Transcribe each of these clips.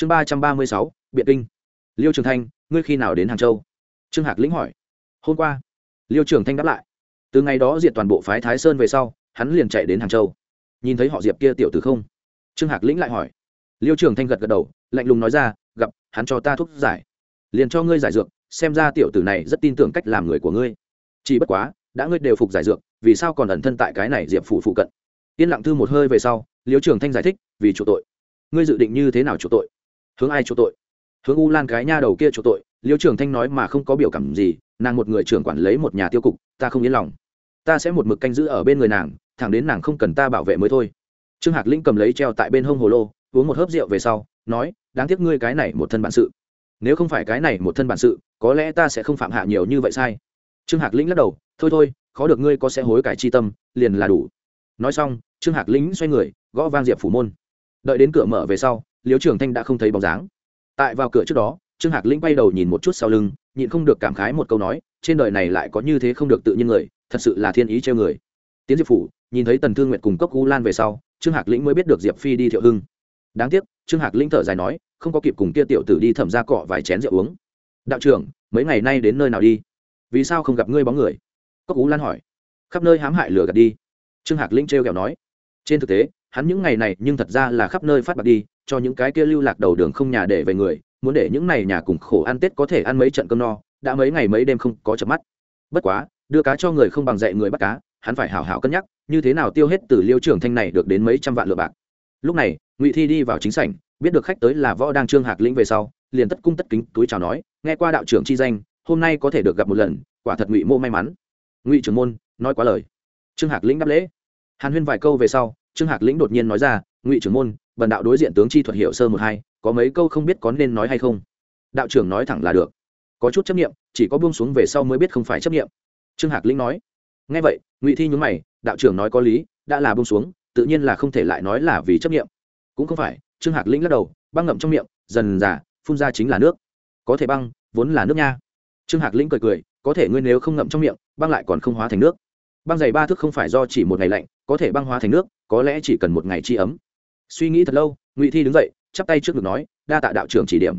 chương ba trăm ba mươi sáu, biện kinh. Liêu trường thanh, ngươi khi nào đến hàng châu? Trương hạc lĩnh hỏi. Hôm qua. Liêu trường thanh đáp lại. Từ ngày đó diệt toàn bộ phái thái sơn về sau, hắn liền chạy đến hàng châu. Nhìn thấy họ diệp kia tiểu tử không? Trương hạc lĩnh lại hỏi. Liêu trường thanh gật gật đầu, lạnh lùng nói ra, gặp, hắn cho ta thuốc giải. Liền cho ngươi giải dược, xem ra tiểu tử này rất tin tưởng cách làm người của ngươi. Chỉ bất quá, đã ngươi đều phục giải dược, vì sao còn ẩn thân tại cái này diệp phủ phụ cận? Yên lặng thư một hơi về sau, liêu trường thanh giải thích, vì chủ tội. Ngươi dự định như thế nào chủ tội? Hướng ai chủ tội? Hướng u lan cái nha đầu kia chủ tội, liêu trường thanh nói mà không có biểu cảm gì, nàng một người trưởng quản lấy một nhà tiêu cục, ta không yên lòng. Ta sẽ một mực canh giữ ở bên người nàng, thẳng đến nàng không cần ta bảo vệ mới thôi. Trương hạc linh cầm lấy treo tại bên hông hồ lô, uống một hớp rượu về sau, nói, đáng tiếc ngươi cái này một thân bản sự. Nếu không phải cái này một thân bản sự, có lẽ ta sẽ không phạm hạ nhiều như vậy sai. Trương hạc lĩnh lắc đầu, thôi thôi, khó được ngươi có sẽ hối cải chi tâm, liền là đủ. Nói xong, trương hạc lĩnh xoay người, gõ vang diệp phủ môn. Đợi đến cửa mở về sau liêu trường thanh đã không thấy bóng dáng. Tại vào cửa trước đó, trương hạc lĩnh bay đầu nhìn một chút sau lưng, nhịn không được cảm khái một câu nói, trên đời này lại có như thế không được tự nhiên người, thật sự là thiên ý treo người. Tiến diệp phủ, nhìn thấy tần thương nguyện cùng cốc u lan về sau, trương hạc lĩnh mới biết được diệp phi đi thiệu hưng. Đáng tiếc, trương hạc lĩnh thở dài nói, không có kịp cùng kia tiểu tử đi thẩm ra cọ vài chén rượu uống. Đạo trưởng, mấy ngày nay đến nơi nào đi? Vì sao không gặp ngươi bóng người? Cốc ú lan hỏi. Khắp nơi hãm hại lừa gạt đi. Trương hạc Lĩnh trêu kẹo nói. Trên thực tế hắn những ngày này nhưng thật ra là khắp nơi phát bạc đi, cho những cái kia lưu lạc đầu đường không nhà để về người, muốn để những này nhà cùng khổ ăn tết có thể ăn mấy trận cơm no, đã mấy ngày mấy đêm không có chợp mắt. Bất quá, đưa cá cho người không bằng dạy người bắt cá, hắn phải hảo hảo cân nhắc, như thế nào tiêu hết từ liêu trưởng thanh này được đến mấy trăm vạn lượng bạc. Lúc này, ngụy thi đi vào chính sảnh, biết được khách tới là võ đang trương hạc lĩnh về sau, liền tất cung tất kính túi chào nói, nghe qua đạo trưởng chi danh, hôm nay có thể được gặp một lần, quả thật ngụy mô may mắn. Ngụy trưởng môn, nói quá lời. Trương hạc lĩnh đáp lễ. Hàn huyên vài câu về sau trương hạc lĩnh đột nhiên nói ra ngụy trưởng môn bần đạo đối diện tướng chi thuật hiệu sơ một hai có mấy câu không biết có nên nói hay không? Đạo trưởng nói thẳng là được. Có chút chấp nghiệm chỉ có buông xuống về sau mới biết không phải chấp nghiệm trương hạc lĩnh nói. Ngay vậy ngụy thi nhúng mày đạo trưởng nói có lý đã là buông xuống tự nhiên là không thể lại nói là vì chấp nghiệm cũng không phải trương hạc lĩnh lắc đầu băng ngậm trong miệng dần giả, phun ra chính là nước. Có thể băng vốn là nước nha. Trương hạc lĩnh cười cười có thể ngươi nếu không ngậm trong miệng băng lại còn không hóa thành nước. Băng dày ba thước không phải do chỉ một ngày lạnh có thể băng hóa thành nước, có lẽ chỉ cần một ngày chi ấm. Suy nghĩ thật lâu, ngụy thi đứng dậy, chắp tay trước ngực nói, đa tạ đạo trưởng chỉ điểm.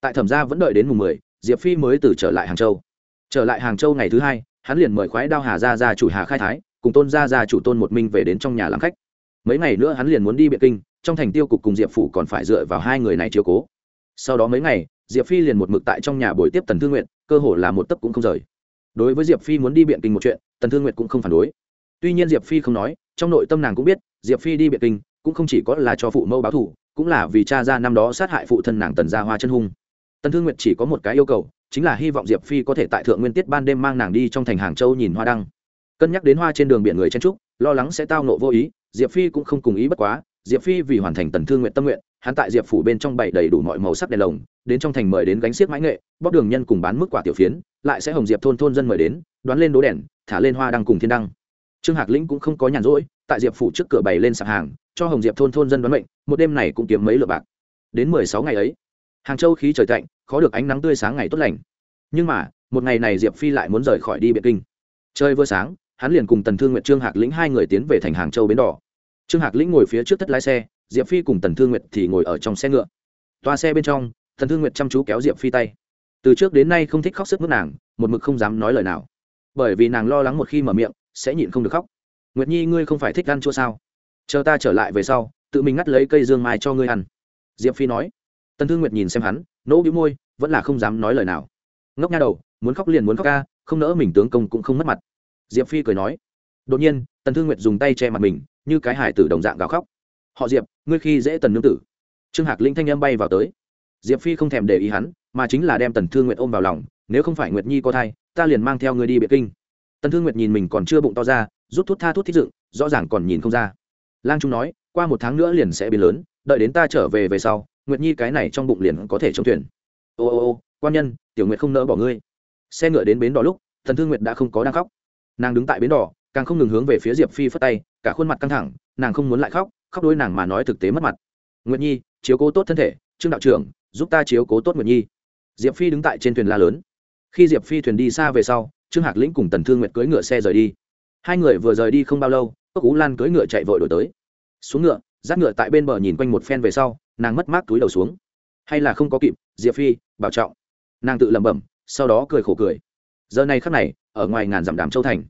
Tại thẩm gia vẫn đợi đến mùng mười, diệp phi mới từ trở lại hàng châu. Trở lại hàng châu ngày thứ hai, hắn liền mời khoái đao hà gia gia chủ hà khai thái, cùng tôn gia gia chủ tôn một minh về đến trong nhà làm khách. Mấy ngày nữa hắn liền muốn đi biện kinh, trong thành tiêu cục cùng diệp phủ còn phải dựa vào hai người này chiếu cố. Sau đó mấy ngày, diệp phi liền một mực tại trong nhà buổi tiếp tần thương nguyện cơ hồ là một tấc cũng không rời. Đối với diệp phi muốn đi biện kinh một chuyện, tần thương nguyện cũng không phản đối. Tuy nhiên diệp phi không nói trong nội tâm nàng cũng biết, diệp phi đi biệt kinh, cũng không chỉ có là cho phụ mẫu báo thù, cũng là vì cha ra năm đó sát hại phụ thân nàng tần gia hoa chân hung. Tần thương nguyệt chỉ có một cái yêu cầu, chính là hy vọng diệp phi có thể tại thượng nguyên tiết ban đêm mang nàng đi trong thành hàng châu nhìn hoa đăng. Cân nhắc đến hoa trên đường biển người chen trúc lo lắng sẽ tao nộ vô ý, diệp phi cũng không cùng ý bất quá, diệp phi vì hoàn thành tần thương nguyện tâm nguyện, hắn tại diệp phủ bên trong bảy đầy đủ mọi màu sắc đèn lồng, đến trong thành mời đến gánh xiếc mãi nghệ bóc đường nhân cùng bán mức quả tiểu phiến, lại sẽ hồng diệp thôn thôn dân mời đến, đoán lên đố đèn, thả lên hoa đăng cùng thiên đăng trương hạc lĩnh cũng không có nhàn rỗi, tại diệp phủ trước cửa bày lên sạp hàng, cho hồng diệp thôn thôn dân đoán mệnh, một đêm này cũng kiếm mấy lượng bạc. Đến mười sáu ngày ấy, hàng châu khí trời tạnh, khó được ánh nắng tươi sáng ngày tốt lành. Nhưng mà, một ngày này diệp phi lại muốn rời khỏi đi biệt kinh. Chơi vừa sáng, hắn liền cùng tần thương nguyện trương hạc lĩnh hai người tiến về thành hàng châu bến đỏ. Trương hạc lĩnh ngồi phía trước thất lái xe, diệp phi cùng tần thương nguyệt thì ngồi ở trong xe ngựa. Toa xe bên trong, tần thương nguyệt chăm chú kéo diệp phi tay. Từ trước đến nay không thích khóc sức mức nàng, một mực không dám nói lời nào. Bởi vì nàng lo lắng một khi mở miệng sẽ nhịn không được khóc. Nguyệt nhi, ngươi không phải thích ăn chua sao? Chờ ta trở lại về sau, tự mình ngắt lấy cây dương mai cho ngươi ăn. Diệp phi nói. Tần thương nguyệt nhìn xem hắn, nỗ bĩu môi, vẫn là không dám nói lời nào. Ngốc nha đầu, muốn khóc liền muốn khóc ca không nỡ mình tướng công cũng không mất mặt. Diệp phi cười nói. Đột nhiên, tần thương nguyệt dùng tay che mặt mình, như cái hải tử đồng dạng gào khóc. Họ diệp, ngươi khi dễ tần nương tử. Trương hạc linh thanh âm bay vào tới. Diệp phi không thèm để ý hắn, mà chính là đem tần thương nguyệt ôm vào lòng, nếu không phải nguyệt nhi có thai, ta liền mang theo ngươi đi biệt kinh tần thương nguyệt nhìn mình còn chưa bụng to ra, rút thuốc tha thuốc thích dựng, rõ ràng còn nhìn không ra. Lang trung nói, qua một tháng nữa liền sẽ biến lớn, đợi đến ta trở về về sau, nguyệt nhi cái này trong bụng liền có thể chống thuyền. Ô ô ô, quan nhân, tiểu nguyệt không nỡ bỏ ngươi. Xe ngựa đến bến đỏ lúc thần thương nguyệt đã không có đang khóc. Nàng đứng tại bến đỏ, càng không ngừng hướng về phía diệp phi phất tay, cả khuôn mặt căng thẳng, nàng không muốn lại khóc khóc đôi nàng mà nói thực tế mất mặt. Nguyệt nhi, chiếu cố tốt thân thể, trương đạo trưởng, giúp ta chiếu cố tốt nguyệt nhi. Diệp phi đứng tại trên thuyền la lớn. Khi diệp phi thuyền đi xa về sau trương hạc lĩnh cùng tần thương nguyệt cưỡi ngựa xe rời đi. Hai người vừa rời đi không bao lâu, cốc ú lan cưỡi ngựa chạy vội đổi tới. Xuống ngựa dắt ngựa tại bên bờ nhìn quanh một phen về sau, nàng mất mát túi đầu xuống. Hay là không có kịp, diệp phi, bảo trọng. Nàng tự lẩm bẩm, sau đó cười khổ cười. Giờ này khắc này, ở ngoài ngàn dặm đàm châu thành,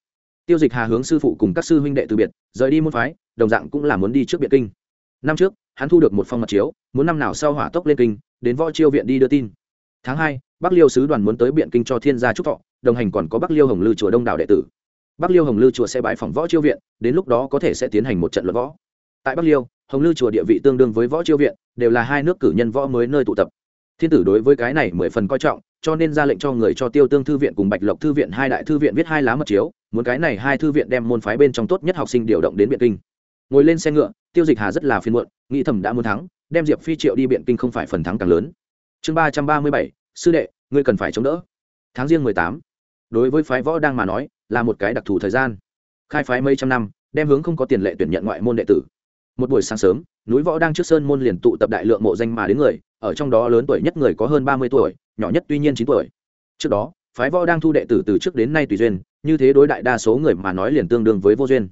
tiêu dịch hà hướng sư phụ cùng các sư huynh đệ từ biệt, rời đi môn phái, đồng dạng cũng là muốn đi trước biệt kinh. Năm trước, hắn thu được một phong mật chiếu, muốn năm nào sau hỏa tốc lên kinh, đến võ chiêu viện đi đưa tin. Tháng hai, bắc liêu sứ đoàn muốn tới biện kinh cho thiên gia trúc thọ đồng hành còn có bắc liêu hồng lư chùa đông đảo đệ tử. Bắc liêu hồng lư chùa sẽ bãi phòng võ chiêu viện, đến lúc đó có thể sẽ tiến hành một trận luận võ. Tại bắc liêu, hồng lư chùa địa vị tương đương với võ chiêu viện, đều là hai nước cử nhân võ mới nơi tụ tập. Thiên tử đối với cái này mười phần coi trọng, cho nên ra lệnh cho người cho tiêu tương thư viện cùng bạch lộc thư viện hai đại thư viện viết hai lá mật chiếu, muốn cái này hai thư viện đem môn phái bên trong tốt nhất học sinh điều động đến biện kinh. Ngồi lên xe ngựa, tiêu dịch hà rất là phiền muộn, nghĩ thầm đã muốn thắng, đem diệp phi triệu đi biện kinh không phải phần thắng càng lớn. Chương ba trăm ba mươi bảy, sư đệ, ngươi cần phải chống đỡ. Tháng riêng mười tám đối với phái võ đang mà nói, là một cái đặc thù thời gian. Khai phái mấy trăm năm, đem hướng không có tiền lệ tuyển nhận ngoại môn đệ tử. Một buổi sáng sớm, núi võ đang trước sơn môn liền tụ tập đại lượng mộ danh mà đến người, ở trong đó lớn tuổi nhất người có hơn ba mươi tuổi, nhỏ nhất tuy nhiên chín tuổi. Trước đó, phái võ đang thu đệ tử từ trước đến nay tùy duyên, như thế đối đại đa số người mà nói liền tương đương với vô duyên.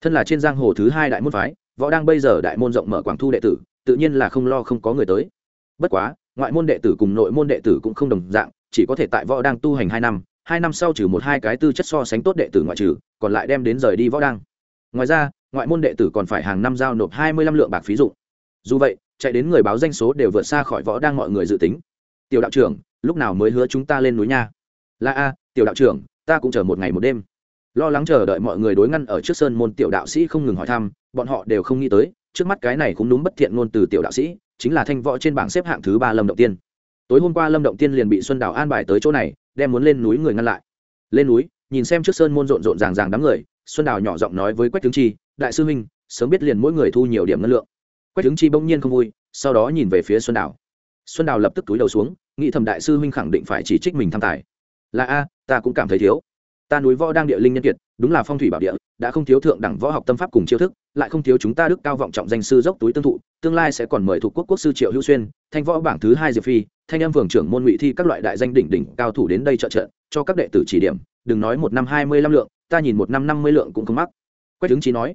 Thân là trên giang hồ thứ hai đại môn phái, võ đang bây giờ đại môn rộng mở quảng thu đệ tử, tự nhiên là không lo không có người tới. Bất quá, ngoại môn đệ tử cùng nội môn đệ tử cũng không đồng dạng, chỉ có thể tại võ đang tu hành hai năm hai năm sau trừ một hai cái tư chất so sánh tốt đệ tử ngoại trừ, còn lại đem đến rời đi võ đăng. Ngoài ra, ngoại môn đệ tử còn phải hàng năm giao nộp hai mươi lăm lượng bạc phí dụ dù vậy, chạy đến người báo danh số đều vượt xa khỏi võ đang mọi người dự tính. Tiểu đạo trưởng, lúc nào mới hứa chúng ta lên núi nha? Là a, tiểu đạo trưởng, ta cũng chờ một ngày một đêm. Lo lắng chờ đợi mọi người đối ngăn ở trước sơn môn tiểu đạo sĩ không ngừng hỏi thăm, bọn họ đều không nghĩ tới, trước mắt cái này cũng đúng bất thiện ngôn từ tiểu đạo sĩ, chính là thanh võ trên bảng xếp hạng thứ ba lâm động tiên. Tối hôm qua lâm động tiên liền bị xuân đào an bài tới chỗ này đem muốn lên núi người ngăn lại. Lên núi, nhìn xem trước sơn môn rộn rộn ràng ràng đám người, xuân đào nhỏ giọng nói với quách tướng chi, đại sư huynh, sớm biết liền mỗi người thu nhiều điểm ngân lượng. Quách tướng chi bỗng nhiên không vui, sau đó nhìn về phía xuân đào. Xuân đào lập tức túi đầu xuống, nghĩ thầm đại sư huynh khẳng định phải chỉ trích mình tham tài. Là a, ta cũng cảm thấy thiếu. Ta núi võ đang địa linh nhân kiệt, đúng là phong thủy bảo địa, đã không thiếu thượng đẳng võ học tâm pháp cùng chiêu thức, lại không thiếu chúng ta đức cao vọng trọng danh sư dốc túi tương thụ, tương lai sẽ còn mời thuộc quốc quốc sư triệu hữu xuyên, thanh võ bảng thứ hai diệp phi thanh em phường trưởng môn ngụy thi các loại đại danh đỉnh đỉnh cao thủ đến đây trợ trợ cho các đệ tử chỉ điểm, đừng nói một năm hai mươi lăm lượng, ta nhìn một năm năm mươi lượng cũng không mắc. Quách hứng chi nói,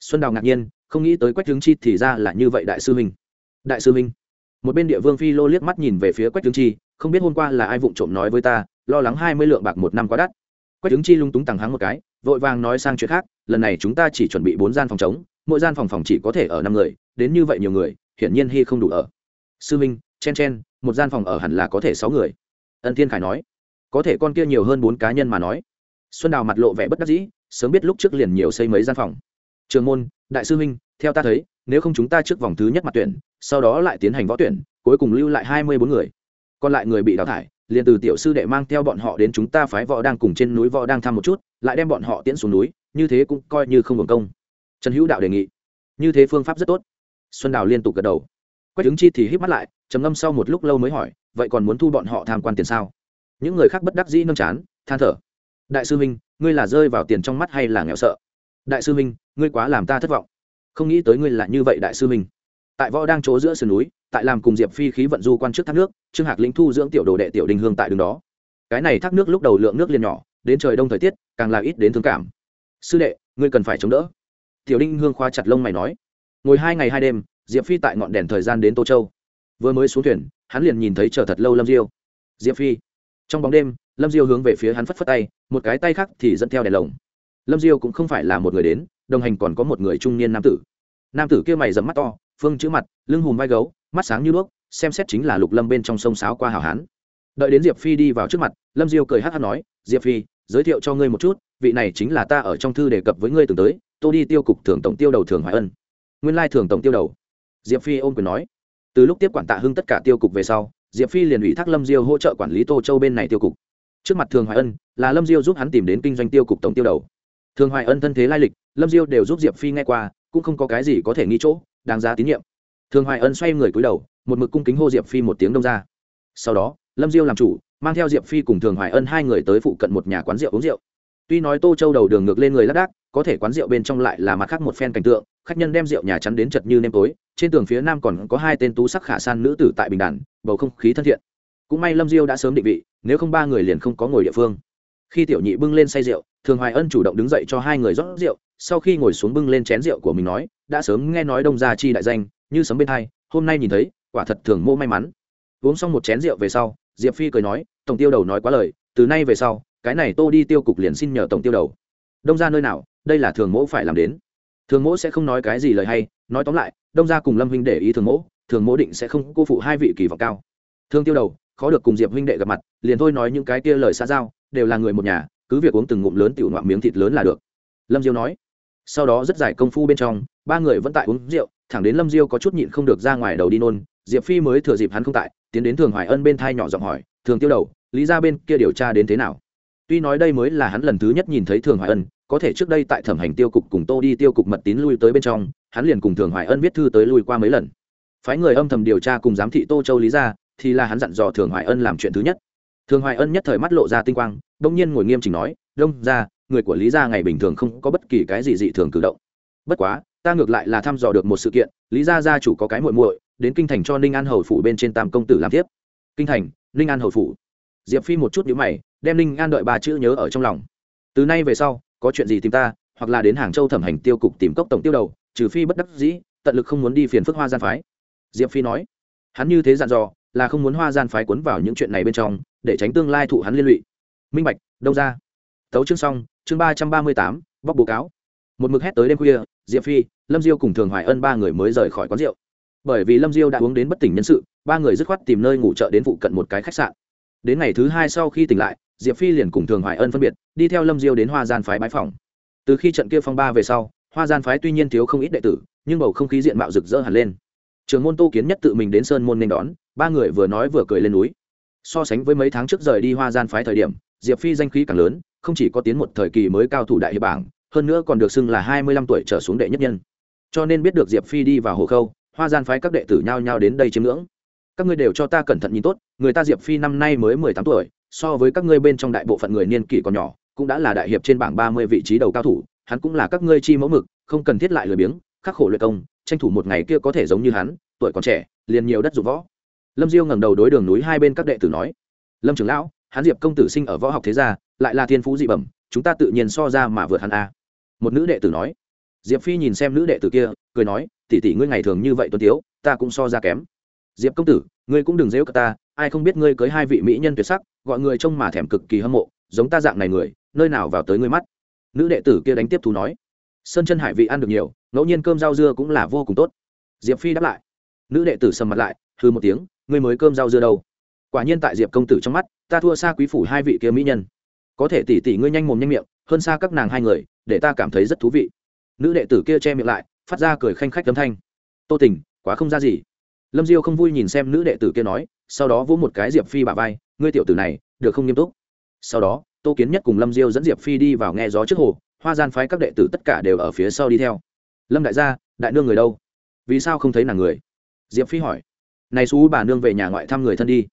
xuân đào ngạc nhiên, không nghĩ tới quách hứng chi thì ra là như vậy đại sư minh đại sư minh một bên địa vương phi lô liếc mắt nhìn về phía quách hứng chi, không biết hôm qua là ai vụng trộm nói với ta, lo lắng hai mươi lượng bạc một năm quá đắt. Quách hứng chi lung túng tằng hắng một cái, vội vàng nói sang chuyện khác, lần này chúng ta chỉ chuẩn bị bốn gian phòng chống mỗi gian phòng phòng chỉ có thể ở năm người, đến như vậy nhiều người, hiển nhiên hy không đủ ở. Sư minh chen chen, một gian phòng ở hẳn là có thể sáu người. Ân thiên khải nói, có thể con kia nhiều hơn bốn cá nhân mà nói. Xuân đào mặt lộ vẻ bất đắc dĩ, sớm biết lúc trước liền nhiều xây mấy gian phòng. Trường môn, đại sư minh theo ta thấy, nếu không chúng ta trước vòng thứ nhất mặt tuyển, sau đó lại tiến hành võ tuyển, cuối cùng lưu lại hai mươi bốn người. Còn lại người bị đào thải, liền từ tiểu sư đệ mang theo bọn họ đến chúng ta phái võ đang cùng trên núi võ đang thăm một chút, lại đem bọn họ tiễn xuống núi, như thế cũng coi như không hưởng công. Trần hữu đạo đề nghị. Như thế phương pháp rất tốt. Xuân đào liên tục gật đầu. Quách ứng chi thì hít mắt lại trầm ngâm sau một lúc lâu mới hỏi, vậy còn muốn thu bọn họ tham quan tiền sao? Những người khác bất đắc dĩ nâng chán, than thở, đại sư minh ngươi là rơi vào tiền trong mắt hay là nghèo sợ? Đại sư minh ngươi quá làm ta thất vọng. Không nghĩ tới ngươi là như vậy, đại sư minh tại võ đang chỗ giữa sườn núi, tại làm cùng diệp phi khí vận du quan trước thác nước, trương hạc lĩnh thu dưỡng tiểu đồ đệ tiểu đình hương tại đường đó. Cái này thác nước lúc đầu lượng nước liền nhỏ, đến trời đông thời tiết, càng là ít đến thương cảm. Sư đệ, ngươi cần phải chống đỡ. Tiểu đinh hương khoa chặt lông mày nói. Ngồi hai ngày hai đêm, diệp phi tại ngọn đèn thời gian đến tô châu vừa mới xuống thuyền, hắn liền nhìn thấy chờ thật lâu lâm diêu. Diệp phi. Trong bóng đêm, lâm diêu hướng về phía hắn phất phất tay, một cái tay khác thì dẫn theo đèn lồng. Lâm diêu cũng không phải là một người đến, đồng hành còn có một người trung niên nam tử. Nam tử kia mày dẫm mắt to, phương chữ mặt, lưng hùm vai gấu, mắt sáng như đuốc, xem xét chính là lục lâm bên trong sông sáo qua hào hán. Đợi đến diệp phi đi vào trước mặt, lâm diêu cười hát hát nói, diệp phi, giới thiệu cho ngươi một chút, vị này chính là ta ở trong thư đề cập với ngươi từng tới, tô đi tiêu cục thường tổng tiêu đầu thường hoài ân. Nguyên lai thường tổng tiêu đầu. Diệp phi ôm quyền nói từ lúc tiếp quản tạ hưng tất cả tiêu cục về sau, diệp phi liền ủy thác lâm diêu hỗ trợ quản lý tô châu bên này tiêu cục. Trước mặt thường hoài ân là lâm diêu giúp hắn tìm đến kinh doanh tiêu cục tổng tiêu đầu. Thường hoài ân thân thế lai lịch, lâm diêu đều giúp diệp phi nghe qua, cũng không có cái gì có thể nghĩ chỗ, đáng giá tín nhiệm. Thường hoài ân xoay người cúi đầu, một mực cung kính hô diệp phi một tiếng đông ra. Sau đó, lâm diêu làm chủ, mang theo diệp phi cùng thường hoài ân hai người tới phụ cận một nhà quán rượu uống rượu. Tuy nói tô châu đầu đường ngược lên người lác đác có thể quán rượu bên trong lại là mặt khác một phen cảnh tượng, khách nhân đem rượu nhà chắn đến chật như nêm tối, trên tường phía nam còn có hai tên tú sắc khả san nữ tử tại bình đàn, bầu không khí thân thiện. Cũng may lâm diêu đã sớm định vị, nếu không ba người liền không có ngồi địa phương. Khi tiểu nhị bưng lên say rượu, thường hoài ân chủ động đứng dậy cho hai người rót rượu, sau khi ngồi xuống bưng lên chén rượu của mình nói, đã sớm nghe nói đông gia chi đại danh, như sấm bên hai, hôm nay nhìn thấy, quả thật thường mô may mắn. Uống xong một chén rượu về sau, diệp phi cười nói, tổng tiêu đầu nói quá lời, từ nay về sau, cái này tô đi tiêu cục liền xin nhờ tổng tiêu đầu. Đông ra nơi nào? Đây là thường mỗ phải làm đến. Thường mỗ sẽ không nói cái gì lời hay, nói tóm lại, đông ra cùng lâm huynh để ý thường mỗ thường mỗ định sẽ không cô phụ hai vị kỳ vọng cao. Thương tiêu đầu, khó được cùng diệp huynh đệ gặp mặt, liền thôi nói những cái kia lời xa giao, đều là người một nhà, cứ việc uống từng ngụm lớn tiểu ngoạm miếng thịt lớn là được. Lâm diêu nói, sau đó rất dài công phu bên trong, ba người vẫn tại uống rượu, thẳng đến lâm diêu có chút nhịn không được ra ngoài đầu đi nôn, diệp phi mới thừa dịp hắn không tại, tiến đến thường hoài ân bên thai nhỏ giọng hỏi, thường tiêu đầu, lý ra bên kia điều tra đến thế nào? Tuy nói đây mới là hắn lần thứ nhất nhìn thấy thường hoài ân có thể trước đây tại thẩm hành tiêu cục cùng tô đi tiêu cục mật tín lui tới bên trong, hắn liền cùng thường hoài ân viết thư tới lui qua mấy lần. Phái người âm thầm điều tra cùng giám thị tô châu lý ra thì là hắn dặn dò thường hoài ân làm chuyện thứ nhất. Thường hoài ân nhất thời mắt lộ ra tinh quang đông nhiên ngồi nghiêm chỉnh nói, đông ra người của lý gia ngày bình thường không có bất kỳ cái gì dị thường cử động. Bất quá, ta ngược lại là thăm dò được một sự kiện, lý gia gia chủ có cái muội muội, đến kinh thành cho ninh an hầu phủ bên trên tam công tử làm tiếp kinh thành, ninh an hầu phủ? Diệp phi một chút nhíu mày, đem ninh an đợi ba chữ nhớ ở trong lòng. Từ nay về sau có chuyện gì tìm ta, hoặc là đến hàng châu thẩm hành tiêu cục tìm cốc tổng tiêu đầu, trừ phi bất đắc dĩ, tận lực không muốn đi phiền phức hoa gian phái. Diệp phi nói. Hắn như thế dặn dò, là không muốn hoa gian phái cuốn vào những chuyện này bên trong, để tránh tương lai thụ hắn liên lụy. Minh bạch, đâu ra? Tấu chương xong, chương ba trăm ba mươi tám, bóc bố cáo. Một mực hét tới đêm khuya, diệp phi, lâm diêu cùng thường hoài ân ba người mới rời khỏi quán rượu. Bởi vì lâm diêu đã uống đến bất tỉnh nhân sự, ba người dứt khoát tìm nơi ngủ chợ đến phụ cận một cái khách sạn. Đến ngày thứ hai sau khi tỉnh lại diệp phi liền cùng thường hoài ân phân biệt, đi theo lâm diêu đến hoa gian phái bãi phòng. Từ khi trận kia phong ba về sau, hoa gian phái tuy nhiên thiếu không ít đệ tử, nhưng bầu không khí diện mạo rực rỡ hẳn lên. Trường môn tô kiến nhất tự mình đến sơn môn nên đón, ba người vừa nói vừa cười lên núi. So sánh với mấy tháng trước rời đi hoa gian phái thời điểm, diệp phi danh khí càng lớn, không chỉ có tiến một thời kỳ mới cao thủ đại hiệp bảng, hơn nữa còn được xưng là hai mươi lăm tuổi trở xuống đệ nhất nhân. Cho nên biết được diệp phi đi vào hồ khâu, hoa gian phái các đệ tử nhao nhao đến đây chiếm ngưỡng. Các ngươi đều cho ta cẩn thận nhìn tốt, người ta diệp phi năm nay mới mười tám tuổi so với các ngươi bên trong đại bộ phận người niên kỷ còn nhỏ, cũng đã là đại hiệp trên bảng ba mươi vị trí đầu cao thủ, hắn cũng là các ngươi chi mẫu mực, không cần thiết lại lười biếng, khắc khổ luyện công, tranh thủ một ngày kia có thể giống như hắn, tuổi còn trẻ, liền nhiều đất dụng võ. Lâm diêu ngẩng đầu đối đường núi hai bên các đệ tử nói, lâm trưởng lão, hắn diệp công tử sinh ở võ học thế gia, lại là thiên phú dị bẩm, chúng ta tự nhiên so ra mà vượt hắn a. Một nữ đệ tử nói. Diệp phi nhìn xem nữ đệ tử kia, cười nói, tỷ tỷ ngươi ngày thường như vậy tuấn tiếu, ta cũng so ra kém. Diệp công tử, ngươi cũng đừng dễu cả ta ai không biết ngươi cưới hai vị mỹ nhân tuyệt sắc, gọi người trông mà thèm cực kỳ hâm mộ, giống ta dạng này người, nơi nào vào tới ngươi mắt? Nữ đệ tử kia đánh tiếp thú nói. Sơn chân hải vị ăn được nhiều, ngẫu nhiên cơm rau dưa cũng là vô cùng tốt. Diệp phi đáp lại. Nữ đệ tử sầm mặt lại hư một tiếng, ngươi mới cơm rau dưa đâu? Quả nhiên tại diệp công tử trong mắt, ta thua xa quý phủ hai vị kia mỹ nhân. Có thể tỷ tỷ ngươi nhanh mồm nhanh miệng, hơn xa các nàng hai người, để ta cảm thấy rất thú vị. Nữ đệ tử kia che miệng lại, phát ra cười khanh khách âm thanh. Tô tình, quá không ra gì. Lâm diêu không vui nhìn xem nữ đệ tử kia nói sau đó vỗ một cái diệp phi bà vai, ngươi tiểu tử này, được không nghiêm túc? Sau đó, tô kiến nhất cùng lâm diêu dẫn diệp phi đi vào nghe gió trước hồ, hoa gian phái các đệ tử tất cả đều ở phía sau đi theo. Lâm đại gia, đại nương người đâu? Vì sao không thấy nàng người? Diệp phi hỏi. Này xú bà nương về nhà ngoại thăm người thân đi.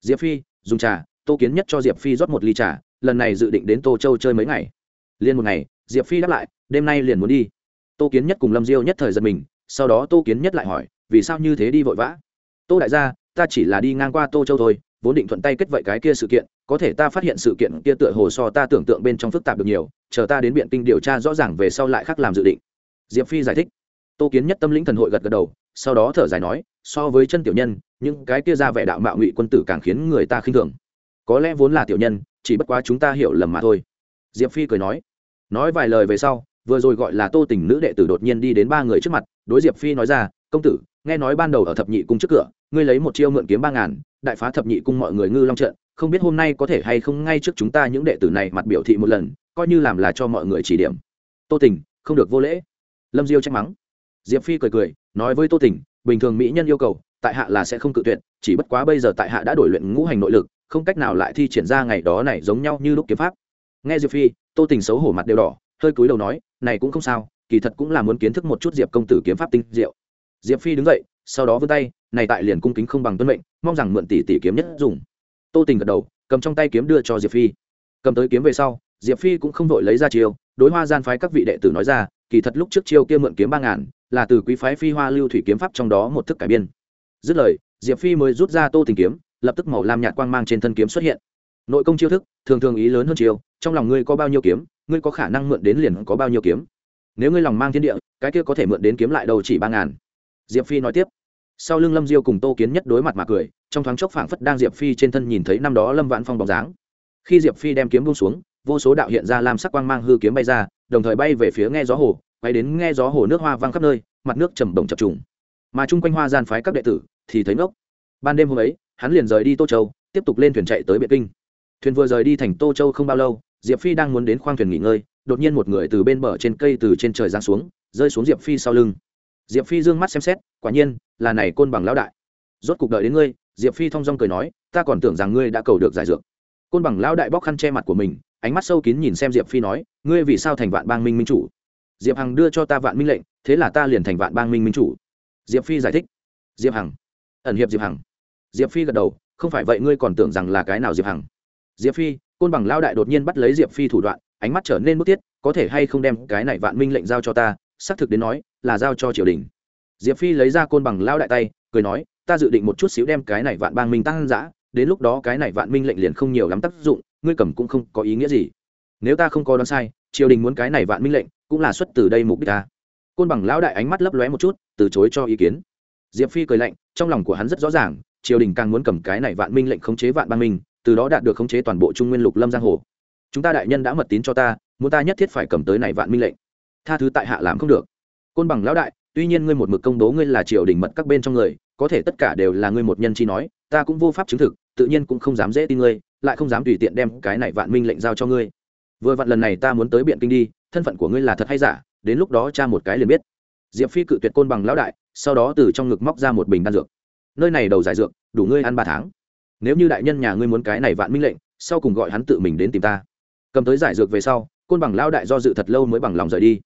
Diệp phi, dùng trà, tô kiến nhất cho diệp phi rót một ly trà, lần này dự định đến tô châu chơi mấy ngày. Liền một ngày, diệp phi đáp lại, đêm nay liền muốn đi. Tô kiến nhất cùng lâm diêu nhất thời giật mình, sau đó tô kiến nhất lại hỏi, vì sao như thế đi vội vã? Tô đại gia ta chỉ là đi ngang qua tô châu thôi, vốn định thuận tay kết vậy cái kia sự kiện, có thể ta phát hiện sự kiện kia tựa hồ so ta tưởng tượng bên trong phức tạp được nhiều, chờ ta đến biện kinh điều tra rõ ràng về sau lại khác làm dự định. Diệp phi giải thích. Tô kiến nhất tâm lĩnh thần hội gật gật đầu, sau đó thở dài nói, so với chân tiểu nhân, những cái kia ra vẻ đạo mạo ngụy quân tử càng khiến người ta khinh thường. Có lẽ vốn là tiểu nhân, chỉ bất quá chúng ta hiểu lầm mà thôi. Diệp phi cười nói. Nói vài lời về sau, vừa rồi gọi là tô tình nữ đệ tử đột nhiên đi đến ba người trước mặt, đối diệp phi nói ra, công tử, nghe nói ban đầu ở thập nhị cung trước cửa ngươi lấy một chiêu mượn kiếm ba ngàn, đại phá thập nhị cung mọi người ngư long trận, không biết hôm nay có thể hay không ngay trước chúng ta những đệ tử này mặt biểu thị một lần, coi như làm là cho mọi người chỉ điểm. Tô tình, không được vô lễ. Lâm diêu trách mắng. Diệp phi cười cười, nói với tô tình, bình thường mỹ nhân yêu cầu, tại hạ là sẽ không cự tuyệt, chỉ bất quá bây giờ tại hạ đã đổi luyện ngũ hành nội lực, không cách nào lại thi triển ra ngày đó này giống nhau như lúc kiếm pháp. Nghe diệp phi, tô tình xấu hổ mặt đều đỏ, hơi cúi đầu nói, này cũng không sao, kỳ thật cũng là muốn kiến thức một chút diệp công tử kiếm pháp tinh diệu. Diệp phi đứng dậy sau đó vươn tay, này tại liền cung kính không bằng tuân mệnh, mong rằng mượn tỷ tỷ kiếm nhất dùng. Tô tình gật đầu, cầm trong tay kiếm đưa cho diệp phi. Cầm tới kiếm về sau, diệp phi cũng không vội lấy ra chiêu, đối hoa gian phái các vị đệ tử nói ra, kỳ thật lúc trước chiêu kia mượn kiếm ba ngàn, là từ quý phái phi hoa lưu thủy kiếm pháp trong đó một thức cải biên. Dứt lời, diệp phi mới rút ra tô tình kiếm, lập tức màu lam nhạt quang mang trên thân kiếm xuất hiện. Nội công chiêu thức, thường thường ý lớn hơn chiêu, trong lòng ngươi có bao nhiêu kiếm, ngươi có khả năng mượn đến liền có bao nhiêu kiếm. Nếu ngươi lòng mang thiên địa, cái kia có thể mượn đến kiếm lại đầu chỉ ba ngàn. Diệp phi nói tiếp sau lưng lâm diêu cùng tô kiến nhất đối mặt mà cười, trong thoáng chốc phảng phất đang diệp phi trên thân nhìn thấy năm đó lâm vãn phong bóng dáng. Khi diệp phi đem kiếm buông xuống, vô số đạo hiện ra làm sắc quang mang hư kiếm bay ra, đồng thời bay về phía nghe gió hồ, bay đến nghe gió hồ nước hoa văng khắp nơi, mặt nước trầm đồng chập trùng. Mà chung quanh hoa gian phái các đệ tử thì thấy ngốc. Ban đêm hôm ấy, hắn liền rời đi tô châu, tiếp tục lên thuyền chạy tới biệt kinh. Thuyền vừa rời đi thành tô châu không bao lâu, diệp phi đang muốn đến khoang thuyền nghỉ ngơi, đột nhiên một người từ bên bờ trên cây từ trên trời giáng xuống, rơi xuống diệp phi sau lưng diệp phi d ư ơ n g mắt xem xét, quả nhiên, là này côn bằng lão đại. Rốt cuộc đợi đến ngươi, diệp phi thong dong cười nói, ta còn tưởng rằng ngươi đã cầu được giải dược. Côn bằng lão đại bóc khăn che mặt của mình, ánh mắt sâu kín nhìn xem diệp phi nói, ngươi vì sao thành vạn bang minh minh chủ? Diệp hằng đưa cho ta vạn minh lệnh, thế là ta liền thành vạn bang minh minh chủ. Diệp phi giải thích. Diệp hằng. Ẩn hiệp diệp hằng. Diệp phi gật đầu, không phải vậy ngươi còn tưởng rằng là cái nào diệp hằng? Diệp phi, côn bằng lao đại đột nhiên bắt lấy diệp phi thủ đoạn, ánh mắt trở nên bức thiết, có thể hay không đem cái này vạn minh lệnh giao cho ta? Xác thực đến nói là giao cho triều đình. Diệp phi lấy ra côn bằng lao đại tay, cười nói, ta dự định một chút xíu đem cái này vạn bang minh tăng giã, đến lúc đó cái này vạn minh lệnh liền không nhiều lắm tác dụng, ngươi cầm cũng không có ý nghĩa gì. Nếu ta không có đoán sai, triều đình muốn cái này vạn minh lệnh cũng là xuất từ đây mục đích ta. Côn bằng lão đại ánh mắt lấp lóe một chút, từ chối cho ý kiến. Diệp phi cười lạnh, trong lòng của hắn rất rõ ràng, triều đình càng muốn cầm cái này vạn minh lệnh khống chế vạn bang minh, từ đó đạt được khống chế toàn bộ trung nguyên lục lâm giang hồ. Chúng ta đại nhân đã mật tín cho ta, muốn ta nhất thiết phải cầm tới này vạn minh lệnh. Tha thứ tại hạ làm không được côn bằng lão đại, tuy nhiên ngươi một mực công bố ngươi là triều đình mật các bên trong người, có thể tất cả đều là ngươi một nhân chi nói, ta cũng vô pháp chứng thực, tự nhiên cũng không dám dễ tin ngươi, lại không dám tùy tiện đem cái này vạn minh lệnh giao cho ngươi. Vừa vặn lần này ta muốn tới biện kinh đi, thân phận của ngươi là thật hay giả, đến lúc đó cha một cái liền biết. Diệp phi cự tuyệt côn bằng lão đại, sau đó từ trong ngực móc ra một bình đan dược. Nơi này đầu giải dược, đủ ngươi ăn ba tháng. Nếu như đại nhân nhà ngươi muốn cái này vạn minh lệnh, sau cùng gọi hắn tự mình đến tìm ta. Cầm tới giải dược về sau, côn bằng lão đại do dự thật lâu mới bằng lòng rời đi.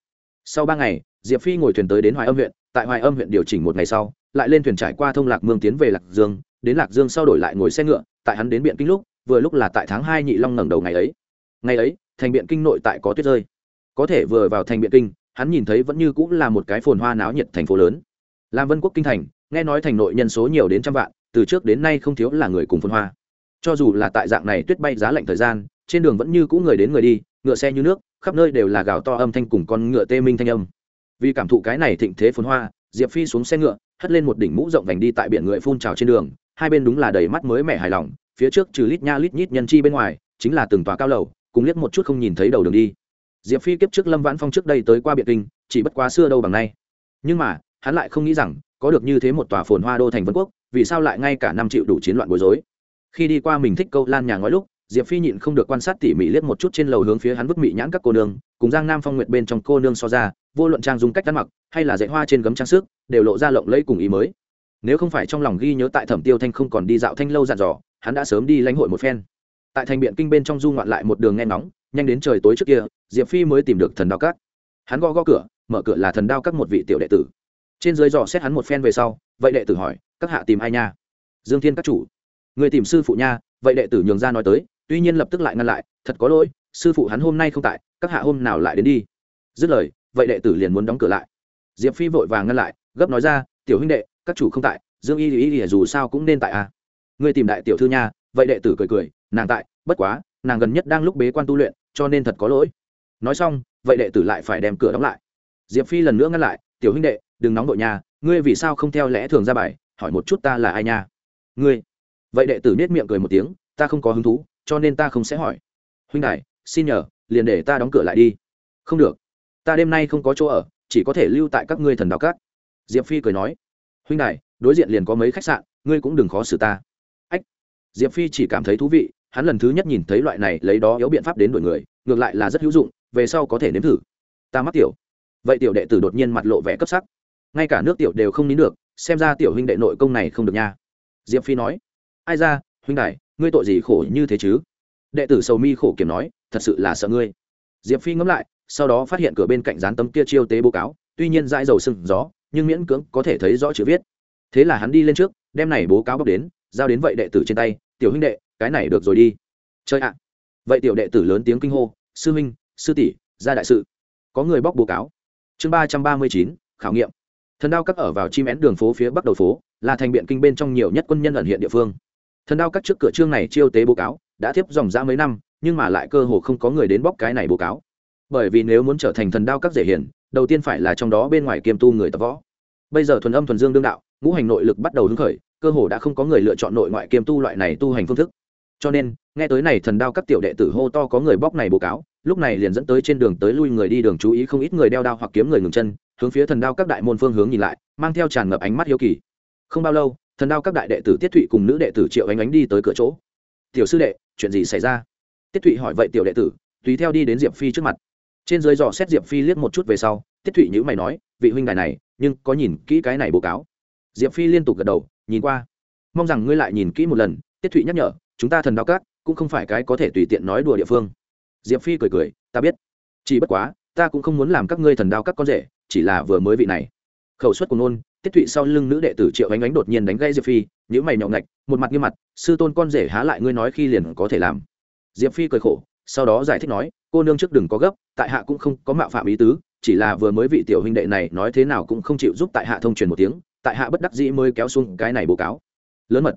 Sau ba ngày diệp phi ngồi thuyền tới đến hoài âm huyện, tại hoài âm huyện điều chỉnh một ngày sau, lại lên thuyền trải qua thông lạc mương tiến về lạc dương, đến lạc dương sau đổi lại ngồi xe ngựa, tại hắn đến biện kinh lúc, vừa lúc là tại tháng hai nhị long ngẩng đầu ngày ấy. Ngày ấy, thành biện kinh nội tại có tuyết rơi. Có thể vừa vào thành biện kinh, hắn nhìn thấy vẫn như cũng là một cái phồn hoa náo nhiệt thành phố lớn. Làm vân quốc kinh thành, nghe nói thành nội nhân số nhiều đến trăm vạn, từ trước đến nay không thiếu là người cùng phồn hoa. Cho dù là tại dạng này tuyết bay giá lạnh thời gian, trên đường vẫn như cũ người đến người đi, ngựa xe như nước, khắp nơi đều là gào to âm thanh cùng con ngựa tê minh thanh âm vì cảm thụ cái này thịnh thế phồn hoa, diệp phi xuống xe ngựa, hất lên một đỉnh mũ rộng vành đi tại biển người phun trào trên đường, hai bên đúng là đầy mắt mới mẻ hài lòng, phía trước trừ lít nha lít nhít nhân chi bên ngoài, chính là từng tòa cao lầu, cùng liếc một chút không nhìn thấy đầu đường đi. Diệp phi kiếp trước lâm vãn phong trước đây tới qua biệt kinh, chỉ bất quá xưa đâu bằng nay. Nhưng mà, hắn lại không nghĩ rằng, có được như thế một tòa phồn hoa đô thành vân quốc, vì sao lại ngay cả năm triệu đủ chiến loạn bối rối? Khi đi qua mình thích câu lan nhà ngói lúc diệp phi nhịn không được quan sát tỉ mỉ liếc một chút trên lầu hướng phía hắn vứt mị nhãn các cô nương, cùng giang nam phong nguyệt bên trong cô nương so ra, vô luận trang dùng cách ăn mặc, hay là dạy hoa trên gấm trang sức, đều lộ ra lộng lẫy cùng ý mới. Nếu không phải trong lòng ghi nhớ tại thẩm tiêu thanh không còn đi dạo thanh lâu dặn dò, hắn đã sớm đi lãnh hội một phen. Tại thành biện kinh bên trong du ngoạn lại một đường nghe ngóng, nhanh đến trời tối trước kia, diệp phi mới tìm được thần đao các. Hắn gõ gõ cửa, mở cửa là thần đao các một vị tiểu đệ tử. Trên dưới dò xét hắn một phen về sau, vậy đệ tử hỏi, các hạ tìm ai nha? Dương thiên các chủ. Người tìm sư phụ nha. Vậy đệ tử nhường ra nói tới tuy nhiên lập tức lại ngăn lại, thật có lỗi, sư phụ hắn hôm nay không tại, các hạ hôm nào lại đến đi? Dứt lời, vậy đệ tử liền muốn đóng cửa lại. Diệp phi vội vàng ngăn lại, gấp nói ra, tiểu huynh đệ, các chủ không tại, dương y ý y dù sao cũng nên tại à? Người tìm đại tiểu thư nha. Vậy đệ tử cười cười, nàng tại, bất quá, nàng gần nhất đang lúc bế quan tu luyện, cho nên thật có lỗi. Nói xong, vậy đệ tử lại phải đem cửa đóng lại. Diệp phi lần nữa ngăn lại, tiểu huynh đệ, đừng nóng đội nhà ngươi vì sao không theo lẽ thường ra bài, hỏi một chút ta là ai nha? Ngươi. Vậy đệ tử nết miệng cười một tiếng, ta không có hứng thú cho nên ta không sẽ hỏi. Huynh đại xin nhờ, liền để ta đóng cửa lại đi. Không được. Ta đêm nay không có chỗ ở, chỉ có thể lưu tại các ngươi thần đạo cát diệp phi cười nói. Huynh đại đối diện liền có mấy khách sạn, ngươi cũng đừng khó xử ta. Ách. Diệp phi chỉ cảm thấy thú vị, hắn lần thứ nhất nhìn thấy loại này lấy đó yếu biện pháp đến đổi người, ngược lại là rất hữu dụng, về sau có thể nếm thử. Ta mắc tiểu. Vậy tiểu đệ tử đột nhiên mặt lộ vẻ cấp sắc. Ngay cả nước tiểu đều không nín được, xem ra tiểu huynh đệ nội công này không được nha. Diệp phi nói. Ai ra, huynh đại ngươi tội gì khổ như thế chứ? Đệ tử sầu mi khổ kiểm nói, thật sự là sợ ngươi. Diệp phi ngẫm lại, sau đó phát hiện cửa bên cạnh dán tấm kia chiêu tế bố cáo, tuy nhiên dãi dầu sừng gió, nhưng miễn cưỡng có thể thấy rõ chữ viết. Thế là hắn đi lên trước, đem này bố cáo bóc đến, giao đến vậy đệ tử trên tay, tiểu huynh đệ, cái này được rồi đi. Chơi ạ. Vậy tiểu đệ tử lớn tiếng kinh hô, sư huynh, sư tỷ, ra đại sự. Có người bóc bố cáo. Chương ba trăm ba mươi chín, khảo nghiệm. Thần đao cắt ở vào chim én đường phố phía bắc đầu phố, là thành biện kinh bên trong nhiều nhất quân nhân ẩn hiện địa phương thần đao các trước cửa trương này chiêu tế bố cáo, đã tiếp dòng ra mấy năm, nhưng mà lại cơ hồ không có người đến bóc cái này bố cáo. Bởi vì nếu muốn trở thành thần đao các dễ hiển, đầu tiên phải là trong đó bên ngoài kiêm tu người tập võ. Bây giờ thuần âm thuần dương đương đạo, ngũ hành nội lực bắt đầu hứng khởi, cơ hồ đã không có người lựa chọn nội ngoại kiêm tu loại này tu hành phương thức. Cho nên, nghe tới này thần đao các tiểu đệ tử hô to có người bóc này bố cáo, lúc này liền dẫn tới trên đường tới lui người đi đường chú ý không ít người đeo đao hoặc kiếm người ngừng chân, hướng phía thần đao các đại môn phương hướng nhìn lại, mang theo tràn ngập ánh mắt hiếu kỳ. Không bao lâu thần đao các đại đệ tử tiết thụy cùng nữ đệ tử triệu ánh ánh đi tới cửa chỗ. Tiểu sư đệ, chuyện gì xảy ra? Tiết thụy hỏi vậy tiểu đệ tử, tùy theo đi đến diệp phi trước mặt. Trên dưới dò xét diệp phi liếc một chút về sau, tiết thụy nhữ mày nói, vị huynh đài này, nhưng có nhìn kỹ cái này báo cáo? Diệp phi liên tục gật đầu, nhìn qua. Mong rằng ngươi lại nhìn kỹ một lần. Tiết thụy nhắc nhở, chúng ta thần đao các, cũng không phải cái có thể tùy tiện nói đùa địa phương. Diệp phi cười cười, ta biết. Chỉ bất quá, ta cũng không muốn làm các ngươi thần đao các con rể, chỉ là vừa mới vị này khẩu suất của nôn tiết thụy sau lưng nữ đệ tử triệu ánh ánh đột nhiên đánh gây diệp phi nhữ mày nhậu ngạch, một mặt như mặt, sư tôn con rể há lại ngươi nói khi liền có thể làm. Diệp phi cười khổ, sau đó giải thích nói, cô nương trước đừng có gấp, tại hạ cũng không có mạo phạm ý tứ, chỉ là vừa mới vị tiểu huynh đệ này nói thế nào cũng không chịu giúp tại hạ thông truyền một tiếng, tại hạ bất đắc dĩ mới kéo xuống cái này bố cáo. Lớn mật.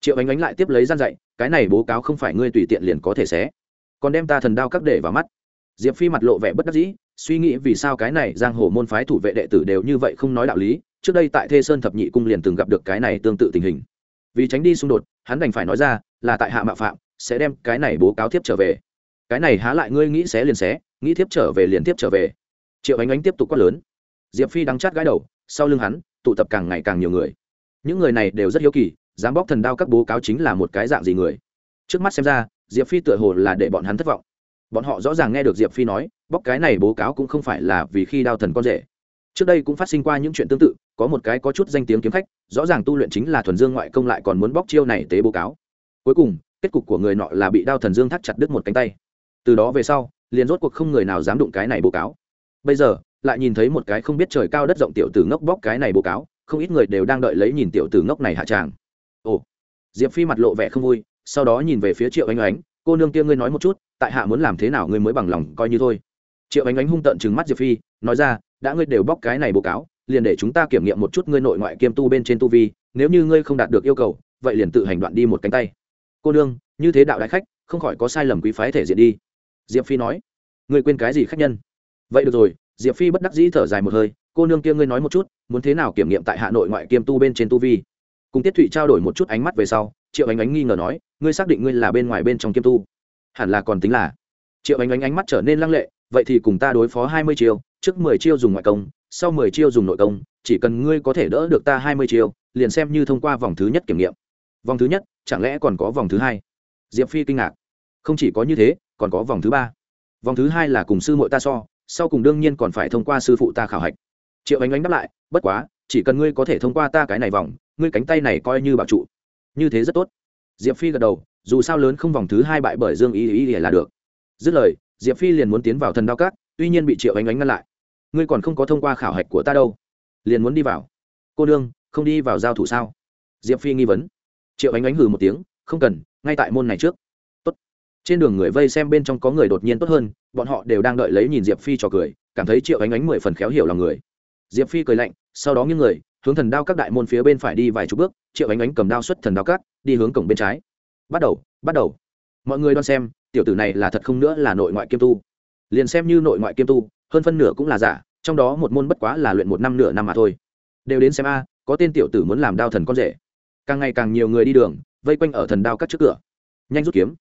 Triệu ánh ánh lại tiếp lấy gian dạy, cái này bố cáo không phải ngươi tùy tiện liền có thể xé. Còn đem ta thần đao các để vào mắt. Diệp phi mặt lộ vẻ bất đắc dĩ suy nghĩ vì sao cái này giang hồ môn phái thủ vệ đệ tử đều như vậy không nói đạo lý, trước đây tại thê sơn thập nhị cung liền từng gặp được cái này tương tự tình hình. Vì tránh đi xung đột, hắn đành phải nói ra, là tại hạ mạo phạm, sẽ đem cái này bố cáo tiếp trở về. Cái này há lại ngươi nghĩ xé liền xé, nghĩ tiếp trở về liền tiếp trở về. Triệu ánh ánh tiếp tục quát lớn. Diệp phi đắng chát gái đầu, sau lưng hắn, tụ tập càng ngày càng nhiều người. Những người này đều rất hiếu kỳ, dám bóc thần đao các bố cáo chính là một cái dạng gì người. Trước mắt xem ra, diệp phi tựa hồ là để bọn hắn thất vọng bọn họ rõ ràng nghe được diệp phi nói bóc cái này bố cáo cũng không phải là vì khi đao thần con rể. Trước đây cũng phát sinh qua những chuyện tương tự, có một cái có chút danh tiếng kiếm khách, rõ ràng tu luyện chính là thuần dương ngoại công lại còn muốn bóc chiêu này tế bố cáo. Cuối cùng, kết cục của người nọ là bị đao thần dương thắt chặt đứt một cánh tay. Từ đó về sau, liền rốt cuộc không người nào dám đụng cái này bố cáo. Bây giờ, lại nhìn thấy một cái không biết trời cao đất rộng tiểu tử ngốc bóc cái này bố cáo, không ít người đều đang đợi lấy nhìn tiểu tử ngốc này hạ tràng. Ồ, diệp phi mặt lộ vẻ không vui, sau đó nhìn về phía triệu ánh ánh, cô nương kia ngươi nói một chút tại hạ muốn làm thế nào ngươi mới bằng lòng coi như thôi. Triệu ánh ánh hung tợn chừng mắt diệp phi, nói ra, đã ngươi đều bóc cái này bố cáo, liền để chúng ta kiểm nghiệm một chút ngươi nội ngoại kiêm tu bên trên tu vi, nếu như ngươi không đạt được yêu cầu, vậy liền tự hành đoạn đi một cánh tay. Cô nương, như thế đạo đại khách, không khỏi có sai lầm quý phái thể diện đi. Diệp phi nói, ngươi quên cái gì khách nhân? Vậy được rồi, diệp phi bất đắc dĩ thở dài một hơi, cô nương kia ngươi nói một chút, muốn thế nào kiểm nghiệm tại hạ nội ngoại kiêm tu bên trên tu vi? Cùng tiết thụy trao đổi một chút ánh mắt về sau, triệu ánh ánh nghi ngờ nói, ngươi xác định ngươi là bên ngoài bên trong kiêm tu hẳn là còn tính là. Triệu ánh ánh ánh mắt trở nên lăng lệ, vậy thì cùng ta đối phó hai mươi chiêu, trước mười chiêu dùng ngoại công, sau mười chiêu dùng nội công, chỉ cần ngươi có thể đỡ được ta hai mươi chiêu, liền xem như thông qua vòng thứ nhất kiểm nghiệm. Vòng thứ nhất, chẳng lẽ còn có vòng thứ hai? Diệp phi kinh ngạc. Không chỉ có như thế, còn có vòng thứ ba. Vòng thứ hai là cùng sư muội ta so, sau cùng đương nhiên còn phải thông qua sư phụ ta khảo hạch. Triệu ánh ánh đáp lại, bất quá, chỉ cần ngươi có thể thông qua ta cái này vòng, ngươi cánh tay này coi như bảo trụ. Như thế rất tốt. Diệp phi gật đầu dù sao lớn không vòng thứ hai bại bởi dương ý ý, ý là được. Dứt lời diệp phi liền muốn tiến vào thần đao cát tuy nhiên bị triệu ánh ánh ngăn lại. Ngươi còn không có thông qua khảo hạch của ta đâu. Liền muốn đi vào. Cô đương không đi vào giao thủ sao? Diệp phi nghi vấn. Triệu ánh ánh hừ một tiếng không cần ngay tại môn này trước. Tốt. Trên đường người vây xem bên trong có người đột nhiên tốt hơn bọn họ đều đang đợi lấy nhìn diệp phi trò cười cảm thấy triệu ánh ánh mười phần khéo hiểu lòng người. Diệp phi cười lạnh sau đó những người hướng thần đao các đại môn phía bên phải đi vài chục bước triệu ánh ánh cầm đao xuất thần đao cắt đi hướng cổng bên trái bắt đầu bắt đầu. Mọi người đoan xem, tiểu tử này là thật không nữa là nội ngoại kiêm tu. Liền xem như nội ngoại kiêm tu, hơn phân nửa cũng là giả, trong đó một môn bất quá là luyện một năm nửa năm mà thôi. Đều đến xem a, có tên tiểu tử muốn làm đao thần con rể. Càng ngày càng nhiều người đi đường, vây quanh ở thần đao cắt trước cửa. Nhanh rút kiếm.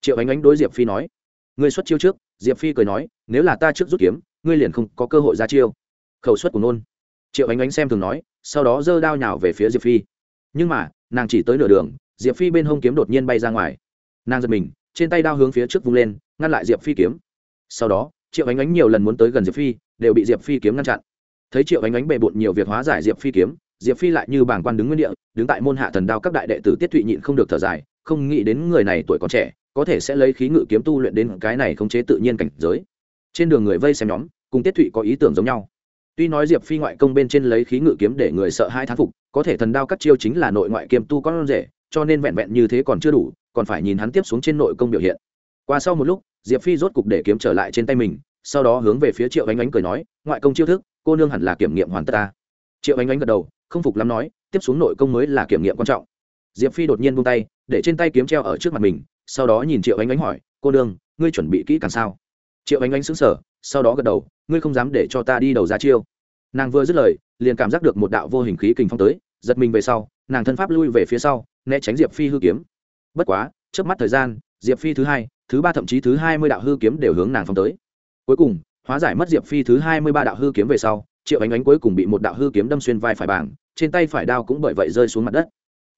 Triệu ánh ánh đối diệp phi nói. Ngươi xuất chiêu trước, diệp phi cười nói, nếu là ta trước rút kiếm, ngươi liền không có cơ hội ra chiêu. Khẩu suất của nôn. Triệu ánh ánh xem thường nói, sau đó giơ đao nhào về phía diệp phi. Nhưng mà, nàng chỉ tới nửa đường diệp phi bên hông kiếm đột nhiên bay ra ngoài nàng giật mình trên tay đao hướng phía trước vung lên ngăn lại diệp phi kiếm sau đó triệu ánh ánh nhiều lần muốn tới gần diệp phi đều bị diệp phi kiếm ngăn chặn thấy triệu ánh ánh bề bộn nhiều việc hóa giải diệp phi kiếm diệp phi lại như bảng quan đứng nguyên địa đứng tại môn hạ thần đao các đại đệ tử tiết thụy nhịn không được thở dài không nghĩ đến người này tuổi còn trẻ có thể sẽ lấy khí ngự kiếm tu luyện đến cái này không chế tự nhiên cảnh giới trên đường người vây xem nhóm cùng tiết thụy có ý tưởng giống nhau tuy nói diệp phi ngoại công bên trên lấy khí ngự kiếm để người sợ hai thán phục có thể thần đao các chiêu chính là nội ngoại kiêm tu con rể cho nên vẹn vẹn như thế còn chưa đủ, còn phải nhìn hắn tiếp xuống trên nội công biểu hiện. Qua sau một lúc, diệp phi rốt cục để kiếm trở lại trên tay mình, sau đó hướng về phía triệu ánh ánh cười nói, ngoại công chiêu thức, cô nương hẳn là kiểm nghiệm hoàn tất ta. Triệu ánh ánh gật đầu, không phục lắm nói, tiếp xuống nội công mới là kiểm nghiệm quan trọng. Diệp phi đột nhiên buông tay, để trên tay kiếm treo ở trước mặt mình, sau đó nhìn triệu ánh ánh hỏi, cô nương, ngươi chuẩn bị kỹ càng sao? Triệu ánh ánh xứng sở sau đó gật đầu, ngươi không dám để cho ta đi đầu ra chiêu. Nàng vừa dứt lời, liền cảm giác được một đạo vô hình khí kình phong tới, giật mình về sau, nàng thân pháp lui về phía sau né tránh diệp phi hư kiếm. Bất quá trước mắt thời gian, diệp phi thứ hai, thứ ba thậm chí thứ hai mươi đạo hư kiếm đều hướng nàng phong tới. Cuối cùng, hóa giải mất diệp phi thứ hai mươi ba đạo hư kiếm về sau, triệu ánh ánh cuối cùng bị một đạo hư kiếm đâm xuyên vai phải bảng, trên tay phải đao cũng bởi vậy rơi xuống mặt đất.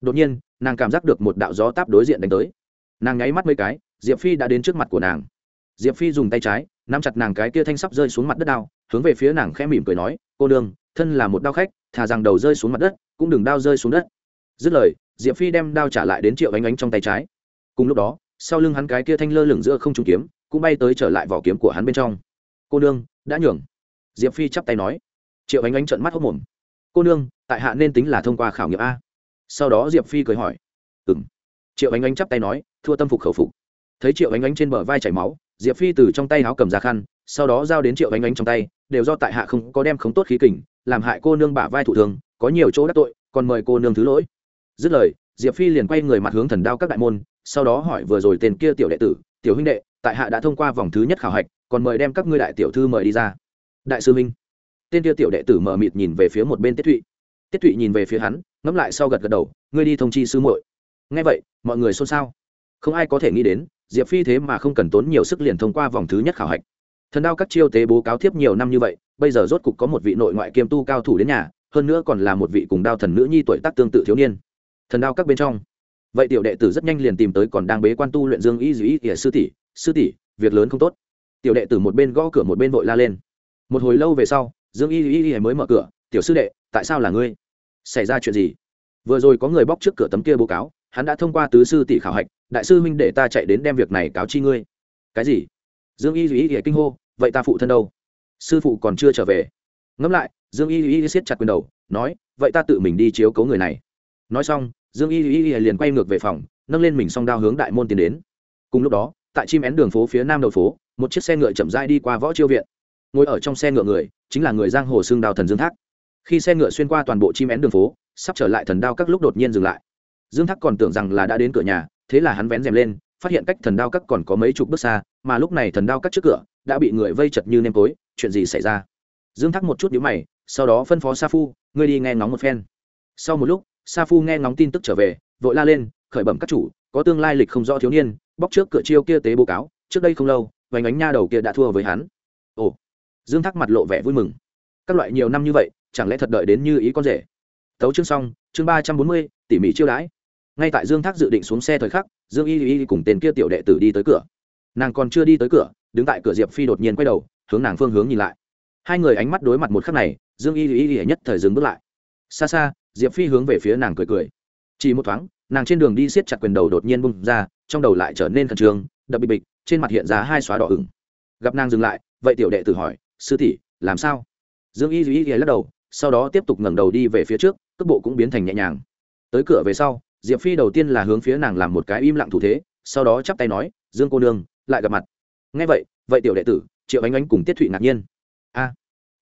Đột nhiên, nàng cảm giác được một đạo gió táp đối diện đánh tới. Nàng nháy mắt mấy cái, diệp phi đã đến trước mặt của nàng. Diệp phi dùng tay trái, nắm chặt nàng cái kia thanh sắp rơi xuống mặt đất đao, hướng về phía nàng khẽ mỉm cười nói, cô đương thân là một đao khách, thà rằng đầu rơi xuống mặt đất, cũng đừng đao rơi xuống đất. Dứt lời diệp phi đem đao trả lại đến triệu ánh ánh trong tay trái. Cùng lúc đó, sau lưng hắn cái kia thanh lơ lửng giữa không trung kiếm, cũng bay tới trở lại vỏ kiếm của hắn bên trong. Cô nương, đã nhường. Diệp phi chắp tay nói. Triệu ánh ánh trận mắt hốc mồm cô nương, tại hạ nên tính là thông qua khảo nghiệm a. Sau đó diệp phi cười hỏi. Ừng triệu ánh ánh chắp tay nói, thua tâm phục khẩu phục. Thấy triệu ánh ánh trên bờ vai chảy máu, diệp phi từ trong tay áo cầm ra khăn, sau đó giao đến triệu ánh ánh trong tay, đều do tại hạ không có đem khống tốt khí kình, làm hại cô nương bả vai thủ thường có nhiều chỗ đắc tội, còn mời cô nương thứ lỗi dứt lời, diệp phi liền quay người mặt hướng thần đao các đại môn, sau đó hỏi vừa rồi tên kia tiểu đệ tử, tiểu huynh đệ, tại hạ đã thông qua vòng thứ nhất khảo hạch, còn mời đem các ngươi đại tiểu thư mời đi ra. Đại sư minh tên kia tiểu đệ tử mờ mịt nhìn về phía một bên tiết thụy. Tiết thụy nhìn về phía hắn, ngẫm lại sau gật gật đầu, ngươi đi thông chi sư muội. Nghe vậy, mọi người xôn xao. Không ai có thể nghĩ đến, diệp phi thế mà không cần tốn nhiều sức liền thông qua vòng thứ nhất khảo hạch. Thần đao các chiêu tế bố cáo thiếp nhiều năm như vậy, bây giờ rốt cục có một vị nội ngoại kiêm tu cao thủ đến nhà, hơn nữa còn là một vị cùng đao thần nữ nhi tuổi tác tương tự thiếu niên thần đao các bên trong. Vậy tiểu đệ tử rất nhanh liền tìm tới còn đang bế quan tu luyện dương y dĩ ỉa sư tỷ sư tỷ, việc lớn không tốt. Tiểu đệ tử một bên gõ cửa một bên vội la lên. Một hồi lâu về sau, dương y y y mới mở cửa, tiểu sư đệ, tại sao là ngươi? Xảy ra chuyện gì? Vừa rồi có người bóc trước cửa tấm kia bố cáo, hắn đã thông qua tứ sư tỷ khảo hạch, đại sư huynh để ta chạy đến đem việc này cáo chi ngươi. Cái gì? Dương y y y kinh hô, vậy ta phụ thân đâu? Sư phụ còn chưa trở về. Ngẫm lại, dương y y siết chặt quyền đầu, nói, vậy ta tự mình đi chiếu cấu người này nói xong, dương y y y liền quay ngược về phòng, nâng lên mình song đao hướng đại môn tiến đến. Cùng lúc đó, tại chim én đường phố phía nam đầu phố, một chiếc xe ngựa chậm rãi đi qua võ chiêu viện. Ngồi ở trong xe ngựa người, chính là người giang hồ xương đao thần dương thác. Khi xe ngựa xuyên qua toàn bộ chim én đường phố, sắp trở lại thần đao các lúc đột nhiên dừng lại. Dương thác còn tưởng rằng là đã đến cửa nhà, thế là hắn vén rèm lên, phát hiện cách thần đao các còn có mấy chục bước xa, mà lúc này thần đao các trước cửa đã bị người vây chật như nêm tối, chuyện gì xảy ra? Dương thác một chút nhíu mày, sau đó phân phó sa phu, ngươi đi nghe ngóng một phen. Sau một lúc sa phu nghe ngóng tin tức trở về, vội la lên, khởi bẩm các chủ, có tương lai lịch không rõ thiếu niên, bóc trước cửa chiêu kia tế bố cáo, trước đây không lâu, vành ánh nha đầu kia đã thua với hắn. Ồ, dương thác mặt lộ vẻ vui mừng. Các loại nhiều năm như vậy, chẳng lẽ thật đợi đến như ý con rể? Tấu chương xong, chương ba trăm bốn mươi, tỉ mỉ chiêu đãi. Ngay tại dương thác dự định xuống xe thời khắc, dương y y cùng tên kia tiểu đệ tử đi tới cửa. Nàng còn chưa đi tới cửa, đứng tại cửa diệp phi đột nhiên quay đầu, hướng nàng phương hướng nhìn lại. Hai người ánh mắt đối mặt một khắc này, dương y y y nhất thời dừng bước lại. Xa xa diệp phi hướng về phía nàng cười cười. Chỉ một thoáng, nàng trên đường đi siết chặt quyền đầu đột nhiên bung ra, trong đầu lại trở nên khẩn trương, đập bịch bịch, trên mặt hiện ra hai xóa đỏ ửng. Gặp nàng dừng lại, vậy tiểu đệ tử hỏi, sư tỷ, làm sao? Dương y duy lắc đầu, sau đó tiếp tục ngẩng đầu đi về phía trước, cước bộ cũng biến thành nhẹ nhàng. Tới cửa về sau, diệp phi đầu tiên là hướng phía nàng làm một cái im lặng thủ thế, sau đó chắp tay nói, dương cô nương, lại gặp mặt. Ngay vậy vậy tiểu đệ tử, triệu ánh ánh cùng tiết thụy ngạc nhiên. A,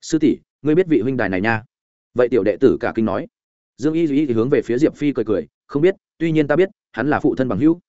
sư tỷ, ngươi biết vị huynh đài này nha? Vậy tiểu đệ tử cả kinh nói dương y duy thì hướng về phía diệp phi cười cười, không biết, tuy nhiên ta biết, hắn là phụ thân bằng hữu.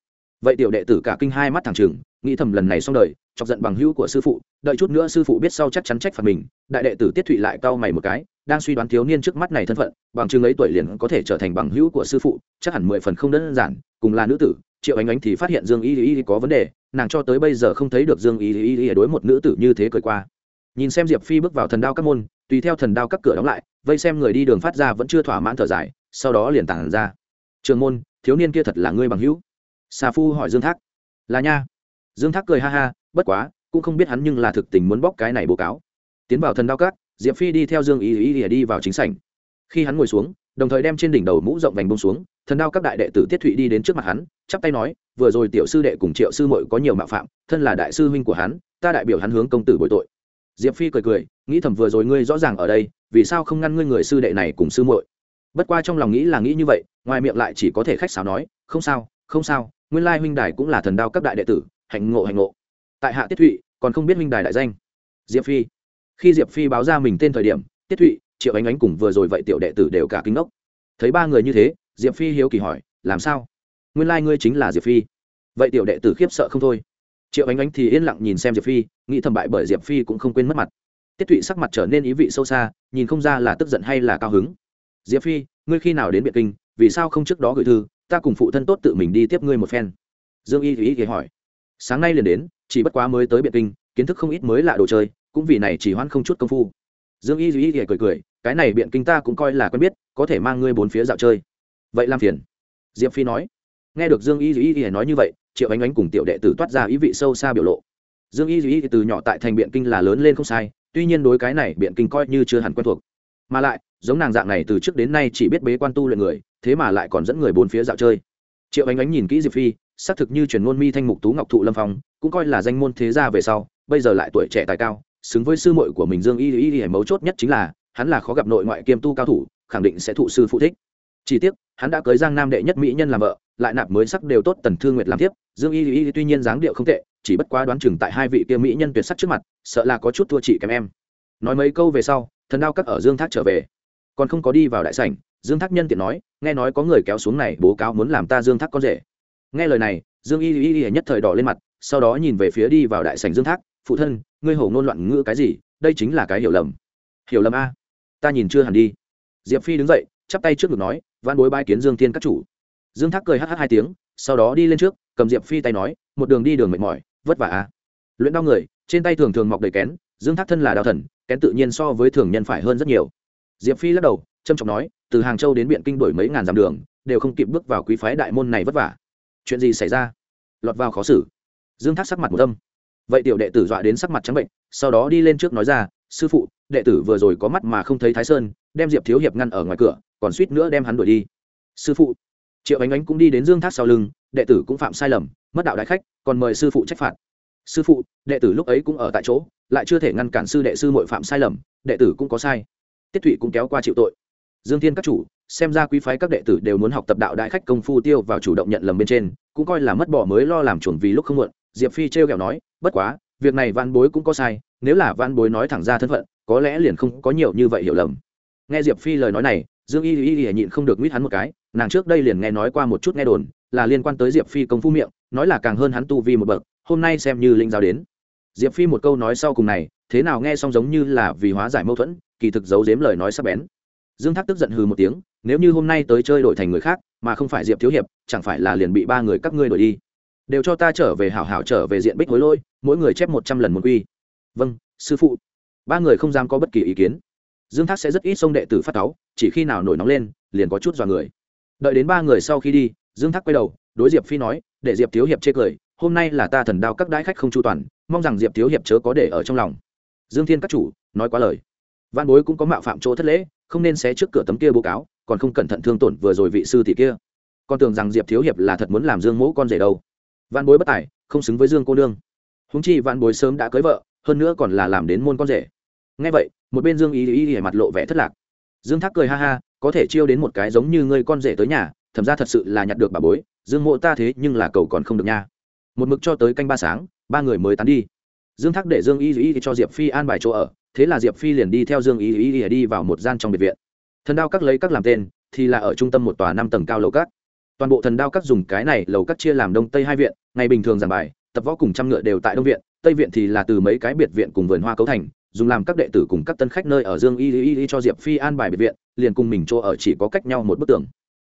Vậy tiểu đệ tử cả kinh hai mắt thẳng trừng, nghĩ thầm lần này xong đời, chọc giận bằng hữu của sư phụ, đợi chút nữa sư phụ biết sau chắc chắn trách phạt mình, đại đệ tử tiết thụy lại cau mày một cái, đang suy đoán thiếu niên trước mắt này thân phận, bằng chứng ấy tuổi liền có thể trở thành bằng hữu của sư phụ, chắc hẳn mười phần không đơn giản, cùng là nữ tử, triệu ánh ánh thì phát hiện dương y y có vấn đề, nàng cho tới bây giờ không thấy được dương y y đối một nữ tử như thế cười qua. Nhìn xem diệp phi bước vào thần đao các môn, tùy theo thần đao các cửa đóng lại vây xem người đi đường phát ra vẫn chưa thỏa mãn thở dài, sau đó liền tản ra. Trường môn, thiếu niên kia thật là ngươi bằng hữu. Xà phu hỏi dương thác. Là nha. Dương thác cười ha ha, bất quá, cũng không biết hắn nhưng là thực tình muốn bóc cái này bố cáo. Tiến vào thần đao cát diệp phi đi theo dương ý ý ỉa đi vào chính sảnh. Khi hắn ngồi xuống, đồng thời đem trên đỉnh đầu mũ rộng vành bông xuống, thần đao các đại đệ tử tiết thụy đi đến trước mặt hắn, chắp tay nói, vừa rồi tiểu sư đệ cùng triệu sư mội có nhiều mạo phạm, thân là đại sư huynh của hắn, ta đại biểu hắn hướng công tử bội tội diệp phi cười cười, nghĩ thầm vừa rồi ngươi rõ ràng ở đây, vì sao không ngăn ngươi người sư đệ này cùng sư muội? Bất qua trong lòng nghĩ là nghĩ như vậy, ngoài miệng lại chỉ có thể khách sáo nói, không sao không sao, nguyên lai huynh đài cũng là thần đao các đại đệ tử, hạnh ngộ hạnh ngộ. Tại hạ tiết thụy, còn không biết huynh đài đại danh. Diệp phi. Khi diệp phi báo ra mình tên thời điểm, tiết thụy, triệu ánh ánh cùng vừa rồi vậy tiểu đệ tử đều cả kinh ốc thấy ba người như thế, diệp phi hiếu kỳ hỏi, làm sao? Nguyên Lai ngươi chính là diệp phi. Vậy tiểu đệ tử khiếp sợ không thôi. Triệu ánh ánh thì yên lặng nhìn xem diệp phi nghĩ thầm bại bởi diệp phi cũng không quên mất mặt. Tiết thụy sắc mặt trở nên ý vị sâu xa, nhìn không ra là tức giận hay là cao hứng. Diệp phi, ngươi khi nào đến Biệt kinh, vì sao không trước đó gửi thư, ta cùng phụ thân tốt tự mình đi tiếp ngươi một phen? Dương y thì y hỏi. Sáng nay liền đến, chỉ bất quá mới tới Biệt kinh, kiến thức không ít mới lạ đồ chơi, cũng vì này chỉ hoan không chút công phu. Dương y y y cười cười, cái này biện kinh ta cũng coi là quen biết, có thể mang ngươi bốn phía dạo chơi. Vậy làm phiền. Diệp phi nói. Nghe được dương y y y nói như vậy, triệu ánh ánh cùng tiểu đệ tử toát ra ý vị sâu xa biểu lộ dương y y từ nhỏ tại thành biện kinh là lớn lên không sai, tuy nhiên đối cái này biện kinh coi như chưa hẳn quen thuộc. Mà lại, giống nàng dạng này từ trước đến nay chỉ biết bế quan tu luyện người, thế mà lại còn dẫn người bốn phía dạo chơi. Triệu ánh ánh nhìn kỹ diệp phi, xác thực như truyền ngôn mi thanh mục tú ngọc thụ lâm phong, cũng coi là danh môn thế gia về sau, bây giờ lại tuổi trẻ tài cao, xứng với sư muội của mình dương y y y mấu chốt nhất chính là, hắn là khó gặp nội ngoại kiêm tu cao thủ, khẳng định sẽ thụ sư phụ thích. Chỉ tiếc, hắn đã cưới giang nam đệ nhất mỹ nhân làm vợ, lại nạp mới sắc đều tốt tần thương nguyệt làm tiếp dương y y tuy nhiên dáng điệu không tệ chỉ bất quá đoán chừng tại hai vị kia mỹ nhân tuyệt sắc trước mặt, sợ là có chút thua chị kém em. Nói mấy câu về sau, thần đao cắt ở dương thác trở về. Còn không có đi vào đại sảnh, dương thác nhân tiện nói, nghe nói có người kéo xuống này bố cáo muốn làm ta dương thác con rể. Nghe lời này, dương y y y nhất thời đỏ lên mặt, sau đó nhìn về phía đi vào đại sảnh dương thác, phụ thân, ngươi hổ ngôn loạn ngữ cái gì? Đây chính là cái hiểu lầm. Hiểu lầm a? Ta nhìn chưa hẳn đi. Diệp phi đứng dậy, chắp tay trước ngực nói văn bối bai kiến dương thiên các chủ. Dương thác cười hh hai tiếng, sau đó đi lên trước, cầm diệp phi tay nói, một đường đi đường mệt mỏi vất vả a luyện đau người, trên tay thường thường mọc đầy kén, dương thác thân là đao thần, kén tự nhiên so với thường nhân phải hơn rất nhiều. Diệp phi lắc đầu trâm trọng nói, từ hàng châu đến biện kinh đổi mấy ngàn dặm đường, đều không kịp bước vào quý phái đại môn này vất vả. Chuyện gì xảy ra? Lọt vào khó xử. Dương thác sắc mặt một tâm vậy tiểu đệ tử dọa đến sắc mặt trắng bệnh, sau đó đi lên trước nói ra, sư phụ, đệ tử vừa rồi có mắt mà không thấy thái sơn, đem diệp thiếu hiệp ngăn ở ngoài cửa, còn suýt nữa đem hắn đuổi đi. Sư phụ triệu ánh ánh cũng đi đến dương thác sau lưng, đệ tử cũng phạm sai lầm, mất đạo đại khách, còn mời sư phụ trách phạt. Sư phụ, đệ tử lúc ấy cũng ở tại chỗ, lại chưa thể ngăn cản sư đệ sư mội phạm sai lầm, đệ tử cũng có sai. Tiết thụy cũng kéo qua chịu tội. Dương thiên các chủ, xem ra quý phái các đệ tử đều muốn học tập đạo đại khách công phu tiêu vào chủ động nhận lầm bên trên, cũng coi là mất bỏ mới lo làm chuẩn vì lúc không muộn. Diệp phi trêu ghẹo nói, bất quá, việc này van bối cũng có sai, nếu là van bối nói thẳng ra thân phận, có lẽ liền không có nhiều như vậy hiểu lầm. Nghe diệp phi lời nói này, dương y y y nhịn không được nguyết hắn một cái nàng trước đây liền nghe nói qua một chút nghe đồn, là liên quan tới diệp phi công phu miệng, nói là càng hơn hắn tu vi một bậc, hôm nay xem như linh giáo đến. Diệp phi một câu nói sau cùng này, thế nào nghe xong giống như là vì hóa giải mâu thuẫn, kỳ thực giấu giếm lời nói sắp bén. Dương thác tức giận hừ một tiếng, nếu như hôm nay tới chơi đổi thành người khác, mà không phải diệp thiếu hiệp, chẳng phải là liền bị ba người các ngươi đổi đi. Đều cho ta trở về hảo hảo trở về diện bích hối lôi mỗi người chép một trăm lần một quy. Vâng sư phụ. Ba người không dám có bất kỳ ý kiến. Dương thác sẽ rất ít xông đệ tử phát táo chỉ khi nào nổi nóng lên, liền có chút dọa người đợi đến ba người sau khi đi, dương thác quay đầu, đối diệp phi nói, để diệp thiếu hiệp chê cười, hôm nay là ta thần đao các đãi khách không chu toàn, mong rằng diệp thiếu hiệp chớ có để ở trong lòng. Dương thiên các chủ, nói quá lời. Văn bối cũng có mạo phạm chỗ thất lễ, không nên xé trước cửa tấm kia bố cáo, còn không cẩn thận thương tổn vừa rồi vị sư tỷ kia. Con tưởng rằng diệp thiếu hiệp là thật muốn làm dương mẫu con rể đâu. Văn bối bất tài, không xứng với dương cô nương. Húng chi văn bối sớm đã cưới vợ, hơn nữa còn là làm đến môn con rể. Ngay vậy, một bên dương ý ý ý mặt lộ vẻ thất lạc. Dương thác cười ha ha có thể chiêu đến một cái giống như ngươi con rể tới nhà thẩm ra thật sự là nhặt được bà bối, dương mộ ta thế nhưng là cầu còn không được nha. Một mực cho tới canh ba sáng, ba người mới tán đi. Dương thác để dương y y cho diệp phi an bài chỗ ở, thế là diệp phi liền đi theo dương y y đi vào một gian trong biệt viện. Thần đao các lấy các làm tên, thì là ở trung tâm một tòa năm tầng cao lầu các. Toàn bộ thần đao các dùng cái này lầu các chia làm đông tây hai viện, ngày bình thường giảng bài, tập võ cùng trăm ngựa đều tại đông viện, tây viện thì là từ mấy cái biệt viện cùng vườn hoa cấu thành dùng làm các đệ tử cùng các tân khách nơi ở dương y y y cho diệp phi an bài biệt viện, liền cùng mình chỗ ở chỉ có cách nhau một bức tường.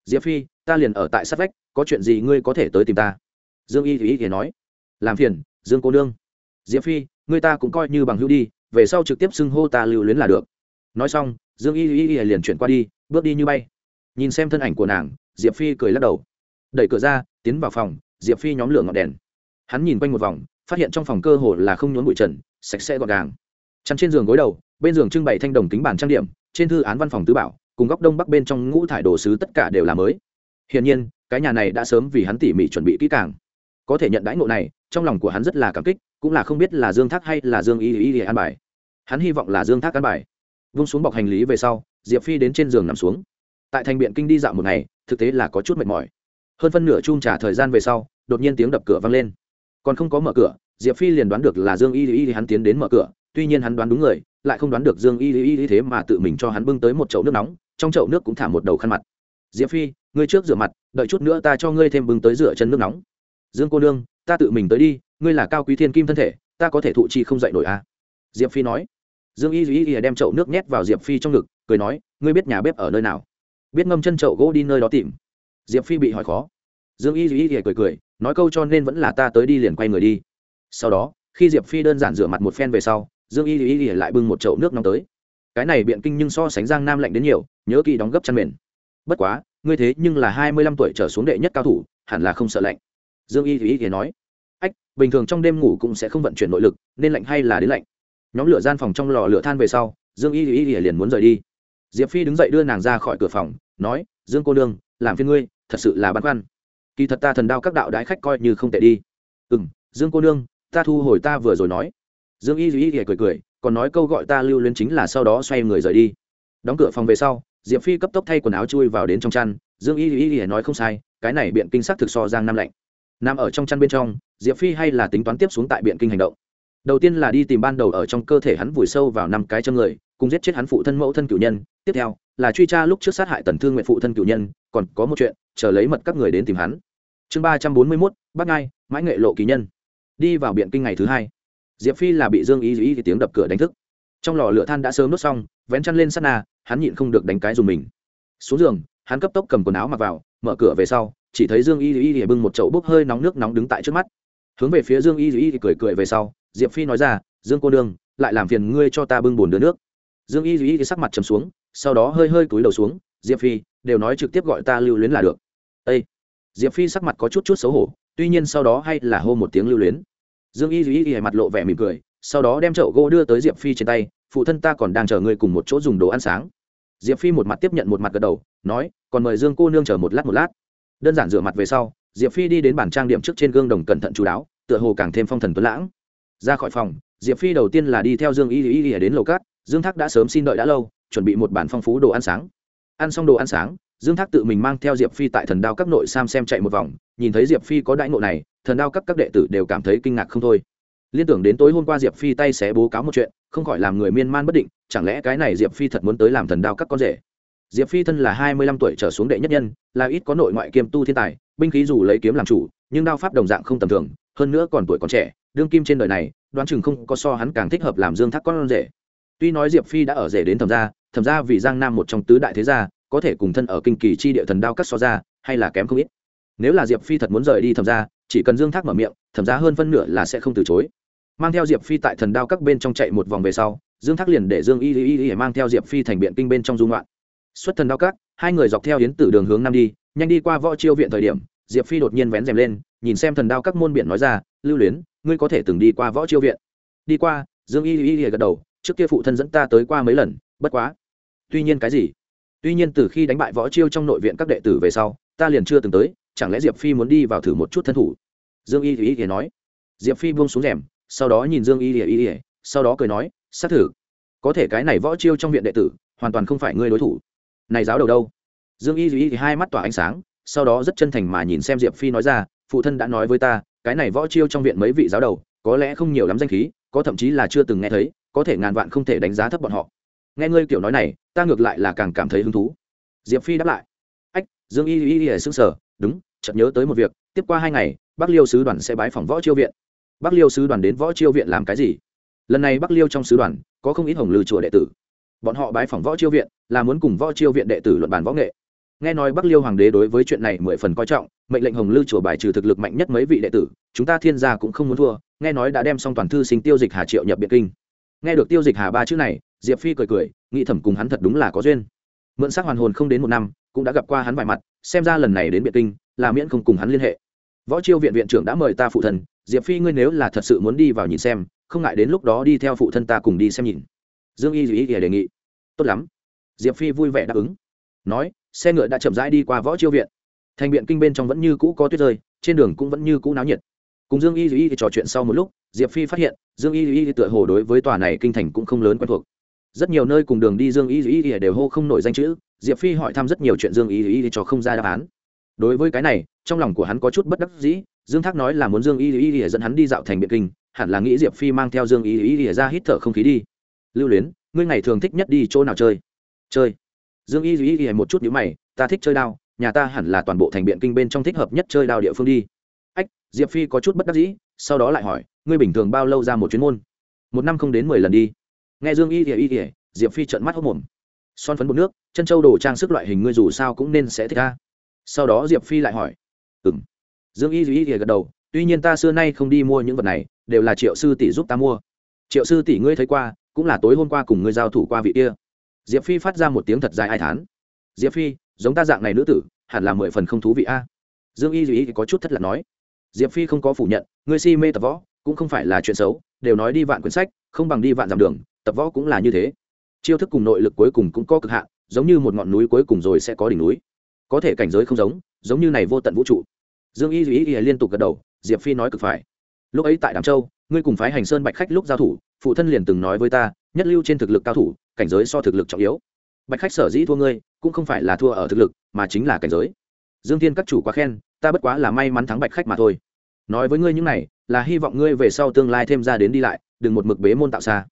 Diệp phi, ta liền ở tại sát vách, có chuyện gì ngươi có thể tới tìm ta? Dương y y y nói. Làm phiền, dương cô nương. Diệp phi, ngươi ta cũng coi như bằng hữu đi, về sau trực tiếp xưng hô ta lưu luyến là được. Nói xong, dương y y y liền chuyển qua đi, bước đi như bay. Nhìn xem thân ảnh của nàng, diệp phi cười lắc đầu. Đẩy cửa ra, tiến vào phòng, diệp phi nhóm lửa ngọn đèn. Hắn nhìn quanh một vòng, phát hiện trong phòng cơ hồ là không nhốn bụi trần, sạch sẽ gọn gàng chắn trên giường gối đầu, bên giường trưng bày thanh đồng kính bản trang điểm, trên thư án văn phòng tứ bảo, cùng góc đông bắc bên trong ngũ thải đồ sứ tất cả đều là mới. Hiển nhiên, cái nhà này đã sớm vì hắn tỉ mỉ chuẩn bị kỹ càng. Có thể nhận đãi ngộ này, trong lòng của hắn rất là cảm kích, cũng là không biết là dương thác hay là dương y y y an bài. Hắn hy vọng là dương thác an bài. Vung xuống bọc hành lý về sau, diệp phi đến trên giường nằm xuống. Tại thành biện kinh đi dạo một ngày, thực tế là có chút mệt mỏi. Hơn phân nửa chung trả thời gian về sau, đột nhiên tiếng đập cửa vang lên. Còn không có mở cửa, diệp phi liền đoán được là dương y y hắn tiến đến mở cửa tuy nhiên hắn đoán đúng người, lại không đoán được dương y y y thế mà tự mình cho hắn bưng tới một chậu nước nóng, trong chậu nước cũng thả một đầu khăn mặt. Diệp phi, ngươi trước rửa mặt, đợi chút nữa ta cho ngươi thêm bưng tới rửa chân nước nóng. Dương cô nương, ta tự mình tới đi, ngươi là cao quý thiên kim thân thể, ta có thể thụ chi không dậy nổi à? Diệp phi nói. Dương y y y đem chậu nước nhét vào diệp phi trong ngực, cười nói, ngươi biết nhà bếp ở nơi nào? Biết ngâm chân chậu gỗ đi nơi đó tìm. Diệp phi bị hỏi khó. Dương y duy cười cười, nói câu cho nên vẫn là ta tới đi liền quay người đi. Sau đó, khi diệp phi đơn giản rửa mặt một phen về sau dương y duy lại bưng một chậu nước nóng tới. Cái này biện kinh nhưng so sánh giang nam lạnh đến nhiều, nhớ kỹ đóng gấp chăn mền. Bất quá, ngươi thế nhưng là hai mươi lăm tuổi trở xuống đệ nhất cao thủ, hẳn là không sợ lạnh. Dương y thì nói. Ách, bình thường trong đêm ngủ cũng sẽ không vận chuyển nội lực, nên lạnh hay là đến lạnh? Nhóm lửa gian phòng trong lò lửa than về sau, dương y thì liền muốn rời đi. Diệp phi đứng dậy đưa nàng ra khỏi cửa phòng, nói, dương cô nương, làm phiên ngươi, thật sự là băn khoăn. Kỳ thật ta thần đao các đạo đái khách coi như không tệ đi. Ừ m dương cô nương, ta thu hồi ta vừa rồi nói dương y duy cười cười, còn nói câu gọi ta lưu luyến chính là sau đó xoay người rời đi. Đóng cửa phòng về sau, diệp phi cấp tốc thay quần áo chui vào đến trong chăn, dương y y y nói không sai, cái này biện kinh sắc thực so giang nam lạnh. Nằm ở trong chăn bên trong, diệp phi hay là tính toán tiếp xuống tại biện kinh hành động. Đầu tiên là đi tìm ban đầu ở trong cơ thể hắn vùi sâu vào năm cái chân người, cùng giết chết hắn phụ thân mẫu thân cửu nhân. Tiếp theo, là truy tra lúc trước sát hại tần thương nguyện phụ thân cửu nhân, còn có một chuyện, chờ lấy mật các người đến tìm hắn. Chương ba trăm bốn mươi mốt bắc ngai, mãi nghệ lộ kỳ nhân. Đi vào biện kinh ngày thứ hai diệp phi là bị dương y y thì tiếng đập cửa đánh thức. Trong lò lửa than đã sớm đốt xong, vén chăn lên sát na, hắn nhịn không được đánh cái dùng mình. Xuống giường, hắn cấp tốc cầm quần áo mặc vào, mở cửa về sau, chỉ thấy dương y y y bưng một chậu bốc hơi nóng nước nóng đứng tại trước mắt. Hướng về phía dương y y cười cười về sau, diệp phi nói ra, dương cô nương, lại làm phiền ngươi cho ta bưng bồn đưa nước. Dương y y sắc mặt trầm xuống, sau đó hơi hơi cúi đầu xuống, diệp phi, đều nói trực tiếp gọi ta lưu luyến là được. Ây diệp phi sắc mặt có chút chút xấu hổ, tuy nhiên sau đó hay là hô một tiếng lưu luyến dương y y y mặt lộ vẻ mỉm cười, sau đó đem chậu gỗ đưa tới diệp phi trên tay, phụ thân ta còn đang chờ ngươi cùng một chỗ dùng đồ ăn sáng. Diệp phi một mặt tiếp nhận một mặt gật đầu, nói, còn mời dương cô nương chờ một lát một lát. Đơn giản rửa mặt về sau, diệp phi đi đến bản trang điểm trước trên gương đồng cẩn thận chú đáo, tựa hồ càng thêm phong thần tuấn lãng. Ra khỏi phòng, diệp phi đầu tiên là đi theo dương y y y đến lầu cát, dương thác đã sớm xin đợi đã lâu, chuẩn bị một bản phong phú đồ ăn sáng. Ăn xong đồ ăn sáng dương thác tự mình mang theo diệp phi tại thần đao các nội sam xem chạy một vòng, nhìn thấy diệp phi có đãi ngộ này, thần đao các các đệ tử đều cảm thấy kinh ngạc không thôi. Liên tưởng đến tối hôm qua diệp phi tay sẽ bố cáo một chuyện, không khỏi làm người miên man bất định, chẳng lẽ cái này diệp phi thật muốn tới làm thần đao các con rể? Diệp phi thân là hai mươi lăm tuổi trở xuống đệ nhất nhân, là ít có nội ngoại kiêm tu thiên tài, binh khí dù lấy kiếm làm chủ, nhưng đao pháp đồng dạng không tầm thường, hơn nữa còn tuổi còn trẻ, đương kim trên đời này, đoán chừng không có so hắn càng thích hợp làm dương thác con rể. Tuy nói diệp phi đã ở rể đến thẩm gia thẩm gia vì giang nam một trong tứ đại thế gia có thể cùng thân ở kinh kỳ chi địa thần đao cắt so ra, hay là kém không ít. Nếu là diệp phi thật muốn rời đi thẩm gia, chỉ cần dương thác mở miệng, thẩm gia hơn phân nửa là sẽ không từ chối. Mang theo diệp phi tại thần đao các bên trong chạy một vòng về sau, dương thác liền để dương y y y mang theo diệp phi thành biện kinh bên trong dung loạn. Xuất thần đao các, hai người dọc theo yến tử đường hướng nam đi, nhanh đi qua võ chiêu viện thời điểm, diệp phi đột nhiên vén rèm lên, nhìn xem thần đao các môn biển nói ra, lưu luyến, ngươi có thể từng đi qua võ chiêu viện. Đi qua, dương y y y gật đầu, trước kia phụ thân dẫn ta tới qua mấy lần, bất quá. Tuy nhiên cái gì? Tuy nhiên từ khi đánh bại võ chiêu trong nội viện các đệ tử về sau, ta liền chưa từng tới, chẳng lẽ diệp phi muốn đi vào thử một chút thân thủ? Dương y y thì nói. Diệp phi buông xuống rèm, sau đó nhìn dương y thì y ỉa sau đó cười nói xác thử. Có thể cái này võ chiêu trong viện đệ tử, hoàn toàn không phải ngươi đối thủ. Này giáo đầu đâu? Dương y y thì hai mắt tỏa ánh sáng, sau đó rất chân thành mà nhìn xem diệp phi nói ra, phụ thân đã nói với ta, cái này võ chiêu trong viện mấy vị giáo đầu, có lẽ không nhiều lắm danh khí, có thậm chí là chưa từng nghe thấy, có thể ngàn vạn không thể đánh giá thấp bọn họ. Nghe ngươi kiểu nói này ta ngược lại là càng cảm thấy hứng thú. Diệp phi đáp lại. Ách, dương y y y sững sờ, đúng, chợt nhớ tới một việc, tiếp qua hai ngày, bắc liêu sứ đoàn sẽ bái phòng võ chiêu viện. Bắc liêu sứ đoàn đến võ chiêu viện làm cái gì? Lần này bắc liêu trong sứ đoàn, có không ít hồng lư chùa đệ tử. Bọn họ bái phỏng võ chiêu viện, là muốn cùng võ chiêu viện đệ tử luận bàn võ nghệ. Nghe nói bắc liêu hoàng đế đối với chuyện này mười phần coi trọng, mệnh lệnh hồng lư chùa bài trừ thực lực mạnh nhất mấy vị đệ tử, chúng ta thiên gia cũng không muốn thua, nghe nói đã đem xong toàn thư sinh tiêu dịch hà triệu nhập biệt kinh. Nghe được tiêu dịch hà ba chữ này diệp phi cười cười, nghĩ thầm cùng hắn thật đúng là có duyên. Mượn xác hoàn hồn không đến một năm, cũng đã gặp qua hắn vài mặt, xem ra lần này đến biệt kinh, là miễn không cùng hắn liên hệ. Võ chiêu viện viện trưởng đã mời ta phụ thần, diệp phi ngươi nếu là thật sự muốn đi vào nhìn xem, không ngại đến lúc đó đi theo phụ thân ta cùng đi xem nhìn. Dương y dù ý đề nghị. Tốt lắm. Diệp phi vui vẻ đáp ứng. Nói, xe ngựa đã chậm rãi đi qua võ chiêu viện. Thành biện kinh bên trong vẫn như cũ có tuyết rơi, trên đường cũng vẫn như cũ náo nhiệt. Cùng dương y dù ý trò chuyện sau một lúc, diệp phi phát hiện, dương y dù ý tựa hồ đối với tòa này kinh thành cũng không lớn quen thuộc rất nhiều nơi cùng đường đi dương y y đều hô không nổi danh chữ diệp phi hỏi thăm rất nhiều chuyện dương y y cho không ra đáp án đối với cái này trong lòng của hắn có chút bất đắc dĩ dương thác nói là muốn dương y y y dẫn hắn đi dạo thành biện kinh hẳn là nghĩ diệp phi mang theo dương y y y ra hít thở không khí đi lưu luyến ngươi ngày thường thích nhất đi chỗ nào chơi chơi dương y y y một chút nhữ mày ta thích chơi đao nhà ta hẳn là toàn bộ thành biện kinh bên trong thích hợp nhất chơi đao địa phương đi ách diệp phi có chút bất đắc dĩ sau đó lại hỏi ngươi bình thường bao lâu ra một chuyến môn một năm không đến mười lần đi nghe dương y y y diệp phi trợn mắt hốc mồm. Son phấn bột nước, chân trâu đồ trang sức loại hình ngươi dù sao cũng nên sẽ thích ca sau đó diệp phi lại hỏi. Ừ m dương y duy gật đầu, tuy nhiên ta xưa nay không đi mua những vật này, đều là triệu sư tỷ giúp ta mua. Triệu sư tỷ ngươi thấy qua, cũng là tối hôm qua cùng ngươi giao thủ qua vị kia. Diệp phi phát ra một tiếng thật dài ai thán. Diệp phi, giống ta dạng này nữ tử, hẳn là mười phần không thú vị a. Dương y duy có chút thất lạc nói. Diệp phi không có phủ nhận, ngươi si mê tập võ cũng không phải là chuyện xấu, đều nói đi vạn quyển sách, không bằng đi vạn dặm đường, tập võ cũng là như thế. Chiêu thức cùng nội lực cuối cùng cũng có cực hạn, giống như một ngọn núi cuối cùng rồi sẽ có đỉnh núi. Có thể cảnh giới không giống giống như này vô tận vũ trụ. Dương y duy y liên tục gật đầu, diệp phi nói cực phải. Lúc ấy tại đàm châu, ngươi cùng phái hành sơn bạch khách lúc giao thủ, phụ thân liền từng nói với ta, nhất lưu trên thực lực cao thủ, cảnh giới so thực lực trọng yếu. Bạch khách sở dĩ thua ngươi, cũng không phải là thua ở thực lực, mà chính là cảnh giới. Dương thiên các chủ quá khen, ta bất quá là may mắn thắng bạch khách mà thôi nói với ngươi những này, là hy vọng ngươi về sau tương lai thêm ra đến đi lại, đừng một mực bế môn tạo xa.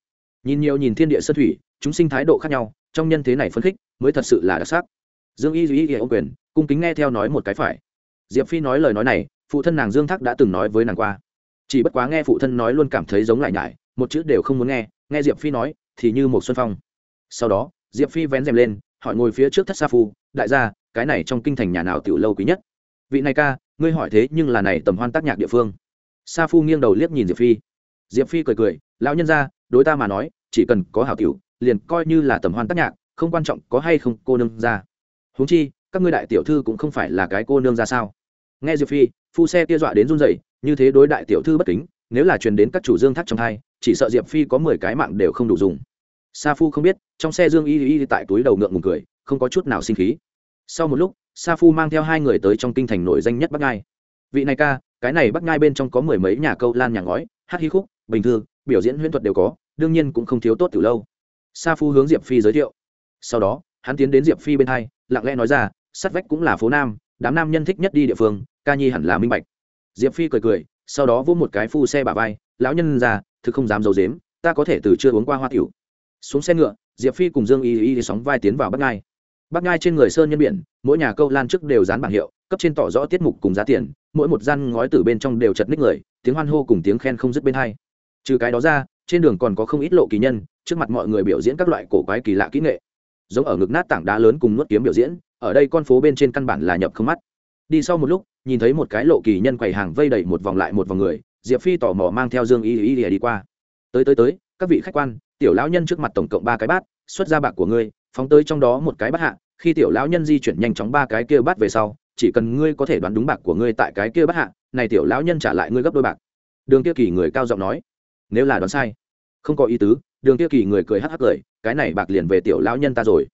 Nhìn nhiều nhìn thiên địa sơn thủy, chúng sinh thái độ khác nhau, trong nhân thế này phấn khích, mới thật sự là đặc sắc. Dương y duy y ông quyền, cung kính nghe theo nói một cái phải. Diệp phi nói lời nói này, phụ thân nàng dương thác đã từng nói với nàng qua. Chỉ bất quá nghe phụ thân nói luôn cảm thấy giống lại nhải, một chữ đều không muốn nghe nghe diệp phi nói, thì như một xuân phong. Sau đó, diệp phi vén rèm lên, hỏi ngồi phía trước thất sa phu, đại gia, cái này trong kinh thành nhà nào tiểu lâu quý nhất? Vị này ca, ngươi hỏi thế nhưng là này tầm hoan tác nhạc địa phương. Sa phu nghiêng đầu liếc nhìn diệp phi. Diệp phi cười cười, lão nhân ra đối ta mà nói, chỉ cần có hảo tiểu, liền coi như là tầm hoan tác nhạc, không quan trọng có hay không cô nương ra huống chi, các ngươi đại tiểu thư cũng không phải là cái cô nương ra sao? Nghe diệp phi, phu xe kia dọa đến run rẩy, như thế đối đại tiểu thư bất kính, nếu là truyền đến các chủ dương thác trong thai, chỉ sợ diệp phi có mười cái mạng đều không đủ dùng. Sa phu không biết, trong xe dương y y tại túi đầu ngượng ngùng cười, không có chút nào sinh khí. Sau một lúc sa phu mang theo hai người tới trong kinh thành nổi danh nhất bắc ngai. Vị này ca cái này bắc ngai bên trong có mười mấy nhà câu lan nhà ngói hát hí khúc bình thư biểu diễn huyễn thuật đều có đương nhiên cũng không thiếu tốt từ lâu. Sa phu hướng diệp phi giới thiệu. Sau đó hắn tiến đến diệp phi bên hai lặng lẽ nói ra sắt vách cũng là phố nam đám nam nhân thích nhất đi địa phương ca nhi hẳn là minh bạch. Diệp phi cười cười sau đó vỗ một cái phu xe bà vai lão nhân già, thực không dám d i ấ u dếm ta có thể từ chưa uống qua hoa tiểu. Xuống xe ngựa diệp phi cùng dương y y sóng vai tiến vào bắc ngai bác ngai trên người sơn nhân biển, mỗi nhà câu lan trước đều dán bảng hiệu, cấp trên tỏ rõ tiết mục cùng giá tiền, mỗi một gian ngói từ bên trong đều chật ních người, tiếng hoan hô cùng tiếng khen không dứt bên hai. Trừ cái đó ra, trên đường còn có không ít lộ kỳ nhân, trước mặt mọi người biểu diễn các loại cổ quái kỳ lạ kỹ nghệ. Giống ở ngực nát tảng đá lớn cùng nuốt kiếm biểu diễn, ở đây con phố bên trên căn bản là nhập không mắt. Đi sau một lúc, nhìn thấy một cái lộ kỳ nhân quầy hàng vây đầy một vòng lại một vòng người, diệp phi tò mò mang theo dương y y đi qua. Tới tới tới, các vị khách quan, tiểu lão nhân trước mặt tổng cộng ba cái bát, xuất ra bạc của ngươi phóng tới trong đó một cái bát hạ, khi tiểu lão nhân di chuyển nhanh chóng ba cái kia bát về sau, chỉ cần ngươi có thể đoán đúng bạc của ngươi tại cái kia bát hạ, này tiểu lão nhân trả lại ngươi gấp đôi bạc. Đường kia kỳ người cao giọng nói, nếu là đoán sai, không có ý tứ, đường kia kỳ người cười hắc hắc cười, cái này bạc liền về tiểu lão nhân ta rồi.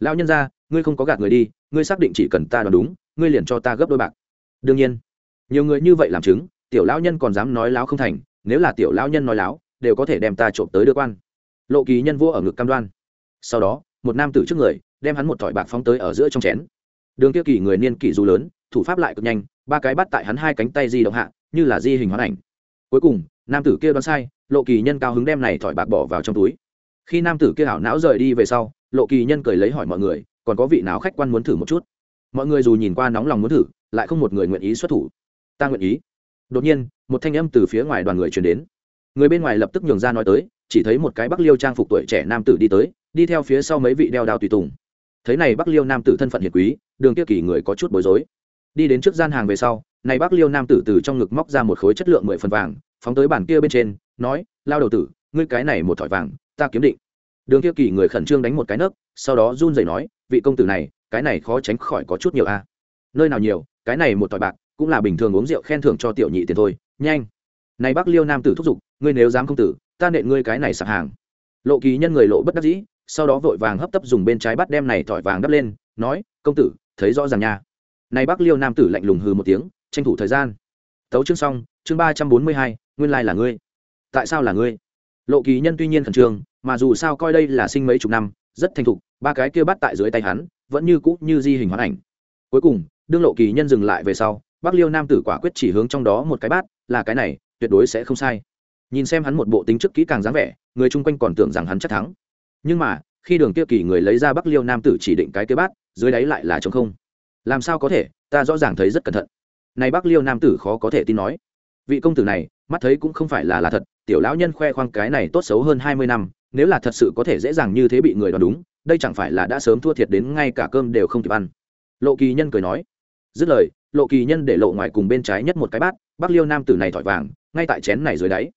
Lão nhân ra, ngươi không có gạt người đi, ngươi xác định chỉ cần ta đoán đúng, ngươi liền cho ta gấp đôi bạc. Đương nhiên, nhiều người như vậy làm chứng, tiểu lão nhân còn dám nói láo không thành, nếu là tiểu lão nhân nói láo, đều có thể đem ta trộm tới đưa quan. Lộ kỳ nhân vua ở ngực cam đoan. Sau đó một nam tử trước người, đem hắn một thỏi bạc phóng tới ở giữa trong chén. Đường kia kỳ người niên kỷ dù lớn, thủ pháp lại cực nhanh, ba cái bắt tại hắn hai cánh tay di động hạ, như là di hình hoán ảnh. Cuối cùng, nam tử kia đoán sai, lộ kỳ nhân cao hứng đem này thỏi bạc bỏ vào trong túi. Khi nam tử kia hảo não rời đi về sau, lộ kỳ nhân cười lấy hỏi mọi người, còn có vị nào khách quan muốn thử một chút? Mọi người dù nhìn qua nóng lòng muốn thử, lại không một người nguyện ý xuất thủ. Ta nguyện ý. Đột nhiên, một thanh âm từ phía ngoài đoàn người truyền đến. Người bên ngoài lập tức nhường ra nói tới, chỉ thấy một cái bắc liêu trang phục tuổi trẻ nam tử đi tới đi theo phía sau mấy vị đeo đao tùy tùng. Thấy này bắc liêu nam tử thân phận hiền quý, đường kia kỳ người có chút bối rối. Đi đến trước gian hàng về sau, này bắc liêu nam tử từ trong ngực móc ra một khối chất lượng mười phần vàng, phóng tới bàn kia bên trên, nói, lao đầu tử, ngươi cái này một thỏi vàng, ta kiếm định. Đường kia kỳ người khẩn trương đánh một cái nấc, sau đó run rẩy nói, vị công tử này, cái này khó tránh khỏi có chút nhiều a. Nơi nào nhiều, cái này một thỏi bạc cũng là bình thường uống rượu khen thưởng cho tiểu nhị tiền thôi, nhanh. Này Bắc liêu nam tử thúc giục, ngươi nếu dám công tử, ta nện ngươi cái này sạp hàng. Lộ kỳ nhân người lộ bất đắc dĩ sau đó vội vàng hấp tấp dùng bên trái bắt đem này thỏi vàng đắp lên, nói, công tử, thấy rõ ràng nha. Này bác liêu nam tử lạnh lùng hừ một tiếng, tranh thủ thời gian. Tấu chương xong, chương ba trăm bốn mươi hai, nguyên lai là ngươi. Tại sao là ngươi? Lộ kỳ nhân tuy nhiên khẩn trương, mà dù sao coi đây là sinh mấy chục năm, rất thành thục, ba cái kia bắt tại dưới tay hắn, vẫn như cũ như di hình hoán ảnh. Cuối cùng, đương lộ kỳ nhân dừng lại về sau, bác liêu nam tử quả quyết chỉ hướng trong đó một cái bát, là cái này, tuyệt đối sẽ không sai. Nhìn xem hắn một bộ tính trước kỹ càng dáng vẻ, người chung quanh còn tưởng rằng hắn chắc thắng nhưng mà, khi đường kia kỳ người lấy ra bắc liêu nam tử chỉ định cái kia bát, dưới đáy lại là trống không. Làm sao có thể? Ta rõ ràng thấy rất cẩn thận. Này bắc liêu nam tử khó có thể tin nói. Vị công tử này, mắt thấy cũng không phải là là thật, tiểu lão nhân khoe khoang cái này tốt xấu hơn hai mươi năm, nếu là thật sự có thể dễ dàng như thế bị người đoán đúng, đây chẳng phải là đã sớm thua thiệt đến ngay cả cơm đều không kịp ăn. Lộ kỳ nhân cười nói. Dứt lời, lộ kỳ nhân để lộ ngoài cùng bên trái nhất một cái bát, bắc liêu nam tử này thỏi vàng, ngay tại chén này dưới đáy.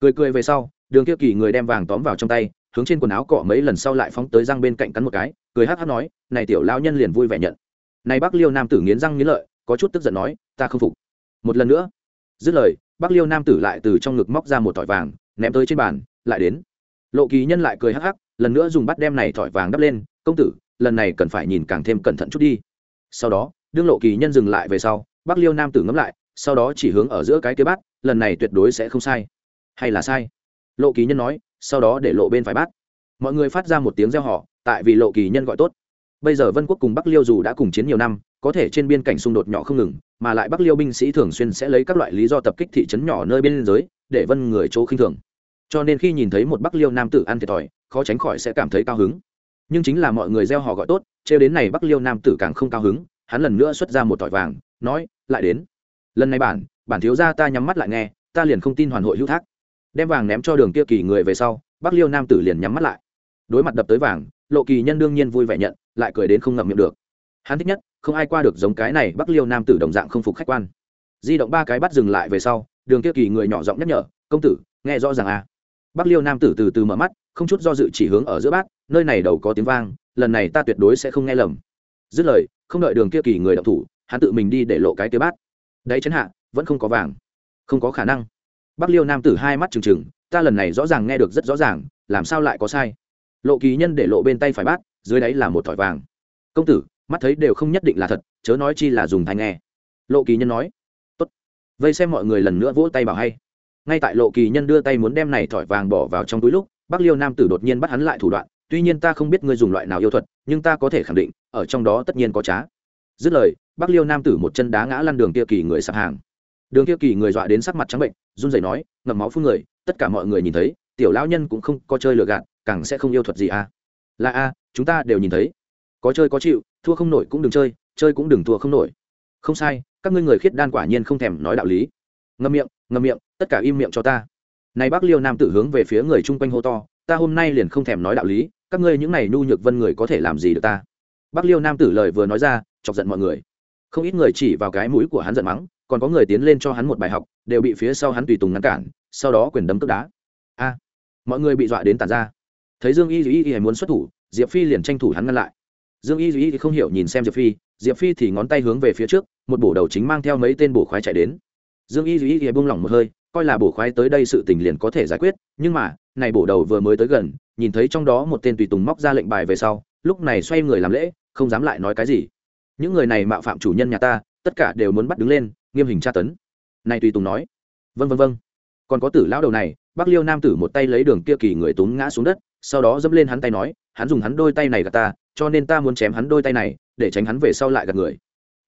Cười cười về sau, đường kia kỳ người đem vàng tóm vào trong tay hướng trên quần áo cọ mấy lần sau lại phóng tới răng bên cạnh cắn một cái, cười hát hát nói, này tiểu lao nhân liền vui vẻ nhận. Này bắc liêu nam tử nghiến răng nghiến lợi, có chút tức giận nói, ta không phục. Một lần nữa, dứt lời, bắc liêu nam tử lại từ trong ngực móc ra một thỏi vàng, ném tới trên bàn, lại đến. Lộ kỳ nhân lại cười hắc hắc, lần nữa dùng bắt đem này thỏi vàng đắp lên, công tử, lần này cần phải nhìn càng thêm cẩn thận chút đi. Sau đó, đương lộ kỳ nhân dừng lại về sau, bắc liêu nam tử ngẫm lại, sau đó chỉ hướng ở giữa cái kế bát, lần này tuyệt đối sẽ không sai. Hay là sai? Lộ kỳ nhân nói sau đó để lộ bên phải bát. Mọi người phát ra một tiếng reo họ tại vì lộ kỳ nhân gọi tốt. Bây giờ vân quốc cùng bắc liêu dù đã cùng chiến nhiều năm, có thể trên biên cảnh xung đột nhỏ không ngừng, mà lại bắc liêu binh sĩ thường xuyên sẽ lấy các loại lý do tập kích thị trấn nhỏ nơi biên giới, để vân người chỗ khinh thường. Cho nên khi nhìn thấy một bắc liêu nam tử ăn thiệt thòi, khó tránh khỏi sẽ cảm thấy cao hứng. Nhưng chính là mọi người gieo họ gọi tốt, trêu đến này bắc liêu nam tử càng không cao hứng, hắn lần nữa xuất ra một tỏi vàng, nói, lại đến. Lần này bản bản thiếu gia ta nhắm mắt lại nghe, ta liền không tin hoàn hội hữu thác đem vàng ném cho đường kia kỳ người về sau, bắc liêu nam tử liền nhắm mắt lại. Đối mặt đập tới vàng, lộ kỳ nhân đương nhiên vui vẻ nhận, lại cười đến không ngậm miệng được. Hắn thích nhất, không ai qua được giống cái này bắc liêu nam tử đồng dạng không phục khách quan. Di động ba cái bắt dừng lại về sau, đường kia kỳ người nhỏ giọng nhắc nhở, công tử, nghe rõ ràng à? Bắc liêu nam tử từ từ mở mắt, không chút do dự chỉ hướng ở giữa bát, nơi này đầu có tiếng vang, lần này ta tuyệt đối sẽ không nghe lầm. Dứt lời, không đợi đường kia kỳ người đọc thủ, hắn tự mình đi để lộ cái kia bát. Đấy chấn hạ, vẫn không có vàng. Không có khả năng bắc liêu nam tử hai mắt trừng trừng, ta lần này rõ ràng nghe được rất rõ ràng, làm sao lại có sai? Lộ kỳ nhân để lộ bên tay phải bát, dưới đáy là một thỏi vàng. Công tử, mắt thấy đều không nhất định là thật, chớ nói chi là dùng thanh nghe. Lộ kỳ nhân nói, tốt. Vây xem mọi người lần nữa vỗ tay bảo hay. Ngay tại lộ kỳ nhân đưa tay muốn đem này thỏi vàng bỏ vào trong túi lúc, bắc liêu nam tử đột nhiên bắt hắn lại thủ đoạn, tuy nhiên ta không biết ngươi dùng loại nào yêu thuật, nhưng ta có thể khẳng định, ở trong đó tất nhiên có trá. Dứt lời, bắc liêu nam tử một chân đá ngã lăn đường kia kỳ người sạp hàng đường kia kỳ người dọa đến sắc mặt trắng bệnh, run rẩy nói, ngậm máu phun người, tất cả mọi người nhìn thấy, tiểu lão nhân cũng không có chơi lừa gạt, càng sẽ không yêu thuật gì à? Là a chúng ta đều nhìn thấy. Có chơi có chịu, thua không nổi cũng đừng chơi chơi cũng đừng thua không nổi. Không sai, các ngươi người khiết đan quả nhiên không thèm nói đạo lý. Ngậm miệng ngậm miệng, tất cả im miệng cho ta. Này bác liêu nam tử hướng về phía người chung quanh hô to, ta hôm nay liền không thèm nói đạo lý, các ngươi những này nhu nhược vân người có thể làm gì được ta? Bác liêu nam tử lời vừa nói ra, chọc giận mọi người. Không ít người chỉ vào cái mũi của hắn giận mắng còn có người tiến lên cho hắn một bài học, đều bị phía sau hắn tùy tùng ngăn cản, sau đó quyền đấm tức đá. A, mọi người bị dọa đến tàn ra. Thấy dương y y y muốn xuất thủ, diệp phi liền tranh thủ hắn ngăn lại. Dương y y không hiểu nhìn xem diệp phi diệp phi thì ngón tay hướng về phía trước, một bổ đầu chính mang theo mấy tên bổ khoái chạy đến. Dương y dĩ y buông lỏng một hơi, coi là bổ khoái tới đây sự tình liền có thể giải quyết, nhưng mà, này bổ đầu vừa mới tới gần, nhìn thấy trong đó một tên tùy tùng móc ra lệnh bài về sau, lúc này xoay người làm lễ, không dám lại nói cái gì. Những người này mạo phạm chủ nhân nhà ta, tất cả đều muốn bắt đứng lên nghiêm hình tra tấn. Này tùy tùng nói. Vân vân vân còn có tử lão đầu này Bắc liêu nam tử một tay lấy đường kia kỳ người túng ngã xuống đất sau đó dẫm lên hắn tay nói hắn dùng hắn đôi tay này gạt ta cho nên ta muốn chém hắn đôi tay này để tránh hắn về sau lại gạt người.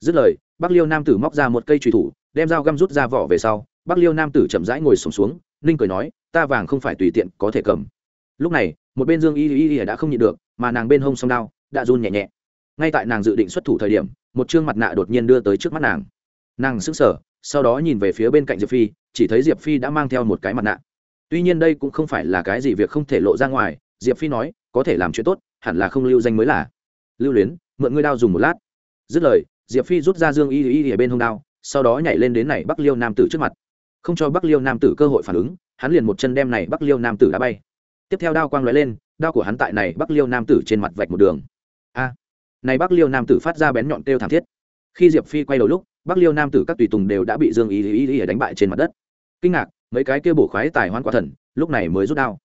Dứt lời Bắc liêu nam tử móc ra một cây trùy thủ đem dao găm rút ra vỏ về sau Bắc liêu nam tử chậm rãi ngồi sùng xuống, xuống ninh cười nói ta vàng không phải tùy tiện có thể cầm. Lúc này một bên dương y y y đã không nhịn được mà nàng bên hông song đao đã run nhẹ nhẹ. Ngay tại nàng dự định xuất thủ thời điểm một chương mặt nạ đột nhiên đưa tới trước mắt nàng nàng sững sờ, sau đó nhìn về phía bên cạnh diệp phi, chỉ thấy diệp phi đã mang theo một cái mặt nạ. Tuy nhiên đây cũng không phải là cái gì việc không thể lộ ra ngoài, diệp phi nói, có thể làm chuyện tốt, hẳn là không lưu danh mới là. Lưu luyến, mượn ngươi đao dùng một lát. Dứt lời, diệp phi rút ra dương y y ở bên hông đao, sau đó nhảy lên đến này bắc liêu nam tử trước mặt. Không cho bắc liêu nam tử cơ hội phản ứng, hắn liền một chân đem này bắc liêu nam tử đã bay. Tiếp theo đao quang lóe lên, đao của hắn tại này bắc liêu nam tử trên mặt vạch một đường. A! Này bắc liêu nam tử phát ra bén nhọn kêu thảm thiết. Khi diệp phi quay đầu lúc bắc liêu nam tử các tùy tùng đều đã bị dương ý ý ý đánh bại trên mặt đất. Kinh ngạc, mấy cái kia bổ khoái tài hoan quả thần, lúc này mới rút đao.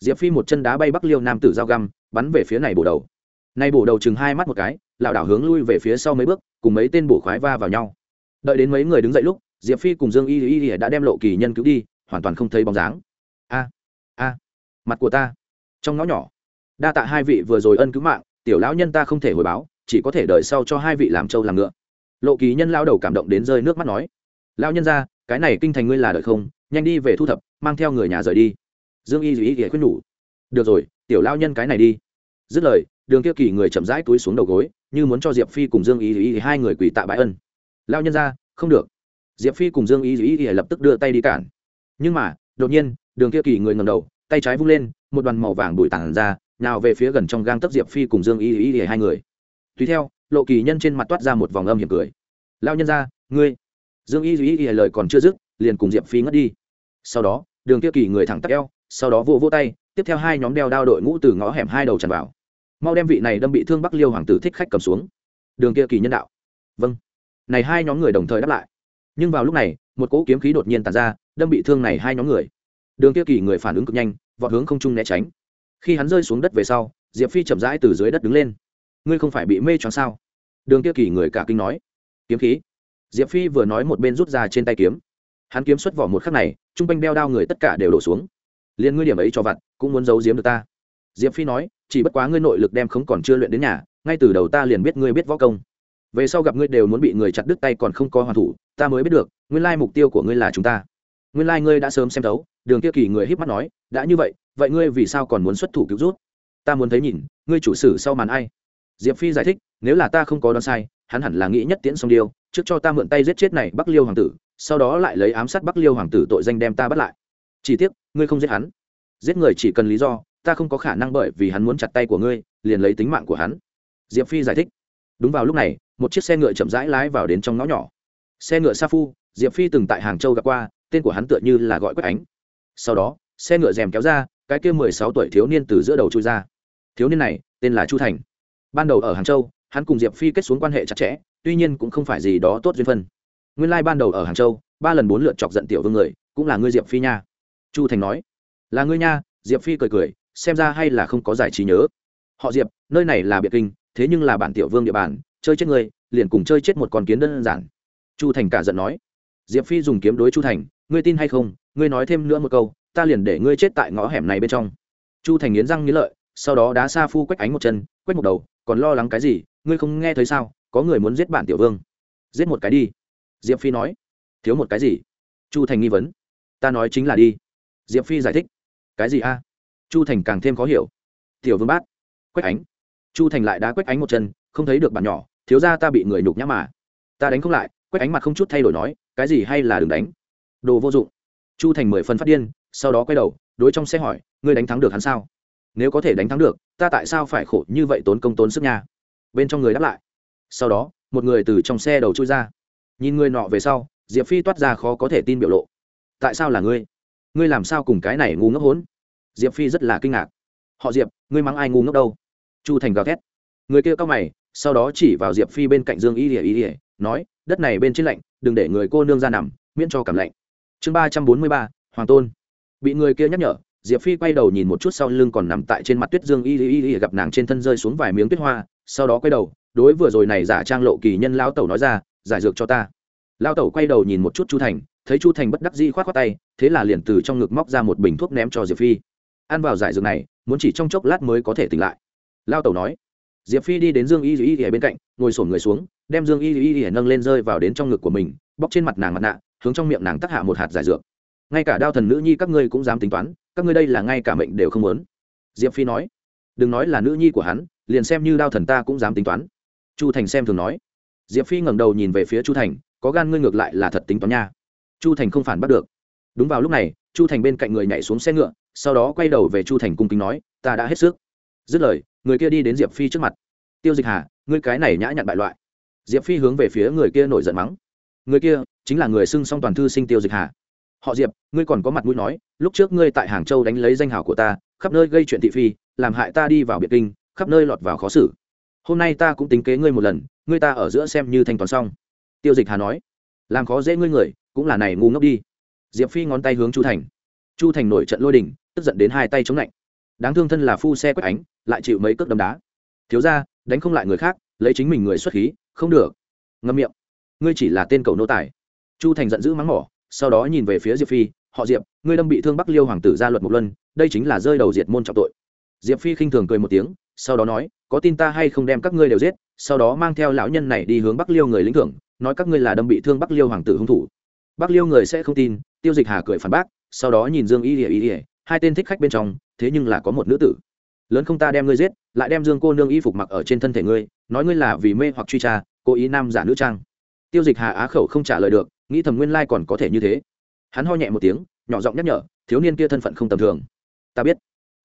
Diệp phi một chân đá bay bắc liêu nam tử dao găm, bắn về phía này bổ đầu. Nay bổ đầu chừng hai mắt một cái, lảo đảo hướng lui về phía sau mấy bước, cùng mấy tên bổ khoái va vào nhau. Đợi đến mấy người đứng dậy lúc, diệp phi cùng dương y y y đã đem lộ kỳ nhân cứu đi, hoàn toàn không thấy bóng dáng. A a, mặt của ta, trong ngõ nhỏ. Đa tạ hai vị vừa rồi ân cứu mạng, tiểu lão nhân ta không thể hồi báo, chỉ có thể đợi sau cho hai vị làm trâu làm ngựa lộ kỳ nhân lao đầu cảm động đến rơi nước mắt nói lao nhân ra cái này kinh thành ngươi là đợi không? Nhanh đi về thu thập, mang theo người nhà rời đi. Dương y duy ý khuyên nhủ, được rồi, tiểu lao nhân cái này đi. Dứt lời, đường kia kỳ người chậm rãi túi xuống đầu gối, như muốn cho diệp phi cùng dương y duy hai người quỳ tạ bãi ân. Lao nhân ra không được. Diệp phi cùng dương y duy lập tức đưa tay đi cản. Nhưng mà, đột nhiên, đường kia kỳ người ngầm đầu, tay trái vung lên, một đoàn màu vàng bụi tản ra nào về phía gần trong gang tấp diệp phi cùng dương y y y hai người. Tùy theo lộ kỳ nhân trên mặt toát ra một vòng âm hiểm cười. Lao nhân ra ngươi. Dương y duy y lời còn chưa dứt, liền cùng diệp phi ngất đi. Sau đó, đường kia kỳ người thẳng tắc eo, sau đó vô vô tay, tiếp theo hai nhóm đeo đao đội ngũ từ ngõ hẻm hai đầu tràn vào. Mau đem vị này đâm bị thương bắc liêu hoàng tử thích khách cầm xuống. Đường kia kỳ nhân đạo. Vâng. Này hai nhóm người đồng thời đáp lại. Nhưng vào lúc này, một cỗ kiếm khí đột nhiên tàn ra, đâm bị thương này hai nhóm người. Đường kia kỳ người phản ứng cực nhanh, vọt hướng không trung né tránh. Khi hắn rơi xuống đất về sau, diệp phi chậm rãi từ dưới đất đứng lên ngươi không phải bị mê choáng sao? Đường kia kỳ người cả kinh nói. Kiếm khí. Diệp phi vừa nói một bên rút ra trên tay kiếm. Hắn kiếm xuất vỏ một khắc này t r u n g quanh đeo đao người tất cả đều đổ xuống. Liền ngươi điểm ấy cho vặt, cũng muốn giấu giếm được ta. Diệp phi nói, chỉ bất quá ngươi nội lực đem không còn chưa luyện đến nhà, ngay từ đầu ta liền biết ngươi biết võ công. Về sau gặp ngươi đều muốn bị người chặt đứt tay còn không có hoàn thủ, ta mới biết được, nguyên lai mục tiêu của ngươi là chúng ta. Nguyên lai ngươi đã sớm xem thấu, đường kia kỳ người híp mắt nói, đã như vậy vậy ngươi vì sao còn muốn xuất thủ cứu rút? Ta muốn thấy nhìn, ngươi chủ sử sau màn ai? Diệp phi giải thích, nếu là ta không có đoán sai, hắn hẳn là nghĩ nhất tiễn song điêu trước cho ta mượn tay giết chết này bắc liêu hoàng tử, sau đó lại lấy ám sát bắc liêu hoàng tử tội danh đem ta bắt lại. Chỉ tiếc, ngươi không giết hắn. Giết người chỉ cần lý do, ta không có khả năng bởi vì hắn muốn chặt tay của ngươi, liền lấy tính mạng của hắn. Diệp phi giải thích. Đúng vào lúc này, một chiếc xe ngựa chậm rãi lái vào đến trong ngõ nhỏ. Xe ngựa sa phu, diệp phi từng tại hàng châu gặp qua, tên của hắn tựa như là gọi quách ánh. Sau đó, xe ngựa rèm kéo ra, cái kia mười sáu tuổi thiếu niên từ giữa đầu chui ra. Thiếu niên này, tên là chu thành ban đầu ở hàng châu, hắn cùng diệp phi kết xuống quan hệ chặt chẽ, tuy nhiên cũng không phải gì đó tốt duyên phân. Nguyên lai、like、ban đầu ở hàng châu, ba lần bốn lượt chọc giận tiểu vương người, cũng là ngươi diệp phi nha. Chu thành nói, là ngươi nha. Diệp phi cười cười, xem ra hay là không có giải trí nhớ. Họ diệp, nơi này là biệt kinh, thế nhưng là bản tiểu vương địa bàn, chơi chết người, liền cùng chơi chết một con kiến đơn giản. Chu thành cả giận nói, diệp phi dùng kiếm đối chu thành, ngươi tin hay không? Ngươi nói thêm nữa một câu, ta liền để ngươi chết tại ngõ hẻm này bên trong. Chu thành nghiến răng nghiến lợi, sau đó đá xa phu quách ánh một chân quách một đầu còn lo lắng cái gì, ngươi không nghe thấy sao, có người muốn giết bản tiểu vương. Giết một cái đi. Diệp phi nói. Thiếu một cái gì? Chu thành nghi vấn. Ta nói chính là đi. Diệp phi giải thích. Cái gì a? Chu thành càng thêm khó hiểu. Tiểu vương bát. Quách ánh. Chu thành lại đá quách ánh một chân, không thấy được bản nhỏ, thiếu ra ta bị người nhục nhã mà. Ta đánh không lại, quách ánh mặt không chút thay đổi nói, cái gì hay là đừng đánh. Đồ vô dụng. Chu thành mười phân phát điên, sau đó quay đầu, đối trong xe hỏi, ngươi đánh thắng được hắn sao? Nếu có thể đánh thắng được ta tại sao phải khổ như vậy tốn công tốn sức nha? Bên trong người đáp lại. Sau đó, một người từ trong xe đầu chui ra. Nhìn người nọ về sau, diệp phi toát ra khó có thể tin biểu lộ. Tại sao là ngươi? Ngươi làm sao cùng cái này ngu ngốc hốn? Diệp phi rất là kinh ngạc. Họ diệp, ngươi mắng ai ngu ngốc đâu? Chu thành gào thét. Người kia cao mày, sau đó chỉ vào diệp phi bên cạnh dương y ỉa y ỉa nói, đất này bên trên lạnh, đừng để người cô nương ra nằm, miễn cho cảm lạnh. Chương ba trăm bốn mươi ba, hoàng tôn. Bị người kia nhắc nhở diệp phi quay đầu nhìn một chút sau lưng còn nằm tại trên mặt tuyết dương y y y gặp nàng trên thân rơi xuống vài miếng tuyết hoa, sau đó quay đầu, đối vừa rồi này giả trang lộ kỳ nhân lao tẩu nói ra, giải dược cho ta. Lao tẩu quay đầu nhìn một chút chu thành, thấy chu thành bất đắc dĩ khoát khoát tay, thế là liền từ trong ngực móc ra một bình thuốc ném cho diệp phi. Ăn vào giải dược này, muốn chỉ trong chốc lát mới có thể tỉnh lại. Lao tẩu nói. Diệp phi đi đến dương y y y bên cạnh, ngồi sổn người xuống, đem dương y y y nâng lên rơi vào đến trong ngực của mình, bóc trên mặt nàng mặt nạ, hướng trong miệng nàng tắc hạ một hạt giải dược. Ngay cả đao thần nữ nhi các ngươi cũng dám tính toán các ngươi đây là ngay cả mệnh đều không muốn. Diệp phi nói, đừng nói là nữ nhi của hắn, liền xem như đao thần ta cũng dám tính toán. Chu thành xem thường nói. Diệp phi ngẩng đầu nhìn về phía chu thành, có gan ngươi ngược lại là thật tính toán nha. Chu thành không phản bắt được. Đúng vào lúc này, chu thành bên cạnh người nhảy xuống xe ngựa, sau đó quay đầu về chu thành cung kính nói, ta đã hết sức. Dứt lời, người kia đi đến diệp phi trước mặt. Tiêu dịch hà, ngươi cái này nhã nhặn bại loại. Diệp phi hướng về phía người kia nổi giận mắng. Người kia chính là người xưng song toàn thư sinh tiêu dịch hà họ diệp, ngươi còn có mặt mũi nói, lúc trước ngươi tại hàng châu đánh lấy danh hào của ta, khắp nơi gây chuyện thị phi, làm hại ta đi vào biệt kinh, khắp nơi lọt vào khó xử. Hôm nay ta cũng tính kế ngươi một lần, ngươi ta ở giữa xem như thanh toán xong. Tiêu dịch hà nói. Làm khó dễ ngươi người, cũng là này ngu ngốc đi. Diệp phi ngón tay hướng chu thành. Chu thành nổi trận lôi đình, tức giận đến hai tay chống lạnh. Đáng thương thân là phu xe quét ánh, lại chịu mấy cước đấm đá. Thiếu ra đánh không lại người khác, lấy chính mình người xuất khí, không được. Ngâm miệng. Ngươi chỉ là tên cầu nô tài. Chu thành giận dữ mắng mỏ sau đó nhìn về phía diệp phi, họ diệp, ngươi đâm bị thương bắc liêu hoàng tử ra luật một luân đây chính là rơi đầu diệt môn trọng tội. Diệp phi khinh thường cười một tiếng, sau đó nói, có tin ta hay không đem các ngươi đều giết, sau đó mang theo lão nhân này đi hướng bắc liêu người lính thưởng, nói các ngươi là đâm bị thương bắc liêu hoàng tử hung thủ. Bắc liêu người sẽ không tin, tiêu dịch hà cười phản bác, sau đó nhìn dương y ỉa y ỉa hai tên thích khách bên trong, thế nhưng là có một nữ tử. Lớn không ta đem ngươi giết, lại đem dương cô nương y phục mặc ở trên thân thể ngươi, nói ngươi là vì mê hoặc truy tra, cố ý nam giả nữ trang. Tiêu dịch hà á khẩu không trả lời được nghĩ thầm nguyên lai còn có thể như thế. Hắn ho nhẹ một tiếng, nhỏ giọng nhắc nhở, thiếu niên kia thân phận không tầm thường. Ta biết.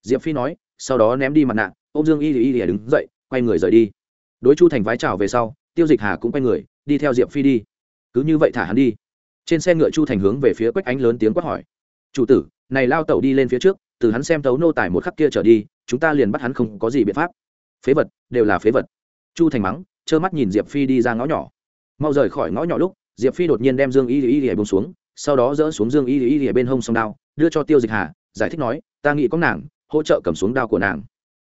Diệp phi nói, sau đó ném đi mặt nạ ô m dương y y y đứng dậy, quay người rời đi. Đối chu thành vái chào về sau, tiêu dịch hà cũng quay người, đi theo diệp phi đi. Cứ như vậy thả hắn đi. Trên xe ngựa chu thành hướng về phía quách ánh lớn tiếng quát hỏi. Chủ tử, này lao tẩu đi lên phía trước, từ hắn xem tấu nô tài một khắc kia trở đi, chúng ta liền bắt hắn không có gì biện pháp. Phế vật, đều là phế vật. Chu thành mắng, trơ mắt nhìn diệp phi đi ra ngõ nhỏ. Mau rời khỏi ngõ nhỏ lúc diệp phi đột nhiên đem dương y y y bông xuống sau đó dỡ xuống dương y y y bên hông song đao đưa cho tiêu dịch hà giải thích nói ta nghĩ có nàng hỗ trợ cầm xuống đao của nàng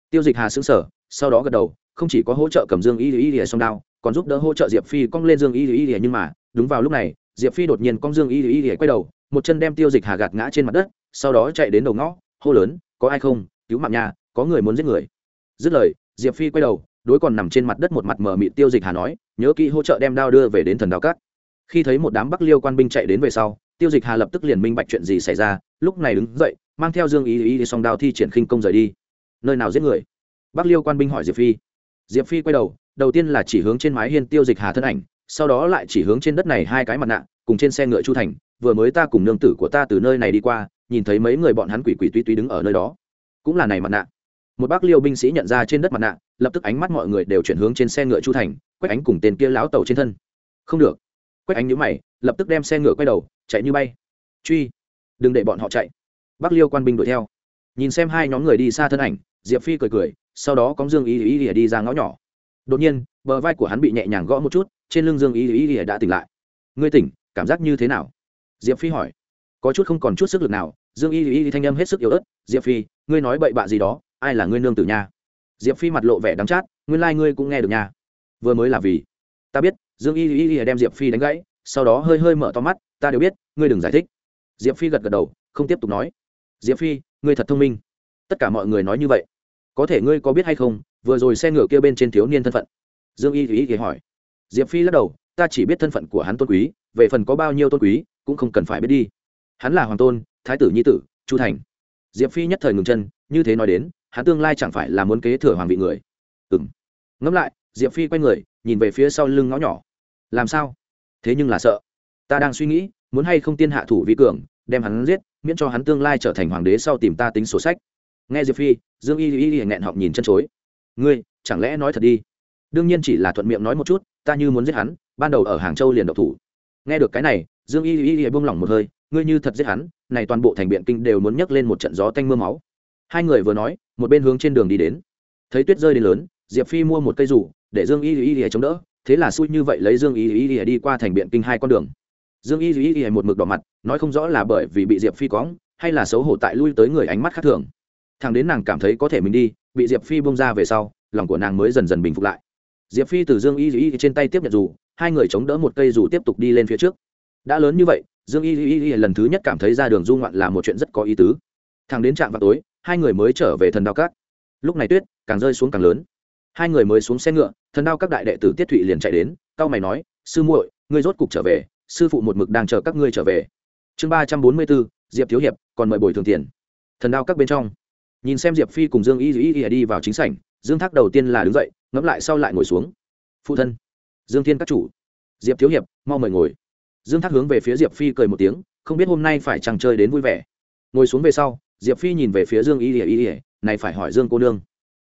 tiêu dịch hà xứng sở sau đó gật đầu không chỉ có hỗ trợ cầm dương y y y song đao còn giúp đỡ hỗ trợ diệp phi cong lên dương y y y nhưng mà đúng vào lúc này diệp phi đột nhiên cong dương y y y quay đầu một chân đem tiêu dịch hà gạt ngã trên mặt đất sau đó chạy đến đầu ngõ hô lớn có ai không cứu mạng nhà có người muốn giết người dứt lời diệp phi quay đầu đối còn nằm trên mặt đất một mặt mờ mịt tiêu dịch hà nói nhớ kỹ hỗ trợ đem đao đưa về đến thần đao cát khi thấy một đám bắc liêu quan binh chạy đến về sau, tiêu dịch hà lập tức liền minh bạch chuyện gì xảy ra, lúc này đứng dậy, mang theo dương ý ý đi song đao thi triển khinh công rời đi. Nơi nào giết người? Bắc liêu quan binh hỏi diệp phi. Diệp phi quay đầu đầu tiên là chỉ hướng trên mái hiên tiêu dịch hà thân ảnh, sau đó lại chỉ hướng trên đất này hai cái mặt nạ, cùng trên xe ngựa chu thành, vừa mới ta cùng nương tử của ta từ nơi này đi qua, nhìn thấy mấy người bọn hắn quỷ quỷ tuy tuy đứng ở nơi đó. Cũng là này mặt nạ. Một bác liêu binh sĩ nhận ra trên đất mặt nạ, lập tức ánh mắt mọi người đều chuyển hướng trên xe ngựa chu thành, quét ánh cùng tên kia láo tàu trên thân. Không được quách ánh nhíu mày, lập tức đem xe ngựa quay đầu, chạy như bay. Truy, đừng để bọn họ chạy. Bắc liêu quan binh đuổi theo. Nhìn xem hai nhóm người đi xa thân ảnh, diệp phi cười cười, sau đó có dương ý ý ý đi ra ngõ nhỏ. Đột nhiên, bờ vai của hắn bị nhẹ nhàng gõ một chút, trên lưng dương ý ý ý đã tỉnh lại. Ngươi tỉnh, cảm giác như thế nào? Diệp phi hỏi. Có chút không còn chút sức lực nào. Dương y y thanh âm hết sức yếu ớt, diệp phi, ngươi nói bậy bạ gì đó, ai là ngươi nương tử nha? Diệp phi mặt lộ vẻ đắng chát, nguyên lai、like、ngươi cũng nghe được nha. Vừa mới là vì ta biết dương y y y đem diệp phi đánh gãy, sau đó hơi hơi mở to mắt, ta đều biết, ngươi đừng giải thích. Diệp phi gật gật đầu, không tiếp tục nói. Diệp phi, ngươi thật thông minh. Tất cả mọi người nói như vậy. Có thể ngươi có biết hay không, vừa rồi xe ngựa kia bên trên thiếu niên thân phận? Dương y y y hỏi. Diệp phi lắc đầu, ta chỉ biết thân phận của hắn tôn quý, về phần có bao nhiêu tôn quý, cũng không cần phải biết đi. Hắn là hoàng tôn, thái tử nhi tử, chu thành. Diệp phi nhất thời ngừng chân, như thế nói đến, hắn tương lai chẳng phải là muốn kế thừa hoàng vị người. Ừ m ngẫm lại, diệp phi quay người, nhìn về phía sau lưng ngõ nhỏ làm sao? Thế nhưng là sợ. Ta đang suy nghĩ, muốn hay không tiên hạ thủ vi cường, đem hắn giết, miễn cho hắn tương lai trở thành hoàng đế sau tìm ta tính sổ sách. Nghe diệp phi, dương y y y nghẹn họng nhìn chân chối. Ngươi, chẳng lẽ nói thật đi? Đương nhiên chỉ là thuận miệng nói một chút, ta như muốn giết hắn, ban đầu ở hàng châu liền độc thủ. Nghe được cái này, dương y y y buông lỏng một hơi, ngươi như thật giết hắn, này toàn bộ thành biện kinh đều muốn nhấc lên một trận gió tanh mưa máu. Hai người vừa nói, một bên hướng trên đường đi đến. Thấy tuyết rơi đến lớn, diệp phi mua một cây rủ, để dương y y y chống đỡ thế là xui như vậy lấy dương y y y đi qua thành biện kinh hai con đường. Dương y y y một mực đỏ mặt, nói không rõ là bởi vì bị diệp phi cóng hay là xấu hổ tại lui tới người ánh mắt khác thường. Thằng đến nàng cảm thấy có thể mình đi, bị diệp phi bông ra về sau, lòng của nàng mới dần dần bình phục lại. Diệp phi từ dương y y trên tay tiếp nhận dù, hai người chống đỡ một cây dù tiếp tục đi lên phía trước. Đã lớn như vậy, dương y y y lần thứ nhất cảm thấy ra đường du ngoạn là một chuyện rất có ý tứ. Thằng đến trạm vào tối, hai người mới trở về thần đao cát lúc này tuyết, càng rơi xuống càng lớn. Hai người mới xuống xe ngựa thần đao các đại đệ tử tiết thụy liền chạy đến cao mày nói, sư muội, ngươi rốt cục trở về, sư phụ một mực đang chờ các ngươi trở về. Chương ba trăm bốn mươi bốn, diệp thiếu hiệp, còn mời bồi thường tiền. Thần đao các bên trong. Nhìn xem diệp phi cùng dương y y y đi vào chính sảnh, dương thác đầu tiên là đứng dậy, ngẫm lại sau lại ngồi xuống. Phụ thân, dương thiên các chủ. Diệp thiếu hiệp, mau mời ngồi. Dương thác hướng về phía diệp phi cười một tiếng, không biết hôm nay phải chẳng chơi đến vui vẻ. Ngồi xuống về sau, diệp phi nhìn về phía dương y y y này phải hỏi dương cô nương.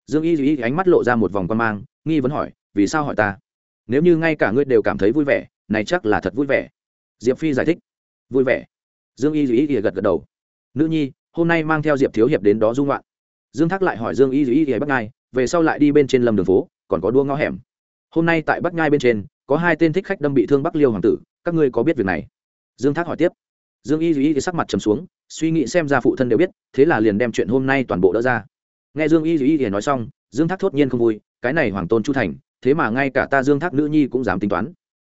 Dương y y ánh mắt lộ ra một vòng quan mang, nghi vấn hỏi vì sao hỏi ta? Nếu như ngay cả ngươi đều cảm thấy vui vẻ, này chắc là thật vui vẻ. Diệp phi giải thích. Vui vẻ. Dương y y gật gật đầu. Nữ nhi, hôm nay mang theo diệp thiếu hiệp đến đó dung loạn dương thác lại hỏi dương y y y bắc ngai, về sau lại đi bên trên lầm đường phố, còn có đua ngõ hẻm. Hôm nay tại bắc ngai bên trên, có hai tên thích khách đâm bị thương bắc liêu hoàng tử, các ngươi có biết việc này? Dương thác hỏi tiếp. Dương y y sắc mặt trầm xuống, suy nghĩ xem ra phụ thân đều biết, thế là liền đem chuyện hôm nay toàn bộ đỡ ra. Nghe dương y y nói xong, dương thác thốt nhiên không vui, cái này hoàng tôn chu thành thế mà ngay cả ta dương thác nữ nhi cũng dám tính toán.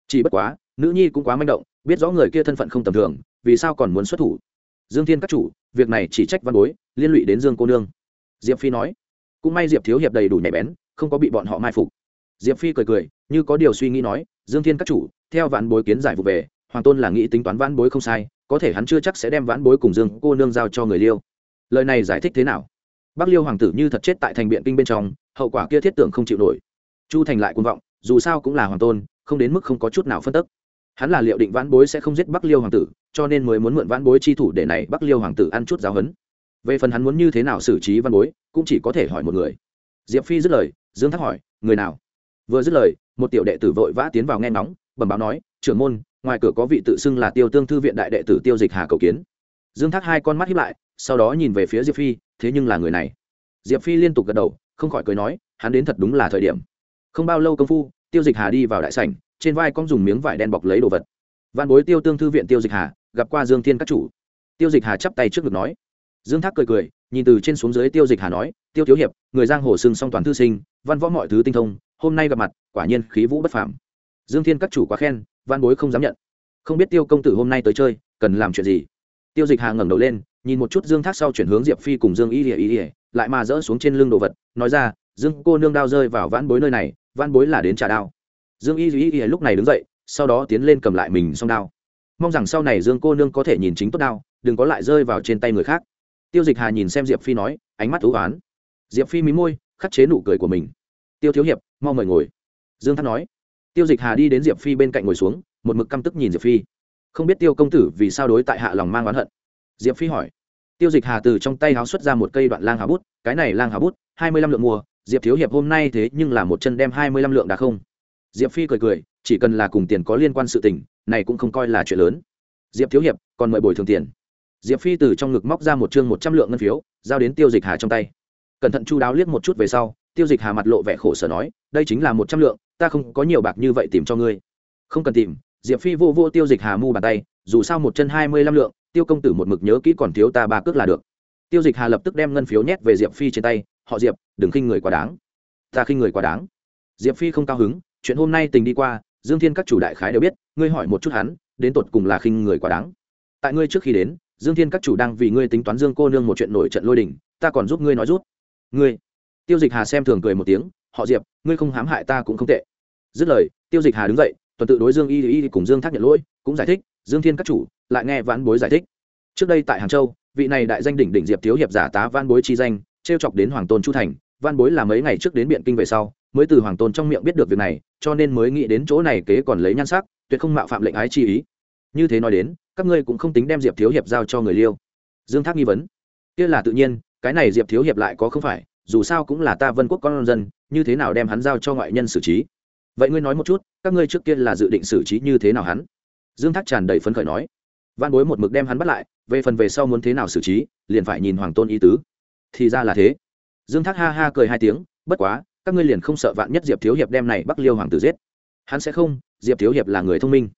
Chỉ bất quá, nữ nhi cũng quá manh động, biết rõ người kia thân phận không tầm thường, vì sao còn muốn xuất thủ? Dương thiên các chủ, việc này chỉ trách văn bối, liên lụy đến dương cô nương. Diệp phi nói, cũng may diệp thiếu hiệp đầy đủ nhạy bén, không có bị bọn họ mai phục. Diệp phi cười cười, như có điều suy nghĩ nói, dương thiên các chủ, theo vạn bối kiến giải vụ về, hoàng tôn là nghĩ tính toán vãn bối không sai, có thể hắn chưa chắc sẽ đem vãn bối cùng dương cô nương giao cho người liêu. Lời này giải thích thế nào? Bắc liêu hoàng tử như thật chết tại thành biện kinh bên trong, hậu quả kia thiết tưởng không chịu nổi chu thành lại quân vọng, dù sao cũng là hoàng tôn, không đến mức không có chút nào phân tức. Hắn là liệu định vãn bối sẽ không giết bắc liêu hoàng tử, cho nên mới muốn mượn vãn bối chi thủ để này bắc liêu hoàng tử ăn chút giáo hấn về phần hắn muốn như thế nào xử trí văn bối, cũng chỉ có thể hỏi một người. Diệp phi dứt lời, dương thác hỏi, người nào? Vừa dứt lời, một tiểu đệ tử vội vã tiến vào nghe nóng bẩm báo nói, trưởng môn, ngoài cửa có vị tự xưng là tiêu tương thư viện đại đệ tử tiêu dịch hà cầu kiến. Dương thác hai con mắt hiếp lại, sau đó nhìn về phía diệp phi, thế nhưng là người này. Diệp phi liên tục gật đầu, không khỏi cười nói, hắn đến thật đúng là thời điểm không bao lâu công phu, tiêu dịch hà đi vào đại sảnh, trên vai con dùng miếng vải đen bọc lấy đồ vật. Văn bối tiêu tương thư viện tiêu dịch hà, gặp qua dương thiên các chủ. Tiêu dịch hà chắp tay trước ngực nói. Dương thác cười cười, nhìn từ trên xuống dưới tiêu dịch hà nói, tiêu thiếu hiệp, người giang hồ sưng song toàn thư sinh, văn võ mọi thứ tinh thông, hôm nay gặp mặt, quả nhiên khí vũ bất phàm. Dương thiên các chủ quá khen văn bối không dám nhận. Không biết tiêu công tử hôm nay tới chơi, cần làm chuyện gì? Tiêu dịch hà ngẩng đầu lên, nhìn một chút dương thác sau chuyển hướng diệp phi cùng dương y ỉa y ỉa lại mà dỡ xuống trên lưng đồ vật, nói ra dương cô nương đao rơi vào vãn bối nơi này, vãn bối là đến trả đao. Dương y duy y lúc này đứng dậy, sau đó tiến lên cầm lại mình xong đao. Mong rằng sau này dương cô nương có thể nhìn chính tốt đao, đừng có lại rơi vào trên tay người khác. Tiêu dịch hà nhìn xem diệp phi nói, ánh mắt thú oán. Diệp phi mí môi, khắc chế nụ cười của mình. Tiêu thiếu hiệp, mau mời ngồi. Dương thắt nói. Tiêu dịch hà đi đến diệp phi bên cạnh ngồi xuống, một mực căm tức nhìn diệp phi. Không biết tiêu công tử vì sao đối tại hạ lòng mang oán hận. Diệp phi hỏi. Tiêu dịch hà từ trong tay háo xuất ra một cây đoạn lang hà bút, cái này lang hà bút, hai mươi lăm lượng mua diệp thiếu hiệp hôm nay thế nhưng là một chân đem hai mươi lăm lượng đã không. Diệp phi cười cười, chỉ cần là cùng tiền có liên quan sự tình, này cũng không coi là chuyện lớn. Diệp thiếu hiệp, còn mời bồi thường tiền. Diệp phi từ trong ngực móc ra một chương một trăm lượng ngân phiếu, giao đến tiêu dịch hà trong tay. Cẩn thận chu đáo liếc một chút về sau, tiêu dịch hà mặt lộ vẻ khổ sở nói, đây chính là một trăm lượng, ta không có nhiều bạc như vậy tìm cho ngươi. Không cần tìm. Diệp phi vô vô tiêu dịch hà mu bàn tay, dù sao một chân hai mươi lăm lượng, tiêu công tử một mực nhớ kỹ còn thiếu ta ba cước là được. Tiêu dịch hà lập tức đem ngân phiếu nhét về diệp phi trên tay họ diệp, đừng khinh người quá đáng. Ta khinh người quá đáng. Diệp phi không cao hứng, chuyện hôm nay tình đi qua, dương thiên các chủ đại khái đều biết, ngươi hỏi một chút hắn, đến tột cùng là khinh người quá đáng. Tại ngươi trước khi đến, dương thiên các chủ đang vì ngươi tính toán dương cô nương một chuyện nổi trận lôi đình, ta còn giúp ngươi nói rút. Ngươi? Tiêu dịch hà xem thường cười một tiếng, họ diệp, ngươi không hãm hại ta cũng không tệ. Dứt lời, tiêu dịch hà đứng dậy, tuần tự đối dương y y cùng dương thác nhận lỗi, cũng giải thích, dương thiên các chủ, lại nghe vãn bối giải thích. Trước đây tại hàng châu, vị này đại danh đỉnh đỉnh diệp thiếu hiệp giả tá văn bối chi danh trêu chọc đến hoàng tôn chu thành, văn bối là mấy ngày trước đến biện kinh về sau, mới từ hoàng tôn trong miệng biết được việc này, cho nên mới nghĩ đến chỗ này kế còn lấy nhan sắc, tuyệt không mạo phạm lệnh ái chi ý. Như thế nói đến, các ngươi cũng không tính đem diệp thiếu hiệp giao cho người liêu. Dương thác nghi vấn. Kia là tự nhiên, cái này diệp thiếu hiệp lại có không phải, dù sao cũng là ta vân quốc con dân, như thế nào đem hắn giao cho ngoại nhân xử trí? Vậy ngươi nói một chút, các ngươi trước kia là dự định xử trí như thế nào hắn? Dương thác tràn đầy phấn khởi nói. Văn bối một mực đem hắn bắt lại, về phần về sau muốn thế nào xử trí, liền phải nhìn hoàng tôn ý tứ thì ra là thế. Dương thác ha ha cười hai tiếng, bất quá, các ngươi liền không sợ vạn nhất diệp thiếu hiệp đem này bắc liêu hoàng tử giết. Hắn sẽ không, diệp thiếu hiệp là người thông minh.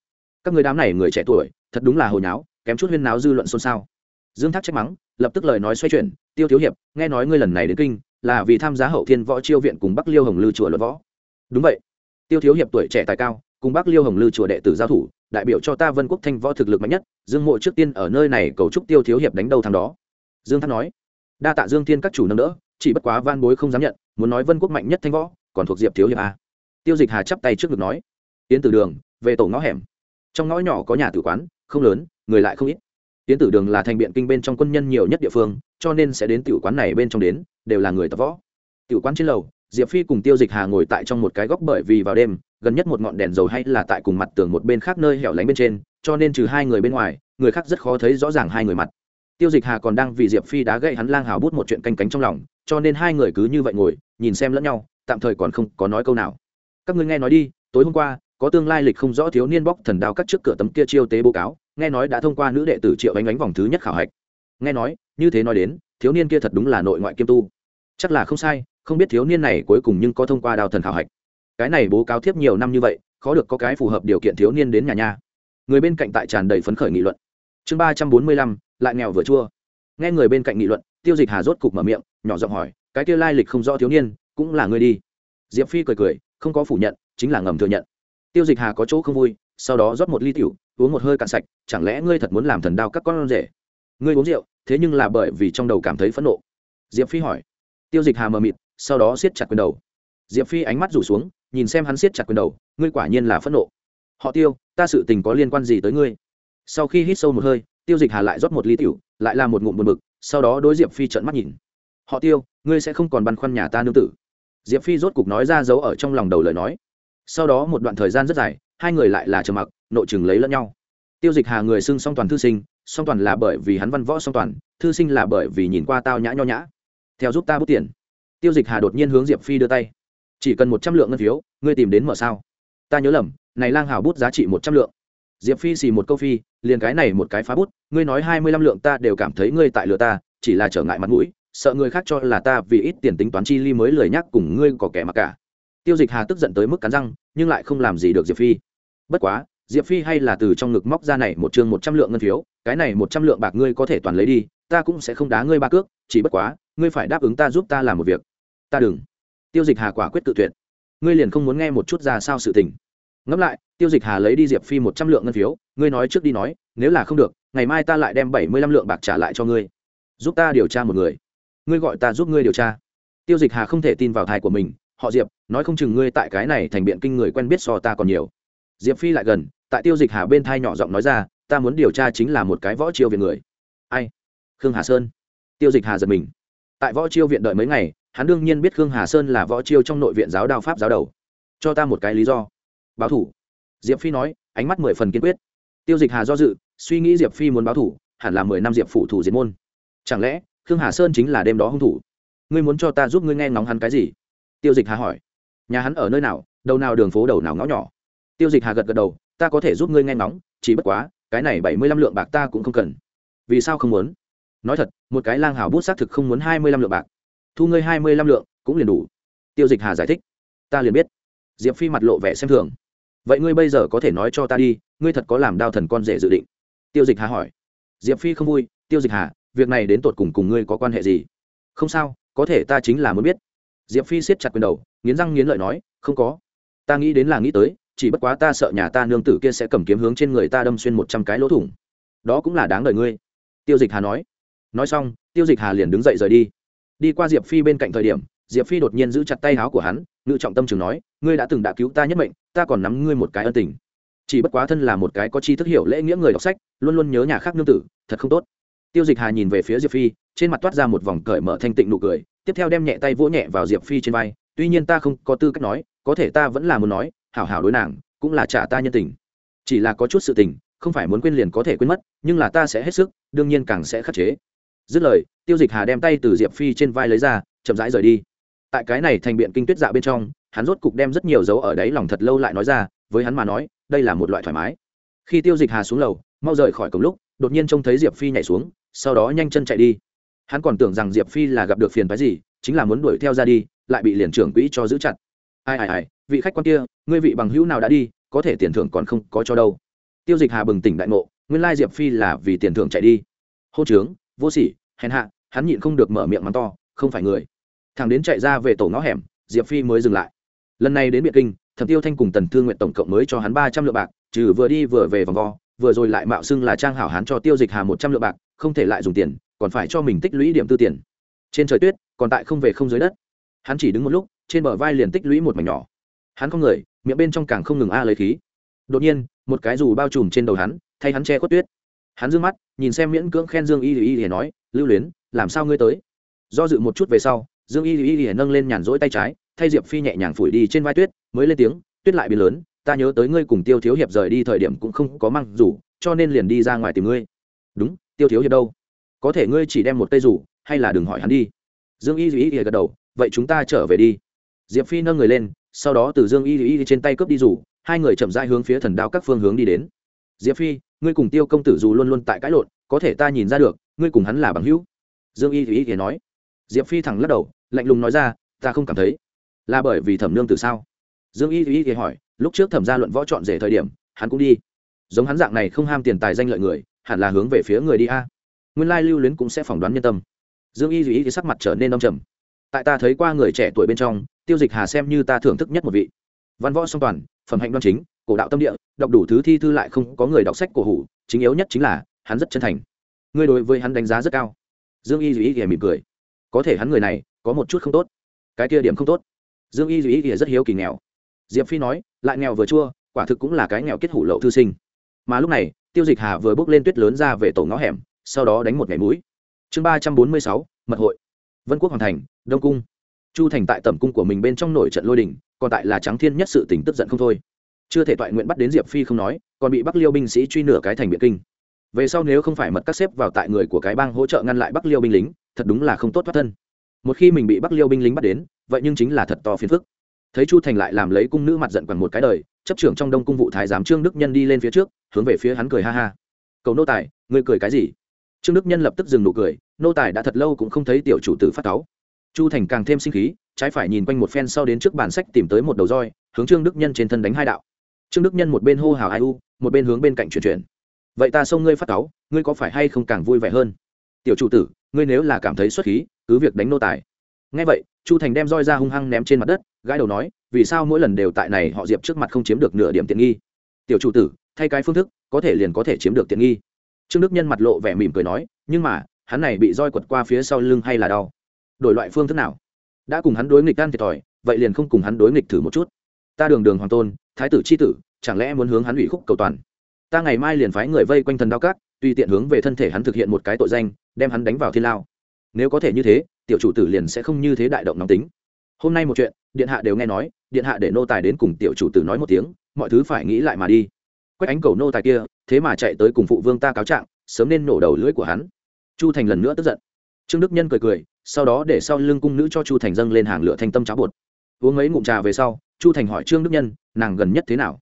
Các người đám này người trẻ tuổi, thật đúng là hồi nháo kém chút huyên náo dư luận xôn xao. Dương thác trách mắng, lập tức lời nói xoay chuyển, tiêu thiếu hiệp, nghe nói ngươi lần này đến kinh, là vì tham gia hậu thiên võ chiêu viện cùng bắc liêu hồng lư chùa luật võ. Đúng vậy. Tiêu thiếu hiệp tuổi trẻ tài cao, cùng bắc liêu hồng lư chùa đệ tử giao thủ, đại biểu cho ta vân quốc thanh võ thực lực mạnh nhất, dương mộ trước tiên ở nơi này cầu chúc tiêu thiếu hiệp đánh đầu thằng đó. Dương thác nói đa tạ dương thiên các chủ nâng đỡ, chỉ bất quá van bối không dám nhận, muốn nói vân quốc mạnh nhất thanh võ, còn thuộc diệp thiếu hiệp a. Tiêu dịch hà chắp tay trước ngực nói tiến từ đường, về tổ ngõ hẻm. Trong ngõ nhỏ có nhà tử quán, không lớn, người lại không ít. Tiến tử đường là thành biện kinh bên trong quân nhân nhiều nhất địa phương, cho nên sẽ đến tiểu quán này bên trong đến, đều là người tập võ. Tiểu quán trên lầu, diệp phi cùng tiêu dịch hà ngồi tại trong một cái góc bởi vì vào đêm, gần nhất một ngọn đèn dầu hay là tại cùng mặt tường một bên khác nơi hẻo lánh bên trên, cho nên trừ hai người bên ngoài, người khác rất khó thấy rõ ràng hai người mặt tiêu dịch hà còn đang vì diệp phi đá gậy hắn lang hào bút một chuyện canh cánh trong lòng, cho nên hai người cứ như vậy ngồi, nhìn xem lẫn nhau, tạm thời còn không có nói câu nào. Các ngươi nghe nói đi, tối hôm qua, có tương lai lịch không rõ thiếu niên bóc thần đao cắt trước cửa tấm kia chiêu tế bố cáo, nghe nói đã thông qua nữ đệ tử triệu ánh ánh vòng thứ nhất khảo hạch. Nghe nói, như thế nói đến, thiếu niên kia thật đúng là nội ngoại kiêm tu. Chắc là không sai, không biết thiếu niên này cuối cùng nhưng có thông qua đào thần khảo hạch. Cái này bố cáo thiếp nhiều năm như vậy, khó được có cái phù hợp điều kiện thiếu niên đến nhà nhà. người bên cạnh tại tràn đầy phấn khởi nghị luận. Chương ba trăm bốn mươi lăm lại nghèo vừa chua. Nghe người bên cạnh nghị luận, tiêu dịch hà rốt cục mở miệng, nhỏ giọng hỏi, cái kia lai lịch không rõ thiếu niên, cũng là người đi? Diệp phi cười cười, không có phủ nhận, chính là ngầm thừa nhận. Tiêu dịch hà có chỗ không vui, sau đó rót một ly tiểu, uống một hơi cạn sạch, chẳng lẽ ngươi thật muốn làm thần đao các con rể? Ngươi uống rượu, thế nhưng là bởi vì trong đầu cảm thấy phẫn nộ. Diệp phi hỏi. Tiêu dịch hà mờ mịt, sau đó siết chặt quyền đầu. Diệp phi ánh mắt rủ xuống, nhìn xem hắn siết chặt quyền đầu, ngươi quả nhiên là phẫn nộ. Họ tiêu, ta sự tình có liên quan gì tới ngươi? Sau khi hít sâu một hơi tiêu dịch hà lại rót một ly tiểu, lại làm một ngụm buồn bực, sau đó đối diệp phi trợn mắt nhìn. Họ tiêu, ngươi sẽ không còn băn khoăn nhà ta nương tử. Diệp phi rốt cục nói ra giấu ở trong lòng đầu lời nói. Sau đó một đoạn thời gian rất dài, hai người lại là trầm mặc, nội chừng lấy lẫn nhau. Tiêu dịch hà người xưng song toàn thư sinh, song toàn là bởi vì hắn văn võ song toàn, thư sinh là bởi vì nhìn qua tao nhã nho nhã. Theo giúp ta bút tiền. Tiêu dịch hà đột nhiên hướng diệp phi đưa tay. Chỉ cần một trăm lượng ngân phiếu, ngươi tìm đến mở sao? Ta nhớ lầm, này lang hào bút giá trị một trăm lượng diệp phi xì một câu phi, liền cái này một cái phá bút, ngươi nói hai mươi lăm lượng ta đều cảm thấy ngươi tại lừa ta, chỉ là trở ngại mặt mũi, sợ người khác cho là ta vì ít tiền tính toán chi ly mới lười nhắc cùng ngươi có kẻ mặc cả. Tiêu dịch hà tức giận tới mức cắn răng, nhưng lại không làm gì được diệp phi. Bất quá, diệp phi hay là từ trong ngực móc ra này một chương một trăm lượng ngân phiếu, cái này một trăm lượng bạc ngươi có thể toàn lấy đi, ta cũng sẽ không đá ngươi ba cước, chỉ bất quá, ngươi phải đáp ứng ta giúp ta làm một việc. Ta đừng. Tiêu dịch hà quả quyết tự tuyệt. Ngươi liền không muốn nghe một chút ra sao sự tình. Ngẫm lại tiêu dịch hà lấy đi diệp phi một trăm lượng ngân phiếu, ngươi nói trước đi nói, nếu là không được, ngày mai ta lại đem bảy mươi lăm lượng bạc trả lại cho ngươi. Giúp ta điều tra một người. Ngươi gọi ta giúp ngươi điều tra. Tiêu dịch hà không thể tin vào thai của mình, họ diệp, nói không chừng ngươi tại cái này thành biện kinh người quen biết so ta còn nhiều. Diệp phi lại gần, tại tiêu dịch hà bên thai nhỏ giọng nói ra, ta muốn điều tra chính là một cái võ chiêu viện người. Ai? Khương hà sơn. Tiêu dịch hà giật mình. Tại võ chiêu viện đợi mấy ngày, hắn đương nhiên biết khương hà sơn là võ chiêu trong nội viện giáo đao pháp giáo đầu. Cho ta một cái lý do. Báo thủ diệp phi nói, ánh mắt mười phần kiên quyết. Tiêu dịch hà do dự, suy nghĩ diệp phi muốn báo thủ, hẳn là mười năm diệp phủ thủ diệt môn. Chẳng lẽ, khương hà sơn chính là đêm đó hung thủ? Ngươi muốn cho ta giúp ngươi nghe ngóng hắn cái gì? Tiêu dịch hà hỏi. Nhà hắn ở nơi nào, đầu nào đường phố đầu nào ngõ nhỏ? Tiêu dịch hà gật gật đầu, ta có thể giúp ngươi nghe ngóng, chỉ bất quá, cái này bảy mươi lăm lượng bạc ta cũng không cần. Vì sao không muốn? Nói thật, một cái lang hào bút xác thực không muốn hai mươi lăm lượng bạc. Thu ngươi hai mươi lăm lượng, cũng liền đủ. Tiêu dịch hà giải thích. Ta liền biết. Diệp phi mặt lộ vẻ xem thường vậy ngươi bây giờ có thể nói cho ta đi, ngươi thật có làm đao thần con rể dự định? Tiêu dịch hà hỏi. Diệp phi không vui, tiêu dịch hà, việc này đến tột cùng cùng ngươi có quan hệ gì? Không sao, có thể ta chính là muốn biết. Diệp phi siết chặt quyền đầu, nghiến răng nghiến lợi nói, không có. Ta nghĩ đến là nghĩ tới, chỉ bất quá ta sợ nhà ta nương tử kia sẽ cầm kiếm hướng trên người ta đâm xuyên một trăm cái lỗ thủng. Đó cũng là đáng đời ngươi. Tiêu dịch hà nói. Nói xong, tiêu dịch hà liền đứng dậy rời đi. Đi qua diệp phi bên cạnh thời điểm, diệp phi đột nhiên giữ chặt tay áo của hắn, ngự trọng tâm trường nói ngươi đã từng đã cứu ta nhất mệnh, ta còn nắm ngươi một cái ân tình. Chỉ bất quá thân là một cái có chi thức hiểu lễ nghĩa người đọc sách, luôn luôn nhớ nhà khác nương tử, thật không tốt. Tiêu dịch hà nhìn về phía diệp phi, trên mặt toát ra một vòng cởi mở thanh tịnh nụ cười, tiếp theo đem nhẹ tay vỗ nhẹ vào diệp phi trên vai, tuy nhiên ta không có tư cách nói, có thể ta vẫn là muốn nói, hảo hảo đối nàng, cũng là trả ta nhân tình. Chỉ là có chút sự tình, không phải muốn quên liền có thể quên mất, nhưng là ta sẽ hết sức, đương nhiên càng sẽ khắc chế. Dứt lời, tiêu dịch hà đem tay từ diệp phi trên vai lấy ra, chậm rãi rời đi. Tại cái này thành biện kinh tuyết dạ bên trong hắn rốt cục đem rất nhiều dấu ở đáy lòng thật lâu lại nói ra, với hắn mà nói, đây là một loại thoải mái. Khi tiêu dịch hà xuống lầu, mau rời khỏi cổng lúc, đột nhiên trông thấy diệp phi nhảy xuống, sau đó nhanh chân chạy đi. Hắn còn tưởng rằng diệp phi là gặp được phiền phái gì, chính là muốn đuổi theo ra đi, lại bị liền trưởng quỹ cho giữ chặt. Ai ai ai, vị khách quan kia, ngươi vị bằng hữu nào đã đi, có thể tiền thưởng còn không có cho đâu. Tiêu dịch hà bừng tỉnh đại ngộ, nguyên lai diệp phi là vì tiền thưởng chạy đi. Hô trướng, vô sỉ, hèn hạ, hắn nhịn không được mở miệng mắng to, không phải người. Thằng đến chạy ra về tổ ngõ hẻm, diệp phi mới dừng lại lần này đến biệt kinh, thẩm tiêu thanh cùng tần thương nguyện tổng cộng mới cho hắn ba trăm lượng bạc, trừ vừa đi vừa về vòng vo, vừa rồi lại mạo xưng là trang hảo hán cho tiêu dịch hà một trăm lượng bạc, không thể lại dùng tiền, còn phải cho mình tích lũy điểm tư tiền. Trên trời tuyết, còn tại không về không dưới đất. Hắn chỉ đứng một lúc, trên bờ vai liền tích lũy một mảnh nhỏ. Hắn không người, miệng bên trong càng không ngừng a lấy khí. Đột nhiên, một cái dù bao trùm trên đầu hắn, thay hắn che khuất tuyết. Hắn d ư ơ n g mắt, nhìn xem miễn cưỡng khen dương y y y nói, lưu luyến, làm sao ngươi tới? Do dự một chút về sau, dương y y y nâng lên nhàn rỗi tay trái thay diệp phi nhẹ nhàng phủi đi trên vai tuyết, mới lên tiếng, tuyết lại biến lớn, ta nhớ tới ngươi cùng tiêu thiếu hiệp rời đi thời điểm cũng không có măng rủ cho nên liền đi ra ngoài tìm ngươi. Đúng, tiêu thiếu hiệp đâu? Có thể ngươi chỉ đem một cây rủ hay là đừng hỏi hắn đi. Dương y y y gật đầu, vậy chúng ta trở về đi. Diệp phi nâng người lên, sau đó từ dương y y trên tay cướp đi rủ hai người chậm rãi hướng phía thần đao các phương hướng đi đến. Diệp phi, ngươi cùng tiêu công tử dù luôn luôn tại cãi lộn, có thể ta nhìn ra được, ngươi cùng hắn là bằng hữu. Dương y y y nói. Diệp phi thẳng lắc đầu, lạnh lùng nói ra, ta không cảm thấy là bởi vì thẩm nương từ sao? Dương y y thì hỏi, lúc trước thẩm gia luận võ chọn rể thời điểm, hắn cũng đi. Giống hắn dạng này không ham tiền tài danh lợi người, hẳn là hướng về phía người đi a. Nguyên lai lưu luyến cũng sẽ phỏng đoán nhân tâm. Dương y y sắc mặt trở nên đông trầm. Tại ta thấy qua người trẻ tuổi bên trong, tiêu dịch hà xem như ta thưởng thức nhất một vị. Văn võ song toàn, phẩm hạnh đoan chính, cổ đạo tâm địa, đọc đủ thứ thi thư lại không có người đọc sách cổ hủ, chính yếu nhất chính là, hắn rất chân thành. Ngươi đối với hắn đánh giá rất cao. Dương y duy ý mỉm cười. Có thể hắn người này, có một chút không tốt. Cái kia điểm không tốt dương y duy ý rất hiếu kỳ nghèo. Diệp phi nói, lại nghèo vừa chua, quả thực cũng là cái nghèo kết hủ lậu thư sinh. Mà lúc này, tiêu dịch hà vừa bước lên tuyết lớn ra về tổ ngõ hẻm, sau đó đánh một ngày mũi. Chương ba trăm bốn mươi sáu, mật hội. Vân quốc hoàng thành, đông cung. Chu thành tại tẩm cung của mình bên trong nổi trận lôi đình, còn tại là trắng thiên nhất sự tỉnh tức giận không thôi. Chưa thể toại nguyện bắt đến diệp phi không nói, còn bị bắc liêu binh sĩ truy nửa cái thành biện kinh. Về sau nếu không phải mật các xếp vào tại người của cái bang hỗ trợ ngăn lại bắc liêu binh lính, thật đúng là không tốt thoát thân. Một khi mình bị bắc liêu binh lính bắt đến vậy nhưng chính là thật to phiền phức. Thấy chu thành lại làm lấy cung nữ mặt giận quằn một cái đời, chấp trưởng trong đông cung vụ thái giám trương đức nhân đi lên phía trước, hướng về phía hắn cười ha ha. Cầu nô tài, ngươi cười cái gì? Trương đức nhân lập tức dừng nụ cười, nô tài đã thật lâu cũng không thấy tiểu chủ tử phát cáu. Chu thành càng thêm sinh khí, trái phải nhìn quanh một phen sau đến trước bàn sách tìm tới một đầu roi, hướng trương đức nhân trên thân đánh hai đạo. Trương đức nhân một bên hô hào ai u, một bên hướng bên cạnh chuyển chuyển. Vậy ta xông ngươi phát cáu, ngươi có phải hay không càng vui vẻ hơn? Tiểu chủ tử, ngươi nếu là cảm thấy xuất khí, cứ việc đánh nô tài. Ngay vậy chu thành đem roi ra hung hăng ném trên mặt đất, gãi đầu nói, vì sao mỗi lần đều tại này họ diệp trước mặt không chiếm được nửa điểm tiện nghi? Tiểu chủ tử, thay cái phương thức, có thể liền có thể chiếm được tiện nghi. Trương đức nhân mặt lộ vẻ mỉm cười nói, nhưng mà, hắn này bị roi quật qua phía sau lưng hay là đau? Đổi loại phương thức nào? Đã cùng hắn đối nghịch gan thiệt thòi, vậy liền không cùng hắn đối nghịch thử một chút. Ta đường đường hoàng tôn, thái tử c h i tử, chẳng lẽ muốn hướng hắn ủy khúc cầu toàn? Ta ngày mai liền phái người vây quanh thần đao cát tùy tiện hướng về thân thể hắn thực hiện một cái tội danh, đem hắn đánh vào thiên lao. Nếu có thể như thế tiểu chủ tử liền sẽ không như thế đại động nóng tính. Hôm nay một chuyện, điện hạ đều nghe nói, điện hạ để nô tài đến cùng tiểu chủ tử nói một tiếng, mọi thứ phải nghĩ lại mà đi. Quách ánh cầu nô tài kia, thế mà chạy tới cùng phụ vương ta cáo trạng, sớm nên nổ đầu lưỡi của hắn. Chu thành lần nữa tức giận. Trương đức nhân cười cười, sau đó để sau lưng cung nữ cho chu thành dâng lên hàng lửa thanh tâm cháo bột. Uống mấy ngụm trà về sau, chu thành hỏi trương đức nhân, nàng gần nhất thế nào?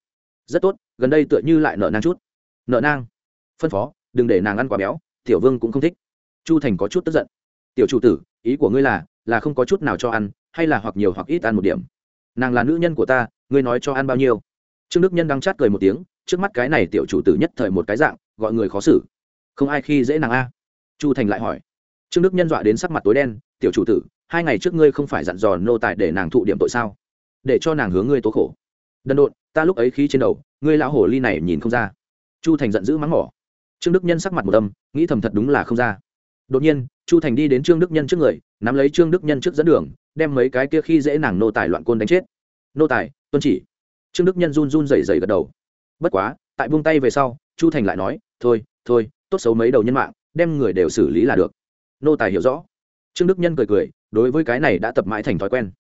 Rất tốt, gần đây tựa như lại nợ nang chút. Nợ nang phân phó, đừng để nàng ăn quả béo, tiểu vương cũng không thích. Chu thành có chút tức giận tiểu chủ tử, ý của ngươi là là không có chút nào cho ăn, hay là hoặc nhiều hoặc ít ăn một điểm? Nàng là nữ nhân của ta, ngươi nói cho ăn bao nhiêu? Trương đức nhân đang chát cười một tiếng, trước mắt cái này tiểu chủ tử nhất thời một cái dạng, gọi người khó xử. Không ai khi dễ nàng a? Chu thành lại hỏi. Trương đức nhân dọa đến sắc mặt tối đen, tiểu chủ tử, hai ngày trước ngươi không phải dặn dò nô tài để nàng thụ điểm tội sao? Để cho nàng hướng ngươi tố khổ. Đần độn, ta lúc ấy khí trên đầu, ngươi lão hổ ly này nhìn không ra. Chu thành giận dữ mắng mỏ. Trương đức nhân sắc mặt một âm, nghĩ thầm thật đúng là không ra đột nhiên, chu thành đi đến trương đức nhân trước người, nắm lấy trương đức nhân trước dẫn đường, đem mấy cái kia khi dễ nàng nô tài loạn côn đánh chết. Nô tài, tuân chỉ. Trương đức nhân run run rẩy rẩy gật đầu. Bất quá, tại buông tay về sau, chu thành lại nói, thôi thôi, tốt xấu mấy đầu nhân mạng, đem người đều xử lý là được. Nô tài hiểu rõ. Trương đức nhân cười cười, đối với cái này đã tập mãi thành thói quen.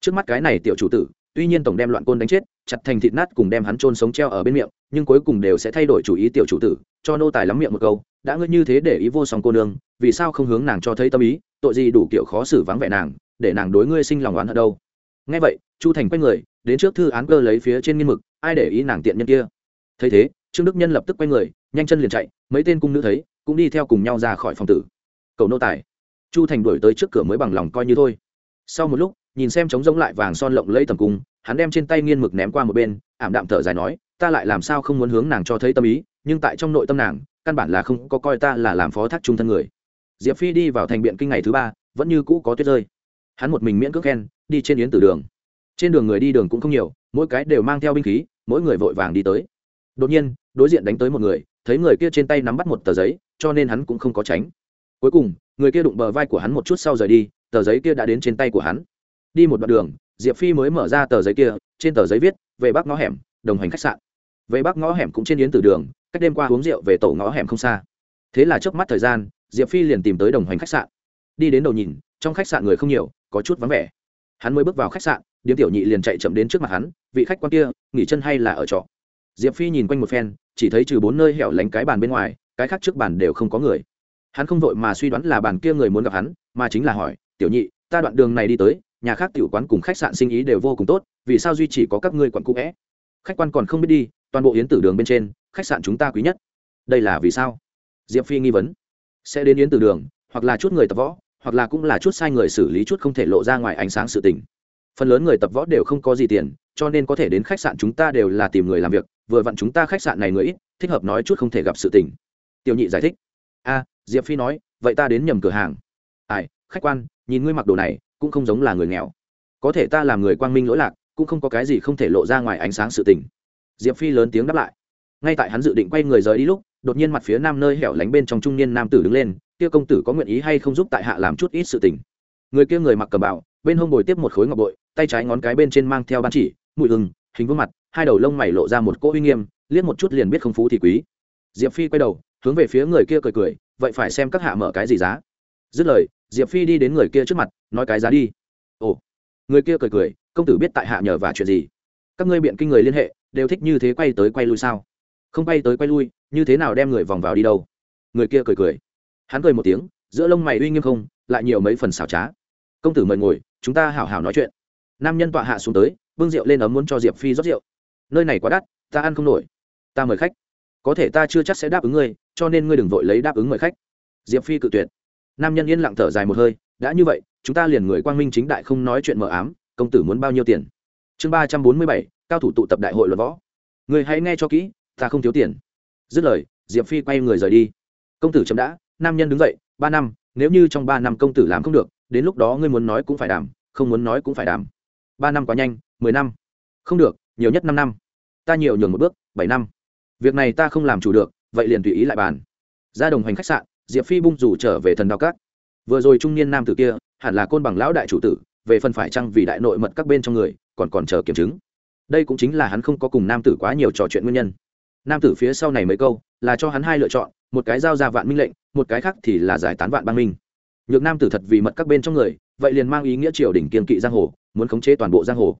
Trước mắt cái này tiểu chủ tử, tuy nhiên tổng đem loạn côn đánh chết, chặt thành thịt nát cùng đem hắn trôn sống treo ở bên miệng, nhưng cuối cùng đều sẽ thay đổi chủ ý tiểu chủ tử, cho nô tài lắm miệng một câu đã ngươi như thế để ý vô song cô nương, vì sao không hướng nàng cho thấy tâm ý, tội gì đủ kiểu khó xử vắng vẻ nàng, để nàng đối ngươi sinh lòng oán hận đâu. Ngay vậy, chu thành quay người, đến trước thư án cơ lấy phía trên nghiên mực, ai để ý nàng tiện nhân kia. Thấy thế, trương đức nhân lập tức quay người, nhanh chân liền chạy, mấy tên cung nữ thấy, cũng đi theo cùng nhau ra khỏi phòng tử. Cầu nô tài. Chu thành đuổi tới trước cửa mới bằng lòng coi như thôi. Sau một lúc, nhìn xem trống rỗng lại vàng son lộng lẫy tầm cung, hắn đem trên tay nghiên mực ném qua một bên, ảm đạm thở dài nói, ta lại làm sao không muốn hướng nàng cho thấy tâm ý, nhưng tại trong nội tâm nàng căn bản là không có coi ta là làm phó thác trung thân người. Diệp phi đi vào thành biện kinh ngày thứ ba, vẫn như cũ có tuyết rơi. Hắn một mình miễn cước khen, đi trên yến tử đường. Trên đường người đi đường cũng không nhiều, mỗi cái đều mang theo binh khí, mỗi người vội vàng đi tới. Đột nhiên, đối diện đánh tới một người, thấy người kia trên tay nắm bắt một tờ giấy, cho nên hắn cũng không có tránh. Cuối cùng, người kia đụng bờ vai của hắn một chút sau rời đi, tờ giấy kia đã đến trên tay của hắn. Đi một đoạn đường, diệp phi mới mở ra tờ giấy kia, trên tờ giấy viết, về bắc ngõ hẻm, đồng hành khách sạn về bắc ngõ hẻm cũng trên yến tử đường, cách đêm qua uống rượu về tổ ngõ hẻm không xa. Thế là trước mắt thời gian, diệp phi liền tìm tới đồng hành khách sạn. Đi đến đầu nhìn, trong khách sạn người không nhiều, có chút vắng vẻ. Hắn mới bước vào khách sạn, điếm tiểu nhị liền chạy chậm đến trước mặt hắn, vị khách quan kia, nghỉ chân hay là ở trọ? Diệp phi nhìn quanh một phen, chỉ thấy trừ bốn nơi hẻo lánh cái bàn bên ngoài, cái khác trước bàn đều không có người. Hắn không vội mà suy đoán là bàn kia người muốn gặp hắn, mà chính là hỏi, tiểu nhị, ta đoạn đường này đi tới, nhà khác tiểu quán cùng khách sạn sinh ý đều vô cùng tốt, vì sao duy chỉ có các ngươi quận cũ vẽ khách quan còn không biết đi toàn bộ yến tử đường bên trên, khách sạn chúng ta quý nhất. Đây là vì sao? Diệp phi nghi vấn. Sẽ đến yến tử đường, hoặc là chút người tập võ, hoặc là cũng là chút sai người xử lý chút không thể lộ ra ngoài ánh sáng sự tình. Phần lớn người tập võ đều không có gì tiền, cho nên có thể đến khách sạn chúng ta đều là tìm người làm việc, vừa vặn chúng ta khách sạn này người ít, thích hợp nói chút không thể gặp sự tình. Tiểu nhị giải thích. A, diệp phi nói, vậy ta đến nhầm cửa hàng. Ai, khách quan, nhìn ngươi mặc đồ này, cũng không giống là người nghèo. Có thể ta làm người quang minh lỗi lạc, cũng không có cái gì không thể lộ ra ngoài ánh sáng sự tình diệp phi lớn tiếng đáp lại. Ngay tại hắn dự định quay người rời đi lúc, đột nhiên mặt phía nam nơi hẻo lánh bên trong trung niên nam tử đứng lên, kia công tử có nguyện ý hay không giúp tại hạ làm chút ít sự tình? Người kia người mặc cầm bảo bên hông bồi tiếp một khối ngọc bội, tay trái ngón cái bên trên mang theo ban chỉ mùi hừng hình vương mặt, hai đầu lông mày lộ ra một cỗ uy nghiêm, liếc một chút liền biết không phú thì quý. Diệp phi quay đầu, hướng về phía người kia cười cười, vậy phải xem các hạ mở cái gì giá. Dứt lời, diệp phi đi đến người kia trước mặt, nói cái giá đi. Ồ. Người kia cười cười, công tử biết tại hạ nhờ và chuyện gì? Các ngươi biện kinh người liên hệ, đều thích như thế quay tới quay lui sao? Không quay tới quay lui, như thế nào đem người vòng vào đi đâu? Người kia cười cười. Hắn cười một tiếng, giữa lông mày uy nghiêm không, lại nhiều mấy phần xảo trá. Công tử mời ngồi, chúng ta hảo hảo nói chuyện. Nam nhân tọa hạ xuống tới, bưng rượu lên ấm muốn cho diệp phi rót rượu. Nơi này quá đắt, ta ăn không nổi. Ta mời khách. Có thể ta chưa chắc sẽ đáp ứng ngươi, cho nên ngươi đừng vội lấy đáp ứng mời khách. Diệp phi cự tuyệt. Nam nhân yên lặng thở dài một hơi, đã như vậy, chúng ta liền người quang minh chính đại không nói chuyện mờ ám, công tử muốn bao nhiêu tiền? Chương ba trăm bốn mươi bảy, cao thủ tụ tập đại hội luật võ. Người hãy nghe cho kỹ, ta không thiếu tiền. Dứt lời, diệp phi quay người rời đi. Công tử chậm đã, nam nhân đứng dậy, ba năm, nếu như trong ba năm công tử làm không được, đến lúc đó ngươi muốn nói cũng phải đảm không muốn nói cũng phải đảm ba năm quá nhanh, mười năm. Không được, nhiều nhất năm năm. Ta nhiều nhường một bước, bảy năm. Việc này ta không làm chủ được, vậy liền tùy ý lại bàn. Ra đồng hành khách sạn, diệp phi bung rủ trở về thần đao cát. Vừa rồi trung niên nam tử kia, hẳn là côn bằng lão đại chủ tử về phần phải chăng vì đại nội mật các bên trong người, còn còn chờ kiểm chứng. Đây cũng chính là hắn không có cùng nam tử quá nhiều trò chuyện nguyên nhân. Nam tử phía sau này mấy câu, là cho hắn hai lựa chọn, một cái giao ra vạn minh lệnh, một cái khác thì là giải tán vạn bang minh. Nhược nam tử thật vì mật các bên trong người, vậy liền mang ý nghĩa triều đình kiên kỵ giang hồ, muốn khống chế toàn bộ giang hồ.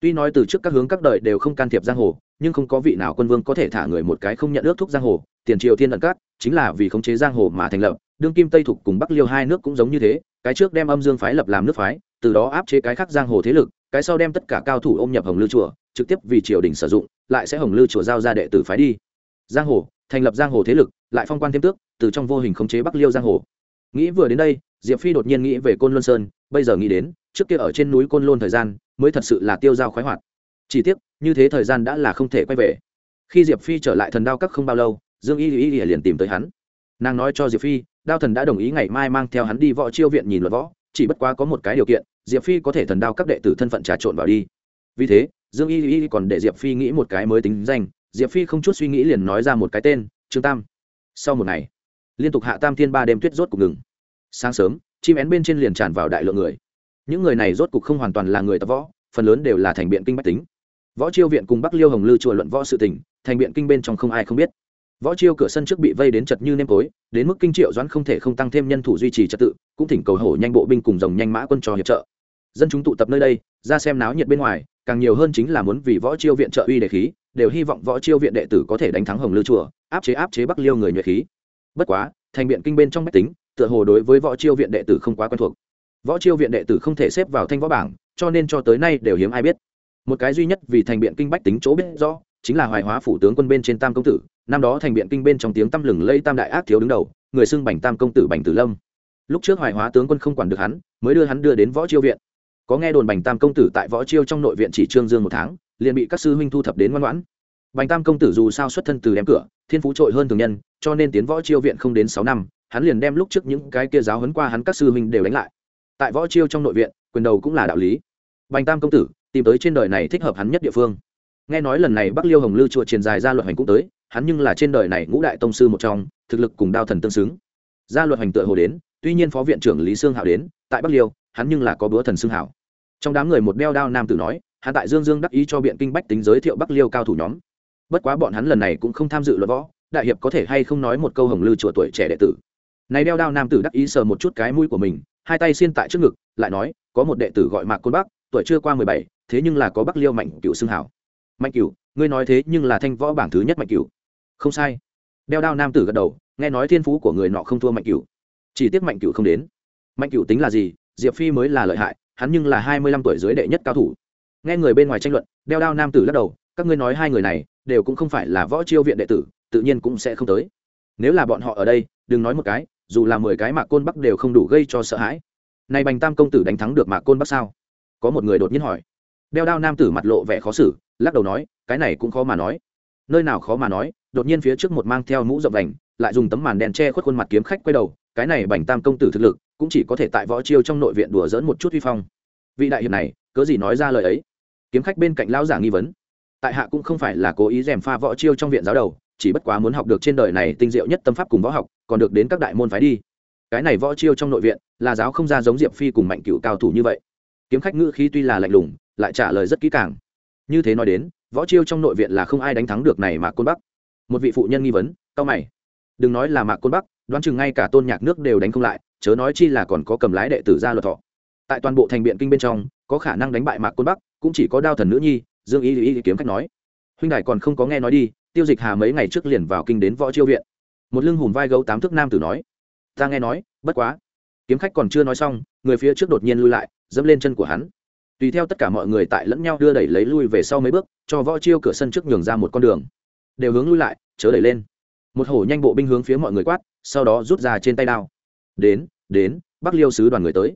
Tuy nói từ trước các hướng các đời đều không can thiệp giang hồ, nhưng không có vị nào quân vương có thể thả người một cái không nhận ước thúc giang hồ. Tiền triều thiên ẩn cát chính là vì khống chế giang hồ mà thành lập. Đương kim tây thục cùng bắc liêu hai nước cũng giống như thế, cái trước đem âm dương phái lập làm nước phái từ đó áp chế cái khác giang hồ thế lực, cái sau đem tất cả cao thủ ôm nhập hồng lư chùa, trực tiếp vì triều đình sử dụng, lại sẽ hồng lư chùa giao ra đệ tử phái đi. Giang hồ, thành lập giang hồ thế lực, lại phong quan thêm tước, từ trong vô hình khống chế bắc liêu giang hồ. Nghĩ vừa đến đây, diệp phi đột nhiên nghĩ về côn luân sơn, bây giờ nghĩ đến, trước kia ở trên núi côn lôn thời gian, mới thật sự là tiêu dao khoái hoạt. Chỉ tiếc, như thế thời gian đã là không thể quay về. Khi diệp phi trở lại thần đao các không bao lâu, dương y y liền tìm tới hắn. Nàng nói cho diệp phi, đao thần đã đồng ý ngày mai mang theo hắn đi võ chiêu viện nhìn luật võ, chỉ bất quá có một cái điều kiện diệp phi có thể thần đao các đệ tử thân phận trà trộn vào đi. Vì thế, dương y y còn để diệp phi nghĩ một cái mới tính danh. Diệp phi không chút suy nghĩ liền nói ra một cái tên, trương tam. Sau một ngày, liên tục hạ tam thiên ba đêm tuyết rốt cục ngừng. Sáng sớm, chim én bên trên liền tràn vào đại lượng người. Những người này rốt cục không hoàn toàn là người tập võ, phần lớn đều là thành biện kinh bách tính. Võ chiêu viện cùng bắc liêu hồng lư chùa luận võ sự tỉnh thành biện kinh bên trong không ai không biết. Võ chiêu cửa sân trước bị vây đến chật như nêm tối, đến mức kinh triệu doãn không thể không tăng thêm nhân thủ duy trì trật tự, cũng thỉnh cầu hổ nhanh bộ binh cùng dòng nhanh mã quân cho hiệp trợ dân chúng tụ tập nơi đây, ra xem náo nhiệt bên ngoài, càng nhiều hơn chính là muốn vì võ chiêu viện trợ uy đề khí, đều hy vọng võ chiêu viện đệ tử có thể đánh thắng hồng lư chùa, áp chế áp chế bắc liêu người nhuệ khí. Bất quá, thành biện kinh bên trong bách tính, tựa hồ đối với võ chiêu viện đệ tử không quá quen thuộc. Võ chiêu viện đệ tử không thể xếp vào thanh võ bảng, cho nên cho tới nay đều hiếm ai biết. Một cái duy nhất vì thành biện kinh bách tính chỗ biết rõ, chính là hoài hóa phủ tướng quân bên trên tam công tử, năm đó thành biện kinh bên trong tiếng tăm lừng lây tam đại ác thiếu đứng đầu, người xưng bành tam công tử bành tử lâm. Lúc trước hoài hóa tướng quân không quản được hắn, mới đưa hắn đưa đến võ chiêu viện có nghe đồn bành tam công tử tại võ chiêu trong nội viện chỉ trương dương một tháng, liền bị các sư huynh thu thập đến ngoan ngoãn. Bành tam công tử dù sao xuất thân từ đem cửa, thiên phú trội hơn thường nhân, cho nên tiến võ chiêu viện không đến sáu năm, hắn liền đem lúc trước những cái kia giáo hấn qua hắn các sư huynh đều đánh lại. Tại võ chiêu trong nội viện, quyền đầu cũng là đạo lý. Bành tam công tử, tìm tới trên đời này thích hợp hắn nhất địa phương. Nghe nói lần này bắc liêu hồng lư chùa truyền dài ra luật hành cũng tới, hắn nhưng là trên đời này ngũ đại tông sư một trong, thực lực cùng đao thần tương xứng. Gia luật hành tựa hồ đến, tuy nhiên phó viện trưởng lý sương Hạo đến, tại bắc liêu hắn nhưng là có bữa thần xưng hảo. Trong đám người một đeo đao nam tử nói, hắn tại dương dương đắc ý cho biện kinh bách tính giới thiệu bắc liêu cao thủ nhóm. Bất quá bọn hắn lần này cũng không tham dự luật võ, đại hiệp có thể hay không nói một câu hồng lư chùa tuổi trẻ đệ tử. Này đeo đao nam tử đắc ý sờ một chút cái mũi của mình, hai tay xiên tại trước ngực, lại nói, có một đệ tử gọi mạc côn bắc, tuổi chưa qua mười bảy, thế nhưng là có bắc liêu mạnh cựu xưng hảo. Mạnh cựu ngươi nói thế nhưng là thanh võ bảng thứ nhất mạnh cựu không sai. Đeo đao nam tử gật đầu, nghe nói thiên phú của người nọ không thua mạnh cựu chỉ tiếc mạnh cựu không đến. Mạnh cựu tính là gì? Diệp phi mới là lợi hại, hắn nhưng là hai mươi lăm tuổi dưới đệ nhất cao thủ. Nghe người bên ngoài tranh luận, đeo đao nam tử lắc đầu, các ngươi nói hai người này đều cũng không phải là võ chiêu viện đệ tử, tự nhiên cũng sẽ không tới. Nếu là bọn họ ở đây, đừng nói một cái, dù là mười cái mạc côn bắc đều không đủ gây cho sợ hãi. Này bành tam công tử đánh thắng được mạc côn bắc sao? Có một người đột nhiên hỏi. Đeo đao nam tử mặt lộ vẻ khó xử, lắc đầu nói, cái này cũng khó mà nói. Nơi nào khó mà nói, đột nhiên phía trước một mang theo mũ rộng đành, lại dùng tấm màn đèn che khuất khuôn mặt kiếm khách quay đầu, cái này bành tam công tử thực lực cũng chỉ có thể tại võ chiêu trong nội viện đùa dỡn một chút vi phong. Vị đại hiệp này, cớ gì nói ra lời ấy? Kiếm khách bên cạnh lão giả nghi vấn. Tại hạ cũng không phải là cố ý rèm pha võ chiêu trong viện giáo đầu, chỉ bất quá muốn học được trên đời này tinh diệu nhất tâm pháp cùng võ học, còn được đến các đại môn phái đi. Cái này võ chiêu trong nội viện, là giáo không ra giống diệp phi cùng mạnh cựu cao thủ như vậy. Kiếm khách ngữ khí tuy là lạnh lùng, lại trả lời rất kỹ càng. Như thế nói đến, võ chiêu trong nội viện là không ai đánh thắng được này mà côn bắc. Một vị phụ nhân nghi vấn cao mày. Đừng nói là mạc côn bắc, đoán chừng ngay cả tôn nhạc nước đều đánh không lại chớ nói chi là còn có cầm lái đệ tử ra luật thọ. Tại toàn bộ thành biện kinh bên trong, có khả năng đánh bại mạc côn bắc, cũng chỉ có đao thần nữ nhi, dương ý lý kiếm khách nói. Huynh đại còn không có nghe nói đi, tiêu dịch hà mấy ngày trước liền vào kinh đến võ chiêu viện. Một lưng hùm vai gấu tám thước nam tử nói. Ta nghe nói, bất quá. Kiếm khách còn chưa nói xong, người phía trước đột nhiên lui lại, dẫm lên chân của hắn. Tùy theo tất cả mọi người tại lẫn nhau đưa đẩy lấy lui về sau mấy bước, cho võ chiêu cửa sân trước nhường ra một con đường. Đều hướng lui lại, chớ đẩy lên. Một hổ nhanh bộ binh hướng phía mọi người quát, sau đó rút ra trên tay đao đến đến, bắc liêu sứ đoàn người tới.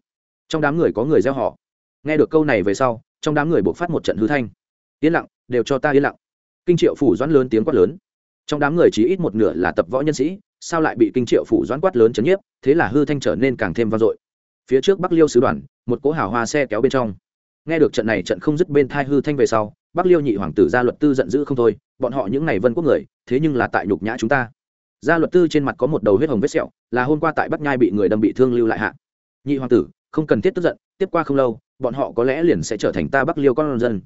Trong đám người có người gieo họ. Nghe được câu này về sau, trong đám người buộc phát một trận hư thanh. Yên lặng, đều cho ta yên lặng. Kinh triệu phủ doãn lớn tiếng quát lớn. Trong đám người chỉ ít một nửa là tập võ nhân sĩ, sao lại bị kinh triệu phủ doãn quát lớn chấn nhiếp, thế là hư thanh trở nên càng thêm vang dội. Phía trước bắc liêu sứ đoàn, một cỗ hào hoa xe kéo bên trong. Nghe được trận này trận không dứt bên thai hư thanh về sau, bắc liêu nhị hoàng tử gia luật tư giận dữ không thôi, bọn họ những ngày vân quốc người, thế nhưng là tại nhục nhã chúng ta gia luật tư trên mặt có một đầu huyết hồng vết sẹo, là hôm qua tại bắc nhai bị người đâm bị thương lưu lại hạ. Nhị hoàng tử, không cần thiết tức giận, tiếp qua không lâu, bọn họ có lẽ liền sẽ trở thành ta bắc liêu con dân.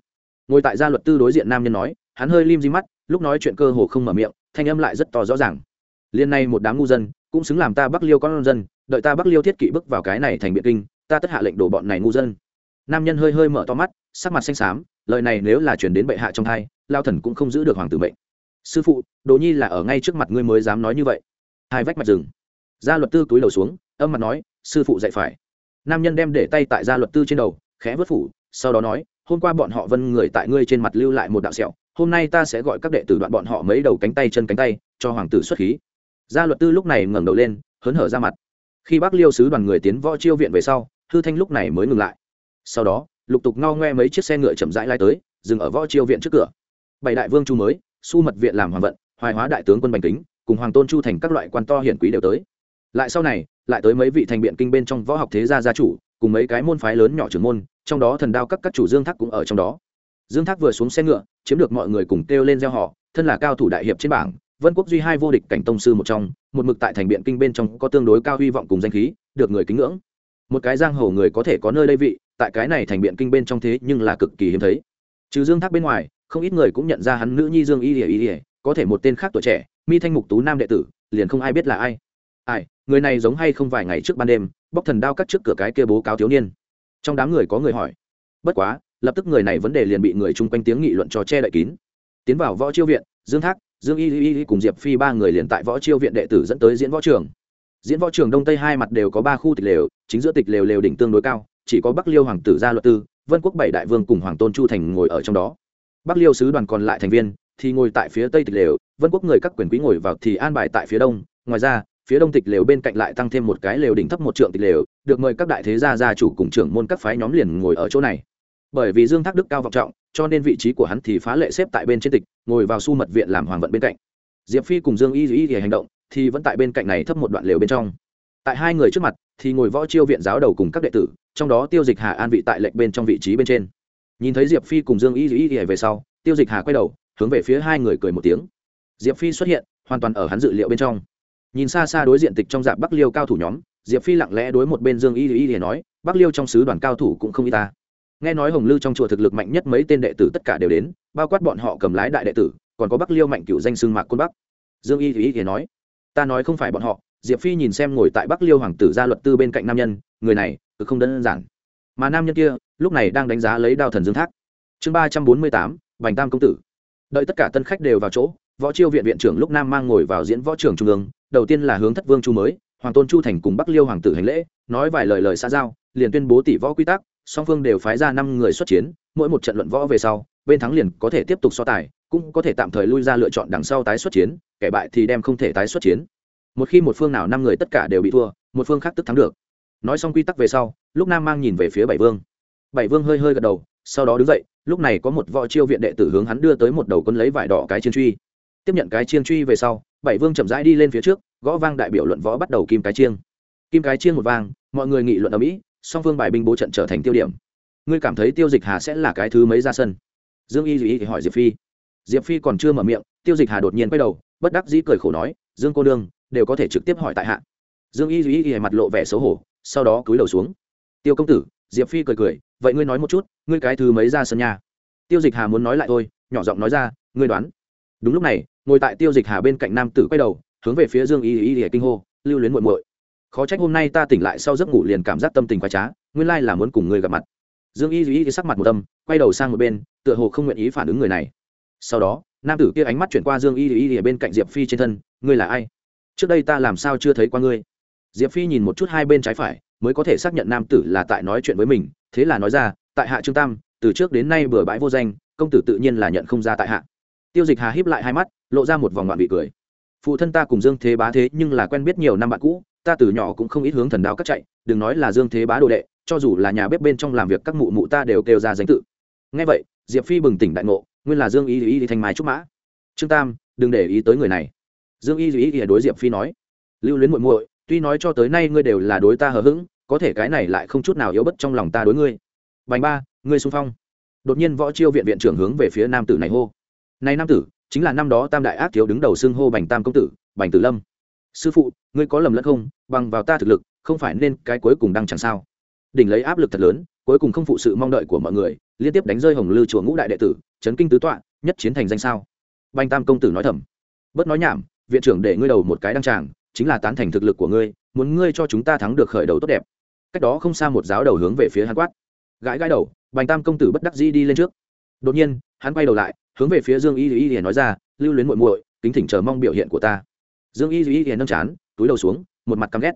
Ngồi tại gia luật tư đối diện nam nhân nói, hắn hơi lim di mắt, lúc nói chuyện cơ hồ không mở miệng, thanh âm lại rất to rõ ràng. Liên nay một đám ngu dân, cũng xứng làm ta bắc liêu con dân, đợi ta bắc liêu thiết kỵ bước vào cái này thành biện kinh, ta tất hạ lệnh đổ bọn này ngu dân. Nam nhân hơi hơi mở to mắt, sắc mặt xanh xám, lời này nếu là chuyển đến bệ hạ trong thai lao thần cũng không giữ được hoàng tử mệnh sư phụ, đồ nhi là ở ngay trước mặt ngươi mới dám nói như vậy. Hai vách mạch rừng. Gia luật tư túi đầu xuống, âm mặt nói, sư phụ dạy phải. Nam nhân đem để tay tại gia luật tư trên đầu, khẽ vớt phủ, sau đó nói, hôm qua bọn họ vân người tại ngươi trên mặt lưu lại một đạo sẹo, hôm nay ta sẽ gọi các đệ tử đoạn bọn họ mấy đầu cánh tay chân cánh tay, cho hoàng tử xuất khí. Gia luật tư lúc này ngẩng đầu lên, hớn hở ra mặt. Khi bác liêu sứ đoàn người tiến võ chiêu viện về sau, hư thanh lúc này mới ngừng lại. Sau đó, lục tục ngao ngoe mấy chiếc xe ngựa chậm rãi lai tới, dừng ở võ chiêu viện trước cửa. Bảy đại vương chu mới su mật viện làm hoàng vận, hoài hóa đại tướng quân bành kính, cùng hoàng tôn chu thành các loại quan to hiển quý đều tới. Lại sau này, lại tới mấy vị thành biện kinh bên trong võ học thế gia gia chủ, cùng mấy cái môn phái lớn nhỏ trưởng môn, trong đó thần đao các các chủ dương thác cũng ở trong đó. Dương thác vừa xuống xe ngựa, chiếm được mọi người cùng kêu lên gieo họ, thân là cao thủ đại hiệp trên bảng, vân quốc duy hai vô địch cảnh tông sư một trong, một mực tại thành biện kinh bên trong có tương đối cao hy vọng cùng danh khí, được người kính ngưỡng. Một cái giang hồ người có thể có nơi đây vị, tại cái này thành biện kinh bên trong thế nhưng là cực kỳ hiếm thấy. Trừ dương thác bên ngoài không ít người cũng nhận ra hắn nữ nhi dương y ỉa y ỉa có thể một tên khác tuổi trẻ, mi thanh mục tú nam đệ tử, liền không ai biết là ai. Ai, người này giống hay không vài ngày trước ban đêm, bóc thần đao cắt trước cửa cái kia bố cáo thiếu niên. Trong đám người có người hỏi. Bất quá, lập tức người này vấn đề liền bị người chung quanh tiếng nghị luận cho che đậy kín. Tiến vào võ chiêu viện, dương thác, dương y y y cùng diệp phi ba người liền tại võ chiêu viện đệ tử dẫn tới diễn võ trường. Diễn võ trường đông tây hai mặt đều có ba khu tịch lều, chính giữa tịch lều lều đỉnh tương đối cao, chỉ có bắc liêu hoàng tử gia luật tư, vân quốc bảy đại vương cùng hoàng tôn chu thành ngồi ở trong đó bắc liêu sứ đoàn còn lại thành viên thì ngồi tại phía tây tịch lều, vân quốc người các quyền quý ngồi vào thì an bài tại phía đông. Ngoài ra, phía đông tịch lều bên cạnh lại tăng thêm một cái lều đỉnh thấp một trượng tịch lều, được mời các đại thế gia gia chủ cùng trưởng môn các phái nhóm liền ngồi ở chỗ này. Bởi vì dương thác đức cao vọng trọng, cho nên vị trí của hắn thì phá lệ xếp tại bên trên tịch, ngồi vào su mật viện làm hoàng vận bên cạnh. Diệp phi cùng dương y Dĩ thì hành động thì vẫn tại bên cạnh này thấp một đoạn lều bên trong. Tại hai người trước mặt thì ngồi võ chiêu viện giáo đầu cùng các đệ tử, trong đó tiêu dịch hà an vị tại lệnh bên trong vị trí bên trên nhìn thấy diệp phi cùng dương y y y về sau, tiêu dịch hà quay đầu, hướng về phía hai người cười một tiếng. Diệp phi xuất hiện, hoàn toàn ở hắn dự liệu bên trong. Nhìn xa xa đối diện tịch trong dạp bắc liêu cao thủ nhóm, diệp phi lặng lẽ đối một bên dương y y y nói, bắc liêu trong sứ đoàn cao thủ cũng không y ta. Nghe nói hồng lư trong chùa thực lực mạnh nhất mấy tên đệ tử tất cả đều đến, bao quát bọn họ cầm lái đại đệ tử, còn có bắc liêu mạnh cựu danh xương mạc côn bắc. Dương y y y nói, ta nói không phải bọn họ. Diệp phi nhìn xem ngồi tại bắc liêu hoàng tử gia luật tư bên cạnh nam nhân, người này, cực không đơn giản. Mà nam nhân kia lúc này đang đánh giá lấy đao thần dương thác. Chương ba trăm bốn mươi tám, bành tam công tử. Đợi tất cả tân khách đều vào chỗ, võ chiêu viện viện trưởng lúc nam mang ngồi vào diễn võ trưởng trung ương, đầu tiên là hướng thất vương chu mới, hoàng tôn chu thành cùng bắc liêu hoàng tử hành lễ, nói vài lời lời xa giao, liền tuyên bố tỷ võ quy tắc, song phương đều phái ra năm người xuất chiến, mỗi một trận luận võ về sau, bên thắng liền có thể tiếp tục so tài, cũng có thể tạm thời lui ra lựa chọn đằng sau tái xuất chiến, kẻ bại thì đem không thể tái xuất chiến. Một khi một phương nào năm người tất cả đều bị thua, một phương khác tức thắng được. Nói xong quy tắc về sau, lúc nam mang nhìn về phía bảy vương bảy vương hơi hơi gật đầu, sau đó đứng dậy, lúc này có một võ chiêu viện đệ tử hướng hắn đưa tới một đầu quân lấy vải đỏ cái chiên truy. Tiếp nhận cái chiên truy về sau, bảy vương chậm rãi đi lên phía trước, gõ vang đại biểu luận võ bắt đầu kim cái chiêng kim cái chiêng một vang, mọi người nghị luận ở mỹ, song phương bài binh bố trận trở thành tiêu điểm. Ngươi cảm thấy tiêu dịch hà sẽ là cái thứ mấy ra sân? Dương y duy thì hỏi diệp phi. Diệp phi còn chưa mở miệng, tiêu dịch hà đột nhiên quay đầu, bất đắc dĩ cười khổ nói, dương cô đương đều có thể trực tiếp hỏi tại hạ. Dương y duy mặt lộ vẻ xấu hổ, sau đó cúi đầu xuống. Tiêu công tử, diệp phi cười cười vậy ngươi nói một chút, ngươi cái thứ mấy ra sân nhà? Tiêu dịch hà muốn nói lại thôi, nhỏ giọng nói ra, ngươi đoán. Đúng lúc này, ngồi tại tiêu dịch hà bên cạnh nam tử quay đầu, hướng về phía dương y y y kinh hô, lưu luyến muội muội. Khó trách hôm nay ta tỉnh lại sau giấc ngủ liền cảm giác tâm tình quá trá, nguyên lai là muốn cùng ngươi gặp mặt. Dương y y sắc mặt một tâm quay đầu sang một bên, tựa hồ không nguyện ý phản ứng người này. Sau đó, nam tử kia ánh mắt chuyển qua dương y y y bên cạnh diệp phi trên thân, ngươi là ai? Trước đây ta làm sao chưa thấy qua ngươi? Diệp phi nhìn một chút hai bên trái phải mới có thể xác nhận nam tử là tại nói chuyện với mình, thế là nói ra, tại hạ trương tam, từ trước đến nay bừa bãi vô danh, công tử tự nhiên là nhận không ra tại hạ. Tiêu dịch hà híp lại hai mắt, lộ ra một vòng đoạn bị cười. Phụ thân ta cùng dương thế bá thế nhưng là quen biết nhiều năm bạn cũ, ta từ nhỏ cũng không ít hướng thần đạo cắt chạy, đừng nói là dương thế bá đồ đệ, cho dù là nhà bếp bên trong làm việc các mụ mụ ta đều kêu ra danh tự. Ngay vậy, diệp phi bừng tỉnh đại ngộ, nguyên là dương y y y thanh mái trúc mã. Trương tam, đừng để ý tới người này. Dương y y y đối diệp phi nói. Lưu luyến muội muội tuy nói cho tới nay ngươi đều là đối ta hờ hững, có thể cái này lại không chút nào yếu bất trong lòng ta đối ngươi. Bành ba, ngươi xung phong. Đột nhiên võ chiêu viện viện trưởng hướng về phía nam tử này hô. Này nam tử, chính là năm đó tam đại ác thiếu đứng đầu xưng hô bành tam công tử, bành tử lâm. Sư phụ, ngươi có lầm lẫn không? Bằng vào ta thực lực, không phải nên cái cuối cùng đang chẳng sao? Đỉnh lấy áp lực thật lớn, cuối cùng không phụ sự mong đợi của mọi người, liên tiếp đánh rơi hồng lư chùa ngũ đại đệ tử, chấn kinh tứ tọa, nhất chiến thành danh sao? Bành tam công tử nói thầm. Bớt nói nhảm, viện trưởng để ngươi đầu một cái đăng tràng chính là tán thành thực lực của ngươi muốn ngươi cho chúng ta thắng được khởi đầu tốt đẹp cách đó không xa một giáo đầu hướng về phía hắn quát gãi gãi đầu bành tam công tử bất đắc dĩ đi lên trước đột nhiên hắn quay đầu lại hướng về phía dương y y y nói ra lưu luyến muội muội kính thỉnh chờ mong biểu hiện của ta dương y y y nâng chán túi đầu xuống một mặt căm ghét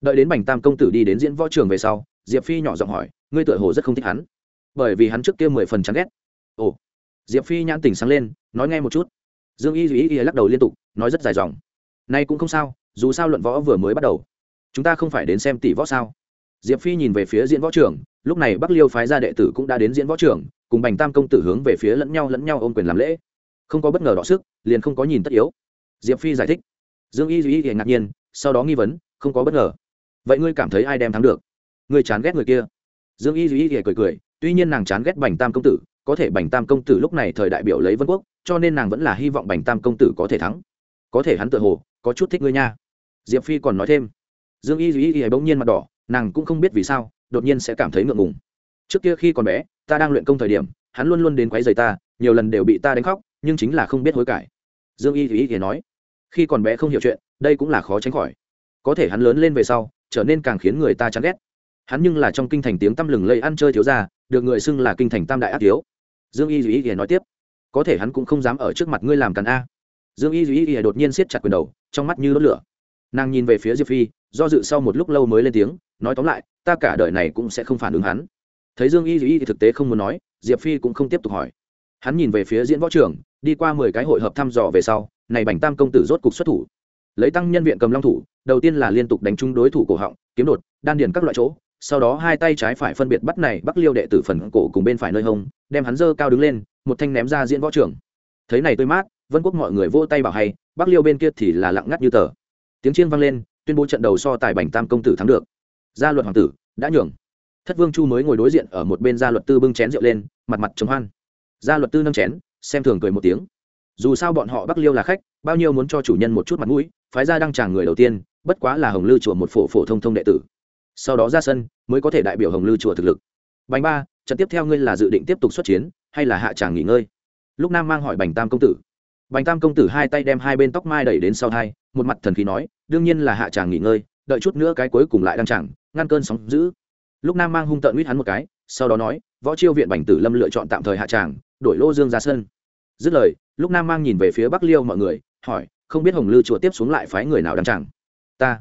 đợi đến bành tam công tử đi đến diễn võ trường về sau diệp phi nhỏ giọng hỏi ngươi tựa hồ rất không thích hắn bởi vì hắn trước kia mười phần chán ghét ồ diệp phi nhãn tỉnh sáng lên nói nghe một chút dương y y y lắc đầu liên tục nói rất dài dòng nay cũng không sao dù sao luận võ vừa mới bắt đầu. Chúng ta không phải đến xem tỷ võ sao? Diệp phi nhìn về phía diễn võ trường lúc này bắc liêu phái gia đệ tử cũng đã đến diễn võ trường cùng bành tam công tử hướng về phía lẫn nhau lẫn nhau ôm quyền làm lễ. Không có bất ngờ đọ sức, liền không có nhìn tất yếu. Diệp phi giải thích. Dương y duy y ngạc nhiên, sau đó nghi vấn, không có bất ngờ. Vậy ngươi cảm thấy ai đem thắng được? Ngươi chán ghét người kia. Dương y duy y cười cười, tuy nhiên nàng chán ghét bành tam công tử, có thể bành tam công tử lúc này thời đại biểu lấy vân quốc, cho nên nàng vẫn là hy vọng bành tam công tử có thể thắng. Có thể hắn tự hồ, có chút thích ngươi nha diệp phi còn nói thêm. Dương y duy y bỗng nhiên mặt đỏ, nàng cũng không biết vì sao, đột nhiên sẽ cảm thấy ngượng ngùng. Trước kia khi còn bé, ta đang luyện công thời điểm, hắn luôn luôn đến quấy rầy ta, nhiều lần đều bị ta đánh khóc, nhưng chính là không biết hối cải. Dương y thì y nói, khi còn bé không hiểu chuyện, đây cũng là khó tránh khỏi. Có thể hắn lớn lên về sau, trở nên càng khiến người ta chán ghét. Hắn nhưng là trong kinh thành tiếng tăm lừng lây ăn chơi thiếu ra được người xưng là kinh thành tam đại ác thiếu. Dương y duy y nói tiếp, có thể hắn cũng không dám ở trước mặt ngươi làm càn a. Dương y duy y đột nhiên siết chặt quyền đầu, trong mắt như đốt lửa nàng nhìn về phía diệp phi do dự sau một lúc lâu mới lên tiếng nói tóm lại ta cả đời này cũng sẽ không phản ứng hắn. Thấy dương y y thực tế không muốn nói diệp phi cũng không tiếp tục hỏi. Hắn nhìn về phía diễn võ trưởng, đi qua mười cái hội hợp thăm dò về sau này bành tam công tử rốt cục xuất thủ. Lấy tăng nhân viện cầm long thủ đầu tiên là liên tục đánh trúng đối thủ cổ họng kiếm đột đan điền các loại chỗ sau đó hai tay trái phải phân biệt bắt này bắc liêu đệ tử phần cổ cùng bên phải nơi hông đem hắn dơ cao đứng lên một thanh ném ra diễn võ trưởng. thấy này tôi mát vân quốc mọi người vô tay bảo hay bắc liêu bên kia thì là lặng ngắt như tờ tiếng chiên vang lên, tuyên bố trận đầu so tài bành tam công tử thắng được. Gia luật hoàng tử, đã nhường. Thất vương chu mới ngồi đối diện ở một bên gia luật tư bưng chén rượu lên, mặt mặt chống hoan. Gia luật tư nâng chén, xem thường cười một tiếng. Dù sao bọn họ bắc liêu là khách, bao nhiêu muốn cho chủ nhân một chút mặt mũi, phái ra đăng tràng người đầu tiên, bất quá là hồng lư chùa một phổ phổ thông thông đệ tử. Sau đó ra sân, mới có thể đại biểu hồng lư chùa thực lực. Bành ba, trận tiếp theo ngươi là dự định tiếp tục xuất chiến, hay là hạ tràng nghỉ ngơi? Lúc nam mang hỏi bành tam công tử bành tam công tử hai tay đem hai bên tóc mai đẩy đến sau thai, một mặt thần khí nói, đương nhiên là hạ chàng nghỉ ngơi, đợi chút nữa cái cuối cùng lại đăng chẳng, ngăn cơn sóng giữ lúc nam mang hung tợn uýt hắn một cái, sau đó nói, võ chiêu viện bành tử lâm lựa chọn tạm thời hạ tràng đổi lô dương ra sân. Dứt lời, lúc nam mang nhìn về phía bắc liêu mọi người, hỏi, không biết hồng lư chùa tiếp xuống lại phái người nào đăng chẳng? Ta.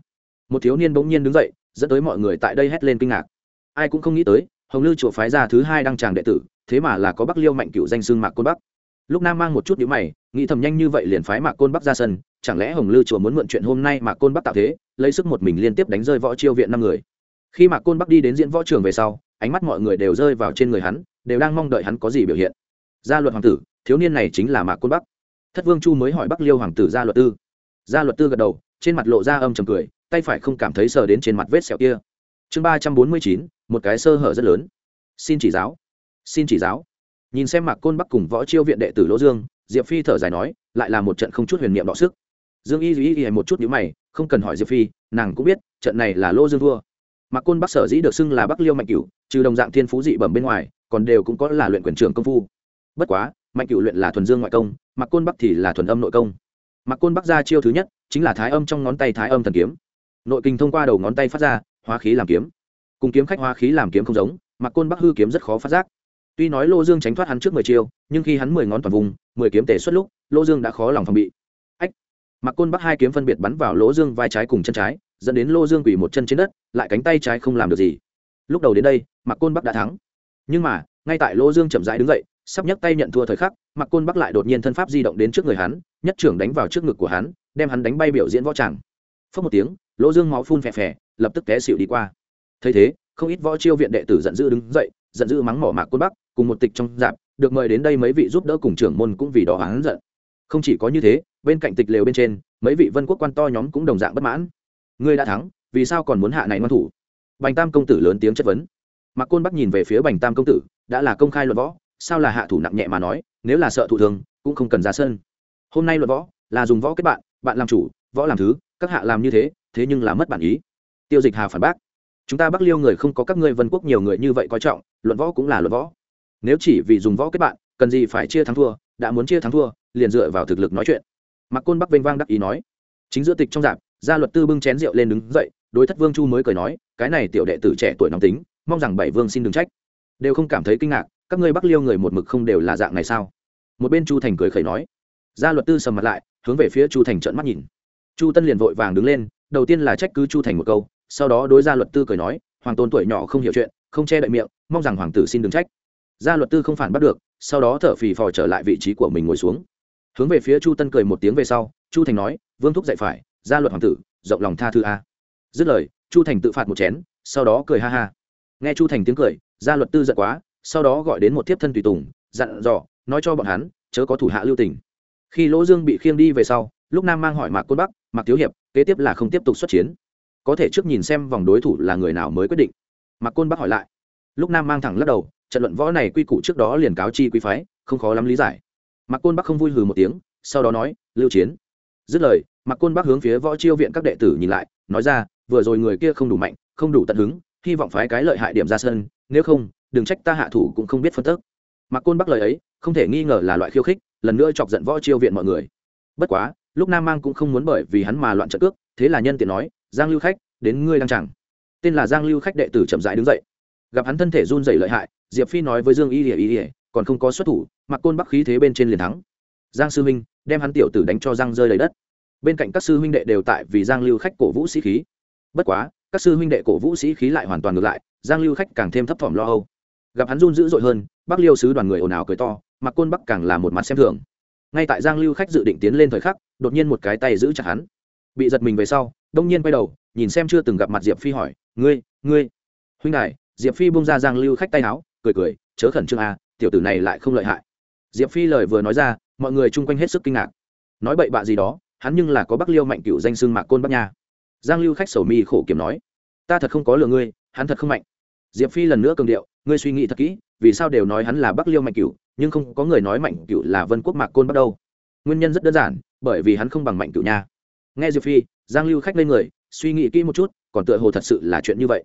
Một thiếu niên bỗng nhiên đứng dậy, dẫn tới mọi người tại đây hét lên kinh ngạc. Ai cũng không nghĩ tới, hồng lư chùa phái ra thứ hai đăng tràng đệ tử, thế mà là có bắc liêu mạnh cựu danh xương mạc côn bắc lúc nam mang một chút nhữ mày, nghĩ thầm nhanh như vậy liền phái mạc côn bắc ra sân, chẳng lẽ hồng lư chùa muốn mượn chuyện hôm nay mạc côn bắc tạo thế, lấy sức một mình liên tiếp đánh rơi võ chiêu viện năm người. Khi mạc côn bắc đi đến diễn võ trường về sau, ánh mắt mọi người đều rơi vào trên người hắn, đều đang mong đợi hắn có gì biểu hiện. Gia luật hoàng tử, thiếu niên này chính là mạc côn bắc. Thất vương chu mới hỏi bắc liêu hoàng tử gia luật tư. Gia luật tư gật đầu, trên mặt lộ ra âm trầm cười, tay phải không cảm thấy sờ đến trên mặt vết sẹo kia. Chương ba trăm bốn mươi chín, một cái sơ hở rất lớn. Xin chỉ giáo. Xin chỉ giáo nhìn xem mạc côn bắc cùng võ chiêu viện đệ tử lỗ dương, diệp phi thở dài nói, lại là một trận không chút huyền niệm đọ sức. Dương y duy y một chút nhữ mày, không cần hỏi diệp phi, nàng cũng biết, trận này là lô dương thua. Mạc côn bắc sở dĩ được xưng là bắc liêu mạnh cửu, trừ đồng dạng thiên phú dị bẩm bên ngoài, còn đều cũng có là luyện quyền trưởng công phu. Bất quá, mạnh cửu luyện là thuần dương ngoại công, mạc côn bắc thì là thuần âm nội công. Mạc côn bắc ra chiêu thứ nhất, chính là thái âm trong ngón tay thái âm thần kiếm. Nội kinh thông qua đầu ngón tay phát ra, hóa khí làm kiếm. Cùng kiếm khách hóa khí làm kiếm không giống, mạc côn bắc hư kiếm rất khó phát giác tuy nói lô dương tránh thoát hắn trước mười chiêu, nhưng khi hắn mười ngón toàn vùng, mười kiếm tể xuất lúc, lô dương đã khó lòng phòng bị. Ách! Mặc côn bắc hai kiếm phân biệt bắn vào lỗ dương vai trái cùng chân trái, dẫn đến lô dương quỳ một chân trên đất, lại cánh tay trái không làm được gì. Lúc đầu đến đây mặc côn bắc đã thắng. Nhưng mà, ngay tại Lô dương chậm rãi đứng dậy, sắp nhấc tay nhận thua thời khắc mặc côn bắc lại đột nhiên thân pháp di động đến trước người hắn, nhất trưởng đánh vào trước ngực của hắn, đem hắn đánh bay biểu diễn võ tràng. Phớt một tiếng lỗ dương máu phun phè phè, lập tức té xịu đi qua. Thấy thế, không ít võ chiêu viện đệ tử giận dữ đứng dậy giận dữ mắng mỏ mạc côn bắc, cùng một tịch trong dạp, được mời đến đây mấy vị giúp đỡ cùng trưởng môn cũng vì đó hắn giận. Không chỉ có như thế, bên cạnh tịch lều bên trên, mấy vị vân quốc quan to nhóm cũng đồng dạng bất mãn. Ngươi đã thắng, vì sao còn muốn hạ này ngoan thủ? Bành tam công tử lớn tiếng chất vấn. Mạc côn bắc nhìn về phía bành tam công tử, đã là công khai luận võ, sao là hạ thủ nặng nhẹ mà nói, nếu là sợ thủ thường cũng không cần ra sân. Hôm nay luận võ, là dùng võ kết bạn bạn làm chủ, võ làm thứ, các hạ làm như thế thế nhưng là mất bản ý. Tiêu dịch hà phản bác chúng ta bắc liêu người không có các ngươi vân quốc nhiều người như vậy coi trọng, luận võ cũng là luận võ. Nếu chỉ vì dùng võ kết bạn, cần gì phải chia thắng thua, đã muốn chia thắng thua, liền dựa vào thực lực nói chuyện. Mặc côn bắc vênh vang đắc ý nói. Chính giữa tịch trong dạp, gia luật tư bưng chén rượu lên đứng dậy, đối thất vương chu mới cười nói, cái này tiểu đệ tử trẻ tuổi nóng tính, mong rằng bảy vương xin đừng trách. Đều không cảm thấy kinh ngạc, các ngươi bắc liêu người một mực không đều là dạng này sao? Một bên chu thành cười khẩy nói. Gia luật tư sầm mặt lại, hướng về phía chu thành trợn mắt nhìn. Chu tân liền vội vàng đứng lên, đầu tiên là trách cứ chu thành một câu sau đó đối gia luật tư cười nói, hoàng tôn tuổi nhỏ không hiểu chuyện, không che đậy miệng, mong rằng hoàng tử xin đừng trách. Gia luật tư không phản bắt được, sau đó thở phì phò trở lại vị trí của mình ngồi xuống. Hướng về phía chu tân cười một tiếng về sau, chu thành nói, vương thúc dạy phải, gia luật hoàng tử, rộng lòng tha thư a. Dứt lời, chu thành tự phạt một chén, sau đó cười ha ha. Nghe chu thành tiếng cười, gia luật tư giận quá, sau đó gọi đến một thiếp thân tùy tùng, dặn dò, nói cho bọn hắn, chớ có thủ hạ lưu tình. Khi lỗ dương bị khiêng đi về sau, lúc nam mang hỏi mạc côn bắc, mạc thiếu hiệp, kế tiếp là không tiếp tục xuất chiến có thể trước nhìn xem vòng đối thủ là người nào mới quyết định. Mạc côn bắc hỏi lại. Lúc nam mang thẳng lắc đầu, trận luận võ này quy củ trước đó liền cáo chi quý phái, không khó lắm lý giải. Mạc côn bắc không vui hừ một tiếng, sau đó nói, lưu chiến. Dứt lời, mạc côn bắc hướng phía võ chiêu viện các đệ tử nhìn lại, nói ra, vừa rồi người kia không đủ mạnh, không đủ tận hứng, hy vọng phái cái lợi hại điểm ra sân, nếu không, đừng trách ta hạ thủ cũng không biết phân tức. Mạc côn bắc lời ấy, không thể nghi ngờ là loại khiêu khích, lần nữa chọc giận võ chiêu viện mọi người. Bất quá, lúc nam mang cũng không muốn bởi vì hắn mà loạn trận cước, thế là nhân tiện nói giang lưu khách, đến ngươi đang chẳng tên là giang lưu khách đệ tử chậm rãi đứng dậy. Gặp hắn thân thể run rẩy lợi hại, diệp phi nói với dương y ỉa ỉa còn không có xuất thủ, mặc côn bắc khí thế bên trên liền thắng. Giang sư huynh, đem hắn tiểu tử đánh cho giang rơi lấy đất. Bên cạnh các sư huynh đệ đều tại vì giang lưu khách cổ vũ sĩ khí. Bất quá, các sư huynh đệ cổ vũ sĩ khí lại hoàn toàn ngược lại, giang lưu khách càng thêm thấp thỏm lo âu. Gặp hắn run dữ dội hơn, bắc liêu sứ đoàn người ồn ào cười to, mặc côn bắc càng là một mặt xem thường. Ngay tại giang lưu khách dự định tiến lên thời khắc, đột nhiên một cái tay giữ chặt hắn. Bị giật mình về sau đông nhiên quay đầu nhìn xem chưa từng gặp mặt diệp phi hỏi ngươi ngươi huynh đại diệp phi bung ra giang lưu khách tay áo cười cười chớ khẩn trương a à, tiểu tử này lại không lợi hại. Diệp phi lời vừa nói ra mọi người chung quanh hết sức kinh ngạc. Nói bậy bạ gì đó hắn nhưng là có bắc liêu mạnh cựu danh xưng mạc côn bắc nha. Giang lưu khách sầu mi khổ kiểm nói ta thật không có lừa ngươi hắn thật không mạnh. Diệp phi lần nữa cường điệu ngươi suy nghĩ thật kỹ vì sao đều nói hắn là bắc liêu mạnh cựu nhưng không có người nói mạnh cựu là vân quốc mạc côn bắc đâu? Nguyên nhân rất đơn giản bởi vì hắn không bằng mạnh cựu nha nghe diệp phi, giang lưu khách lên người, suy nghĩ kỹ một chút, còn tựa hồ thật sự là chuyện như vậy.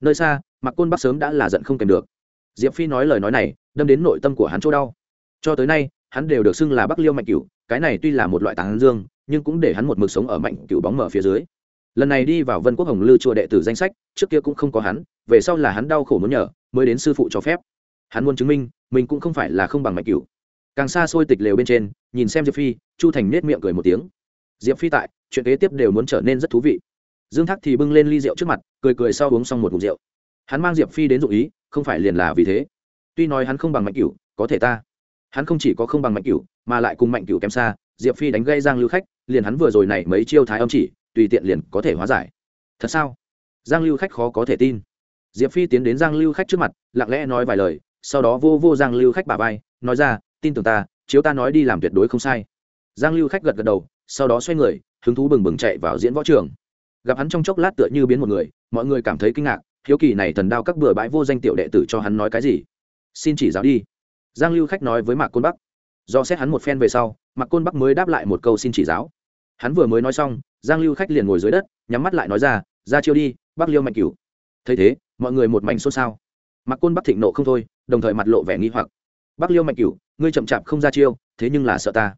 Nơi xa Mặc côn bắc sớm đã là giận không kèm được. Diệp phi nói lời nói này, đâm đến nội tâm của hắn chỗ đau. Cho tới nay, hắn đều được xưng là bắc liêu mạnh Cửu, cái này tuy là một loại tán dương, nhưng cũng để hắn một mực sống ở mạnh Cửu bóng mở phía dưới. Lần này đi vào vân quốc hồng lư chùa đệ tử danh sách, trước kia cũng không có hắn, về sau là hắn đau khổ muốn nhờ, mới đến sư phụ cho phép. Hắn muốn chứng minh, mình cũng không phải là không bằng mạnh Cửu. Càng xa xôi tịch lều bên trên, nhìn xem diệp phi, chu thành nết miệng cười một tiếng. Diệp phi tại chuyện kế tiếp đều muốn trở nên rất thú vị. Dương thác thì bưng lên ly rượu trước mặt, cười cười sau uống xong một ngụm rượu. Hắn mang diệp phi đến dụ ý, không phải liền là vì thế. Tuy nói hắn không bằng mạnh cửu, có thể ta. Hắn không chỉ có không bằng mạnh cửu, mà lại cùng mạnh cửu kém xa, diệp phi đánh gây giang lưu khách, liền hắn vừa rồi này mấy chiêu thái âm chỉ, tùy tiện liền có thể hóa giải. Thật sao? Giang lưu khách khó có thể tin. Diệp phi tiến đến giang lưu khách trước mặt, lặng lẽ nói vài lời, sau đó vô vô giang lưu khách bà vai, nói ra, tin tưởng ta, chiếu ta nói đi làm tuyệt đối không sai. Giang lưu khách gật gật đầu, sau đó xoay người hứng thú bừng bừng chạy vào diễn võ trường. Gặp hắn trong chốc lát tựa như biến một người, mọi người cảm thấy kinh ngạc, hiếu kỳ này thần đao các bừa bãi vô danh tiểu đệ tử cho hắn nói cái gì? Xin chỉ giáo đi. Giang lưu khách nói với mạc côn bắc. Do xét hắn một phen về sau, mạc côn bắc mới đáp lại một câu xin chỉ giáo. Hắn vừa mới nói xong, giang lưu khách liền ngồi dưới đất, nhắm mắt lại nói ra ra chiêu đi, bắc liêu mạnh cửu. Thấy thế, mọi người một mảnh xôn xao. Mạc côn bắc thịnh nộ không thôi, đồng thời mặt lộ vẻ nghi hoặc. Bắc liêu mạnh cửu, ngươi chậm chạp không ra chiêu, thế nhưng là sợ ta.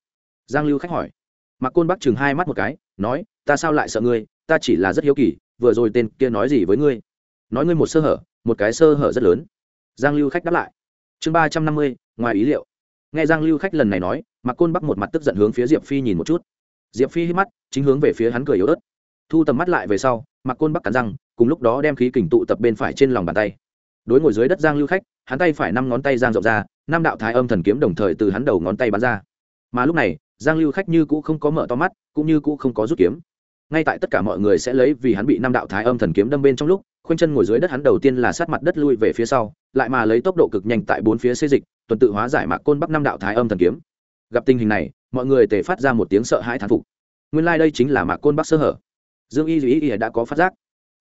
Giang lưu khách hỏi mạc côn bắc chừng hai mắt một cái, nói, ta sao lại sợ ngươi? Ta chỉ là rất hiếu kỳ, vừa rồi tên kia nói gì với ngươi? Nói ngươi một sơ hở, một cái sơ hở rất lớn. Giang lưu khách đáp lại. Chương ba trăm năm mươi, ngoài ý liệu. Nghe giang lưu khách lần này nói, mạc côn bắc một mặt tức giận hướng phía diệp phi nhìn một chút. Diệp phi hít mắt, chính hướng về phía hắn cười yếu ớt. Thu tầm mắt lại về sau, Mạc côn bắc cắn răng, cùng lúc đó đem khí kình tụ tập bên phải trên lòng bàn tay. Đối ngồi dưới đất giang lưu khách, hắn tay phải năm ngón tay giang rộng ra, năm đạo thái âm thần kiếm đồng thời từ hắn đầu ngón tay bắn ra. Mà lúc này giang lưu khách như cũ không có mở to mắt, cũng như cũ không có rút kiếm. Ngay tại tất cả mọi người sẽ lấy vì hắn bị năm đạo thái âm thần kiếm đâm bên trong lúc, khoanh chân ngồi dưới đất hắn đầu tiên là sát mặt đất lui về phía sau, lại mà lấy tốc độ cực nhanh tại bốn phía xây dịch, tuần tự hóa giải mạc côn bắc năm đạo thái âm thần kiếm. Gặp tình hình này, mọi người tề phát ra một tiếng sợ hãi thán phục. Nguyên lai、like、đây chính là mạc côn bắc sơ hở. Dương y dù Ý đã có phát giác.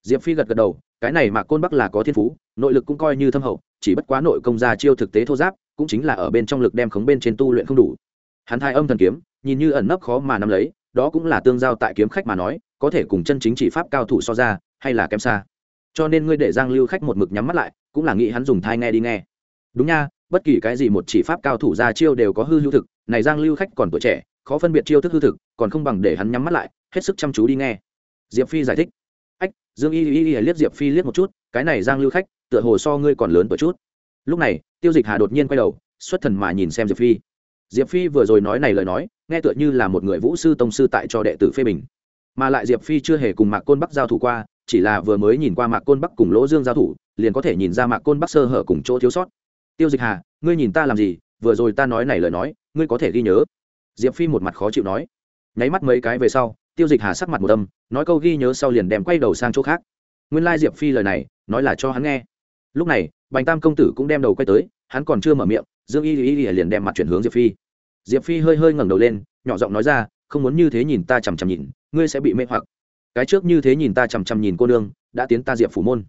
Diệp phi gật gật đầu, cái này mạc côn bắc là có thiên phú, nội lực cũng coi như thâm hậu, chỉ bất quá nội công gia chiêu thực tế thô giáp, cũng chính là ở bên trong lực đem khống bên trên tu luyện không đủ hắn thai âm thần kiếm, nhìn như ẩn nấp khó mà nắm lấy, đó cũng là tương giao tại kiếm khách mà nói, có thể cùng chân chính chỉ pháp cao thủ so ra, hay là kém xa. Cho nên ngươi để giang lưu khách một mực nhắm mắt lại, cũng là nghĩ hắn dùng thai nghe đi nghe. Đúng nha, bất kỳ cái gì một chỉ pháp cao thủ ra chiêu đều có hư hữu thực, này giang lưu khách còn tuổi trẻ, khó phân biệt chiêu thức hư thực, còn không bằng để hắn nhắm mắt lại, hết sức chăm chú đi nghe. Diệp phi giải thích. Ách, dương y y y liếc diệp phi liếc một chút, cái này giang lưu khách, tựa hồ so ngươi còn lớn tuổi chút. Lúc này, tiêu dịch hà đột nhiên quay đầu, xuất thần mà nhìn xem diệp phi diệp phi vừa rồi nói này lời nói, nghe tựa như là một người vũ sư tông sư tại cho đệ tử phê bình. Mà lại diệp phi chưa hề cùng mạc côn bắc giao thủ qua, chỉ là vừa mới nhìn qua mạc côn bắc cùng lỗ dương giao thủ, liền có thể nhìn ra mạc côn bắc sơ hở cùng chỗ thiếu sót. Tiêu dịch hà, ngươi nhìn ta làm gì? Vừa rồi ta nói này lời nói, ngươi có thể ghi nhớ? Diệp phi một mặt khó chịu nói. Nháy mắt mấy cái về sau, tiêu dịch hà sắc mặt một âm, nói câu ghi nhớ sau liền đem quay đầu sang chỗ khác. Nguyên lai diệp phi lời này, nói là cho hắn nghe. Lúc này, bành tam công tử cũng đem đầu quay tới hắn còn chưa mở miệng, dương y y y liền đem mặt chuyển hướng diệp phi. Diệp phi hơi hơi ngẩng đầu lên, nhỏ giọng nói ra, không muốn như thế nhìn ta chằm chằm nhìn, ngươi sẽ bị mê hoặc. Cái trước như thế nhìn ta chằm chằm nhìn cô nương, đã tiến ta diệp phủ môn.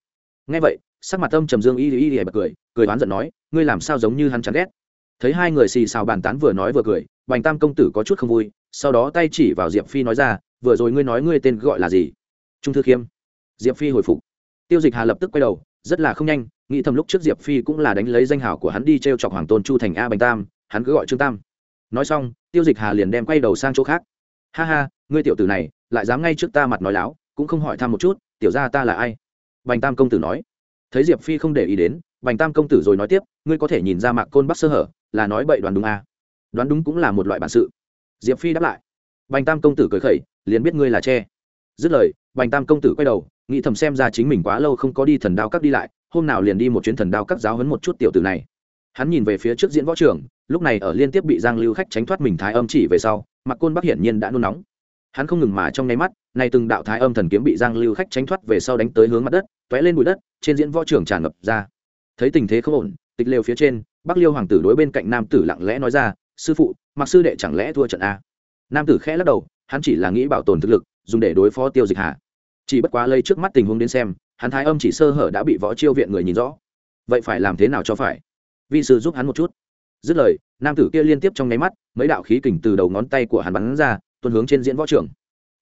Ngay vậy, sắc mặt tâm trầm dương y y y bật cười cười oán giận nói, ngươi làm sao giống như hắn chán ghét? Thấy hai người xì xào bàn tán vừa nói vừa cười, bành tam công tử có chút không vui, sau đó tay chỉ vào diệp phi nói ra, vừa rồi ngươi nói ngươi tên gọi là gì? Trung thư khiêm. Diệp phi hồi phục. Tiêu dịch hà lập tức quay đầu, rất là không nhanh nghĩ thầm lúc trước diệp phi cũng là đánh lấy danh hào của hắn đi t r e o chọc hoàng tôn chu thành a bành tam, hắn cứ gọi trương tam. Nói xong, tiêu dịch hà liền đem quay đầu sang chỗ khác. Ha ha, ngươi tiểu tử này, lại dám ngay trước ta mặt nói láo, cũng không hỏi thăm một chút, tiểu ra ta là ai? Bành tam công tử nói. Thấy diệp phi không để ý đến, bành tam công tử rồi nói tiếp, ngươi có thể nhìn ra mạc côn bắc sơ hở, là nói bậy đoán đúng à. đoán đúng cũng là một loại bản sự. Diệp phi đáp lại. Bành tam công tử cười khẩy, liền biết ngươi là tre dứt lời, bành tam công tử quay đầu, nghĩ thầm xem ra chính mình quá lâu không có đi thần đao các đi lại hôm nào liền đi một chuyến thần đao các giáo hấn một chút tiểu tử này. Hắn nhìn về phía trước diễn võ trưởng lúc này ở liên tiếp bị giang lưu khách tránh thoát mình thái âm chỉ về sau mặc côn bắc hiển nhiên đã nôn nóng. Hắn không ngừng mà trong nháy mắt, nay từng đạo thái âm thần kiếm bị giang lưu khách tránh thoát về sau đánh tới hướng mặt đất t ó é lên bụi đất, trên diễn võ trưởng tràn ngập ra. Thấy tình thế không ổn, tịch lều phía trên, bắc liêu hoàng tử đối bên cạnh nam tử lặng lẽ nói ra, sư phụ mặc sư đệ chẳng lẽ thua trận a nam tử khẽ lắc đầu, hắn chỉ là nghĩ bảo tồn thực lực, dùng để đối phó tiêu dịch hà. Chỉ bất quá lây trước mắt tình huống đến xem hắn thái âm chỉ sơ hở đã bị võ chiêu viện người nhìn rõ. Vậy phải làm thế nào cho phải? Vi sư giúp hắn một chút. Dứt lời, nam tử kia liên tiếp trong nháy mắt, mấy đạo khí kình từ đầu ngón tay của hắn bắn ra tuần hướng trên diễn võ trường.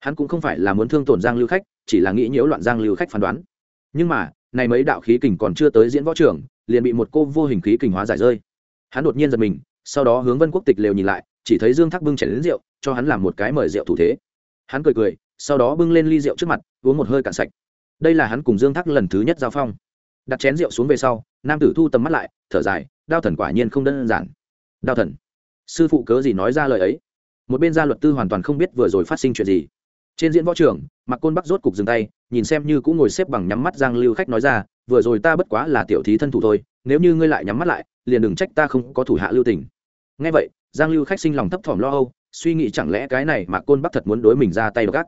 Hắn cũng không phải là muốn thương tổn giang lưu khách, chỉ là nghĩ nhiễu loạn giang lưu khách phán đoán. Nhưng mà, này mấy đạo khí kình còn chưa tới diễn võ trường, liền bị một cô vô hình khí kình hóa giải rơi. Hắn đột nhiên giật mình, sau đó hướng vân quốc tịch lều nhìn lại, chỉ thấy dương thác bưng chảy đến rượu, cho hắn làm một cái mời rượu thủ thế. Hắn cười cười, sau đó bưng lên ly rượu trước mặt, uống một hơi cạn sạch đây là hắn cùng dương thác lần thứ nhất giao phong. Đặt chén rượu xuống về sau, nam tử thu tầm mắt lại, thở dài, đao thần quả nhiên không đơn giản. Đao thần. Sư phụ cớ gì nói ra lời ấy? Một bên gia luật tư hoàn toàn không biết vừa rồi phát sinh chuyện gì. Trên diễn võ trường mặc côn bắc rốt cục dừng tay, nhìn xem như cũng ngồi xếp bằng nhắm mắt giang lưu khách nói ra, vừa rồi ta bất quá là tiểu thí thân thủ thôi, nếu như ngươi lại nhắm mắt lại, liền đừng trách ta không có thủ hạ lưu tình. Ngay vậy, giang lưu khách sinh lòng thấp thỏm lo âu, suy nghĩ chẳng lẽ cái này mà côn bắc thật muốn đối mình ra tay gác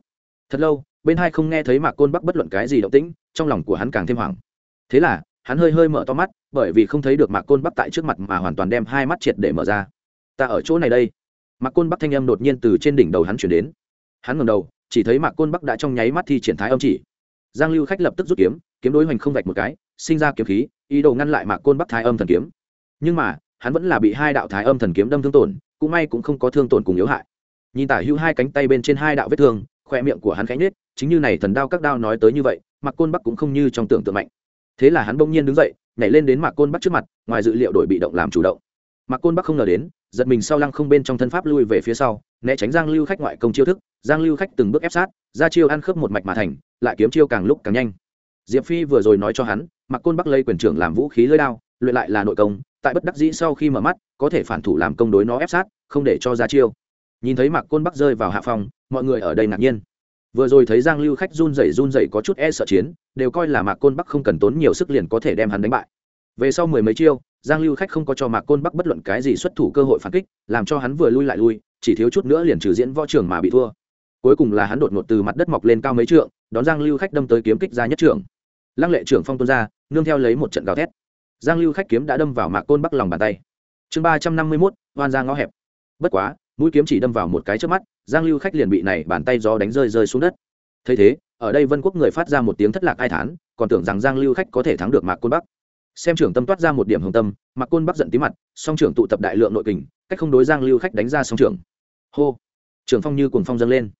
thật lâu bên hai không nghe thấy mạc côn bắc bất luận cái gì động tĩnh, trong lòng của hắn càng thêm hoảng. Thế là, hắn hơi hơi mở to mắt, bởi vì không thấy được mạc côn bắc tại trước mặt mà hoàn toàn đem hai mắt triệt để mở ra. Ta ở chỗ này đây. Mạc côn bắc thanh âm đột nhiên từ trên đỉnh đầu hắn chuyển đến. Hắn ngầm đầu, chỉ thấy mạc côn bắc đã trong nháy mắt thi triển thái âm chỉ. Giang lưu khách lập tức rút kiếm kiếm đối hoành không vạch một cái, sinh ra kiếm khí, ý đồ ngăn lại mạc côn bắc thái âm thần kiếm. Nhưng mà, hắn vẫn là bị hai đạo thái âm thần kiếm đâm thương tổn, cũng may cũng không có thương tổn cùng yếu hại. Nhìn tả hữu hai cánh tay bên trên hai đạo vết thương, khoe miệng của hắn khánh nết chính như này thần đao các đao nói tới như vậy, mạc côn bắc cũng không như trong tưởng tượng mạnh. Thế là hắn bỗng nhiên đứng dậy, nhảy lên đến mạc côn bắc trước mặt, ngoài dự liệu đổi bị động làm chủ động. Mạc côn bắc không ngờ đến, giật mình sau lăng không bên trong thân pháp lui về phía sau, né tránh giang lưu khách ngoại công chiêu thức, giang lưu khách từng bước ép sát, ra chiêu ăn khớp một mạch mà thành, lại kiếm chiêu càng lúc càng nhanh. Diệp phi vừa rồi nói cho hắn, mạc côn bắc lây quyền trưởng làm vũ khí lơi đao, luyện lại là nội công, tại bất đắc dĩ sau khi mở mắt, có thể phản thủ làm công đối nó ép sát, không để cho ra chiêu. Nhìn thấy mạc côn bắc rơi vào hạ phòng, mọi người ở đây ngạc nhiên vừa rồi thấy giang lưu khách run rẩy run rẩy có chút e sợ chiến, đều coi là mạc côn bắc không cần tốn nhiều sức liền có thể đem hắn đánh bại. Về sau mười mấy chiêu, giang lưu khách không có cho mạc côn bắc bất luận cái gì xuất thủ cơ hội phản kích, làm cho hắn vừa lui lại lui, chỉ thiếu chút nữa liền trừ diễn võ trường mà bị thua. Cuối cùng là hắn đột ngột từ mặt đất mọc lên cao mấy trượng, đón giang lưu khách đâm tới kiếm kích ra nhất trưởng. Lăng lệ trưởng phong tuân ra, nương theo lấy một trận gào thét. Giang lưu khách kiếm đã đâm vào mạc côn bắc lòng bàn tay. Chương ba trăm năm mươi mốt, oan ra ngõ hẹp. Bất quá mũi kiếm chỉ đâm vào một cái trước mắt, giang lưu khách liền bị này bàn tay gió đánh rơi rơi xuống đất. Thấy thế, ở đây vân quốc người phát ra một tiếng thất lạc ai thán, còn tưởng rằng giang lưu khách có thể thắng được mạc côn bắc. Xem trưởng tâm toát ra một điểm hồng tâm, mạc côn bắc giận tí mặt, song trưởng tụ tập đại lượng nội kình, cách không đối giang lưu khách đánh ra song trưởng. Hô! Trưởng phong như cuồng phong dâng lên.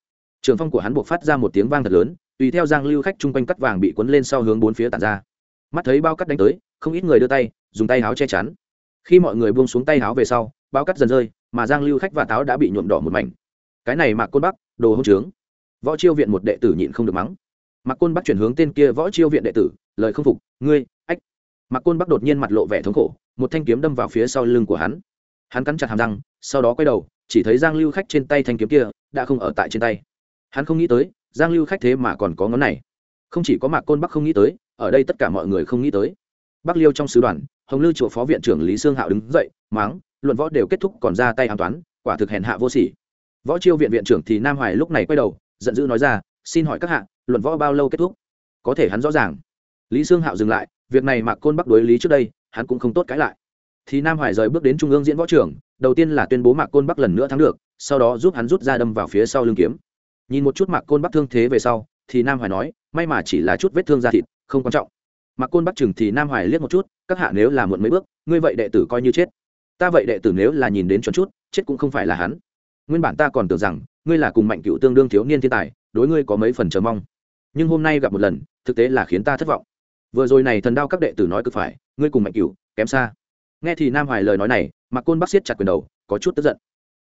Trưởng phong của hắn buộc phát ra một tiếng vang thật lớn, tùy theo giang lưu khách chung quanh cắt vàng bị cuốn lên sau hướng bốn phía tàn ra. Mắt thấy bao cắt đánh tới, không ít người đưa tay, dùng tay háo che chắn. Khi mọi người buông xuống tay háo về sau, bao cắt dần rơi mà giang lưu khách và táo đã bị nhuộm đỏ một mảnh. Cái này mạc côn bắc, đồ hông trướng. Võ chiêu viện một đệ tử nhịn không được mắng. Mạc côn bắc chuyển hướng tên kia võ chiêu viện đệ tử, lời không phục, ngươi, ách. Mạc côn bắc đột nhiên mặt lộ vẻ thống khổ, một thanh kiếm đâm vào phía sau lưng của hắn. Hắn cắn chặt hàm răng, sau đó quay đầu, chỉ thấy giang lưu khách trên tay thanh kiếm kia đã không ở tại trên tay. Hắn không nghĩ tới, giang lưu khách thế mà còn có ngón này. Không chỉ có mạc côn bắc không nghĩ tới, ở đây tất cả mọi người không nghĩ tới. Bắc liêu trong sứ đoàn, hồng lưu chùa phó viện trưởng lý sương hạo đứng dậy máng luận võ đều kết thúc còn ra tay an toán, quả thực hèn hạ vô sỉ. Võ chiêu viện viện trưởng thì nam hoài lúc này quay đầu, giận dữ nói ra, xin hỏi các hạ, luận võ bao lâu kết thúc? Có thể hắn rõ ràng. Lý sương hạo dừng lại, việc này mạc côn bắc đối lý trước đây, hắn cũng không tốt cãi lại. Thì nam hoài rời bước đến trung ương diễn võ trưởng đầu tiên là tuyên bố mạc côn bắc lần nữa thắng được, sau đó giúp hắn rút ra đâm vào phía sau lưng kiếm. Nhìn một chút mạc côn bắc thương thế về sau, thì nam hoài nói, may mà chỉ là chút vết thương da thịt, không quan trọng. Mạc côn bắc chừng thì nam hoài liếc một chút, các hạ nếu là muộn mấy bước, ngươi vậy đệ tử coi như chết ta vậy đệ tử nếu là nhìn đến chuẩn chút, chết cũng không phải là hắn. Nguyên bản ta còn tưởng rằng, ngươi là cùng mạnh cựu tương đương thiếu niên thiên tài, đối ngươi có mấy phần chờ mong. Nhưng hôm nay gặp một lần, thực tế là khiến ta thất vọng. Vừa rồi này thần đao các đệ tử nói cực phải, ngươi cùng mạnh cựu, kém xa. Nghe thì nam hoài lời nói này mặc côn bắc siết chặt quyền đầu, có chút tức giận.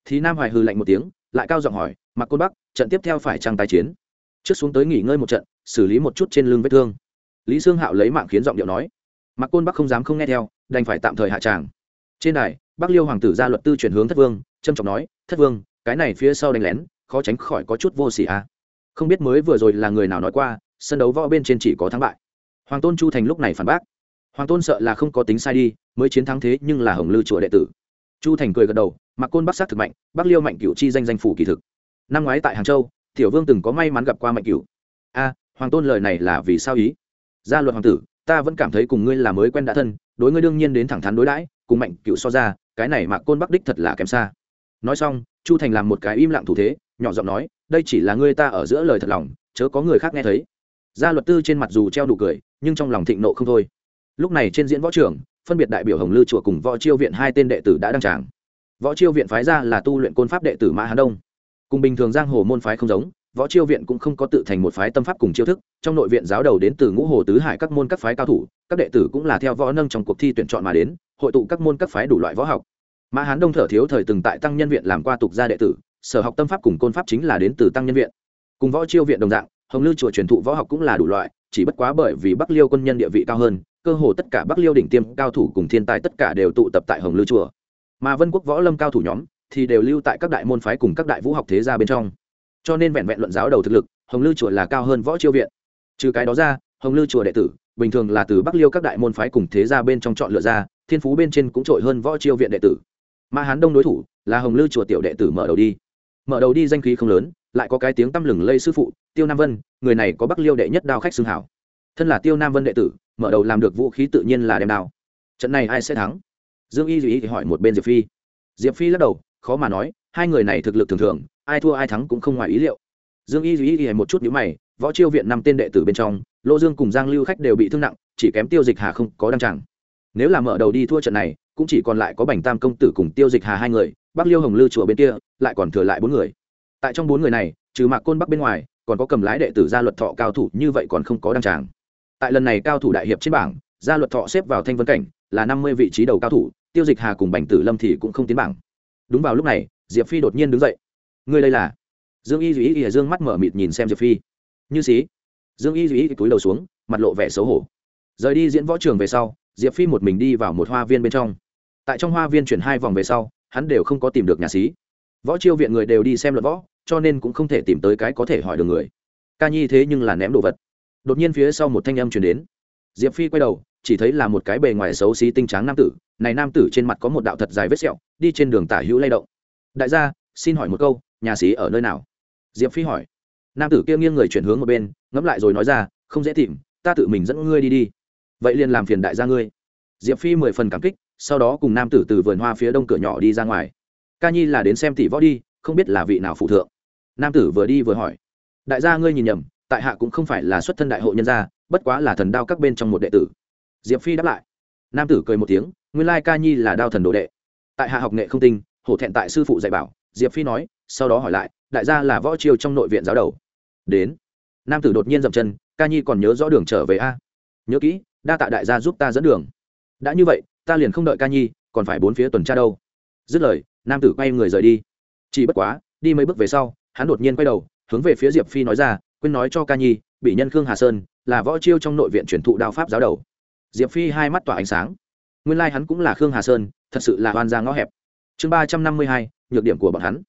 Thì nam hoài hư lạnh một tiếng, lại cao giọng hỏi mặc côn bắc, trận tiếp theo phải trăng tái chiến? Trước xuống tới nghỉ ngơi một trận, xử lý một chút trên lưng vết thương. Lý sương hạo lấy mạng khiến giọng điệu nói. Mặc côn bắc không dám không nghe theo, đành phải tạm thời hạ tràng. Trên đài bắc liêu hoàng tử ra luật tư chuyển hướng thất vương, trâm trọng nói, thất vương, cái này phía sau đánh lén, khó tránh khỏi có chút vô s ỉ à. không biết mới vừa rồi là người nào nói qua, sân đấu võ bên trên chỉ có thắng bại. Hoàng tôn chu thành lúc này phản bác, hoàng tôn sợ là không có tính sai đi, mới chiến thắng thế nhưng là hồng lư chùa đệ tử. Chu thành cười gật đầu, mặc côn bắc sát thực mạnh, bắc liêu mạnh cửu chi danh danh phủ kỳ thực. Năm ngoái tại hàng châu, tiểu vương từng có may mắn gặp qua mạnh cửu. A, hoàng tôn lời này là vì sao ý? Gia luật hoàng tử, ta vẫn cảm thấy cùng ngươi là mới quen đã thân, đối ngươi đương nhiên đến thẳng thắn đối đãi, cùng mạnh cựu so ra cái này mạc côn bắc đích thật là kém xa. Nói xong, chu thành làm một cái im lặng thủ thế, nhỏ giọng nói, đây chỉ là ngươi ta ở giữa lời thật lòng, chớ có người khác nghe thấy. Gia luật tư trên mặt dù treo đủ cười, nhưng trong lòng thịnh nộ không thôi. Lúc này trên diễn võ trưởng, phân biệt đại biểu hồng lư chùa cùng võ chiêu viện hai tên đệ tử đã đăng tràng. Võ chiêu viện phái ra là tu luyện côn pháp đệ tử mã hà đông. Cùng bình thường giang hồ môn phái không giống võ chiêu viện cũng không có tự thành một phái tâm pháp cùng chiêu thức, trong nội viện giáo đầu đến từ ngũ hồ tứ hải các môn các phái cao thủ, các đệ tử cũng là theo võ nâng trong cuộc thi tuyển chọn mà đến, hội tụ các môn các phái đủ loại võ học. Mã hán đông thở thiếu thời từng tại tăng nhân viện làm qua tục gia đệ tử, sở học tâm pháp cùng côn pháp chính là đến từ tăng nhân viện. Cùng võ chiêu viện đồng dạng, hồng lư chùa truyền thụ võ học cũng là đủ loại, chỉ bất quá bởi vì bắc liêu quân nhân địa vị cao hơn, cơ hồ tất cả bắc liêu đỉnh tiêm cao thủ cùng thiên tài tất cả đều tụ tập tại hồng lư chùa. Mà vân quốc võ lâm cao thủ nhóm thì đều lưu tại các đại môn phái cùng các đại vũ học thế gia bên trong cho nên vẹn vẹn luận giáo đầu thực lực, hồng Lư chùa là cao hơn võ chiêu viện. Trừ cái đó ra, hồng Lư chùa đệ tử, bình thường là từ bắc liêu các đại môn phái cùng thế gia bên trong chọn lựa ra, thiên phú bên trên cũng trội hơn võ chiêu viện đệ tử. Mà hán đông đối thủ là hồng Lư chùa tiểu đệ tử mở đầu đi. Mở đầu đi danh khí không lớn, lại có cái tiếng tăm lừng lây sư phụ, tiêu nam vân, người này có bắc liêu đệ nhất đao khách xương hảo. Thân là tiêu nam vân đệ tử, mở đầu làm được vũ khí tự nhiên là đem đao. Trận này ai sẽ thắng? Dương y duy thì hỏi một bên diệp phi. Diệp phi lắc đầu, khó mà nói, hai người này thực lực thường thường ai thua ai thắng cũng không ngoài ý liệu. Dương y duy thì một chút nhữ mày, võ chiêu viện năm tên đệ tử bên trong, lô dương cùng giang lưu khách đều bị thương nặng, chỉ kém tiêu dịch hà không có đăng tràng. Nếu là mở đầu đi thua trận này, cũng chỉ còn lại có bành tam công tử cùng tiêu dịch hà hai người, bắc liêu hồng lư chùa bên kia, lại còn thừa lại bốn người. Tại trong bốn người này, trừ mạc côn bắc bên ngoài, còn có cầm lái đệ tử gia luật thọ cao thủ như vậy còn không có đăng tràng. Tại lần này cao thủ đại hiệp trên bảng, gia luật thọ xếp vào thanh vân cảnh, là năm mươi vị trí đầu cao thủ, tiêu dịch hà cùng bành tử lâm thì cũng không tiến bảng. Đúng vào lúc này, diệp phi đột nhiên đứng dậy ngươi đây là? Dương y duy y dương mắt mở mịt nhìn xem diệp phi. Như xí. Dương y duy y túi đầu xuống, mặt lộ vẻ xấu hổ. Rời đi diễn võ trường về sau, diệp phi một mình đi vào một hoa viên bên trong. Tại trong hoa viên chuyển hai vòng về sau, hắn đều không có tìm được nhà xí. Võ chiêu viện người đều đi xem luật võ, cho nên cũng không thể tìm tới cái có thể hỏi được người. Ca nhi thế nhưng là ném đồ vật. Đột nhiên phía sau một thanh âm chuyển đến. Diệp phi quay đầu, chỉ thấy là một cái bề ngoài xấu xí tinh tráng nam tử. Này nam tử trên mặt có một đạo thật dài vết sẹo, đi trên đường tả hữu lay động. Đại gia, xin hỏi một câu nhà sĩ ở nơi nào? Diệp phi hỏi. Nam tử kia nghiêng người chuyển hướng một bên, ngẫm lại rồi nói ra, không dễ tìm, ta tự mình dẫn ngươi đi đi. Vậy liền làm phiền đại gia ngươi. Diệp phi mười phần cảm kích, sau đó cùng nam tử từ vườn hoa phía đông cửa nhỏ đi ra ngoài. Ca nhi là đến xem tỷ võ đi, không biết là vị nào phụ thượng. Nam tử vừa đi vừa hỏi. Đại gia ngươi nhìn nhầm, tại hạ cũng không phải là xuất thân đại hộ nhân gia, bất quá là thần đao các bên trong một đệ tử. Diệp phi đáp lại. Nam tử cười một tiếng, nguyên lai ca nhi là đao thần đồ đệ. Tại hạ học nghệ không tinh, hổ thẹn tại sư phụ dạy bảo, diệp phi nói sau đó hỏi lại, đại gia là võ chiêu trong nội viện giáo đầu. Đến. Nam tử đột nhiên dậm chân, ca nhi còn nhớ rõ đường trở về a? Nhớ kỹ, đa tạ đại gia giúp ta dẫn đường. Đã như vậy, ta liền không đợi ca nhi, còn phải bốn phía tuần tra đâu. Dứt lời, nam tử quay người rời đi. Chỉ bất quá, đi mấy bước về sau, hắn đột nhiên quay đầu, hướng về phía diệp phi nói ra, quên nói cho ca nhi, bị nhân khương hà sơn là võ chiêu trong nội viện truyền thụ đao pháp giáo đầu. Diệp phi hai mắt tỏa ánh sáng. Nguyên lai、like、hắn cũng là khương hà sơn, thật sự là oan ra ngõ hẹp. Chương ba trăm năm mươi hai, nhược điểm của bọn hắn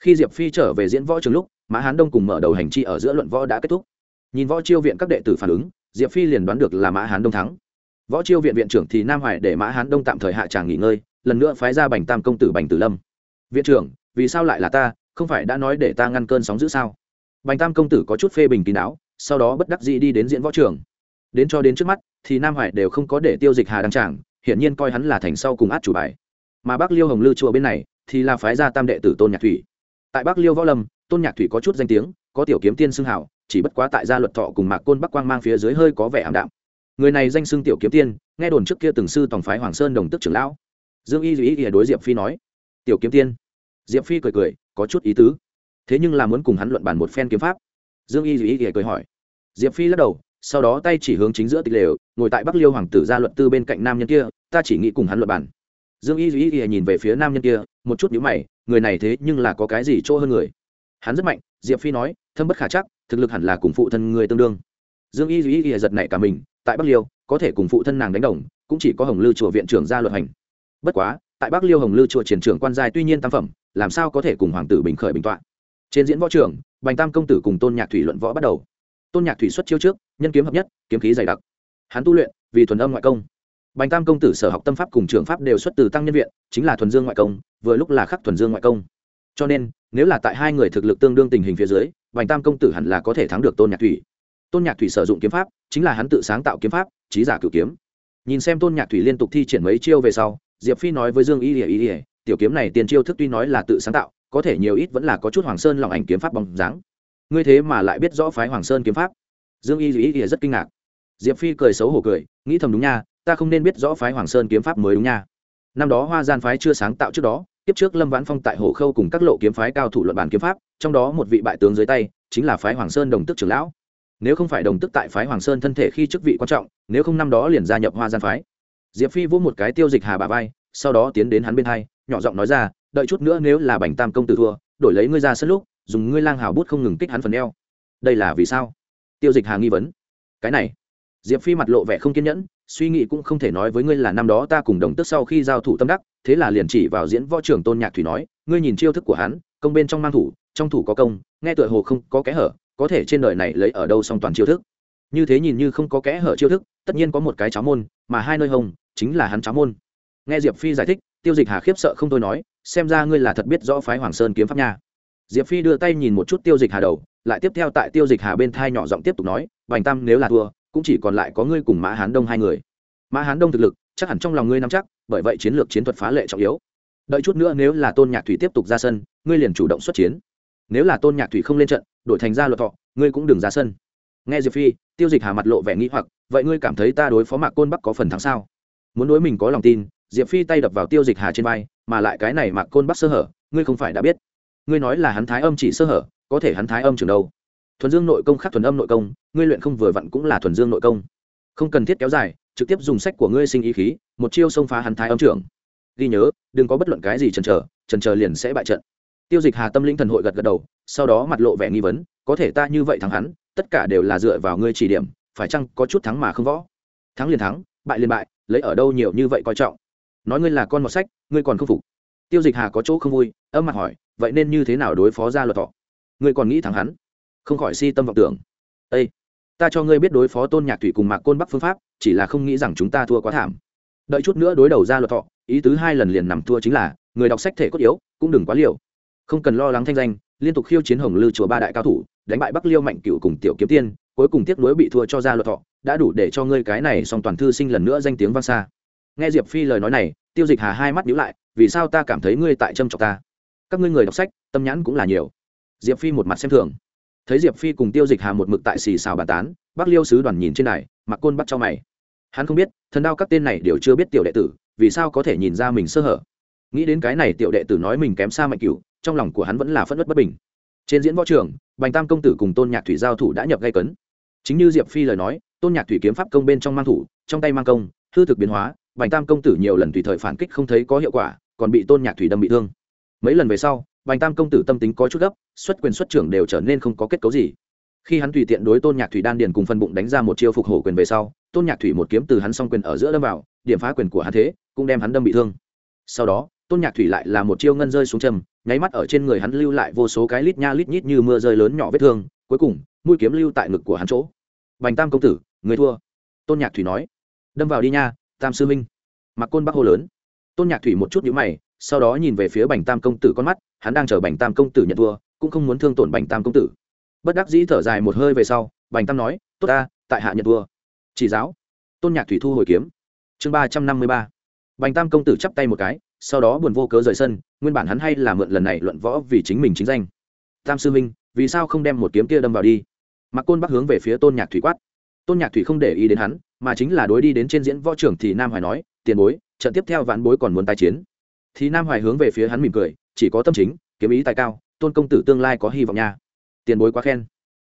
khi diệp phi trở về diễn võ trường lúc, mã hán đông cùng mở đầu hành chi ở giữa luận võ đã kết thúc. Nhìn võ chiêu viện các đệ tử phản ứng, diệp phi liền đoán được là mã hán đông thắng. Võ chiêu viện viện trưởng thì nam hoài để mã hán đông tạm thời hạ tràng nghỉ ngơi, lần nữa phái ra bành tam công tử bành tử lâm. Viện trưởng, vì sao lại là ta? Không phải đã nói để ta ngăn cơn sóng giữ sao? Bành tam công tử có chút phê bình kín đáo, sau đó bất đắc dĩ đi đến diễn võ trường. Đến cho đến trước mắt, thì nam hoài đều không có để tiêu dịch hà đăng tràng, hiển nhiên coi hắn là thành sau cùng át chủ bài. Mà bác liêu hồng lư chùa bên này, thì là phái gia tam đệ tử tôn nhạc thủy tại Bắc liêu võ lâm, tôn nhạc thủy có chút danh tiếng, có tiểu kiếm tiên xưng hảo chỉ bất quá tại gia luật thọ cùng mạc côn bắc quang mang phía dưới hơi có vẻ ảm đạm. Người này danh xưng tiểu kiếm tiên, nghe đồn trước kia từng sư tổng phái hoàng sơn đồng tức trưởng lão. Dương y dù ý đối diệp phi nói, tiểu kiếm tiên. Diệp phi cười cười, có chút ý tứ. Thế nhưng là muốn cùng hắn luận bàn một phen kiếm pháp. Dương y dù ý cười hỏi. Diệp phi lắc đầu, sau đó tay chỉ hướng chính giữa tịch lều, ngồi tại bắc liêu hoàng tử gia luật tư bên cạnh nam nhân kia, ta chỉ nghĩ cùng hắn luận bàn. Dương y duy ý nhìn về phía nam nhân kia, một chút nhíu mày người này thế nhưng là có cái gì chỗ hơn người? Hắn rất mạnh, diệp phi nói, thâm bất khả chắc, thực lực hẳn là cùng phụ thân người tương đương. Dương y duy y giật nảy cả mình, tại bắc liêu, có thể cùng phụ thân nàng đánh đồng, cũng chỉ có hồng lư chùa viện trưởng gia luật hành. Bất quá, tại bắc liêu hồng lư chùa triển trưởng quan giai tuy nhiên tam phẩm, làm sao có thể cùng hoàng tử bình khởi bình t trên diễn võ trường, bành tam công tử cùng tôn nhạc thủy luận võ bắt đầu. Tôn nhạc thủy xuất chiêu trước, nhân kiếm hợp nhất, kiếm khí dày đặc. Hắn tu luyện vì thuần âm ngoại công. Bành tam công tử sở học tâm pháp cùng trường pháp đều xuất từ tăng nhân viện, chính là thuần dương ngoại công vừa lúc là khắc thuần dương ngoại công. Cho nên, nếu là tại hai người thực lực tương đương tình hình phía dưới, bành tam công tử hẳn là có thể thắng được tôn nhạc thủy. Tôn nhạc thủy sử dụng kiếm pháp, chính là hắn tự sáng tạo kiếm pháp, trí giả cửu kiếm. Nhìn xem tôn nhạc thủy liên tục thi triển mấy chiêu về sau, diệp phi nói với dương y ỉa y ỉa tiểu kiếm này tiền chiêu thức tuy nói là tự sáng tạo, có thể nhiều ít vẫn là có chút hoàng sơn lòng ảnh kiếm pháp bóng dáng. Ngươi thế mà lại biết rõ phái hoàng sơn kiếm pháp. Dương y y ỉa rất kinh ngạc. Diệp phi cười xấu hổ cười, nghĩ thầm đúng nha, ta không nên biết rõ phái hoàng sơn kiếm pháp mới đúng nha. Năm đó hoa gian phái chưa sáng tạo trước đó tiếp trước lâm vãn phong tại hồ khâu cùng các lộ kiếm phái cao thủ luận bản kiếm pháp, trong đó một vị bại tướng dưới tay, chính là phái hoàng sơn đồng tức trưởng lão. Nếu không phải đồng tức tại phái hoàng sơn thân thể khi chức vị quan trọng, nếu không năm đó liền gia nhập hoa gian phái. Diệp phi vỗ một cái tiêu dịch hà bà vai, sau đó tiến đến hắn bên hai, nhỏ giọng nói ra, đợi chút nữa nếu là bành tam công tử thua, đổi lấy ngươi ra sân lúc, dùng ngươi lang hào bút không ngừng kích hắn phần eo. Đây là vì sao? Tiêu dịch hà nghi vấn. Cái này. Diệp phi mặt lộ vẻ không kiên nhẫn suy nghĩ cũng không thể nói với ngươi là năm đó ta cùng đồng tức sau khi giao thủ tâm đắc, thế là liền chỉ vào diễn võ trưởng tôn nhạc thủy nói, ngươi nhìn chiêu thức của hắn, công bên trong mang thủ, trong thủ có công, nghe tựa hồ không có kẽ hở, có thể trên đời này lấy ở đâu song toàn chiêu thức. Như thế nhìn như không có kẽ hở chiêu thức, tất nhiên có một cái cháo môn, mà hai nơi hồng, chính là hắn cháo môn. Nghe diệp phi giải thích, tiêu dịch hà khiếp sợ không thôi nói, xem ra ngươi là thật biết rõ phái hoàng sơn kiếm pháp nha. Diệp phi đưa tay nhìn một chút tiêu dịch hà đầu, lại tiếp theo tại tiêu dịch hà bên thai nhỏ giọng tiếp tục nói vành tam nếu là thua cũng chỉ còn lại có ngươi cùng mã hán đông hai người. Mã hán đông thực lực, chắc hẳn trong lòng ngươi nắm chắc, bởi vậy chiến lược chiến thuật phá lệ trọng yếu. Đợi chút nữa nếu là tôn nhạc thủy tiếp tục ra sân, ngươi liền chủ động xuất chiến. Nếu là tôn nhạc thủy không lên trận, đổi thành ra luật thọ, ngươi cũng đừng ra sân. Nghe diệp phi, tiêu dịch hà mặt lộ vẻ nghĩ hoặc, vậy ngươi cảm thấy ta đối phó mạc côn bắc có phần thắng sao? Muốn đối mình có lòng tin, diệp phi tay đập vào tiêu dịch hà trên vai, mà lại cái này mạc côn bắc sơ hở, ngươi không phải đã biết. Ngươi nói là hắn thái âm chỉ sơ hở, có thể hắn thái âm trường đâu? Thuần dương nội công khác thuần âm nội công, ngươi luyện không vừa vặn cũng là thuần dương nội công. Không cần thiết kéo dài, trực tiếp dùng sách của ngươi sinh ý khí, một chiêu xông phá hắn thái âm trưởng. Ghi nhớ, đừng có bất luận cái gì chần chờ chần chờ liền sẽ bại trận. Tiêu dịch hà tâm linh thần hội gật gật đầu, sau đó mặt lộ vẻ nghi vấn, có thể ta như vậy thắng hắn, tất cả đều là dựa vào ngươi chỉ điểm, phải chăng có chút thắng mà không võ? Thắng liền thắng, bại liền bại, lấy ở đâu nhiều như vậy coi trọng? Nói ngươi là con một sách, ngươi còn không phục. Tiêu dịch hà có chỗ không vui, âm mặt hỏi, vậy nên như thế nào đối phó ra luật thọ? Ngươi còn nghĩ thắng hắn? Không khỏi si tâm vọng tưởng. Ây ta cho ngươi biết đối phó tôn nhạc thủy cùng mạc côn bắc phương pháp, chỉ là không nghĩ rằng chúng ta thua quá thảm. Đợi chút nữa đối đầu ra luật thọ, ý tứ hai lần liền nằm thua chính là, người đọc sách thể cốt yếu, cũng đừng quá liều. Không cần lo lắng thanh danh, liên tục khiêu chiến hồng lư chùa ba đại cao thủ, đánh bại bắc liêu mạnh cựu cùng tiểu kiếm tiên, cuối cùng tiếc nuối bị thua cho ra luật thọ, đã đủ để cho ngươi cái này song toàn thư sinh lần nữa danh tiếng vang xa. Nghe diệp phi lời nói này, tiêu dịch hà hai mắt nhíu lại, vì sao ta cảm thấy ngươi tại trâm trọc ta? Các ngươi người đọc sách, tâm nhãn cũng là nhiều. Diệp phi một mặt xem thường thấy diệp phi cùng tiêu dịch hà một mực tại xì xào bàn tán bắc liêu sứ đoàn nhìn trên này mặc côn bắt cho mày hắn không biết thần đao các tên này đều chưa biết tiểu đệ tử vì sao có thể nhìn ra mình sơ hở nghĩ đến cái này tiểu đệ tử nói mình kém xa mạnh cửu trong lòng của hắn vẫn là phất ất bất bình trên diễn võ trường bành tam công tử cùng tôn nhạc thủy giao thủ đã nhập gây cấn chính như diệp phi lời nói tôn nhạc thủy kiếm pháp công bên trong mang thủ trong tay mang công hư thực biến hóa bành tam công tử nhiều lần tùy thời phản kích không thấy có hiệu quả còn bị tôn nhạc thủy đâm bị thương mấy lần về sau bành tam công tử tâm tính có chút gấp xuất quyền xuất trưởng đều trở nên không có kết cấu gì. Khi hắn tùy tiện đối tôn nhạc thủy đan điền cùng phân bụng đánh ra một chiêu phục hổ quyền về sau tôn nhạc thủy một kiếm từ hắn song quyền ở giữa đâm vào điểm phá quyền của hắn thế cũng đem hắn đâm bị thương. Sau đó tôn nhạc thủy lại là một chiêu ngân rơi xuống trầm, nháy mắt ở trên người hắn lưu lại vô số cái lít nha lít nhít như mưa rơi lớn nhỏ vết thương cuối cùng mũi kiếm lưu tại ngực của hắn chỗ. Bành tam công tử người thua. Tôn nhạc thủy nói đâm vào đi nha tam sư minh. Mạc côn bắc hô lớn. Tôn nhạc thủy một chút nhíu mày sau đó nhìn về phía bành tam công tử con mắt, hắn đang chờ bành tam công tử nhận thua, cũng không muốn thương tổn bành tam công tử. Bất đắc dĩ thở dài một hơi về sau, bành tam nói, tốt ta, tại hạ nhận thua. Chỉ giáo. Tôn nhạc thủy thu hồi kiếm. Chương ba trăm năm mươi ba. Bành tam công tử chắp tay một cái, sau đó buồn vô cớ rời sân, nguyên bản hắn hay là mượn lần này luận võ vì chính mình chính danh. Tam sư minh vì sao không đem một kiếm kia đâm vào đi? Mặc côn bắc hướng về phía tôn nhạc thủy quát. Tôn nhạc thủy không để ý đến hắn, mà chính là đối đi đến trên diễn võ trưởng thì nam hoài nói, tiền bối, trận tiếp theo vạn bối còn muốn tái chiến thì nam hoài hướng về phía hắn mỉm cười, chỉ có tâm chính, kiếm ý tài cao, tôn công tử tương lai có hy vọng nha. Tiền bối quá khen.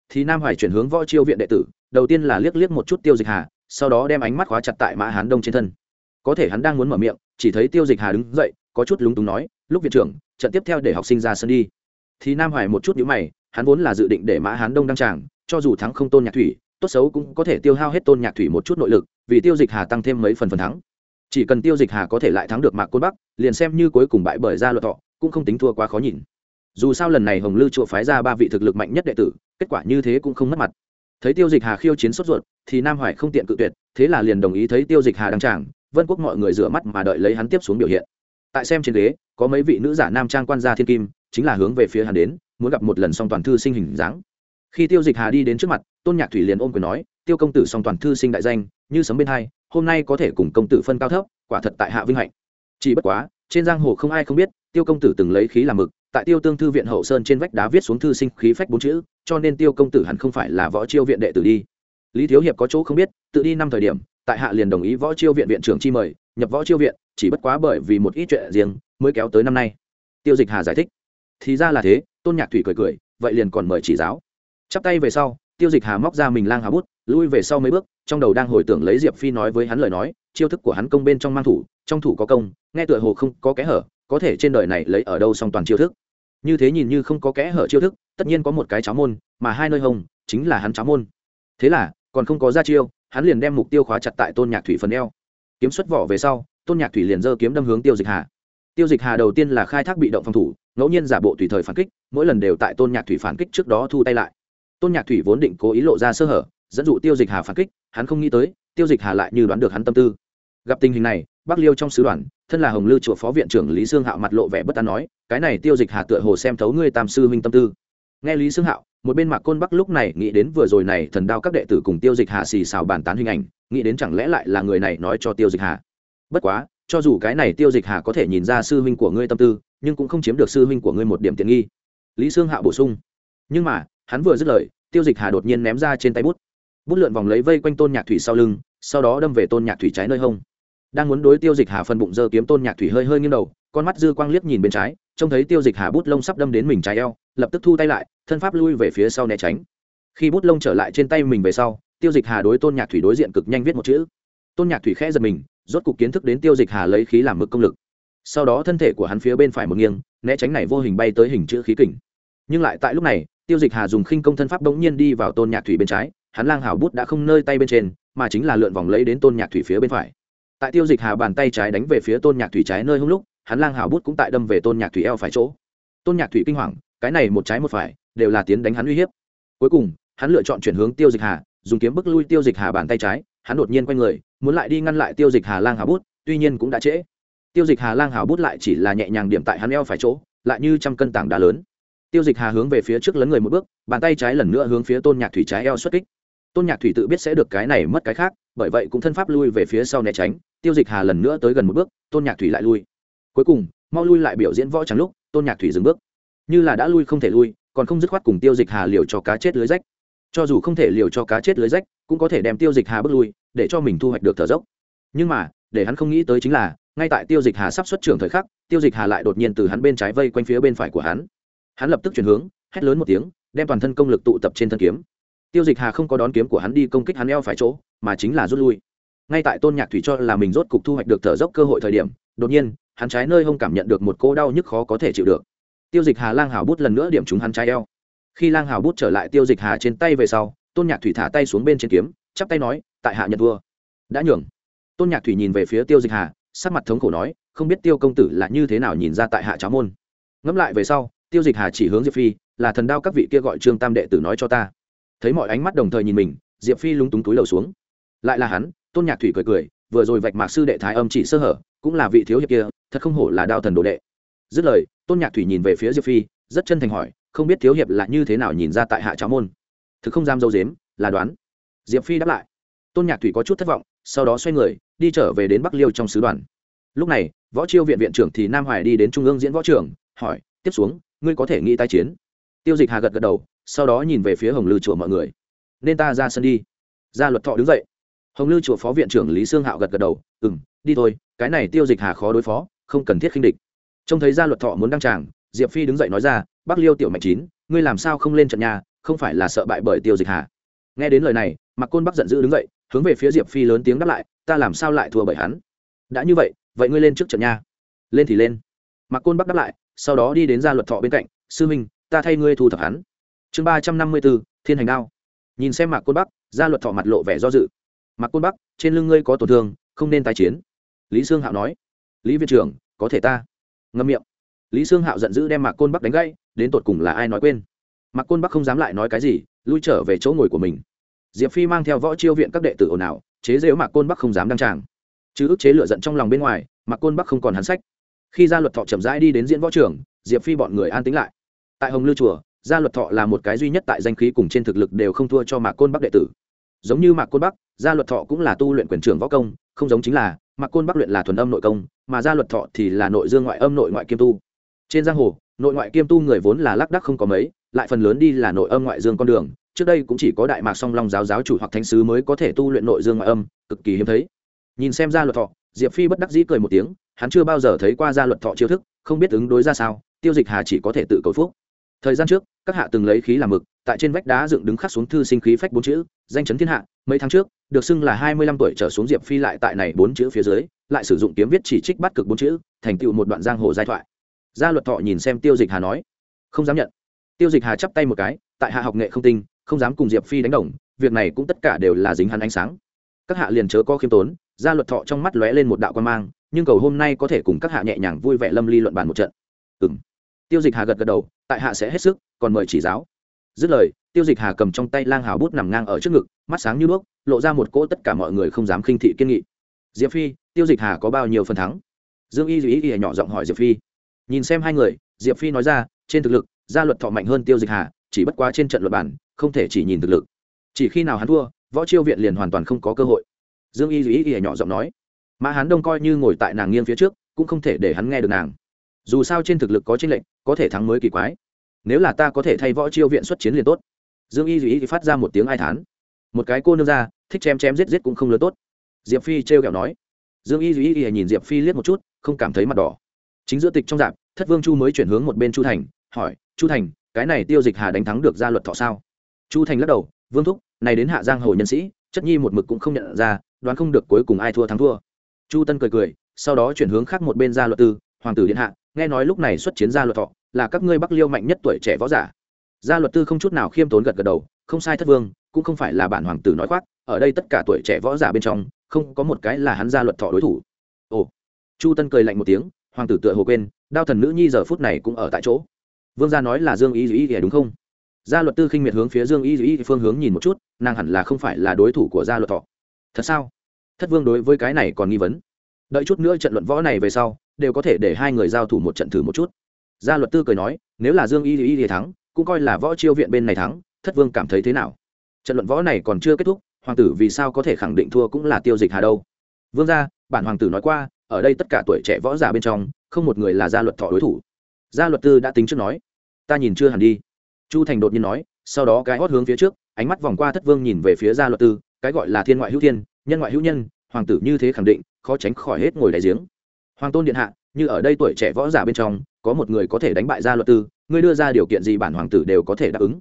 Thì nam hoài chuyển hướng võ chiêu viện đệ tử, đầu tiên là liếc liếc một chút tiêu dịch hà, sau đó đem ánh mắt khóa chặt tại mã hán đông trên thân. Có thể hắn đang muốn mở miệng, chỉ thấy tiêu dịch hà đứng dậy, có chút lúng túng nói, lúc viện trưởng, trận tiếp theo để học sinh ra sân đi. Thì nam hoài một chút nhíu mày, hắn vốn là dự định để mã hán đông đăng tràng, cho dù thắng không tôn nhạc thủy, tốt xấu cũng có thể tiêu hao hết tôn nhạc thủy một chút nội lực, vì tiêu dịch hà tăng thêm mấy phần phần thắng chỉ cần tiêu dịch hà có thể lại thắng được mạc côn bắc, liền xem như cuối cùng bại bởi ra luật thọ, cũng không tính thua quá khó nhìn. Dù sao lần này hồng lư chùa phái ra ba vị thực lực mạnh nhất đệ tử, kết quả như thế cũng không mất mặt. Thấy tiêu dịch hà khiêu chiến sốt ruột, thì nam hoài không tiện cự tuyệt, thế là liền đồng ý thấy tiêu dịch hà đăng tràng, vân quốc mọi người rửa mắt mà đợi lấy hắn tiếp xuống biểu hiện. Tại xem trên ghế, có mấy vị nữ giả nam trang quan gia thiên kim, chính là hướng về phía hắn đến, muốn gặp một lần song toàn thư sinh hình dáng. Khi tiêu dịch hà đi đến trước mặt, tôn nhạc thủy liền ôm quyền nói, tiêu công tử song toàn thư sinh đại danh như sấm bên hai, hôm nay có thể cùng công tử phân cao thấp, quả thật tại hạ vinh hạnh. Chỉ bất quá, trên giang hồ không ai không biết, tiêu công tử từng lấy khí làm mực, tại tiêu tương thư viện hậu sơn trên vách đá viết xuống thư sinh khí phách bốn chữ, cho nên tiêu công tử hẳn không phải là võ chiêu viện đệ tử đi. Lý thiếu hiệp có chỗ không biết, tự đi năm thời điểm, tại hạ liền đồng ý võ chiêu viện viện trưởng chi mời, nhập võ chiêu viện, chỉ bất quá bởi vì một ít chuyện riêng, mới kéo tới năm nay. Tiêu dịch hà giải thích. Thì ra là thế, tôn nhạc thủy cười cười, vậy liền còn mời chỉ giáo. Chắp tay về sau tiêu dịch hà móc ra mình lang hà bút, lui về sau mấy bước, trong đầu đang hồi tưởng lấy diệp phi nói với hắn lời nói, chiêu thức của hắn công bên trong mang thủ, trong thủ có công, nghe tựa hồ không có kẽ hở, có thể trên đời này lấy ở đâu song toàn chiêu thức. Như thế nhìn như không có kẽ hở chiêu thức, tất nhiên có một cái cháo môn, mà hai nơi hồng, chính là hắn cháo môn. Thế là, còn không có ra chiêu, hắn liền đem mục tiêu khóa chặt tại tôn nhạc thủy phần eo. Kiếm xuất vỏ về sau, tôn nhạc thủy liền giơ kiếm đâm hướng tiêu dịch hà. Tiêu dịch hà đầu tiên là khai thác bị động phòng thủ, ngẫu nhiên giả bộ tùy thời phản kích, mỗi lần đều tại tôn nhạc thủy phản kích trước đó thu tay lại tôn nhạc thủy vốn định cố ý lộ ra sơ hở, dẫn dụ tiêu dịch hà phản kích, hắn không nghĩ tới, tiêu dịch hà lại như đoán được hắn tâm tư. Gặp tình hình này, bắc liêu trong sứ đoàn, thân là hồng lư chùa phó viện trưởng lý sương hạo mặt lộ vẻ bất an nói, cái này tiêu dịch hà tựa hồ xem thấu ngươi tam sư huynh tâm tư. Nghe lý sương hạo, một bên mạc côn bắc lúc này nghĩ đến vừa rồi này thần đao các đệ tử cùng tiêu dịch hà xì xào bàn tán hình ảnh, nghĩ đến chẳng lẽ lại là người này nói cho tiêu dịch hà. Bất quá, cho dù cái này tiêu dịch hà có thể nhìn ra sư huynh của ngươi tâm tư, nhưng cũng không chiếm được sư huynh của ngươi một điểm tiện nghi. Lý sương hạo bổ sung, nhưng mà hắn vừa dứt lời, tiêu dịch hà đột nhiên ném ra trên tay bút. Bút lượn vòng lấy vây quanh tôn nhạc thủy sau lưng, sau đó đâm về tôn nhạc thủy trái nơi hông. Đang muốn đối tiêu dịch hà phân bụng dơ kiếm, tôn nhạc thủy hơi hơi nghiêng đầu, con mắt dư quang liếc nhìn bên trái, trông thấy tiêu dịch hà bút lông sắp đâm đến mình trái eo, lập tức thu tay lại, thân pháp lui về phía sau né tránh. Khi bút lông trở lại trên tay mình về sau, tiêu dịch hà đối tôn nhạc thủy đối diện cực nhanh viết một chữ. Tôn nhạc thủy khẽ giật mình, rốt cục kiến thức đến tiêu dịch hà lấy khí làm mực công lực. Sau đó thân thể của hắn phía bên phải một nghiêng, né tránh này vô hình bay tới hình chữ khí kình. Nhưng lại tại lúc này tiêu dịch hà dùng khinh công thân pháp bỗng nhiên đi vào tôn nhạc thủy bên trái, hắn lang hào bút đã không nơi tay bên trên, mà chính là lượn vòng lấy đến tôn nhạc thủy phía bên phải. Tại tiêu dịch hà bàn tay trái đánh về phía tôn nhạc thủy trái nơi hôm lúc, hắn lang hào bút cũng tại đâm về tôn nhạc thủy eo phải chỗ. Tôn nhạc thủy kinh hoàng, cái này một trái một phải, đều là tiến đánh hắn uy hiếp. Cuối cùng, hắn lựa chọn chuyển hướng tiêu dịch hà, dùng kiếm bức lui tiêu dịch hà bàn tay trái, hắn đột nhiên quay người, muốn lại đi ngăn lại tiêu dịch hà lang hào bút, tuy nhiên cũng đã trễ. Tiêu dịch hà lang hào bút lại chỉ là nhẹ nhàng điểm tại hắn eo phải chỗ, lại như trăm cân tảng đá lớn tiêu dịch hà hướng về phía trước lấn người một bước, bàn tay trái lần nữa hướng phía tôn nhạc thủy trái eo xuất kích. Tôn nhạc thủy tự biết sẽ được cái này mất cái khác, bởi vậy cũng thân pháp lui về phía sau né tránh. Tiêu dịch hà lần nữa tới gần một bước, tôn nhạc thủy lại lui. Cuối cùng, mau lui lại biểu diễn võ trắng lúc, tôn nhạc thủy dừng bước. Như là đã lui không thể lui, còn không dứt khoát cùng tiêu dịch hà liều cho cá chết lưới rách. Cho dù không thể liều cho cá chết lưới rách, cũng có thể đem tiêu dịch hà bước lui, để cho mình thu hoạch được thở dốc. Nhưng mà, để hắn không nghĩ tới chính là, ngay tại tiêu dịch hà sắp xuất trường thời khắc, tiêu dịch hà lại đột nhiên từ hắn bên trái vây quanh phía bên phải của hắn hắn lập tức chuyển hướng, hét lớn một tiếng, đem toàn thân công lực tụ tập trên thân kiếm. Tiêu dịch hà không có đón kiếm của hắn đi công kích hắn eo phải chỗ, mà chính là rút lui. Ngay tại tôn nhạc thủy cho là mình rốt cục thu hoạch được thở dốc cơ hội thời điểm, đột nhiên, hắn trái nơi hông cảm nhận được một cô đau nhức khó có thể chịu được. Tiêu dịch hà lang hào bút lần nữa điểm trúng hắn trái eo. Khi lang hào bút trở lại tiêu dịch hà trên tay về sau, tôn nhạc thủy thả tay xuống bên trên kiếm, chắp tay nói, tại hạ nhận vua đã nhường. Tôn nhạc thủy nhìn về phía tiêu dịch hà, sắc mặt thống khổ nói, không biết tiêu công tử là như thế nào nhìn ra tại hạ cháo môn. Ngẫm lại về sau tiêu dịch hà chỉ hướng diệp phi, là thần đao các vị kia gọi trương tam đệ tử nói cho ta. Thấy mọi ánh mắt đồng thời nhìn mình, diệp phi lúng túng túi đầu xuống. Lại là hắn, tôn nhạc thủy cười cười, vừa rồi vạch mạc sư đệ thái âm chỉ sơ hở, cũng là vị thiếu hiệp kia, thật không hổ là đao thần đồ đệ. Dứt lời, tôn nhạc thủy nhìn về phía diệp phi, rất chân thành hỏi, không biết thiếu hiệp là như thế nào nhìn ra tại hạ cháo môn? Thực không dám dâu dếm, là đoán. Diệp phi đáp lại. Tôn nhạc thủy có chút thất vọng, sau đó xoay người, đi trở về đến bắc liêu trong sứ đoàn. Lúc này, võ chiêu viện viện trưởng thì nam hoài đi đến trung ương diễn võ trưởng hỏi, tiếp xuống ngươi có thể nghĩ tai chiến. Tiêu dịch hà gật gật đầu, sau đó nhìn về phía hồng lư chùa mọi người. Nên ta ra sân đi. Gia luật thọ đứng dậy. Hồng lư chùa phó viện trưởng lý sương hạo gật gật đầu ừ m đi thôi, cái này tiêu dịch hà khó đối phó, không cần thiết khinh địch. Trông thấy gia luật thọ muốn đăng tràng, diệp phi đứng dậy nói ra bắc liêu tiểu mạnh chín, ngươi làm sao không lên trận nhà, không phải là sợ bại bởi tiêu dịch hà? Nghe đến lời này mặc côn bắc giận dữ đứng dậy, hướng về phía diệp phi lớn tiếng đáp lại, ta làm sao lại thua bởi hắn? Đã như vậy vậy ngươi lên trước trận nha lên thì lên mạc côn bắc đáp lại, sau đó đi đến gia luật thọ bên cạnh, sư minh, ta thay ngươi thu thập hắn. Chương ba trăm năm mươi bốn, thiên hành đao. Nhìn xem mạc côn bắc, gia luật thọ mặt lộ vẻ do dự. Mạc côn bắc, trên lưng ngươi có tổn thương, không nên tái chiến. Lý sương hạo nói. Lý viện trưởng, có thể ta. Ngâm miệng. Lý sương hạo giận dữ đem mạc côn bắc đánh gãy, đến tột cùng là ai nói quên. Mạc côn bắc không dám lại nói cái gì, lui trở về chỗ ngồi của mình. Diệp phi mang theo võ chiêu viện các đệ tử ồn ào, chế dễu mạc côn bắc không dám đăng tràng. Chứ ức chế lựa giận trong lòng bên ngoài, mạc côn bắc không còn hắn sách khi gia luật thọ chậm rãi đi đến diễn võ trưởng diệp phi bọn người an tính lại. Tại hồng Lư chùa, gia luật thọ là một cái duy nhất tại danh khí cùng trên thực lực đều không thua cho mạc côn bắc đệ tử. Giống như mạc côn bắc, gia luật thọ cũng là tu luyện quyền trưởng võ công, không giống chính là, mạc côn bắc luyện là thuần âm nội công, mà gia luật thọ thì là nội dương ngoại âm, nội ngoại kiêm tu. Trên giang hồ, nội ngoại kiêm tu người vốn là lác đắc không có mấy, lại phần lớn đi là nội âm ngoại dương con đường. Trước đây cũng chỉ có đại mạc song long giáo giáo chủ hoặc thánh sứ mới có thể tu luyện nội dương ngoại âm, cực kỳ hiếm thấy. Nhìn xem gia luật thọ, diệp phi bất đắc dĩ cười một tiếng hắn chưa bao giờ thấy qua gia luật thọ chiêu thức, không biết ứng đối ra sao, tiêu dịch hà chỉ có thể tự cầu phúc. Thời gian trước, các hạ từng lấy khí làm mực, tại trên vách đá dựng đứng khắc xuống thư sinh khí phách bốn chữ, danh chấn thiên hạ, mấy tháng trước, được xưng là hai mươi lăm tuổi trở xuống diệp phi lại tại này bốn chữ phía dưới, lại sử dụng kiếm viết chỉ trích bắt cực bốn chữ, thành tựu một đoạn giang hồ giai thoại. Gia luật thọ nhìn xem tiêu dịch hà nói, không dám nhận. Tiêu dịch hà chắp tay một cái, tại hạ học nghệ không tinh, không dám cùng diệp phi đánh đồng, việc này cũng tất cả đều là dính hắn ánh sáng. Các hạ liền chớ có khiêm tốn, gia luật thọ trong mắt lóe lên một đạo quan mang nhưng cầu hôm nay có thể cùng các hạ nhẹ nhàng vui vẻ lâm ly luận bàn một trận. Ừng tiêu dịch hà gật gật đầu, tại hạ sẽ hết sức, còn mời chỉ giáo. Dứt lời, tiêu dịch hà cầm trong tay lang hào bút nằm ngang ở trước ngực, mắt sáng như đuốc, lộ ra một cỗ tất cả mọi người không dám khinh thị kiên nghị. Diệp phi, tiêu dịch hà có bao nhiêu phần thắng? Dương y duy ý nhỏ giọng hỏi diệp phi. Nhìn xem hai người, diệp phi nói ra, trên thực lực, gia luật thọ mạnh hơn tiêu dịch hà, chỉ bất quá trên trận luật bản không thể chỉ nhìn thực lực. Chỉ khi nào hắn thua, võ chiêu viện liền hoàn toàn không có cơ hội. Dương y duy ý nhỏ giọng nói mà hắn đông coi như ngồi tại nàng nghiêng phía trước, cũng không thể để hắn nghe được nàng. Dù sao trên thực lực có tranh lệnh có thể thắng mới kỳ quái. Nếu là ta có thể thay võ chiêu viện xuất chiến liền tốt. Dương y duy phát ra một tiếng ai thán. Một cái cô nương ra, thích chém chém giết giết cũng không lớn tốt. Diệp phi trêu kẹo nói. Dương y duy nhìn diệp phi liếc một chút, không cảm thấy mặt đỏ. Chính giữa tịch trong dạp, thất vương chu mới chuyển hướng một bên chu thành, hỏi, chu thành, cái này tiêu dịch hà đánh thắng được gia luật thọ sao? Chu thành lắc đầu, vương thúc, này đến hạ giang hồ nhân sĩ, chất nhi một mực cũng không nhận ra, đoán không được cuối cùng ai thua thắng thua chu tân cười cười, sau đó chuyển hướng khác một bên gia luật tư, hoàng tử điện hạ, nghe nói lúc này xuất chiến gia luật thọ, là các ngươi bắc liêu mạnh nhất tuổi trẻ võ giả. Gia luật tư không chút nào khiêm tốn gật gật đầu, không sai thất vương, cũng không phải là bản hoàng tử nói khoác, ở đây tất cả tuổi trẻ võ giả bên trong, không có một cái là hắn gia luật thọ đối thủ. Ồ. Chu tân cười lạnh một tiếng, hoàng tử tựa hồ quên, đao thần nữ nhi giờ phút này cũng ở tại chỗ. Vương gia nói là dương ý ý ý đúng không? Gia luật tư khinh miệt hướng phía dương y y phương hướng nhìn một chút, nàng hẳn là không phải là đối thủ của gia luật thọ. Thật sao? Thất vương đối với cái này còn nghi vấn. Đợi chút nữa trận luận võ này về sau, đều có thể để hai người giao thủ một trận thử một chút. Gia luật tư cười nói, nếu là dương y y thì thắng, cũng coi là võ chiêu viện bên này thắng, thất vương cảm thấy thế nào? Trận luận võ này còn chưa kết thúc, hoàng tử vì sao có thể khẳng định thua cũng là tiêu dịch hà đâu? Vương gia, bản hoàng tử nói qua, ở đây tất cả tuổi trẻ võ giả bên trong, không một người là gia luật thọ đối thủ. Gia luật tư đã tính trước nói, ta nhìn chưa hẳn đi. Chu thành đột nhiên nói, sau đó cái hót hướng phía trước, ánh mắt vòng qua thất vương nhìn về phía gia luật tư, cái gọi là thiên ngoại hữu thiên nhân ngoại hữu nhân, hoàng tử như thế khẳng định, khó tránh khỏi hết ngồi đại giếng. Hoàng tôn điện hạ, như ở đây tuổi trẻ võ giả bên trong, có một người có thể đánh bại gia luật tư, ngươi đưa ra điều kiện gì bản hoàng tử đều có thể đáp ứng.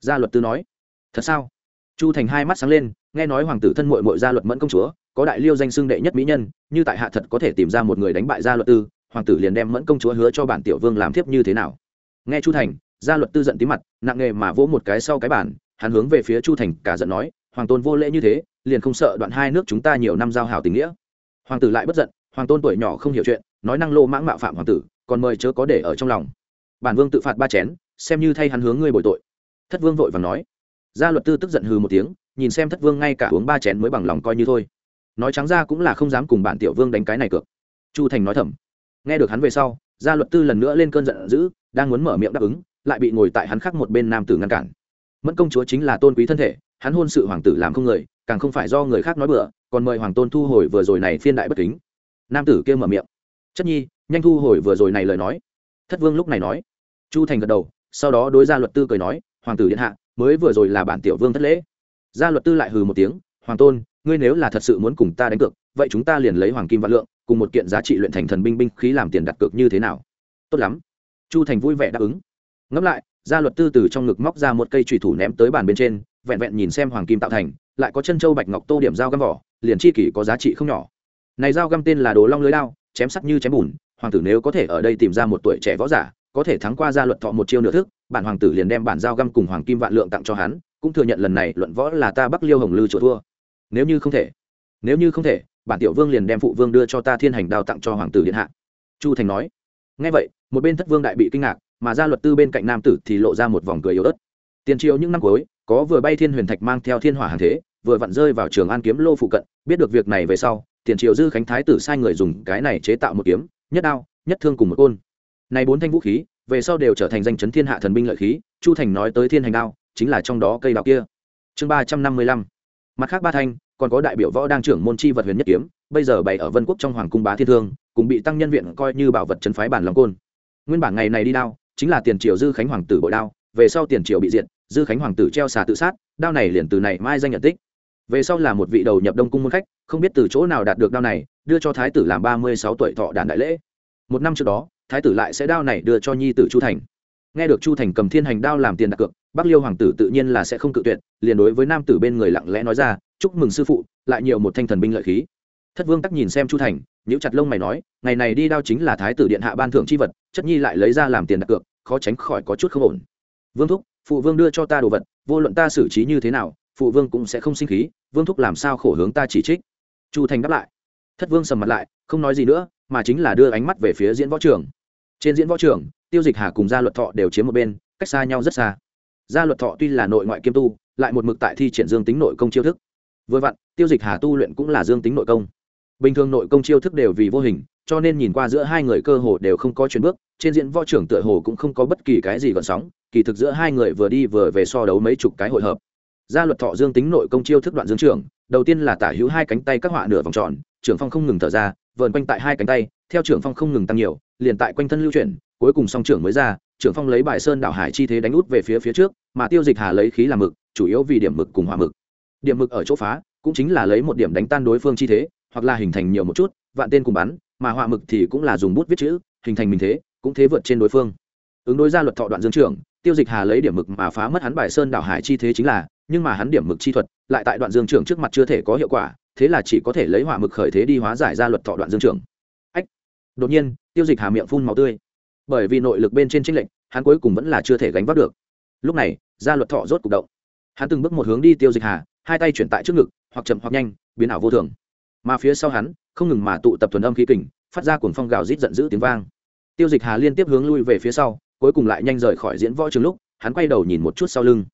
Gia luật tư nói, thật sao? Chu thành hai mắt sáng lên, nghe nói hoàng tử thân mội mội gia luật mẫn công chúa, có đại liêu danh xưng đệ nhất mỹ nhân, như tại hạ thật có thể tìm ra một người đánh bại gia luật tư, hoàng tử liền đem mẫn công chúa hứa cho bản tiểu vương làm thiếp như thế nào. Nghe chu thành, gia luật tư giận tí mặt, nặng nghề mà vỗ một cái sau cái bản hắn hướng về phía chu thành cả giận nói hoàng tôn vô lễ như thế, liền không sợ đoạn hai nước chúng ta nhiều năm giao hảo tình nghĩa. Hoàng tử lại bất giận, hoàng tôn tuổi nhỏ không hiểu chuyện, nói năng lô mãng mạo phạm hoàng tử, còn mời chớ có để ở trong lòng. Bản vương tự phạt ba chén, xem như thay hắn hướng ngươi bồi tội. Thất vương vội và nói. Gia luật tư tức giận hừ một tiếng, nhìn xem thất vương ngay cả uống ba chén mới bằng lòng coi như thôi. Nói trắng ra cũng là không dám cùng bản tiểu vương đánh cái này cược. Chu thành nói thầm. Nghe được hắn về sau, gia luật tư lần nữa lên cơn giận dữ, đang muốn mở miệng đáp ứng, lại bị ngồi tại hắn khác một bên nam tử ngăn cản. Mẫn công chúa chính là tôn quý thân thể hắn hôn sự hoàng tử làm không người, càng không phải do người khác nói bừa, còn mời hoàng tôn thu hồi vừa rồi này phiên đại bất kính. Nam tử kêu mở miệng. Chất nhi, nhanh thu hồi vừa rồi này lời nói. Thất vương lúc này nói. Chu thành gật đầu, sau đó đối gia luật tư cười nói, hoàng tử điện hạ, mới vừa rồi là bản tiểu vương thất lễ. Gia luật tư lại hừ một tiếng, hoàng tôn, ngươi nếu là thật sự muốn cùng ta đánh cược, vậy chúng ta liền lấy hoàng kim vạn lượng, cùng một kiện giá trị luyện thành thần binh binh khí làm tiền đặt cược như thế nào? Tốt lắm. Chu thành vui vẻ đáp ứng. Ngẫm lại, gia luật tư từ trong ngực móc ra một cây trùy thủ ném tới bàn bên trên vẹn vẹn nhìn xem hoàng kim tạo thành, lại có chân châu bạch ngọc tô điểm dao găm vỏ, liền chi kỷ có giá trị không nhỏ. Này dao găm tên là đồ long lưới đao, chém sắt như chém bùn, hoàng tử nếu có thể ở đây tìm ra một tuổi trẻ võ giả, có thể thắng qua gia luật thọ một chiêu nửa thức, bản hoàng tử liền đem bản dao găm cùng hoàng kim vạn lượng tặng cho hắn, cũng thừa nhận lần này luận võ là ta bắc liêu hồng lư chỗ thua. Nếu như không thể, nếu như không thể, bản tiểu vương liền đem phụ vương đưa cho ta thiên hành đao tặng cho hoàng tử điện hạ. Chu thành nói. Ngay vậy, một bên thất vương đại bị kinh ngạc, mà gia luật tư bên cạnh nam tử thì lộ ra một vòng cười yếu ớt. Tiền triều những năm cuối có vừa bay thiên huyền thạch mang theo thiên hỏa hàng thế, vừa vặn rơi vào trường an kiếm lô phụ cận, biết được việc này về sau, tiền triều dư khánh thái tử sai người dùng cái này chế tạo một kiếm, nhất đao, nhất thương cùng một côn. Này bốn thanh vũ khí, về sau đều trở thành danh chấn thiên hạ thần binh lợi khí, chu thành nói tới thiên hành đao, chính là trong đó cây đao kia. Chương ba trăm năm mươi lăm. Mặt khác ba thanh, còn có đại biểu võ đang trưởng môn chi vật huyền nhất kiếm, bây giờ bày ở vân quốc trong hoàng cung bá thiên thương, cùng bị tăng nhân viện coi như bảo vật trấn phái bản lòng côn. Nguyên bản ngày này đi đao, chính là tiền triều dư khánh hoàng tử bội đao, về sau tiền triều bị diệt dư khánh hoàng tử treo xà tự sát, đao này liền từ này mai danh nhận tích. Về sau là một vị đầu nhập đông cung môn khách, không biết từ chỗ nào đạt được đao này, đưa cho thái tử làm ba mươi sáu tuổi thọ đàn đại lễ. Một năm trước đó, thái tử lại sẽ đao này đưa cho nhi tử chu thành. Nghe được chu thành cầm thiên hành đao làm tiền đặt cược, bắc liêu hoàng tử tự nhiên là sẽ không cự tuyệt, liền đối với nam tử bên người lặng lẽ nói ra, chúc mừng sư phụ, lại nhiều một thanh thần binh lợi khí. Thất vương tắc nhìn xem chu thành nhữ chặt lông mày nói, ngày này đi đao chính là thái tử điện hạ ban thưởng c h i vật, chất nhi lại lấy ra làm tiền đặt cược, khó tránh khỏi có chút không ổn. Vương thúc phụ vương đưa cho ta đồ vật, vô luận ta xử trí như thế nào, phụ vương cũng sẽ không sinh khí, vương thúc làm sao khổ hướng ta chỉ trích? Chu thành đáp lại. Thất vương sầm mặt lại, không nói gì nữa, mà chính là đưa ánh mắt về phía diễn võ trường. Trên diễn võ trường, tiêu dịch hà cùng gia luật thọ đều chiếm một bên, cách xa nhau rất xa. Gia luật thọ tuy là nội ngoại kiêm tu, lại một mực tại thi triển dương tính nội công chiêu thức. Vừa vặn, tiêu dịch hà tu luyện cũng là dương tính nội công. Bình thường nội công chiêu thức đều vì vô hình, cho nên nhìn qua giữa hai người cơ hồ đều không có chuyển bước, trên diễn võ trưởng tựa hồ cũng không có bất kỳ cái gì gợn sóng kỳ thực giữa hai người vừa đi vừa về so đấu mấy chục cái hội hợp. Gia luật thọ dương tính nội công chiêu thức đoạn dương trưởng, đầu tiên là tả hữu hai cánh tay các họa nửa vòng tròn, trưởng phong không ngừng thở ra, vờn quanh tại hai cánh tay, theo trưởng phong không ngừng tăng nhiều, liền tại quanh thân lưu chuyển, cuối cùng song trưởng mới ra, trưởng phong lấy bài sơn đảo hải chi thế đánh út về phía phía trước, mà tiêu dịch hà lấy khí làm mực, chủ yếu vì điểm mực cùng hỏa mực. Điểm mực ở chỗ phá, cũng chính là lấy một điểm đánh tan đối phương chi thế, hoặc là hình thành nhiều một chút, vạn tên cùng bắn, mà họa mực thì cũng là dùng bút viết chữ, hình thành mình thế, cũng thế vượt trên đối phương. Ứng đối ra luật thọ đoạn dương trưởng tiêu dịch hà lấy điểm mực mà phá mất hắn bài sơn đảo hải chi thế chính là, nhưng mà hắn điểm mực chi thuật, lại tại đoạn dương trưởng trước mặt chưa thể có hiệu quả, thế là chỉ có thể lấy hỏa mực khởi thế đi hóa giải ra luật thọ đoạn dương trưởng. Ách! Đột nhiên, tiêu dịch hà miệng phun màu tươi. Bởi vì nội lực bên trên trinh lệnh hắn cuối cùng vẫn là chưa thể gánh vác được. Lúc này gia luật thọ rốt cục động. Hắn từng bước một hướng đi tiêu dịch hà, hai tay chuyển tại trước ngực, hoặc chậm hoặc nhanh, biến ảo vô thường. Mà phía sau hắn, không ngừng mà tụ tập thuần âm khí kình, phát ra cuồng phong gào rít giận dữ tiếng vang. Tiêu dịch hà liên tiếp hướng lui về phía sau cuối cùng lại nhanh rời khỏi diễn võ trường lúc, hắn quay đầu nhìn một chút sau lưng,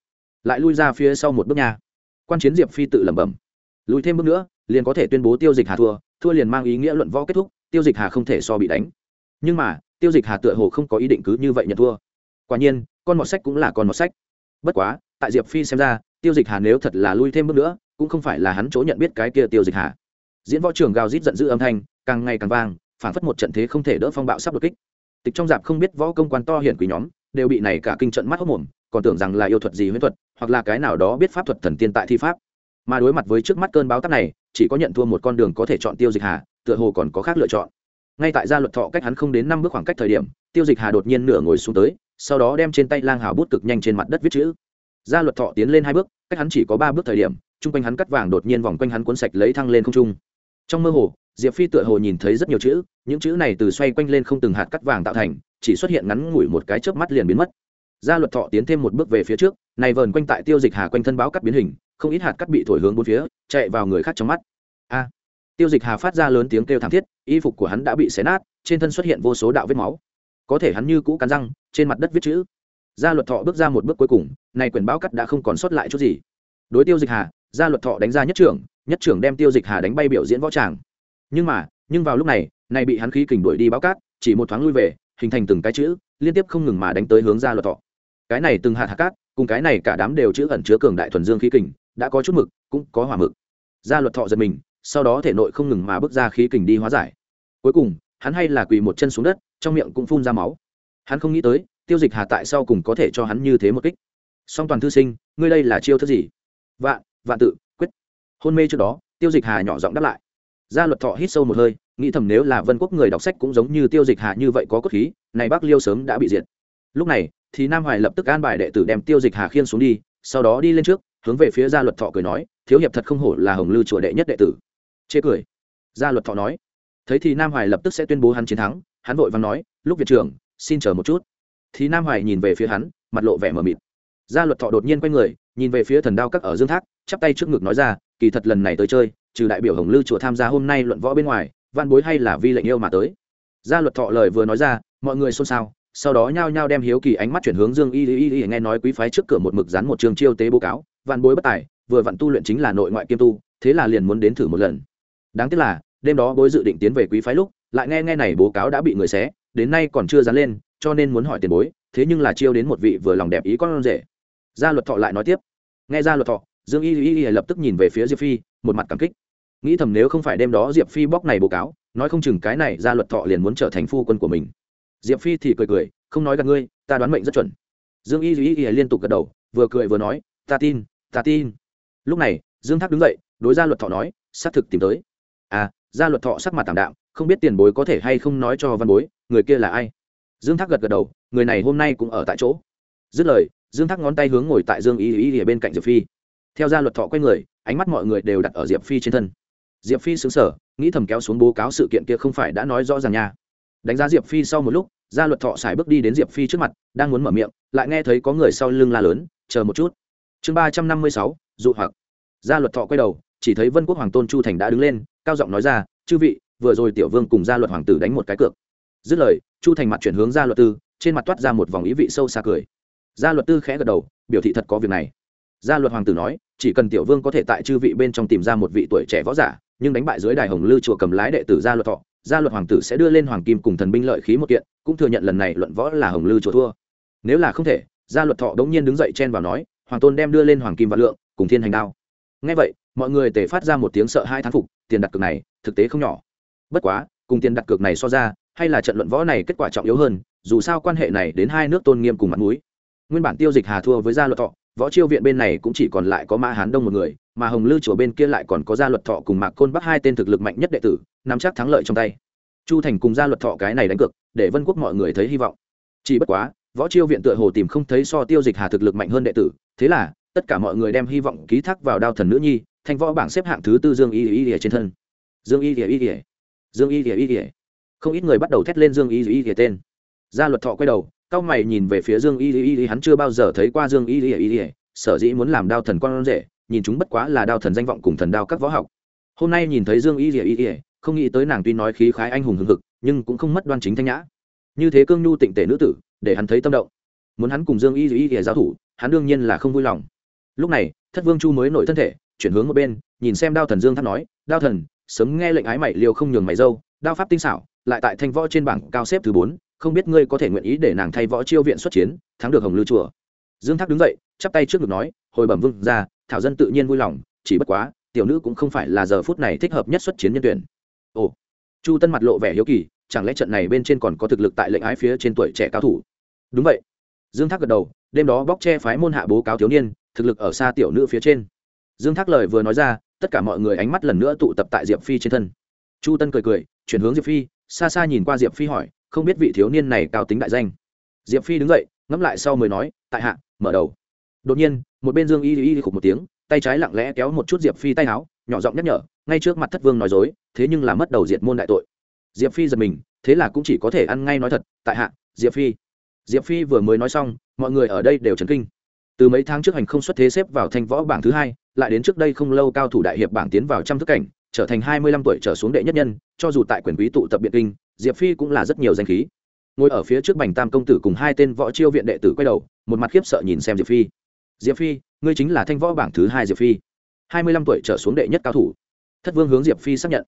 lại lui ra phía sau một bước nhà quan chiến diệp phi tự lẩm bẩm. Lùi thêm bước nữa, liền có thể tuyên bố tiêu dịch hà thua thua liền mang ý nghĩa luận võ kết thúc, tiêu dịch hà không thể so bị đánh. Nhưng mà, tiêu dịch hà tựa hồ không có ý định cứ như vậy nhận thua. Quả nhiên, con mọt sách cũng là con mọt sách. Bất quá, tại diệp phi xem ra, tiêu dịch hà nếu thật là lui thêm bước nữa, cũng không phải là hắn chỗ nhận biết cái kia tiêu dịch hà. Diễn võ trường gào rít giận dữ âm thanh, càng ngày càng vang phản phất một trận thế không thể đỡ phong bạo sắp đột kích tịch trong dạp không biết võ công quan to hiển quý nhóm, đều bị này cả kinh trận mắt hốc mồm, còn tưởng rằng là yêu thuật gì huyễn thuật, hoặc là cái nào đó biết pháp thuật thần tiên tại thi pháp. Mà đối mặt với trước mắt cơn báo tắc này, chỉ có nhận thua một con đường có thể chọn tiêu dịch hà, tựa hồ còn có khác lựa chọn. Ngay tại gia luật thọ cách hắn không đến năm bước khoảng cách thời điểm, tiêu dịch hà đột nhiên nửa ngồi xuống tới, sau đó đem trên tay lang hào bút cực nhanh trên mặt đất viết chữ. Gia luật thọ tiến lên hai bước, cách hắn chỉ có ba bước thời điểm, chung quanh hắn cắt vàng đột nhiên vòng quanh hắn cuốn sạch lấy thăng lên không trung. Trong mơ hồ diệp phi tựa hồ nhìn thấy rất nhiều chữ, những chữ này từ xoay quanh lên không từng hạt cắt vàng tạo thành, chỉ xuất hiện ngắn ngủi một cái chớp mắt liền biến mất. Gia luật thọ tiến thêm một bước về phía trước, này vờn quanh tại tiêu dịch hà quanh thân báo cắt biến hình, không ít hạt cắt bị thổi hướng bốn phía, chạy vào người khác trong mắt. A! Tiêu dịch hà phát ra lớn tiếng kêu thảm thiết, y phục của hắn đã bị xé nát, trên thân xuất hiện vô số đạo vết máu. Có thể hắn như cũ cắn răng, trên mặt đất viết chữ. Gia luật thọ bước ra một bước cuối cùng, này quyền báo cắt đã không còn sót lại chút gì. Đối tiêu dịch hà, gia luật thọ đánh ra nhất trưởng nhất trưởng đem tiêu dịch hà đánh bay biểu diễn võ tràng nhưng mà, nhưng vào lúc này này bị hắn khí kình đuổi đi báo cát, chỉ một thoáng lui về, hình thành từng cái chữ, liên tiếp không ngừng mà đánh tới hướng ra luật thọ. Cái này từng hạt hạt cát, cùng cái này cả đám đều chữ ẩn chứa cường đại thuần dương khí kình, đã có chút mực, cũng có hỏa mực. Ra luật thọ giật mình, sau đó thể nội không ngừng mà bước ra khí kình đi hóa giải. Cuối cùng, hắn hay là quỳ một chân xuống đất, trong miệng cũng phun ra máu. Hắn không nghĩ tới, tiêu dịch hà tại sao cùng có thể cho hắn như thế một kích. Song toàn thư sinh, ngươi đây là chiêu thức gì? Vạn vạn tự, quyết. Hôn mê trước đó, tiêu dịch hà nhỏ giọng đáp lại gia luật thọ hít sâu một hơi, nghĩ thầm nếu là vân quốc người đọc sách cũng giống như tiêu dịch hà như vậy có cốt khí, này bác liêu sớm đã bị diệt. Lúc này, thì nam hoài lập tức an bài đệ tử đem tiêu dịch hà khiên xuống đi, sau đó đi lên trước, hướng về phía gia luật thọ cười nói, thiếu hiệp thật không hổ là hồng lư chùa đệ nhất đệ tử. Chê cười. Gia luật thọ nói. Thấy thì nam hoài lập tức sẽ tuyên bố hắn chiến thắng, hắn vội vàng nói, lúc viện trưởng, xin chờ một chút. Thì nam hoài nhìn về phía hắn, mặt lộ vẻ mờ mịt. Gia luật thọ đột nhiên quay người, nhìn về phía thần đao các ở dương thác, chắp tay trước ngực nói ra, kỳ thật lần này tới chơi trừ đại biểu hồng lư chùa tham gia hôm nay luận võ bên ngoài, văn bối hay là vi lệnh yêu mà tới. Gia luật thọ lời vừa nói ra, mọi người xôn xao, sau đó nhao nhao đem hiếu kỳ ánh mắt chuyển hướng dương y y y nghe nói quý phái trước cửa một mực rắn một trường chiêu tế bố cáo, văn bối bất tài, vừa vặn tu luyện chính là nội ngoại kiêm tu, thế là liền muốn đến thử một lần. Đáng tiếc là, đêm đó bối dự định tiến về quý phái lúc, lại nghe nghe này bố cáo đã bị người xé, đến nay còn chưa dán lên, cho nên muốn hỏi tiền bối, thế nhưng là chiêu đến một vị vừa lòng đẹp ý con rể. Gia luật thọ lại nói tiếp. Nghe gia luật thọ, dương y y y lập tức nhìn về phía diệp phi, một mặt cảm kích nghĩ thầm nếu không phải đêm đó diệp phi bóc này bố cáo, nói không chừng cái này gia luật thọ liền muốn trở thành phu quân của mình. Diệp phi thì cười cười, không nói gặp ngươi, ta đoán mệnh rất chuẩn. Dương y y y liên tục gật đầu, vừa cười vừa nói, ta tin ta tin. Lúc này, dương thác đứng dậy, đối gia luật thọ nói, xác thực tìm tới. À gia luật thọ sắc mặt tảm đạm, không biết tiền bối có thể hay không nói cho văn bối, người kia là ai? Dương thác gật gật đầu, người này hôm nay cũng ở tại chỗ. Dứt lời, dương thác ngón tay hướng ngồi tại dương y y y bên cạnh diệp phi. Theo gia luật thọ quay người, ánh mắt mọi người đều đặt ở diệp phi trên thân diệp phi xứng sở nghĩ thầm kéo xuống bố cáo sự kiện kia không phải đã nói rõ ràng nha. Đánh giá diệp phi sau một lúc gia luật thọ xài bước đi đến diệp phi trước mặt, đang muốn mở miệng, lại nghe thấy có người sau lưng la lớn, chờ một chút. Chương ba trăm năm mươi sáu, dụ hoặc. Gia luật thọ quay đầu, chỉ thấy vân quốc hoàng tôn chu thành đã đứng lên, cao giọng nói ra, chư vị, vừa rồi tiểu vương cùng gia luật hoàng tử đánh một cái cược. Dứt lời, chu thành mặt chuyển hướng gia luật tư, trên mặt toát ra một vòng ý vị sâu xa cười. Gia luật tư khẽ gật đầu, biểu thị thật có việc này. Gia luật hoàng tử nói, chỉ cần tiểu vương có thể tại chư vị bên trong tìm ra một vị tuổi trẻ võ giả nhưng đánh bại dưới đài hồng lư chùa cầm lái đệ tử gia luật thọ, gia luật hoàng tử sẽ đưa lên hoàng kim cùng thần binh lợi khí một kiện, cũng thừa nhận lần này luận võ là hồng lư chùa thua. Nếu là không thể, gia luật thọ đống nhiên đứng dậy chen vào nói, hoàng tôn đem đưa lên hoàng kim và lượng, cùng thiên hành đao. Ngay vậy, mọi người tề phát ra một tiếng sợ hai thán phục, tiền đặt cược này, thực tế không nhỏ. Bất quá, cùng tiền đặt cược này so ra, hay là trận luận võ này kết quả trọng yếu hơn, dù sao quan hệ này đến hai nước tôn nghiêm cùng mặt mũi. Nguyên bản tiêu dịch hà thua với gia luật thọ, võ chiêu viện bên này cũng chỉ còn lại có mã hán đông một người mà hồng lư chùa bên kia lại còn có gia luật thọ cùng mạc côn bắc hai tên thực lực mạnh nhất đệ tử nắm chắc thắng lợi trong tay chu thành cùng gia luật thọ cái này đánh cược để vân quốc mọi người thấy hy vọng chỉ bất quá võ chiêu viện tựa hồ tìm không thấy so tiêu dịch hà thực lực mạnh hơn đệ tử thế là tất cả mọi người đem hy vọng ký thác vào đao thần nữ nhi thành võ bảng xếp hạng thứ tư dương y y y trên thân dương y y y dương y y y không ít người bắt đầu thét lên dương y y y tên gia luật thọ quay đầu cao mày nhìn về phía dương y y y hắn chưa bao giờ thấy qua dương y y y sở dĩ muốn làm đao thần con rể nhìn chúng bất quá là đao thần danh vọng cùng thần đao các võ học. Hôm nay nhìn thấy dương y y y không nghĩ tới nàng tuy nói khí khái anh hùng hừng hực, nhưng cũng không mất đoan chính thanh nhã. Như thế cương nhu tịnh tể nữ tử, để hắn thấy tâm động. Muốn hắn cùng dương y y y giao thủ, hắn đương nhiên là không vui lòng. Lúc này, thất vương chu mới nổi thân thể, chuyển hướng một bên, nhìn xem đao thần dương tháp nói, đao thần, sớm nghe lệnh ái mày liều không nhường mày dâu, đao pháp tinh xảo, lại tại thanh võ trên bảng cao xếp thứ bốn, không biết ngươi có thể nguyện ý để nàng thay võ chiêu viện xuất chiến, thắng được hồng lưu chùa. Dương thác đứng dậy, chắp tay trước ngực nói, hồi bẩm vương ra thảo dân tự nhiên vui lòng, chỉ bất quá, tiểu nữ cũng không phải là giờ phút này thích hợp nhất xuất chiến nhân tuyển. Ồ, chu tân mặt lộ vẻ hiếu kỳ, chẳng lẽ trận này bên trên còn có thực lực tại lệnh ái phía trên tuổi trẻ cao thủ? Đúng vậy. Dương thác gật đầu, đêm đó bóc che phái môn hạ bố cáo thiếu niên, thực lực ở xa tiểu nữ phía trên. Dương thác lời vừa nói ra, tất cả mọi người ánh mắt lần nữa tụ tập tại diệp phi trên thân. Chu tân cười cười, chuyển hướng diệp phi, xa xa nhìn qua diệp phi hỏi, không biết vị thiếu niên này cao tính đại danh. Diệp phi đứng dậy, ngẫm lại sau mới nói, tại hạ, mở đầu đột nhiên, một bên dương y y khục một tiếng, tay trái lặng lẽ kéo một chút diệp phi tay áo, nhỏ giọng nhắc nhở, ngay trước mặt thất vương nói dối, thế nhưng là mất đầu diệt môn đại tội. Diệp phi giật mình, thế là cũng chỉ có thể ăn ngay nói thật, tại hạ, diệp phi. Diệp phi vừa mới nói xong, mọi người ở đây đều chấn kinh. Từ mấy tháng trước hành không xuất thế xếp vào thanh võ bảng thứ hai, lại đến trước đây không lâu cao thủ đại hiệp bảng tiến vào trăm thức cảnh, trở thành hai mươi lăm tuổi trở xuống đệ nhất nhân, cho dù tại quyền quý tụ tập biện kinh, diệp phi cũng là rất nhiều danh khí. Ngồi ở phía trước bành tam công tử cùng hai tên võ chiêu viện đệ tử quay đầu, một mặt khiếp sợ nhìn xem diệp phi diệp phi, ngươi chính là thanh võ bảng thứ hai diệp phi. Hai mươi lăm tuổi trở xuống đệ nhất cao thủ. Thất vương hướng diệp phi xác nhận.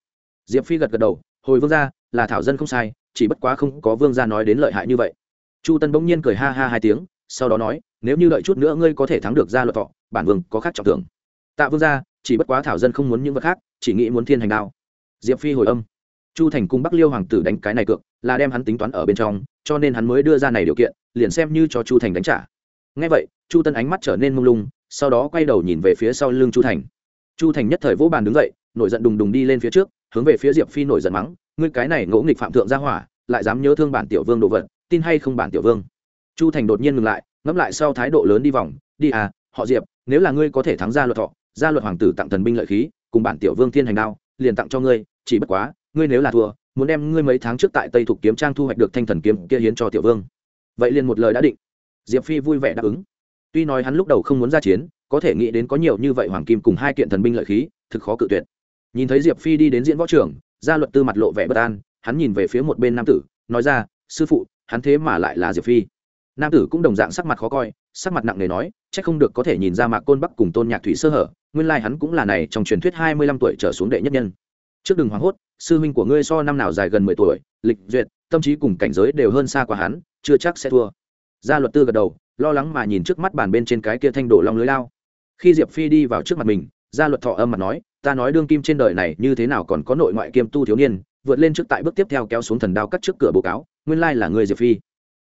Diệp phi gật gật đầu, hồi vương gia, là thảo dân không sai, chỉ bất quá không có vương gia nói đến lợi hại như vậy. Chu tân bỗng nhiên cười ha ha hai tiếng, sau đó nói, nếu như đợi chút nữa ngươi có thể thắng được gia luật thọ, bản vương có khác trọng thưởng. Tạ vương gia, chỉ bất quá thảo dân không muốn những vật khác, chỉ nghĩ muốn thiên hành đao diệp phi hồi âm. Chu thành cung bắc liêu hoàng tử đánh cái này cược, là đem hắn tính toán ở bên trong, cho nên hắn mới đưa ra này điều kiện, liền xem như cho chu thành đánh trả ngay vậy, chu tân ánh mắt trở nên mông lung, sau đó quay đầu nhìn về phía sau lưng chu thành. Chu thành nhất thời vỗ bàn đứng dậy, nổi giận đùng đùng đi lên phía trước, hướng về phía diệp phi nổi giận mắng, ngươi cái này ngỗ nghịch phạm thượng gia hỏa, lại dám nhớ thương bản tiểu vương đồ vật, tin hay không bản tiểu vương? Chu thành đột nhiên ngừng lại, ngẫm lại sau thái độ lớn đi vòng, đi à họ diệp, nếu là ngươi có thể thắng gia luật thọ, gia luật hoàng tử tặng thần binh lợi khí, cùng bản tiểu vương thiên hành đao, liền tặng cho ngươi, chỉ bất quá, ngươi nếu là thua, muốn đem ngươi mấy tháng trước tại tây thục kiếm trang thu hoạch được thanh thần kiếm kia hiến cho tiểu vương. Vậy liền một lời đã định diệp phi vui vẻ đáp ứng. Tuy nói hắn lúc đầu không muốn ra chiến, có thể nghĩ đến có nhiều như vậy hoàng kim cùng hai kiện thần binh lợi khí, thực khó cự tuyệt. Nhìn thấy diệp phi đi đến diễn võ trường, gia luật tư mặt lộ vẻ bất an, hắn nhìn về phía một bên nam tử, nói ra, sư phụ, hắn thế mà lại là diệp phi. Nam tử cũng đồng dạng sắc mặt khó coi, sắc mặt nặng nề nói c h ắ c không được có thể nhìn ra mạc côn bắc cùng tôn nhạc thủy sơ hở, nguyên lai、like、hắn cũng là này trong truyền thuyết hai mươi lăm tuổi trở xuống đệ nhất nhân. Trước đừng hoảng hốt, sư huynh của ngươi so năm nào dài gần mười tuổi, lịch duyệt, tâm trí cùng cảnh giới đều hơn xa qua hắn, chưa chắc sẽ thua gia luật tư gật đầu, lo lắng mà nhìn trước mắt bàn bên trên cái kia thanh đổ long lưới lao. Khi diệp phi đi vào trước mặt mình, gia luật thọ âm mặt nói, ta nói đương kim trên đời này như thế nào còn có nội ngoại kiêm tu thiếu niên, vượt lên trước tại bước tiếp theo kéo xuống thần đao cắt trước cửa bố cáo, nguyên lai là người diệp phi.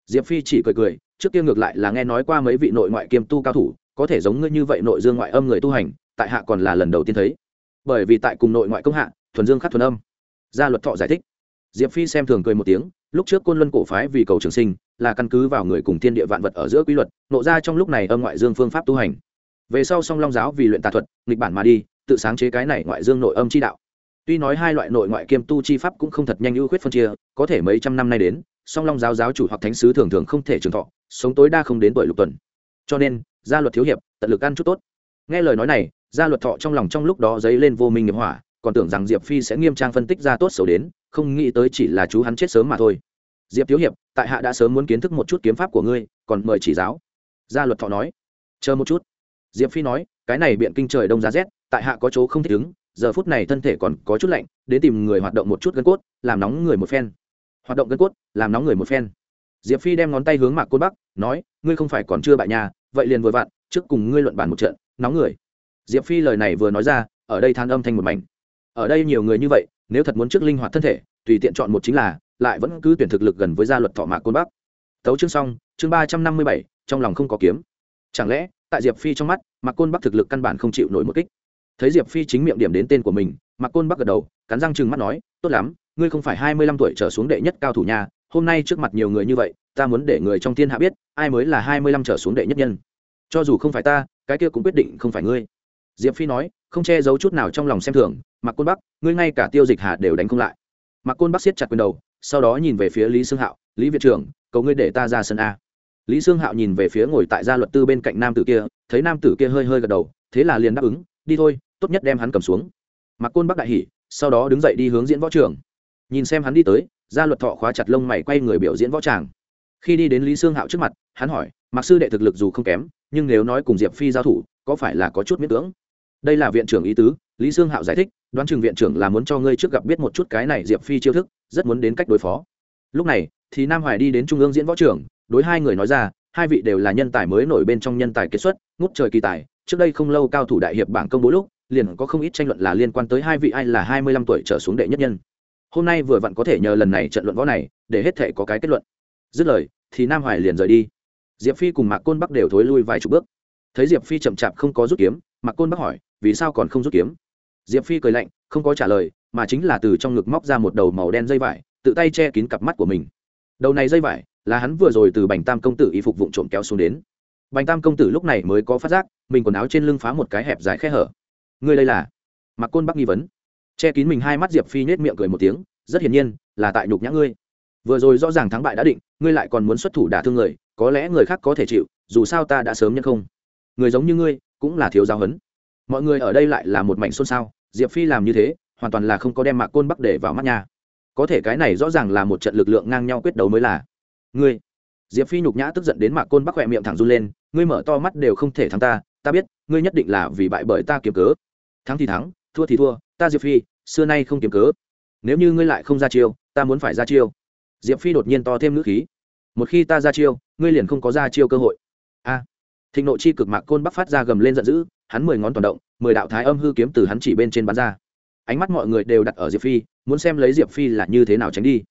Diệp phi chỉ cười cười, trước kia ngược lại là nghe nói qua mấy vị nội ngoại kiêm tu cao thủ, có thể giống ngươi như vậy nội dương ngoại âm người tu hành, tại hạ còn là lần đầu tiên thấy. Bởi vì tại cùng nội ngoại công hạ, thuần dương khắc thuần âm. Gia luật thọ giải thích diệp phi xem thường cười một tiếng, lúc trước côn luân cổ phái vì cầu trường sinh, là căn cứ vào người cùng thiên địa vạn vật ở giữa quy luật, nộ ra trong lúc này âm ngoại dương phương pháp tu hành. Về sau song long giáo vì luyện tà thuật, nghịch bản mà đi, tự sáng chế cái này ngoại dương nội âm chi đạo. Tuy nói hai loại nội ngoại kiêm tu chi pháp cũng không thật nhanh ưu khuyết phân chia, có thể mấy trăm năm nay đến, song long giáo giáo chủ hoặc thánh sứ thường thường không thể trường thọ, sống tối đa không đến tuổi lục tuần. Cho nên, gia luật thiếu hiệp, tận lực ăn chút tốt. Nghe lời nói này, gia luật thọ trong lòng trong lúc đó dấy lên vô minh nghiệp hỏa, còn tưởng rằng diệp phi sẽ nghiêm trang phân tích ra tốt xấu đến không nghĩ tới chỉ là chú hắn chết sớm mà thôi. Diệp thiếu hiệp, tại hạ đã sớm muốn kiến thức một chút kiếm pháp của ngươi, còn mời chỉ giáo. Gia luật thọ nói. Chờ một chút. Diệp phi nói, cái này biện kinh trời đông giá rét, tại hạ có chỗ không thích ứng, giờ phút này thân thể còn có chút lạnh, đến tìm người hoạt động một chút gân cốt, làm nóng người một phen. Hoạt động gân cốt, làm nóng người một phen. Diệp phi đem ngón tay hướng mạc côn bắc, nói, ngươi không phải còn chưa bại nhà, vậy liền vừa vặn, trước cùng ngươi luận bàn một trận, nóng người. Diệp phi lời này vừa nói ra, ở đây than âm thanh một mảnh. Ở đây nhiều người như vậy nếu thật muốn trước linh hoạt thân thể, tùy tiện chọn một chính là, lại vẫn cứ tuyển thực lực gần với gia luật thọ mạc côn bắc. Tấu chương xong, chương ba trăm năm mươi bảy, trong lòng không có kiếm. Chẳng lẽ, tại diệp phi trong mắt, mạc côn bắc thực lực căn bản không chịu nổi một kích? Thấy diệp phi chính miệng điểm đến tên của mình, mạc côn bắc gật đầu, cắn răng trừng mắt nói, tốt lắm, ngươi không phải hai mươi lăm tuổi trở xuống đệ nhất cao thủ nhà hôm nay trước mặt nhiều người như vậy, ta muốn để người trong thiên hạ biết, ai mới là hai mươi lăm trở xuống đệ nhất nhân. Cho dù không phải ta, cái kia cũng quyết định không phải ngươi. Diệp phi nói, không che giấu chút nào trong lòng xem thường mạc côn bắc, ngươi ngay cả tiêu dịch hà đều đánh không lại. Mạc côn bắc siết chặt quyền đầu, sau đó nhìn về phía lý sương hạo, lý viện trưởng, cầu ngươi để ta ra sân a. Lý sương hạo nhìn về phía ngồi tại gia luật tư bên cạnh nam tử kia, thấy nam tử kia hơi hơi gật đầu, thế là liền đáp ứng, đi thôi, tốt nhất đem hắn cầm xuống. Mặc côn bắc đại hỉ, sau đó đứng dậy đi hướng diễn võ trường. Nhìn xem hắn đi tới, gia luật thọ khóa chặt lông mày quay người biểu diễn võ tràng. Khi đi đến lý sương hạo trước mặt, hắn hỏi mặc sư đệ thực lực dù không kém, nhưng nếu nói cùng diệp phi giao thủ, có phải là có chút miễn cưỡng? Đây là viện trưởng ý tứ lý sương hạo giải thích, đoán chừng viện trưởng là muốn cho ngươi trước gặp biết một chút cái này diệp phi chiêu thức, rất muốn đến cách đối phó. Lúc này, thì nam hoài đi đến trung ương diễn võ trưởng đối hai người nói ra, hai vị đều là nhân tài mới nổi bên trong nhân tài kết xuất, ngút trời kỳ tài, trước đây không lâu cao thủ đại hiệp bảng công bố lúc, liền có không ít tranh luận là liên quan tới hai vị ai là hai mươi lăm tuổi trở xuống đệ nhất nhân. Hôm nay vừa vặn có thể nhờ lần này trận luận võ này, để hết thể có cái kết luận. Dứt lời, thì nam hoài liền rời đi. Diệp phi cùng mạc côn bắc đều thối lui vài chục bước. Thấy diệp phi chậm chạp không có rút kiếm, mạc côn bắc hỏi, vì sao còn không rút kiếm? Diệp phi cười lạnh, không có trả lời, mà chính là từ trong ngực móc ra một đầu màu đen dây vải, tự tay che kín cặp mắt của mình. Đầu này dây vải, là hắn vừa rồi từ bành tam công tử y phục vụ trộm kéo xuống đến. Bành tam công tử lúc này mới có phát giác, mình quần áo trên lưng phá một cái hẹp dài khe hở. Ngươi đây là? Mặc côn bắc nghi vấn. Che kín mình hai mắt diệp phi nhét miệng cười một tiếng, rất hiển nhiên, là tại nhục nhã ngươi. Vừa rồi rõ ràng thắng bại đã định, ngươi lại còn muốn xuất thủ đả thương người, có lẽ người khác có thể chịu, dù sao ta đã sớm nhân không. Người giống như ngươi, cũng là thiếu giáo huấn. Mọi người ở đây lại là một mảnh xôn xao diệp phi làm như thế, hoàn toàn là không có đem mạc côn bắc để vào mắt nhà có thể cái này rõ ràng là một trận lực lượng ngang nhau quyết đấu mới là. Ngươi. Diệp phi nhục nhã tức giận đến mạc côn bắc khỏe miệng thẳng run lên, ngươi mở to mắt đều không thể thắng ta ta biết, ngươi nhất định là vì bại bởi ta kiếm cớ. Thắng thì thắng, thua thì thua, ta diệp phi, xưa nay không kiếm cớ. Nếu như ngươi lại không ra chiêu, ta muốn phải ra chiêu. Diệp phi đột nhiên to thêm ngữ khí. Một khi ta ra chiêu, ngươi liền không có ra chiêu cơ hội. A. Thịnh Nội chi cực mạc côn bắc phát ra gầm lên giận dữ, hắn mười ngón toàn động mười đạo thái âm hư kiếm từ hắn chỉ bên trên bắn ra. Ánh mắt mọi người đều đặt ở diệp phi, muốn xem lấy diệp phi là như thế nào tránh đi.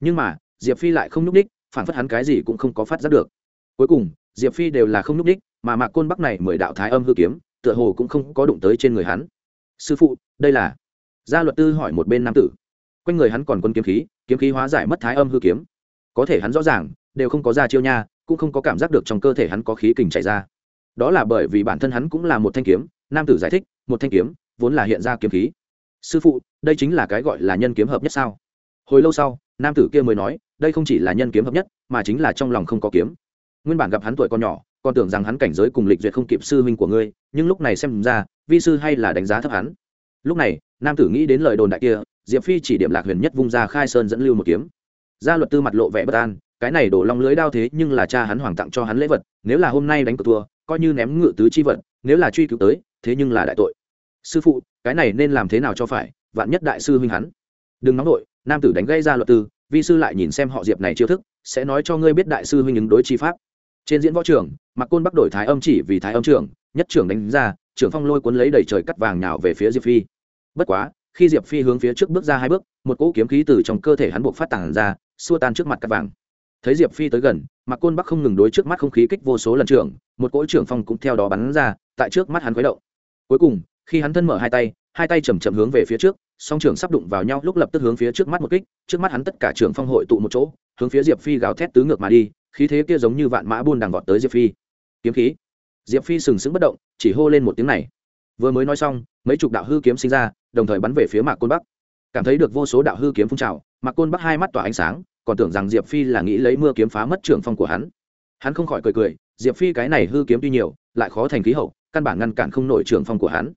Nhưng mà, diệp phi lại không nhúc ních phản phất hắn cái gì cũng không có phát giác được. Cuối cùng, diệp phi đều là không nhúc ních mà mạc côn bắc này mười đạo thái âm hư kiếm, tựa hồ cũng không có đụng tới trên người hắn. Sư phụ, đây là gia luật tư hỏi một bên nam tử. Quanh người hắn còn quân kiếm khí kiếm khí hóa giải mất thái âm hư kiếm. Có thể hắn rõ ràng, đều không có ra chiêu nha, cũng không có cảm giác được trong cơ thể hắn có khí kình chảy ra. Đó là bởi vì bản thân hắn cũng là một thanh kiếm nam tử giải thích, một thanh kiếm, vốn là hiện ra kiếm khí. Sư phụ, đây chính là cái gọi là nhân kiếm hợp nhất sao? Hồi lâu sau, nam tử kia mới nói, đây không chỉ là nhân kiếm hợp nhất, mà chính là trong lòng không có kiếm. Nguyên bản gặp hắn tuổi còn nhỏ, còn tưởng rằng hắn cảnh giới cùng lịch duyệt không kịp sư huynh của ngươi, nhưng lúc này xem ra, vi sư hay là đánh giá thấp hắn. Lúc này, nam tử nghĩ đến lời đồn đại kia, diệp phi chỉ điểm lạc huyền nhất vung ra khai sơn dẫn lưu một kiếm. Gia luật tư mặt lộ vẻ bất an, cái này đổ long lưới đao thế nhưng là cha hắn hoàng tặng cho hắn lễ vật, nếu là hôm nay đánh cược thua, coi như ném ngự tứ chi vật, nếu là truy cứu tới thế nhưng là đại tội. Sư phụ, cái này nên làm thế nào cho phải, vạn nhất đại sư huynh hắn. Đừng nóng đội nam tử đánh gây ra luật tư, vi sư lại nhìn xem họ diệp này chiêu thức, sẽ nói cho ngươi biết đại sư huynh ứng đối chi pháp. Trên diễn võ trường mặc côn bắc đổi thái âm chỉ vì thái âm trưởng, nhất trưởng đánh ra, trưởng phong lôi cuốn lấy đầy trời cắt vàng nhào về phía diệp phi. Bất quá, khi diệp phi hướng phía trước bước ra hai bước, một cỗ kiếm khí từ trong cơ thể hắn buộc phát tản ra, xua tan trước mặt cắt vàng. Thấy diệp phi tới gần mặc côn bắc không ngừng đối trước mắt không khí kích vô số lần trưởng, một cỗ trưởng phong cũng theo đó bắn ra, tại trước mắt hắn khuấy động cuối cùng, khi hắn thân mở hai tay hai tay chầm chậm hướng về phía trước, song trường sắp đụng vào nhau, lúc lập tức hướng phía trước mắt một kích, trước mắt hắn tất cả trường phong hội tụ một chỗ, hướng phía diệp phi gào thét tứ ngược mà đi, khí thế kia giống như vạn mã buôn đằng vọt tới diệp phi. Kiếm khí. Diệp phi sừng sững bất động, chỉ hô lên một tiếng này. Vừa mới nói xong, mấy chục đạo hư kiếm sinh ra, đồng thời bắn về phía mạc côn bắc. Cảm thấy được vô số đạo hư kiếm phun trào, mạc côn bắc hai mắt tỏa ánh sáng, còn tưởng rằng diệp phi là nghĩ lấy mưa kiếm phá mất trường phong của hắn. Hắn không khỏi cười cười, diệp phi cái này hư kiếm tuy nhiều, lại khó thành khí hậu căn bản ngăn cản không nổi trưởng phong của hắn.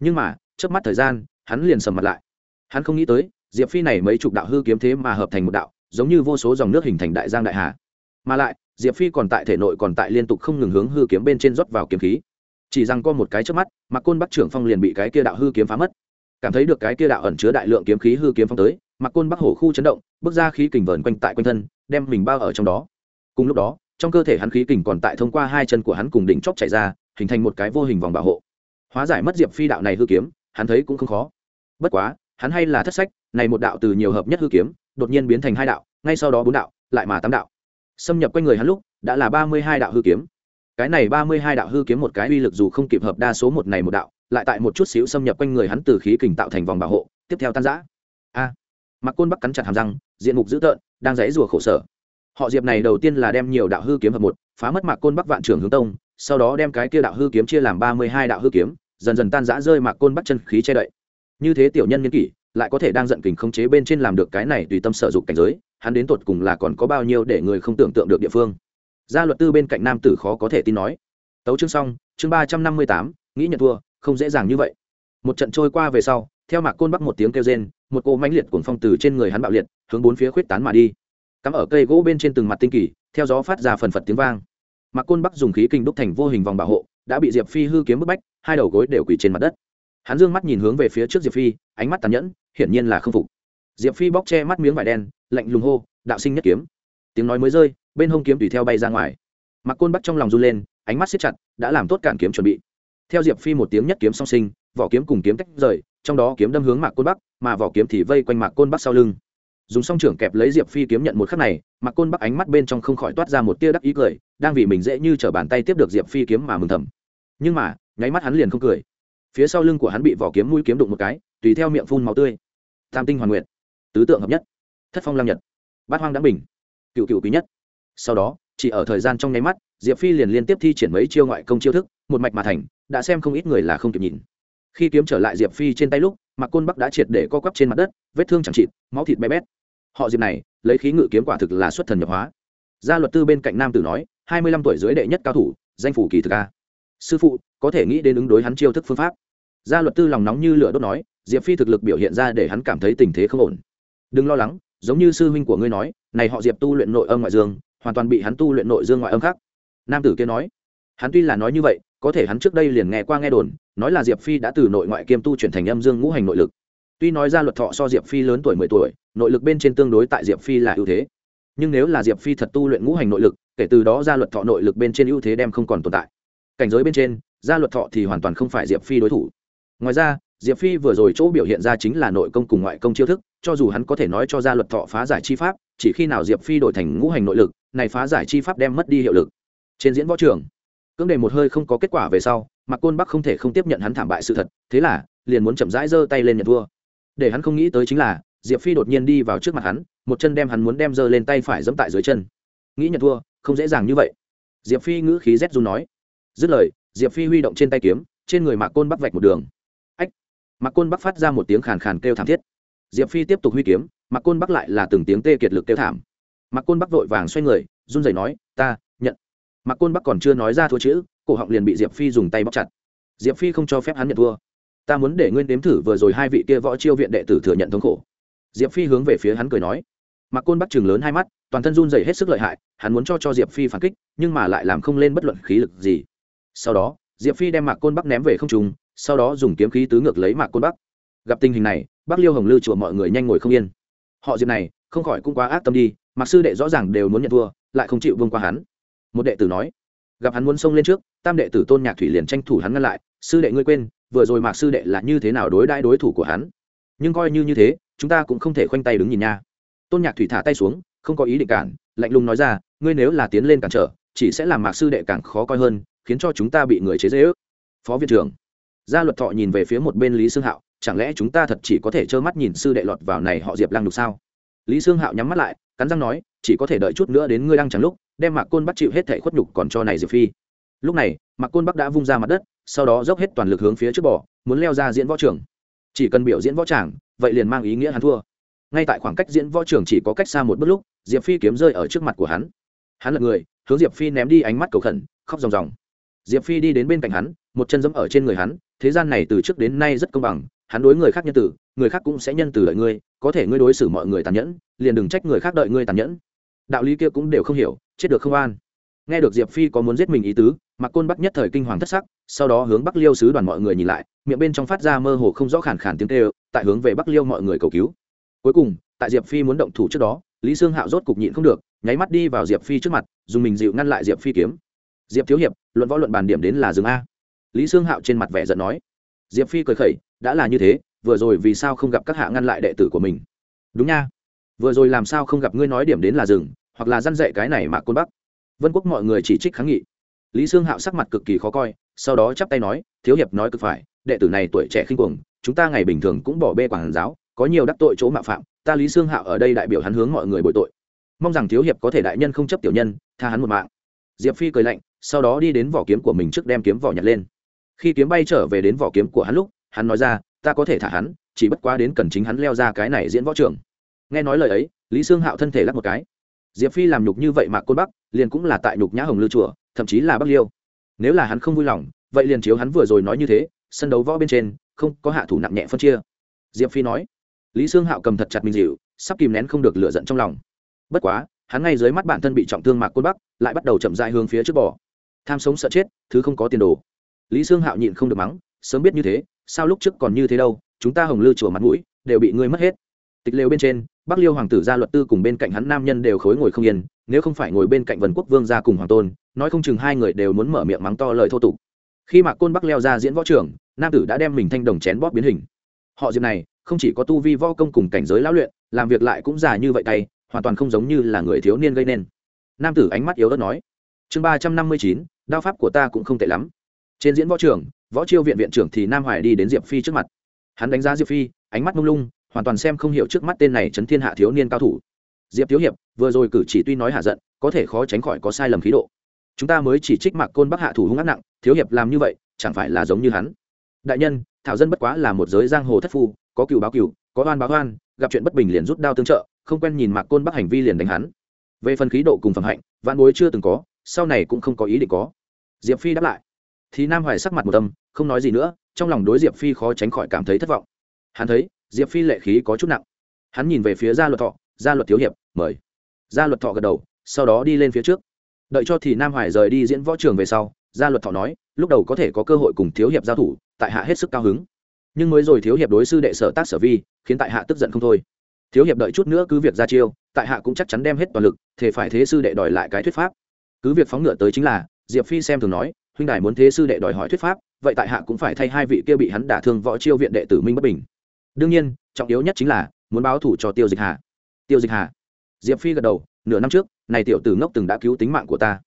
Nhưng mà trước mắt thời gian, hắn liền sầm mặt lại. Hắn không nghĩ tới, diệp phi này mấy chục đạo hư kiếm thế mà hợp thành một đạo, giống như vô số dòng nước hình thành đại giang đại hà. Mà lại, diệp phi còn tại thể nội còn tại liên tục không ngừng hướng hư kiếm bên trên rót vào kiếm khí. Chỉ rằng có một cái trước mắt mặc côn bắc trưởng phong liền bị cái kia đạo hư kiếm phá mất. Cảm thấy được cái kia đạo ẩn chứa đại lượng kiếm khí hư kiếm phong tới mặc côn bắc hổ khu chấn động, bước ra khí kình vờn quanh tại quanh thân, đem mình bao ở trong đó. Cùng lúc đó, trong cơ thể hắn khí kình còn tại thông qua hai chân của hắn cùng đỉnh chóp chạy ra hình thành một cái vô hình vòng bảo hộ. Hóa giải mất diệp phi đạo này hư kiếm, hắn thấy cũng không khó. Bất quá, hắn hay là thất sách, này một đạo từ nhiều hợp nhất hư kiếm, đột nhiên biến thành hai đạo, ngay sau đó bốn đạo, lại mà tám đạo. Xâm nhập quanh người hắn lúc, đã là ba mươi hai đạo hư kiếm. Cái này ba mươi hai đạo hư kiếm một cái uy lực dù không kịp hợp đa số một này một đạo, lại tại một chút xíu xâm nhập quanh người hắn từ khí kình tạo thành vòng bảo hộ, tiếp theo tan giã a! Mặc côn bắc cắn chặt hàm răng, diện mục dữ tợn, đang dãy rùa khổ sở. Họ diệp này đầu tiên là đem nhiều đạo hư kiếm hợp một, phá mất mạc côn bắc vạn trưởng hướng tông sau đó đem cái kia đạo hư kiếm chia làm ba mươi hai đạo hư kiếm, dần dần tan rã rơi mạc côn bắt chân khí che đậy. Như thế tiểu nhân nhân kỷ, lại có thể đang giận kình khống chế bên trên làm được cái này tùy tâm sở dụng cảnh giới, hắn đến tột cùng là còn có bao nhiêu để người không tưởng tượng được địa phương. Gia luật tư bên cạnh nam tử khó có thể tin nói. Tấu chương xong, chương ba trăm năm mươi tám, nghĩ nhận thua, không dễ dàng như vậy. Một trận trôi qua về sau, theo mạc côn bắc một tiếng kêu rên, một cô mãnh liệt cuồng phong từ trên người hắn bạo liệt, hướng bốn phía khuyết tán mà đi. Cắm ở cây gỗ bên trên từng mặt tinh kỳ, theo gió phát ra phần phật tiếng vang mạc côn bắc dùng khí kinh đúc thành vô hình vòng bảo hộ, đã bị diệp phi hư kiếm bức bách, hai đầu gối đều quỳ trên mặt đất. Hắn dương mắt nhìn hướng về phía trước diệp phi, ánh mắt tàn nhẫn, hiển nhiên là không phục. Diệp phi bóc che mắt miếng vải đen, lạnh lùng hô, đạo sinh nhất kiếm. Tiếng nói mới rơi, bên hông kiếm tùy theo bay ra ngoài. Mặc côn Bắc trong lòng run lên, ánh mắt xếp chặt, đã làm tốt cản kiếm chuẩn bị. Theo diệp phi một tiếng nhất kiếm song sinh, vỏ kiếm cùng kiếm tách rời, trong đó kiếm đâm hướng mạc côn bắc, mà vỏ kiếm thì vây quanh mạc côn bắc sau lưng dùng song trưởng kẹp lấy diệp phi kiếm nhận một khắc này Mặc côn bắc ánh mắt bên trong không khỏi toát ra một tia đắc ý cười, đang vì mình dễ như t r ở bàn tay tiếp được diệp phi kiếm mà mừng thầm. Nhưng mà, nháy mắt hắn liền không cười. Phía sau lưng của hắn bị vỏ kiếm mũi kiếm đụng một cái, tùy theo miệng phun màu tươi. Tam tinh hoàn nguyện tứ tượng hợp nhất. Thất phong lam nhật. Bát hoang đáng bình. Cựu cựu quý nhất. Sau đó, chỉ ở thời gian trong nháy mắt, diệp phi liền liên tiếp thi triển mấy chiêu ngoại công chiêu thức, một mạch mà thành, đã xem không ít người là không kịp nhìn. Khi kiếm trở lại diệp phi trên tay lúc mặc côn bắc đã triệt để co quắp trên mặt đất, vết thương chẳng chịt, máu thịt bé bét họ diệp này, lấy khí ngự kiếm quả thực là xuất thần nhập hóa. Gia luật tư bên cạnh nam tử nói, hai mươi lăm tuổi dưới đệ nhất cao thủ, danh phủ kỳ thực a. Sư phụ, có thể nghĩ đến ứng đối hắn chiêu thức phương pháp. Gia luật tư lòng nóng như lửa đốt nói, diệp phi thực lực biểu hiện ra để hắn cảm thấy tình thế không ổn. Đừng lo lắng, giống như sư huynh của ngươi nói, này họ diệp tu luyện nội âm ngoại dương, hoàn toàn bị hắn tu luyện nội dương ngoại âm khác. Nam tử kia nói, hắn tuy là nói như vậy, có thể hắn trước đây liền nghe qua nghe đồn, nói là diệp phi đã từ nội ngoại kiêm tu chuyển thành âm dương ngũ hành nội lực. Tuy nói ra luật thọ so diệp phi lớn tuổi mười tuổi nội lực bên trên tương đối tại diệp phi là ưu thế. Nhưng nếu là diệp phi thật tu luyện ngũ hành nội lực, kể từ đó gia luật thọ nội lực bên trên ưu thế đem không còn tồn tại. Cảnh giới bên trên, gia luật thọ thì hoàn toàn không phải diệp phi đối thủ. Ngoài ra, diệp phi vừa rồi chỗ biểu hiện ra chính là nội công cùng ngoại công chiêu thức, cho dù hắn có thể nói cho gia luật thọ phá giải chi pháp, chỉ khi nào diệp phi đổi thành ngũ hành nội lực, này phá giải chi pháp đem mất đi hiệu lực. Trên diễn võ trường, cưỡng đề một hơi không có kết quả về sau mà côn bắc không thể không tiếp nhận hắn thảm bại sự thật, thế là liền muốn chậm rãi giơ tay lên nhận thua. Để hắn không nghĩ tới chính là diệp phi đột nhiên đi vào trước mặt hắn một chân đem hắn muốn đem giơ lên tay phải dẫm tại dưới chân nghĩ nhận thua không dễ dàng như vậy diệp phi ngữ khí rét run nói dứt lời diệp phi huy động trên tay kiếm trên người mạc côn bắc vạch một đường ách mạc côn bắc phát ra một tiếng khàn khàn kêu thảm thiết diệp phi tiếp tục huy kiếm mạc côn bắc lại là từng tiếng tê kiệt lực kêu thảm mạc côn bắc vội vàng xoay người run rẩy nói ta nhận mạc côn bắc còn chưa nói ra thua chữ cổ họng liền bị diệp phi dùng tay bóc chặt diệp phi không cho phép hắn nhận thua ta muốn để nguyên đếm thử vừa rồi hai vị kia võ chiêu viện đệ tử thừa nhận thống khổ diệp phi hướng về phía hắn cười nói. Mạc côn bắc chừng lớn hai mắt, toàn thân run rẩy hết sức lợi hại, hắn muốn cho cho diệp phi phản kích, nhưng mà lại làm không lên bất luận khí lực gì. Sau đó, diệp phi đem mạc côn bắc ném về không trùng sau đó dùng kiếm khí tứ ngược lấy mạc côn bắc. Gặp tình hình này, bắc liêu hồng lư chùa mọi người nhanh ngồi không yên. Họ diệp này, không khỏi cũng quá ác tâm đi mặc sư đệ rõ ràng đều muốn nhận thua, lại không chịu vương qua hắn. Một đệ tử nói, gặp hắn muốn xông lên trước, tam đệ tử tôn nhạc thủy liền tranh thủ hắn ngăn lại, sư đệ ngươi quên, vừa rồi mạc sư đệ là như thế nào đối đãi đối thủ của hắn? Nhưng coi như như thế chúng ta cũng không thể khoanh tay đứng nhìn nha. Tôn nhạc thủy thả tay xuống, không có ý định cản, lạnh lùng nói ra, ngươi nếu là tiến lên cản trở, chỉ sẽ làm mạc sư đệ càng khó coi hơn, khiến cho chúng ta bị người chế dễ ước. Phó viện trưởng, gia luật thọ nhìn về phía một bên lý xương hạo, chẳng lẽ chúng ta thật chỉ có thể trơ mắt nhìn sư đệ lọt vào này họ diệp lăng đục sao? Lý xương hạo nhắm mắt lại, cắn răng nói, chỉ có thể đợi chút nữa đến ngươi đang chẳng lúc, đem mạc côn bắt chịu hết thể khuất nhục còn cho này diệp phi. Lúc này, mạc côn bắc đã vung ra mặt đất, sau đó dốc hết toàn lực hướng phía trước bỏ muốn leo ra diễn võ trường chỉ cần biểu diễn võ tràng vậy liền mang ý nghĩa hắn thua. Ngay tại khoảng cách diễn võ trường chỉ có cách xa một bước lúc, diệp phi kiếm rơi ở trước mặt của hắn. Hắn lật người, hướng diệp phi ném đi ánh mắt cầu khẩn, khóc ròng ròng. Diệp phi đi đến bên cạnh hắn, một chân dẫm ở trên người hắn, thế gian này từ trước đến nay rất công bằng, hắn đối người khác nhân tử, người khác cũng sẽ nhân từ đợi ngươi, có thể ngươi đối xử mọi người tàn nhẫn, liền đừng trách người khác đợi ngươi tàn nhẫn. Đạo lý kia cũng đều không hiểu, chết được không an. Nghe được diệp phi có muốn giết mình ý tứ mạc côn bắc nhất thời kinh hoàng thất sắc, sau đó hướng bắc liêu sứ đoàn mọi người nhìn lại, miệng bên trong phát ra mơ hồ không rõ khản khản tiếng kêu, tại hướng về bắc liêu mọi người cầu cứu. Cuối cùng, tại diệp phi muốn động thủ trước đó, lý sương hạo rốt cục nhịn không được, nháy mắt đi vào diệp phi trước mặt, dùng mình dịu ngăn lại diệp phi kiếm. Diệp thiếu hiệp, luận võ luận bàn điểm đến là dừng a. Lý sương hạo trên mặt vẻ giận nói. Diệp phi cười khẩy, đã là như thế, vừa rồi vì sao không gặp các hạ ngăn lại đệ tử của mình? Đúng nha, vừa rồi làm sao không gặp ngươi nói điểm đến là dừng, hoặc là răn dạy cái này mà côn bắc. Vân quốc mọi người chỉ trích kháng nghị lý sương hạo sắc mặt cực kỳ khó coi, sau đó chắp tay nói, thiếu hiệp nói cực phải, đệ tử này tuổi trẻ khinh cuồng, chúng ta ngày bình thường cũng bỏ bê quảng giáo, có nhiều đắc tội chỗ mạo phạm, ta lý sương hạo ở đây đại biểu hắn hướng mọi người bồi tội. Mong rằng thiếu hiệp có thể đại nhân không chấp tiểu nhân, tha hắn một mạng. Diệp phi cười lạnh, sau đó đi đến vỏ kiếm của mình trước đem kiếm vỏ nhặt lên. Khi kiếm bay trở về đến vỏ kiếm của hắn lúc, hắn nói ra, ta có thể thả hắn, chỉ bất quá đến cần chính hắn leo ra cái này diễn võ trường. Nghe nói lời ấy, lý sương hạo thân thể lắc một cái diệp phi làm nhục như vậy mà côn bắc liền cũng là tại nhục nhã hồng lư chùa, thậm chí là bắc liêu. Nếu là hắn không vui lòng, vậy liền chiếu hắn vừa rồi nói như thế, sân đấu võ bên trên, không có hạ thủ nặng nhẹ phân chia. Diệp phi nói, lý sương hạo cầm thật chặt mình dịu, sắp kìm nén không được lựa giận trong lòng. Bất quá, hắn ngay dưới mắt bản thân bị trọng thương mạc côn bắc lại bắt đầu chậm dại hướng phía trước bỏ tham sống sợ chết, thứ không có tiền đồ. Lý sương hạo nhịn không được mắng, sớm biết như thế, sao lúc trước còn như thế đâu, chúng ta hồng lư chùa mặt mũi đều bị ngươi mất hết tịch lều bên trên, bắc liêu hoàng tử gia luật tư cùng bên cạnh hắn nam nhân đều khối ngồi không yên, nếu không phải ngồi bên cạnh vần quốc vương gia cùng hoàng tôn, nói không chừng hai người đều muốn mở miệng mắng to lời thô tục. Khi mạc côn bắc leo ra diễn võ trưởng, nam tử đã đem mình thanh đồng chén bóp biến hình. Họ diệp này, không chỉ có tu vi võ công cùng cảnh giới lão luyện, làm việc lại cũng già như vậy tay, hoàn toàn không giống như là người thiếu niên gây nên. Nam tử ánh mắt yếu ớt nói, chương ba trăm năm mươi chín, đao pháp của ta cũng không tệ lắm. Trên diễn võ trưởng, võ chiêu viện viện trưởng thì nam hoài đi đến diệp phi trước mặt. Hắn đánh giá diệp phi, ánh mắt mông lung hoàn toàn xem không hiểu trước mắt tên này chấn thiên hạ thiếu niên cao thủ. Diệp thiếu hiệp, vừa rồi cử chỉ tuy nói hạ giận, có thể khó tránh khỏi có sai lầm khí độ. Chúng ta mới chỉ trích mạc côn bắc hạ thủ hung ác nặng, thiếu hiệp làm như vậy, chẳng phải là giống như hắn. Đại nhân, thảo dân bất quá là một giới giang hồ thất phu, có cựu báo cựu có oan báo oan, gặp chuyện bất bình liền rút đao tương trợ, không quen nhìn mạc côn bắc hành vi liền đánh hắn. Về phần khí độ cùng phẩm hạnh vạn bối chưa từng có, sau này cũng không có ý định có. Diệp phi đáp lại. Thì nam hoài sắc mặt một tâm không nói gì nữa, trong lòng đối diệp phi khó tránh khỏi cảm thấy thất vọng. Hắn thấy diệp phi lệ khí có chút nặng. Hắn nhìn về phía gia luật thọ, gia luật thiếu hiệp, mời. Gia luật thọ gật đầu, sau đó đi lên phía trước. Đợi cho thì nam hoài rời đi diễn võ trường về sau, gia luật thọ nói, lúc đầu có thể có cơ hội cùng thiếu hiệp giao thủ, tại hạ hết sức cao hứng. Nhưng mới rồi thiếu hiệp đối sư đệ sở tác sở vi, khiến tại hạ tức giận không thôi. Thiếu hiệp đợi chút nữa cứ việc ra chiêu, tại hạ cũng chắc chắn đem hết toàn lực thể phải thế sư đệ đòi lại cái thuyết pháp. Cứ việc phóng ngựa tới chính là, diệp phi xem thường nói, huynh đài muốn thế sư đệ đòi hỏi thuyết pháp, vậy tại hạ cũng phải thay hai vị kia bị hắn đả thương võ chiêu viện đệ tử minh bất bình đương nhiên, trọng yếu nhất chính là muốn báo thủ cho tiêu dịch hà. Tiêu dịch hà. Diệp phi gật đầu, nửa năm trước, này tiểu tử ngốc từng đã cứu tính mạng của ta.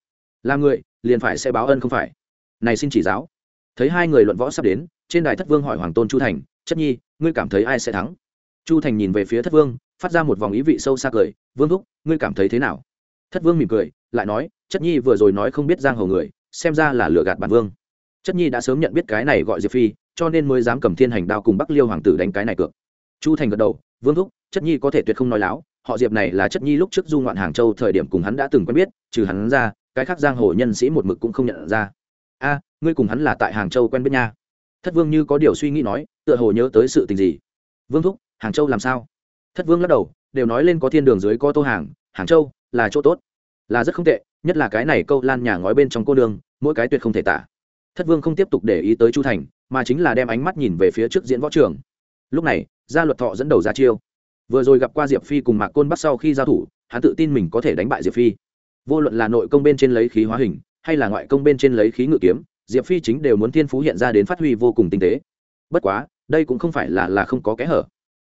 Là người, liền phải sẽ báo ân không phải? Này xin chỉ giáo. Thấy hai người luận võ sắp đến, trên đài thất vương hỏi hoàng tôn chu thành, chất nhi, ngươi cảm thấy ai sẽ thắng? Chu thành nhìn về phía thất vương, phát ra một vòng ý vị sâu xa cười, vương thúc, ngươi cảm thấy thế nào? Thất vương mỉm cười, lại nói, chất nhi vừa rồi nói không biết giang hồ người, xem ra là lừa gạt bản vương. Chất nhi đã sớm nhận biết cái này gọi diệp phi cho nên mới dám cầm thiên hành đao cùng bắc liêu hoàng tử đánh cái này cược. Chu thành gật đầu, vương thúc, chất nhi có thể tuyệt không nói láo, họ diệp này là chất nhi lúc trước du ngoạn hàng châu thời điểm cùng hắn đã từng quen biết, trừ hắn ra, cái khác giang hồ nhân sĩ một mực cũng không nhận ra. A, ngươi cùng hắn là tại hàng châu quen biết nha. Thất vương như có điều suy nghĩ nói, tựa hồ nhớ tới sự tình gì. Vương thúc, hàng châu làm sao? Thất vương lắc đầu, đều nói lên có thiên đường dưới có tô hàng hàng châu là chỗ tốt, là rất không tệ, nhất là cái này câu lan nhà ngói bên trong cô đường mỗi cái tuyệt không thể tả. Thất vương không tiếp tục để ý tới chu thành mà chính là đem ánh mắt nhìn về phía trước diễn võ trường. Lúc này, gia luật thọ dẫn đầu ra chiêu. Vừa rồi gặp qua diệp phi cùng mạc côn bắt sau khi giao thủ, hắn tự tin mình có thể đánh bại diệp phi. Vô luận là nội công bên trên lấy khí hóa hình, hay là ngoại công bên trên lấy khí ngự kiếm, diệp phi chính đều muốn thiên phú hiện ra đến phát huy vô cùng tinh tế. Bất quá, đây cũng không phải là là không có kẽ hở.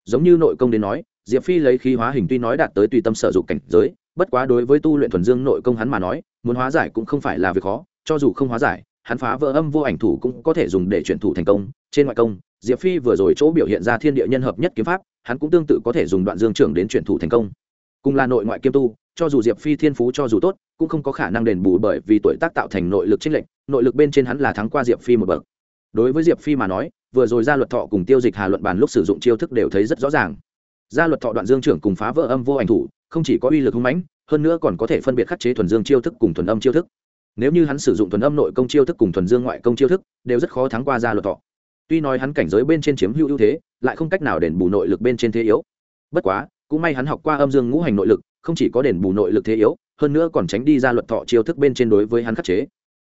Giống như nội công đến nói, diệp phi lấy khí hóa hình tuy nói đạt tới tùy tâm sở dụng cảnh giới, bất quá đối với tu luyện thuần dương nội công hắn mà nói, muốn hóa giải cũng không phải là việc khó, cho dù không hóa giải hắn phá vỡ âm vô ảnh thủ cũng có thể dùng để chuyển thủ thành công. Trên ngoại công, diệp phi vừa rồi chỗ biểu hiện ra thiên địa nhân hợp nhất kiếm pháp, hắn cũng tương tự có thể dùng đoạn dương trưởng đến chuyển thủ thành công. Cùng là nội ngoại kiêm tu, cho dù diệp phi thiên phú cho dù tốt, cũng không có khả năng đền bù bởi vì tuổi tác tạo thành nội lực chênh lệnh nội lực bên trên hắn là thắng qua diệp phi một bậc. Đối với diệp phi mà nói, vừa rồi gia luật thọ cùng tiêu dịch hà luận bàn lúc sử dụng chiêu thức đều thấy rất rõ ràng. Gia luật thọ đoạn dương trưởng cùng phá vỡ âm vô ảnh thủ, không chỉ có uy lực hung mãnh, hơn nữa còn có thể phân biệt khắc chế thuần dương chiêu thức cùng thuần âm chiêu thức nếu như hắn sử dụng thuần âm nội công chiêu thức cùng thuần dương ngoại công chiêu thức, đều rất khó thắng qua gia luật thọ. Tuy nói hắn cảnh giới bên trên chiếm hữu ưu thế, lại không cách nào đền bù nội lực bên trên thế yếu. Bất quá, cũng may hắn học qua âm dương ngũ hành nội lực, không chỉ có đền bù nội lực thế yếu, hơn nữa còn tránh đi ra luật thọ chiêu thức bên trên đối với hắn khắc chế.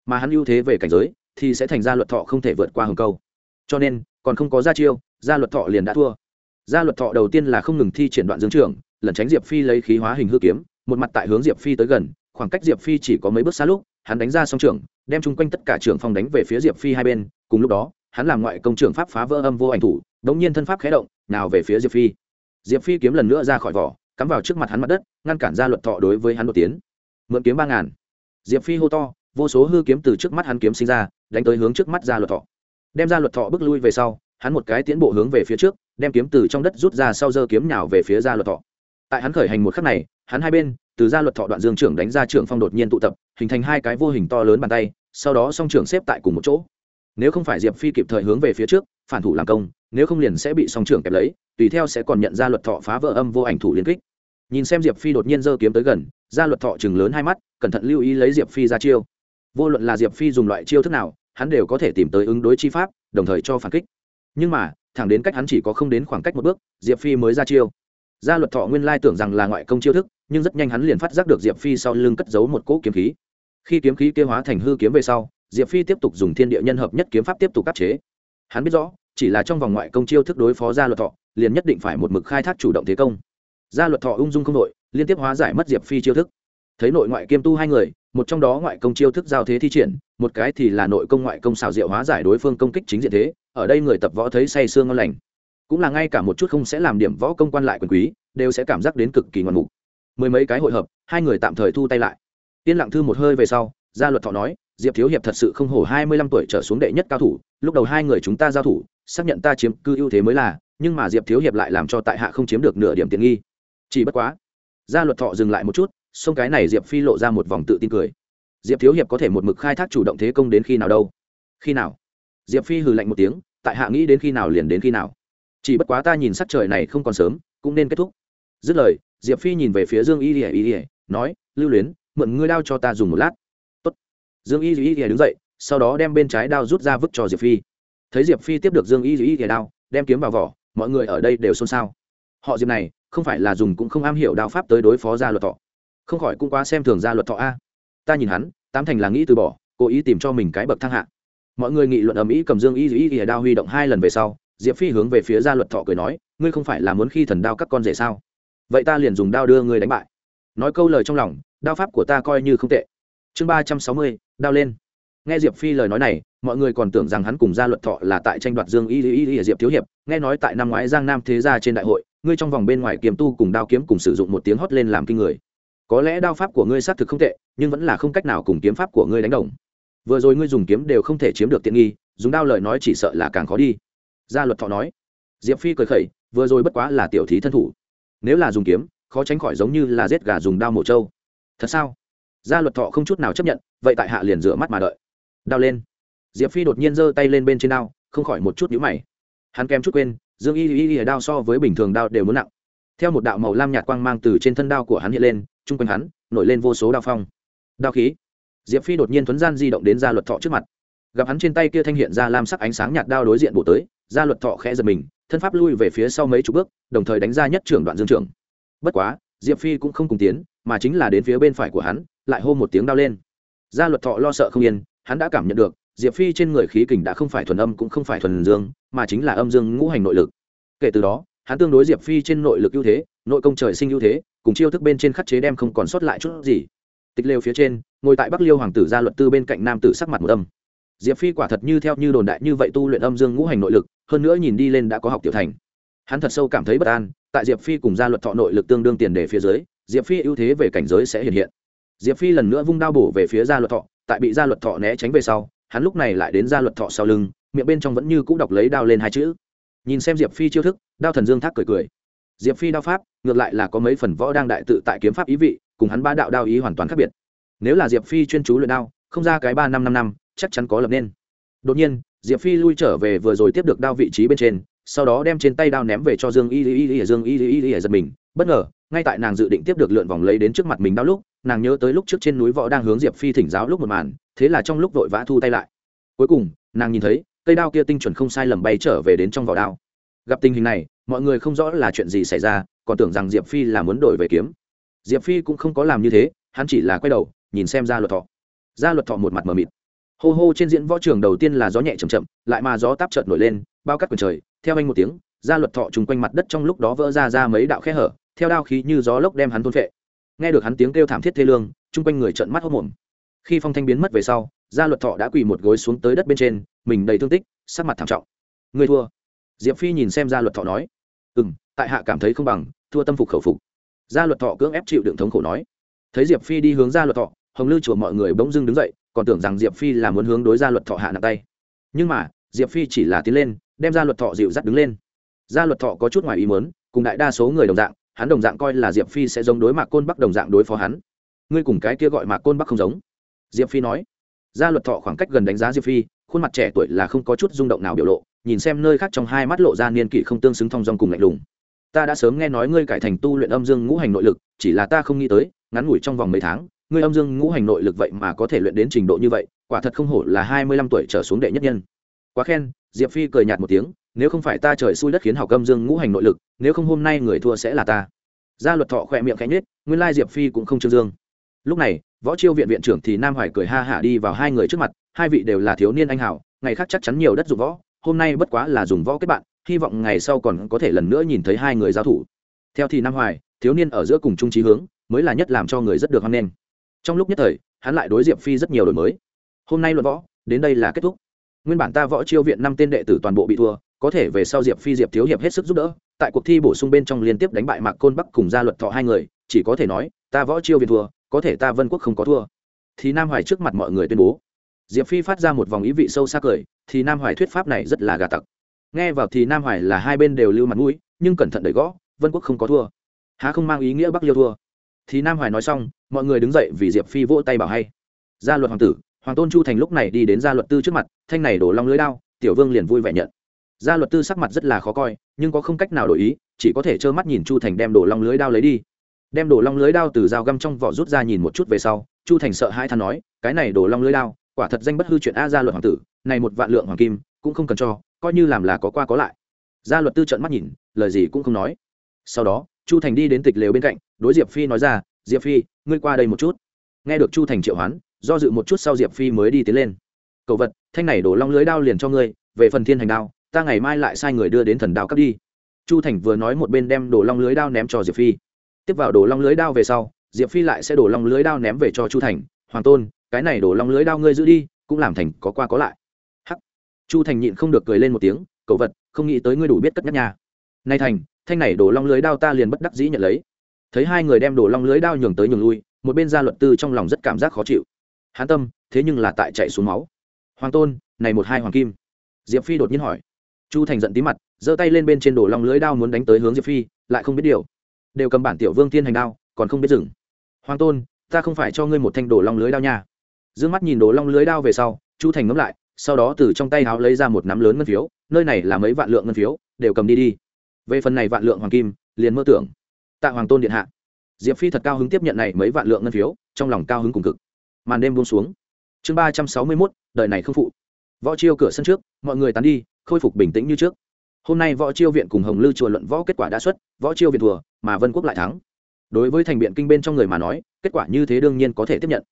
Mà hắn ưu thế về cảnh giới, thì sẽ thành ra luật thọ không thể vượt qua hừng câu. Cho nên, còn không có ra chiêu gia luật thọ liền đã thua. Gia luật thọ đầu tiên là không ngừng thi triển đoạn dương trưởng lẩn tránh diệp phi lấy khí hóa hình hư kiếm, một mặt tại hướng diệp phi tới gần, khoảng cách diệp phi chỉ có mấy bước xa lúc hắn đánh ra song trưởng, đem chung quanh tất cả trưởng phong đánh về phía diệp phi hai bên, cùng lúc đó, hắn làm ngoại công trưởng pháp phá vỡ âm vô ảnh thủ, đống nhiên thân pháp khé động, nào về phía diệp phi. Diệp phi kiếm lần nữa ra khỏi vỏ, cắm vào trước mặt hắn mặt đất, ngăn cản ra luật thọ đối với hắn đột tiến. Mượn kiếm ba ngàn. Diệp phi hô to, vô số hư kiếm từ trước mắt hắn kiếm sinh ra, đánh tới hướng trước mắt ra luật thọ. Đem ra luật thọ bước lui về sau, hắn một cái tiến bộ hướng về phía trước, đem kiếm từ trong đất rút ra sau giơ kiếm nhào về phía ra luật thọ. Tại hắn khởi hành một khắc này, hắn hai bên từ gia luật thọ đoạn dương trưởng đánh ra trưởng phong đột nhiên tụ tập, hình thành hai cái vô hình to lớn bàn tay, sau đó song trưởng xếp tại cùng một chỗ. Nếu không phải diệp phi kịp thời hướng về phía trước, phản thủ làm công, nếu không liền sẽ bị song trưởng kẹp lấy, tùy theo sẽ còn nhận ra luật thọ phá vỡ âm vô ảnh thủ liên kích. Nhìn xem diệp phi đột nhiên giơ kiếm tới gần ra luật thọ chừng lớn hai mắt, cẩn thận lưu ý lấy diệp phi ra chiêu. Vô luận là diệp phi dùng loại chiêu thức nào, hắn đều có thể tìm tới ứng đối chi pháp, đồng thời cho phản kích. Nhưng mà, thẳng đến cách hắn chỉ có không đến khoảng cách một bước, diệp phi mới ra chiêu. Gia luật thọ nguyên lai tưởng rằng là ngoại công chiêu thức nhưng rất nhanh hắn liền phát giác được diệp phi sau lưng cất giấu một cỗ kiếm khí. Khi kiếm khí kêu hóa thành hư kiếm về sau, diệp phi tiếp tục dùng thiên địa nhân hợp nhất kiếm pháp tiếp tục áp chế. Hắn biết rõ, chỉ là trong vòng ngoại công chiêu thức đối phó gia luật thọ, liền nhất định phải một mực khai thác chủ động thế công. Gia luật thọ ung dung không đội liên tiếp hóa giải mất diệp phi chiêu thức. Thấy nội ngoại kiêm tu hai người, một trong đó ngoại công chiêu thức giao thế thi triển, một cái thì là nội công ngoại công xào diệu hóa giải đối phương công kích chính diện thế, ở đây người tập võ thấy say sương ngon lành. Cũng là ngay cả một chút không sẽ làm điểm võ công quan lại quyền quý, đều sẽ cảm giác đến cực kỳ ngoạn mục mười mấy cái hội hợp, hai người tạm thời thu tay lại. Yên lặng thư một hơi về sau, gia luật thọ nói, diệp thiếu hiệp thật sự không hổ hai mươi lăm tuổi trở xuống đệ nhất cao thủ, lúc đầu hai người chúng ta giao thủ, xác nhận ta chiếm cư ưu thế mới là, nhưng mà diệp thiếu hiệp lại làm cho tại hạ không chiếm được nửa điểm tiện nghi. Chỉ bất quá, gia luật thọ dừng lại một chút xong cái này diệp phi lộ ra một vòng tự tin cười. Diệp thiếu hiệp có thể một mực khai thác chủ động thế công đến khi nào đâu? Khi nào? Diệp phi hừ lạnh một tiếng, tại hạ nghĩ đến khi nào liền đến khi nào. Chỉ bất quá ta nhìn sắc trời này không còn sớm, cũng nên kết thúc. Dứt lời diệp phi nhìn về phía dương y ỉa y ỉa nói lưu luyến mượn ngươi đao cho ta dùng một lát Tốt. dương y ỉa đứng dậy sau đó đem bên trái đao rút ra vứt cho diệp phi thấy diệp phi tiếp được dương y ỉa đao đem kiếm vào vỏ mọi người ở đây đều xôn xao họ diệp này không phải là dùng cũng không am hiểu đao pháp tới đối phó gia luật thọ không khỏi cũng quá xem thường gia luật thọ a ta nhìn hắn tám thành là nghĩ từ bỏ cố ý tìm cho mình cái bậc thang hạ mọi người nghị luận ầm ĩ cầm dương y y ỉa đao huy động hai lần về sau diệp phi hướng về phía gia luật thọ cười nói ngươi không phải là muốn khi thần đao các con rể sao vậy ta liền dùng đao đưa ngươi đánh bại. Nói câu lời trong lòng, đao pháp của ta coi như không tệ. Chương ba trăm sáu mươi, đao lên. Nghe diệp phi lời nói này, mọi người còn tưởng rằng hắn cùng gia luật thọ là tại tranh đoạt dương y y y diệp thiếu hiệp. Nghe nói tại năm ngoái giang nam thế gia trên đại hội, ngươi trong vòng bên ngoài kiếm tu cùng đao kiếm cùng sử dụng một tiếng hót lên làm kinh người. Có lẽ đao pháp của ngươi xác thực không tệ, nhưng vẫn là không cách nào cùng kiếm pháp của ngươi đánh đồng. Vừa rồi ngươi dùng kiếm đều không thể chiếm được tiện nghi, dùng đao lời nói chỉ sợ là càng khó đi. Gia luật thọ nói. Diệp phi cười khẩy, vừa rồi bất quá là tiểu thí thân thủ nếu là dùng kiếm, khó tránh khỏi giống như là giết gà dùng đao mổ trâu. Thật sao? Gia luật thọ không chút nào chấp nhận, vậy tại hạ liền rửa mắt mà đợi. Đao lên. Diệp phi đột nhiên giơ tay lên bên trên đao, không khỏi một chút nhũ mày. Hắn kèm chút quên, dương y y y đao so với bình thường đao đều muốn nặng. Theo một đạo màu lam nhạt quang mang từ trên thân đao của hắn hiện lên, chung quanh hắn, nổi lên vô số đao phong. Đao khí. Diệp phi đột nhiên thuấn gian di động đến gia luật thọ trước mặt. Gặp hắn trên tay kia thanh hiện ra lam sắc ánh sáng nhạt đao đối diện bổ tới gia luật thọ khẽ giật mình, thân pháp lui về phía sau mấy chục bước, đồng thời đánh ra nhất trưởng đoạn dương trưởng. Bất quá, diệp phi cũng không cùng tiến, mà chính là đến phía bên phải của hắn, lại hô một tiếng đau lên. Gia luật thọ lo sợ không yên, hắn đã cảm nhận được, diệp phi trên người khí kình đã không phải thuần âm cũng không phải thuần dương, mà chính là âm dương ngũ hành nội lực. Kể từ đó, hắn tương đối diệp phi trên nội lực ưu thế, nội công trời sinh ưu thế, cùng chiêu thức bên trên khắc chế đem không còn sót lại chút gì. Tịch lều phía trên, ngồi tại bắc liêu hoàng tử gia luật tư bên cạnh nam tử sắc mặt một âm diệp phi quả thật như theo như đồn đại như vậy tu luyện âm dương ngũ hành nội lực, hơn nữa nhìn đi lên đã có học tiểu thành. Hắn thật sâu cảm thấy bất an, tại diệp phi cùng gia luật thọ nội lực tương đương tiền đề phía dưới, diệp phi ưu thế về cảnh giới sẽ hiện hiện. Diệp phi lần nữa vung đao bổ về phía gia luật thọ, tại bị gia luật thọ né tránh về sau, hắn lúc này lại đến gia luật thọ sau lưng, miệng bên trong vẫn như cũ đọc lấy đao lên hai chữ. Nhìn xem diệp phi chiêu thức, đao thần dương thác cười cười. Diệp phi đao pháp, ngược lại là có mấy phần võ đang đại tự tại kiếm pháp ý vị, cùng hắn ba đạo đao ý hoàn toàn khác biệt. Nếu là diệp phi chuyên chú luyện đao, không ra cái ba năm năm năm chắc chắn có lập nên đột nhiên diệp phi lui trở về vừa rồi tiếp được đao vị trí bên trên sau đó đem trên tay đao ném về cho dương y y y dương y y y giật mình bất ngờ ngay tại nàng dự định tiếp được lượn vòng lấy đến trước mặt mình đao lúc nàng nhớ tới lúc trước trên núi võ đang hướng diệp phi thỉnh giáo lúc một màn thế là trong lúc vội vã thu tay lại cuối cùng nàng nhìn thấy cây đao kia tinh chuẩn không sai lầm bay trở về đến trong vỏ đao gặp tình hình này mọi người không rõ là chuyện gì xảy ra còn tưởng rằng diệp phi là muốn đổi về kiếm diệp phi cũng không có làm như thế hắn chỉ là quay đầu nhìn xem ra luật thọ ra luật thọ một mặt mờ mịt hô hô trên diễn võ trường đầu tiên là gió nhẹ chầm chậm, lại mà gió táp trợt nổi lên, bao cắt quần trời, theo anh một tiếng, ra luật thọ trùng quanh mặt đất trong lúc đó vỡ ra ra mấy đạo khe hở, theo đao khí như gió lốc đem hắn thôn phệ. Nghe được hắn tiếng kêu thảm thiết thê lương, chung quanh người trợn mắt hốc mồm khi phong thanh biến mất về sau gia luật thọ đã quỳ một gối xuống tới đất bên trên, mình đầy thương tích, sắc mặt thảm trọng. Người thua. Diệp phi nhìn xem gia luật thọ nói. Ừ m tại hạ cảm thấy không bằng, thua tâm phục khẩu phục. Gia luật thọ cưỡng ép chịu đựng thống khổ nói. Thấy diệp phi đi hướng gia luật thọ, hồng lư chùa mọi người bỗng dưng đứng dậy còn tưởng rằng diệp phi là muốn hướng đối gia luật thọ hạ nặng tay. Nhưng mà, diệp phi chỉ là tiến lên, đem gia luật thọ dịu dắt đứng lên. Gia luật thọ có chút ngoài ý mớn cùng đại đa số người đồng dạng, hắn đồng dạng coi là diệp phi sẽ giống đối mạc côn bắc đồng dạng đối phó hắn. Ngươi cùng cái kia gọi mạc côn bắc không giống. Diệp phi nói. Gia luật thọ khoảng cách gần đánh giá diệp phi, khuôn mặt trẻ tuổi là không có chút rung động nào biểu lộ, nhìn xem nơi khác trong hai mắt lộ ra niên kỷ không tương xứng thong dong cùng lạnh lùng. Ta đã sớm nghe nói ngươi cải thành tu luyện âm dương ngũ hành nội lực, chỉ là ta không nghĩ tới, ngắn ngủi trong vòng mấy tháng ngươi âm dương ngũ hành nội lực vậy mà có thể luyện đến trình độ như vậy, quả thật không hổ là hai mươi lăm tuổi trở xuống đệ nhất nhân. Quá khen, diệp phi cười nhạt một tiếng, nếu không phải ta trời xui đất khiến học âm dương ngũ hành nội lực, nếu không hôm nay người thua sẽ là ta. Gia luật thọ khỏe miệng khẽ nhết nguyên lai diệp phi cũng không trương dương. Lúc này, võ chiêu viện viện trưởng thì nam hoài cười ha hả đi vào hai người trước mặt, hai vị đều là thiếu niên anh hảo ngày khác chắc chắn nhiều đất dụng võ, hôm nay bất quá là dùng võ kết bạn, hy vọng ngày sau còn có thể lần nữa nhìn thấy hai người giao thủ. Theo thì nam hoài, thiếu niên ở giữa cùng trung trí hướng, mới là nhất làm cho người rất được hoan nghênh trong lúc nhất thời, hắn lại đối diệp phi rất nhiều đổi mới. Hôm nay luận võ, đến đây là kết thúc. Nguyên bản ta võ chiêu viện năm tên đệ tử toàn bộ bị thua, có thể về sau diệp phi, diệp thiếu hiệp hết sức giúp đỡ. Tại cuộc thi bổ sung bên trong liên tiếp đánh bại mạc côn bắc cùng gia luật thọ hai người, chỉ có thể nói, ta võ chiêu viện thua, có thể ta vân quốc không có thua. Thì nam hoài trước mặt mọi người tuyên bố. Diệp phi phát ra một vòng ý vị sâu xa cười, thì nam hoài thuyết pháp này rất là gà tặc. Nghe vào thì nam hoài là hai bên đều lưu mặt mũi, nhưng cẩn thận đẩy gõ, vân quốc không có thua. Há không mang ý nghĩa bắc liêu thua? Thì nam hoài nói xong, mọi người đứng dậy vì diệp phi vỗ tay bảo hay. Gia luật hoàng tử, hoàng tôn chu thành lúc này đi đến gia luật tư trước mặt, thanh này đổ long lưới đao, tiểu vương liền vui vẻ nhận. Gia luật tư sắc mặt rất là khó coi, nhưng có không cách nào đổi ý, chỉ có thể trơ mắt nhìn chu thành đem đổ long lưới đao lấy đi. Đem đổ long lưới đao từ dao găm trong vỏ rút ra nhìn một chút về sau, chu thành sợ hai than nói, cái này đổ long lưới đao, quả thật danh bất hư chuyện a gia luật hoàng tử, này một vạn lượng hoàng kim, cũng không cần cho, coi như làm là có qua có lại. Gia luật tư trợn mắt nhìn, lời gì cũng không nói. Sau đó, chu thành đi đến tịch lều bên cạnh đối diệp phi nói ra, diệp phi, ngươi qua đây một chút. Nghe được chu thành triệu hoán, do dự một chút sau diệp phi mới đi tiến lên. Cậu vật, thanh này đổ long lưới đao liền cho ngươi, về phần thiên hành đao, ta ngày mai lại sai người đưa đến thần đao cấp đi. Chu thành vừa nói một bên đem đổ long lưới đao ném cho diệp phi. Tiếp vào đổ long lưới đao về sau, diệp phi lại sẽ đổ long lưới đao ném về cho chu thành. Hoàng tôn, cái này đổ long lưới đao ngươi giữ đi, cũng làm thành có qua có lại. Hắc. Chu thành nhịn không được cười lên một tiếng cậu vật, không nghĩ tới ngươi đủ biết cất nhắc nhà. Nay thành, thanh này đổ long lưới đao ta liền bất đắc dĩ nhận lấy thấy hai người đem đổ long lưới đao nhường tới nhường lui, một bên gia luật tư trong lòng rất cảm giác khó chịu. Hán tâm, thế nhưng là tại chạy xuống máu. Hoàng tôn, này một hai hoàng kim. Diệp phi đột nhiên hỏi. Chu thành giận tí mặt, giơ tay lên bên trên đổ long lưới đao muốn đánh tới hướng diệp phi, lại không biết điều. Đều cầm bản tiểu vương tiên hành đao, còn không biết dừng. Hoàng tôn, ta không phải cho ngươi một thanh đổ long lưới đao nha. D ư ơ n g mắt nhìn đổ long lưới đao về sau, chu thành ngấm lại, sau đó từ trong tay háo lấy ra một nắm lớn ngân phiếu, nơi này là mấy vạn lượng ngân phiếu, đều cầm đi đi. Về phần này vạn lượng hoàng kim, liền mơ tưởng tạ hoàng tôn điện hạ. Diệp phi thật cao hứng tiếp nhận này mấy vạn lượng ngân phiếu, trong lòng cao hứng cùng cực. Màn đêm buông xuống. Chương ba trăm sáu mươi mốt, đời này không phụ. Võ chiêu cửa sân trước, mọi người tán đi, khôi phục bình tĩnh như trước. Hôm nay võ chiêu viện cùng hồng lư chùa luận võ kết quả đã xuất, võ chiêu viện thua, mà vân quốc lại thắng. Đối với thành biện kinh bên trong người mà nói, kết quả như thế đương nhiên có thể tiếp nhận.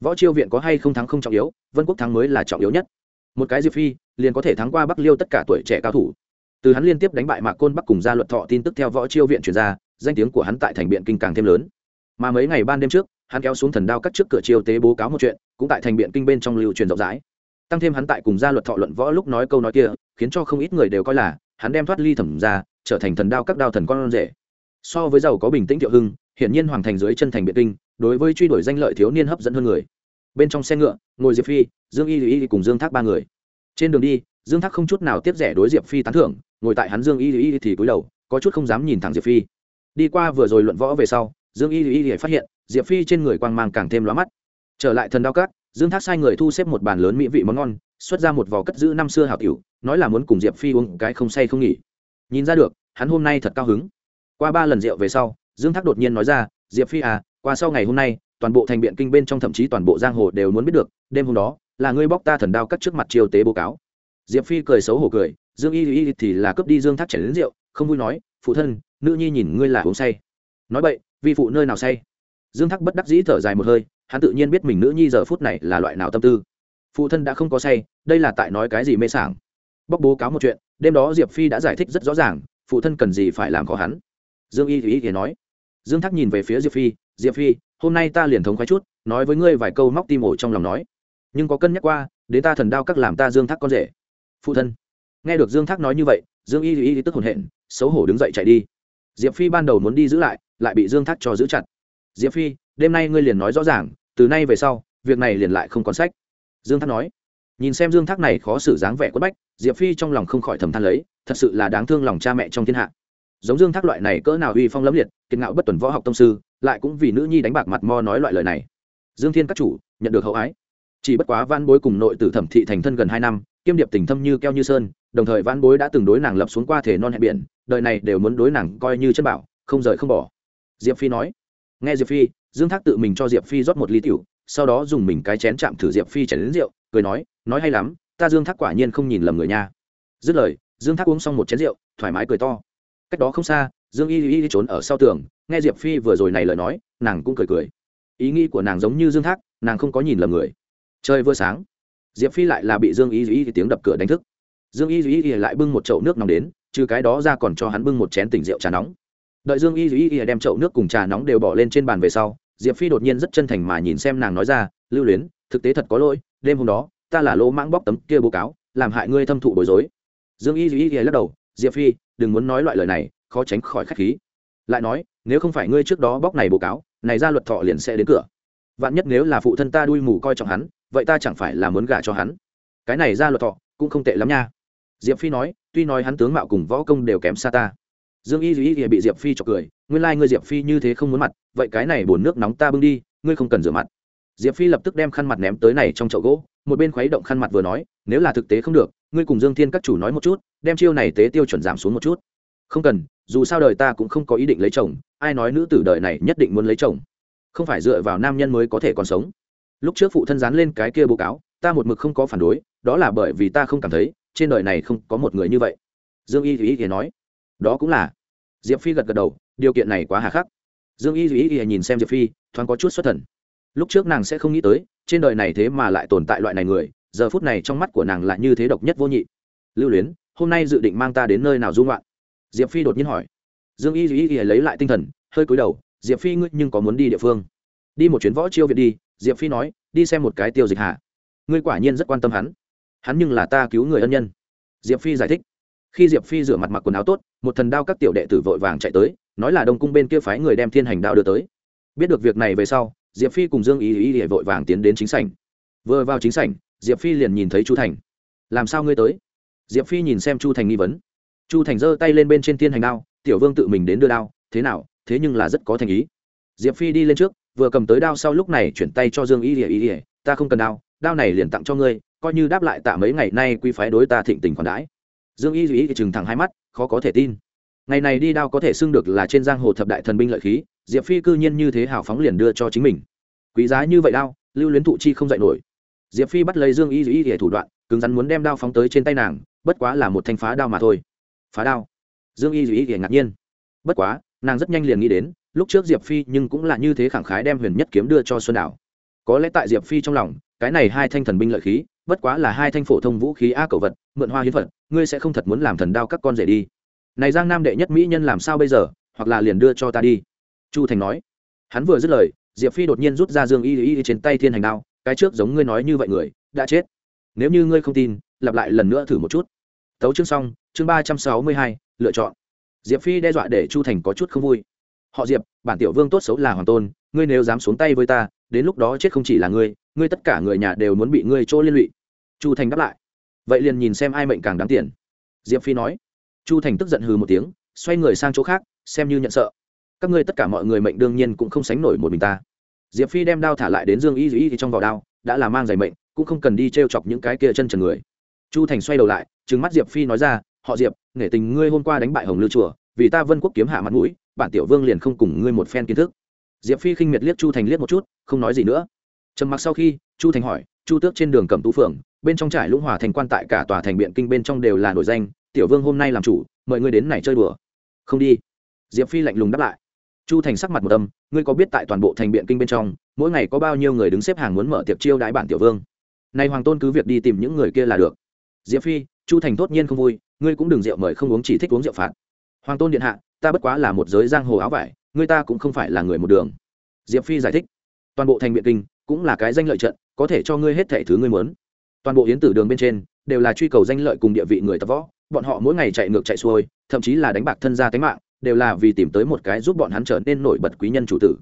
Võ chiêu viện có hay không thắng không trọng yếu, vân quốc thắng mới là trọng yếu nhất. Một cái diệp phi, liền có thể thắng qua bắc liêu tất cả tuổi trẻ cao thủ. Từ hắn liên tiếp đánh bại mạc côn bắc cùng gia luật thọ tin tức theo võ chiêu viện chuyển ra danh tiếng của hắn tại thành biện kinh càng thêm lớn. Mà mấy ngày ban đêm trước, hắn kéo xuống thần đao cắt trước cửa chiêu tế bố cáo một chuyện, cũng tại thành biện kinh bên trong lưu truyền rộng rãi. Tăng thêm hắn tại cùng gia luật thọ luận võ lúc nói câu nói kia, khiến cho không ít người đều coi là, hắn đem thoát ly thẩm ra, trở thành thần đao các đao thần con rể. So với giàu có bình tĩnh thiệu hưng, hiển nhiên hoàng thành dưới chân thành biện kinh, đối với truy đuổi danh lợi thiếu niên hấp dẫn hơn người. Bên trong xe ngựa, ngồi diệp phi, dương y y cùng dương thác ba người. Trên đường đi, dương thác không chút nào tiếp rẻ đối diệp phi tán thưởng, ngồi tại hắn dương y y thì cúi đầu, có chút không dám nhìn thẳng diệp phi đi qua vừa rồi luận võ về sau, dương y y y phát hiện, diệp phi trên người quang mang càng thêm lóa mắt. Trở lại thần đao cát dương thác sai người thu xếp một bàn lớn mỹ vị món ngon, xuất ra một vò cất giữ năm xưa hảo cửu nói là muốn cùng diệp phi uống cái không say không nghỉ. Nhìn ra được, hắn hôm nay thật cao hứng. Qua ba lần rượu về sau, dương thác đột nhiên nói ra, diệp phi à qua sau ngày hôm nay, toàn bộ thành biện kinh bên trong thậm chí toàn bộ giang hồ đều muốn biết được, đêm hôm đó, là ngươi bóc ta thần đao cắt trước mặt triều tế bố cáo. Diệp phi cười xấu hổ cười, dương y y thì là cướp đi dương thác chảy đến rượu, không vui nói, phụ thân nữ nhi nhìn ngươi là uống say. Nói vậy vi phụ nơi nào say? Dương thác bất đắc dĩ thở dài một hơi, hắn tự nhiên biết mình nữ nhi giờ phút này là loại nào tâm tư. Phụ thân đã không có say, đây là tại nói cái gì mê sảng? Bóc bố cáo một chuyện, đêm đó diệp phi đã giải thích rất rõ ràng, phụ thân cần gì phải làm khó hắn. Dương y thì ý nói. Dương thác nhìn về phía diệp phi diệp phi, hôm nay ta liền thống khoái chút, nói với ngươi vài câu móc tim ổ trong lòng nói. Nhưng có cân nhắc qua, đến ta thần đao các làm ta dương thác con rể. Phụ thân. Nghe được dương thác nói như vậy, dương y y tức hồn hện, xấu hổ đứng dậy chạy đi diệp phi ban đầu muốn đi giữ lại lại bị dương thác cho giữ chặt. Diệp phi, đêm nay ngươi liền nói rõ ràng, từ nay về sau, việc này liền lại không còn sách. Dương thác nói. Nhìn xem dương thác này khó xử dáng vẻ quất bách, diệp phi trong lòng không khỏi thầm than lấy, thật sự là đáng thương lòng cha mẹ trong thiên hạ. Giống dương thác loại này cỡ nào uy phong lẫm liệt, kiệt ngạo bất tuần võ học tông sư, lại cũng vì nữ nhi đánh bạc mặt mo nói loại lời này. Dương thiên các chủ, nhận được hậu ái. Chỉ bất quá van bối cùng nội tử thẩm thị thành thân gần hai năm, kiêm điệp tình thâm như keo như sơn, đồng thời van bối đã từng đối nàng lập xuống qua thể non hẹn biển đời này đều muốn đối nàng coi như chân bảo, không rời không bỏ. Diệp phi nói. Nghe diệp phi, dương thác tự mình cho diệp phi rót một ly tiểu, sau đó dùng mình cái chén chạm thử diệp phi chảy đến rượu, cười nói nói hay lắm, ta dương thác quả nhiên không nhìn lầm người nha. Dứt lời, dương thác uống xong một chén rượu, thoải mái cười to. Cách đó không xa, dương y y trốn ở sau tường, nghe diệp phi vừa rồi này lời nói, nàng cũng cười cười. Ý nghĩ của nàng giống như dương thác, nàng không có nhìn lầm người. Trời vừa sáng, diệp phi lại là bị dương y y tiếng đập cửa đánh thức. Dương y y lại bưng một chậu nước nóng đến trừ cái đó ra còn cho hắn bưng một chén tỉnh rượu trà nóng. Đợi dương y y đem chậu nước cùng trà nóng đều bỏ lên trên bàn về sau, diệp phi đột nhiên rất chân thành mà nhìn xem nàng nói ra, lưu luyến, thực tế thật có lỗi, đêm hôm đó, ta là lỗ mãng bóc tấm kia bố cáo, làm hại ngươi thâm thụ bối rối. Dương y y lắc đầu, diệp phi, đừng muốn nói loại lời này, khó tránh khỏi khách khí. Lại nói, nếu không phải ngươi trước đó bóc này bố cáo, này ra luật thọ liền sẽ đến cửa. Vạn nhất nếu là phụ thân ta đuôi mù coi trọng hắn, vậy ta chẳng phải là muốn gả cho hắn. Cái này ra luật thọ cũng không tệ lắm nha diệp phi nói, tuy nói hắn tướng mạo cùng võ công đều kém xa ta. Dương y duy y bị diệp phi chọc cười, nguyên lai、like、ngươi diệp phi như thế không muốn mặt, vậy cái này bồn nước nóng ta bưng đi, ngươi không cần rửa mặt. Diệp phi lập tức đem khăn mặt ném tới này trong chậu gỗ, một bên khuấy động khăn mặt vừa nói, nếu là thực tế không được, ngươi cùng dương thiên các chủ nói một chút, đem chiêu này tế tiêu chuẩn giảm xuống một chút. Không cần, dù sao đời ta cũng không có ý định lấy chồng, ai nói nữ tử đời này nhất định muốn lấy chồng. Không phải dựa vào nam nhân mới có thể còn sống. Lúc trước phụ thân dán lên cái kia bố cáo, ta một mực không có phản đối, đó là bởi vì ta không cảm thấy trên đời này không có một người như vậy. Dương y thì y thì nói, đó cũng là. Diệp phi gật gật đầu, điều kiện này quá hà khắc. Dương y thì y thì nhìn xem diệp phi, thoáng có chút xuất thần. Lúc trước nàng sẽ không nghĩ tới, trên đời này thế mà lại tồn tại loại này người, giờ phút này trong mắt của nàng lại như thế độc nhất vô nhị. Lưu luyến, hôm nay dự định mang ta đến nơi nào dung loạn diệp phi đột nhiên hỏi. Dương y y y lấy lại tinh thần, hơi cúi đầu, diệp phi ngươi nhưng có muốn đi địa phương? Đi một chuyến võ chiêu viện đi. Diệp phi nói, đi xem một cái tiêu dịch hạ. Ngươi quả nhiên rất quan tâm hắn hắn nhưng là ta cứu người ân nhân. Diệp phi giải thích. Khi diệp phi rửa mặt mặc quần áo tốt, một thần đao các tiểu đệ tử vội vàng chạy tới, nói là đông cung bên kia phái người đem thiên hành đao đưa tới. Biết được việc này về sau, diệp phi cùng dương ý ý ý vội vàng tiến đến chính sảnh. Vừa vào chính sảnh, diệp phi liền nhìn thấy chu thành. Làm sao ngươi tới? Diệp phi nhìn xem chu thành nghi vấn. Chu thành giơ tay lên bên trên thiên hành đao, tiểu vương tự mình đến đưa đao, thế nào? Thế nhưng là rất có thành ý. Diệp phi đi lên trước, vừa cầm tới đao sau lúc này chuyển tay cho dương y ý ý, ta không cần đao đao này liền tặng cho ngươi coi như đáp lại tạ mấy ngày nay quy phái đối ta thịnh tình khoản đãi. Dương y duy chừng thẳng hai mắt, khó có thể tin. Ngày này đi đao có thể xưng được là trên giang hồ thập đại thần binh lợi khí, diệp phi cư nhiên như thế hào phóng liền đưa cho chính mình. Quý giá như vậy đao, lưu luyến thụ chi không dạy nổi. Diệp phi bắt lấy dương y duy để thủ đoạn, cứng rắn muốn đem đao phóng tới trên tay nàng, bất quá là một thanh phá đao mà thôi. Phá đao? Dương y duy để ngạc nhiên. Bất quá, nàng rất nhanh liền nghĩ đến, lúc trước diệp phi nhưng cũng là như thế khẳng khái đem huyền nhất kiếm đưa cho xuân đảo. Có lẽ tại diệp phi trong lòng, cái này hai thanh thần binh lợi khí bất quá là hai thanh phổ thông vũ khí a cầu vật, mượn hoa hiến vật, ngươi sẽ không thật muốn làm thần đao các con rể đi. Này giang nam đệ nhất mỹ nhân làm sao bây giờ, hoặc là liền đưa cho ta đi. Chu thành nói. Hắn vừa dứt lời, diệp phi đột nhiên rút ra dương y y trên tay thiên hành đao, cái trước giống ngươi nói như vậy người, đã chết. Nếu như ngươi không tin, lặp lại lần nữa thử một chút. Tấu chương xong, chương ba trăm sáu mươi hai, lựa chọn. Diệp phi đe dọa để chu thành có chút không vui. Họ diệp, bản tiểu vương tốt xấu là hoàng tôn, ngươi nếu dám xuống tay với ta, đến lúc đó chết không chỉ là ngươi ngươi tất cả người nhà đều muốn bị ngươi chỗ liên lụy. Chu thành đáp lại. Vậy liền nhìn xem ai mệnh càng đáng tiền. Diệp phi nói. Chu thành tức giận hừ một tiếng, xoay người sang chỗ khác, xem như nhận sợ. Các ngươi tất cả mọi người mệnh đương nhiên cũng không sánh nổi một mình ta. Diệp phi đem đao thả lại đến dương y y thì trong vỏ đao, đã là mang giày mệnh, cũng không cần đi t r e o chọc những cái kia chân trần người. Chu thành xoay đầu lại, trừng mắt diệp phi nói ra, họ diệp nghệ tình ngươi hôm qua đánh bại hồng lư chùa, vì ta vân quốc kiếm hạ mặt mũi, bản tiểu vương liền không cùng ngươi một phen kiến thức. Diệp phi khinh miệt liếc chu thành liếc một chút, không nói gì nữa trầm mặc sau khi, chu thành hỏi, chu tước trên đường cẩm tú phượng, bên trong trải lũng hòa thành quan tại cả tòa thành biện kinh bên trong đều là nổi danh, tiểu vương hôm nay làm chủ, mời ngươi đến này chơi đùa. Không đi. Diệp phi lạnh lùng đáp lại. Chu thành sắc mặt một âm, ngươi có biết tại toàn bộ thành biện kinh bên trong, mỗi ngày có bao nhiêu người đứng xếp hàng muốn mở tiệc chiêu đãi bản tiểu vương? Nay hoàng tôn cứ việc đi tìm những người kia là được. Diệp phi, chu thành tốt nhiên không vui, ngươi cũng đừng rượu mời không uống chỉ thích uống rượu phạt. Hoàng tôn điện hạ, ta bất quá là một giới giang hồ áo vải, ngươi ta cũng không phải là người một đường. Diệp phi giải thích, toàn bộ thành biện kinh cũng là cái danh lợi trận, có thể cho ngươi hết thẻ thứ ngươi muốn. Toàn bộ yến tử đường bên trên, đều là truy cầu danh lợi cùng địa vị người tập võ, bọn họ mỗi ngày chạy ngược chạy xuôi, thậm chí là đánh bạc thân gia tính mạng, đều là vì tìm tới một cái giúp bọn hắn trở nên nổi bật quý nhân chủ tử.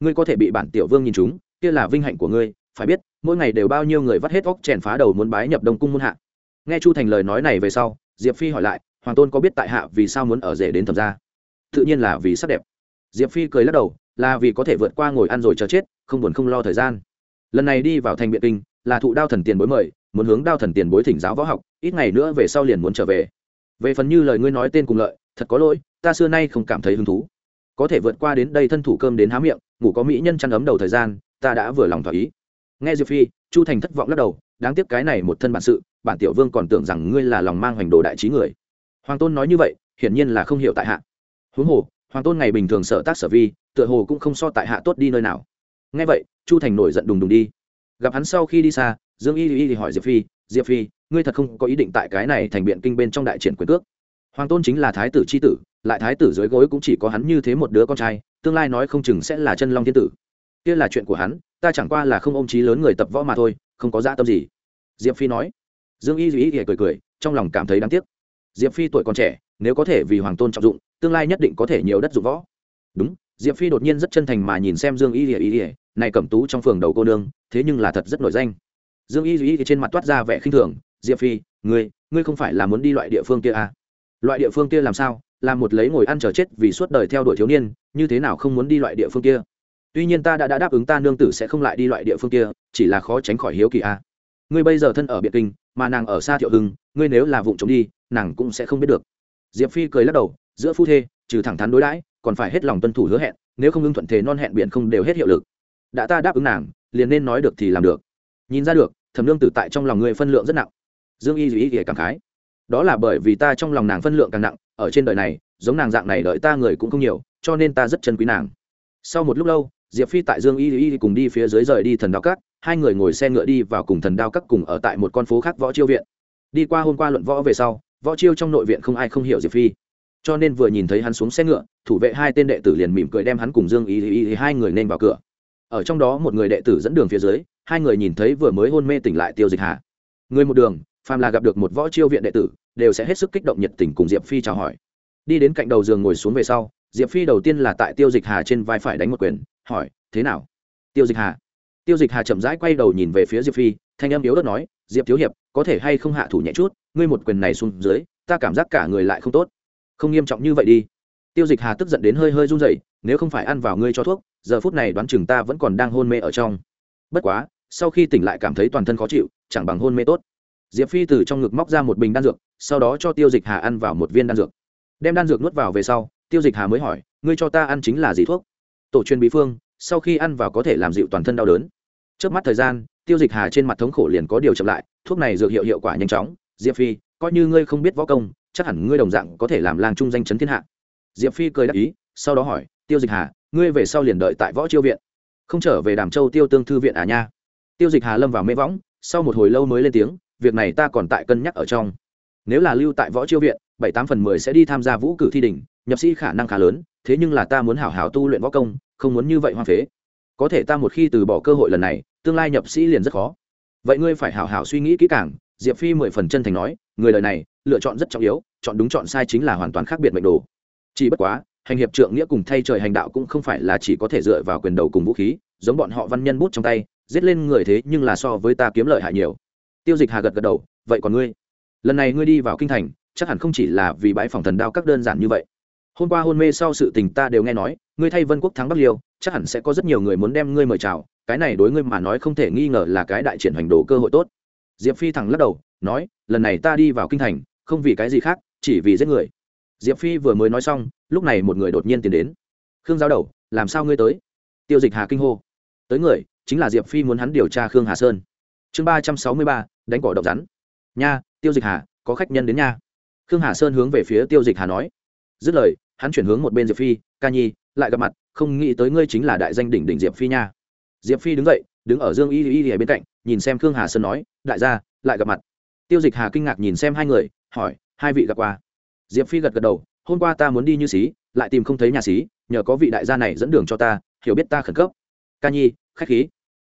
Ngươi có thể bị bản tiểu vương nhìn chúng, kia là vinh hạnh của ngươi, phải biết, mỗi ngày đều bao nhiêu người vắt hết óc chèn phá đầu muốn bái nhập đông cung muôn hạ. Nghe chu thành lời nói này về sau, diệp phi hỏi lại, hoàng tôn có biết tại hạ vì sao muốn ở rể đến thẩm gia? Tự nhiên là vì sắc đẹp. Diệp phi cười lắc đầu là vì có thể vượt qua ngồi ăn rồi chờ chết, không buồn không lo thời gian. Lần này đi vào thành biện kinh, là thụ đao thần tiền bối mời, muốn hướng đao thần tiền bối thỉnh giáo võ học, ít ngày nữa về sau liền muốn trở về. Về phần như lời ngươi nói tên cùng lợi, thật có lỗi, ta xưa nay không cảm thấy hứng thú. Có thể vượt qua đến đây thân thủ cơm đến há miệng, ngủ có mỹ nhân chăn ấm đầu thời gian, ta đã vừa lòng thỏa ý. Nghe diệp phi, chu thành thất vọng lắc đầu, đáng tiếc cái này một thân bản sự, bản tiểu vương còn tưởng rằng ngươi là lòng mang hoành đồ đại trí người. Hoàng tôn nói như vậy, hiển nhiên là không hiểu tại hạ. Huống hồ hoàng tôn ngày bình thường sở tác sở vi, tựa hồ cũng không so tại hạ tốt đi nơi nào. Ngay vậy, chu thành nổi giận đùng đùng đi. Gặp hắn sau khi đi xa, dương y y thì hỏi diệp phi diệp phi, ngươi thật không có ý định tại cái này thành biện kinh bên trong đại triển quyền cước? Hoàng tôn chính là thái tử c h i tử, lại thái tử dưới gối cũng chỉ có hắn như thế một đứa con trai, tương lai nói không chừng sẽ là chân long thiên tử. Kia là chuyện của hắn, ta chẳng qua là không ôm trí lớn người tập võ mà thôi, không có dã tâm gì. Diệp phi nói. Dương y duy cười cười, trong lòng cảm thấy đáng tiếc. Diệp phi tuổi còn trẻ, nếu có thể vì hoàng tôn trọng dụng tương lai nhất định có thể nhiều đất dụng võ. Đúng diệp phi đột nhiên rất chân thành mà nhìn xem dương y ỉa y ỉa này cẩm tú trong phường đầu cô nương thế nhưng là thật rất nổi danh. Dương y y trên mặt toát ra vẻ khinh thường diệp phi ngươi ngươi không phải là muốn đi loại địa phương kia à? loại địa phương kia làm sao? Là một lấy ngồi ăn chờ chết vì suốt đời theo đuổi thiếu niên như thế nào không muốn đi loại địa phương kia? Tuy nhiên ta đã, đã đáp ứng ta nương tử sẽ không lại đi loại địa phương kia chỉ là khó tránh khỏi hiếu kỳ à. ngươi bây giờ thân ở biệt kinh mà nàng ở xa thiệu hưng ngươi nếu là vụng trộm đi nàng cũng sẽ không biết được. Diệp phi cười lắc đầu giữa phu thê trừ thẳng thắn đối đãi còn phải hết lòng tuân thủ hứa hẹn nếu không ưng thuận thế non hẹn biển không đều hết hiệu lực. Đã ta đáp ứng nàng liền nên nói được thì làm được. Nhìn ra được thẩm lương tử tại trong lòng người phân lượng rất nặng. Dương y dù ý nghĩa cảm khái. Đó là bởi vì ta trong lòng nàng phân lượng càng nặng ở trên đời này giống nàng dạng này đợi ta người cũng không nhiều cho nên ta rất chân quý nàng. Sau một lúc lâu diệp phi tại dương y y cùng đi phía dưới rời đi thần đao cắt, hai người ngồi xe ngựa đi vào cùng thần đao cắt cùng ở tại một con phố khác võ chiêu viện. Đi qua hôm qua luận võ về sau võ chiêu trong nội viện không ai không hiểu diệp phi cho nên vừa nhìn thấy hắn xuống xe ngựa, thủ vệ hai tên đệ tử liền mỉm cười đem hắn cùng dương y y hai người nên vào cửa. Ở trong đó một người đệ tử dẫn đường phía dưới, hai người nhìn thấy vừa mới hôn mê tỉnh lại tiêu dịch hà. Người một đường, phàm là gặp được một võ chiêu viện đệ tử, đều sẽ hết sức kích động nhiệt tình cùng diệp phi chào hỏi. Đi đến cạnh đầu giường ngồi xuống về sau, diệp phi đầu tiên là tại tiêu dịch hà trên vai phải đánh một quyền, hỏi, thế nào? Tiêu dịch hà. Tiêu dịch hà chậm rãi quay đầu nhìn về phía diệp phi, thanh âm yếu đất nói, diệp thiếu hiệp, có thể hay không hạ thủ nhẹ chút, ngươi một quyền này xuống dưới, ta cảm giác cả người lại không tốt không nghiêm trọng như vậy đi. Tiêu dịch hà tức giận đến hơi hơi run rẩy, nếu không phải ăn vào ngươi cho thuốc, giờ phút này đoán chừng ta vẫn còn đang hôn mê ở trong. Bất quá, sau khi tỉnh lại cảm thấy toàn thân khó chịu, chẳng bằng hôn mê tốt. Diệp phi từ trong ngực móc ra một bình đan dược, sau đó cho tiêu dịch hà ăn vào một viên đan dược. Đem đan dược nuốt vào về sau, tiêu dịch hà mới hỏi, ngươi cho ta ăn chính là gì thuốc? Tổ truyền bí phương, sau khi ăn vào có thể làm dịu toàn thân đau đớn. Trước mắt thời gian, tiêu dịch hà trên mặt thống khổ liền có điều chậm lại, thuốc này dược hiệu hiệu quả nhanh chóng. Diệp phi, coi như ngươi không biết võ công chắc hẳn ngươi đồng dạng có thể làm lang trung danh chấn thiên hạ. Diệp phi cười đáp ý, sau đó hỏi, tiêu dịch hà, ngươi về sau liền đợi tại võ chiêu viện, không trở về đàm châu tiêu tương thư viện à nha? Tiêu dịch hà lâm vào mê võng, sau một hồi lâu mới lên tiếng, việc này ta còn tại cân nhắc ở trong. Nếu là lưu tại võ chiêu viện, bảy tám phần mười sẽ đi tham gia vũ cử thi đình nhập sĩ khả năng khá lớn, thế nhưng là ta muốn hảo hảo tu luyện võ công, không muốn như vậy hoang phế. Có thể ta một khi từ bỏ cơ hội lần này, tương lai nhập sĩ liền rất khó. Vậy ngươi phải hảo hảo suy nghĩ kỹ càng. Diệp phi mười phần chân thành nói, người đời này lựa chọn rất trọng yếu, chọn đúng chọn sai chính là hoàn toàn khác biệt mệnh đồ. Chỉ bất quá, hành hiệp trượng nghĩa cùng thay trời hành đạo cũng không phải là chỉ có thể dựa vào quyền đầu cùng vũ khí, giống bọn họ văn nhân bút trong tay, giết lên người thế nhưng là so với ta kiếm lợi hại nhiều. Tiêu dịch hà gật gật đầu, vậy còn ngươi? Lần này ngươi đi vào kinh thành, chắc hẳn không chỉ là vì bãi phòng thần đao các đơn giản như vậy. Hôm qua hôn mê sau sự tình ta đều nghe nói, ngươi thay vân quốc thắng bắc liêu, chắc hẳn sẽ có rất nhiều người muốn đem ngươi mời chào, cái này đối ngươi mà nói không thể nghi ngờ là cái đại triển hành đồ cơ hội tốt. Diệp phi thẳng lắc đầu, nói, lần này ta đi vào kinh thành không vì cái gì khác, chỉ vì giết người. Diệp phi vừa mới nói xong, lúc này một người đột nhiên tiến đến. Khương giao đầu, làm sao ngươi tới? Tiêu dịch hà kinh hô. Tới người, chính là diệp phi muốn hắn điều tra khương hà sơn. Chương ba trăm sáu mươi ba, đánh cỏ độc rắn. Nha, tiêu dịch hà, có khách nhân đến nha. Khương hà sơn hướng về phía tiêu dịch hà nói. Dứt lời, hắn chuyển hướng một bên diệp phi, ca nhi, lại gặp mặt, không nghĩ tới ngươi chính là đại danh đỉnh đỉnh diệp phi nha. Diệp phi đứng dậy, đứng ở dương y y y bên cạnh, nhìn xem khương hà sơn nói, đại gia, lại gặp mặt. Tiêu dịch hà kinh ngạc nhìn xem hai người hỏi, hai vị gặp qua. Diệp phi gật gật đầu, hôm qua ta muốn đi như xí, lại tìm không thấy nhà xí, nhờ có vị đại gia này dẫn đường cho ta, hiểu biết ta khẩn cấp. Ca nhi, khách khí.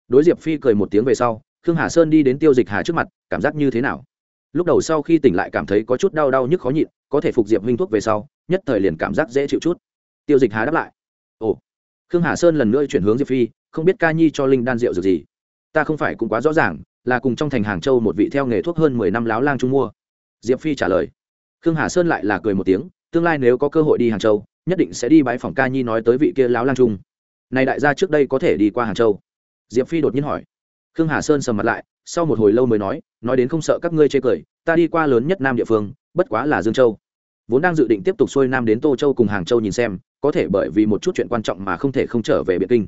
Đối diệp phi cười một tiếng về sau, khương hà sơn đi đến tiêu dịch hà trước mặt, cảm giác như thế nào? Lúc đầu sau khi tỉnh lại cảm thấy có chút đau đau nhức khó nhịn, có thể phục diệp huynh thuốc về sau, nhất thời liền cảm giác dễ chịu chút. Tiêu dịch hà đáp lại. Ồ. Khương hà sơn lần nữa chuyển hướng diệp phi, không biết ca nhi cho linh đan rượu dược gì. Ta không phải cũng quá rõ ràng, là cùng trong thành hàng châu một vị theo nghề thuốc hơn mười năm láo lang trung mua diệp phi trả lời. Khương hà sơn lại là cười một tiếng, tương lai nếu có cơ hội đi hàng châu, nhất định sẽ đi bãi phòng ca nhi nói tới vị kia láo lang trung. Này đại gia trước đây có thể đi qua hàng châu? Diệp phi đột nhiên hỏi. Khương hà sơn sầm mặt lại, sau một hồi lâu mới nói nói đến không sợ các ngươi chê cười, ta đi qua lớn nhất nam địa phương, bất quá là dương châu. Vốn đang dự định tiếp tục xuôi nam đến tô châu cùng hàng châu nhìn xem, có thể bởi vì một chút chuyện quan trọng mà không thể không trở về biệt kinh.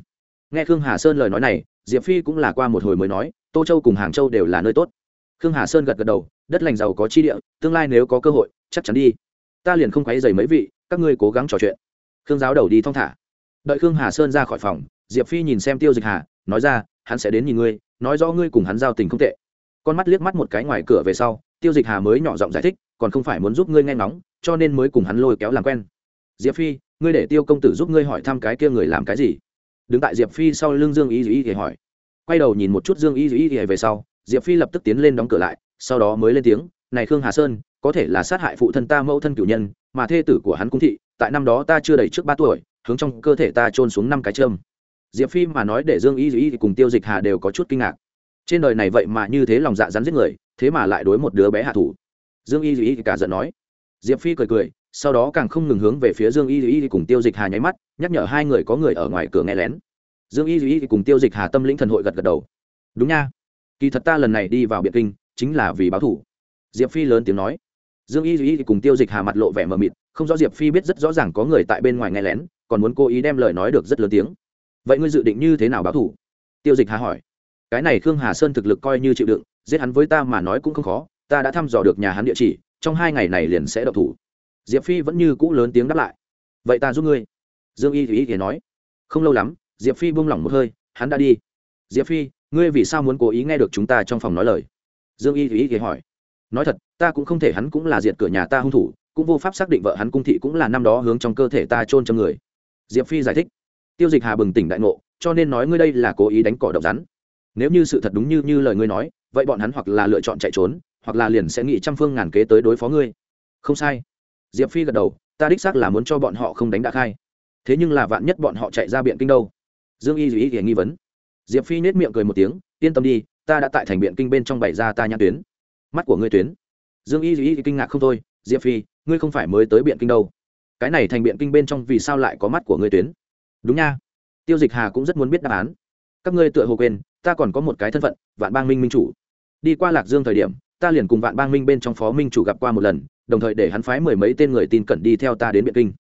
Nghe khương hà sơn lời nói này, diệp phi cũng là qua một hồi mới nói, tô châu cùng hàng châu đều là nơi tốt khương hà sơn gật gật đầu, đất lành giàu có chi địa, tương lai nếu có cơ hội, chắc chắn đi. Ta liền không quấy dày mấy vị, các ngươi cố gắng trò chuyện. Khương giáo đầu đi thong thả. Đợi khương hà sơn ra khỏi phòng, diệp phi nhìn xem tiêu dịch hà, nói ra, hắn sẽ đến nhìn ngươi, nói rõ ngươi cùng hắn giao tình không tệ. Con mắt liếc mắt một cái ngoài cửa về sau, tiêu dịch hà mới nhỏ giọng giải thích, còn không phải muốn giúp ngươi nghe ngóng, cho nên mới cùng hắn lôi kéo làm quen. Diệp phi, ngươi để tiêu công tử giúp ngươi hỏi thăm cái kia người làm cái gì? Đứng tại diệp phi sau lưng dương y y thì hỏi. Quay đầu nhìn một chút dương y y thì về sau diệp phi lập tức tiến lên đóng cửa lại, sau đó mới lên tiếng, này khương hà sơn, có thể là sát hại phụ thân ta mẫu thân cửu nhân, mà thê tử của hắn cung thị, tại năm đó ta chưa đầy trước ba tuổi, hướng trong cơ thể ta trôn xuống năm cái châm. Diệp phi mà nói để dương y y cùng tiêu dịch hà đều có chút kinh ngạc. Trên đời này vậy mà như thế lòng dạ rắn giết người, thế mà lại đối một đứa bé hạ thủ. Dương y dĩ cả giận nói. Diệp phi cười cười, sau đó càng không ngừng hướng về phía dương y Dĩ cùng tiêu dịch hà nháy mắt, nhắc nhở hai người có người ở ngoài cửa nghe lén. Dương y Dĩ cùng tiêu dịch hà tâm lĩnh thần hội gật gật đầu. Đúng nha kỳ thật ta lần này đi vào biện kinh, chính là vì báo thủ. Diệp phi lớn tiếng nói. Dương y y cùng tiêu dịch hà mặt lộ vẻ mờ mịt, không rõ diệp phi biết rất rõ ràng có người tại bên ngoài nghe lén, còn muốn cố ý đem lời nói được rất lớn tiếng. Vậy ngươi dự định như thế nào báo thủ? Tiêu dịch hà hỏi. Cái này khương hà sơn thực lực coi như chịu đựng, giết hắn với ta mà nói cũng không khó, ta đã thăm dò được nhà hắn địa chỉ, trong hai ngày này liền sẽ đậu thủ. Diệp phi vẫn như cũ lớn tiếng đáp lại. Vậy ta giúp ngươi. Dương y thì nói. Không lâu lắm, diệp phi buông lỏng một hơi, hắn đã đi. Diệp phi ngươi vì sao muốn cố ý nghe được chúng ta trong phòng nói lời? Dương y thì y hỏi. Nói thật, ta cũng không thể hắn cũng là diệt cửa nhà ta hung thủ, cũng vô pháp xác định vợ hắn cung thị cũng là năm đó hướng trong cơ thể ta chôn trong người. Diệp phi giải thích. Tiêu dịch hà bừng tỉnh đại ngộ, cho nên nói ngươi đây là cố ý đánh cỏ độc rắn. Nếu như sự thật đúng như như lời ngươi nói, vậy bọn hắn hoặc là lựa chọn chạy trốn, hoặc là liền sẽ nghĩ trăm phương ngàn kế tới đối phó ngươi. Không sai. Diệp phi gật đầu, ta đích xác là muốn cho bọn họ không đánh đã khai. Thế nhưng là vạn nhất bọn họ chạy ra biện kinh đâu? Dương y dù ý thì nghi vấn diệp phi nết miệng cười một tiếng, yên tâm đi, ta đã tại thành biện kinh bên trong bày ra ta nhãn tuyến. Mắt của ngươi tuyến. Dương y Duy kinh ngạc không thôi, diệp phi, ngươi không phải mới tới biện kinh đâu. Cái này thành biện kinh bên trong vì sao lại có mắt của ngươi tuyến? Đúng nha. Tiêu dịch hà cũng rất muốn biết đáp án. Các ngươi tựa hồ quên, ta còn có một cái thân phận, vạn bang minh minh chủ. Đi qua lạc dương thời điểm, ta liền cùng vạn bang minh bên trong phó minh chủ gặp qua một lần, đồng thời để hắn phái mười mấy tên người tin cẩn đi theo ta đến biện kinh.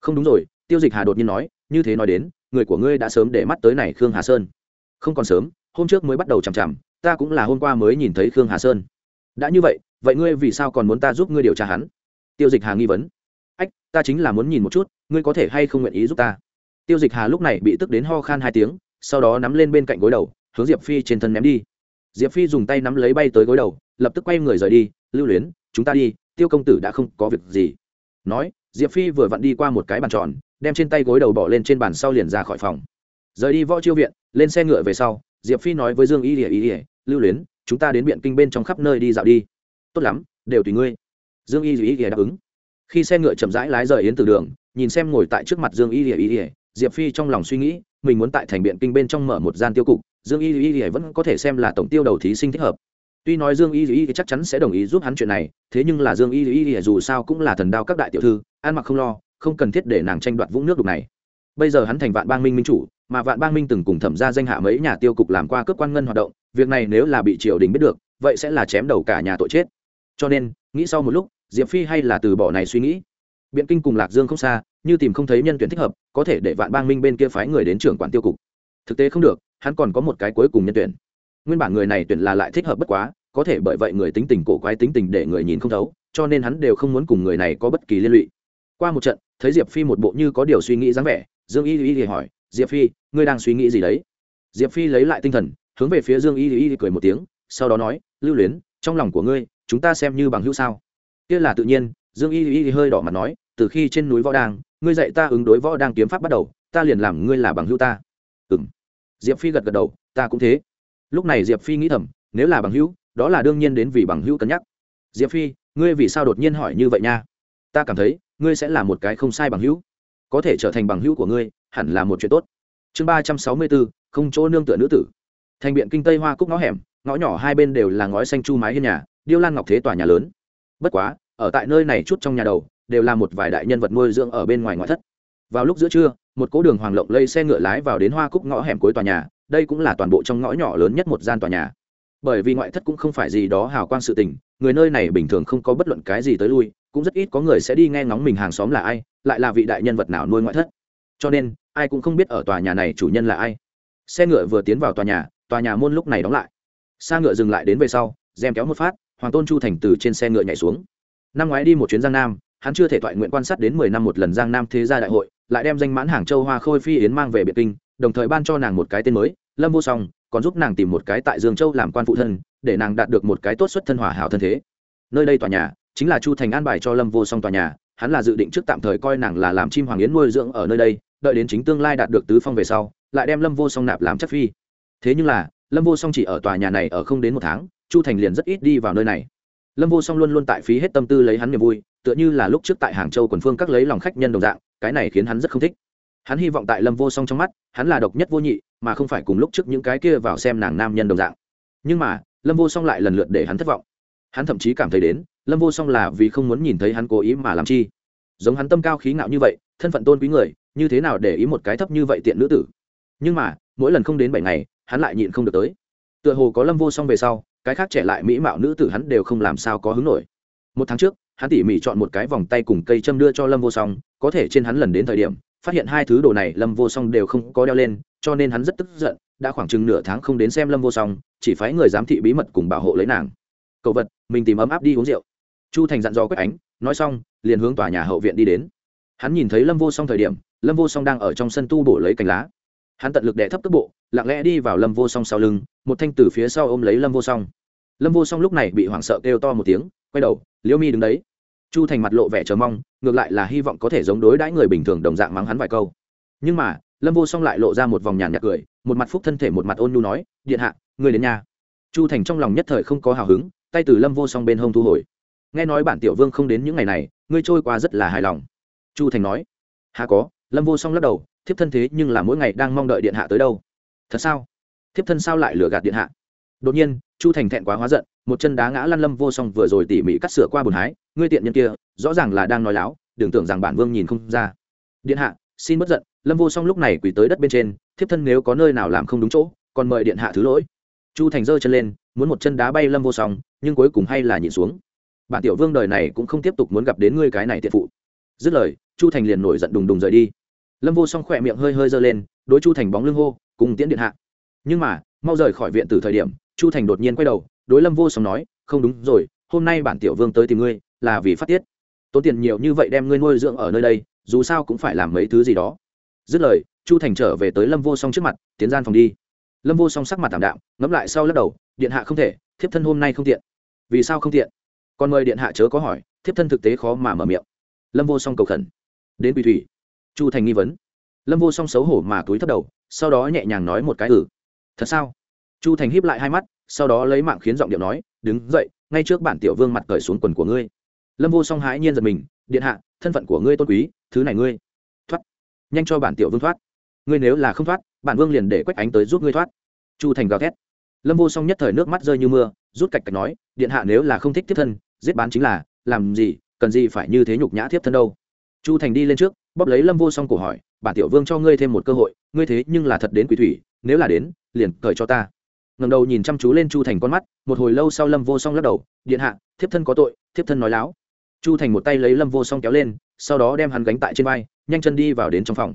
Không đúng rồi, tiêu dịch hà đột nhiên nói, như thế nói đến, người của ngươi đã sớm để mắt tới này khương hà sơn không còn sớm, hôm trước mới bắt đầu chằm chằm, ta cũng là hôm qua mới nhìn thấy khương hà sơn. Đã như vậy vậy ngươi vì sao còn muốn ta giúp ngươi điều tra hắn? Tiêu dịch hà nghi vấn. Ách, ta chính là muốn nhìn một chút, ngươi có thể hay không nguyện ý giúp ta? Tiêu dịch hà lúc này bị tức đến ho khan hai tiếng, sau đó nắm lên bên cạnh gối đầu, hướng diệp phi trên thân ném đi. Diệp phi dùng tay nắm lấy bay tới gối đầu, lập tức quay người rời đi, lưu luyến, chúng ta đi, tiêu công tử đã không có việc gì. Nói, diệp phi vừa vặn đi qua một cái bàn tròn, đem trên tay gối đầu bỏ lên trên bàn sau liền ra khỏi phòng. Rời đi võ chiêu viện lên xe ngựa về sau, diệp phi nói với dương y ỉa y ỉa lưu luyến, chúng ta đến biện kinh bên trong khắp nơi đi dạo đi. Tốt lắm, đều tùy ngươi. Dương y y ỉa đáp ứng. Khi xe ngựa chậm rãi lái rời yến từ đường, nhìn xem ngồi tại trước mặt dương y ỉa y ỉa diệp phi trong lòng suy nghĩ, mình muốn tại thành biện kinh bên trong mở một gian tiêu cục, dương y y y vẫn có thể xem là tổng tiêu đầu thí sinh thích hợp. Tuy nói dương y y chắc chắn sẽ đồng ý giúp hắn chuyện này, thế nhưng là dương y y dù sao cũng là thần đao các đại tiểu thư, ăn mặc không lo, không cần thiết để nàng tranh đoạt vũng nước đục này. Bây giờ hắn thành vạn bang minh minh chủ mà vạn bang minh từng cùng thẩm ra danh hạ mấy nhà tiêu cục làm qua cướp quan ngân hoạt động, việc này nếu là bị triều đình biết được, vậy sẽ là chém đầu cả nhà tội chết. Cho nên, nghĩ sau một lúc, diệp phi hay là từ bỏ này suy nghĩ. Biện kinh cùng lạc dương không xa, như tìm không thấy nhân tuyển thích hợp, có thể để vạn bang minh bên kia phái người đến trưởng quản tiêu cục. Thực tế không được, hắn còn có một cái cuối cùng nhân tuyển. Nguyên bản người này tuyển là lại thích hợp bất quá, có thể bởi vậy người tính tình cổ quái tính tình để người nhìn không thấu, cho nên hắn đều không muốn cùng người này có bất kỳ liên lụy. Qua một trận, thấy diệp phi một bộ như có điều suy nghĩ dáng vẻ, dương y y y hỏi diệp phi, ngươi đang suy nghĩ gì đấy? Diệp phi lấy lại tinh thần, hướng về phía dương y y cười một tiếng, sau đó nói, lưu luyến, trong lòng của ngươi, chúng ta xem như bằng hữu sao? Kia là tự nhiên, dương y y hơi đỏ mặt nói, từ khi trên núi võ đang, ngươi dạy ta ứng đối võ đang kiếm pháp bắt đầu, ta liền làm ngươi là bằng hữu ta. Ừ m diệp phi gật gật đầu, ta cũng thế. Lúc này diệp phi nghĩ thầm, nếu là bằng hữu, đó là đương nhiên đến vì bằng hữu cân nhắc. Diệp phi, ngươi vì sao đột nhiên hỏi như vậy nha? Ta cảm thấy, ngươi sẽ là một cái không sai bằng hữu. Có thể trở thành bằng hữu của ngươi hẳn là một chuyện tốt. Chương ba trăm sáu mươi bốn, không chỗ nương tựa nữ tử. Thành biện kinh tây hoa cúc ngõ hẻm, ngõ nhỏ hai bên đều là ngói xanh chu mái hiên nhà, điêu lan ngọc thế tòa nhà lớn. Bất quá, ở tại nơi này chút trong nhà đầu, đều là một vài đại nhân vật nuôi dưỡng ở bên ngoài ngoại thất. Vào lúc giữa trưa, một cố đường hoàng lộng lây xe ngựa lái vào đến hoa cúc ngõ hẻm cuối tòa nhà, đây cũng là toàn bộ trong ngõ nhỏ lớn nhất một gian tòa nhà. Bởi vì ngoại thất cũng không phải gì đó hào quang sự tình, người nơi này bình thường không có bất luận cái gì tới lui, cũng rất ít có người sẽ đi nghe ngóng mình hàng xóm là ai, lại là vị đại nhân vật nào nuôi ngoại thất. Cho nên ai cũng không biết ở tòa nhà này chủ nhân là ai. Xe ngựa vừa tiến vào tòa nhà tòa nhà môn lúc này đóng lại. Xa ngựa dừng lại đến về sau, rèm kéo một phát, hoàng tôn chu thành từ trên xe ngựa nhảy xuống. Năm ngoái đi một chuyến giang nam, hắn chưa thể thoại nguyện quan sát đến mười năm một lần giang nam thế gia đại hội, lại đem danh mãn hàng châu hoa khôi phi yến mang về biệt kinh, đồng thời ban cho nàng một cái tên mới, lâm vô song, còn giúp nàng tìm một cái tại dương châu làm quan phụ thân, để nàng đạt được một cái tốt xuất thân hòa hảo thân thế. Nơi đây tòa nhà, chính là chu thành an bài cho lâm vô song tòa nhà, hắn là dự định trước tạm thời coi nàng là làm chim hoàng yến nuôi dưỡng ở nơi đây đợi đến chính tương lai đạt được tứ phong về sau, lại đem lâm vô song nạp làm chất phi. Thế nhưng là, lâm vô song chỉ ở tòa nhà này ở không đến một tháng, chu thành liền rất ít đi vào nơi này. Lâm vô song luôn luôn tại phí hết tâm tư lấy hắn niềm vui, tựa như là lúc trước tại hàng châu quần phương các lấy lòng khách nhân đồng dạng, cái này khiến hắn rất không thích. Hắn hy vọng tại lâm vô song trong mắt, hắn là độc nhất vô nhị, mà không phải cùng lúc trước những cái kia vào xem nàng nam nhân đồng dạng. Nhưng mà, lâm vô song lại lần lượt để hắn thất vọng. Hắn thậm chí cảm thấy đến, lâm vô song là vì không muốn nhìn thấy hắn cố ý mà làm chi. Giống hắn tâm cao khí ngạo như vậy, thân phận tôn quý người như thế nào để ý một cái thấp như vậy tiện nữ tử? Nhưng mà, mỗi lần không đến bảy ngày, hắn lại nhịn không được tới. Tựa hồ có lâm vô song về sau, cái khác trẻ lại mỹ mạo nữ tử hắn đều không làm sao có hứng nổi. Một tháng trước, hắn tỉ mỉ chọn một cái vòng tay cùng cây châm đưa cho lâm vô song, có thể trên hắn lần đến thời điểm, phát hiện hai thứ đồ này lâm vô song đều không có đeo lên, cho nên hắn rất tức giận, đã khoảng chừng nửa tháng không đến xem lâm vô song, chỉ phái người giám thị bí mật cùng bảo hộ lấy nàng. Cậu vật, mình tìm ấm áp đi uống rượu. Chu thành dặn dò quách ánh, nói xong, liền hướng tòa nhà hậu viện đi đến. Hắn nhìn thấy lâm vô song thời điểm lâm vô song đang ở trong sân tu bổ lấy cành lá. Hắn tận lực đẻ thấp tốc bộ, lặng lẽ đi vào lâm vô song sau lưng, một thanh từ phía sau ôm lấy lâm vô song. Lâm vô song lúc này bị hoảng sợ kêu to một tiếng, quay đầu, liễu mi đứng đấy. Chu thành mặt lộ vẻ chờ mong, ngược lại là hy vọng có thể giống đối đãi người bình thường đồng dạng mắng hắn vài câu. Nhưng mà, lâm vô song lại lộ ra một vòng nhàn nhạt cười, một mặt phúc thân thể một mặt ôn nhu nói, điện hạ, người đến nhà. Chu thành trong lòng nhất thời không có hào hứng, tay từ lâm vô song bên hông thu hồi. Nghe nói bản tiểu vương không đến những ngày này, ngươi trôi qua rất là hài lòng. Chu thành nói hà có lâm vô song lắc đầu, thiếp thân thế nhưng là mỗi ngày đang mong đợi điện hạ tới đâu. Thật sao? Thiếp thân sao lại lừa gạt điện hạ? Đột nhiên, chu thành thẹn quá hóa giận, một chân đá ngã lăn lâm vô song vừa rồi tỉ mỉ cắt sửa qua bùn hái, ngươi tiện nhân kia, rõ ràng là đang nói láo, đừng tưởng rằng bản vương nhìn không ra. Điện hạ, xin bất giận, lâm vô song lúc này quỳ tới đất bên trên, thiếp thân nếu có nơi nào làm không đúng chỗ, còn mời điện hạ thứ lỗi. Chu thành giơ chân lên, muốn một chân đá bay lâm vô song, nhưng cuối cùng hay là nhìn xuống. Bản tiểu vương đời này cũng không tiếp tục muốn gặp đến ngươi cái này tiện phụ. Dứt lời, chu thành liền nổi giận đùng đùng rời đi lâm vô song khỏe miệng hơi hơi giơ lên, đối chu thành bóng lưng hô, cùng tiễn điện hạ. Nhưng mà, mau rời khỏi viện từ thời điểm, chu thành đột nhiên quay đầu, đối lâm vô song nói, không đúng rồi, hôm nay bản tiểu vương tới tìm ngươi, là vì phát tiết. Tốn tiền nhiều như vậy đem ngươi nuôi dưỡng ở nơi đây, dù sao cũng phải làm mấy thứ gì đó. Dứt lời, chu thành trở về tới lâm vô song trước mặt, tiến gian phòng đi. Lâm vô song sắc mặt tảm đạm, ngẫm lại sau lắc đầu, điện hạ không thể, thiếp thân hôm nay không tiện. Vì sao không tiện? Còn mời điện hạ chớ có hỏi, thiếp thân thực tế khó mà mở miệng. Lâm vô song cầu khẩn. Đến quỳ thủy chu thành nghi vấn. Lâm vô song xấu hổ mà túi thấp đầu, sau đó nhẹ nhàng nói một cái ừ thật sao? Chu thành híp lại hai mắt, sau đó lấy mạng khiến giọng điệu nói, đứng dậy, ngay trước bản tiểu vương mặt cởi xuống quần của ngươi. Lâm vô song hãi nhiên giật mình, điện hạ, thân phận của ngươi tôn quý, thứ này ngươi, thoát, nhanh cho bản tiểu vương thoát. Ngươi nếu là không thoát, bản vương liền để quách ánh tới giúp ngươi thoát. Chu thành gào thét. Lâm vô song nhất thời nước mắt rơi như mưa, rút cạch cạch nói, điện hạ nếu là không thích tiếp thân, giết bán chính là, làm gì, cần gì phải như thế nhục nhã tiếp thân đâu? Chu thành đi lên trước bóp lấy lâm vô song cổ hỏi bản tiểu vương cho ngươi thêm một cơ hội, ngươi thế nhưng là thật đến quỷ thủy, nếu là đến, liền cởi cho ta. Ngầm đầu nhìn chăm chú lên chu thành con mắt, một hồi lâu sau lâm vô song lắc đầu, điện hạ, thiếp thân có tội, thiếp thân nói láo. Chu thành một tay lấy lâm vô song kéo lên, sau đó đem hắn gánh tại trên vai, nhanh chân đi vào đến trong phòng.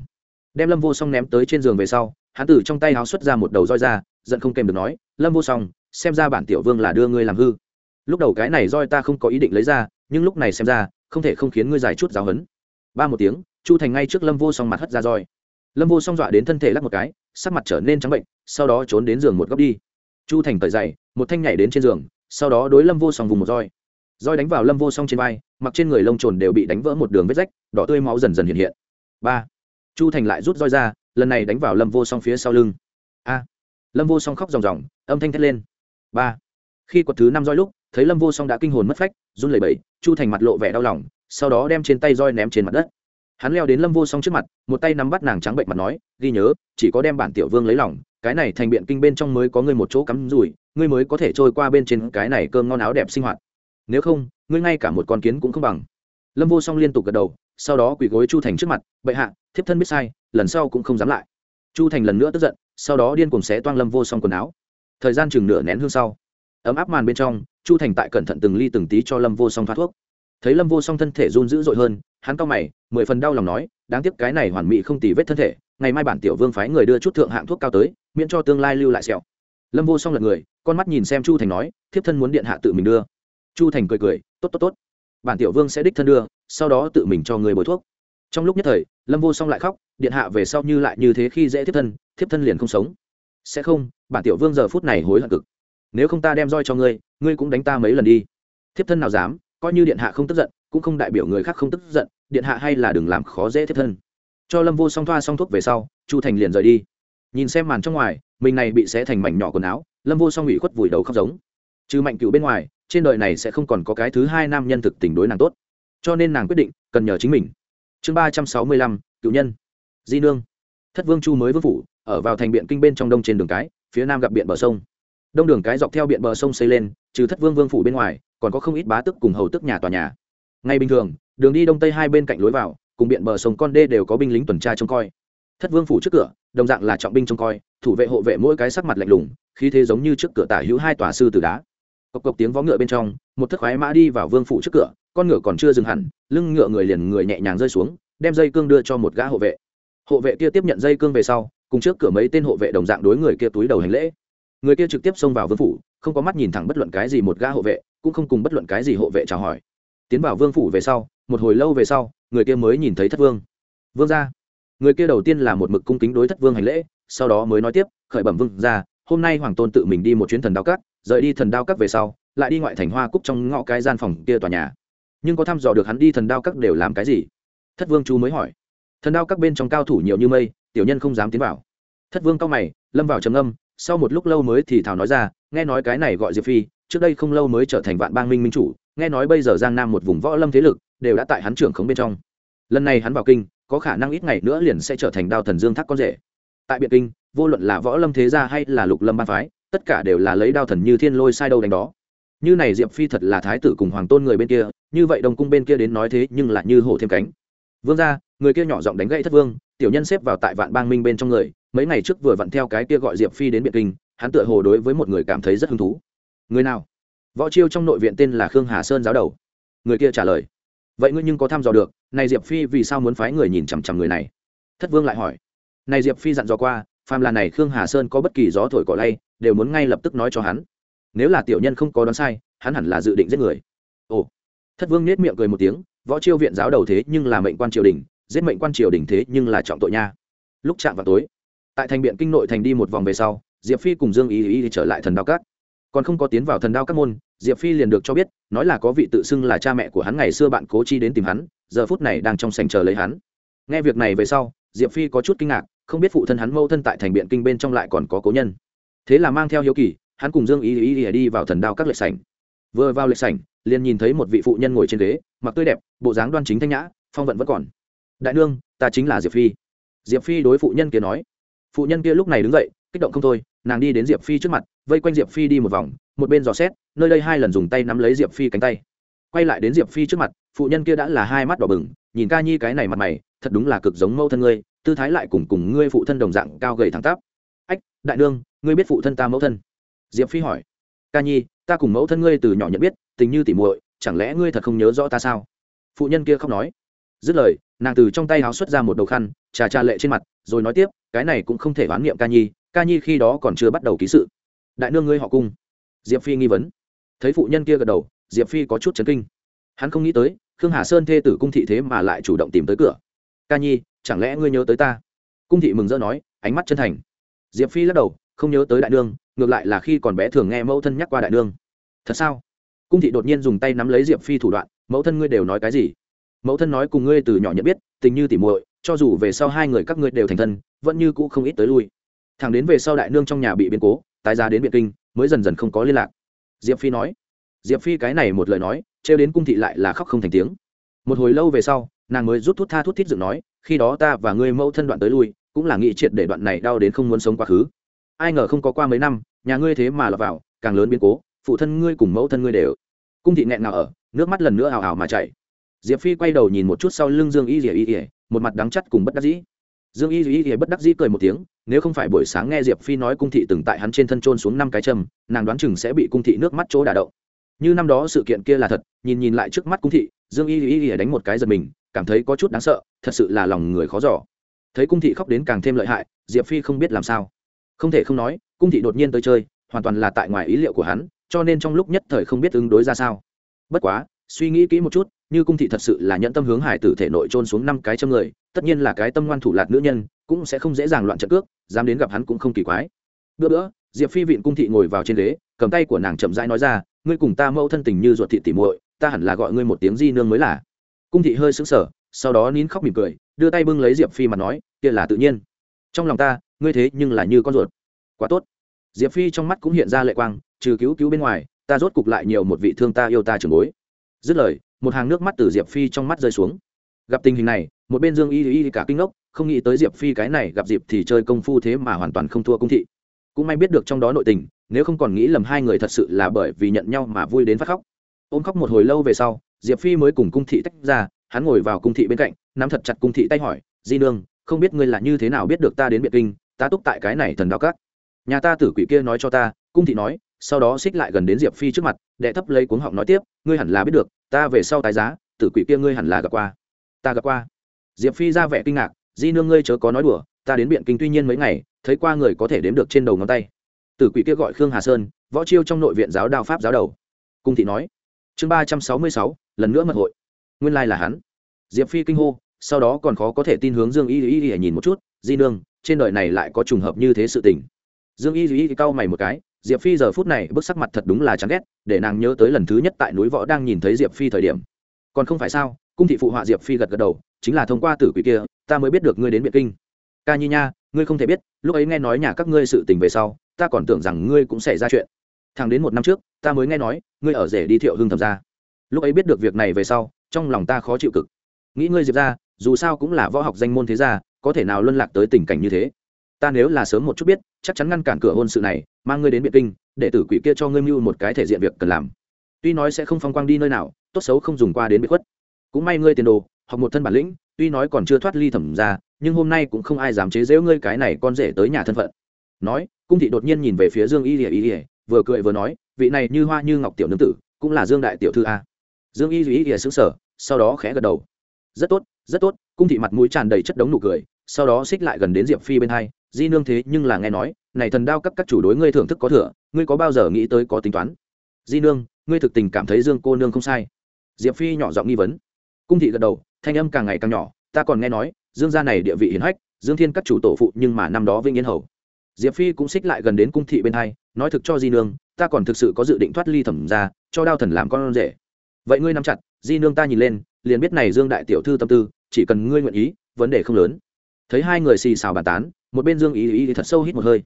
Đem lâm vô song ném tới trên giường về sau, hắn tử trong tay háo xuất ra một đầu roi ra, giận không kèm được nói, lâm vô song, xem ra bản tiểu vương là đưa ngươi làm hư. Lúc đầu cái này roi ta không có ý định lấy ra, nhưng lúc này xem ra, không thể không khiến ngươi dài chút giáo hấn ba một tiếng chu thành ngay trước lâm vô song mặt hất ra roi. Lâm vô song dọa đến thân thể lắc một cái, sắc mặt trở nên trắng bệnh, sau đó trốn đến giường một góc đi. Chu thành cởi dày một thanh nhảy đến trên giường, sau đó đối lâm vô song vùng một roi. Roi đánh vào lâm vô song trên vai, mặc trên người lông trồn đều bị đánh vỡ một đường vết rách, đỏ tươi máu dần dần hiện hiện. Ba. Chu thành lại rút roi ra, lần này đánh vào lâm vô song phía sau lưng. A. Lâm vô song khóc ròng ròng, âm thanh thét lên. Ba. Khi quật thứ năm roi lúc, thấy lâm vô song đã kinh hồn mất phách, run lẩy bẩy, chu thành mặt lộ vẻ đau lòng, sau đó đem trên tay roi ném trên mặt đất hắn leo đến lâm vô song trước mặt, một tay nắm bắt nàng trắng bệnh mặt nói, ghi nhớ, chỉ có đem bản tiểu vương lấy lòng, cái này thành biện kinh bên trong mới có ngươi một chỗ cắm rủi, ngươi mới có thể trôi qua bên trên cái này cơm ngon áo đẹp sinh hoạt. Nếu không, ngươi ngay cả một con kiến cũng không bằng. Lâm vô song liên tục gật đầu, sau đó quỳ gối chu thành trước mặt, bệ hạ, thiếp thân biết sai, lần sau cũng không dám lại. Chu thành lần nữa tức giận, sau đó điên cùng xé toang lâm vô song quần áo. Thời gian chừng nửa nén hương sau, ấm áp màn bên trong, chu thành tại cẩn thận từng ly từng tí cho lâm vô song thoát thuốc. Thấy lâm vô song thân thể run dữ dội hơn hắn cao mày, mười phần đau lòng nói, đáng tiếc cái này hoàn mỹ không tì vết thân thể, ngày mai bản tiểu vương phái người đưa chút thượng hạng thuốc cao tới, miễn cho tương lai lưu lại sẹo. Lâm vô song lật người, con mắt nhìn xem chu thành nói, thiếp thân muốn điện hạ tự mình đưa. Chu thành cười cười, tốt tốt tốt. Bản tiểu vương sẽ đích thân đưa, sau đó tự mình cho người bồi thuốc. Trong lúc nhất thời, lâm vô song lại khóc, điện hạ về sau như lại như thế khi dễ thiếp thân thiếp thân liền không sống. Sẽ không, bản tiểu vương giờ phút này hối hận cực. Nếu không ta đem roi cho ngươi ngươi cũng đánh ta mấy lần đi. Thiếp thân nào dám, coi như điện hạ không tức giận cũng không đại biểu người khác không tức giận, điện hạ hay là đừng làm khó dễ thiết thân. Cho lâm vô song thoa xong thuốc về sau, chu thành liền rời đi. Nhìn xem màn trong ngoài, mình này bị xé thành mảnh nhỏ quần áo, lâm vô song ủy khuất vùi đầu khóc giống. Trừ mạnh cựu bên ngoài, trên đời này sẽ không còn có cái thứ hai nam nhân thực tình đối nàng tốt. Cho nên nàng quyết định, cần nhờ chính mình. Chương ba trăm sáu mươi lăm, cựu nhân. Di nương. Thất vương chu mới vương phủ, ở vào thành biện kinh bên trong đông trên đường cái, phía nam gặp biện bờ sông. Đông đường cái dọc theo biện bờ sông xây lên, trừ thất vương vương phủ bên ngoài, còn có không ít bá tức cùng hầu tức nhà tòa nhà ngay bình thường, đường đi đông tây hai bên cạnh lối vào, cùng biện bờ sông con đê đều có binh lính tuần tra trông coi. Thất vương phủ trước cửa, đồng dạng là trọng binh trông coi, thủ vệ hộ vệ mỗi cái sắc mặt lạnh lùng khi thế giống như trước cửa tả hữu hai tòa sư từ đá. Cộc cộc tiếng vó ngựa bên trong, một thất khoái mã đi vào vương phủ trước cửa, con ngựa còn chưa dừng hẳn, lưng ngựa người liền người nhẹ nhàng rơi xuống, đem dây cương đưa cho một gã hộ vệ. Hộ vệ kia tiếp nhận dây cương về sau, cùng trước cửa mấy tên hộ vệ đồng dạng đối người kia túi đầu hành lễ. Người kia trực tiếp xông vào vương phủ, không có mắt nhìn thẳng bất luận cái gì một gã hộ vệ, cũng không cùng bất luận cái gì hộ vệ chào hỏi tiến vào vương phủ về sau một hồi lâu về sau người kia mới nhìn thấy thất vương. Vương ra người kia đầu tiên là một mực cung kính đối thất vương hành lễ sau đó mới nói tiếp khởi bẩm vương ra hôm nay hoàng tôn tự mình đi một chuyến thần đao cắt, rời đi thần đao cắt về sau lại đi ngoại thành hoa cúc trong ngõ cái gian phòng kia tòa nhà. Nhưng có thăm dò được hắn đi thần đao cắt đều làm cái gì? Thất vương chú mới hỏi. Thần đao các bên trong cao thủ nhiều như mây tiểu nhân không dám tiến vào. Thất vương cao mày lâm vào trầm âm sau một lúc lâu mới thì thảo nói ra nghe nói cái này gọi diệp phi trước đây không lâu mới trở thành vạn bang minh minh chủ nghe nói bây giờ giang nam một vùng võ lâm thế lực đều đã tại hắn trưởng khống bên trong. Lần này hắn vào kinh, có khả năng ít ngày nữa liền sẽ trở thành đao thần dương thác con rể. Tại biện kinh, vô luận là võ lâm thế gia hay là lục lâm ba phái, tất cả đều là lấy đao thần như thiên lôi sai đâu đánh đó. Như này diệp phi thật là thái tử cùng hoàng tôn người bên kia, như vậy đồng cung bên kia đến nói thế nhưng lại như hổ thêm cánh. Vương ra người kia nhỏ giọng đánh gãy thất vương, tiểu nhân xếp vào tại vạn bang minh bên trong người, mấy ngày trước vừa vặn theo cái kia gọi diệp phi đến biện kinh, hắn tựa hồ đối với một người cảm thấy rất hứng thú. Người nào? Võ chiêu trong nội viện tên là khương hà sơn giáo đầu. Người kia trả lời, vậy ngươi nhưng có thăm dò được, này diệp phi vì sao muốn phái người nhìn chằm chằm người này? Thất vương lại hỏi, này diệp phi dặn dò qua, phàm là này khương hà sơn có bất kỳ gió thổi cỏ lay, đều muốn ngay lập tức nói cho hắn. Nếu là tiểu nhân không có đoán sai, hắn hẳn là dự định giết người. Ồ. Thất vương nết miệng cười một tiếng, võ chiêu viện giáo đầu thế nhưng là mệnh quan triều đình, giết mệnh quan triều đình thế nhưng là trọng tội nha. Lúc chạm vào tối, tại thành biện kinh nội thành đi một vòng về sau, diệp phi cùng dương ý ý trở lại thần đao cát còn không có tiến vào thần đao các môn, diệp phi liền được cho biết, nói là có vị tự xưng là cha mẹ của hắn ngày xưa bạn cố chi đến tìm hắn, giờ phút này đang trong sành chờ lấy hắn. Nghe việc này về sau, diệp phi có chút kinh ngạc, không biết phụ thân hắn mâu thân tại thành biện kinh bên trong lại còn có cố nhân. Thế là mang theo hiếu kỳ, hắn cùng dương ý ý ý đi vào thần đao các lệ sảnh. Vừa vào lệ sảnh, liền nhìn thấy một vị phụ nhân ngồi trên ghế, mặc tươi đẹp, bộ dáng đoan chính thanh nhã, phong vận vẫn còn. Đại nương, ta chính là diệp phi. Diệp phi đối phụ nhân kia nói. Phụ nhân kia lúc này đứng dậy, kích động không thôi, nàng đi đến diệp phi trước mặt vây quanh diệp phi đi một vòng, một bên dò xét, nơi đây hai lần dùng tay nắm lấy diệp phi cánh tay. Quay lại đến diệp phi trước mặt, phụ nhân kia đã là hai mắt đỏ bừng, nhìn ca nhi cái này mặt mày, thật đúng là cực giống mẫu thân ngươi, tư thái lại cùng cùng ngươi phụ thân đồng dạng cao gầy thẳng tắp. Ách, đại nương, ngươi biết phụ thân ta mẫu thân? Diệp phi hỏi. Ca nhi, ta cùng mẫu thân ngươi từ nhỏ nhận biết, tình như tỉ muội, chẳng lẽ ngươi thật không nhớ rõ ta sao? Phụ nhân kia không nói. Dứt lời, nàng từ trong tay háo xuất ra một đầu khăn, trà trà lệ trên mặt, rồi nói tiếp, cái này cũng không thể oán niệm ca nhi ca nhi khi đó còn chưa bắt đầu ký sự đại nương ngươi họ cung. Diệp phi nghi vấn. Thấy phụ nhân kia gật đầu, diệp phi có chút chấn kinh. Hắn không nghĩ tới, khương hà sơn thê tử cung thị thế mà lại chủ động tìm tới cửa. Ca nhi, chẳng lẽ ngươi nhớ tới ta? Cung thị mừng rỡ nói, ánh mắt chân thành. Diệp phi lắc đầu, không nhớ tới đại nương, ngược lại là khi còn bé thường nghe mẫu thân nhắc qua đại nương. Thật sao? Cung thị đột nhiên dùng tay nắm lấy diệp phi thủ đoạn, mẫu thân ngươi đều nói cái gì? Mẫu thân nói cùng ngươi từ nhỏ nhận biết, tình như tỉ muội, cho dù về sau hai người các ngươi đều thành thân, vẫn như cũ không ít tới lui. Thằng đến về sau đại nương trong nhà bị biến cố tái ra đến biệt kinh, mới dần dần không có liên lạc. Diệp phi nói. Diệp phi cái này một lời nói, trêu đến cung thị lại là khóc không thành tiếng. Một hồi lâu về sau, nàng mới rút thuốc tha thuốc thít dựng nói, khi đó ta và ngươi mẫu thân đoạn tới lui, cũng là nghĩ triệt để đoạn này đau đến không muốn sống quá khứ. Ai ngờ không có qua mấy năm, nhà ngươi thế mà lọt vào, càng lớn biến cố, phụ thân ngươi cùng mẫu thân ngươi đều. Cung thị nghẹn nào ở, nước mắt lần nữa hào hào mà chảy. Diệp phi quay đầu nhìn một chút sau lưng dương y ỉa y ỉa một mặt đắng chắt cùng bất đắc dĩ dương y y bất đắc dĩ cười một tiếng, nếu không phải buổi sáng nghe diệp phi nói cung thị từng tại hắn trên thân trôn xuống năm cái châm, nàng đoán chừng sẽ bị cung thị nước mắt chỗ đả động. Như năm đó sự kiện kia là thật, nhìn nhìn lại trước mắt cung thị, dương y y y đánh một cái giật mình, cảm thấy có chút đáng sợ, thật sự là lòng người khó giỏ thấy cung thị khóc đến càng thêm lợi hại, diệp phi không biết làm sao. Không thể không nói, cung thị đột nhiên tới chơi, hoàn toàn là tại ngoài ý liệu của hắn, cho nên trong lúc nhất thời không biết ứng đối ra sao. Bất quá, suy nghĩ kỹ một chút như cung thị thật sự là nhận tâm hướng hải tử thể nội trôn xuống năm cái châm người, tất nhiên là cái tâm ngoan thủ lạc nữ nhân, cũng sẽ không dễ dàng loạn trận cước, dám đến gặp hắn cũng không kỳ quái. Bữa bữa, diệp phi vịn cung thị ngồi vào trên ghế, cầm tay của nàng chậm rãi nói ra, ngươi cùng ta mẫu thân tình như ruột thị tỉ muội, ta hẳn là gọi ngươi một tiếng di nương mới là. Cung thị hơi sững sờ, sau đó nín khóc mỉm cười, đưa tay bưng lấy diệp phi mà nói, kia là tự nhiên. Trong lòng ta, ngươi thế nhưng là như con ruột. Quá tốt. Diệp phi trong mắt cũng hiện ra lệ quang, trừ cứu cứu bên ngoài, ta rốt cục lại nhiều một vị thương ta yêu ta trường bối. Dứt lời một hàng nước mắt từ diệp phi trong mắt rơi xuống. Gặp tình hình này, một bên dương y y cả kinh ngốc, không nghĩ tới diệp phi cái này gặp dịp thì chơi công phu thế mà hoàn toàn không thua cung thị. Cũng may biết được trong đó nội tình, nếu không còn nghĩ lầm hai người thật sự là bởi vì nhận nhau mà vui đến phát khóc. Ôm khóc một hồi lâu về sau, diệp phi mới cùng cung thị tách ra, hắn ngồi vào cung thị bên cạnh, nắm thật chặt cung thị tay hỏi, di nương, không biết ngươi là như thế nào biết được ta đến biệt kinh ta túc tại cái này thần đao cát nhà ta tử quỷ kia nói cho ta, cung thị nói, sau đó xích lại gần đến diệp phi trước mặt, đệ thấp lấy cuống họng nói tiếp, ngươi hẳn là biết được ta về sau tái giá, tử quỷ kia ngươi hẳn là gặp qua. Ta gặp qua. Diệp phi ra vẻ kinh ngạc, di nương ngươi chớ có nói đùa, ta đến biện kinh tuy nhiên mấy ngày, thấy qua người có thể đếm được trên đầu ngón tay. Tử quỷ kia gọi khương hà sơn, võ chiêu trong nội viện giáo đao pháp giáo đầu. Cung thị nói, chương ba trăm sáu mươi sáu, lần nữa mật hội. Nguyên lai là hắn. Diệp phi kinh hô, sau đó còn khó có thể tin hướng dương y y y nhìn một chút, di nương, trên đời này lại có trùng hợp như thế sự tình. Dương y y cau mày một cái diệp phi giờ phút này bức sắc mặt thật đúng là chán ghét, để nàng nhớ tới lần thứ nhất tại núi võ đang nhìn thấy diệp phi thời điểm. Còn không phải sao, cung thị phụ họa diệp phi gật gật đầu, chính là thông qua tử quỷ kia, ta mới biết được ngươi đến Biệt kinh. Ca nhi nha, ngươi không thể biết, lúc ấy nghe nói nhà các ngươi sự tình về sau, ta còn tưởng rằng ngươi cũng xảy ra chuyện. Thằng đến một năm trước, ta mới nghe nói, ngươi ở rể đi thiệu hưng thầm ra lúc ấy biết được việc này về sau, trong lòng ta khó chịu cực. Nghĩ ngươi diệp ra, dù sao cũng là võ học danh môn thế gia, có thể nào luân lạc tới tình cảnh như thế? Ta nếu là sớm một chút biết, chắc chắn ngăn cản cửa hôn sự này, mang ngươi đến biệt kinh, để tử quỷ kia cho ngươi mưu một cái thể diện việc cần làm. Tuy nói sẽ không phong quang đi nơi nào, tốt xấu không dùng qua đến biệt khuất. Cũng may ngươi tiền đồ, học một thân bản lĩnh, tuy nói còn chưa thoát ly thẩm ra nhưng hôm nay cũng không ai dám chế giễu ngươi cái này con rể tới nhà thân phận. Nói, cung thị đột nhiên nhìn về phía dương y ỉa y ỉa vừa cười vừa nói, vị này như hoa như ngọc tiểu nương tử, cũng là dương đại tiểu thư a. Dương y Lìa ỉa xứng sở sau đó khẽ gật đầu. Rất tốt rất tốt, cung thị mặt mũi tràn đầy chất đống nụ cười, sau đó xích lại gần đến diệp phi bên hai di nương thế nhưng là nghe nói, này thần đao cấp các chủ đối ngươi thưởng thức có thừa, ngươi có bao giờ nghĩ tới có tính toán? Di nương, ngươi thực tình cảm thấy dương cô nương không sai. Diệp phi nhỏ giọng nghi vấn. Cung thị gật đầu, thanh âm càng ngày càng nhỏ, ta còn nghe nói, dương gia này địa vị hiển hách, dương thiên các chủ tổ phụ nhưng mà năm đó vinh yên hầu. Diệp phi cũng xích lại gần đến cung thị bên hai, nói thực cho di nương, ta còn thực sự có dự định thoát ly thẩm ra cho đao thần làm con rể. Vậy ngươi nắm chặt, di nương ta nhìn lên, liền biết này dương đại tiểu thư tâm tư, chỉ cần ngươi nguyện ý, vấn đề không lớn. Thấy hai người xì xào bàn tán một bên dương ý ý thì thật sâu hít một hơi.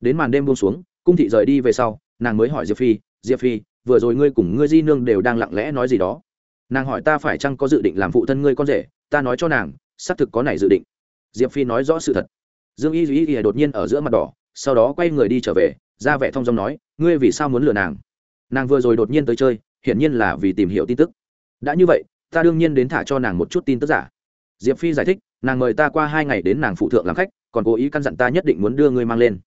Đến màn đêm buông xuống, cung thị rời đi về sau, nàng mới hỏi diệp phi diệp phi, vừa rồi ngươi cùng ngươi di nương đều đang lặng lẽ nói gì đó? Nàng hỏi, ta phải chăng có dự định làm phụ thân ngươi con rể? Ta nói cho nàng, xác thực có này dự định. Diệp phi nói rõ sự thật. Dương y duy y đột nhiên ở giữa mặt đỏ, sau đó quay người đi trở về, ra vẻ thong dong nói, ngươi vì sao muốn lừa nàng? Nàng vừa rồi đột nhiên tới chơi, hiển nhiên là vì tìm hiểu tin tức. Đã như vậy, ta đương nhiên đến thả cho nàng một chút tin tức giả. Diệp phi giải thích, nàng mời ta qua hai ngày đến nàng phụ thượng làm khách còn cố ý căn dặn ta nhất định muốn đưa ngươi mang lên.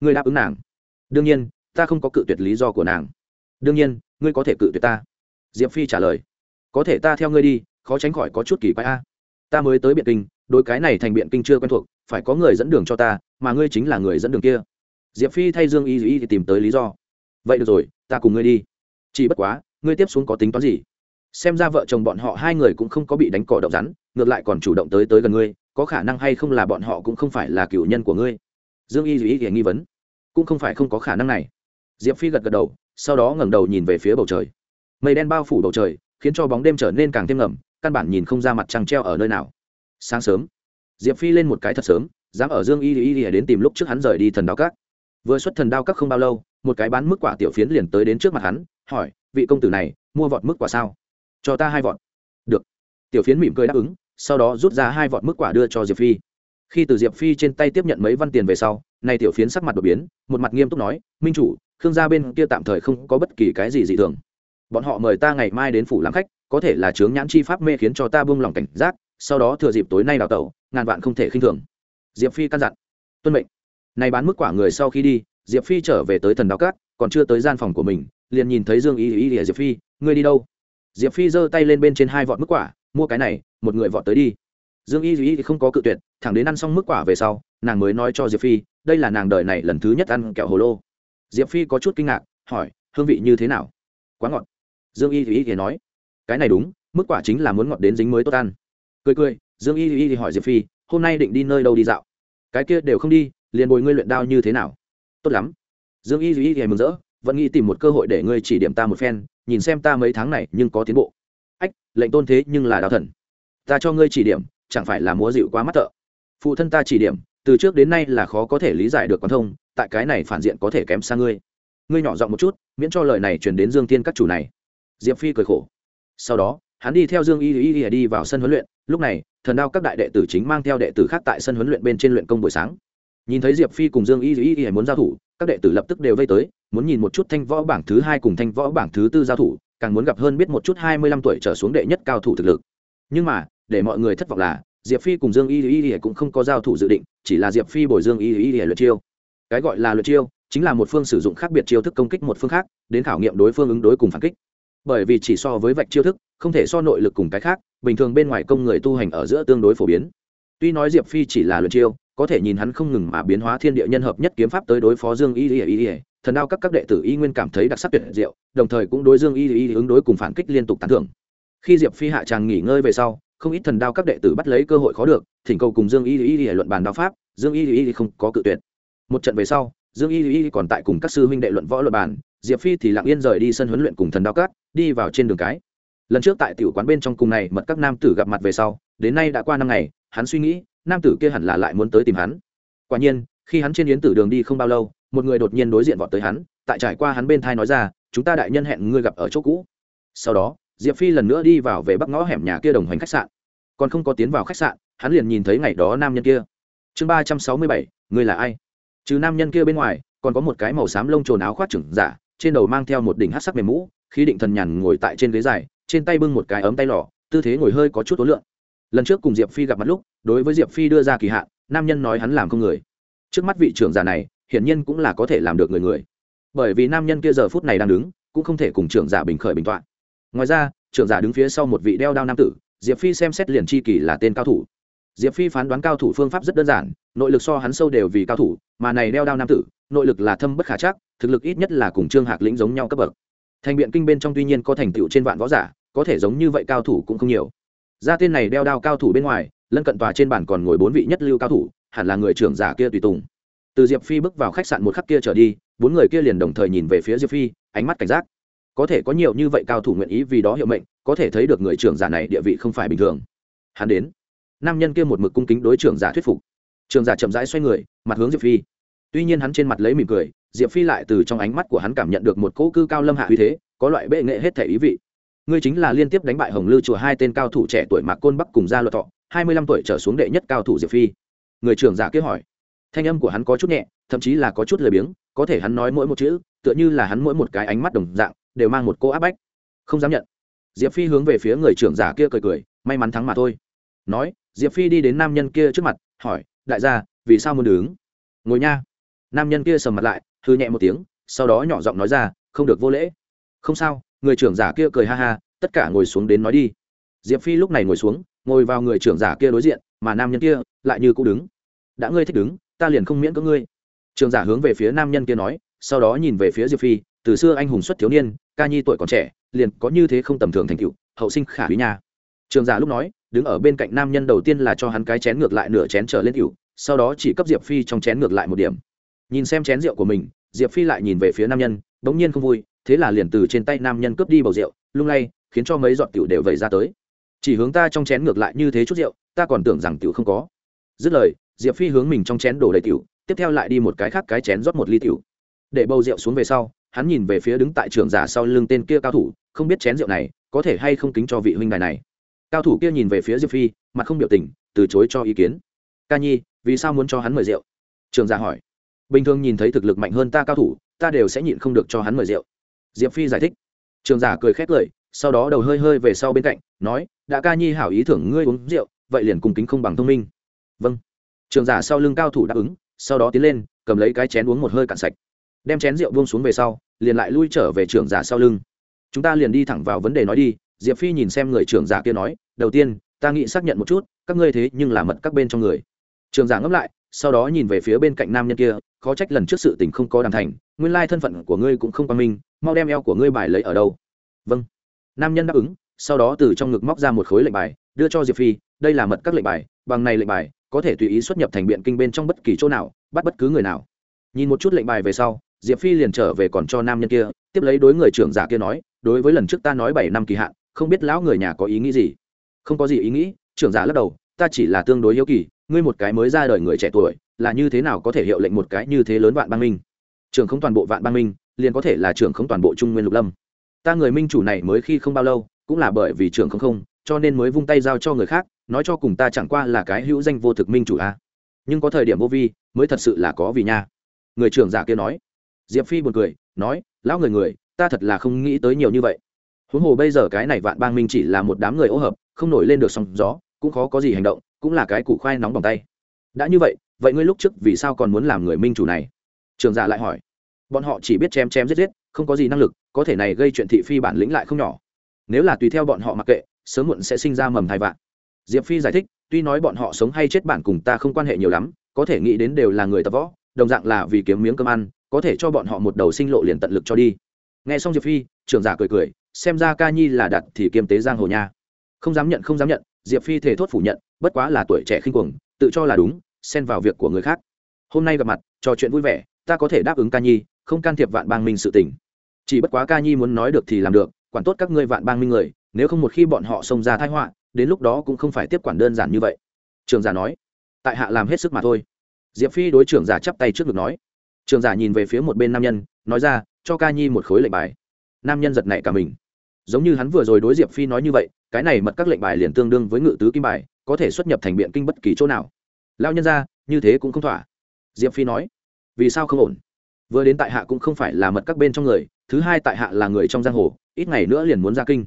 Ngươi đáp ứng nàng. Đương nhiên, ta không có cự tuyệt lý do của nàng. Đương nhiên, ngươi có thể cự tuyệt ta. Diệp phi trả lời. Có thể ta theo ngươi đi, khó tránh khỏi có chút kỳ quái a. Ta mới tới biện kinh đôi cái này thành biện kinh chưa quen thuộc, phải có người dẫn đường cho ta, mà ngươi chính là người dẫn đường kia. Diệp phi thay dương y y thì tìm tới lý do. Vậy được rồi, ta cùng ngươi đi. Chỉ bất quá, ngươi tiếp xuống có tính toán gì? Xem ra vợ chồng bọn họ hai người cũng không có bị đánh cỏ động rắn, ngược lại còn chủ động tới tới gần ngươi có khả năng hay không là bọn họ cũng không phải là cựu nhân của ngươi? Dương y y thì nghi vấn. Cũng không phải không có khả năng này. Diệp phi gật gật đầu, sau đó ngẩng đầu nhìn về phía bầu trời. Mây đen bao phủ bầu trời, khiến cho bóng đêm trở nên càng thêm ngầm, căn bản nhìn không ra mặt trăng treo ở nơi nào. Sáng sớm, diệp phi lên một cái thật sớm, dám ở dương y y y đến tìm lúc trước hắn rời đi thần đao các. Vừa xuất thần đao các không bao lâu, một cái bán mức quả tiểu phiến liền tới đến trước mặt hắn, hỏi, vị công tử này, mua vọt mức quả sao? Cho ta hai vọt. Được. Tiểu phiến mỉm cười đáp ứng sau đó rút ra hai vọt mức quả đưa cho diệp phi. Khi từ diệp phi trên tay tiếp nhận mấy văn tiền về sau, nay tiểu phiến sắc mặt đột biến, một mặt nghiêm túc nói, minh chủ, khương gia bên kia tạm thời không có bất kỳ cái gì dị thường. Bọn họ mời ta ngày mai đến phủ làm khách, có thể là chướng nhãn chi pháp mê khiến cho ta buông lòng cảnh giác, sau đó thừa dịp tối nay đào tẩu, ngàn vạn không thể khinh thường. Diệp phi căn dặn, tuân mệnh. Này bán mức quả người sau khi đi, diệp phi trở về tới thần đao cát, còn chưa tới gian phòng của mình, liền nhìn thấy dương ý ý ý diệp phi, ngươi đi đâu? Diệp phi giơ tay lên bên trên hai vọt mức quả, mua cái này một người vọt tới đi. Dương y duy không có cự tuyệt, thẳng đến ăn xong mức quả về sau, nàng mới nói cho diệp phi, đây là nàng đời này lần thứ nhất ăn kẹo hồ lô. Diệp phi có chút kinh ngạc, hỏi, hương vị như thế nào? Quá ngọt. Dương y duy thì nói, cái này đúng mức quả chính là muốn ngọt đến dính mới tốt ăn. Cười cười, dương y y hỏi diệp phi, hôm nay định đi nơi đâu đi dạo? Cái kia đều không đi, liền bồi ngươi luyện đao như thế nào? Tốt lắm. Dương y y thì mừng rỡ, vẫn nghĩ tìm một cơ hội để ngươi chỉ điểm ta một phen, nhìn xem ta mấy tháng này nhưng có tiến bộ. Ách, lệnh tôn thế nhưng là đào thần ta cho ngươi chỉ điểm, chẳng phải là múa dịu quá mắt thợ. Phụ thân ta chỉ điểm, từ trước đến nay là khó có thể lý giải được quan thông, tại cái này phản diện có thể kém xa ngươi. Ngươi nhỏ giọng một chút, miễn cho lời này truyền đến dương tiên các chủ này. Diệp phi cười khổ. Sau đó, hắn đi theo dương y y y đi vào sân huấn luyện, lúc này, thần đao các đại đệ tử chính mang theo đệ tử khác tại sân huấn luyện bên trên luyện công buổi sáng. Nhìn thấy diệp phi cùng dương y y y muốn giao thủ, các đệ tử lập tức đều vây tới, muốn nhìn một chút thanh võ bảng thứ hai cùng thanh võ bảng thứ tư giao thủ, càng muốn gặp hơn biết một chút hai mươi lăm tuổi trở xuống đệ nhất cao thủ thực lực. Nhưng mà để mọi người thất vọng là diệp phi cùng dương y y y cũng không có giao thủ dự định chỉ là diệp phi bồi dương y y y luyện chiêu cái gọi là luyện chiêu chính là một phương sử dụng khác biệt chiêu thức công kích một phương khác đến khảo nghiệm đối phương ứng đối cùng phản kích bởi vì chỉ so với vạch chiêu thức không thể so nội lực cùng cái khác bình thường bên ngoài công người tu hành ở giữa tương đối phổ biến tuy nói diệp phi chỉ là luyện chiêu có thể nhìn hắn không ngừng mà biến hóa thiên địa nhân hợp nhất kiếm pháp tới đối phó dương y y y y thần đao các các đệ tử y nguyên cảm thấy đặc sắc tuyệt diệu đồng thời cũng đối dương y y ứng đối cùng phản kích liên tục tán thưởng khi diệp phi hạ tràng nghỉ ngơi về sau không ít thần đao các đệ tử bắt lấy cơ hội khó được, thỉnh cầu cùng dương y y y luận bàn đao pháp, dương y y không có cự tuyệt. Một trận về sau, dương y y còn tại cùng các sư huynh đệ luận võ luận bàn, diệp phi thì lặng yên rời đi sân huấn luyện cùng thần đao các, đi vào trên đường cái. Lần trước tại tiểu quán bên trong cùng này, mật các nam tử gặp mặt về sau, đến nay đã qua năm ngày, hắn suy nghĩ, nam tử kia hẳn là lại muốn tới tìm hắn. Quả nhiên, khi hắn trên yến tử đường đi không bao lâu, một người đột nhiên đối diện vọt tới hắn, tại trải qua hắn bên thai nói ra, chúng ta đại nhân hẹn ngươi gặp ở chỗ cũ. Sau đó, diệp phi lần nữa đi vào về bắc ngõ hẻm nhà kia đồng hành khách sạn còn không có tiến vào khách sạn hắn liền nhìn thấy ngày đó nam nhân kia. Chương ba trăm sáu mươi bảy ngươi là ai? Trừ nam nhân kia bên ngoài còn có một cái màu xám lông trồn áo khoác trưởng giả trên đầu mang theo một đỉnh hát sắc mềm mũ khi định thần nhàn ngồi tại trên ghế dài trên tay bưng một cái ấm tay lỏ, tư thế ngồi hơi có chút ối lượng. Lần trước cùng diệp phi gặp mặt lúc đối với diệp phi đưa ra kỳ hạn nam nhân nói hắn làm không người. Trước mắt vị trưởng giả này hiển nhiên cũng là có thể làm được người người. Bởi vì nam nhân kia giờ phút này đang đứng cũng không thể cùng trưởng giả bình khởi bình tọa. Ngoài ra trưởng giả đứng phía sau một vị đeo đao nam tử diệp phi xem xét liền chi kỳ là tên cao thủ. Diệp phi phán đoán cao thủ phương pháp rất đơn giản, nội lực so hắn sâu đều vì cao thủ, mà này đeo đao nam tử, nội lực là thâm bất khả chắc, thực lực ít nhất là cùng trương hạc lĩnh giống nhau cấp bậc. Thành biện kinh bên trong tuy nhiên có thành tựu trên vạn võ giả, có thể giống như vậy cao thủ cũng không nhiều. Ra tên này đeo đao cao thủ bên ngoài, lân cận tòa trên bản còn ngồi bốn vị nhất lưu cao thủ, hẳn là người trưởng giả kia tùy tùng. Từ diệp phi bước vào khách sạn một khắc kia trở đi, bốn người kia liền đồng thời nhìn về phía diệp phi, ánh mắt cảnh giác. Có thể có nhiều như vậy cao thủ nguyện ý vì đó hiệu mệnh có thể thấy được người trưởng giả này địa vị không phải bình thường. Hắn đến. Nam nhân kia một mực cung kính đối trưởng giả thuyết phục. Trường giả chậm rãi xoay người, mặt hướng diệp phi. Tuy nhiên hắn trên mặt lấy mỉm cười, diệp phi lại từ trong ánh mắt của hắn cảm nhận được một cỗ cư cao lâm hạ uy thế, có loại bệ nghệ hết thể ý vị. Ngươi chính là liên tiếp đánh bại hồng lư chùa hai tên cao thủ trẻ tuổi mạc côn bắc cùng gia luật thọ, hai mươi lăm tuổi trở xuống đệ nhất cao thủ diệp phi. Người trưởng giả kế hỏi. Thanh âm của hắn có chút nhẹ, thậm chí là có chút lười biếng, có thể hắn nói mỗi một chữ, tựa như là hắn mỗi một cái ánh mắt đồng dạng, đều mang một cô áp bách. Không dám nhận diệp phi hướng về phía người trưởng giả kia cười cười, may mắn thắng mà thôi. Nói, diệp phi đi đến nam nhân kia trước mặt, hỏi, đại gia, vì sao muốn đứng? Ngồi nha. Nam nhân kia sầm mặt lại thư nhẹ một tiếng, sau đó nhỏ giọng nói ra, không được vô lễ. Không sao. Người trưởng giả kia cười ha ha, tất cả ngồi xuống đến nói đi. Diệp phi lúc này ngồi xuống, ngồi vào người trưởng giả kia đối diện, mà nam nhân kia lại như cũng đứng. Đã ngươi thích đứng, ta liền không miễn có ngươi. Trường giả hướng về phía nam nhân kia nói, sau đó nhìn về phía diệp phi, từ xưa anh hùng xuất thiếu niên, ca nhi tuổi còn trẻ liền có như thế không tầm thường thành tựu, hậu sinh khả quý nha. Trường giả lúc nói, đứng ở bên cạnh nam nhân đầu tiên là cho hắn cái chén ngược lại nửa chén trở lên cựu sau đó chỉ cấp diệp phi trong chén ngược lại một điểm. Nhìn xem chén rượu của mình, diệp phi lại nhìn về phía nam nhân, bỗng nhiên không vui, thế là liền từ trên tay nam nhân cướp đi bầu rượu, lung lay, khiến cho mấy giọt tiểu đều vẩy ra tới. Chỉ hướng ta trong chén ngược lại như thế chút rượu, ta còn tưởng rằng tiểu không có. Dứt lời, diệp phi hướng mình trong chén đổ đầy tiểu tiếp theo lại đi một cái khác cái chén rót một ly tiểu để bầu rượu xuống về sau hắn nhìn về phía đứng tại trường giả sau lưng tên kia cao thủ, không biết chén rượu này có thể hay không kính cho vị huynh đài này. Cao thủ kia nhìn về phía diệp phi, mặt không biểu tình, từ chối cho ý kiến. Ca nhi, vì sao muốn cho hắn mời rượu? Trường giả hỏi. Bình thường nhìn thấy thực lực mạnh hơn ta cao thủ, ta đều sẽ nhịn không được cho hắn mời rượu. Diệp phi giải thích. Trường giả cười khét lời, sau đó đầu hơi hơi về sau bên cạnh, nói, đã ca nhi hảo ý thưởng ngươi uống rượu, vậy liền cùng kính không bằng thông minh. Vâng. Trường giả sau lưng cao thủ đáp ứng, sau đó tiến lên, cầm lấy cái chén uống một hơi cạn sạch. Đem chén rượu buông xuống về sau liền lại lui trở về trưởng giả sau lưng. Chúng ta liền đi thẳng vào vấn đề nói đi, diệp phi nhìn xem người trưởng giả kia nói, đầu tiên, ta nghĩ xác nhận một chút, các ngươi thế nhưng là mật các bên trong người. Trường giả ngẫm lại, sau đó nhìn về phía bên cạnh nam nhân kia, khó trách lần trước sự tình không có đàm thành, nguyên lai thân phận của ngươi cũng không qua minh, mau đem eo của ngươi bài lấy ở đâu. Vâng. Nam nhân đáp ứng, sau đó từ trong ngực móc ra một khối lệnh bài, đưa cho diệp phi, đây là mật các lệnh bài, bằng này lệnh bài, có thể tùy ý xuất nhập thành biện kinh bên trong bất kỳ chỗ nào, bắt bất cứ người nào. Nhìn một chút lệnh bài về sau diệp phi liền trở về còn cho nam nhân kia, tiếp lấy đối người trưởng giả kia nói, đối với lần trước ta nói bảy năm kỳ hạn, không biết lão người nhà có ý nghĩ gì? Không có gì ý nghĩ. Trưởng giả lắc đầu, ta chỉ là tương đối hiếu kỳ, ngươi một cái mới ra đời người trẻ tuổi, là như thế nào có thể hiệu lệnh một cái như thế lớn vạn bang minh? Trưởng không toàn bộ vạn bang minh, liền có thể là trưởng không toàn bộ trung nguyên lục lâm. Ta người minh chủ này mới khi không bao lâu, cũng là bởi vì trưởng không không, cho nên mới vung tay giao cho người khác, nói cho cùng ta chẳng qua là cái hữu danh vô thực minh chủ a. Nhưng có thời điểm vô vi, mới thật sự là có vì nha. Người trưởng giả kia nói diệp phi buồn cười, nói, lão người người, ta thật là không nghĩ tới nhiều như vậy. Huống hồ bây giờ cái này vạn bang minh chỉ là một đám người ô hợp, không nổi lên được sóng gió, cũng khó có gì hành động, cũng là cái củ khoai nóng bằng tay. Đã như vậy vậy ngươi lúc trước vì sao còn muốn làm người minh chủ này? Trường giả lại hỏi. Bọn họ chỉ biết chém chém giết giết, không có gì năng lực, có thể này gây chuyện thị phi bản lĩnh lại không nhỏ. Nếu là tùy theo bọn họ mặc kệ, sớm muộn sẽ sinh ra mầm thai vạn. Diệp phi giải thích, tuy nói bọn họ sống hay chết bản cùng ta không quan hệ nhiều lắm, có thể nghĩ đến đều là người tập võ, đồng dạng là vì kiếm miếng cơm ăn có thể cho bọn họ một đầu sinh lộ liền tận lực cho đi. Nghe xong diệp phi, trưởng giả cười cười, xem ra ca nhi là đặt thì kiêm tế giang hồ nha. Không dám nhận, không dám nhận, diệp phi thể thốt phủ nhận, bất quá là tuổi trẻ khinh cuồng, tự cho là đúng, xen vào việc của người khác. Hôm nay gặp mặt, trò chuyện vui vẻ, ta có thể đáp ứng ca nhi, không can thiệp vạn bang minh sự tình. Chỉ bất quá ca nhi muốn nói được thì làm được, quản tốt các ngươi vạn bang minh người, nếu không một khi bọn họ xông ra thái họa, đến lúc đó cũng không phải tiếp quản đơn giản như vậy. Trường giả nói, tại hạ làm hết sức mà thôi. Diệp phi đối trưởng giả chắp tay trước ngực nói trường giả nhìn về phía một bên nam nhân, nói ra, cho ca nhi một khối lệnh bài. Nam nhân giật nảy cả mình. Giống như hắn vừa rồi đối diệp phi nói như vậy, cái này mật các lệnh bài liền tương đương với ngự tứ kim bài, có thể xuất nhập thành biện kinh bất kỳ chỗ nào. Lao nhân ra, như thế cũng không thỏa. Diệp phi nói, vì sao không ổn? Vừa đến tại hạ cũng không phải là mật các bên trong người, thứ hai tại hạ là người trong giang hồ, ít ngày nữa liền muốn ra kinh.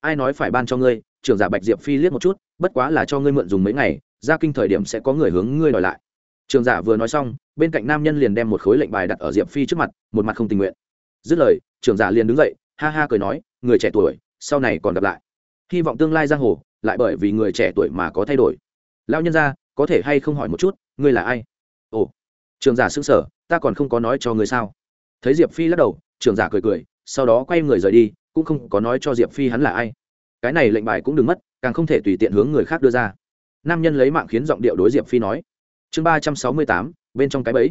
Ai nói phải ban cho ngươi, trưởng giả bạch diệp phi liếc một chút, bất quá là cho ngươi mượn dùng mấy ngày, ra kinh thời điểm sẽ có người hướng ngươi đòi lại trường giả vừa nói xong, bên cạnh nam nhân liền đem một khối lệnh bài đặt ở diệp phi trước mặt, một mặt không tình nguyện. Dứt lời, trường giả liền đứng dậy, ha ha cười nói, người trẻ tuổi, sau này còn gặp lại. Hy vọng tương lai giang hồ, lại bởi vì người trẻ tuổi mà có thay đổi. Lao nhân ra có thể hay không hỏi một chút, ngươi là ai? Ồ, trường giả xứng sở ta còn không có nói cho ngươi sao? Thấy diệp phi lắc đầu, trường giả cười cười, sau đó quay người rời đi, cũng không có nói cho diệp phi hắn là ai. Cái này lệnh bài cũng đừng mất, càng không thể tùy tiện hướng người khác đưa ra. Nam nhân lấy mạng khiến giọng điệu đối diệp phi nói chương ba trăm sáu mươi tám, bên trong cái bẫy.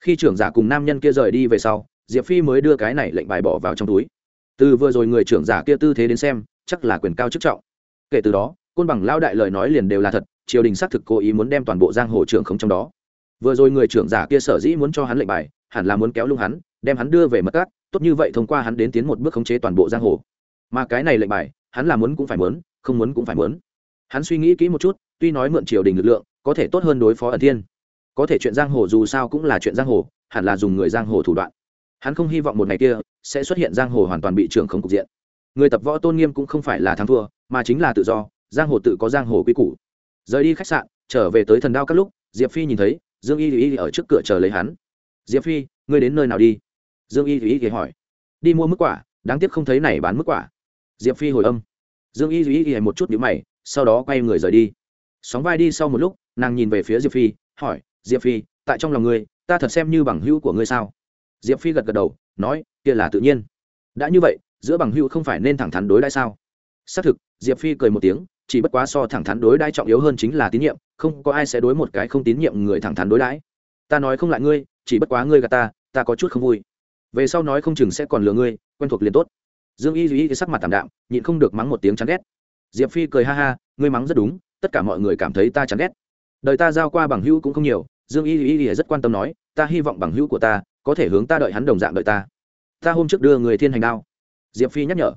Khi trưởng giả cùng nam nhân kia rời đi về sau, diệp phi mới đưa cái này lệnh bài bỏ vào trong túi. Từ vừa rồi người trưởng giả kia tư thế đến xem, chắc là quyền cao chức trọng. Kể từ đó, côn bằng lao đại lời nói liền đều là thật, triều đình xác thực cố ý muốn đem toàn bộ giang hồ trưởng không trong đó. Vừa rồi người trưởng giả kia sở dĩ muốn cho hắn lệnh bài, hẳn là muốn kéo lung hắn, đem hắn đưa về mất cát, tốt như vậy thông qua hắn đến tiến một bước khống chế toàn bộ giang hồ. Mà cái này lệnh bài, hắn là muốn cũng phải muốn, không muốn cũng phải muốn. Hắn suy nghĩ kỹ một chút, tuy nói mượn triều đình lực lượng có thể tốt hơn đối phó ẩn thiên. Có thể chuyện giang hồ dù sao cũng là chuyện giang hồ, hẳn là dùng người giang hồ thủ đoạn. Hắn không hy vọng một ngày kia sẽ xuất hiện giang hồ hoàn toàn bị trưởng không cục diện. Người tập võ tôn nghiêm cũng không phải là thắng thua, mà chính là tự do, giang hồ tự có giang hồ quy củ. Rời đi khách sạn, trở về tới thần đao các lúc, diệp phi nhìn thấy, dương y y ở trước cửa chờ lấy hắn. Diệp phi, ngươi đến nơi nào đi? Dương y y hỏi. Đi mua mức quả, đáng tiếc không thấy này bán mức quả. Diệp phi hồi âm. Dương y y y một chút nhíu mày, sau đó quay người rời đi sóng vai đi sau một lúc, nàng nhìn về phía diệp phi, hỏi, diệp phi, tại trong lòng ngươi, ta thật xem như bằng hữu của ngươi sao? Diệp phi gật gật đầu, nói, kia là tự nhiên. Đã như vậy, giữa bằng hữu không phải nên thẳng thắn đối đãi sao? Xác thực, diệp phi cười một tiếng, chỉ bất quá so thẳng thắn đối đãi trọng yếu hơn chính là tín nhiệm, không có ai sẽ đối một cái không tín nhiệm người thẳng thắn đối đãi. Ta nói không lại ngươi, chỉ bất quá ngươi gạt ta ta có chút không vui. Về sau nói không chừng sẽ còn lừa ngươi, quen thuộc liền tốt. Dương y duy sắc mặt tảm đạm, nhịn không được mắng một tiếng chán ghét. Diệp phi cười ha ha, ngươi mắng rất đúng tất cả mọi người cảm thấy ta chán ghét. Đời ta giao qua bằng hữu cũng không nhiều, dương y y Y rất quan tâm nói, ta hy vọng bằng hữu của ta có thể hướng ta đợi hắn đồng dạng đợi ta. Ta hôm trước đưa người thiên hành đao. Diệp phi nhắc nhở.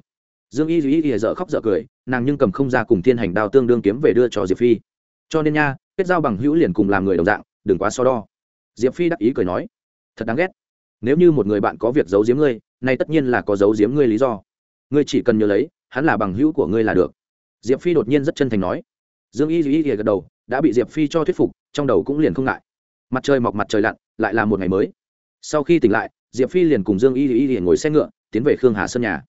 Dương y y y dở khóc dở cười, nàng nhưng cầm không ra cùng thiên hành đao tương đương kiếm về đưa cho diệp phi. Cho nên nha, kết giao bằng hữu liền cùng làm người đồng dạng, đừng quá so đo. Diệp phi đắc ý cười nói. Thật đáng ghét. Nếu như một người bạn có việc giấu giếm ngươi, nay tất nhiên là có giấu giếm ngươi lý do. Ngươi chỉ cần nhớ lấy, hắn là bằng hữu của ngươi là được. Diệp phi đột nhiên rất chân thành nói dương y y gật đầu, đã bị diệp phi cho thuyết phục, trong đầu cũng liền không ngại. Mặt trời mọc mặt trời lặn, lại là một ngày mới. Sau khi tỉnh lại, diệp phi liền cùng dương y duy y ngồi xe ngựa, tiến về khương hà sơn nhà.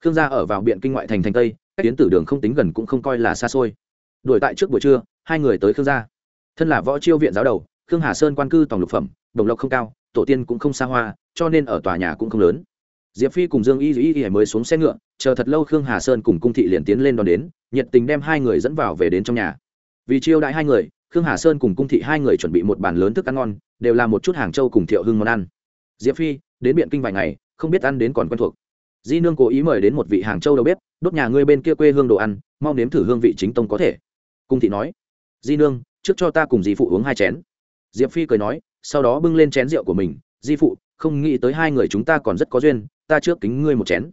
Khương gia ở vào biện kinh ngoại thành thành tây, cách tiến tử đường không tính gần cũng không coi là xa xôi. Đuổi tại trước buổi trưa, hai người tới khương gia. Thân là võ chiêu viện giáo đầu, khương hà sơn quan cư tổng lục phẩm, đồng lộc không cao, tổ tiên cũng không xa hoa, cho nên ở tòa nhà cũng không lớn. Diệp phi cùng dương y Duy y mới xuống xe ngựa chờ thật lâu khương hà sơn cùng cung thị liền tiến lên đón đến, nhiệt tình đem hai người dẫn vào về đến trong nhà. Vì chiêu đãi hai người, khương hà sơn cùng cung thị hai người chuẩn bị một bàn lớn thức ăn ngon, đều là một chút hàng châu cùng thiệu hưng món ăn. Diệp phi, đến biện kinh vài ngày, không biết ăn đến còn quen thuộc. Di nương cố ý mời đến một vị hàng châu đầu bếp, đốt nhà ngươi bên kia quê hương đồ ăn, mau nếm thử hương vị chính tông có thể. Cung thị nói, di nương, trước cho ta cùng di phụ uống hai chén. Diệp phi cười nói, sau đó bưng lên chén rượu của mình, di phụ, không nghĩ tới hai người chúng ta còn rất có duyên, ta trước kính ngươi một chén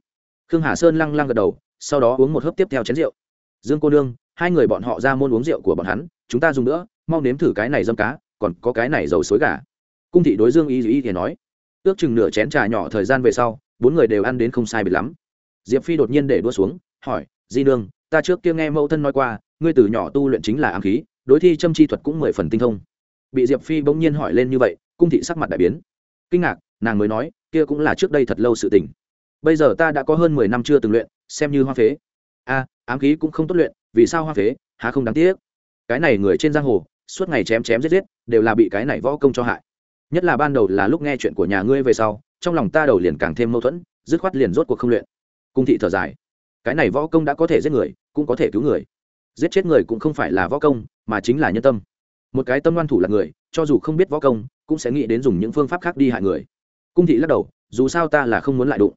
khương hà sơn lăng lăng gật đầu, sau đó uống một hớp tiếp theo chén rượu. Dương cô nương, hai người bọn họ ra môn uống rượu của bọn hắn, chúng ta dùng nữa, mau nếm thử cái này dâm cá, còn có cái này dầu xối gà. Cung thị đối dương y y thì nói. Ước chừng nửa chén trà nhỏ thời gian về sau, bốn người đều ăn đến không sai biệt lắm. Diệp phi đột nhiên để đua xuống, hỏi, di nương, ta trước kia nghe mẫu thân nói qua, ngươi từ nhỏ tu luyện chính là ám khí, đối thi châm chi thuật cũng mười phần tinh thông. Bị diệp phi bỗng nhiên hỏi lên như vậy, cung thị sắc mặt đại biến. Kinh ngạc, nàng mới nói, kia cũng là trước đây thật lâu sự tình bây giờ ta đã có hơn mười năm chưa từng luyện, xem như hoa phế. A, ám khí cũng không tốt luyện, vì sao hoa phế? Há không đáng tiếc. Cái này người trên giang hồ, suốt ngày chém chém giết giết, đều là bị cái này võ công cho hại. Nhất là ban đầu là lúc nghe chuyện của nhà ngươi về sau, trong lòng ta đầu liền càng thêm mâu thuẫn, dứt khoát liền rốt cuộc không luyện. Cung thị thở dài. Cái này võ công đã có thể giết người, cũng có thể cứu người. Giết chết người cũng không phải là võ công, mà chính là nhân tâm. Một cái tâm đoan thủ là người, cho dù không biết võ công, cũng sẽ nghĩ đến dùng những phương pháp khác đi hại người. Cung thị lắc đầu, dù sao ta là không muốn lại đụng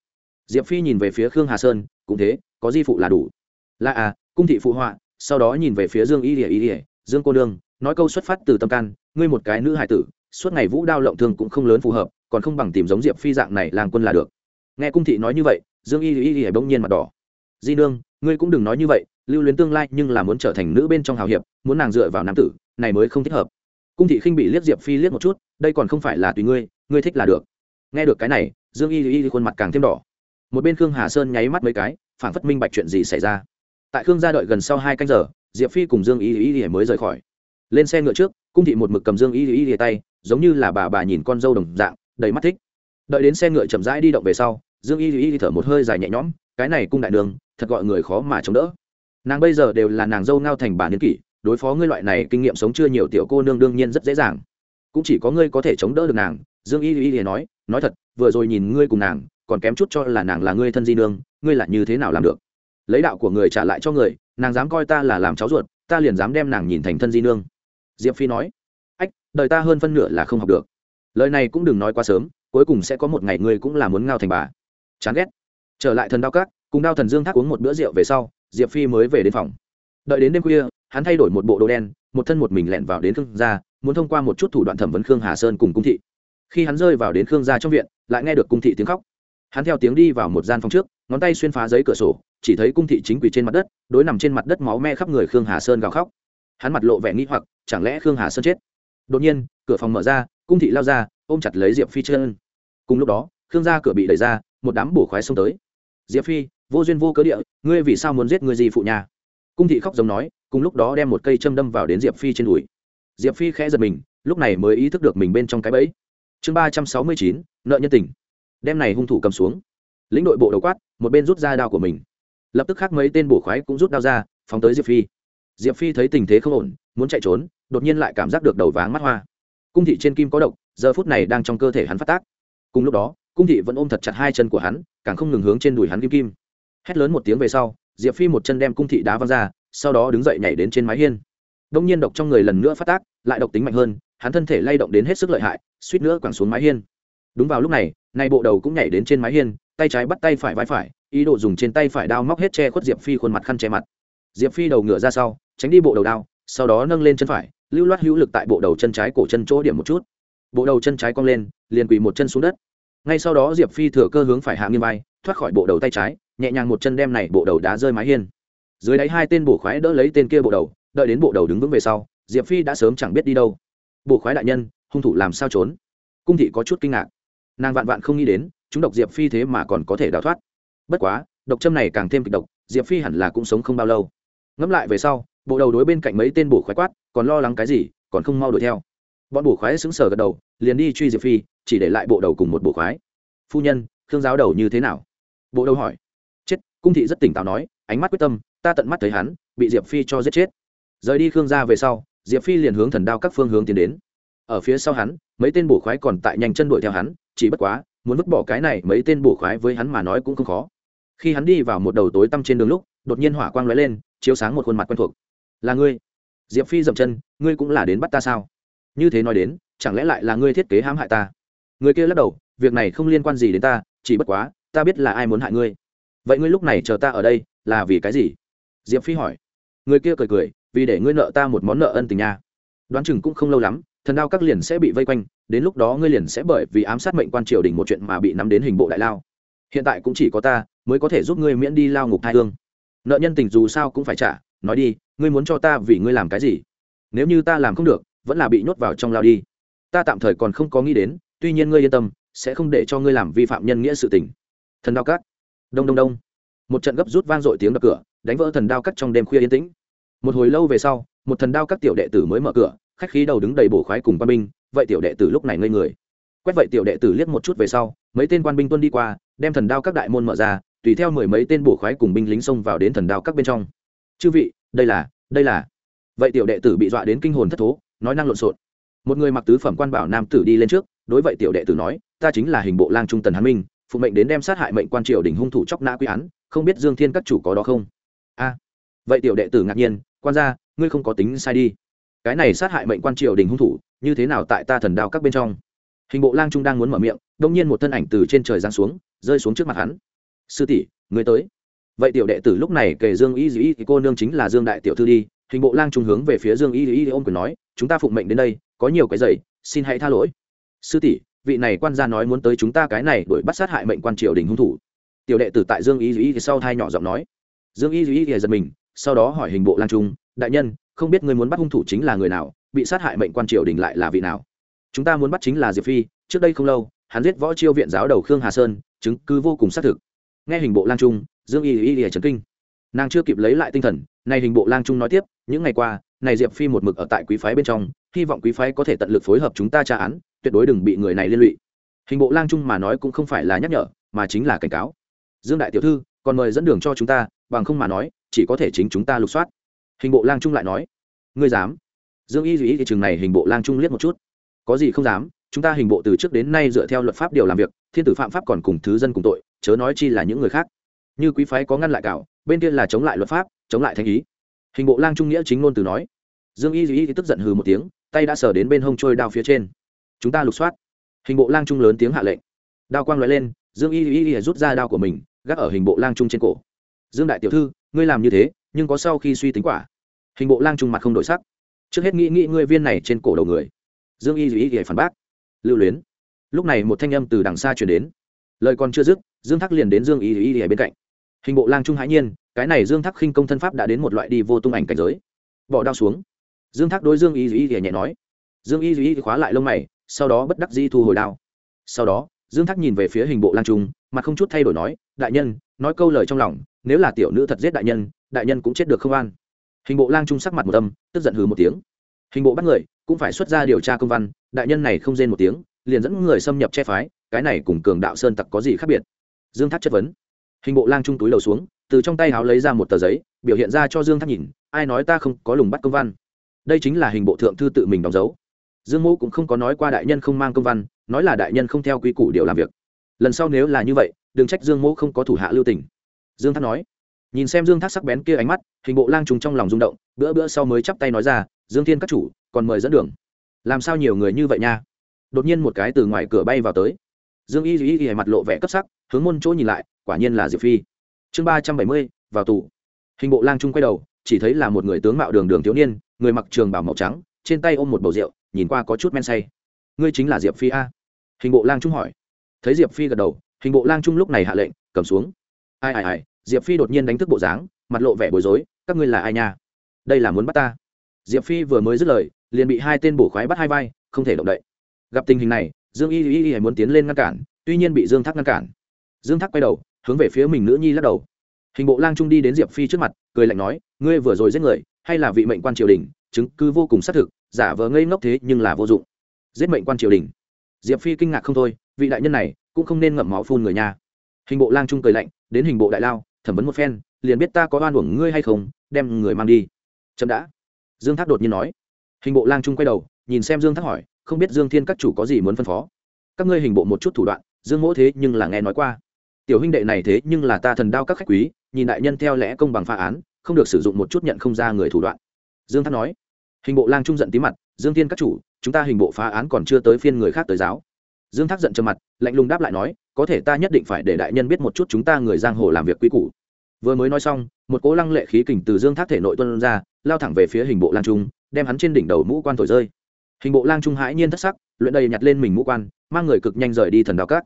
diệp phi nhìn về phía khương hà sơn, cũng thế, có di phụ là đủ. Là à cung thị phụ họa, sau đó nhìn về phía dương y ỉa y ỉa dương cô nương, nói câu xuất phát từ tâm can, ngươi một cái nữ hải tử, suốt ngày vũ đao lộng thương cũng không lớn phù hợp, còn không bằng tìm giống diệp phi dạng này làng quân là được. Nghe cung thị nói như vậy, dương y y y bỗng nhiên mặt đỏ. Di nương, ngươi cũng đừng nói như vậy, lưu luyến tương lai nhưng là muốn trở thành nữ bên trong hào hiệp, muốn nàng dựa vào nam tử, này mới không thích hợp. Cung thị khinh bị liếc diệp phi liếc một chút, đây còn không phải là tùy ngươi ngươi thích là được. Nghe được cái này, dương y y khuôn mặt càng thêm đỏ một bên khương hà sơn nháy mắt mấy cái phản phất minh bạch chuyện gì xảy ra tại khương gia đợi gần sau hai canh giờ diệp phi cùng dương y y y mới rời khỏi lên xe ngựa trước cung thị một mực cầm dương y y y tay giống như là bà bà nhìn con dâu đồng dạng đầy mắt thích đợi đến xe ngựa chậm rãi đi động về sau dương y y thở một hơi dài nhẹ nhõm cái này cung đại đường thật gọi người khó mà chống đỡ nàng bây giờ đều là nàng dâu ngao thành bà niên kỷ đối phó ngươi loại này kinh nghiệm sống chưa nhiều tiểu cô nương đương nhiên rất dễ dàng cũng chỉ có ngươi có thể chống đỡ được nàng dương y y nói nói thật vừa rồi nhìn ngươi cùng nàng còn kém chút cho là nàng là ngươi thân di nương, ngươi là như thế nào làm được? Lấy đạo của người trả lại cho người, nàng dám coi ta là làm cháu ruột, ta liền dám đem nàng nhìn thành thân di nương. Diệp phi nói. Ách, đời ta hơn phân nửa là không học được. Lời này cũng đừng nói quá sớm, cuối cùng sẽ có một ngày ngươi cũng là muốn ngao thành bà. Chán ghét. Trở lại thần đao cát cùng đao thần dương thác uống một bữa rượu về sau, diệp phi mới về đến phòng. Đợi đến đêm khuya, hắn thay đổi một bộ đồ đen, một thân một mình lẻn vào đến khương gia, muốn thông qua một chút thủ đoạn thẩm vấn khương hà sơn cùng cung thị. Khi hắn rơi vào đến khương gia trong viện, lại nghe được cung thị tiếng khóc hắn theo tiếng đi vào một gian phòng trước, ngón tay xuyên phá giấy cửa sổ, chỉ thấy cung thị chính quỳ trên mặt đất, đối nằm trên mặt đất máu me khắp người khương hà sơn gào khóc. Hắn mặt lộ vẻ nghĩ hoặc, chẳng lẽ khương hà sơn chết? Đột nhiên, cửa phòng mở ra, cung thị lao ra, ôm chặt lấy diệp phi chân. Cùng lúc đó, khương gia cửa bị đẩy ra, một đám bổ khoái xông tới. Diệp phi, vô duyên vô cớ địa, ngươi vì sao muốn giết người gì phụ nhà cung thị khóc giống nói, cùng lúc đó đem một cây châm đâm vào đến diệp phi trên đùi. Diệp phi khẽ giật mình, lúc này mới ý thức được mình bên trong cái bẫy. Chương ba trăm sáu mươi chín, nợ nhân tình đem này hung thủ cầm xuống. Lĩnh đội bộ đầu quát, một bên rút ra đao của mình. Lập tức khác mấy tên bổ khoái cũng rút đao ra, phóng tới diệp phi. Diệp phi thấy tình thế không ổn, muốn chạy trốn, đột nhiên lại cảm giác được đầu váng mắt hoa. Cung thị trên kim có độc, giờ phút này đang trong cơ thể hắn phát tác. Cùng lúc đó, cung thị vẫn ôm thật chặt hai chân của hắn, càng không ngừng hướng trên đùi hắn kim kim. Hét lớn một tiếng về sau, diệp phi một chân đem cung thị đá văng ra, sau đó đứng dậy nhảy đến trên mái hiên. Đông nhiên độc trong người lần nữa phát tác, lại độc tính mạnh hơn, hắn thân thể lay động đến hết sức lợi hại, suýt nữa quẳng xuống mái hiên đúng vào lúc này, nay bộ đầu cũng nhảy đến trên mái hiên, tay trái bắt tay phải vai phải, ý đồ dùng trên tay phải đao móc hết che khuất diệp phi khuôn mặt khăn che mặt. Diệp phi đầu ngựa ra sau, tránh đi bộ đầu đao, sau đó nâng lên chân phải, lưu loát hữu lực tại bộ đầu chân trái cổ chân chỗ điểm một chút. Bộ đầu chân trái cong lên, liền quỳ một chân xuống đất. Ngay sau đó diệp phi thừa cơ hướng phải hạ nghiêm vai, thoát khỏi bộ đầu tay trái, nhẹ nhàng một chân đem này bộ đầu đá rơi mái hiên. Dưới đáy hai tên bổ khoái đỡ lấy tên kia bộ đầu, đợi đến bộ đầu đứng vững về sau, diệp phi đã sớm chẳng biết đi đâu. Bộ khoái đại nhân, hung thủ làm sao trốn? Cung thị có chút kinh ngạc nàng vạn vạn không nghĩ đến, chúng độc diệp phi thế mà còn có thể đào thoát. Bất quá, độc châm này càng thêm kịch độc, diệp phi hẳn là cũng sống không bao lâu. Ngẫm lại về sau, bộ đầu đối bên cạnh mấy tên bổ khoái quát, còn lo lắng cái gì, còn không mau đuổi theo. Bọn bổ khoái xứng sở gật đầu, liền đi truy diệp phi, chỉ để lại bộ đầu cùng một bộ khoái. Phu nhân, khương giáo đầu như thế nào? Bộ đầu hỏi. Chết, cung thị rất tỉnh táo nói, ánh mắt quyết tâm, ta tận mắt thấy hắn, bị diệp phi cho giết chết. Rời đi khương gia về sau, diệp phi liền hướng thần đao các phương hướng tiến đến. Ở phía sau hắn, mấy tên bổ khoái còn tại nhanh chân đuổi theo hắn chỉ bất quá, muốn vứt bỏ cái này mấy tên bổ khoái với hắn mà nói cũng không khó. Khi hắn đi vào một đầu tối tăm trên đường lúc, đột nhiên hỏa quang lóe lên, chiếu sáng một khuôn mặt quen thuộc. Là ngươi. Diệp phi dậm chân, ngươi cũng là đến bắt ta sao? Như thế nói đến, chẳng lẽ lại là ngươi thiết kế hãm hại ta? Người kia lắc đầu, việc này không liên quan gì đến ta, chỉ bất quá, ta biết là ai muốn hại ngươi. Vậy ngươi lúc này chờ ta ở đây, là vì cái gì? Diệp phi hỏi. Người kia cười cười, vì để ngươi nợ ta một món nợ ân tình nha. Đoán chừng cũng không lâu lắm, thần đao các liền sẽ bị vây quanh đến lúc đó ngươi liền sẽ bởi vì ám sát mệnh quan triều đình một chuyện mà bị nắm đến hình bộ đại lao. Hiện tại cũng chỉ có ta mới có thể giúp ngươi miễn đi lao ngục thai hương. Nợ nhân tình dù sao cũng phải trả, nói đi, ngươi muốn cho ta vì ngươi làm cái gì? Nếu như ta làm không được, vẫn là bị nhốt vào trong lao đi. Ta tạm thời còn không có nghĩ đến, tuy nhiên ngươi yên tâm, sẽ không để cho ngươi làm vi phạm nhân nghĩa sự tình. Thần đao cắt đông đông đông. Một trận gấp rút vang dội tiếng đập cửa, đánh vỡ thần đao cắt trong đêm khuya yên tĩnh. Một hồi lâu về sau, một thần đao các tiểu đệ tử mới mở cửa, khách khí đầu đứng đầy bổ khoái cùng quan binh vậy tiểu đệ tử lúc này ngây người. Quét vậy tiểu đệ tử liếc một chút về sau, mấy tên quan binh tuân đi qua, đem thần đao các đại môn mở ra, tùy theo mười mấy tên bổ khoái cùng binh lính xông vào đến thần đao các bên trong. Chư vị, đây là đây là. Vậy tiểu đệ tử bị dọa đến kinh hồn thất thố, nói năng lộn xộn. Một người mặc tứ phẩm quan bảo nam tử đi lên trước, đối vậy tiểu đệ tử nói, ta chính là hình bộ lang trung tần hán minh, phụ mệnh đến đem sát hại mệnh quan triều đình hung thủ chóc nã quy án, không biết dương thiên các chủ có đó không? A. Vậy tiểu đệ tử ngạc nhiên, quan gia, ngươi không có tính sai đi. Cái này sát hại mệnh quan triều đình hung thủ như thế nào tại ta thần đao các bên trong? Hình bộ lang trung đang muốn mở miệng đông nhiên một thân ảnh từ trên trời giáng xuống, rơi xuống trước mặt hắn. Sư tỷ, người tới. Vậy tiểu đệ tử lúc này kể dương y dĩ thì cô nương chính là dương đại tiểu thư đi. Hình bộ lang trung hướng về phía dương y dĩ ôm quyền nói, chúng ta phụng mệnh đến đây, có nhiều cái giày xin hãy tha lỗi. Sư tỷ, vị này quan gia nói muốn tới chúng ta cái này đuổi bắt sát hại mệnh quan triều đình hung thủ. Tiểu đệ tử tại dương y thì sau thai nhỏ giọng nói. Dương y y giật mình, sau đó hỏi hình bộ lang trung, đại nhân, không biết người muốn bắt hung thủ chính là người nào? Bị sát hại mệnh quan triều đình lại là vị nào? Chúng ta muốn bắt chính là diệp phi, trước đây không lâu, hắn giết võ chiêu viện giáo đầu khương hà sơn, chứng cứ vô cùng xác thực. Nghe hình bộ lang trung, dương y y y trấn kinh. Nàng chưa kịp lấy lại tinh thần, này hình bộ lang trung nói tiếp, những ngày qua, này diệp phi một mực ở tại quý phái bên trong, hy vọng quý phái có thể tận lực phối hợp chúng ta tra án, tuyệt đối đừng bị người này liên lụy. Hình bộ lang trung mà nói cũng không phải là nhắc nhở, mà chính là cảnh cáo. Dương đại tiểu thư, còn mời dẫn đường cho chúng ta, bằng không mà nói, chỉ có thể chính chúng ta lục soát. Hình bộ lang trung lại nói, ngươi dám? Dương y duy thì chừng này hình bộ lang trung liếc một chút. Có gì không dám, chúng ta hình bộ từ trước đến nay dựa theo luật pháp điều làm việc, thiên tử phạm pháp còn cùng thứ dân cùng tội, chớ nói chi là những người khác. Như quý phái có ngăn lại cạo bên kia là chống lại luật pháp, chống lại thanh ý. Hình bộ lang trung nghĩa chính ngôn từ nói. Dương y duy tức giận hừ một tiếng, tay đã sờ đến bên hông trôi đao phía trên. Chúng ta lục soát. Hình bộ lang trung lớn tiếng hạ lệnh. Đao quang l lên, dương y duy rút ra đao của mình, gác ở hình bộ lang trung trên cổ. Dương đại tiểu thư, ngươi làm như thế, nhưng có sau khi suy tính quả. Hình bộ lang trung mặt không đổi sắc trước hết nghĩ nghĩ ngươi viên này trên cổ đầu người. Dương y duy phản bác. Lưu luyến. Lúc này một thanh âm từ đằng xa chuyển đến. Lời còn chưa dứt, dương thắc liền đến dương y y bên cạnh. Hình bộ lang trung hãi nhiên, cái này dương thắc khinh công thân pháp đã đến một loại đi vô tung ảnh cảnh giới. Bỏ đao xuống. Dương thắc đối dương y y nhẹ nói. Dương y y khóa lại lông mày, sau đó bất đắc dĩ thu hồi đao. Sau đó, dương thắc nhìn về phía hình bộ lang trung mà không chút thay đổi nói, đại nhân, nói câu lời trong lòng, nếu là tiểu nữ thật giết đại nhân đại nhân cũng chết được không an hình bộ lang trung sắc mặt một âm, tức giận hừ một tiếng. Hình bộ bắt người, cũng phải xuất ra điều tra công văn, đại nhân này không rên một tiếng, liền dẫn người xâm nhập che phái, cái này cùng cường đạo sơn tặc có gì khác biệt? Dương thác chất vấn. Hình bộ lang trung túi đầu xuống, từ trong tay háo lấy ra một tờ giấy, biểu hiện ra cho dương thác nhìn, ai nói ta không có lùng bắt công văn? Đây chính là hình bộ thượng thư tự mình đóng dấu. Dương mô cũng không có nói qua đại nhân không mang công văn, nói là đại nhân không theo quy củ điều làm việc. Lần sau nếu là như vậy, đừng trách dương mô không có thủ hạ lưu tình. Dương thác nói nhìn xem dương thác sắc bén kia ánh mắt, hình bộ lang trùng trong lòng rung động, bữa bữa sau mới chắp tay nói ra, dương thiên các chủ, còn mời dẫn đường. Làm sao nhiều người như vậy nha? Đột nhiên một cái từ ngoài cửa bay vào tới. Dương y duy y mặt lộ vẻ cấp sắc, hướng môn chỗ nhìn lại, quả nhiên là diệp phi. Chương ba trăm bảy mươi, vào tù. Hình bộ lang trung quay đầu, chỉ thấy là một người tướng mạo đường đường thiếu niên, người mặc trường bảo màu trắng, trên tay ôm một bầu rượu, nhìn qua có chút men say. Ngươi chính là diệp phi a? Hình bộ lang trung hỏi. Thấy diệp phi gật đầu, hình bộ lang trung lúc này hạ lệnh, cầm xuống. Ai ai ai diệp phi đột nhiên đánh thức bộ dáng, mặt lộ vẻ bối rối, các ngươi là ai nha? Đây là muốn bắt ta? Diệp phi vừa mới dứt lời, liền bị hai tên bổ khoái bắt hai vai, không thể động đậy. Gặp tình hình này, dương y y y muốn tiến lên ngăn cản, tuy nhiên bị dương thác ngăn cản. Dương thác quay đầu, hướng về phía mình nữ nhi lắc đầu. Hình bộ lang trung đi đến diệp phi trước mặt, cười lạnh nói, ngươi vừa rồi giết người, hay là vị mệnh quan triều đình, chứng cứ vô cùng xác thực, giả vờ ngây ngốc thế nhưng là vô dụng. Giết mệnh quan triều đình? Diệp phi kinh ngạc không thôi, vị đại nhân này cũng không nên ngậm máu phun người nhà hình bộ lang trung cười lạnh, đến hình bộ đại lao thẩm vấn một phen, liền biết ta có oan uổng ngươi hay không, đem người mang đi. Chậm đã. Dương thác đột nhiên nói. Hình bộ lang trung quay đầu, nhìn xem dương thác hỏi, không biết dương thiên các chủ có gì muốn phân phó? Các ngươi hình bộ một chút thủ đoạn, dương mỗ thế nhưng là nghe nói qua. Tiểu huynh đệ này thế nhưng là ta thần đao các khách quý, nhìn đại nhân theo lẽ công bằng phá án, không được sử dụng một chút nhận không ra người thủ đoạn. Dương thác nói. Hình bộ lang trung giận tí mặt, dương thiên các chủ, chúng ta hình bộ phá án còn chưa tới phiên người khác tới giáo. Dương thác giận trầm mặt, lạnh lùng đáp lại nói có thể ta nhất định phải để đại nhân biết một chút chúng ta người giang hồ làm việc quy củ. Vừa mới nói xong, một cỗ lăng lệ khí kình từ dương thác thể nội tuân ra, lao thẳng về phía hình bộ lang trung, đem hắn trên đỉnh đầu mũ quan thổi rơi. Hình bộ lang trung hãi nhiên thất sắc, luyện đầy nhặt lên mình mũ quan, mang người cực nhanh rời đi thần đạo cát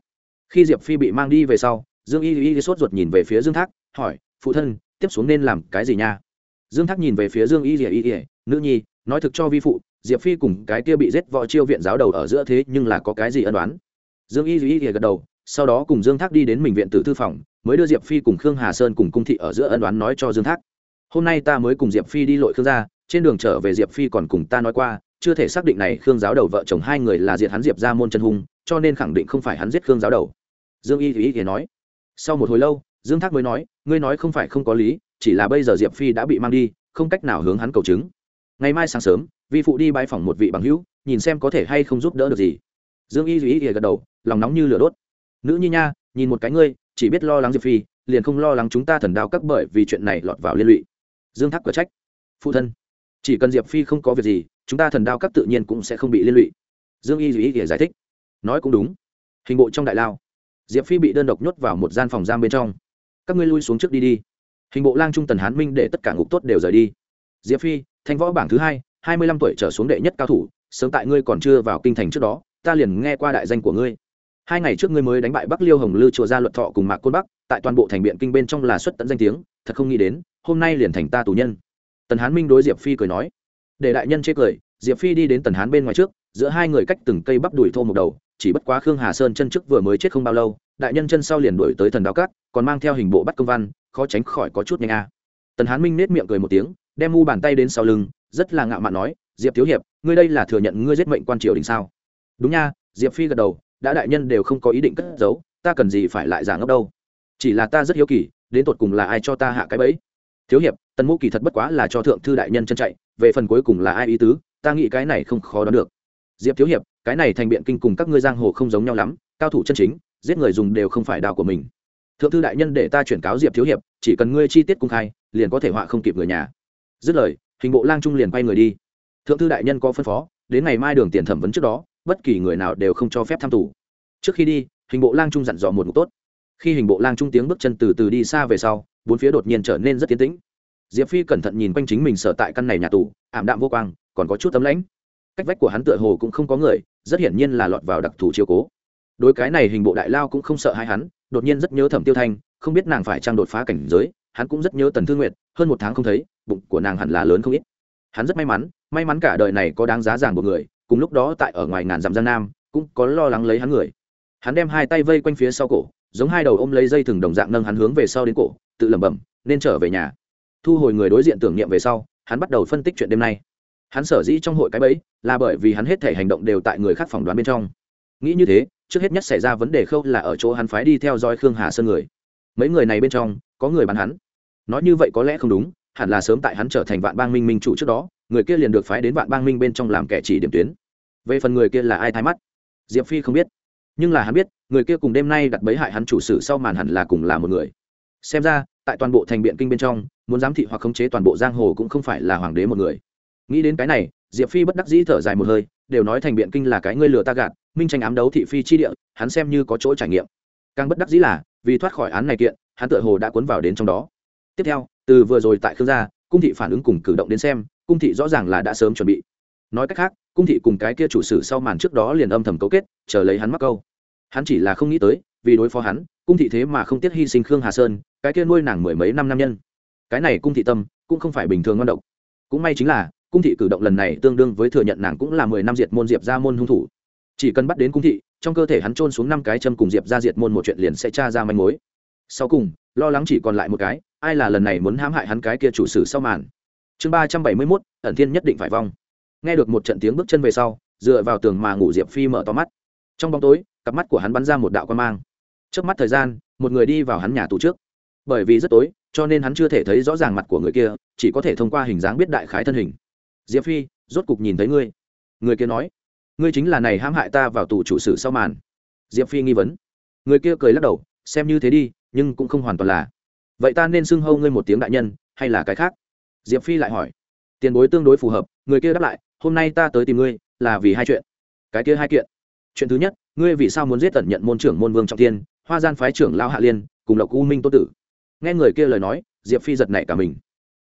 khi diệp phi bị mang đi về sau, dương y y sốt ruột nhìn về phía dương thác, hỏi, phụ thân, tiếp xuống nên làm cái gì nha? Dương thác nhìn về phía dương y y y nữ nhi, nói thực cho vi phụ, diệp phi cùng cái kia bị giết võ chiêu viện giáo đầu ở giữa thế nhưng là có cái gì ân đoán dương y y gật đầu sau đó cùng dương thác đi đến mình viện tử thư phòng, mới đưa diệp phi cùng khương hà sơn cùng cung thị ở giữa ân đoán nói cho dương thác. Hôm nay ta mới cùng diệp phi đi lội khương gia, trên đường trở về diệp phi còn cùng ta nói qua, chưa thể xác định này khương giáo đầu vợ chồng hai người là diệt hắn diệp ra môn chân hung, cho nên khẳng định không phải hắn giết khương giáo đầu. Dương y thì y nói. Sau một hồi lâu, dương thác mới nói, ngươi nói không phải không có lý, chỉ là bây giờ diệp phi đã bị mang đi, không cách nào hướng hắn cầu chứng. Ngày mai sáng sớm, vi phụ đi bãi phòng một vị bằng hữu, nhìn xem có thể hay không giúp đỡ được gì. Dương y duy gật đầu, lòng nóng như lửa đốt nữ nhi nha, nhìn một cái ngươi, chỉ biết lo lắng diệp phi, liền không lo lắng chúng ta thần đao các bởi vì chuyện này lọt vào liên lụy. Dương thác cửa trách. Phụ thân, chỉ cần diệp phi không có việc gì, chúng ta thần đao các tự nhiên cũng sẽ không bị liên lụy. Dương y duy giải thích. Nói cũng đúng. Hình bộ trong đại lao, diệp phi bị đơn độc nhốt vào một gian phòng giam bên trong. Các ngươi lui xuống trước đi đi. Hình bộ lang trung tần hán minh để tất cả ngục tốt đều rời đi. Diệp phi, thanh võ bảng thứ hai hai mươi lăm tuổi trở xuống đệ nhất cao thủ, sớm tại ngươi còn chưa vào kinh thành trước đó, ta liền nghe qua đại danh của ngươi hai ngày trước ngươi mới đánh bại bắc liêu hồng lư chùa gia luật thọ cùng mạc côn bắc, tại toàn bộ thành biện kinh bên trong là xuất tận danh tiếng, thật không nghĩ đến, hôm nay liền thành ta tù nhân. Tần hán minh đối diệp phi cười nói. Để đại nhân chê cười, diệp phi đi đến tần hán bên ngoài trước, giữa hai người cách từng cây bắp đùi thô một đầu, chỉ bất quá khương hà sơn chân trước vừa mới chết không bao lâu, đại nhân chân sau liền đuổi tới thần đao cát, còn mang theo hình bộ bắt công văn, khó tránh khỏi có chút nhanh a. Tần hán minh nết miệng cười một tiếng, đem mu bàn tay đến sau lưng, rất là ngạo mạn nói, diệp thiếu hiệp, ngươi đây là thừa nhận ngươi giết mệnh quan triều đình sao? Đúng nha, diệp phi gật đầu đã đại nhân đều không có ý định cất giấu, ta cần gì phải lại giả ngốc đâu? Chỉ là ta rất hiếu kỳ, đến tột cùng là ai cho ta hạ cái bẫy? Thiếu hiệp, tần mũ kỳ thật bất quá là cho thượng thư đại nhân chân chạy, về phần cuối cùng là ai ý tứ, ta nghĩ cái này không khó đoán được. Diệp thiếu hiệp, cái này thành biện kinh cùng các ngươi giang hồ không giống nhau lắm, cao thủ chân chính, giết người dùng đều không phải đào của mình. Thượng thư đại nhân để ta chuyển cáo diệp thiếu hiệp, chỉ cần ngươi chi tiết cung khai, liền có thể họa không kịp người nhà. Dứt lời, hình bộ lang trung liền quay người đi. Thượng thư đại nhân có phân phó, đến ngày mai đường tiền thẩm vấn trước đó bất kỳ người nào đều không cho phép tham tù. Trước khi đi, hình bộ lang trung dặn dò một ngục tốt. Khi hình bộ lang trung tiếng bước chân từ từ đi xa về sau, bốn phía đột nhiên trở nên rất tiến tĩnh. Diệp phi cẩn thận nhìn quanh chính mình sở tại căn này nhà tù, ảm đạm vô quang, còn có chút tấm lãnh. Cách vách của hắn tựa hồ cũng không có người, rất hiển nhiên là lọt vào đặc thù chiếu cố. Đối cái này hình bộ đại lao cũng không sợ hai hắn, đột nhiên rất nhớ thẩm tiêu thanh, không biết nàng phải trang đột phá cảnh giới, hắn cũng rất nhớ tần thư nguyệt, hơn một tháng không thấy, bụng của nàng hẳn là lớn không ít. Hắn rất may mắn may mắn cả đời này có đáng giá giảng một người, cùng lúc đó tại ở ngoài ngàn dặm giang nam, cũng có lo lắng lấy hắn người. Hắn đem hai tay vây quanh phía sau cổ, giống hai đầu ôm lấy dây thừng đồng dạng nâng hắn hướng về sau đến cổ, tự lẩm bẩm, nên trở về nhà. Thu hồi người đối diện tưởng niệm về sau, hắn bắt đầu phân tích chuyện đêm nay. Hắn sở dĩ trong hội cái bẫy, là bởi vì hắn hết thể hành động đều tại người khác phỏng đoán bên trong. Nghĩ như thế, trước hết nhất xảy ra vấn đề khâu là ở chỗ hắn phái đi theo dõi khương hà sơn người. Mấy người này bên trong, có người bắn hắn. Nói như vậy có lẽ không đúng, hẳn là sớm tại hắn trở thành vạn bang minh minh chủ trước đó người kia liền được phái đến vạn bang minh bên trong làm kẻ chỉ điểm tuyến. Về phần người kia là ai thái mắt? Diệp phi không biết. Nhưng là hắn biết, người kia cùng đêm nay đặt bấy hại hắn chủ sử sau màn hẳn là cùng là một người. Xem ra, tại toàn bộ thành biện kinh bên trong, muốn giám thị hoặc khống chế toàn bộ giang hồ cũng không phải là hoàng đế một người. Nghĩ đến cái này, diệp phi bất đắc dĩ thở dài một hơi, đều nói thành biện kinh là cái ngươi lừa ta gạt, minh tranh ám đấu thị phi chi địa, hắn xem như có chỗ trải nghiệm. Càng bất đắc dĩ là, vì thoát khỏi án này kiện, hắn tựa hồ đã cuốn vào đến trong đó. Tiếp theo, từ vừa rồi tại khương gia cung thị phản ứng cùng cử động đến xem, cung thị rõ ràng là đã sớm chuẩn bị. Nói cách khác, cung thị cùng cái kia chủ sử sau màn trước đó liền âm thầm cấu kết, chờ lấy hắn mắc câu. Hắn chỉ là không nghĩ tới, vì đối phó hắn, cung thị thế mà không tiếc hy sinh khương hà sơn, cái kia nuôi nàng mười mấy năm nam nhân. Cái này cung thị tâm, cũng không phải bình thường ngon độc. Cũng may chính là, cung thị cử động lần này tương đương với thừa nhận nàng cũng là mười năm diệt môn diệp ra môn hung thủ. Chỉ cần bắt đến cung thị, trong cơ thể hắn trôn xuống năm cái châm cùng diệp ra diệt môn một chuyện liền sẽ tra ra manh mối. Sau cùng, lo lắng chỉ còn lại một cái ai là lần này muốn hãm hại hắn cái kia chủ sử sau màn? Chương ba trăm bảy mươi mốt, ẩn thiên nhất định phải vong. Nghe được một trận tiếng bước chân về sau, dựa vào tường mà ngủ diệp phi mở to mắt. Trong bóng tối, cặp mắt của hắn bắn ra một đạo quan mang. Trước mắt thời gian, một người đi vào hắn nhà tù trước. Bởi vì rất tối, cho nên hắn chưa thể thấy rõ ràng mặt của người kia, chỉ có thể thông qua hình dáng biết đại khái thân hình. Diệp phi, rốt cục nhìn thấy ngươi. Người kia nói. Ngươi chính là này hãm hại ta vào tù chủ sử sau màn. Diệp phi nghi vấn. Người kia cười lắc đầu, xem như thế đi, nhưng cũng không hoàn toàn là vậy ta nên xưng hâu ngươi một tiếng đại nhân hay là cái khác? Diệp phi lại hỏi. Tiền bối tương đối phù hợp người kia đáp lại hôm nay ta tới tìm ngươi là vì hai chuyện. Cái kia hai kiện. Chuyện thứ nhất ngươi vì sao muốn giết tận nhận môn trưởng môn vương trọng tiên hoa gian phái trưởng lao hạ liên cùng lộc u minh tô tử? Nghe người kia lời nói diệp phi giật nảy cả mình.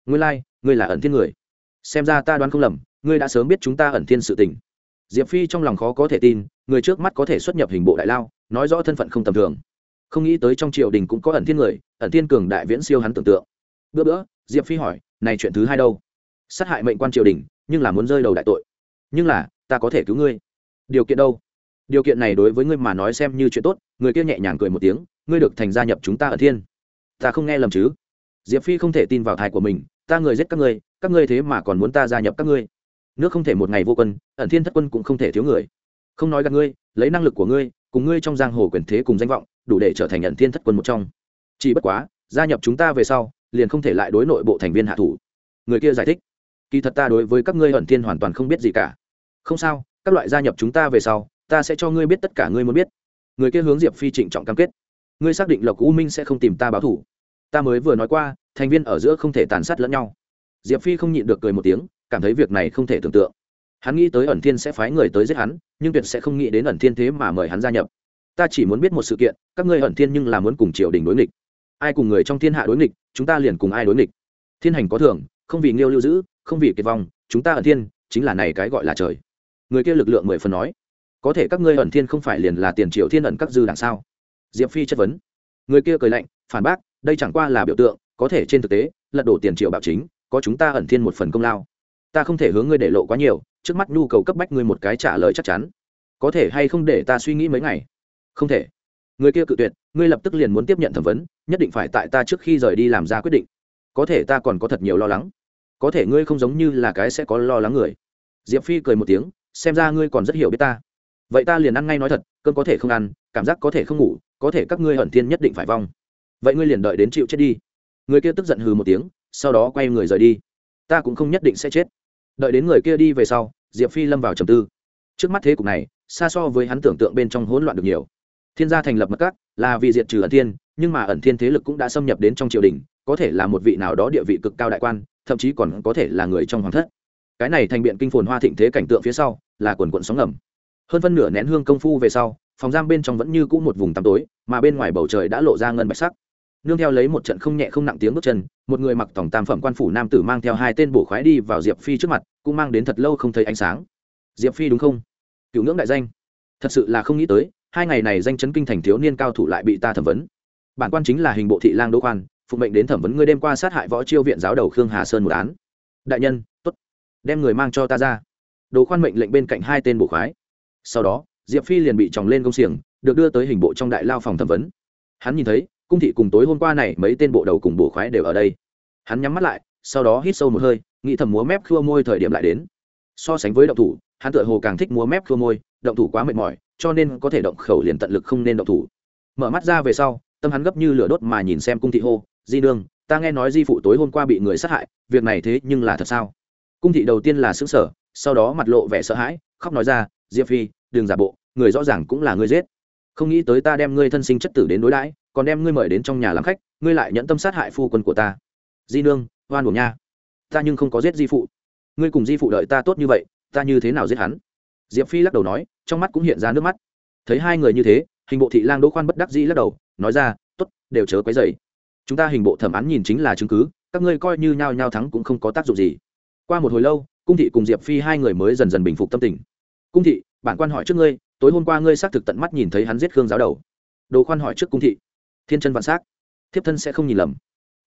Ngươi lai、like, ngươi là ẩn thiên người. Xem ra ta đoán không lầm ngươi đã sớm biết chúng ta ẩn thiên sự tình. Diệp phi trong lòng khó có thể tin người trước mắt có thể xuất nhập hình bộ đại lao nói rõ thân phận không tầm thường không nghĩ tới trong triều đình cũng có ẩn thiên người, ẩn thiên cường đại viễn siêu hắn tưởng tượng. Bữa bữa, diệp phi hỏi, này chuyện thứ hai đâu? Sát hại mệnh quan triều đình, nhưng là muốn rơi đầu đại tội. Nhưng là, ta có thể cứu ngươi. Điều kiện đâu? Điều kiện này đối với ngươi mà nói xem như chuyện tốt. Người kia nhẹ nhàng cười một tiếng, ngươi được thành gia nhập chúng ta ở thiên. Ta không nghe lầm chứ? Diệp phi không thể tin vào thai của mình, ta người giết các ngươi các ngươi thế mà còn muốn ta gia nhập các ngươi. Nước không thể một ngày vô quân, ẩn thiên thất quân cũng không thể thiếu người. Không nói gặp ngươi, lấy năng lực của ngươi, cùng ngươi trong giang hồ quyền thế cùng danh vọng đủ để trở thành nhận thiên thất quân một trong. Chỉ bất quá, gia nhập chúng ta về sau, liền không thể lại đối nội bộ thành viên hạ thủ. Người kia giải thích, kỳ thật ta đối với các ngươi ẩn thiên hoàn toàn không biết gì cả. Không sao, các loại gia nhập chúng ta về sau, ta sẽ cho ngươi biết tất cả ngươi muốn biết. Người kia hướng diệp phi trịnh trọng cam kết, ngươi xác định lộc u minh sẽ không tìm ta báo thủ ta mới vừa nói qua, thành viên ở giữa không thể tàn sát lẫn nhau. Diệp phi không nhịn được cười một tiếng, cảm thấy việc này không thể tưởng tượng. Hắn nghĩ tới ẩn thiên sẽ phái người tới giết hắn, nhưng tuyệt sẽ không nghĩ đến ẩn thiên thế mà mời hắn gia nhập ta chỉ muốn biết một sự kiện, các ngươi hận thiên nhưng là muốn cùng triều đình đối nghịch. Ai cùng người trong thiên hạ đối nghịch, chúng ta liền cùng ai đối nghịch. Thiên hành có thưởng không vì nghiêu lưu giữ, không vì kiệt vong, chúng ta ở thiên, chính là này cái gọi là trời. Người kia lực lượng mười phần nói, có thể các ngươi ẩn thiên không phải liền là tiền triệu thiên ẩn các dư đằng sao? Diệp phi chất vấn. Người kia cười lạnh, phản bác, đây chẳng qua là biểu tượng, có thể trên thực tế, lật đổ tiền triệu bạo chính, có chúng ta ẩn thiên một phần công lao. Ta không thể hướng ngươi để lộ quá nhiều, trước mắt nhu cầu cấp bách ngươi một cái trả lời chắc chắn. Có thể hay không để ta suy nghĩ mấy ngày? Không thể. Người kia cự tuyệt, ngươi lập tức liền muốn tiếp nhận thẩm vấn, nhất định phải tại ta trước khi rời đi làm ra quyết định. Có thể ta còn có thật nhiều lo lắng. Có thể ngươi không giống như là cái sẽ có lo lắng người. Diệp phi cười một tiếng, xem ra ngươi còn rất hiểu biết ta. Vậy ta liền ăn ngay nói thật cơn có thể không ăn, cảm giác có thể không ngủ, có thể các ngươi hận thiên nhất định phải vong. Vậy ngươi liền đợi đến chịu chết đi. Người kia tức giận hừ một tiếng, sau đó quay người rời đi. Ta cũng không nhất định sẽ chết. Đợi đến người kia đi về sau, diệp phi lâm vào trầm tư. Trước mắt thế cục này, xa so với hắn tưởng tượng bên trong hỗn loạn được nhiều thiên gia thành lập mật các, là vì diệt trừ ẩn thiên, nhưng mà ẩn thiên thế lực cũng đã xâm nhập đến trong triều đình, có thể là một vị nào đó địa vị cực cao đại quan, thậm chí còn có thể là người trong hoàng thất. Cái này thành biện kinh phồn hoa thịnh thế cảnh tượng phía sau, là quần quận sóng ngầm. Hơn phân nửa nén hương công phu về sau, phòng giam bên trong vẫn như cũ một vùng tăm tối, mà bên ngoài bầu trời đã lộ ra ngân bạch sắc. Nương theo lấy một trận không nhẹ không nặng tiếng bước chân, một người mặc tổng tam phẩm quan phủ nam tử mang theo hai tên bổ khoái đi vào diệp phi trước mặt, cũng mang đến thật lâu không thấy ánh sáng. Diệp phi đúng không? Cựu ngưỡng đại danh. Thật sự là không nghĩ tới hai ngày này danh chấn kinh thành thiếu niên cao thủ lại bị ta thẩm vấn. Bản quan chính là hình bộ thị lang đỗ khoan phụng mệnh đến thẩm vấn ngươi đêm qua sát hại võ chiêu viện giáo đầu khương hà sơn một án. Đại nhân t ố t đem người mang cho ta ra. Đỗ khoan mệnh lệnh bên cạnh hai tên bộ khoái. Sau đó, diệp phi liền bị tròng lên công xiềng, được đưa tới hình bộ trong đại lao phòng thẩm vấn. Hắn nhìn thấy, cung thị cùng tối hôm qua này mấy tên bộ đầu cùng bộ khoái đều ở đây. Hắn nhắm mắt lại, sau đó hít sâu một hơi, nghĩ thầm múa mép khua môi thời điểm lại đến. So sánh với động thủ, hắn tựa hồ càng thích múa mép khua môi, động thủ quá mệt mỏi cho nên có thể động khẩu liền tận lực không nên động thủ. Mở mắt ra về sau, tâm hắn gấp như lửa đốt mà nhìn xem cung thị hô, di nương, ta nghe nói di phụ tối hôm qua bị người sát hại, việc này thế nhưng là thật sao? Cung thị đầu tiên là xứng sở sau đó mặt lộ vẻ sợ hãi, khóc nói ra, diệp phi, đừng giả bộ, người rõ ràng cũng là ngươi giết. Không nghĩ tới ta đem ngươi thân sinh chất tử đến đối đãi, còn đem ngươi mời đến trong nhà làm khách, ngươi lại nhận tâm sát hại phu quân của ta. Di nương hoan buồn nha. Ta nhưng không có giết di phụ. Ngươi cùng di phụ đợi ta tốt như vậy, ta như thế nào giết hắn? Diệp phi lắc đầu nói trong mắt cũng hiện ra nước mắt. Thấy hai người như thế, hình bộ thị lang đỗ khoan bất đắc dĩ lắc đầu, nói ra t ố t đều chớ quấy dày chúng ta hình bộ thẩm án nhìn chính là chứng cứ, các ngươi coi như nhao nhao thắng cũng không có tác dụng gì. Qua một hồi lâu, cung thị cùng diệp phi hai người mới dần dần bình phục tâm tình. Cung thị, bản quan hỏi trước ngươi, tối hôm qua ngươi xác thực tận mắt nhìn thấy hắn giết khương giáo đầu. Đồ khoan hỏi trước cung thị. Thiên chân vạn s á c thiếp thân sẽ không nhìn lầm.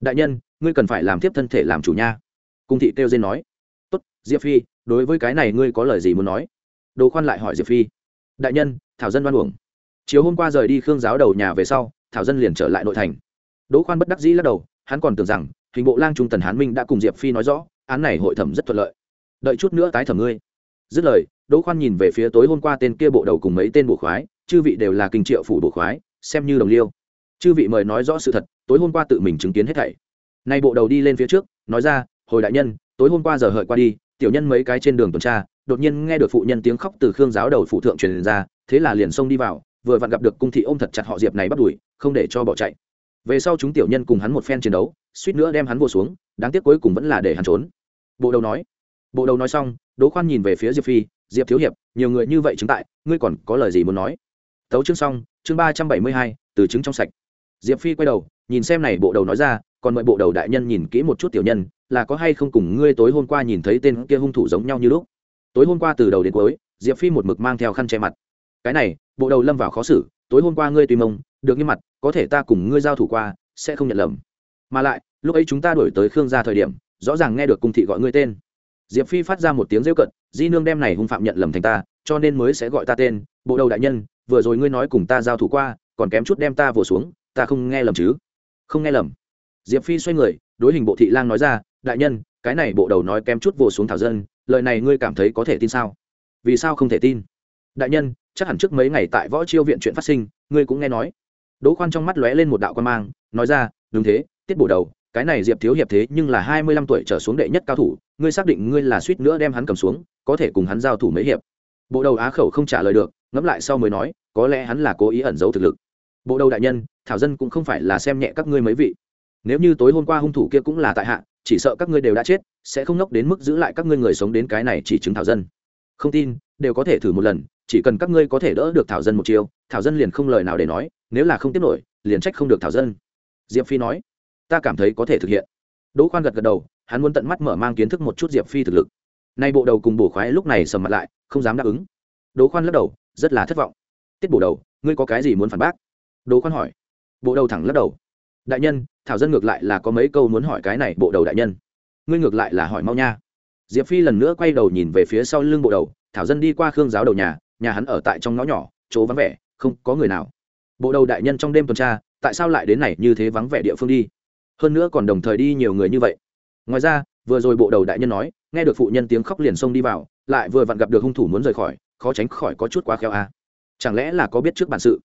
Đại nhân, ngươi cần phải làm thiếp thân thể làm chủ nha. Cung thị kêu dên nói. Tốt, diệp phi, đối với cái này ngươi có lời gì muốn nói? Đồ khoan lại hỏi diệp phi. Đại nhân, thảo dân đoan uổng. Chiều hôm qua rời đi khương giáo đầu nhà về sau, thảo dân liền trở lại nội thành. Đỗ khoan bất đắc dĩ lắc đầu, hắn còn tưởng rằng, hình bộ lang trung tần hán minh đã cùng diệp phi nói rõ, án này hội thẩm rất thuận lợi. Đợi chút nữa tái thẩm ngươi. Dứt lời, đỗ khoan nhìn về phía tối hôm qua tên kia bộ đầu cùng mấy tên bộ khoái, chư vị đều là kinh triệu phủ bộ khoái, xem như đồng liêu. Chư vị mời nói rõ sự thật, tối hôm qua tự mình chứng kiến hết thảy. Nay bộ đầu đi lên phía trước, nói ra, hồi đại nhân, tối hôm qua giờ hợi qua đi, tiểu nhân mấy cái trên đường tuần tra đột nhiên nghe được phụ nhân tiếng khóc từ khương giáo đầu phụ thượng truyền ra, thế là liền xông đi vào, vừa vặn gặp được cung thị ôm thật chặt họ diệp này bắt đuổi, không để cho bỏ chạy. Về sau chúng tiểu nhân cùng hắn một phen chiến đấu, suýt nữa đem hắn vô xuống, đáng tiếc cuối cùng vẫn là để hắn trốn. Bộ đầu nói, bộ đầu nói xong, đỗ khoan nhìn về phía diệp phi, diệp thiếu hiệp, nhiều người như vậy chứng tại, ngươi còn có lời gì muốn nói? Tấu chương xong, chương ba trăm bảy mươi hai, từ chứng trong sạch. Diệp phi quay đầu, nhìn xem này bộ đầu nói ra, còn mời bộ đầu đại nhân nhìn kỹ một chút tiểu nhân, là có hay không cùng ngươi tối hôm qua nhìn thấy tên kia hung thủ giống nhau như lúc? Tối hôm qua từ đầu đến cuối, diệp phi một mực mang theo khăn che mặt. Cái này, bộ đầu lâm vào khó xử, tối hôm qua ngươi tùy mông, được như mặt, có thể ta cùng ngươi giao thủ qua, sẽ không nhận lầm. Mà lại, lúc ấy chúng ta đổi tới khương gia thời điểm, rõ ràng nghe được cung thị gọi ngươi tên. Diệp phi phát ra một tiếng rêu cận, di nương đem này hung phạm nhận lầm thành ta, cho nên mới sẽ gọi ta tên, bộ đầu đại nhân, vừa rồi ngươi nói cùng ta giao thủ qua, còn kém chút đem ta vồ xuống, ta không nghe lầm chứ? Không nghe lầm. Diệp phi xoay người, đối hình bộ thị lang nói ra, đại nhân, cái này bộ đầu nói kém chút vồ xuống thảo dân lời này ngươi cảm thấy có thể tin sao? Vì sao không thể tin? Đại nhân, chắc hẳn trước mấy ngày tại võ chiêu viện chuyện phát sinh, ngươi cũng nghe nói. Đỗ khoan trong mắt lóe lên một đạo quan mang, nói ra, đúng thế, tiết bổ đầu, cái này diệp thiếu hiệp thế nhưng là hai mươi lăm tuổi trở xuống đệ nhất cao thủ, ngươi xác định ngươi là suýt nữa đem hắn cầm xuống, có thể cùng hắn giao thủ mấy hiệp. Bộ đầu á khẩu không trả lời được, ngẫm lại sau mới nói, có lẽ hắn là cố ý ẩn giấu thực lực. Bộ đầu đại nhân, thảo dân cũng không phải là xem nhẹ các ngươi mấy vị. Nếu như tối hôm qua hung thủ kia cũng là tại hạ chỉ sợ các ngươi đều đã chết, sẽ không nốc đến mức giữ lại các ngươi người sống đến cái này chỉ chứng thảo dân. Không tin, đều có thể thử một lần, chỉ cần các ngươi có thể đỡ được thảo dân một chiêu, thảo dân liền không lời nào để nói, nếu là không tiếp nổi, liền trách không được thảo dân. Diệp phi nói. Ta cảm thấy có thể thực hiện. Đỗ khoan gật gật đầu, hắn muốn tận mắt mở mang kiến thức một chút diệp phi thực lực. Nay bộ đầu cùng bổ khoái lúc này sầm mặt lại, không dám đáp ứng. Đỗ khoan lắc đầu, rất là thất vọng. Tiết bổ đầu, ngươi có cái gì muốn phản bác? Đỗ khoan hỏi. Bộ đầu thẳng lắc đầu. Đại nhân thảo dân ngược lại là có mấy câu muốn hỏi cái này bộ đầu đại nhân. Ngươi ngược lại là hỏi mau nha. Diệp phi lần nữa quay đầu nhìn về phía sau lưng bộ đầu, thảo dân đi qua khương giáo đầu nhà nhà hắn ở tại trong ngõ nhỏ, chỗ vắng vẻ, không có người nào. Bộ đầu đại nhân trong đêm tuần tra, tại sao lại đến này như thế vắng vẻ địa phương đi? Hơn nữa còn đồng thời đi nhiều người như vậy. Ngoài ra, vừa rồi bộ đầu đại nhân nói, nghe được phụ nhân tiếng khóc liền xông đi vào, lại vừa vặn gặp được hung thủ muốn rời khỏi, khó tránh khỏi có chút quá khéo a. À. chẳng lẽ là có biết trước bản sự?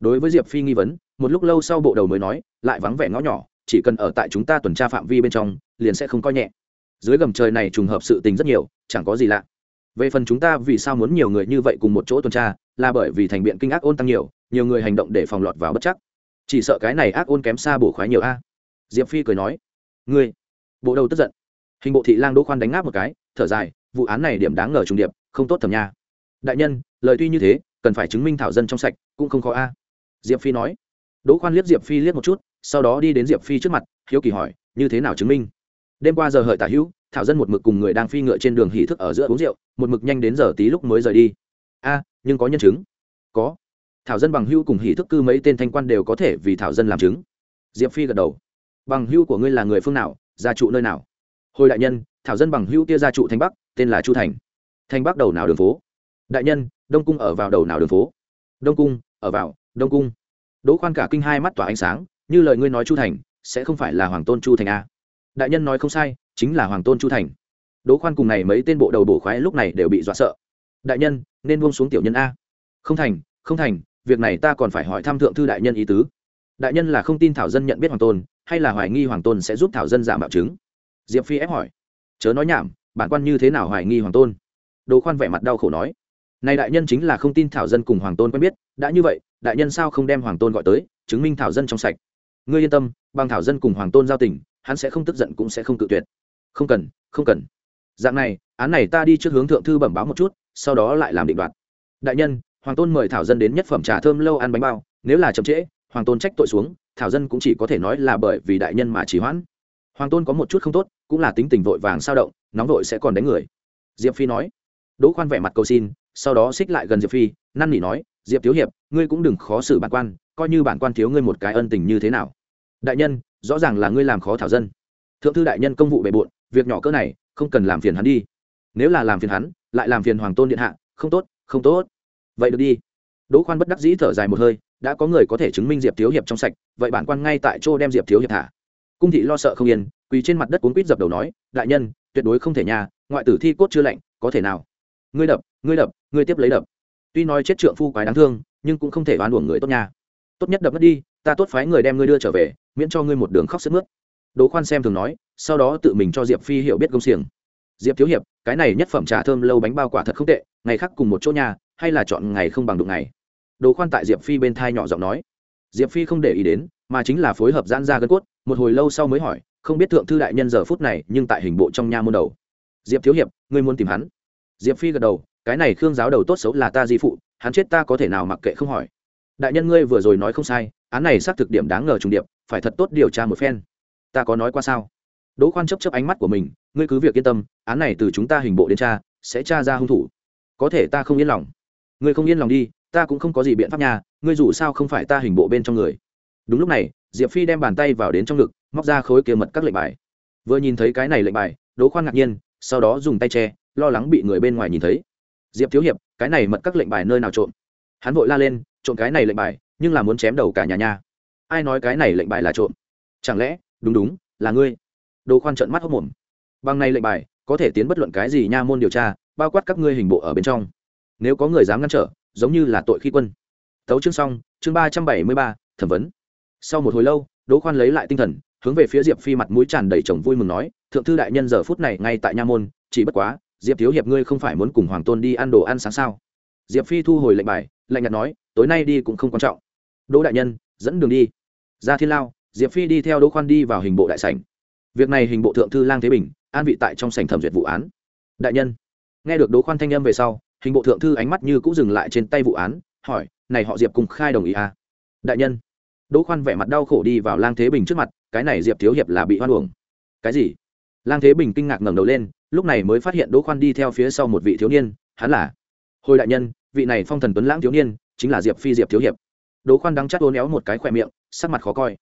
Đối với diệp phi nghi vấn một lúc lâu sau bộ đầu mới nói, lại vắng vẻ ngõ nhỏ, chỉ cần ở tại chúng ta tuần tra phạm vi bên trong, liền sẽ không coi nhẹ. Dưới gầm trời này trùng hợp sự tình rất nhiều, chẳng có gì lạ. Về phần chúng ta vì sao muốn nhiều người như vậy cùng một chỗ tuần tra, là bởi vì thành biện kinh ác ôn tăng nhiều nhiều người hành động để phòng lọt vào bất chắc. Chỉ sợ cái này ác ôn kém xa bổ khoái nhiều a. Diệp phi cười nói, ngươi. Bộ đầu tức giận. Hình bộ thị lang đỗ khoan đánh ngáp một cái, thở dài, vụ án này điểm đáng ngờ trùng điệp, không tốt thầm nha. Đại nhân, lời tuy như thế, cần phải chứng minh thảo dân trong sạch, cũng không khó a. Diệp phi nói đỗ khoan liếc diệp phi liếc một chút, sau đó đi đến diệp phi trước mặt, hiếu kỳ hỏi, như thế nào chứng minh? Đêm qua giờ hợi tả hữu, thảo dân một mực cùng người đang phi ngựa trên đường hỉ thức ở giữa uống rượu, một mực nhanh đến giờ tí lúc mới rời đi. A, nhưng có nhân chứng. Có. Thảo dân bằng hưu cùng hỉ thức cư mấy tên thanh quan đều có thể vì thảo dân làm chứng. Diệp phi gật đầu. Bằng hưu của ngươi là người phương nào, gia trụ nơi nào? Hồi đại nhân, thảo dân bằng hưu kia gia trụ thanh bắc, tên là chu thành. Thanh bắc đầu nào đường phố? Đại nhân, đông cung ở vào đầu nào đường phố? Đông cung, ở vào, đông cung đỗ khoan cả kinh hai mắt tỏa ánh sáng, như lời ngươi nói chu thành, sẽ không phải là hoàng tôn chu thành a đại nhân nói không sai, chính là hoàng tôn chu thành. Đỗ khoan cùng này mấy tên bộ đầu bổ khoái lúc này đều bị dọa sợ. Đại nhân, nên buông xuống tiểu nhân a. Không thành không thành, việc này ta còn phải hỏi thăm thượng thư đại nhân ý tứ. Đại nhân là không tin thảo dân nhận biết hoàng tôn, hay là hoài nghi hoàng tôn sẽ giúp thảo dân giả mạo chứng? Diệp phi ép hỏi. Chớ nói nhảm, bản quan như thế nào hoài nghi hoàng tôn? Đỗ khoan vẻ mặt đau khổ nói này đại nhân chính là không tin thảo dân cùng hoàng tôn quen biết, đã như vậy, đại nhân sao không đem hoàng tôn gọi tới, chứng minh thảo dân trong sạch? Ngươi yên tâm, bằng thảo dân cùng hoàng tôn giao tình, hắn sẽ không tức giận cũng sẽ không tự tuyệt. Không cần không cần. Dạng này, án này ta đi trước hướng thượng thư bẩm báo một chút, sau đó lại làm định đoạt. Đại nhân, hoàng tôn mời thảo dân đến nhất phẩm trà thơm lâu ăn bánh bao, nếu là chậm trễ, hoàng tôn trách tội xuống, thảo dân cũng chỉ có thể nói là bởi vì đại nhân mà chỉ hoãn. Hoàng tôn có một chút không tốt, cũng là tính tình vội vàng sao động, nóng vội sẽ còn đánh người. Diệp phi nói. Đỗ khoan vẻ mặt cầu xin sau đó xích lại gần diệp phi, năn nỉ nói, diệp thiếu hiệp, ngươi cũng đừng khó xử bản quan, coi như bản quan thiếu ngươi một cái ân tình như thế nào. Đại nhân, rõ ràng là ngươi làm khó thảo dân. Thượng thư đại nhân công vụ bề bộn, việc nhỏ cỡ này, không cần làm phiền hắn đi. Nếu là làm phiền hắn, lại làm phiền hoàng tôn điện hạ, không tốt không tốt. Vậy được đi. Đỗ khoan bất đắc dĩ thở dài một hơi, đã có người có thể chứng minh diệp thiếu hiệp trong sạch, vậy bản quan ngay tại chỗ đem diệp thiếu hiệp thả. Cung thị lo sợ không yên, quỳ trên mặt đất cuốn quýt dập đầu nói, đại nhân, tuyệt đối không thể nhà, ngoại tử thi cốt chưa lạnh, có thể nào? Ngươi đập ngươi đập, ngươi tiếp lấy đập. Tuy nói chết trượng phu quái đáng thương, nhưng cũng không thể oan uổng người tốt nha. Tốt nhất đập mất đi, ta tốt phái người đem ngươi đưa trở về, miễn cho ngươi một đường khóc sức mướt. Đỗ khoan xem thường nói, sau đó tự mình cho diệp phi hiểu biết công xiềng. Diệp thiếu hiệp, cái này nhất phẩm trà thơm lâu bánh bao quả thật không tệ, ngày khác cùng một chỗ nhà, hay là chọn ngày không bằng đụng ngày. Đồ khoan tại diệp phi bên thai nhỏ giọng nói. Diệp phi không để ý đến, mà chính là phối hợp giãn ra gân cốt, một hồi lâu sau mới hỏi, không biết thượng thư đại nhân giờ phút này nhưng tại hình bộ trong nha môn đầu. Diệp thiếu hiệp, ngươi muốn tìm hắn diệp phi gật đầu, cái này khương giáo đầu tốt xấu là ta di phụ, hắn chết ta có thể nào mặc kệ không hỏi. Đại nhân ngươi vừa rồi nói không sai, án này xác thực điểm đáng ngờ trùng điệp, phải thật tốt điều tra một phen. Ta có nói qua sao? Đỗ khoan chấp chấp ánh mắt của mình, ngươi cứ việc yên tâm, án này từ chúng ta hình bộ đến tra, sẽ tra ra hung thủ. Có thể ta không yên lòng. Ngươi không yên lòng đi, ta cũng không có gì biện pháp nha, ngươi dù sao không phải ta hình bộ bên trong người. Đúng lúc này, diệp phi đem bàn tay vào đến trong ngực, móc ra khối kia mật các lệnh bài. Vừa nhìn thấy cái này lệnh bài, đỗ khoan ngạc nhiên, sau đó dùng tay che lo lắng bị người bên ngoài nhìn thấy. Diệp thiếu hiệp, cái này mật các lệnh bài nơi nào trộm? Hắn vội la lên, trộm cái này lệnh bài, nhưng là muốn chém đầu cả nhà nha. Ai nói cái này lệnh bài là trộm? Chẳng lẽ, đúng đúng, là ngươi? Đỗ khoan trợn mắt hốc mồm. Bằng này lệnh bài, có thể tiến bất luận cái gì nha môn điều tra, bao quát các ngươi hình bộ ở bên trong. Nếu có người dám ngăn trở, giống như là tội khi quân. Tấu chương xong, chương ba trăm bảy mươi ba, thẩm vấn. Sau một hồi lâu, đỗ khoan lấy lại tinh thần, hướng về phía diệp phi mặt mũi tràn đầy chồng vui mừng nói, thượng thư đại nhân giờ phút này ngay tại nha môn, chỉ bất quá diệp thiếu hiệp ngươi không phải muốn cùng hoàng tôn đi ăn đồ ăn sáng sao? Diệp phi thu hồi lệnh bài, lạnh nhạt nói, tối nay đi cũng không quan trọng. Đỗ đại nhân, dẫn đường đi. Ra thiên lao, diệp phi đi theo đỗ khoan đi vào hình bộ đại sảnh. Việc này hình bộ thượng thư lang thế bình, an vị tại trong sảnh thẩm duyệt vụ án. Đại nhân, nghe được đỗ khoan thanh âm về sau, hình bộ thượng thư ánh mắt như cũng dừng lại trên tay vụ án, hỏi, này họ diệp cùng khai đồng ý à? Đại nhân, đỗ khoan vẻ mặt đau khổ đi vào lang thế bình trước mặt, cái này diệp thiếu hiệp là bị hoan uổng. Cái gì? Lang thế bình kinh ngạc ngẩng đầu lên lúc này mới phát hiện đỗ khoan đi theo phía sau một vị thiếu niên hắn là hồi đại nhân vị này phong thần tuấn lãng thiếu niên chính là diệp phi diệp thiếu hiệp đỗ khoan đắng chắc uốn néo một cái khỏe miệng sắc mặt khó coi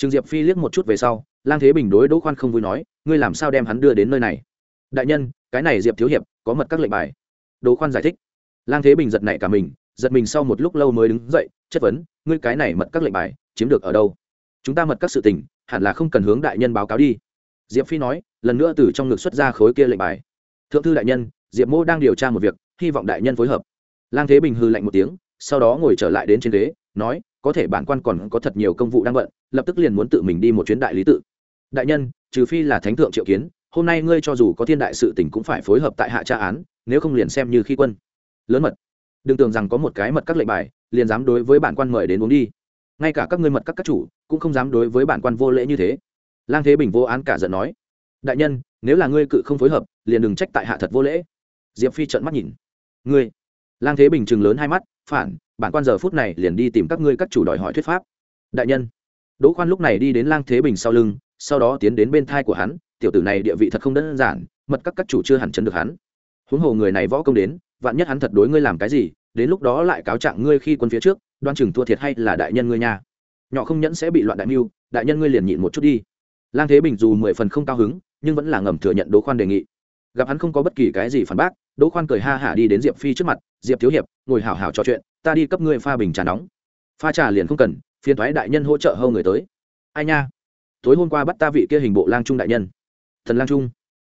Trừng Diệp Phi liếc một chút về sau, Lang Thế Bình đối Đỗ Khoan không vui nói, ngươi làm sao đem hắn đưa đến nơi này? Đại nhân, cái này Diệp thiếu hiệp, có mật các lệnh bài. Đỗ Khoan giải thích. Lang Thế Bình giật nảy cả mình, giật mình sau một lúc lâu mới đứng dậy, chất vấn, ngươi cái này mật các lệnh bài, chiếm được ở đâu? Chúng ta mật các sự tình, hẳn là không cần hướng đại nhân báo cáo đi. Diệp Phi nói, lần nữa từ trong ngực xuất ra khối kia lệnh bài. Thượng thư đại nhân, Diệp Mô đang điều tra một việc, hy vọng đại nhân phối hợp. Lang Thế Bình hư lạnh một tiếng, sau đó ngồi trở lại đến trên ghế, nói, có thể bản quan còn có thật nhiều công vụ đang bận lập tức liền muốn tự mình đi một chuyến đại lý tự. Đại nhân trừ phi là thánh thượng triệu kiến hôm nay ngươi cho dù có thiên đại sự tình cũng phải phối hợp tại hạ tra án nếu không liền xem như khi quân. Lớn mật. Đừng tưởng rằng có một cái mật các lệnh bài liền dám đối với bản quan mời đến uống đi. Ngay cả các ngươi mật các các chủ cũng không dám đối với bản quan vô lễ như thế. Lang thế bình vô án cả giận nói đại nhân, nếu là ngươi cự không phối hợp, liền đừng trách tại hạ thật vô lễ. Diệp phi trợn mắt nhìn. Ngươi? Lang thế bình chừng lớn hai mắt, phản, bản quan giờ phút này liền đi tìm các ngươi các chủ đòi hỏi thuyết pháp. Đại nhân. Đỗ khoan lúc này đi đến lang thế bình sau lưng, sau đó tiến đến bên thai của hắn, tiểu tử này địa vị thật không đơn giản, mật các các chủ chưa hẳn chấn được hắn. Huống hồ người này võ công đến, vạn nhất hắn thật đối ngươi làm cái gì, đến lúc đó lại cáo trạng ngươi khi quân phía trước, đoan chừng thua thiệt hay là đại nhân ngươi nhà nhỏ không nhẫn sẽ bị loạn đại mưu, đại nhân ngươi liền nhịn một chút đi. Lang thế bình dù mười phần không cao hứng nhưng vẫn là ngầm thừa nhận đỗ khoan đề nghị. Gặp hắn không có bất kỳ cái gì phản bác, đỗ khoan cười ha hả đi đến diệp phi trước mặt, diệp thiếu hiệp, ngồi hảo hảo trò chuyện, ta đi cấp ngươi pha bình trà nóng. Pha trà liền không cần, phiền thoái đại nhân hỗ trợ hâu người tới. Ai nha, tối hôm qua bắt ta vị kia hình bộ lang trung đại nhân. Thần lang trung.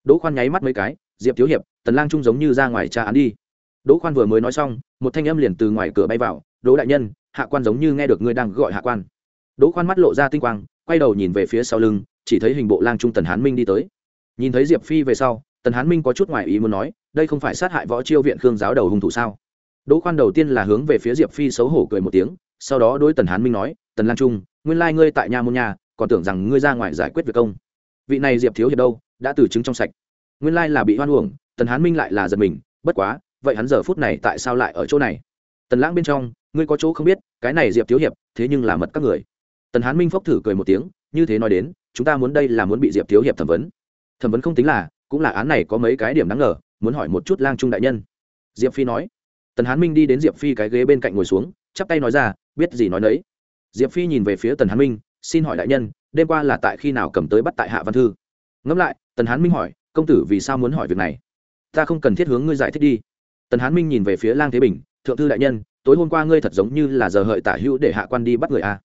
Đỗ khoan nháy mắt mấy cái, diệp thiếu hiệp tần lang trung giống như ra ngoài tra án đi. Đỗ khoan vừa mới nói xong, một thanh âm liền từ ngoài cửa bay vào, đỗ đại nhân, hạ quan giống như nghe được ngươi đang gọi hạ quan. Đỗ khoan mắt lộ ra tinh quang, quay đầu nhìn về phía sau lưng, chỉ thấy hình bộ lang trung tần hán minh đi tới nhìn thấy diệp phi về sau, tần hán minh có chút ngoài ý muốn nói, đây không phải sát hại võ chiêu viện khương giáo đầu hung thủ sao? Đỗ khoan đầu tiên là hướng về phía diệp phi xấu hổ cười một tiếng, sau đó đối tần hán minh nói, tần lan trung, nguyên lai ngươi tại nhà môn nhà còn tưởng rằng ngươi ra ngoài giải quyết việc công. Vị này diệp thiếu hiệp đâu, đã từ chứng trong sạch. Nguyên lai là bị hoan uổng. Tần hán minh lại là giật mình, bất quá, vậy hắn giờ phút này tại sao lại ở chỗ này? Tần lãng bên trong, ngươi có chỗ không biết, cái này diệp thiếu hiệp, thế nhưng là mật các người. Tần hán minh phốc thử cười một tiếng, như thế nói đến, chúng ta muốn đây là muốn bị diệp thiếu hiệp thẩm vấn thẩm vấn không tính là, cũng là án này có mấy cái điểm đáng ngờ, muốn hỏi một chút lang trung đại nhân. Diệp phi nói. Tần hán minh đi đến diệp phi cái ghế bên cạnh ngồi xuống, chắp tay nói ra, biết gì nói nấy. Diệp phi nhìn về phía tần hán minh, xin hỏi đại nhân, đêm qua là tại khi nào cầm tới bắt tại hạ văn thư? Ngẫm lại, tần hán minh hỏi, công tử vì sao muốn hỏi việc này? Ta không cần thiết hướng ngươi giải thích đi. Tần hán minh nhìn về phía lang thế bình, thượng thư đại nhân, tối hôm qua ngươi thật giống như là giờ hợi tả hữu để hạ quan đi bắt người a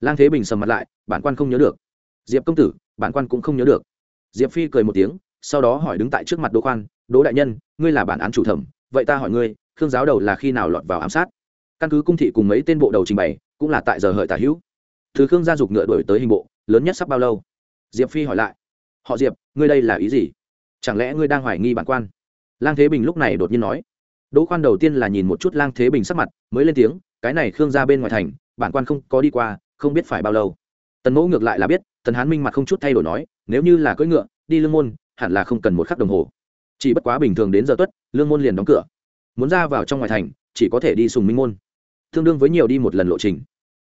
lang thế bình sầm mặt lại, bản quan không nhớ được. Diệp công tử, bản quan cũng không nhớ được diệp phi cười một tiếng, sau đó hỏi đứng tại trước mặt đỗ khoan, đỗ đại nhân, ngươi là bản án chủ thẩm, vậy ta hỏi ngươi, khương giáo đầu là khi nào lọt vào ám sát? Căn cứ cung thị cùng mấy tên bộ đầu trình bày, cũng là tại giờ hợi tả hữu. Thứ khương gia dục ngựa đổi tới hình bộ, lớn nhất sắp bao lâu? Diệp phi hỏi lại. Họ diệp, ngươi đây là ý gì? Chẳng lẽ ngươi đang hoài nghi bản quan? Lang thế bình lúc này đột nhiên nói. Đỗ khoan đầu tiên là nhìn một chút lang thế bình sắc mặt, mới lên tiếng, cái này khương gia bên ngoài thành, bản quan không có đi qua, không biết phải bao lâu tần mẫu ngược lại là biết, tần hán minh mặt không chút thay đổi nói, nếu như là cưỡi ngựa, đi lương môn, hẳn là không cần một khắc đồng hồ. Chỉ bất quá bình thường đến giờ tuất, lương môn liền đóng cửa. Muốn ra vào trong ngoài thành, chỉ có thể đi sùng minh môn. Tương đương với nhiều đi một lần lộ trình.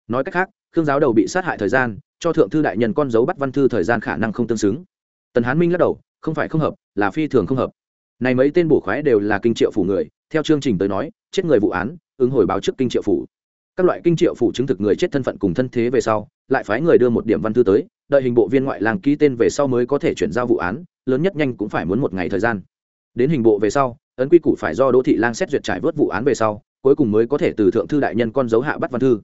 Nói cách khác, khương giáo đầu bị sát hại thời gian, cho thượng thư đại nhân con dấu bắt văn thư thời gian khả năng không tương xứng. Tần hán minh lắc đầu, không phải không hợp, là phi thường không hợp. Này mấy tên bổ khoái đều là kinh triệu phủ người, theo chương trình tới nói, chết người vụ án, ứng hồi báo trước kinh triệu phủ. Các loại kinh triệu phủ chứng thực người chết thân phận cùng thân thế về sau lại phái người đưa một điểm văn thư tới, đợi hình bộ viên ngoại lang ký tên về sau mới có thể chuyển giao vụ án, lớn nhất nhanh cũng phải muốn một ngày thời gian. Đến hình bộ về sau, ấn quy củ phải do đỗ thị lang xét duyệt trải vớt vụ án về sau, cuối cùng mới có thể từ thượng thư đại nhân con dấu hạ bắt văn thư.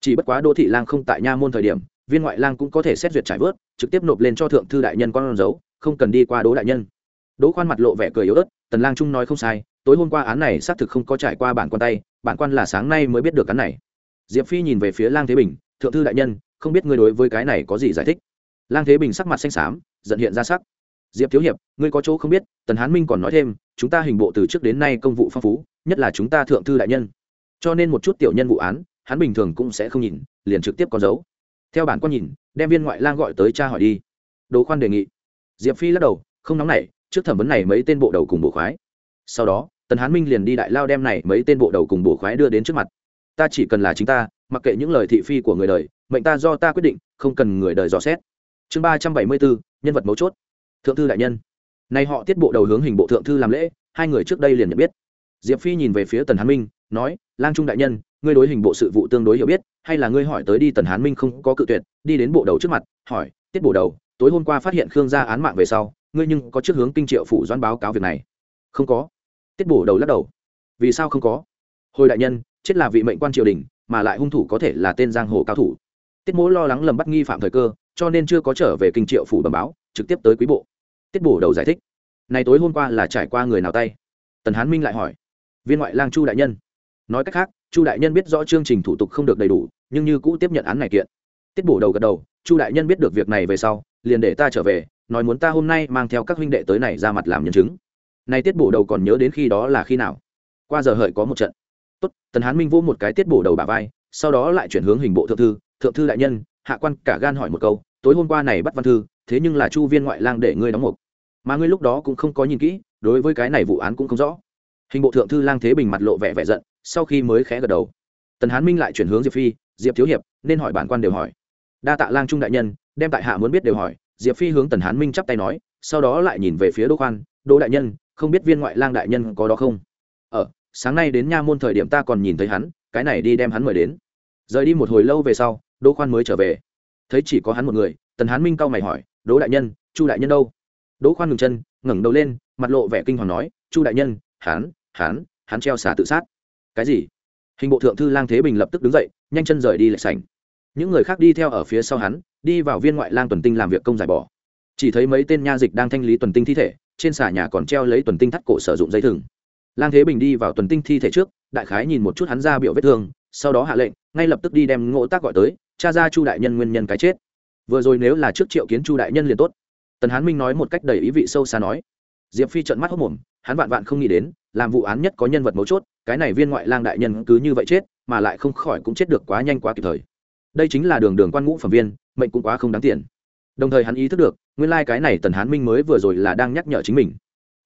Chỉ bất quá đỗ thị lang không tại nha môn thời điểm, viên ngoại lang cũng có thể xét duyệt trải vớt, trực tiếp nộp lên cho thượng thư đại nhân con dấu, không cần đi qua đỗ đại nhân. Đỗ khoan mặt lộ vẻ cười yếu ớt, tần lang trung nói không sai, tối hôm qua án này xác thực không có trải qua bản quan tay, bản quan là sáng nay mới biết được án này. Diệp phi nhìn về phía lang thế bình, thượng thư đại nhân không biết ngươi đối với cái này có gì giải thích. Lang thế bình sắc mặt xanh xám, giận hiện ra sắc. Diệp thiếu hiệp, ngươi có chỗ không biết, tần hán minh còn nói thêm, chúng ta hình bộ từ trước đến nay công vụ phong phú, nhất là chúng ta thượng thư đại nhân. Cho nên một chút tiểu nhân vụ án, hắn bình thường cũng sẽ không nhìn, liền trực tiếp có dấu. Theo bản quan nhìn, đem viên ngoại lang gọi tới cha hỏi đi. Đồ khoan đề nghị. Diệp phi lắc đầu, không nóng nảy, trước thẩm vấn này mấy tên bộ đầu cùng bộ khoái. Sau đó, tần hán minh liền đi đại lao đem này mấy tên bộ đầu cùng bộ khoái đưa đến trước mặt ta chỉ cần là chính ta, mặc kệ những lời thị phi của người đời, mệnh ta do ta quyết định, không cần người đời dò xét. Chương ba trăm bảy mươi bốn, nhân vật mấu chốt. Thượng thư đại nhân. Nay họ tiết bộ đầu hướng hình bộ thượng thư làm lễ, hai người trước đây liền nhận biết. Diệp phi nhìn về phía tần hán minh, nói, lang trung đại nhân, ngươi đối hình bộ sự vụ tương đối hiểu biết, hay là ngươi hỏi tới đi tần hán minh không có cự tuyệt, đi đến bộ đầu trước mặt, hỏi, tiết bộ đầu, tối hôm qua phát hiện khương gia án mạng về sau, ngươi nhưng có trước hướng kinh triệu phủ doãn báo cáo việc này? Không có. Tiết bổ đầu lắc đầu. Vì sao không có? Hồi đại nhân chết là vị mệnh quan triều đình, mà lại hung thủ có thể là tên giang hồ cao thủ. Tiết mỗ lo lắng lầm bắt nghi phạm thời cơ, cho nên chưa có trở về kinh triệu phủ bẩm báo, trực tiếp tới quý bộ. Tiết bổ đầu giải thích, này tối hôm qua là trải qua người nào tay? Tần hán minh lại hỏi. Viên ngoại lang chu đại nhân. Nói cách khác, chu đại nhân biết rõ chương trình thủ tục không được đầy đủ, nhưng như cũ tiếp nhận án này kiện. Tiết bổ đầu gật đầu, chu đại nhân biết được việc này về sau, liền để ta trở về, nói muốn ta hôm nay mang theo các huynh đệ tới này ra mặt làm nhân chứng. Nay tiết bổ đầu còn nhớ đến khi đó là khi nào? Qua giờ hợi có một trận tốt tần hán minh vỗ một cái tiết bổ đầu bà vai sau đó lại chuyển hướng hình bộ thượng thư. Thượng thư đại nhân hạ quan cả gan hỏi một câu tối hôm qua này bắt văn thư thế nhưng là chu viên ngoại lang để ngươi đóng mục. Mà ngươi lúc đó cũng không có nhìn kỹ đối với cái này vụ án cũng không rõ. Hình bộ thượng thư lang thế bình mặt lộ vẻ vẻ giận sau khi mới khẽ gật đầu. Tần hán minh lại chuyển hướng diệp phi diệp thiếu hiệp nên hỏi bản quan đều hỏi. Đa tạ lang trung đại nhân đem tại hạ muốn biết đều hỏi. Diệp phi hướng tần hán minh chắp tay nói sau đó lại nhìn về phía đỗ khoan đỗ đại nhân không biết viên ngoại lang đại nhân có đó không? Ở ờ, sáng nay đến nha môn thời điểm ta còn nhìn thấy hắn, cái này đi đem hắn mời đến. Rời đi một hồi lâu về sau, đỗ khoan mới trở về. Thấy chỉ có hắn một người, tần hán minh cau mày hỏi, đỗ đại nhân, chu đại nhân đâu? Đỗ khoan ngừng chân, ngẩng đầu lên, mặt lộ vẻ kinh hoàng nói, chu đại nhân, hắn hắn hắn treo xả tự sát. Cái gì? Hình bộ thượng thư lang thế bình lập tức đứng dậy, nhanh chân rời đi lệch sảnh. Những người khác đi theo ở phía sau hắn, đi vào viên ngoại lang tuần tinh làm việc công giải bỏ. Chỉ thấy mấy tên nha dịch đang thanh lý tuần tinh thi thể, trên xà nhà còn treo lấy tuần tinh thắt cổ sử dụng dây thừng lang thế bình đi vào tuần tinh thi thể trước, đại khái nhìn một chút hắn ra biểu vết thương, sau đó hạ lệnh, ngay lập tức đi đem ngộ tác gọi tới, cha ra chu đại nhân nguyên nhân cái chết. Vừa rồi nếu là trước triệu kiến chu đại nhân liền tốt. Tần hán minh nói một cách đầy ý vị sâu xa nói. Diệp phi trợn mắt hốc mồm, hắn vạn vạn không nghĩ đến, làm vụ án nhất có nhân vật mấu chốt, cái này viên ngoại lang đại nhân cứ như vậy chết, mà lại không khỏi cũng chết được quá nhanh quá kịp thời. Đây chính là đường đường quan ngũ phẩm viên, mệnh cũng quá không đáng tiền. Đồng thời hắn ý thức được, nguyên lai cái này tần hán minh mới vừa rồi là đang nhắc nhở chính mình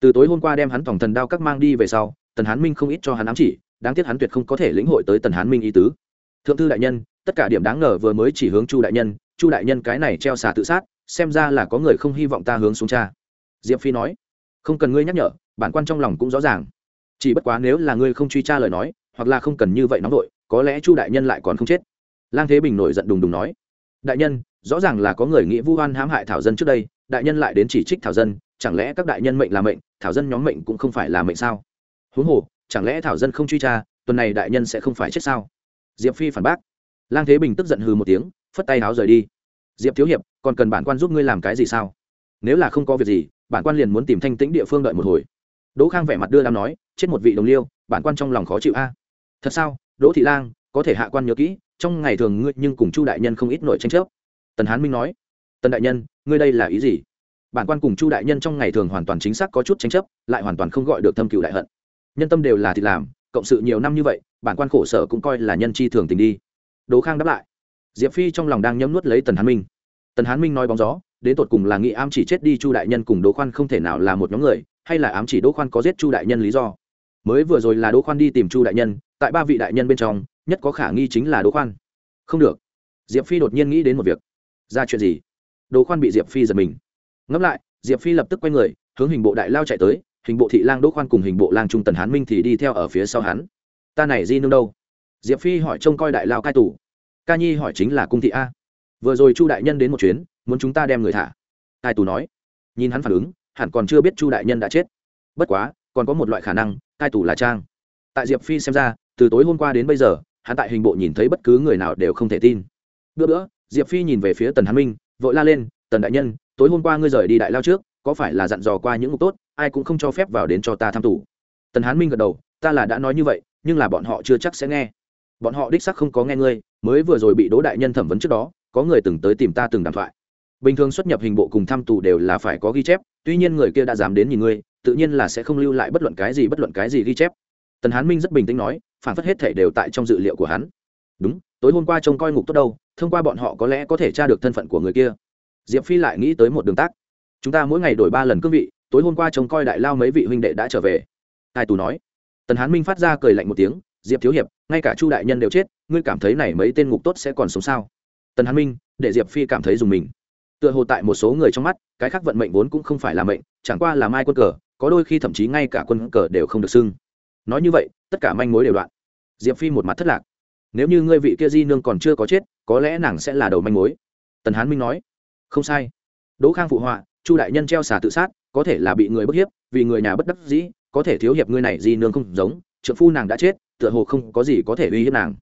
từ tối hôm qua đem hắn tổng thần đao các mang đi về sau, tần hán minh không ít cho hắn ám chỉ, đáng tiếc hắn tuyệt không có thể lĩnh hội tới tần hán minh ý tứ. Thượng thư đại nhân, tất cả điểm đáng ngờ vừa mới chỉ hướng chu đại nhân, chu đại nhân cái này treo xà tự sát, xem ra là có người không hy vọng ta hướng xuống cha. Diệp phi nói, không cần ngươi nhắc nhở, bản quan trong lòng cũng rõ ràng. Chỉ bất quá nếu là ngươi không truy tra lời nói, hoặc là không cần như vậy nóng vội, có lẽ chu đại nhân lại còn không chết. Lang thế bình nổi giận đùng đùng nói, đại nhân, rõ ràng là có người nghĩ vu oan hãm hại thảo dân trước đây, đại nhân lại đến chỉ trích thảo dân chẳng lẽ các đại nhân mệnh là mệnh, thảo dân nhóm mệnh cũng không phải là mệnh sao? Huống hồ, chẳng lẽ thảo dân không truy tra, tuần này đại nhân sẽ không phải chết sao? Diệp phi phản bác. Lang thế bình tức giận hừ một tiếng, phất tay áo rời đi. Diệp thiếu hiệp, còn cần bản quan giúp ngươi làm cái gì sao? Nếu là không có việc gì, bản quan liền muốn tìm thanh tĩnh địa phương đợi một hồi. Đỗ khang vẻ mặt đưa đám nói, chết một vị đồng liêu, bản quan trong lòng khó chịu a. Thật sao? Đỗ thị lang, có thể hạ quan nhớ kỹ, trong ngày thường ngươi nhưng cùng chu đại nhân không ít nội tranh chấp. Tần hán minh nói, tần đại nhân, ngươi đây là ý gì? Bản quan cùng chu đại nhân trong ngày thường hoàn toàn chính xác có chút tranh chấp, lại hoàn toàn không gọi được thâm cựu đại hận. Nhân tâm đều là thịt làm, cộng sự nhiều năm như vậy, bản quan khổ sở cũng coi là nhân chi thường tình đi. Đỗ khang đáp lại. Diệp phi trong lòng đang nhấm nuốt lấy tần hán minh. Tần hán minh nói bóng gió, đến tột cùng là nghị ám chỉ chết đi chu đại nhân cùng đỗ khoan không thể nào là một nhóm người, hay là ám chỉ đỗ khoan có giết chu đại nhân lý do? Mới vừa rồi là đỗ khoan đi tìm chu đại nhân, tại ba vị đại nhân bên trong, nhất có khả nghi chính là đỗ khoan. Không được. Diệp phi đột nhiên nghĩ đến một việc. Ra chuyện gì? Đỗ khoan bị diệp phi giật mình ngẫm lại, diệp phi lập tức quay người, hướng hình bộ đại lao chạy tới, hình bộ thị lang đỗ khoan cùng hình bộ lang trung tần hán minh thì đi theo ở phía sau hắn. Ta này di nương đâu? Diệp phi hỏi, trông coi đại lao cai tủ ca nhi hỏi, chính là cung thị a. Vừa rồi chu đại nhân đến một chuyến, muốn chúng ta đem người thả? Cai tù nói. Nhìn hắn phản ứng, hẳn còn chưa biết chu đại nhân đã chết. Bất quá, còn có một loại khả năng, cai tù là trang. Tại diệp phi xem ra, từ tối hôm qua đến bây giờ, hắn tại hình bộ nhìn thấy bất cứ người nào đều không thể tin. Bữa bữa, diệp phi nhìn về phía tần hán minh, vội la lên, tần đại nhân tối hôm qua ngươi rời đi đại lao trước, có phải là dặn dò qua những ngục tốt, ai cũng không cho phép vào đến cho ta tham tù? Tần hán minh gật đầu, ta là đã nói như vậy, nhưng là bọn họ chưa chắc sẽ nghe. Bọn họ đích sắc không có nghe ngươi, mới vừa rồi bị đỗ đại nhân thẩm vấn trước đó, có người từng tới tìm ta từng đàm thoại. Bình thường xuất nhập hình bộ cùng thăm tù đều là phải có ghi chép, tuy nhiên người kia đã dám đến nhìn ngươi, tự nhiên là sẽ không lưu lại bất luận cái gì bất luận cái gì ghi chép. Tần hán minh rất bình tĩnh nói, phản phất hết thể đều tại trong dự liệu của hắn. Đúng, tối hôm qua trông coi ngục tốt đâu, thông qua bọn họ có lẽ có thể tra được thân phận của người kia diệp phi lại nghĩ tới một đường tác. Chúng ta mỗi ngày đổi ba lần cương vị, tối hôm qua trông coi đại lao mấy vị huynh đệ đã trở về. Tài tù nói. Tần hán minh phát ra cười lạnh một tiếng, diệp thiếu hiệp, ngay cả chu đại nhân đều chết, ngươi cảm thấy này mấy tên ngục tốt sẽ còn sống sao? Tần hán minh, để diệp phi cảm thấy dùng mình. Tựa hồ tại một số người trong mắt, cái khác vận mệnh vốn cũng không phải là mệnh, chẳng qua là mai quân cờ, có đôi khi thậm chí ngay cả quân cờ đều không được xưng. Nói như vậy, tất cả manh mối đều đoạn. Diệp phi một mặt thất lạc. Nếu như ngươi vị kia di nương còn chưa có chết, có lẽ nàng sẽ là đầu manh mối. Tần hán minh nói không sai. Đỗ khang phụ họa, chu đại nhân treo xà tự sát, có thể là bị người bức hiếp, vì người nhà bất đắc dĩ, có thể thiếu hiệp ngươi này di nương không giống trợ phu nàng đã chết, tựa hồ không có gì có thể uy hiếp nàng.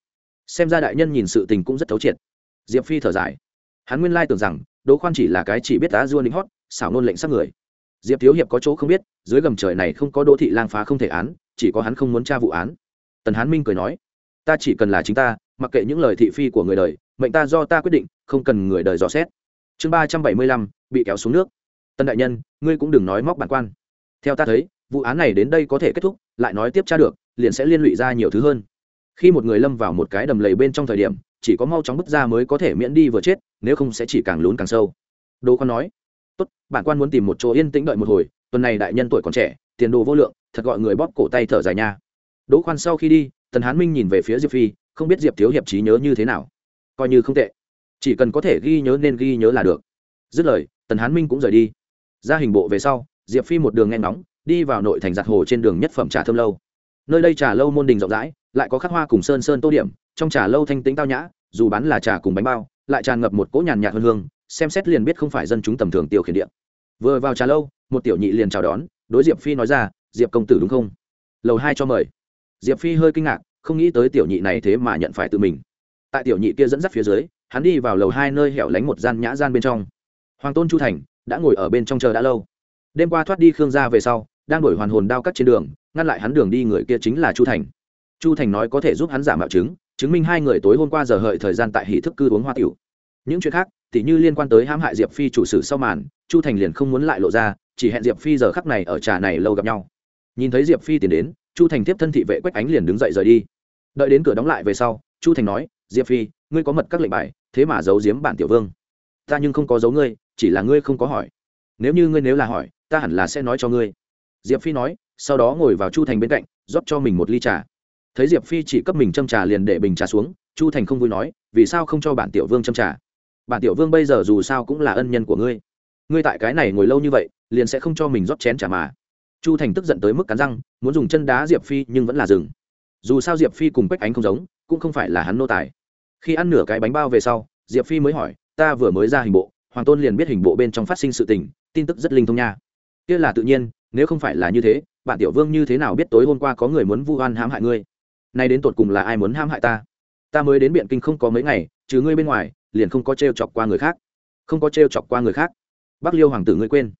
Xem ra đại nhân nhìn sự tình cũng rất thấu triệt. Diệp phi thở dài. Hắn nguyên lai tưởng rằng, đỗ khoan chỉ là cái chỉ biết đá dua lính hót, xảo nôn lệnh sát người. Diệp thiếu hiệp có chỗ không biết, dưới gầm trời này không có đỗ thị lang phá không thể án, chỉ có hắn không muốn tra vụ án. Tần hán minh cười nói, ta chỉ cần là chính ta, mặc kệ những lời thị phi của người đời, mệnh ta do ta quyết định, không cần người đời dò xét chương ba trăm bảy mươi lăm, bị kéo xuống nước. Tân đại nhân, ngươi cũng đừng nói móc bản quan. Theo ta thấy, vụ án này đến đây có thể kết thúc, lại nói tiếp tra được, liền sẽ liên lụy ra nhiều thứ hơn. Khi một người lâm vào một cái đầm lầy bên trong thời điểm, chỉ có mau chóng bước ra mới có thể miễn đi vừa chết, nếu không sẽ chỉ càng lún càng sâu. Đỗ con nói, tốt, bản quan muốn tìm một chỗ yên tĩnh đợi một hồi, tuần này đại nhân tuổi còn trẻ, tiền đồ vô lượng, thật gọi người bóp cổ tay thở dài nha. Đỗ khoan sau khi đi, tần hán minh nhìn về phía diệp phi, không biết diệp thiếu hiệp trí nhớ như thế nào. Coi như không tệ chỉ cần có thể ghi nhớ nên ghi nhớ là được. Dứt lời, tần hán minh cũng rời đi. Ra hình bộ về sau, diệp phi một đường nghe ngóng, đi vào nội thành giặt hồ trên đường nhất phẩm trà thơm lâu. Nơi đây trà lâu môn đình rộng rãi, lại có khắc hoa cùng sơn sơn tô điểm, trong trà lâu thanh tĩnh tao nhã, dù bán là trà cùng bánh bao, lại tràn ngập một cỗ nhàn nhạt hơn hương, xem xét liền biết không phải dân chúng tầm thường tiêu khiển điện vừa vào trà lâu, một tiểu nhị liền chào đón, đối diệp phi nói ra, diệp công tử đúng không? Lầu hai cho mời. Diệp phi hơi kinh ngạc, không nghĩ tới tiểu nhị này thế mà nhận phải tự mình. Tại tiểu nhị kia dẫn dắt phía dưới hắn đi vào lầu hai nơi hẻo lánh một gian nhã gian bên trong. Hoàng tôn chu thành đã ngồi ở bên trong chờ đã lâu. Đêm qua thoát đi khương gia về sau, đang đổi hoàn hồn đao cắt trên đường, ngăn lại hắn đường đi người kia chính là chu thành. Chu thành nói có thể giúp hắn giả mạo chứng chứng minh hai người tối hôm qua giờ hợi thời gian tại hỷ thức cư uống hoa tiểu. Những chuyện khác tỉ như liên quan tới hãm hại diệp phi chủ sử sau màn, chu thành liền không muốn lại lộ ra, chỉ hẹn diệp phi giờ khắc này ở trà này lâu gặp nhau. Nhìn thấy diệp phi tiến đến, chu thành tiếp thân thị vệ quách ánh liền đứng dậy rời đi. Đợi đến cửa đóng lại về sau, chu thành nói, diệp phi, ngươi có mật các lệnh bài thế mà giấu giếm bản tiểu vương. Ta nhưng không có giấu ngươi, chỉ là ngươi không có hỏi. Nếu như ngươi nếu là hỏi, ta hẳn là sẽ nói cho ngươi. Diệp phi nói, sau đó ngồi vào chu thành bên cạnh, rót cho mình một ly trà. Thấy diệp phi chỉ cấp mình châm trà liền để bình trà xuống, chu thành không vui nói, vì sao không cho bản tiểu vương châm trà? Bản tiểu vương bây giờ dù sao cũng là ân nhân của ngươi. Ngươi tại cái này ngồi lâu như vậy, liền sẽ không cho mình rót chén trà mà. Chu thành tức giận tới mức cắn răng, muốn dùng chân đá diệp phi nhưng vẫn là dừng. Dù sao diệp phi cùng quách ánh không giống, cũng không phải là hắn nô tài khi ăn nửa cái bánh bao về sau, diệp phi mới hỏi, ta vừa mới ra hình bộ, hoàng tôn liền biết hình bộ bên trong phát sinh sự tình, tin tức rất linh thông nha. Kia là tự nhiên, nếu không phải là như thế, bạn tiểu vương như thế nào biết tối hôm qua có người muốn vu oan hãm hại ngươi? Nay đến tột cùng là ai muốn hãm hại ta? Ta mới đến biện kinh không có mấy ngày, trừ ngươi bên ngoài, liền không có t chọc qua người khác. Không có t chọc qua người khác? Bắc liêu hoàng tử ngươi quên.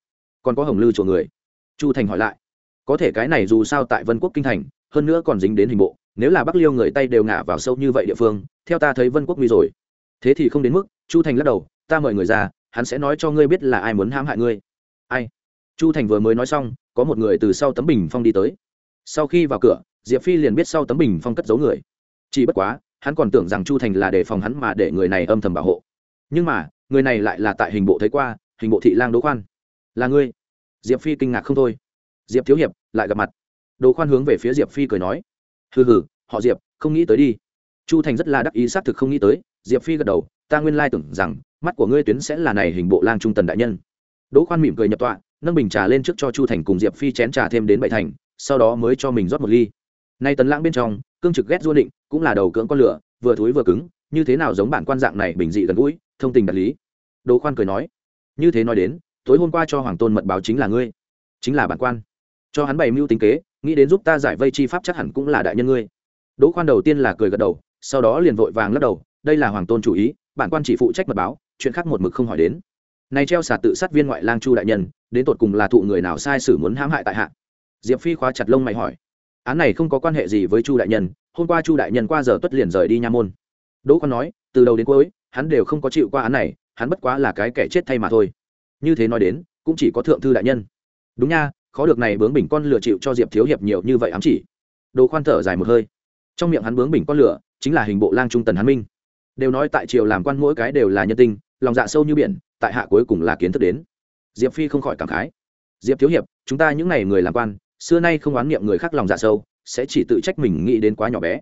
Còn có hồng lư chùa người. Chu thành hỏi lại. Có thể cái này dù sao tại vân quốc kinh thành, hơn nữa còn dính đến hình bộ nếu là bắc liêu người tay đều ngả vào sâu như vậy địa phương, theo ta thấy vân quốc nguy rồi. Thế thì không đến mức, chu thành lắc đầu, ta mời người ra, hắn sẽ nói cho ngươi biết là ai muốn hãm hại ngươi. Ai? Chu thành vừa mới nói xong, có một người từ sau tấm bình phong đi tới. Sau khi vào cửa, diệp phi liền biết sau tấm bình phong cất giấu người. Chỉ bất quá, hắn còn tưởng rằng chu thành là để phòng hắn mà để người này âm thầm bảo hộ. Nhưng mà, người này lại là tại hình bộ thấy qua, hình bộ thị lang đỗ khoan. Là ngươi? Diệp phi kinh ngạc không thôi. Diệp thiếu hiệp lại gặp mặt. Đỗ khoan hướng về phía diệp phi cười nói hừ hừ, họ diệp, không nghĩ tới đi. Chu thành rất là đắc ý, xác thực không nghĩ tới. Diệp phi gật đầu, ta nguyên lai tưởng rằng, mắt của ngươi tuyến sẽ là này hình bộ lang trung tần đại nhân. Đỗ khoan mỉm cười nhập tọa, nâng bình trà lên trước cho chu thành cùng diệp phi chén trà thêm đến bảy thành, sau đó mới cho mình rót một ly. Nay tấn lãng bên trong, cương trực ghét du định cũng là đầu cưỡng con lửa, vừa thúi vừa cứng, như thế nào giống bản quan dạng này bình dị gần gũi, thông tình đạt lý. Đỗ khoan cười nói, như thế nói đến, tối hôm qua cho hoàng tôn mật báo chính là ngươi, chính là bản quan. Cho hắn bày mưu tính kế nghĩ đến giúp ta giải vây chi pháp chắc hẳn cũng là đại nhân ngươi. Đỗ khoan đầu tiên là cười gật đầu, sau đó liền vội vàng lắc đầu, đây là hoàng tôn chủ ý, bản quan chỉ phụ trách mật báo, chuyện khác một mực không hỏi đến. Này treo xả tự sát viên ngoại lang chu đại nhân, đến tột cùng là thụ người nào sai sử muốn hãm hại tại hạ? Diệp phi khóa chặt lông mày hỏi. Án này không có quan hệ gì với chu đại nhân, hôm qua chu đại nhân qua giờ tuất liền rời đi nha môn. Đỗ khoan nói, từ đầu đến cuối, hắn đều không có chịu qua án này, hắn bất quá là cái kẻ chết thay mà thôi. Như thế nói đến, cũng chỉ có thượng thư đại nhân. Đúng nha khó được này bướng bình con lừa chịu cho diệp thiếu hiệp nhiều như vậy ám chỉ. Đồ khoan thở dài một hơi. Trong miệng hắn bướng bình con lửa chính là hình bộ lang trung tần hắn minh. Đều nói tại triều làm quan mỗi cái đều là nhân tinh, lòng dạ sâu như biển, tại hạ cuối cùng là kiến thức đến. Diệp phi không khỏi cảm khái. Diệp thiếu hiệp, chúng ta những n à y người làm quan, xưa nay không oán niệm người khác lòng dạ sâu, sẽ chỉ tự trách mình nghĩ đến quá nhỏ bé.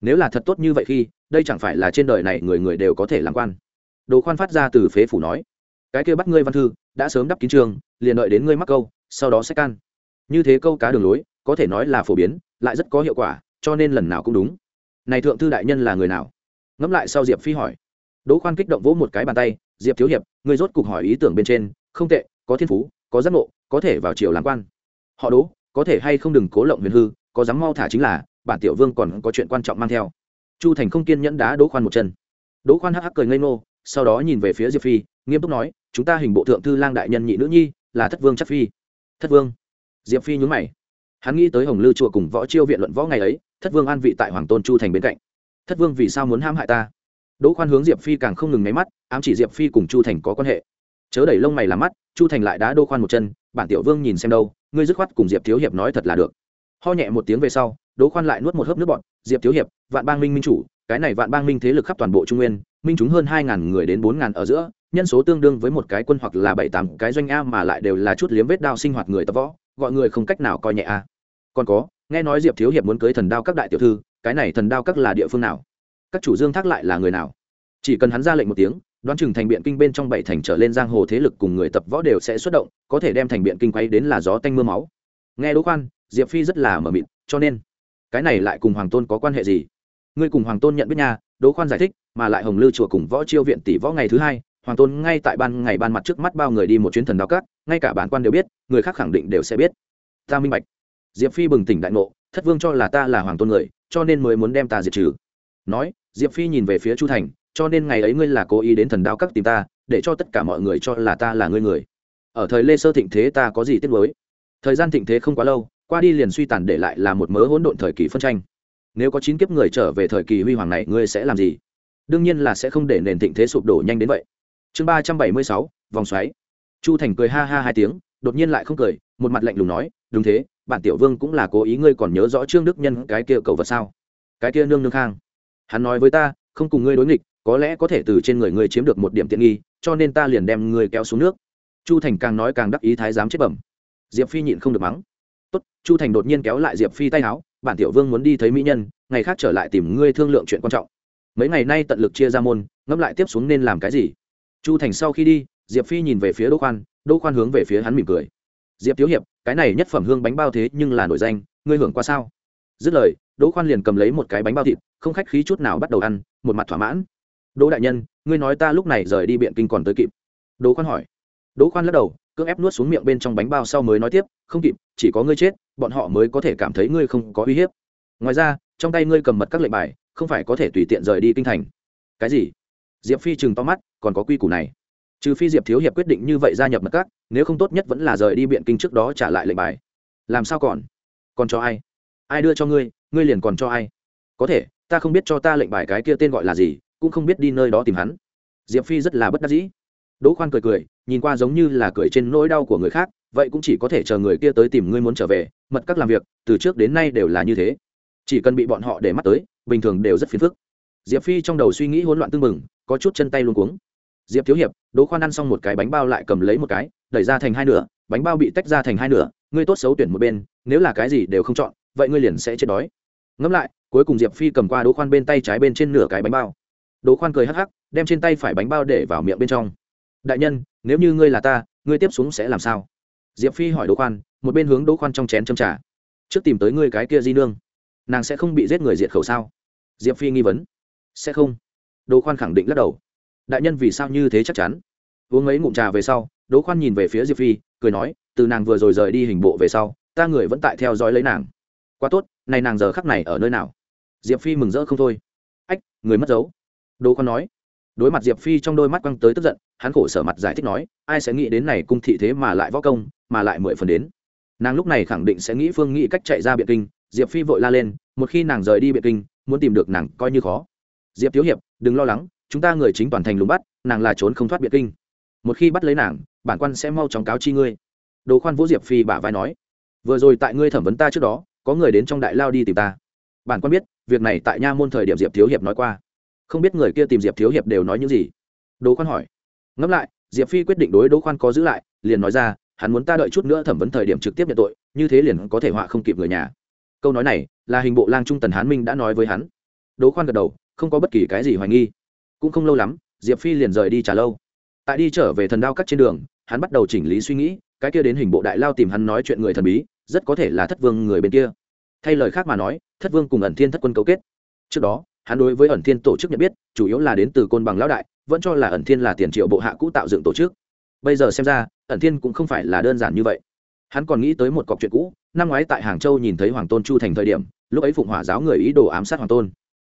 Nếu là thật tốt như vậy khi, đây chẳng phải là trên đời này người người đều có thể làm quan. Đồ khoan phát ra từ phế phủ nói. Cái kia bắt ngươi văn thư, đã sớm đắp kín trường, liền đợi đến ngươi mắc câu sau đó sẽ can. Như thế câu cá đường lối, có thể nói là phổ biến, lại rất có hiệu quả, cho nên lần nào cũng đúng. Này thượng thư đại nhân là người nào? Ngẫm lại sau diệp phi hỏi. Đỗ khoan kích động vỗ một cái bàn tay, diệp thiếu hiệp người rốt cục hỏi ý tưởng bên trên, không tệ, có thiên phú, có giác ngộ, có thể vào triều làm quan. Họ đỗ, có thể hay không đừng cố lộng huyền hư, có dám mau thả chính là, bản tiểu vương còn có chuyện quan trọng mang theo. Chu thành không kiên nhẫn đá đỗ khoan một chân. Đỗ khoan hắc hắc cười ngây ngô, sau đó nhìn về phía diệp phi, nghiêm túc nói, chúng ta hình bộ thượng thư lang đại nhân nhị nữ nhi, là thất vương chắc phi thất vương. Diệp phi nhún mày. Hắn nghĩ tới hồng lư chùa cùng võ chiêu viện luận võ ngày ấy, thất vương an vị tại hoàng tôn chu thành bên cạnh. Thất vương vì sao muốn ham hại ta? Đỗ khoan hướng diệp phi càng không ngừng nháy mắt, ám chỉ diệp phi cùng chu thành có quan hệ. Chớ đẩy lông mày làm mắt, chu thành lại đá đô khoan một chân, bản tiểu vương nhìn xem đâu, ngươi dứt khoát cùng diệp thiếu hiệp nói thật là được. Ho nhẹ một tiếng về sau, đỗ khoan lại nuốt một hớp nước bọn diệp thiếu hiệp, vạn bang minh minh chủ, cái này vạn bang minh thế lực khắp toàn bộ trung nguyên minh chúng hơn hai ngàn người đến bốn ngàn ở giữa, nhân số tương đương với một cái quân hoặc là bảy tám cái doanh a mà lại đều là chút liếm vết đao sinh hoạt người tập võ, gọi người không cách nào coi nhẹ a. Còn có, nghe nói diệp thiếu hiệp muốn cưới thần đao các đại tiểu thư, cái này thần đao các là địa phương nào? Các chủ dương thác lại là người nào? Chỉ cần hắn ra lệnh một tiếng, đoán chừng thành biện kinh bên trong bảy thành trở lên giang hồ thế lực cùng người tập võ đều sẽ xuất động, có thể đem thành biện kinh quay đến là gió tanh m ư a máu. Nghe đỗ khoan, diệp phi rất là mở mịt, cho nên, cái này lại cùng hoàng tôn có quan hệ gì? Ngươi cùng hoàng tôn nhận biết nha đỗ khoan giải thích, mà lại hồng lư chùa cùng võ chiêu viện tỷ võ ngày thứ hai, hoàng tôn ngay tại ban ngày ban mặt trước mắt bao người đi một chuyến thần đao cát ngay cả bản quan đều biết, người khác khẳng định đều sẽ biết. Ta minh bạch. Diệp phi bừng tỉnh đại ngộ, thất vương cho là ta là hoàng tôn người, cho nên mới muốn đem ta diệt trừ. Nói, diệp phi nhìn về phía chu thành, cho nên ngày ấy ngươi là cố ý đến thần đao các tìm ta, để cho tất cả mọi người cho là ta là ngươi người. Ở thời lê sơ thịnh thế ta có gì tiếc mới thời gian thịnh thế không quá lâu, qua đi liền suy tàn để lại là một mớ hỗn độn thời kỳ phân tranh nếu có chín kiếp người trở về thời kỳ huy hoàng này, ngươi sẽ làm gì? Đương nhiên là sẽ không để nền thịnh thế sụp đổ nhanh đến vậy. Chương ba trăm bảy mươi sáu, vòng xoáy. Chu thành cười ha ha hai tiếng, đột nhiên lại không cười, một mặt lạnh lùng nói, đúng thế, bản tiểu vương cũng là cố ý ngươi còn nhớ rõ trương đức nhân cái kia cầu vật sao? Cái kia nương nương khang. Hắn nói với ta, không cùng ngươi đối nghịch, có lẽ có thể từ trên người ngươi chiếm được một điểm tiện nghi, cho nên ta liền đem ngươi kéo xuống nước. Chu thành càng nói càng đắc ý thái giám chết bẩm. Diệp phi nhịn không được mắng. Tốt. Chu thành đột nhiên kéo lại diệp phi tay áo bản tiểu vương muốn đi thấy mỹ nhân, ngày khác trở lại tìm ngươi thương lượng chuyện quan trọng. Mấy ngày nay tận lực chia ra môn, ngẫm lại tiếp xuống nên làm cái gì. Chu thành sau khi đi, diệp phi nhìn về phía đỗ khoan đỗ khoan hướng về phía hắn mỉm cười. Diệp thiếu hiệp, cái này nhất phẩm hương bánh bao thế nhưng là nổi danh, ngươi hưởng qua sao? Dứt lời, đỗ khoan liền cầm lấy một cái bánh bao thịt, không khách khí chút nào bắt đầu ăn, một mặt thỏa mãn. Đỗ đại nhân, ngươi nói ta lúc này rời đi biện kinh còn tới kịp. Đỗ khoan hỏi. Đỗ khoan lắc đầu cưỡng ép nuốt xuống miệng bên trong bánh bao sau mới nói tiếp, không kịp, chỉ có ngươi chết, bọn họ mới có thể cảm thấy ngươi không có uy hiếp. Ngoài ra, trong tay ngươi cầm mật các lệnh bài, không phải có thể tùy tiện rời đi kinh thành. Cái gì? Diệp phi chừng to mắt, còn có quy củ này. Trừ phi diệp thiếu hiệp quyết định như vậy gia nhập mật các, nếu không tốt nhất vẫn là rời đi biện kinh trước đó trả lại lệnh bài. Làm sao còn? Còn cho ai? Ai đưa cho ngươi? Ngươi liền còn cho ai? Có thể, ta không biết cho ta lệnh bài cái kia tên gọi là gì, cũng không biết đi nơi đó tìm hắn. Diệp phi rất là bất đắc dĩ đỗ khoan cười cười, nhìn qua giống như là cười trên nỗi đau của người khác, vậy cũng chỉ có thể chờ người kia tới tìm ngươi muốn trở về, mật các làm việc, từ trước đến nay đều là như thế. Chỉ cần bị bọn họ để mắt tới, bình thường đều rất phiền phức. Diệp phi trong đầu suy nghĩ hỗn loạn tưng bừng, có chút chân tay luôn cuống. Diệp thiếu hiệp, đỗ khoan ăn xong một cái bánh bao lại cầm lấy một cái, đẩy ra thành hai nửa, bánh bao bị tách ra thành hai nửa, ngươi tốt xấu tuyển một bên, nếu là cái gì đều không chọn, vậy ngươi liền sẽ chết đói. Ngẫm lại, cuối cùng diệp phi cầm qua đỗ khoan bên tay trái bên trên nửa cái bánh bao. Đỗ khoan cười hắc hắc, đem trên tay phải bánh bao để vào miệng bên trong đại nhân, nếu như ngươi là ta, ngươi tiếp xuống sẽ làm sao? Diệp phi hỏi đỗ khoan, một bên hướng đỗ khoan trong chén châm trả trước tìm tới ngươi cái kia di nương. Nàng sẽ không bị giết người diệt khẩu sao? Diệp phi nghi vấn. Sẽ không. Đỗ khoan khẳng định lắc đầu. Đại nhân vì sao như thế chắc chắn? Uống mấy ngụm trà về sau, đỗ khoan nhìn về phía diệp phi, cười nói, từ nàng vừa rồi rời đi hình bộ về sau, ta người vẫn tại theo dõi lấy nàng. Quá tốt, này nàng giờ khắc này ở nơi nào? Diệp phi mừng rỡ không thôi. Ách, người mất dấu. Đỗ khoan nói đối mặt diệp phi trong đôi mắt quăng tới tức giận, hắn khổ sở mặt giải thích nói, ai sẽ nghĩ đến này cung thị thế mà lại võ công, mà lại mười phần đến? Nàng lúc này khẳng định sẽ nghĩ phương nghĩ cách chạy ra biện kinh, diệp phi vội la lên, một khi nàng rời đi biện kinh, muốn tìm được nàng coi như khó. Diệp thiếu hiệp, đừng lo lắng, chúng ta người chính toàn thành lùng bắt, nàng là trốn không thoát biện kinh. Một khi bắt lấy nàng, bản quan sẽ mau chóng cáo chi ngươi. Đồ khoan vũ diệp phi bả vai nói, vừa rồi tại ngươi thẩm vấn ta trước đó, có người đến trong đại lao đi tìm ta. Bản quan biết, việc này tại nha môn thời điểm diệp thiếu hiệp nói qua không biết người kia tìm diệp thiếu hiệp đều nói những gì. Đỗ khoan hỏi. Ngẫm lại, diệp phi quyết định đối đỗ khoan có giữ lại, liền nói ra, hắn muốn ta đợi chút nữa thẩm vấn thời điểm trực tiếp nhận tội, như thế liền có thể họa không kịp người nhà. Câu nói này, là hình bộ lang trung tần hán minh đã nói với hắn. Đỗ khoan gật đầu, không có bất kỳ cái gì hoài nghi. Cũng không lâu lắm, diệp phi liền rời đi trả lâu. Tại đi trở về thần đao cắt trên đường, hắn bắt đầu chỉnh lý suy nghĩ, cái kia đến hình bộ đại lao tìm hắn nói chuyện người thần bí, rất có thể là thất vương người bên kia. Thay lời khác mà nói, thất vương cùng ẩn thiên thất quân cấu kết. Trước đó hắn đối với ẩn thiên tổ chức nhận biết, chủ yếu là đến từ côn bằng lão đại, vẫn cho là ẩn thiên là tiền triệu bộ hạ cũ tạo dựng tổ chức. Bây giờ xem ra, ẩn thiên cũng không phải là đơn giản như vậy. Hắn còn nghĩ tới một cọc chuyện cũ, năm ngoái tại hàng châu nhìn thấy hoàng tôn chu thành thời điểm, lúc ấy phụng hỏa giáo người ý đồ ám sát hoàng tôn.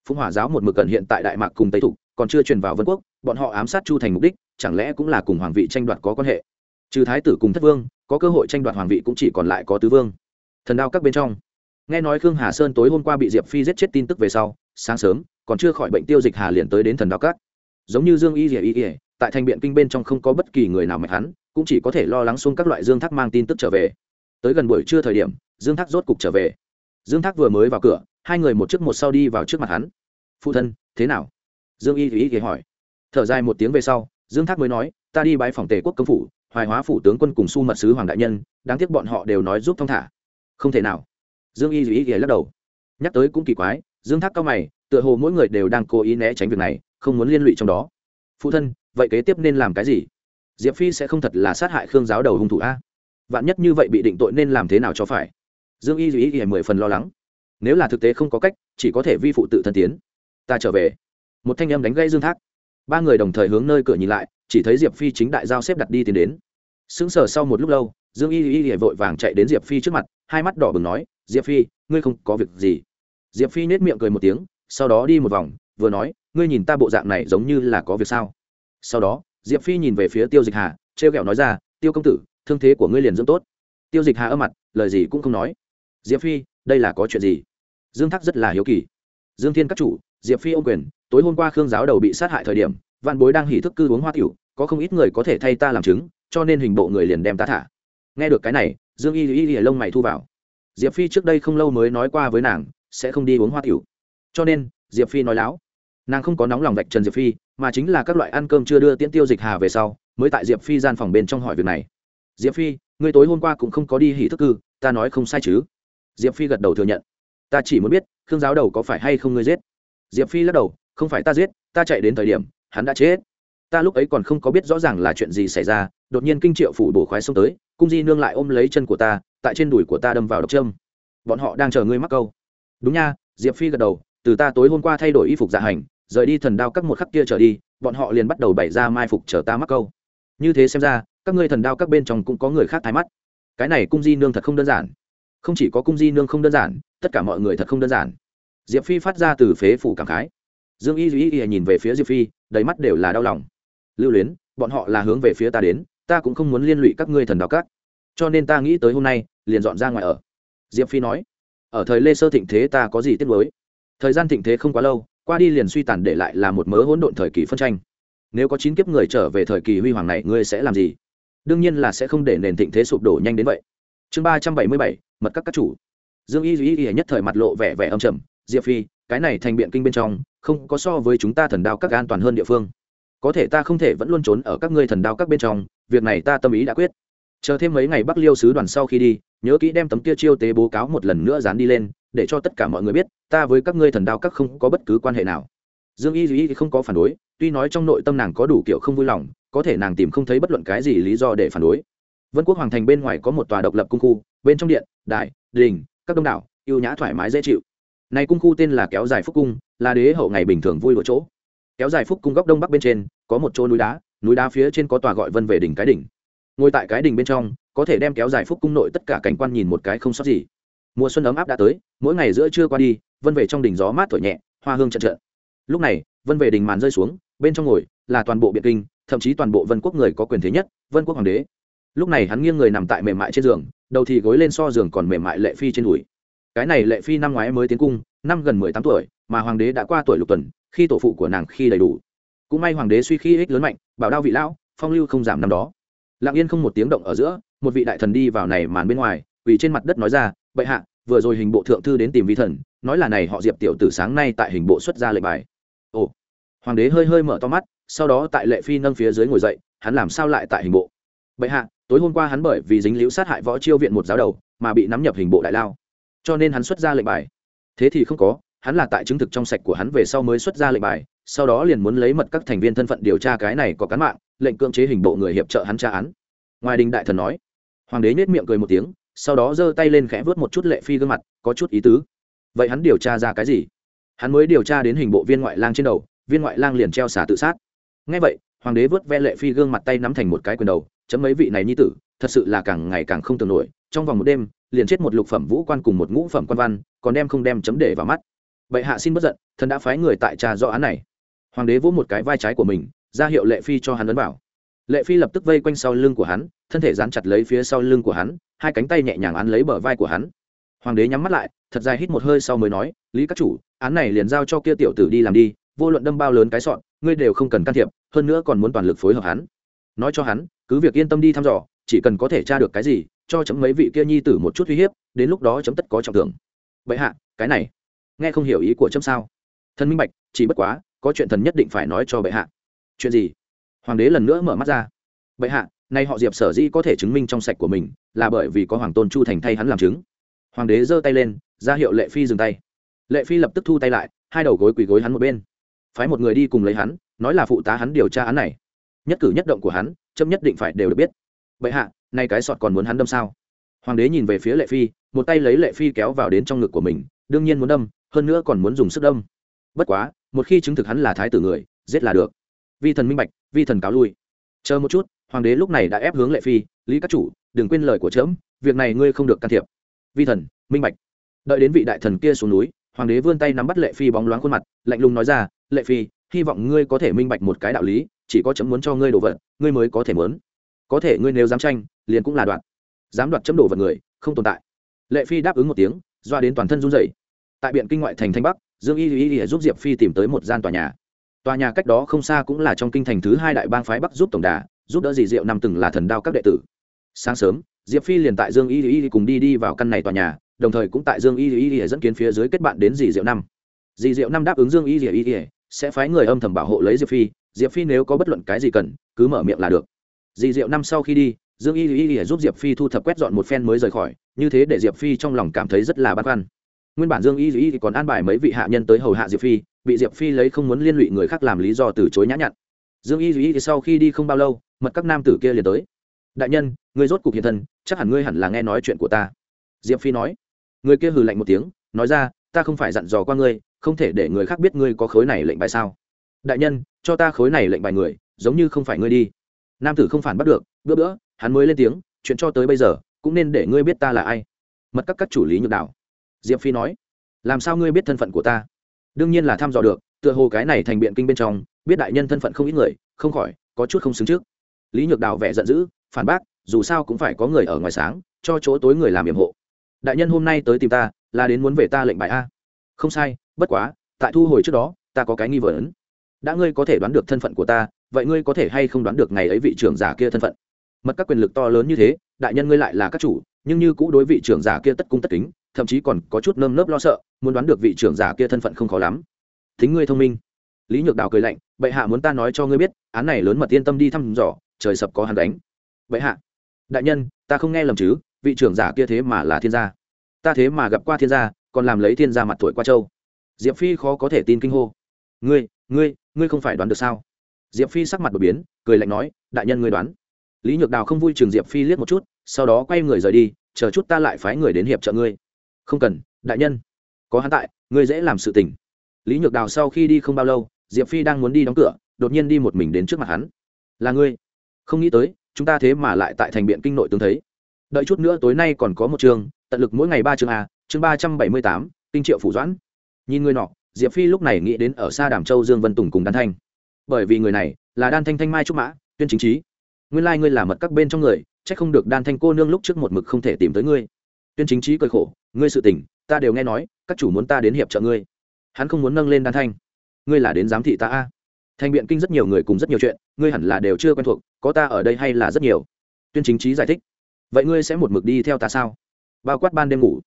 Phụng hỏa giáo một mực cận hiện tại đại mạc cùng tây thục, còn chưa truyền vào vân quốc, bọn họ ám sát chu thành mục đích, chẳng lẽ cũng là cùng hoàng vị tranh đoạt có quan hệ? Trừ thái tử cùng thất vương, có cơ hội tranh đoạt hoàng vị cũng chỉ còn lại có tứ vương. Thần đao các bên trong. Nghe nói khương hà sơn tối hôm qua bị diệp phi giết chết tin tức về sau sáng sớm, còn chưa khỏi bệnh tiêu dịch hà liền tới đến thần đao cát giống như dương y ỉa y ỉa tại thành biện kinh bên trong không có bất kỳ người nào mạnh hắn, cũng chỉ có thể lo lắng xuống các loại dương thác mang tin tức trở về. Tới gần buổi trưa thời điểm, dương thác rốt cục trở về. Dương thác vừa mới vào cửa, hai người một trước một sau đi vào trước mặt hắn. Phụ thân, thế nào? Dương y ý ý hỏi. Thở dài một tiếng về sau, dương thác mới nói, ta đi bái phòng tề quốc công phủ, hoài hóa phủ tướng quân cùng su mật sứ hoàng đại nhân, đáng tiếc bọn họ đều nói giúp thông thả. Không thể nào. Dương y ý ý lắc đầu. Nhắc tới cũng kỳ quái dương thác cao mày, tựa hồ mỗi người đều đang cố ý né tránh việc này, không muốn liên lụy trong đó. Phụ thân, vậy kế tiếp nên làm cái gì? Diệp phi sẽ không thật là sát hại khương giáo đầu hung thủ a. Vạn nhất như vậy bị định tội nên làm thế nào cho phải? Dương y duy ý mười phần lo lắng. Nếu là thực tế không có cách, chỉ có thể vi phụ tự thân tiến. Ta trở về. Một thanh âm đánh gây dương thác. Ba người đồng thời hướng nơi cửa nhìn lại, chỉ thấy diệp phi chính đại giao xếp đặt đi tiến đến. Sững sờ sau một lúc lâu, dương y y y vội vàng chạy đến diệp phi trước mặt, hai mắt đỏ bừng nói, diệp phi, ngươi không có việc gì diệp phi nết miệng cười một tiếng, sau đó đi một vòng, vừa nói, ngươi nhìn ta bộ dạng này giống như là có việc sao? Sau đó, diệp phi nhìn về phía tiêu dịch hà t r e o g ẹ o nói ra, tiêu công tử, thương thế của ngươi liền dưỡng tốt. Tiêu dịch hà âm mặt, lời gì cũng không nói. Diệp phi, đây là có chuyện gì? Dương thắc rất là hiếu kỳ. Dương thiên các chủ, diệp phi ô quyền, tối hôm qua khương giáo đầu bị sát hại thời điểm, vạn bối đang hỉ thức cư uống hoa tiểu, có không ít người có thể thay ta làm chứng, cho nên hình bộ người liền đem ta thả. Nghe được cái này, dương y y y lông mày thu vào. Diệp phi trước đây không lâu mới nói qua với nàng sẽ không đi uống hoa tiểu. Cho nên, diệp phi nói láo. Nàng không có nóng lòng vạch trần diệp phi, mà chính là các loại ăn cơm chưa đưa tiễn tiêu dịch hà về sau, mới tại diệp phi gian phòng bên trong hỏi việc này. Diệp phi người tối hôm qua cũng không có đi hỉ thức cư, ta nói không sai chứ? Diệp phi gật đầu thừa nhận. Ta chỉ muốn biết, khương giáo đầu có phải hay không ngươi giết? Diệp phi lắc đầu, không phải ta giết, ta chạy đến thời điểm, hắn đã chết. Ta lúc ấy còn không có biết rõ ràng là chuyện gì xảy ra, đột nhiên kinh triệu phủ bổ khoái xông tới, cung di nương lại ôm lấy chân của ta, tại trên đùi của ta đâm vào độc trâm bọn họ đang chờ ngươi mắc câu đúng nha, diệp phi gật đầu, từ ta tối hôm qua thay đổi y phục dạ hành, rời đi thần đao các một khắc kia trở đi, bọn họ liền bắt đầu bày ra mai phục chờ ta mắc câu. Như thế xem ra, các ngươi thần đao các bên trong cũng có người khác thái mắt. Cái này cung di nương thật không đơn giản. Không chỉ có cung di nương không đơn giản, tất cả mọi người thật không đơn giản. Diệp phi phát ra từ phế phủ cảm khái. Dương y duy y nhìn về phía diệp phi, đầy mắt đều là đau lòng. Lưu luyến, bọn họ là hướng về phía ta đến, ta cũng không muốn liên lụy các ngươi thần đao các. Cho nên ta nghĩ tới hôm nay, liền dọn ra ngoài ở. Diệp phi nói ở thời lê sơ thịnh thế ta có gì tiếc nuối? Thời gian thịnh thế không quá lâu, qua đi liền suy tàn để lại là một mớ hỗn độn thời kỳ phân tranh. Nếu có chín kiếp người trở về thời kỳ huy hoàng này, ngươi sẽ làm gì? Đương nhiên là sẽ không để nền thịnh thế sụp đổ nhanh đến vậy. Chương ba trăm bảy mươi bảy, mật các các chủ. Dương y duy y nhất thời mặt lộ vẻ vẻ âm trầm, diệp phi, cái này thành biện kinh bên trong, không có so với chúng ta thần đao các an toàn hơn địa phương. Có thể ta không thể vẫn luôn trốn ở các ngươi thần đao các bên trong, việc này ta tâm ý đã quyết chờ thêm mấy ngày bắc liêu sứ đoàn sau khi đi, nhớ kỹ đem tấm kia chiêu tế bố cáo một lần nữa dán đi lên, để cho tất cả mọi người biết, ta với các ngươi thần đao các không có bất cứ quan hệ nào. Dương y duy không có phản đối, tuy nói trong nội tâm nàng có đủ kiểu không vui lòng, có thể nàng tìm không thấy bất luận cái gì lý do để phản đối. Vân quốc hoàng thành bên ngoài có một tòa độc lập cung khu, bên trong điện đại đình, các đông đảo, yêu nhã thoải mái dễ chịu. Này cung khu tên là kéo dài phúc cung, là đế hậu ngày bình thường vui đ chỗ. Kéo dài phúc cung góc đông bắc bên trên, có một chỗ núi đá núi đá phía trên có tòa gọi vân về đỉnh cái đỉnh ngồi tại cái đình bên trong, có thể đem kéo dài phúc cung nội tất cả cảnh quan nhìn một cái không sót gì. Mùa xuân ấm áp đã tới, mỗi ngày giữa trưa qua đi, vân về trong đình gió mát thổi nhẹ, hoa hương trận trận. Lúc này, vân về đình màn rơi xuống, bên trong ngồi, là toàn bộ biện kinh, thậm chí toàn bộ vân quốc người có quyền thế nhất, vân quốc hoàng đế. Lúc này hắn nghiêng người nằm tại mềm mại trên giường, đầu thì gối lên so giường còn mềm mại lệ phi trên đùi. Cái này lệ phi năm ngoái mới tiến cung, năm gần mười tám tuổi, mà hoàng đế đã qua tuổi lục tuần, khi tổ phụ của nàng khi đầy đủ. Cũng may hoàng đế suy khi ích lớn mạnh, bảo đao vị lão, phong lưu không giảm năm đó lặng yên không một tiếng động ở giữa, một vị đại thần đi vào này màn bên ngoài vì trên mặt đất nói ra, bệ hạ, vừa rồi hình bộ thượng thư đến tìm vi thần, nói là này họ diệp tiểu tử sáng nay tại hình bộ xuất ra lệnh bài. Ồ. Hoàng đế hơi hơi mở to mắt, sau đó tại lệ phi nâng phía dưới ngồi dậy, hắn làm sao lại tại hình bộ? Bệ hạ, tối hôm qua hắn bởi vì dính liễu sát hại võ chiêu viện một giáo đầu, mà bị nắm nhập hình bộ đại lao, cho nên hắn xuất ra lệnh bài. Thế thì không có, hắn là tại chứng thực trong sạch của hắn về sau mới xuất ra lệnh bài, sau đó liền muốn lấy mật các thành viên thân phận điều tra cái này có cán mạng lệnh cưỡng chế hình bộ người hiệp trợ hắn tra án. Ngoài đình đại thần nói, hoàng đế nhếch miệng cười một tiếng, sau đó giơ tay lên khẽ vớt một chút lệ phi gương mặt, có chút ý tứ. Vậy hắn điều tra ra cái gì? Hắn mới điều tra đến hình bộ viên ngoại lang trên đầu, viên ngoại lang liền treo xả tự sát. Ngay vậy, hoàng đế vớt ve lệ phi gương mặt tay nắm thành một cái quyền đầu, chấm mấy vị này nhi tử, thật sự là càng ngày càng không tưởng nổi, trong vòng một đêm, liền chết một lục phẩm vũ quan cùng một ngũ phẩm quan văn, còn đem không đem chấm để vào mắt. Bệ hạ xin bất giận, thần đã phái người tại trà rõ án này. Hoàng đế vỗ một cái vai trái của mình ra hiệu lệ phi cho hắn ấn bảo, lệ phi lập tức vây quanh sau lưng của hắn thân thể dán chặt lấy phía sau lưng của hắn hai cánh tay nhẹ nhàng án lấy bờ vai của hắn. Hoàng đế nhắm mắt lại thật dài hít một hơi sau mới nói lý các chủ án này liền giao cho kia tiểu tử đi làm đi vô luận đâm bao lớn cái sọn ngươi đều không cần can thiệp hơn nữa còn muốn toàn lực phối hợp hắn. Nói cho hắn cứ việc yên tâm đi thăm dò chỉ cần có thể tra được cái gì cho chấm mấy vị kia nhi tử một chút uy hiếp đến lúc đó chấm tất có trọng thưởng. Vậy hạ cái này nghe không hiểu ý của chấm sao? Thần minh bạch chỉ bất quá có chuyện thần nhất định phải nói cho bệ hạ chuyện gì? Hoàng đế lần nữa mở mắt ra. Bệ hạ, nay họ diệp sở dĩ có thể chứng minh trong sạch của mình, là bởi vì có hoàng tôn chu thành thay hắn làm chứng. Hoàng đế giơ tay lên, ra hiệu lệ phi dừng tay. Lệ phi lập tức thu tay lại, hai đầu gối quỳ gối hắn một bên. Phái một người đi cùng lấy hắn, nói là phụ tá hắn điều tra án này. Nhất cử nhất động của hắn, chấm nhất định phải đều được biết. Bệ hạ, nay cái sọt còn muốn hắn đâm sao? Hoàng đế nhìn về phía lệ phi, một tay lấy lệ phi kéo vào đến trong ngực của mình, đương nhiên muốn đâm, hơn nữa còn muốn dùng sức đâm. Bất quá, một khi chứng thực hắn là thái tử người, giết là được vi thần minh bạch, vi thần cáo lui. Chờ một chút, hoàng đế lúc này đã ép hướng lệ phi, lý các chủ, đừng quên lời của trẫm việc này ngươi không được can thiệp. Vi thần, minh bạch. Đợi đến vị đại thần kia xuống núi, hoàng đế vươn tay nắm bắt lệ phi bóng loáng khuôn mặt, lạnh lùng nói ra, lệ phi, hy vọng ngươi có thể minh bạch một cái đạo lý, chỉ có chấm muốn cho ngươi đồ vật, ngươi mới có thể muốn. Có thể ngươi nếu dám tranh, liền cũng là đoạn dám đoạt chấm đồ vật người, không tồn tại. Lệ phi đáp ứng một tiếng, doa đến toàn thân run rẩy. Tại biện kinh ngoại thành thanh bắc, dương y y y giúp diệp phi tìm tới một gian tòa nhà tòa nhà cách đó không xa cũng là trong kinh thành thứ hai đại bang phái bắc giúp tổng đà giúp đỡ dì diệu năm từng là thần đao các đệ tử sáng sớm diệp phi liền tại dương y y cùng đi đi vào căn này tòa nhà đồng thời cũng tại dương y y dẫn kiến phía dưới kết bạn đến dì diệu năm dì diệu năm đáp ứng dương y y sẽ phái người âm thầm bảo hộ lấy diệp phi diệp phi nếu có bất luận cái gì cần cứ mở miệng là được dì diệu năm sau khi đi dương y y y giúp diệp phi thu thập quét dọn một phen mới rời khỏi như thế để diệp phi trong lòng cảm thấy rất là băn khoăn nguyên bản dương y y còn an bài mấy vị hạ nhân tới hầu hạ diệp phi bị diệp phi lấy không muốn liên lụy người khác làm lý do từ chối nhã nhặn. Dương y y sau khi đi không bao lâu, mật các nam tử kia liền tới. Đại nhân, người rốt cục hiện thân, chắc hẳn ngươi hẳn là nghe nói chuyện của ta. Diệp phi nói. Người kia hừ lạnh một tiếng, nói ra, ta không phải dặn dò qua ngươi, không thể để người khác biết ngươi có khối này lệnh bài sao. Đại nhân, cho ta khối này lệnh bài người, giống như không phải ngươi đi. Nam tử không phản bắt được, bữa bữa, hắn mới lên tiếng, chuyện cho tới bây giờ, cũng nên để ngươi biết ta là ai. Mật các các chủ lý nhược đạo. Diệp phi nói, làm sao ngươi biết thân phận của ta? Đương nhiên là thăm dò được, tựa hồ cái này thành biện kinh bên trong, biết đại nhân thân phận không ít người, không khỏi, có chút không xứng trước. Lý nhược đào vẻ giận dữ, phản bác, dù sao cũng phải có người ở ngoài sáng, cho chỗ tối người làm nhiệm hộ. Đại nhân hôm nay tới tìm ta, là đến muốn về ta lệnh bài a. Không sai, bất quá, tại thu hồi trước đó, ta có cái nghi vấn. Đã ngươi có thể đoán được thân phận của ta, vậy ngươi có thể hay không đoán được ngày ấy vị trưởng giả kia thân phận? Mật các quyền lực to lớn như thế, đại nhân ngươi lại là các chủ, nhưng như cũ đối vị trưởng giả kia tất cung tất kính thậm chí còn có chút nơm nớp lo sợ, muốn đoán được vị trưởng giả kia thân phận không khó lắm. Thính ngươi thông minh. Lý nhược đào cười lạnh, bệ hạ muốn ta nói cho ngươi biết, án này lớn mật yên tâm đi thăm dò, trời sập có hắn đánh bệ hạ. Đại nhân, ta không nghe lầm chứ, vị trưởng giả kia thế mà là thiên gia. Ta thế mà gặp qua thiên gia, còn làm lấy thiên gia mặt tuổi qua châu. Diệp phi khó có thể tin kinh hô. Ngươi ngươi ngươi không phải đoán được sao? Diệp phi sắc mặt đột biến, cười lạnh nói, đại nhân ngươi đoán. Lý nhược đào không vui trường diệp phi liếc một chút, sau đó quay người rời đi, chờ chút ta lại phái người đến hiệp trợ ngươi không cần, đại nhân. Có hắn tại, ngươi dễ làm sự tình. Lý nhược đào sau khi đi không bao lâu, diệp phi đang muốn đi đóng cửa, đột nhiên đi một mình đến trước mặt hắn. Là ngươi. Không nghĩ tới, chúng ta thế mà lại tại thành biện kinh nội tướng thấy. Đợi chút nữa tối nay còn có một chương tận lực mỗi ngày ba chương a, chương ba trăm bảy mươi tám, kinh triệu phủ doãn. Nhìn người nọ, diệp phi lúc này nghĩ đến ở xa đàm châu dương vân tùng cùng đan thanh. Bởi vì người này là đan thanh thanh mai trúc mã, tuyên chính trí. Nguyên lai、like、ngươi là mật các bên trong người c h ắ c không được đan thanh cô nương lúc trước một mực không thể tìm tới ngươi tuyên chính trí cười khổ, ngươi sự tình, ta đều nghe nói, các chủ muốn ta đến hiệp trợ ngươi. Hắn không muốn nâng lên đan thanh. Ngươi là đến giám thị ta a. Thành biện kinh rất nhiều người cùng rất nhiều chuyện, ngươi hẳn là đều chưa quen thuộc, có ta ở đây hay là rất nhiều? Tuyên chính trí giải thích. Vậy ngươi sẽ một mực đi theo ta sao? Bao quát ban đêm ngủ.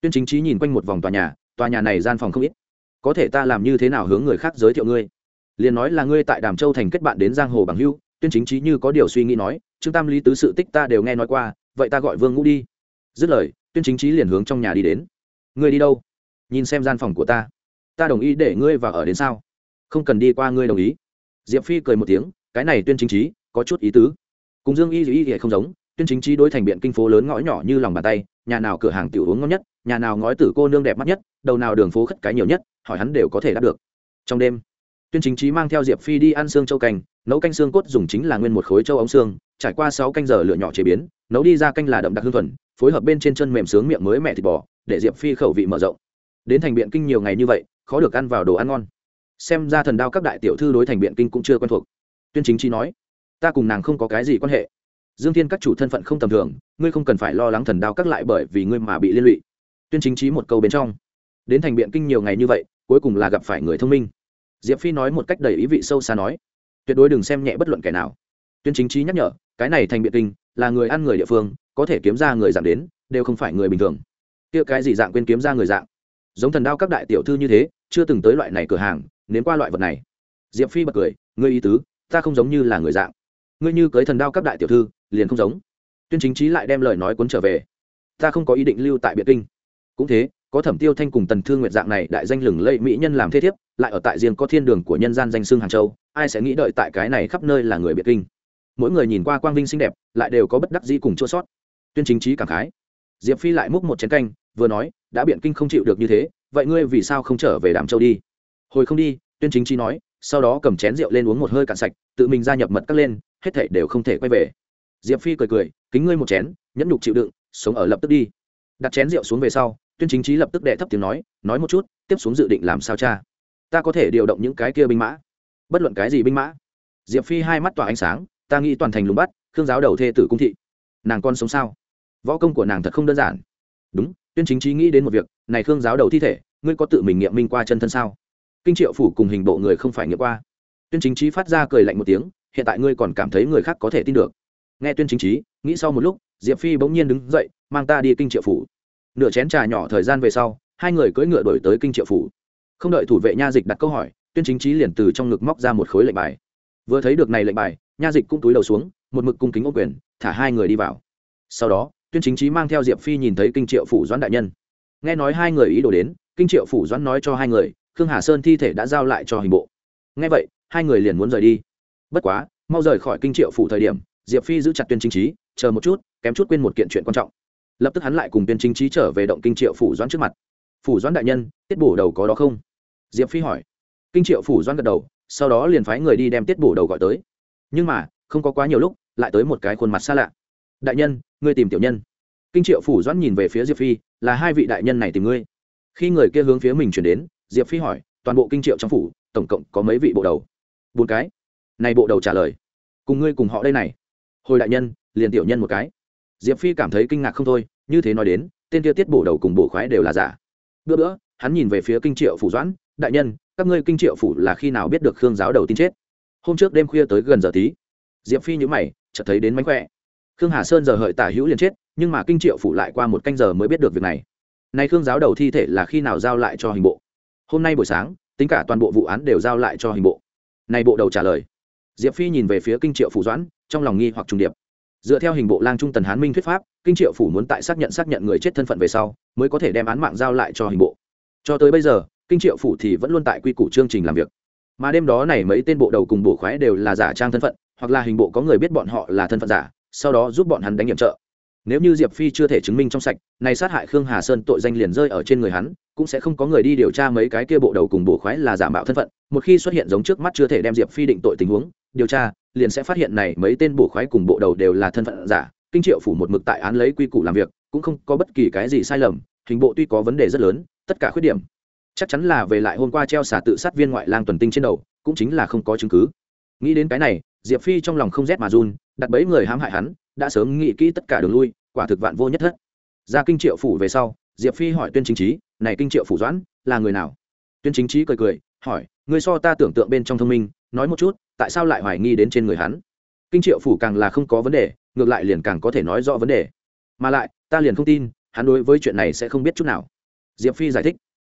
Tuyên chính trí nhìn quanh một vòng tòa nhà tòa nhà này gian phòng không ít. Có thể ta làm như thế nào hướng người khác giới thiệu ngươi? Liền nói là ngươi tại đàm châu thành kết bạn đến giang hồ bằng hưu tuyên chính trí như có điều suy nghĩ nói, trương tam lý tứ sự tích ta đều nghe nói qua, vậy ta gọi vương ngũ đi. Dứt lời tuyên chính trí liền hướng trong nhà đi đến. Ngươi đi đâu? Nhìn xem gian phòng của ta. Ta đồng ý để ngươi vào ở đến sao? Không cần đi qua ngươi đồng ý. Diệp phi cười một tiếng, cái này tuyên chính trí, có chút ý tứ. Cùng dương y y thì không giống, tuyên chính trí đối thành biện kinh phố lớn ngõ nhỏ như lòng bàn tay, nhà nào cửa hàng tiểu uống ngon nhất, nhà nào ngói tử cô nương đẹp mắt nhất, đầu nào đường phố khất cái nhiều nhất, hỏi hắn đều có thể đáp được. Trong đêm, tuyên chính trí mang theo diệp phi đi ăn xương châu canh, nấu canh xương cốt dùng chính là nguyên một khối châu ống xương, trải qua sáu canh giờ lửa nhỏ chế biến, nấu đi ra canh là đậm đặc hương thuần phối hợp bên trên chân mềm sướng miệng mới mẹ thịt bò, để diệp phi khẩu vị mở rộng. Đến thành biện kinh nhiều ngày như vậy, khó được ăn vào đồ ăn ngon. Xem ra thần đao các đại tiểu thư đối thành biện kinh cũng chưa quen thuộc. Tuyên chính trí nói, ta cùng nàng không có cái gì quan hệ. Dương thiên các chủ thân phận không tầm thường, ngươi không cần phải lo lắng thần đao các lại bởi vì ngươi mà bị liên lụy. Tuyên chính trí một câu bên trong. Đến thành biện kinh nhiều ngày như vậy, cuối cùng là gặp phải người thông minh. Diệp phi nói một cách đầy ý vị sâu xa nói, tuyệt đối đừng xem nhẹ bất luận kẻ nào. Tuyên chính trí nhắc nhở, cái này thành biện kinh là người ăn người địa phương, có thể kiếm ra người dạng đến, đều không phải người bình thường. Kia cái gì dạng quên kiếm ra người dạng? Giống thần đao các đại tiểu thư như thế, chưa từng tới loại này cửa hàng, nếm qua loại vật này. Diệp phi bật cười, ngươi ý tứ, ta không giống như là người dạng. Ngươi như cưới thần đao các đại tiểu thư, liền không giống. Tuyên chính trí lại đem lời nói cuốn trở về. Ta không có ý định lưu tại biệt kinh. Cũng thế, có thẩm tiêu thanh cùng tần thương nguyệt dạng này đại danh lừng lây mỹ nhân làm thế thiếp, lại ở tại riêng có thiên đường của nhân gian danh xương hàng châu, ai sẽ nghĩ đợi tại cái này khắp nơi là người biệt kinh? Mỗi người nhìn qua quang vinh xinh đẹp, lại đều có bất đắc dĩ cùng chua sót. Tuyên chính trí cảm khái. Diệp phi lại múc một chén canh, vừa nói, đã biện kinh không chịu được như thế, vậy ngươi vì sao không trở về đàm châu đi? Hồi không đi, tuyên chính trí nói, sau đó cầm chén rượu lên uống một hơi cạn sạch, tự mình gia nhập mật cắt lên, hết thảy đều không thể quay về. Diệp phi cười cười, kính ngươi một chén, nhẫn nhục chịu đựng, sống ở lập tức đi. Đặt chén rượu xuống về sau, tuyên chính trí lập tức đệ thấp tiếng nói nói một chút, tiếp xuống dự định làm sao cha? Ta có thể điều động những cái kia binh mã. Bất luận cái gì binh mã? Diệp phi hai mắt tỏa ánh sáng ta nghĩ toàn thành lùng bắt, khương giáo đầu thê tử cung thị. Nàng con sống sao? Võ công của nàng thật không đơn giản. Đúng, tuyên chính trí nghĩ đến một việc, này khương giáo đầu thi thể, ngươi có tự mình nghiệm minh qua chân thân sao? Kinh triệu phủ cùng hình bộ người không phải nghiệm qua. Tuyên chính trí phát ra cười lạnh một tiếng, hiện tại ngươi còn cảm thấy người khác có thể tin được. Nghe tuyên chính trí nghĩ sau một lúc, diệp phi bỗng nhiên đứng dậy, mang ta đi kinh triệu phủ. Nửa chén trà nhỏ thời gian về sau, hai người cưỡi ngựa đổi tới kinh triệu phủ. Không đợi thủ vệ nha dịch đặt câu hỏi, tuyên chính trí liền từ trong ngực móc ra một khối lệnh bài. Vừa thấy được này lệnh bài nha dịch cũng túi đầu xuống, một mực cung kính ô quyền, thả hai người đi vào. Sau đó, tuyên chính trí mang theo diệp phi nhìn thấy kinh triệu phủ doãn đại nhân. Nghe nói hai người ý đồ đến, kinh triệu phủ doãn nói cho hai người, khương hà sơn thi thể đã giao lại cho hình bộ. Nghe vậy, hai người liền muốn rời đi. Bất quá, mau rời khỏi kinh triệu phủ thời điểm, diệp phi giữ chặt tuyên chính trí, chờ một chút, kém chút quên một kiện chuyện quan trọng. Lập tức hắn lại cùng tuyên chính trí trở về động kinh triệu phủ doãn trước mặt. Phủ doãn đại nhân, tiết bổ đầu có đó không? Diệp phi hỏi. Kinh triệu phủ doãn gật đầu, sau đó liền phái người đi đem tiết bổ đầu gọi tới nhưng mà, không có quá nhiều lúc, lại tới một cái khuôn mặt xa lạ. Đại nhân, ngươi tìm tiểu nhân. Kinh triệu phủ doãn nhìn về phía diệp phi, là hai vị đại nhân này tìm ngươi. Khi người kia hướng phía mình chuyển đến, diệp phi hỏi, toàn bộ kinh triệu trong phủ, tổng cộng có mấy vị bộ đầu? Bốn cái. Này bộ đầu trả lời, cùng ngươi cùng họ đây này. Hồi đại nhân, liền tiểu nhân một cái. Diệp phi cảm thấy kinh ngạc không thôi, như thế nói đến, tên kia tiết bổ đầu cùng bổ khoái đều là giả. Bữa bữa, hắn nhìn về phía kinh triệu phủ doãn, đại nhân, các ngươi kinh triệu phủ là khi nào biết được khương giáo đầu tin chết? Hôm trước đêm khuya tới gần giờ tí. Diệp phi nhữ mày, chợt thấy đến mánh khỏe. Khương hà sơn giờ hợi tả hữu liền chết, nhưng mà kinh triệu phủ lại qua một canh giờ mới biết được việc này. Nay khương giáo đầu thi thể là khi nào giao lại cho hình bộ? Hôm nay buổi sáng, tính cả toàn bộ vụ án đều giao lại cho hình bộ. Nay bộ đầu trả lời. Diệp phi nhìn về phía kinh triệu phủ doãn, trong lòng nghi hoặc trùng điệp. Dựa theo hình bộ lang trung tần hán minh thuyết pháp, kinh triệu phủ muốn tại xác nhận xác nhận người chết thân phận về sau, mới có thể đem án mạng giao lại cho hình bộ. Cho tới bây giờ, kinh triệu phủ thì vẫn luôn tại quy củ chương trình làm việc mà đêm đó này mấy tên bộ đầu cùng bổ khoái đều là giả trang thân phận, hoặc là hình bộ có người biết bọn họ là thân phận giả, sau đó giúp bọn hắn đánh nhiệm trợ. Nếu như diệp phi chưa thể chứng minh trong sạch, này sát hại khương hà sơn tội danh liền rơi ở trên người hắn, cũng sẽ không có người đi điều tra mấy cái kia bộ đầu cùng bổ khoái là giả mạo thân phận. Một khi xuất hiện giống trước mắt chưa thể đem diệp phi định tội tình huống, điều tra, liền sẽ phát hiện này mấy tên bổ khoái cùng bộ đầu đều là thân phận giả. Kinh triệu phủ một mực tại án lấy quy củ làm việc, cũng không có bất kỳ cái gì sai lầm, hình bộ tuy có vấn đề rất lớn, tất cả khuyết điểm chắc chắn là về lại hôm qua treo xả tự sát viên ngoại lang tuần tinh trên đầu, cũng chính là không có chứng cứ. Nghĩ đến cái này, diệp phi trong lòng không rét mà run, đặt bấy người hãm hại hắn, đã sớm nghĩ kỹ tất cả đường lui, quả thực vạn vô nhất thất. Ra kinh triệu phủ về sau, diệp phi hỏi tuyên chính trí, này kinh triệu phủ doãn, là người nào? Tuyên chính trí cười cười, hỏi người so ta tưởng tượng bên trong thông minh, nói một chút, tại sao lại hoài nghi đến trên người hắn? Kinh triệu phủ càng là không có vấn đề, ngược lại liền càng có thể nói rõ vấn đề. Mà lại, ta liền không tin, hắn đối với chuyện này sẽ không biết chút nào. Diệp phi giải thích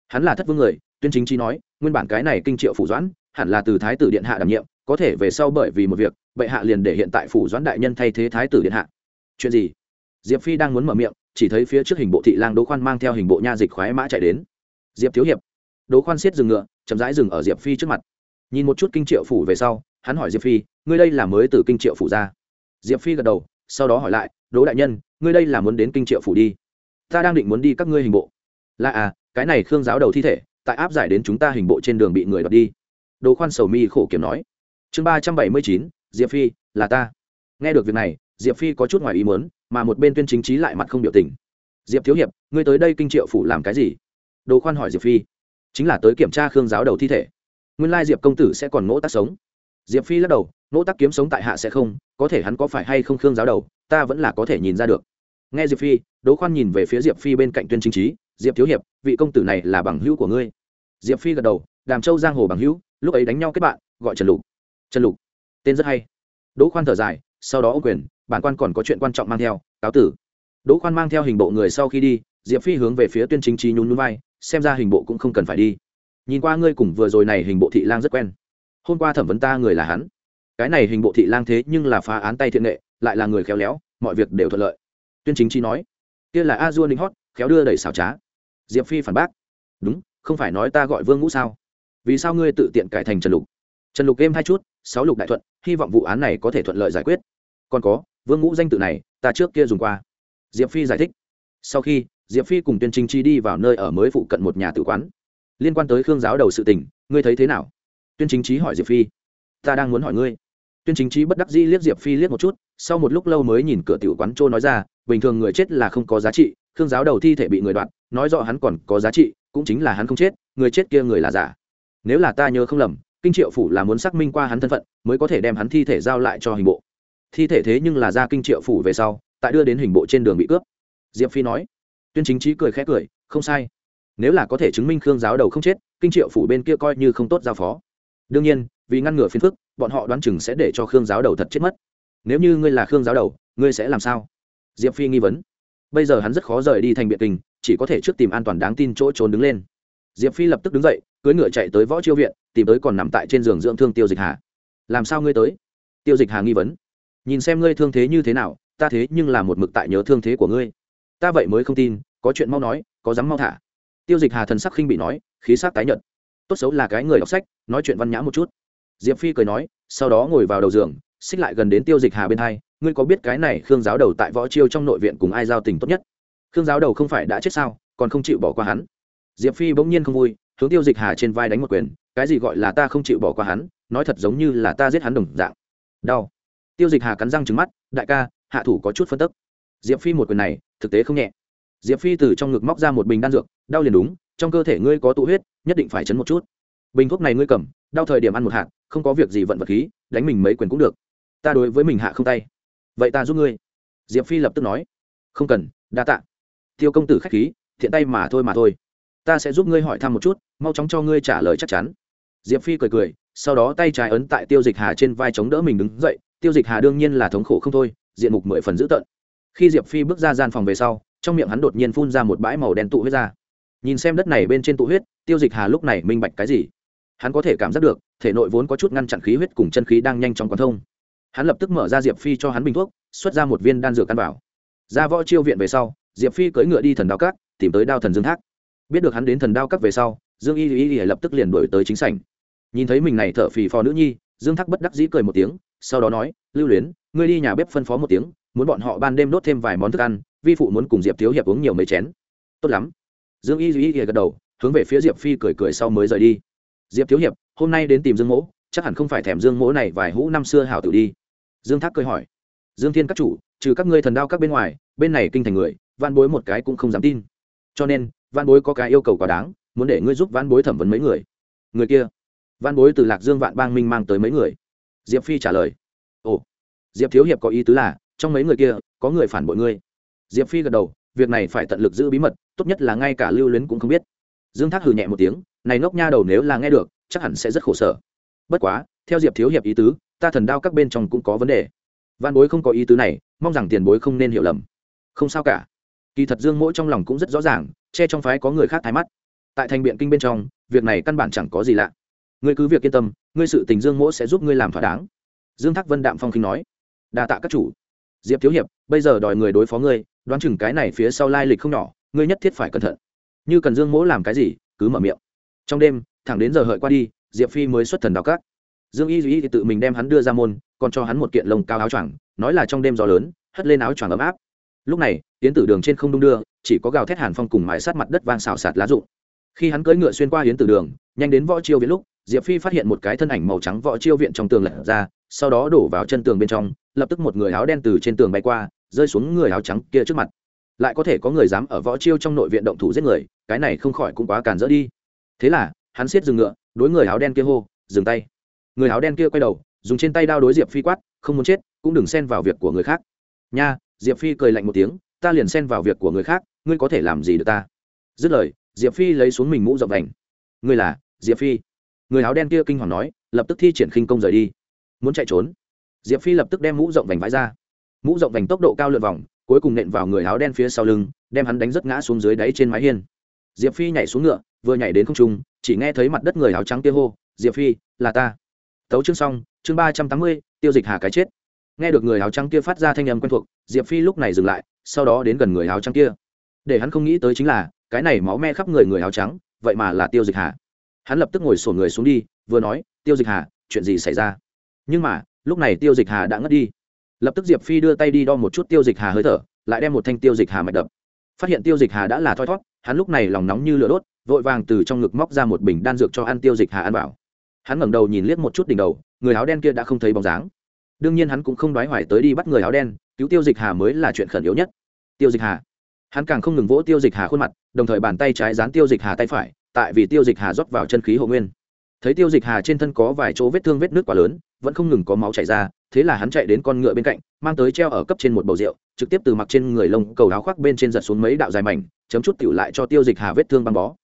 hắn là thất vương người, tuyên chính trí nói, nguyên bản cái này kinh triệu phủ doãn, hẳn là từ thái tử điện hạ đảm nhiệm, có thể về sau bởi vì một việc, bệ hạ liền để hiện tại phủ doãn đại nhân thay thế thái tử điện hạ. Chuyện gì? Diệp phi đang muốn mở miệng, chỉ thấy phía trước hình bộ thị lang đỗ khoan mang theo hình bộ nha dịch khoái mã chạy đến. Diệp thiếu hiệp. Đỗ khoan siết dừng ngựa, chậm rãi dừng ở diệp phi trước mặt. Nhìn một chút kinh triệu phủ về sau, hắn hỏi diệp phi, ngươi đây là mới từ kinh triệu phủ ra? Diệp phi gật đầu, sau đó hỏi lại, đỗ đại nhân, ngươi đây là muốn đến kinh triệu phủ đi? Ta đang định muốn đi các ngươi hình bộ. Là à cái này khương giáo đầu thi thể, tại áp giải đến chúng ta hình bộ trên đường bị người đoạt đi. Đỗ khoan sầu mi khổ kiểm nói. Chương ba trăm bảy mươi chín, diệp phi, là ta. Nghe được việc này, diệp phi có chút ngoài ý muốn, mà một bên tuyên chính trí lại mặt không biểu tình. Diệp thiếu hiệp, ngươi tới đây kinh triệu phủ làm cái gì? Đồ khoan hỏi diệp phi. Chính là tới kiểm tra khương giáo đầu thi thể. Nguyên lai diệp công tử sẽ còn ngỗ tác sống. Diệp phi lắc đầu, ngỗ tác kiếm sống tại hạ sẽ không, có thể hắn có phải hay không khương giáo đầu, ta vẫn là có thể nhìn ra được. Nghe diệp phi, đỗ khoan nhìn về phía diệp phi bên cạnh tuyên chính trí diệp thiếu hiệp, vị công tử này là bằng hữu của ngươi. Diệp phi gật đầu, đàm châu giang hồ bằng hữu, lúc ấy đánh nhau kết bạn, gọi trần lục. Trần lục, tên rất hay. Đỗ khoan thở dài, sau đó ô quyền, bản quan còn có chuyện quan trọng mang theo, cáo tử. Đỗ khoan mang theo hình bộ người sau khi đi, diệp phi hướng về phía tuyên chính trí nhún nhún vai, xem ra hình bộ cũng không cần phải đi. Nhìn qua ngươi cùng vừa rồi này hình bộ thị lang rất quen. Hôm qua thẩm vấn ta người là hắn. Cái này hình bộ thị lang thế nhưng là phá án tay thiện nghệ, lại là người khéo léo, mọi việc đều thuận lợi. Tuyên chính trí nói, kia là a dua ninh hót, khéo đưa đẩy xảo trá diệp phi phản bác. Đúng, không phải nói ta gọi vương ngũ sao? Vì sao ngươi tự tiện cải thành trần lục? Trần lục game hai chút, sáu lục đại thuận, hy vọng vụ án này có thể thuận lợi giải quyết. Còn có, vương ngũ danh tự này, ta trước kia dùng qua. Diệp phi giải thích. Sau khi, diệp phi cùng tuyên trinh chi đi vào nơi ở mới phụ cận một nhà tử quán. Liên quan tới khương giáo đầu sự tình, ngươi thấy thế nào? Tuyên chính trí hỏi diệp phi. Ta đang muốn hỏi ngươi. Tuyên chính trí bất đắc dĩ liếc diệp phi liếc một chút, sau một lúc lâu mới nhìn cửa tiểu quán trô nói ra, bình thường người chết là không có giá trị, khương giáo đầu thi thể bị người đoạt nói rõ hắn còn có giá trị, cũng chính là hắn không chết, người chết kia người là giả. Nếu là ta nhớ không lầm, kinh triệu phủ là muốn xác minh qua hắn thân phận, mới có thể đem hắn thi thể giao lại cho hình bộ. Thi thể thế nhưng là ra kinh triệu phủ về sau, tại đưa đến hình bộ trên đường bị cướp. Diệp phi nói. Tuyên chính trí cười khẽ cười, không sai. Nếu là có thể chứng minh khương giáo đầu không chết, kinh triệu phủ bên kia coi như không tốt giao phó. Đương nhiên, vì ngăn ngừa phiền phức, bọn họ đoán chừng sẽ để cho khương giáo đầu thật chết mất. Nếu như ngươi là khương giáo đầu, ngươi sẽ làm sao? Diệp phi nghi vấn bây giờ hắn rất khó rời đi thành biệt kinh, chỉ có thể trước tìm an toàn đáng tin chỗ trốn đứng lên. Diệp phi lập tức đứng dậy, cưỡi ngựa chạy tới võ chiêu viện, tìm tới còn nằm tại trên giường dưỡng thương tiêu dịch hà. Làm sao ngươi tới? Tiêu dịch hà nghi vấn. Nhìn xem ngươi thương thế như thế nào, ta thế nhưng là một mực tại nhớ thương thế của ngươi. Ta vậy mới không tin, có chuyện mau nói, có dám mau thả. Tiêu dịch hà thần sắc khinh bị nói, khí sắc tái nhợt. Tốt xấu là cái người đọc sách, nói chuyện văn nhã một chút. Diệp phi cười nói, sau đó ngồi vào đầu giường, xích lại gần đến tiêu dịch hà bên hai ngươi có biết cái này khương giáo đầu tại võ chiêu trong nội viện cùng ai giao tình tốt nhất? Khương giáo đầu không phải đã chết sao, còn không chịu bỏ qua hắn. Diệp phi bỗng nhiên không vui, hướng tiêu dịch hà trên vai đánh một quyền, cái gì gọi là ta không chịu bỏ qua hắn, nói thật giống như là ta giết hắn đồng dạng. Đau. Tiêu dịch hà cắn răng trứng mắt, đại ca, hạ thủ có chút phân tức. Diệp phi một quyền này, thực tế không nhẹ. Diệp phi từ trong ngực móc ra một bình đan dược, đau liền đúng, trong cơ thể ngươi có tụ huyết, nhất định phải chấn một chút. Bình thuốc này ngươi cầm, đau thời điểm ăn một hạt, không có việc gì vận vật khí, đánh mình mấy quyền cũng được. Ta đối với mình hạ không tay vậy ta giúp ngươi. Diệp phi lập tức nói. Không cần, đa tạ. Tiêu công tử k h á c h khí, thiện tay mà thôi mà thôi. Ta sẽ giúp ngươi hỏi thăm một chút, mau chóng cho ngươi trả lời chắc chắn. Diệp phi cười cười, sau đó tay trái ấn tại tiêu dịch hà trên vai chống đỡ mình đứng dậy. Tiêu dịch hà đương nhiên là thống khổ không thôi, diện mục mười phần dữ tợn. Khi diệp phi bước ra gian phòng về sau, trong miệng hắn đột nhiên phun ra một bãi màu đen tụ huyết ra. Nhìn xem đất này bên trên tụ huyết, tiêu dịch hà lúc này minh bạch cái gì? Hắn có thể cảm giác được, thể nội vốn có chút ngăn chặn khí huyết cùng chân khí đang nhanh chóng quán thông hắn lập tức mở ra diệp phi cho hắn bình thuốc, xuất ra một viên đan dược căn bảo ra võ chiêu viện về sau, diệp phi cưỡi ngựa đi thần đao cát tìm tới đao thần dương thác. Biết được hắn đến thần đao cát về sau, dương y y y lập tức liền đổi tới chính sảnh. Nhìn thấy mình này thở phì phò nữ nhi, dương thác bất đắc dĩ cười một tiếng, sau đó nói, lưu luyến, ngươi đi nhà bếp phân phó một tiếng, muốn bọn họ ban đêm đốt thêm vài món thức ăn, vi phụ muốn cùng diệp thiếu hiệp uống nhiều mấy chén. Tốt lắm. Dương y y gật đầu, hướng về phía diệp phi cười cười sau mới rời đi. Diệp thiếu hiệp, hôm nay đến tìm dương mỗ, chắc hẳn không phải thèm dương mỗ này vài hũ năm xưa hảo tử đi dương thác cười hỏi. Dương thiên các chủ, trừ các ngươi thần đao các bên ngoài, bên này kinh thành người van bối một cái cũng không dám tin. Cho nên van bối có cái yêu cầu quá đáng, muốn để ngươi giúp van bối thẩm vấn mấy người. Người kia van bối từ lạc dương vạn bang minh mang tới mấy người? Diệp phi trả lời. Ồ, diệp thiếu hiệp có ý tứ là, trong mấy người kia, có người phản bội ngươi. Diệp phi gật đầu, việc này phải tận lực giữ bí mật, tốt nhất là ngay cả lưu luyến cũng không biết. Dương thác hừ nhẹ một tiếng, này ngốc nha đầu nếu là nghe được, chắc hẳn sẽ rất khổ sở. Bất quá, theo diệp thiếu hiệp ý tứ ta thần đao các bên trong cũng có vấn đề. Văn bối không có ý tứ này, mong rằng tiền bối không nên hiểu lầm. Không sao cả. Kỳ thật dương mỗi trong lòng cũng rất rõ ràng, che trong phái có người khác thái mắt. Tại thành biện kinh bên trong, việc này căn bản chẳng có gì lạ. Ngươi cứ việc yên tâm, ngươi sự tình dương mỗi sẽ giúp ngươi làm thỏa đáng. Dương thác vân đạm phong khinh nói, đa tạ các chủ. Diệp thiếu hiệp, bây giờ đòi người đối phó ngươi, đoán chừng cái này phía sau lai lịch không nhỏ, ngươi nhất thiết phải cẩn thận. Như cần dương mỗ làm cái gì, cứ mở miệng. Trong đêm, thẳng đến giờ hợi qua đi, diệp phi mới xuất thần đào cát dương y duy thì tự mình đem hắn đưa ra môn, còn cho hắn một kiện lồng cao áo choàng, nói là trong đêm gió lớn, hất lên áo choàng ấm áp. Lúc này, tiến tử đường trên không đung đưa, chỉ có gào thét hàn phong cùng mái sát mặt đất vang xào sạt lá rụng. Khi hắn cưỡi ngựa xuyên qua hiến tử đường, nhanh đến võ chiêu viện lúc, diệp phi phát hiện một cái thân ảnh màu trắng võ chiêu viện trong tường lật ra, sau đó đổ vào chân tường bên trong, lập tức một người áo đen từ trên tường bay qua, rơi xuống người áo trắng kia trước mặt. Lại có thể có người dám ở võ chiêu trong nội viện động thủ giết người, cái này không khỏi cũng quá càn rỡ đi. Thế là, hắn siết dừng ngựa, đối người áo đen kia hô, dừng tay người áo đen kia quay đầu, dùng trên tay đao đối diệp phi quát, không muốn chết, cũng đừng xen vào việc của người khác. Nha, diệp phi cười lạnh một tiếng, ta liền xen vào việc của người khác, ngươi có thể làm gì được ta? Dứt lời, diệp phi lấy xuống mình mũ rộng vành. Ngươi là diệp phi. Người áo đen kia kinh hoàng nói, lập tức thi triển khinh công rời đi. Muốn chạy trốn? Diệp phi lập tức đem mũ rộng vành vãi ra. Mũ rộng vành tốc độ cao lượt vòng, cuối cùng nện vào người áo đen phía sau lưng, đem hắn đánh rất ngã xuống dưới đáy trên mái hiên. Diệp phi nhảy xuống ngựa, vừa nhảy đến không trung, chỉ nghe thấy mặt đất người áo trắng kia hô, diệp phi, là ta tấu chương xong, chương ba trăm tám mươi, tiêu dịch hà cái chết. Nghe được người áo trắng kia phát ra thanh âm quen thuộc, diệp phi lúc này dừng lại, sau đó đến gần người áo trắng kia. Để hắn không nghĩ tới chính là, cái này máu me khắp người người áo trắng, vậy mà là tiêu dịch hà. Hắn lập tức ngồi sổn người xuống đi, vừa nói, tiêu dịch hà, chuyện gì xảy ra? Nhưng mà, lúc này tiêu dịch hà đã ngất đi. Lập tức diệp phi đưa tay đi đo một chút tiêu dịch hà hơi thở, lại đem một thanh tiêu dịch hà mạch đập. Phát hiện tiêu dịch hà đã là thoi thót, hắn lúc này lòng nóng như lửa đốt, vội vàng từ trong ngực móc ra một bình đan dược cho ăn tiêu dịch hà ăn vào hắn ngẩng đầu nhìn liếc một chút đỉnh đầu, người áo đen kia đã không thấy bóng dáng. Đương nhiên hắn cũng không đoái hoài tới đi bắt người áo đen, cứu tiêu dịch hà mới là chuyện khẩn yếu nhất. Tiêu dịch hà. Hắn càng không ngừng vỗ tiêu dịch hà khuôn mặt, đồng thời bàn tay trái dán tiêu dịch hà tay phải, tại vì tiêu dịch hà rót vào chân khí hộ nguyên. Thấy tiêu dịch hà trên thân có vài chỗ vết thương vết nước quá lớn, vẫn không ngừng có máu chảy ra, thế là hắn chạy đến con ngựa bên cạnh, mang tới treo ở cấp trên một bầu rượu, trực tiếp từ mặc trên người lông cầu áo khoác bên trên giật xuống mấy đạo dài mảnh, chấm chút tiểu lại cho tiêu dịch hà vết thương băng bó.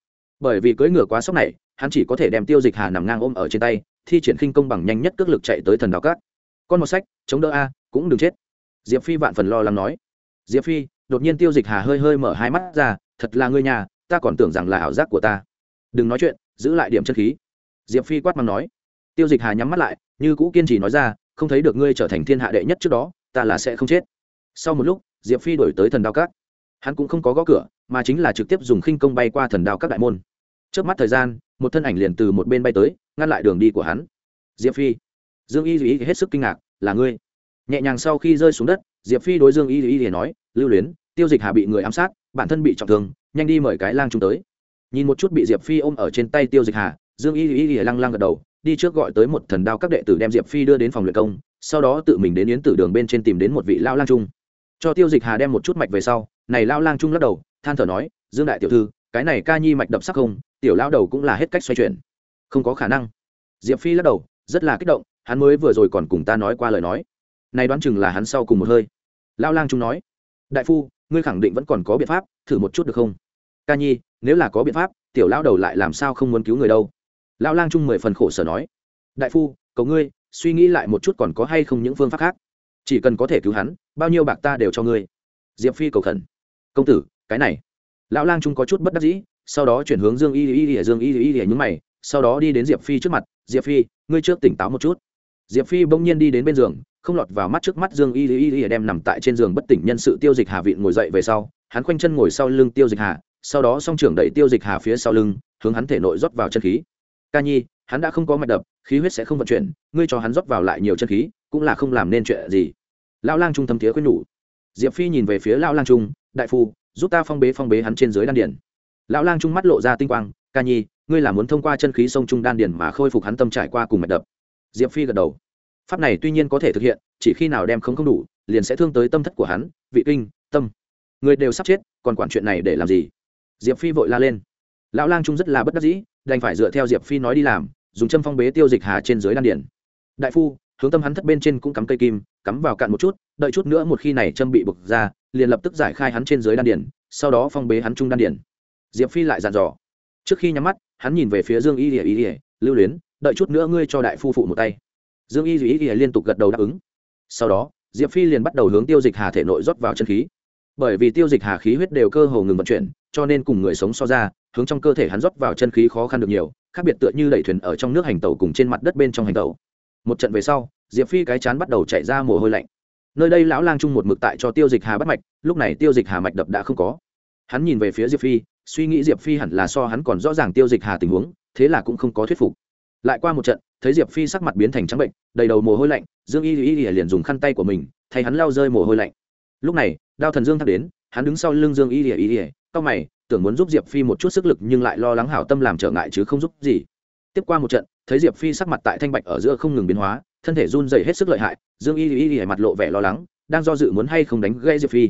Bởi vì cưỡi ngựa quá sốc này hắn chỉ có thể đem tiêu dịch hà nằm ngang ôm ở trên tay, thi triển khinh công bằng nhanh nhất cước lực chạy tới thần đào cát. Con một sách, chống đỡ a, cũng đừng chết. Diệp phi vạn phần lo lắng nói. Diệp phi, đột nhiên tiêu dịch hà hơi hơi mở hai mắt ra, thật là ngươi nhà, ta còn tưởng rằng là ảo giác của ta. Đừng nói chuyện, giữ lại điểm chân khí. Diệp phi quát mắng nói. Tiêu dịch hà nhắm mắt lại, như cũ kiên trì nói ra, không thấy được ngươi trở thành thiên hạ đệ nhất trước đó, ta là sẽ không chết. Sau một lúc, diệp phi đổi tới thần đao cát. Hắn cũng không có gõ cửa, mà chính là trực tiếp dùng khinh công bay qua thần đao các đại môn trước mắt thời gian, một thân ảnh liền từ một bên bay tới, ngăn lại đường đi của hắn. Diệp phi, dương y duy hết sức kinh ngạc, là ngươi? Nhẹ nhàng sau khi rơi xuống đất, diệp phi đối dương y duy nói, lưu luyến, tiêu dịch hà bị người ám sát, bản thân bị trọng thương, nhanh đi mời cái lang chúng tới. Nhìn một chút bị diệp phi ôm ở trên tay tiêu dịch hà, dương y duy lăng lăng gật đầu, đi trước gọi tới một thần đao các đệ tử đem diệp phi đưa đến phòng luyện công, sau đó tự mình đến yến tử đường bên trên tìm đến một vị lao lang trung. Cho tiêu dịch hà đem một chút mạch về sau, này lao lang trung lắc đầu, than thở nói, dương đại tiểu thư, cái này ca nhi mạch đập sắc không tiểu lao đầu cũng là hết cách xoay chuyển. Không có khả năng. Diệp phi lắc đầu, rất là kích động, hắn mới vừa rồi còn cùng ta nói qua lời nói. Này đoán chừng là hắn sau cùng một hơi. Lao lang trung nói, đại phu, ngươi khẳng định vẫn còn có biện pháp, thử một chút được không? Ca nhi, nếu là có biện pháp, tiểu lao đầu lại làm sao không muốn cứu người đâu? Lão lang trung mười phần khổ sở nói, đại phu, cầu ngươi, suy nghĩ lại một chút còn có hay không những phương pháp khác. Chỉ cần có thể cứu hắn, bao nhiêu bạc ta đều cho ngươi. Diệp phi cầu khẩn, công tử, cái này. Lão lang trung có chút bất đắc dĩ sau đó chuyển hướng dương y y y dương y y y nhúng mày, sau đó đi đến diệp phi trước mặt, diệp phi, ngươi trước tỉnh táo một chút. Diệp phi bỗng nhiên đi đến bên giường, không lọt vào mắt trước mắt dương y y y đem nằm tại trên giường bất tỉnh nhân sự tiêu dịch hà vịn ngồi dậy về sau, hắn khoanh chân ngồi sau lưng tiêu dịch hà, sau đó song trưởng đẩy tiêu dịch hà phía sau lưng, hướng hắn thể nội rót vào chân khí. Ca nhi, hắn đã không có mạch đập, khí huyết sẽ không vận chuyển, ngươi cho hắn rót vào lại nhiều chân khí, cũng là không làm nên chuyện gì. Lão lang trung thâm thiế khuyên nhủ. Diệp phi nhìn về phía lão lang trung, đại phu, giúp ta phong bế phong bế hắn trên dưới đan điển lão lang trung mắt lộ ra tinh quang, ca nhi, ngươi là muốn thông qua chân khí sông trung đan Điền mà khôi phục hắn tâm trải qua cùng mạch đập? Diệp phi gật đầu. Pháp này tuy nhiên có thể thực hiện, chỉ khi nào đem không không đủ, liền sẽ thương tới tâm thất của hắn, vị kinh, tâm. Người đều sắp chết, còn quản chuyện này để làm gì? Diệp phi vội la lên. Lão lang trung rất là bất đắc dĩ, đành phải dựa theo diệp phi nói đi làm, dùng châm phong bế tiêu dịch hà trên dưới đan điển đại phu, hướng tâm hắn thất bên trên cũng cắm cây kim, cắm vào cạn một chút, đợi chút nữa một khi này châm bị bực ra, liền lập tức giải khai hắn trên dưới đan điển sau đó phong bế hắn trung đan điển diệp phi lại dặn dò. Trước khi nhắm mắt, hắn nhìn về phía dương y ỉa ỉa lưu luyến, đợi chút nữa ngươi cho đại phu phụ một tay. Dương y ỉa ỉa liên tục gật đầu đáp ứng. Sau đó, diệp phi liền bắt đầu hướng tiêu dịch hà thể nội rót vào chân khí. Bởi vì tiêu dịch hà khí huyết đều cơ hồ ngừng vận chuyển, cho nên cùng người sống so ra, hướng trong cơ thể hắn rót vào chân khí khó khăn được nhiều, khác biệt tựa như đẩy thuyền ở trong nước hành tàu cùng trên mặt đất bên trong hành tàu một trận về sau, diệp phi cái chán bắt đầu chạy ra mồ hôi lạnh. Nơi đây lão lang chung một mực tại cho tiêu dịch hà bắt mạch, lúc này tiêu dịch hà mạch đập đã không có. Hắn nhìn về phía diệp phi suy nghĩ diệp phi hẳn là so hắn còn rõ ràng tiêu dịch hà tình huống, thế là cũng không có thuyết phục. Lại qua một trận, thấy diệp phi sắc mặt biến thành trắng bệnh, đầy đầu mồ hôi lạnh, dương y y y liền dùng khăn tay của mình, thay hắn lao rơi mồ hôi lạnh. Lúc này, đao thần dương thắc đến, hắn đứng sau lưng dương y y y y cau mày, tưởng muốn giúp diệp phi một chút sức lực nhưng lại lo lắng hảo tâm làm trở ngại chứ không giúp gì. Tiếp qua một trận, thấy diệp phi sắc mặt tại thanh bạch ở giữa không ngừng biến hóa, thân thể run dày hết sức lợi hại, dương y y y mặt lộ vẻ lo lắng, đang do dự muốn hay không đánh gây diệp phi.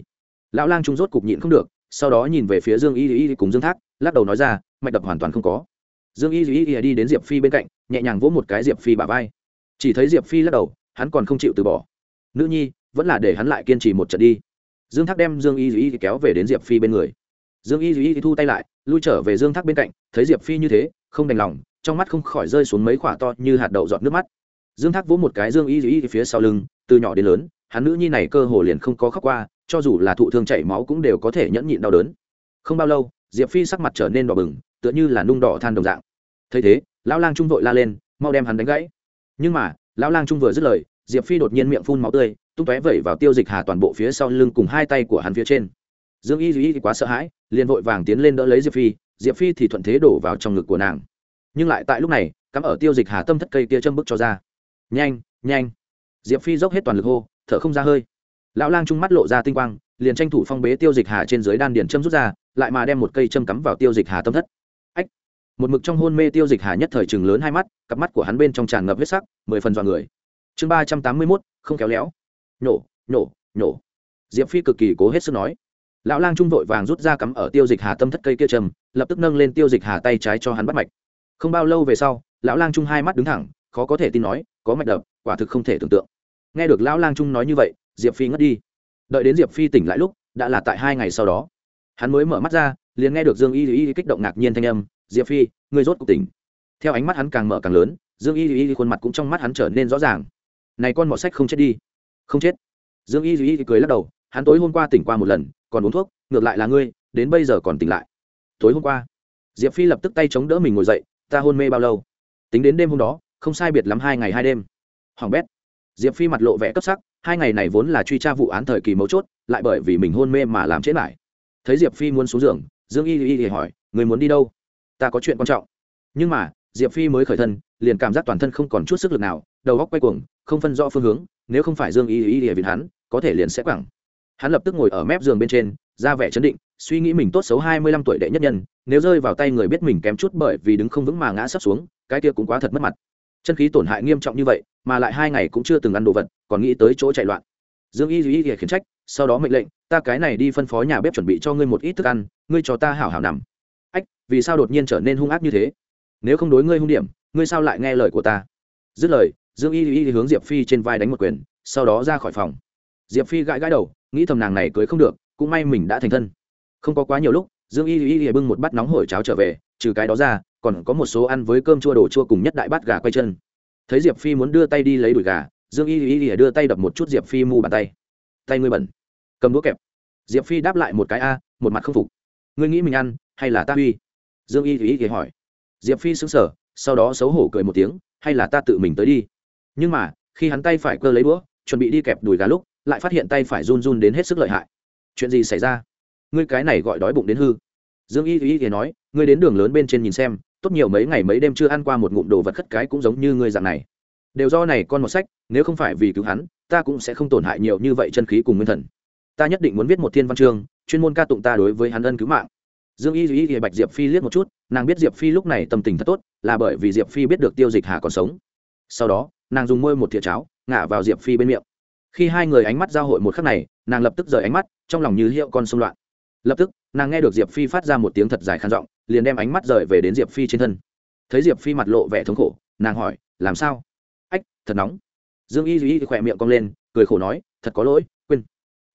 Lão lang trung rốt cục nhịn không được sau đó nhìn về phía dương y y cùng dương thác lắc đầu nói ra mạch đập hoàn toàn không có dương y y y đi đến diệp phi bên cạnh nhẹ nhàng vỗ một cái diệp phi bả vai chỉ thấy diệp phi lắc đầu hắn còn không chịu từ bỏ nữ nhi vẫn là để hắn lại kiên trì một trận đi dương thác đem dương y y kéo về đến diệp phi bên người dương y y thu tay lại lui trở về dương thác bên cạnh thấy diệp phi như thế không đành lòng trong mắt không khỏi rơi xuống mấy khỏa to như hạt đậu giọt nước mắt dương thác vỗ một cái dương y y phía sau lưng từ nhỏ đến lớn hắn nữ nhi này cơ hồ liền không có khóc qua cho dù là thụ thương chảy máu cũng đều có thể nhẫn nhịn đau đớn. Không bao lâu, diệp phi sắc mặt trở nên đỏ bừng, tựa như là nung đỏ than đồng dạng. Thấy thế, lão lang trung vội la lên, mau đem hắn đánh gãy. Nhưng mà, lão lang trung vừa dứt lời, diệp phi đột nhiên miệng phun máu tươi, tung tóe vẩy vào tiêu dịch hà toàn bộ phía sau lưng cùng hai tay của hắn phía trên. Dương y duy quá sợ hãi, liền vội vàng tiến lên đỡ lấy diệp phi diệp phi thì thuận thế đổ vào trong ngực của nàng. Nhưng lại tại lúc này, cắm ở tiêu dịch hà tâm thất cây kia châm bức cho ra. Nhanh nhanh. Diệp phi dốc hết toàn lực hô, thở không ra hơi lão lang trung mắt lộ ra tinh quang, liền tranh thủ phong bế tiêu dịch hà trên dưới đan điền châm rút ra, lại mà đem một cây châm cắm vào tiêu dịch hà tâm thất. Ách! Một mực trong hôn mê tiêu dịch hà nhất thời chừng lớn hai mắt, cặp mắt của hắn bên trong tràn ngập huyết sắc, mười phần dọn người. Chương ba trăm tám mươi mốt, không kéo léo. Nhổ nhổ nhổ. Diệp phi cực kỳ cố hết sức nói. Lão lang trung vội vàng rút ra cắm ở tiêu dịch hà tâm thất cây kia trầm lập tức nâng lên tiêu dịch hà tay trái cho hắn bắt mạch. Không bao lâu về sau, lão lang trung hai mắt đứng thẳng, khó có thể tin nói, có mạch đập, quả thực không thể tưởng tượng. Nghe được lão lang trung nói như vậy diệp phi ngất đi. Đợi đến diệp phi tỉnh lại lúc, đã là tại hai ngày sau đó. Hắn mới mở mắt ra, liền nghe được dương y y kích động ngạc nhiên thanh âm, diệp phi người rốt cuộc tỉnh. Theo ánh mắt hắn càng mở càng lớn, dương y y khuôn mặt cũng trong mắt hắn trở nên rõ ràng. Này con mọ sách không chết đi. Không chết. Dương y y cười lắc đầu, hắn tối hôm qua tỉnh qua một lần, còn uống thuốc, ngược lại là ngươi, đến bây giờ còn tỉnh lại. Tối hôm qua? Diệp phi lập tức tay chống đỡ mình ngồi dậy, ta hôn mê bao lâu? Tính đến đêm hôm đó, không sai biệt lắm hai ngày hai đêm. Hoàng bét. Diệp phi mặt lộ vẻ cấp sắc hai ngày này vốn là truy tra vụ án thời kỳ mấu chốt, lại bởi vì mình hôn mê mà làm chết lại. Thấy diệp phi muốn xuống giường, dương y y y hỏi, người muốn đi đâu? Ta có chuyện quan trọng. Nhưng mà, diệp phi mới khởi thân, liền cảm giác toàn thân không còn chút sức lực nào, đầu góc quay cuồng, không phân rõ phương hướng, nếu không phải dương y y y vì hắn, có thể liền sẽ quẳng. Hắn lập tức ngồi ở mép giường bên trên, ra vẻ chấn định, suy nghĩ mình tốt xấu hai mươi lăm tuổi đệ nhất nhân, nếu rơi vào tay người biết mình kém chút bởi vì đứng không vững mà ngã sắp xuống, cái kia cũng quá thật mất mặt chân khí tổn hại nghiêm trọng như vậy, mà lại hai ngày cũng chưa từng ăn đồ vật, còn nghĩ tới chỗ chạy loạn. Dương y duy y khiển trách, sau đó mệnh lệnh, ta cái này đi phân phó nhà bếp chuẩn bị cho ngươi một ít thức ăn, ngươi cho ta hảo hảo nằm. Ách, vì sao đột nhiên trở nên hung ác như thế? Nếu không đối ngươi hung điểm, ngươi sao lại nghe lời của ta? Dứt lời, dương y y hướng diệp phi trên vai đánh một quyền, sau đó ra khỏi phòng. Diệp phi gãi gãi đầu, nghĩ thầm nàng này cưới không được, cũng may mình đã thành thân. Không có quá nhiều lúc, dương y y y bưng một bát nóng hổi cháo trở về, trừ cái đó ra còn có một số ăn với cơm chua đồ chua cùng nhất đại bát gà quay chân. Thấy diệp phi muốn đưa tay đi lấy đùi gà, dương y y y đưa tay đập một chút diệp phi mu bàn tay. Tay ngươi bẩn. Cầm đũa kẹp. Diệp phi đáp lại một cái, a, một mặt không phục. Ngươi nghĩ mình ăn hay là ta uy? Dương y y y hỏi. Diệp phi xứng sở sau đó xấu hổ cười một tiếng, hay là ta tự mình tới đi. Nhưng mà, khi hắn tay phải cơ lấy đũa, chuẩn bị đi kẹp đùi gà lúc, lại phát hiện tay phải run run đến hết sức lợi hại. Chuyện gì xảy ra? Ngươi cái này gọi đói bụng đến hư. Dương y y y nói, ngươi đến đường lớn bên trên nhìn xem tốt nhiều mấy ngày mấy đêm chưa ăn qua một ngụm đồ vật khất cái cũng giống như ngươi dạng này. Đều do này con một sách, nếu không phải vì cứu hắn, ta cũng sẽ không tổn hại nhiều như vậy chân khí cùng nguyên thần. Ta nhất định muốn viết một thiên văn chương, chuyên môn ca tụng ta đối với hắn ân cứu mạng. Dương y y y bạch diệp phi liếc một chút, nàng biết diệp phi lúc này tâm tình thật tốt, là bởi vì diệp phi biết được tiêu dịch hà còn sống. Sau đó, nàng dùng môi một thìa cháo, ngả vào diệp phi bên miệng. Khi hai người ánh mắt giao hội một khắc này, nàng lập tức rời ánh mắt, trong lòng như hiệu con xung loạn. Lập tức, nàng nghe được diệp phi phát ra một tiếng thật dài khăn giọng liền đem ánh mắt rời về đến diệp phi trên thân. Thấy diệp phi mặt lộ vẻ thống khổ, nàng hỏi, làm sao? Ách, thật nóng. Dương y duy khỏe miệng cong lên, cười khổ nói, thật có lỗi, quên.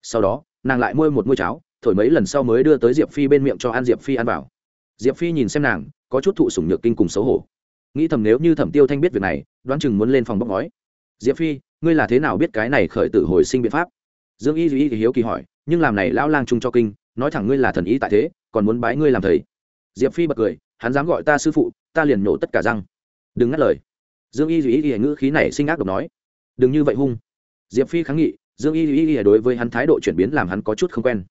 Sau đó, nàng lại môi một môi cháo, thổi mấy lần sau mới đưa tới diệp phi bên miệng cho ăn diệp phi ăn vào. Diệp phi nhìn xem nàng, có chút thụ sủng nhược kinh cùng xấu hổ. Nghĩ thầm nếu như thẩm tiêu thanh biết việc này, đoán chừng muốn lên phòng bóc ngói. Diệp phi, ngươi là thế nào biết cái này khởi tử hồi sinh biện pháp? Dương y duy hiếu kỳ hỏi, nhưng làm này lão lang chung cho kinh, nói thẳng ngươi là thần ý tại thế, còn muốn bái ngươi làm thầy diệp phi bật cười, hắn dám gọi ta sư phụ, ta liền nhổ tất cả răng. Đừng ngắt lời. Dương y duy y ngữ khí này sinh ác độc nói. Đừng như vậy hung. Diệp phi kháng nghị, dương y duy y đối với hắn thái độ chuyển biến làm hắn có chút không quen.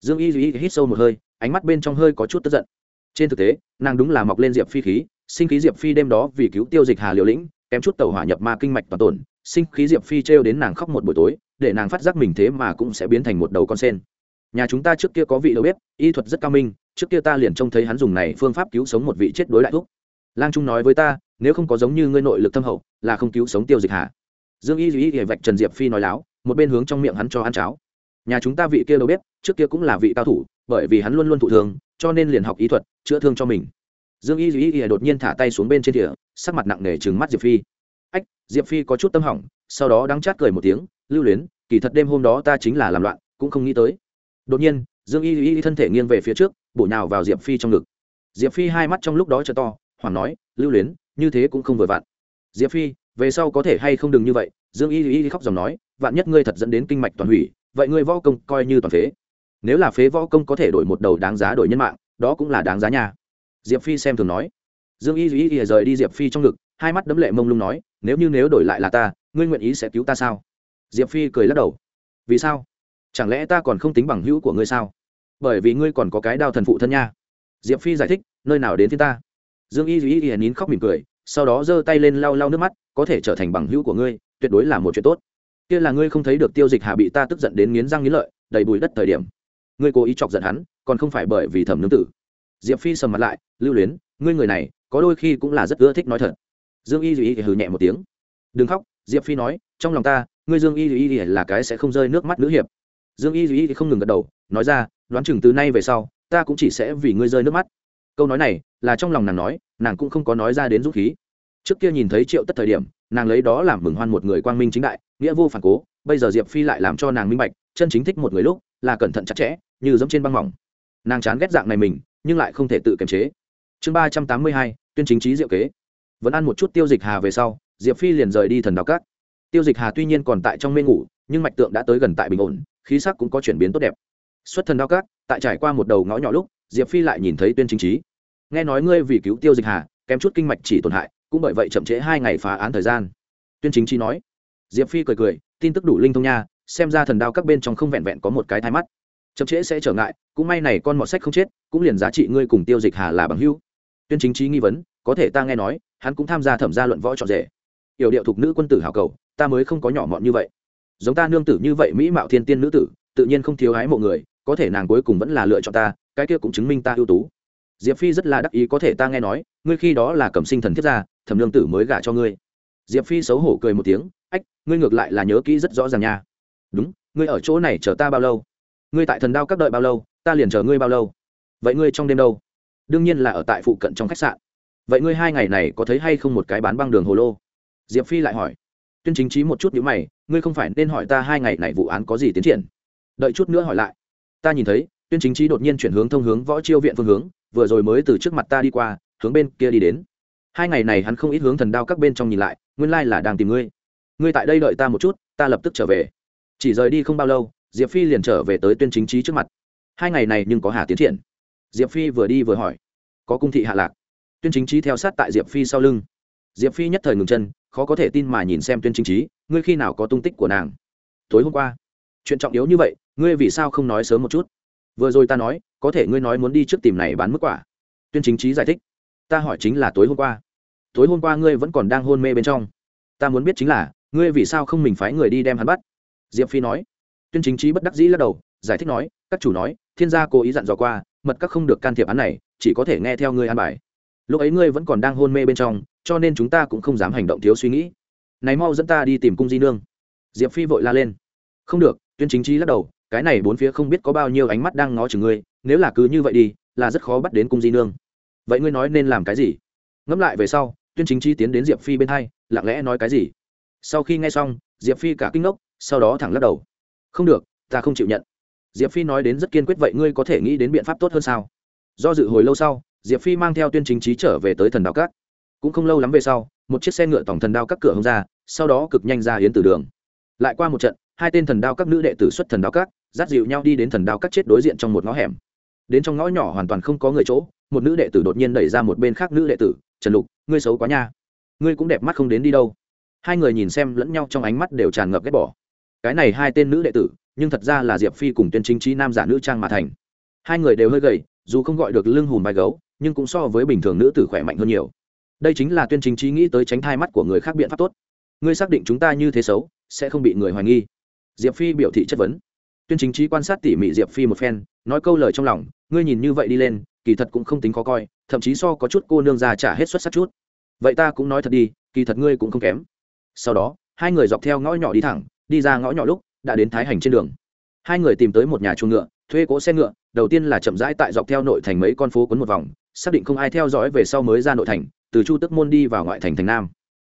Dương y duy hít sâu một hơi, ánh mắt bên trong hơi có chút tức giận. Trên thực tế, nàng đúng là mọc lên diệp phi khí, sinh khí diệp phi đêm đó vì cứu tiêu dịch hà liều lĩnh, kém chút tàu hỏa nhập ma kinh mạch toàn tổn, sinh khí diệp phi trêu đến nàng khóc một buổi tối, để nàng phát giác mình thế mà cũng sẽ biến thành một đầu con sen nhà chúng ta trước kia có vị đầu bếp, y thuật rất cao minh, trước kia ta liền trông thấy hắn dùng này phương pháp cứu sống một vị chết đối đại thúc. Lang trung nói với ta, nếu không có giống như ngươi nội lực thâm hậu, là không cứu sống tiêu dịch hà dương y duy y vạch trần diệp phi nói láo, một bên hướng trong miệng hắn cho ăn cháo. Nhà chúng ta vị kia đầu bếp, trước kia cũng là vị cao thủ, bởi vì hắn luôn luôn thụ thường cho nên liền học y thuật, chữa thương cho mình. Dương y duy y đột nhiên thả tay xuống bên trên thỉa sắc mặt nặng nề trừng mắt diệp phi. Ách, diệp phi có chút tâm hỏng, sau đó đắng chát cười một tiếng, lưu luyến, kỳ thật đêm hôm đó ta chính là làm loạn, cũng không nghĩ tới đột nhiên, dương y y thân thể nghiêng về phía trước, bổ nhào vào diệp phi trong ngực. Diệp phi hai mắt trong lúc đó t to, hoảng nói, lưu luyến, như thế cũng không vừa vặn. Diệp phi, về sau có thể hay không đừng như vậy? Dương y y khóc dòng nói, vạn nhất ngươi thật dẫn đến kinh mạch toàn hủy, vậy ngươi võ công coi như toàn phế. Nếu là phế võ công có thể đổi một đầu đáng giá đổi nhân mạng, đó cũng là đáng giá nha. Diệp phi xem thường nói. Dương y y y rời đi diệp phi trong ngực, hai mắt đấm lệ mông lung nói, nếu như nếu đổi lại là ta, ngươi nguyện ý sẽ cứu ta sao? Diệp phi cười lắc đầu. Vì sao? Chẳng lẽ ta còn không tính bằng hữu của ngươi sao? Bởi vì ngươi còn có cái đao thần phụ thân nha. Diệp phi giải thích, nơi nào đến thiên ta? Dương y duy y nín khóc mỉm cười, sau đó giơ tay lên lau lau nước mắt, có thể trở thành bằng hữu của ngươi, tuyệt đối là một chuyện tốt. Kia là ngươi không thấy được tiêu dịch Hà bị ta tức giận đến nghiến răng nghiến lợi, đầy bùi đất thời điểm. Ngươi cố ý chọc giận hắn, còn không phải bởi vì thẩm nương tử. Diệp phi sầm mặt lại, lưu luyến, ngươi người này, có đôi khi cũng là rất ưa thích nói thật. Dương y duy y hừ nhẹ một tiếng. Đừng khóc, diệp phi nói, trong lòng ta, ngươi dương y duy y là cái sẽ không rơi nước mắt nữ hiệp dương y duy không ngừng gật đầu, nói ra, đoán chừng từ nay về sau, ta cũng chỉ sẽ vì ngươi rơi nước mắt. Câu nói này là trong lòng nàng nói, nàng cũng không có nói ra đến dũng khí. Trước kia nhìn thấy triệu tất thời điểm, nàng lấy đó làm mừng hoan một người quang minh chính đại, nghĩa vô phản cố, bây giờ diệp phi lại làm cho nàng minh bạch, chân chính thích một người lúc là cẩn thận chặt chẽ, như giống trên băng mỏng. Nàng chán ghét dạng này mình, nhưng lại không thể tự kiềm chế. Chương ba trăm tám mươi hai, tuyên chính trí diệu kế. Vẫn ăn một chút tiêu dịch hà về sau, diệp phi liền rời đi thần đào cát tiêu dịch hà tuy nhiên còn tại trong mê ngủ, nhưng mạch tượng đã tới gần tại bình ổn khí sắc cũng có chuyển biến tốt đẹp. Xuất thần đao cát tại trải qua một đầu ngõ nhỏ lúc, diệp phi lại nhìn thấy tuyên chính trí. Nghe nói ngươi vì cứu tiêu dịch hà, kém chút kinh mạch chỉ tổn hại, cũng bởi vậy chậm trễ hai ngày phá án thời gian. Tuyên chính trí nói. Diệp phi cười cười, tin tức đủ linh thông nha, xem ra thần đao các bên trong không vẹn vẹn có một cái thái mắt. Chậm trễ sẽ trở ngại, cũng may này con mọt sách không chết, cũng liền giá trị ngươi cùng tiêu dịch hà là bằng hưu. tuyên chính trí nghi vấn, có thể ta nghe nói, hắn cũng tham gia thẩm gia luận võ trọn rể. Yểu điệu thuộc nữ quân tử hào cầu, ta mới không có nhỏ mọn như vậy giống ta nương tử như vậy mỹ mạo thiên tiên nữ tử, tự nhiên không thiếu ái mộ người, có thể nàng cuối cùng vẫn là lựa chọn ta, cái kia cũng chứng minh ta ưu tú. Diệp phi rất là đắc ý có thể ta nghe nói, ngươi khi đó là cầm sinh thần thiết gia, thẩm nương tử mới gả cho ngươi. Diệp phi xấu hổ cười một tiếng, ách, ngươi ngược lại là nhớ kỹ rất rõ ràng nha. Đúng, ngươi ở chỗ này chờ ta bao lâu? Ngươi tại thần đao các đợi bao lâu? Ta liền chờ ngươi bao lâu? Vậy ngươi trong đêm đâu? Đương nhiên là ở tại phụ cận trong khách sạn. Vậy ngươi hai ngày này có thấy hay không một cái bán băng đường hồ lô? Diệp phi lại hỏi tuyên chính trí một chút nhữ mày, ngươi không phải nên hỏi ta hai ngày này vụ án có gì tiến triển? Đợi chút nữa hỏi lại. Ta nhìn thấy, tuyên chính trí đột nhiên chuyển hướng thông hướng võ chiêu viện phương hướng, vừa rồi mới từ trước mặt ta đi qua, hướng bên kia đi đến. Hai ngày này hắn không ít hướng thần đao các bên trong nhìn lại, nguyên lai là đang tìm ngươi. Ngươi tại đây đợi ta một chút, ta lập tức trở về. Chỉ rời đi không bao lâu, diệp phi liền trở về tới tuyên chính trí trước mặt. Hai ngày này nhưng có hà tiến triển. Diệp phi vừa đi vừa hỏi, có cung thị hạ lạc? Tuyên chính trí theo sát tại diệp phi sau lưng. Diệp phi nhất thời ngừng chân khó có thể tin mà nhìn xem tuyên chính trí, ngươi khi nào có tung tích của nàng? Tối hôm qua. Chuyện trọng yếu như vậy, ngươi vì sao không nói sớm một chút? Vừa rồi ta nói, có thể ngươi nói muốn đi trước tìm này bán mức quả. Tuyên chính trí giải thích. Ta hỏi chính là tối hôm qua. Tối hôm qua ngươi vẫn còn đang hôn mê bên trong. Ta muốn biết chính là, ngươi vì sao không mình phái người đi đem hắn bắt? Diệp phi nói. Tuyên chính trí bất đắc dĩ lắc đầu, giải thích nói, các chủ nói, thiên gia cố ý dặn dò qua, mật các không được can thiệp án này, chỉ có thể nghe theo ngươi an bài. Lúc ấy ngươi vẫn còn đang hôn mê bên trong cho nên chúng ta cũng không dám hành động thiếu suy nghĩ. Này mau dẫn ta đi tìm cung di nương. Diệp phi vội la lên. Không được, tuyên chính trí lắc đầu, cái này bốn phía không biết có bao nhiêu ánh mắt đang ngó chừng ngươi, nếu là cứ như vậy đi, là rất khó bắt đến cung di nương. Vậy ngươi nói nên làm cái gì? Ngẫm lại về sau, tuyên chính trí tiến đến diệp phi bên hai, lặng lẽ nói cái gì? Sau khi nghe xong, diệp phi cả kinh ngốc, sau đó thẳng lắc đầu. Không được, ta không chịu nhận. Diệp phi nói đến rất kiên quyết, vậy ngươi có thể nghĩ đến biện pháp tốt hơn sao? Do dự hồi lâu sau, diệp phi mang theo tuyên chính trí trở về tới thần đạo cát cũng không lâu lắm về sau, một chiếc xe ngựa tổng thần đao các cửa hông ra, sau đó cực nhanh ra hiến từ đường. Lại qua một trận, hai tên thần đao các nữ đệ tử xuất thần đao các, dắt dịu nhau đi đến thần đao các chết đối diện trong một ngõ hẻm. Đến trong ngõ nhỏ hoàn toàn không có người chỗ, một nữ đệ tử đột nhiên đẩy ra một bên khác nữ đệ tử, trần lục, ngươi xấu quá nha. Ngươi cũng đẹp mắt không đến đi đâu. Hai người nhìn xem lẫn nhau trong ánh mắt đều tràn ngập ghét bỏ. Cái này hai tên nữ đệ tử, nhưng thật ra là diệp phi cùng tuyên chính trí nam giả nữ trang mà thành. Hai người đều hơi gầy, dù không gọi được lưng hùm bài gấu, nhưng cũng so với bình thường nữ tử khỏe mạnh hơn nhiều đây chính là tuyên chính trí nghĩ tới tránh thai mắt của người khác biện pháp tốt. Ngươi xác định chúng ta như thế xấu, sẽ không bị người hoài nghi. Diệp phi biểu thị chất vấn. Tuyên chính trí quan sát tỉ mỉ diệp phi một phen, nói câu lời trong lòng, ngươi nhìn như vậy đi lên, kỳ thật cũng không tính khó coi, thậm chí so có chút cô nương già trả hết xuất sắc chút. Vậy ta cũng nói thật đi, kỳ thật ngươi cũng không kém. Sau đó, hai người dọc theo ngõ nhỏ đi thẳng, đi ra ngõ nhỏ lúc, đã đến thái hành trên đường. Hai người tìm tới một nhà chuồng ngựa, thuê cỗ xe ngựa, đầu tiên là chậm rãi tại dọc theo nội thành mấy con phố quấn một vòng, xác định không ai theo dõi về sau mới ra nội thành từ chu tức môn đi vào ngoại thành thành nam.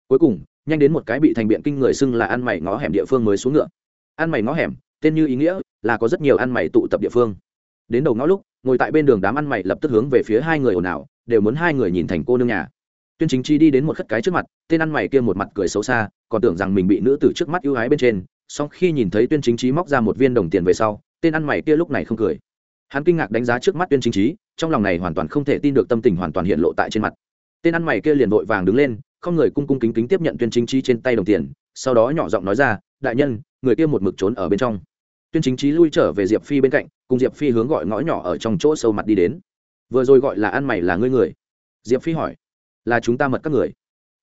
Cuối cùng, nhanh đến một cái bị thành biện kinh người xưng là ăn mày ngõ hẻm địa phương mới xuống ngựa. Ăn mày ngõ hẻm, tên như ý nghĩa là có rất nhiều ăn mày tụ tập địa phương. Đến đầu ngõ lúc, ngồi tại bên đường đám ăn mày lập tức hướng về phía hai người ồn ào, đều muốn hai người nhìn thành cô nương nhà. Tuyên chính chi đi đến một khất cái trước mặt, tên ăn mày kia một mặt cười xấu xa, còn tưởng rằng mình bị nữ tử trước mắt ưu ái bên trên. Song khi nhìn thấy tuyên chính chí móc ra một viên đồng tiền về sau, tên ăn mày kia lúc này không cười. Hắn kinh ngạc đánh giá trước mắt tuyên chính trí trong lòng này hoàn toàn không thể tin được tâm tình hoàn toàn hiện lộ tại trên mặt tên ăn mày kia liền vội vàng đứng lên, không người cung cung kính kính tiếp nhận tuyên chính trí trên tay đồng tiền, sau đó nhỏ giọng nói ra, đại nhân, người kia một mực trốn ở bên trong. Tuyên chính trí lui trở về diệp phi bên cạnh, cùng diệp phi hướng gọi ngõ nhỏ ở trong chỗ sâu mặt đi đến. Vừa rồi gọi là ăn mày là ngươi người? Diệp phi hỏi. Là chúng ta mật các người.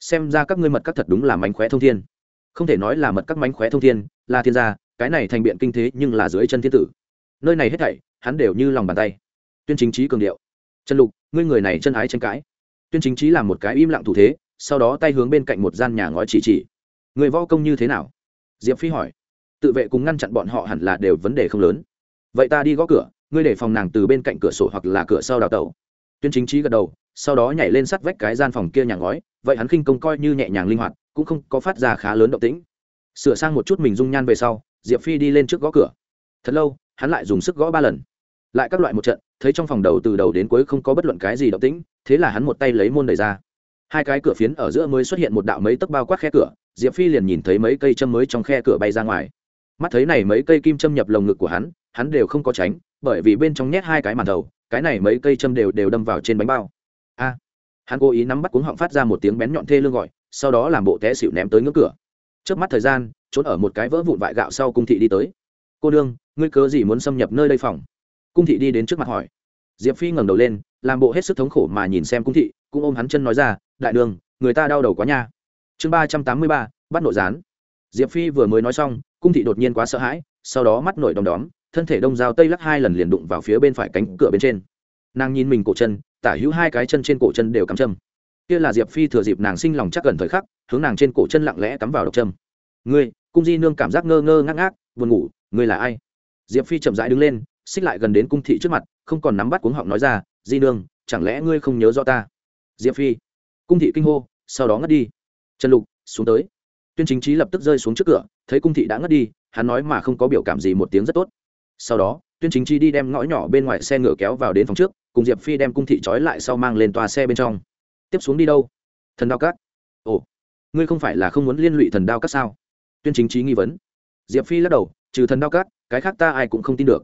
Xem ra các ngươi mật các thật đúng là mánh khóe thông thiên. Không thể nói là mật các mánh khóe thông thiên, là thiên gia, cái này thành biện kinh thế nhưng là dưới chân thiên tử. Nơi này hết thảy, hắn đều như lòng bàn tay. Tuyên chính trí cường điệu. Trần lục, ngươi người này chân ái tranh cãi tuyên chính trí làm một cái im lặng thủ thế, sau đó tay hướng bên cạnh một gian nhà ngói chỉ chỉ. Người võ công như thế nào? Diệp phi hỏi. Tự vệ cùng ngăn chặn bọn họ hẳn là đều vấn đề không lớn. Vậy ta đi gõ cửa, ngươi để phòng nàng từ bên cạnh cửa sổ hoặc là cửa sau đào tẩu. Tuyên chính trí gật đầu, sau đó nhảy lên sắt vách cái gian phòng kia nhà ngói, vậy hắn khinh công coi như nhẹ nhàng linh hoạt, cũng không có phát ra khá lớn động tĩnh. Sửa sang một chút mình dung nhan về sau, diệp phi đi lên trước gõ cửa. Thật lâu, hắn lại dùng sức gõ ba lần. Lại các loại một trận, thấy trong phòng đầu từ đầu đến cuối không có bất luận cái gì động tĩnh thế là hắn một tay lấy môn đẩy ra. Hai cái cửa phiến ở giữa mới xuất hiện một đạo mấy tấc bao quát khe cửa, diệp phi liền nhìn thấy mấy cây châm mới trong khe cửa bay ra ngoài. Mắt thấy này mấy cây kim châm nhập lồng ngực của hắn hắn đều không có tránh, bởi vì bên trong nhét hai cái màn đầu, cái này mấy cây châm đều đều đâm vào trên bánh bao. A! Hắn cố ý nắm bắt cuống họng phát ra một tiếng bén nhọn thê lương gọi, sau đó làm bộ té xịu ném tới ngưỡng cửa. Trước mắt thời gian, trốn ở một cái vỡ vụn vại gạo sau cung thị đi tới. Cô đương ngươi cớ gì muốn xâm nhập nơi đây phòng? Cung thị đi đến trước mặt hỏi diệp phi ngẩng đầu lên, làm bộ hết sức thống khổ mà nhìn xem cung thị, cũng ôm hắn chân nói ra, đại đường, người ta đau đầu quá nha. Chương ba trăm tám mươi ba, bắt nội gián. Diệp phi vừa mới nói xong, cung thị đột nhiên quá sợ hãi, sau đó mắt nổi đom đóm, thân thể đông dao tây lắc hai lần liền đụng vào phía bên phải cánh cửa bên trên. Nàng nhìn mình cổ chân, tả hữu hai cái chân trên cổ chân đều cắm châm. Kia là diệp phi thừa dịp nàng sinh lòng chắc gần thời khắc, hướng nàng trên cổ chân lặng lẽ cắm vào độc châm. Ngươi, cung di nương cảm giác ngơ ngơ ngác ngác, buồn ngủ, ngươi là ai? Diệp phi chậm rãi đứng lên xích lại gần đến cung thị trước mặt, không còn nắm bắt cuống họng nói ra, di nương, chẳng lẽ ngươi không nhớ rõ ta? Diệp phi, cung thị kinh hô, sau đó ngất đi. Trần lục, xuống tới. Tuyên chính trí lập tức rơi xuống trước cửa, thấy cung thị đã ngất đi, hắn nói mà không có biểu cảm gì một tiếng rất tốt. Sau đó, tuyên chính trí đi đem ngõ nhỏ bên ngoài xe ngựa kéo vào đến phòng trước, cùng diệp phi đem cung thị trói lại sau mang lên toa xe bên trong. Tiếp xuống đi đâu? Thần đao cát ồ, ngươi không phải là không muốn liên lụy thần đao cát sao? Tuyên chính trí nghi vấn. Diệp phi lắc đầu, trừ thần đao cát cái khác ta ai cũng không tin được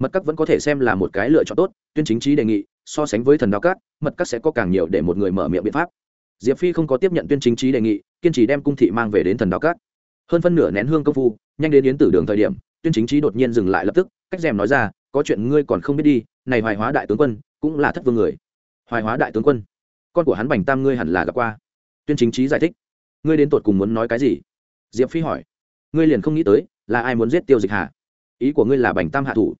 mật các vẫn có thể xem là một cái lựa chọn tốt, tuyên chính trí đề nghị, so sánh với thần đao cát mật các sẽ có càng nhiều để một người mở miệng biện pháp. Diệp phi không có tiếp nhận tuyên chính trí đề nghị, kiên trì đem cung thị mang về đến thần đao cát hơn phân nửa nén hương công phu, nhanh đến yến tử đường thời điểm, tuyên chính trí đột nhiên dừng lại lập tức, cách rèm nói ra, có chuyện ngươi còn không biết đi, này hoài hóa đại tướng quân, cũng là thất vương người. Hoài hóa đại tướng quân? Con của hắn bành tam ngươi hẳn là gặp qua. Tuyên chính trí giải thích. Ngươi đến tột cùng muốn nói cái gì? Diệp phi hỏi. Ngươi liền không nghĩ tới, là ai muốn giết tiêu dịch hà ý của ngươi là bành tam hạ thủ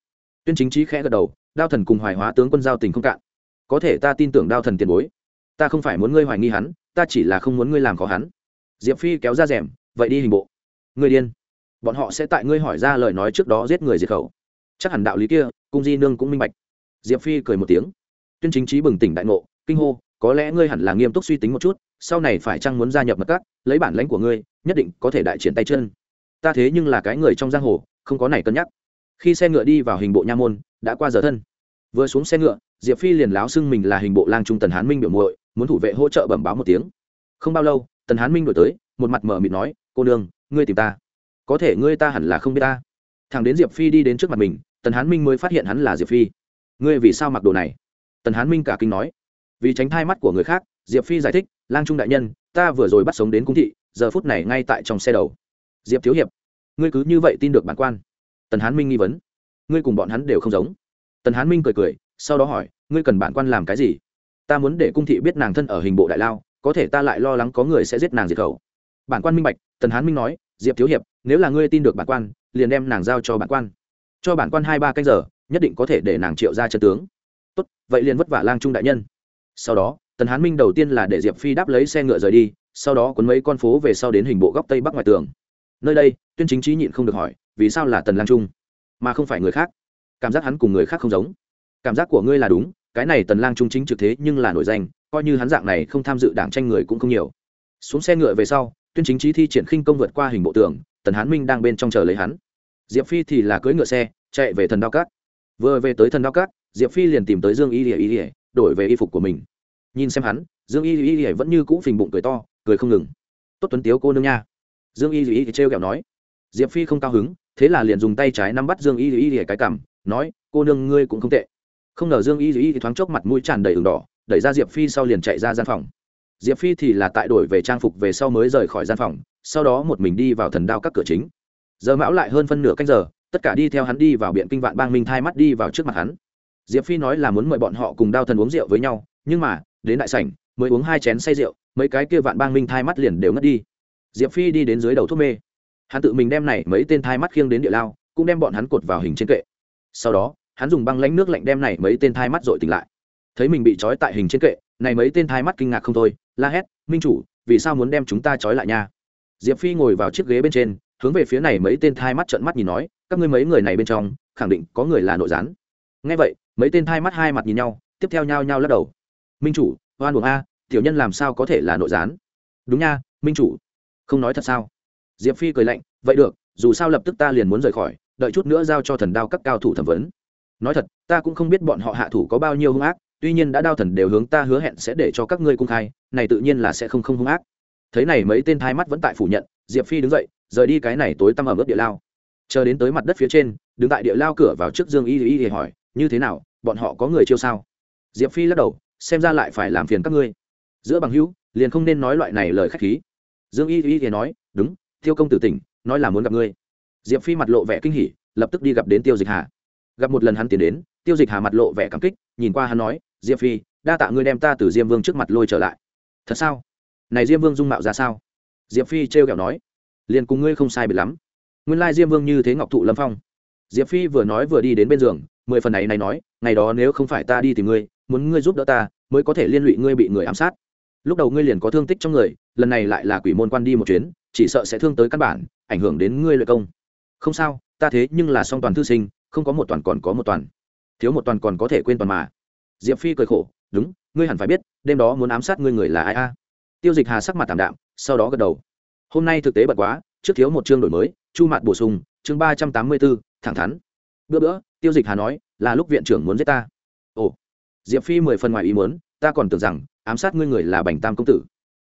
tuyên chính trí khẽ gật đầu, đao thần cùng hoài hóa tướng quân giao tình không cạn. Có thể ta tin tưởng đao thần tiền bối. Ta không phải muốn ngươi hoài nghi hắn, ta chỉ là không muốn ngươi làm khó hắn. Diệp phi kéo ra rèm, vậy đi hình bộ. Ngươi điên. Bọn họ sẽ tại ngươi hỏi ra lời nói trước đó giết người diệt khẩu. Chắc hẳn đạo lý kia, cung di nương cũng minh bạch. Diệp phi cười một tiếng. Tuyên chính trí bừng tỉnh đại ngộ, kinh hô, có lẽ ngươi hẳn là nghiêm túc suy tính một chút, sau này phải chăng muốn gia nhập mật các, lấy bản lãnh của ngươi, nhất định có thể đại triển tay chân. Ta thế nhưng là cái người trong giang hồ, không có này cân nhắc khi xe ngựa đi vào hình bộ nha môn, đã qua giờ thân. Vừa xuống xe ngựa, diệp phi liền láo xưng mình là hình bộ lang trung tần hán minh biểu muội, muốn thủ vệ hỗ trợ bẩm báo một tiếng. Không bao lâu, tần hán minh đổi tới, một mặt mở mịt nói, cô nương, ngươi tìm ta. Có thể ngươi ta hẳn là không biết ta. Thằng đến diệp phi đi đến trước mặt mình, tần hán minh mới phát hiện hắn là diệp phi. Ngươi vì sao mặc đồ này? Tần hán minh cả kinh nói. Vì tránh thai mắt của người khác, diệp phi giải thích, lang trung đại nhân, ta vừa rồi bắt sống đến cung thị, giờ phút này ngay tại trong xe đầu. Diệp thiếu hiệp, ngươi cứ như vậy tin được bản quan tần hán minh nghi vấn. Ngươi cùng bọn hắn đều không giống. Tần hán minh cười cười, sau đó hỏi, ngươi cần bản quan làm cái gì? Ta muốn để cung thị biết nàng thân ở hình bộ đại lao, có thể ta lại lo lắng có người sẽ giết nàng diệt khẩu. Bản quan minh bạch, tần hán minh nói, diệp thiếu hiệp, nếu là ngươi tin được bản quan, liền đem nàng giao cho bản quan. Cho bản quan hai ba canh giờ, nhất định có thể để nàng triệu ra chân tướng. Tốt, vậy liền vất vả lang trung đại nhân. Sau đó, tần hán minh đầu tiên là để diệp phi đáp lấy xe ngựa rời đi, sau đó cuốn mấy con phố về sau đến hình bộ góc tây bắc ngoài tường. Nơi đây, tuyên chính trí nhịn không được hỏi vì sao là tần lang trung? Mà không phải người khác. Cảm giác hắn cùng người khác không giống. Cảm giác của ngươi là đúng, cái này tần lang trung chính trực thế nhưng là nổi danh, coi như hắn dạng này không tham dự đảng tranh người cũng không nhiều. Xuống xe ngựa về sau, tuyên chính trí thi triển khinh công vượt qua hình bộ tường, tần hán minh đang bên trong chờ lấy hắn. Diệp phi thì là cưỡi ngựa xe, chạy về thần đao cát. Vừa về tới thần đao cát, diệp phi liền tìm tới dương y ỉa y ỉa đổi về y phục của mình. Nhìn xem hắn, dương y y vẫn như cũ phình bụng cười to, cười không ngừng. Tốt tuấn tiếu cô nương nha. Dương y y trêu kẹo nói diệp phi không cao hứng, thế là liền dùng tay trái nắm bắt dương y y y cái cảm nói, cô nương ngươi cũng không tệ. Không ngờ dương y y thoáng chốc mặt mũi tràn đầy ửng đỏ, đẩy ra diệp phi sau liền chạy ra gian phòng. Diệp phi thì là tại đổi về trang phục về sau mới rời khỏi gian phòng, sau đó một mình đi vào thần đao các cửa chính. Giờ mão lại hơn phân nửa canh giờ, tất cả đi theo hắn đi vào biện kinh vạn bang minh thai mắt đi vào trước mặt hắn. Diệp phi nói là muốn mời bọn họ cùng đao thần uống rượu với nhau, nhưng mà, đến đại sảnh, mới uống hai chén say rượu, mấy cái kia vạn bang minh thai mắt liền đều ngất đi. Diệp phi đi đến dưới đầu thuốc mê hắn tự mình đem này mấy tên thai mắt khiêng đến địa lao, cũng đem bọn hắn cột vào hình trên kệ. Sau đó, hắn dùng băng lánh nước lạnh đem này mấy tên thai mắt dội tỉnh lại. Thấy mình bị trói tại hình trên kệ, này mấy tên thai mắt kinh ngạc không thôi, la hét, minh chủ, vì sao muốn đem chúng ta trói lại nha? Diệp phi ngồi vào chiếc ghế bên trên, hướng về phía này mấy tên thai mắt trợn mắt nhìn nói, các ngươi mấy người này bên trong, khẳng định có người là nội gián. Ngay vậy, mấy tên thai mắt hai mặt nhìn nhau, tiếp theo nhao nhao lắc đầu. Minh chủ, oan buồng a, tiểu nhân làm sao có thể là nội gián? Đúng nha, minh chủ. Không nói thật sao? Diệp phi cười lạnh, vậy được, dù sao lập tức ta liền muốn rời khỏi, đợi chút nữa giao cho thần đao các cao thủ thẩm vấn. Nói thật, ta cũng không biết bọn họ hạ thủ có bao nhiêu hung ác, tuy nhiên đã đao thần đều hướng ta hứa hẹn sẽ để cho các ngươi cung khai, này tự nhiên là sẽ không không hung ác. Thấy này mấy tên thai mắt vẫn tại phủ nhận, diệp phi đứng dậy, rời đi cái này tối tăm ở mức địa lao. Chờ đến tới mặt đất phía trên, đứng tại địa lao cửa vào trước dương y y y hỏi, như thế nào, bọn họ có người chiêu sao? Diệp phi lắc đầu, xem ra lại phải làm phiền các ngươi. Giữa bằng hữu, liền không nên nói loại này lời khách khí. Dương y y thì nói, đúng tiêu công tử tỉnh, nói là muốn gặp ngươi. Diệp phi mặt lộ vẻ kinh hỉ, lập tức đi gặp đến tiêu dịch hà. Gặp một lần hắn tiến đến, tiêu dịch hà mặt lộ vẻ cảm kích, nhìn qua hắn nói, diệp phi, đa tạ ngươi đem ta từ diêm vương trước mặt lôi trở lại. Thật sao? Này diêm vương dung mạo ra sao? Diệp phi trêu kẹo nói. Liền cùng ngươi không sai biệt lắm. Nguyên lai diêm vương như thế ngọc thụ lâm phong. Diệp phi vừa nói vừa đi đến bên giường, mười phần này này nói, ngày đó nếu không phải ta đi tìm ngươi, muốn ngươi giúp đỡ ta, mới có thể liên lụy ngươi bị người ám sát. Lúc đầu ngươi liền có thương tích trong người, lần này lại là quỷ môn quan đi một chuyến chỉ sợ sẽ thương tới căn bản, ảnh hưởng đến ngươi lợi công. Không sao, ta thế nhưng là song toàn thư sinh, không có một toàn còn có một toàn. Thiếu một toàn còn có thể quên toàn mà. Diệp phi cười khổ, đúng, ngươi hẳn phải biết, đêm đó muốn ám sát ngươi người là ai a? Tiêu dịch hà sắc mặt tảm đạm, sau đó gật đầu. Hôm nay thực tế bật quá, trước thiếu một chương đổi mới, chu mạt bổ sung, chương ba trăm tám mươi b ố thẳng thắn. Bữa bữa, tiêu dịch hà nói, là lúc viện trưởng muốn giết ta. Ồ. Diệp phi mười phần ngoài ý muốn, ta còn tưởng rằng, ám sát ngươi người là bành tam công tử.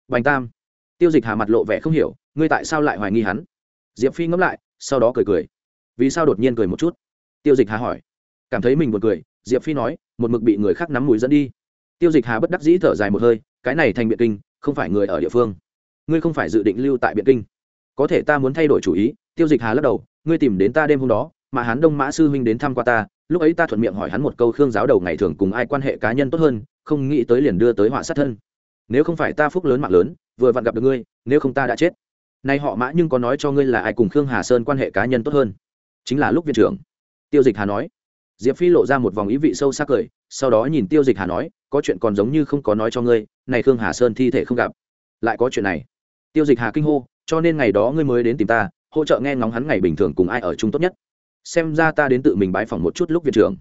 Bành tam? Tiêu dịch hà mặt lộ vẻ không hiểu ngươi tại sao lại hoài nghi hắn? Diệp phi ngẫm lại, sau đó cười cười. Vì sao đột nhiên cười một chút? Tiêu dịch hà hỏi. Cảm thấy mình buồn cười, diệp phi nói, một mực bị người khác nắm mùi dẫn đi. Tiêu dịch hà bất đắc dĩ thở dài một hơi, cái này thành biện kinh, không phải người ở địa phương. Ngươi không phải dự định lưu tại biện kinh. Có thể ta muốn thay đổi chủ ý, tiêu dịch hà lắc đầu, ngươi tìm đến ta đêm hôm đó, mà hắn đông mã sư huynh đến thăm qua ta, lúc ấy ta thuận miệng hỏi hắn một câu khương giáo đầu ngày thường cùng ai quan hệ cá nhân tốt hơn, không nghĩ tới liền đưa tới họa sát thân. Nếu không phải ta phúc lớn mạng lớn, vừa vặn gặp được ngươi, nếu không ta đã chết nay họ mã nhưng có nói cho ngươi là ai cùng khương hà sơn quan hệ cá nhân tốt hơn. Chính là lúc viện trưởng. Tiêu dịch hà nói. Diệp phi lộ ra một vòng ý vị sâu sắc cười, sau đó nhìn tiêu dịch hà nói, có chuyện còn giống như không có nói cho ngươi, này khương hà sơn thi thể không gặp. Lại có chuyện này. Tiêu dịch hà kinh hô, cho nên ngày đó ngươi mới đến tìm ta, hỗ trợ nghe ngóng hắn ngày bình thường cùng ai ở chung tốt nhất. Xem ra ta đến tự mình bái phỏng một chút lúc viện trưởng.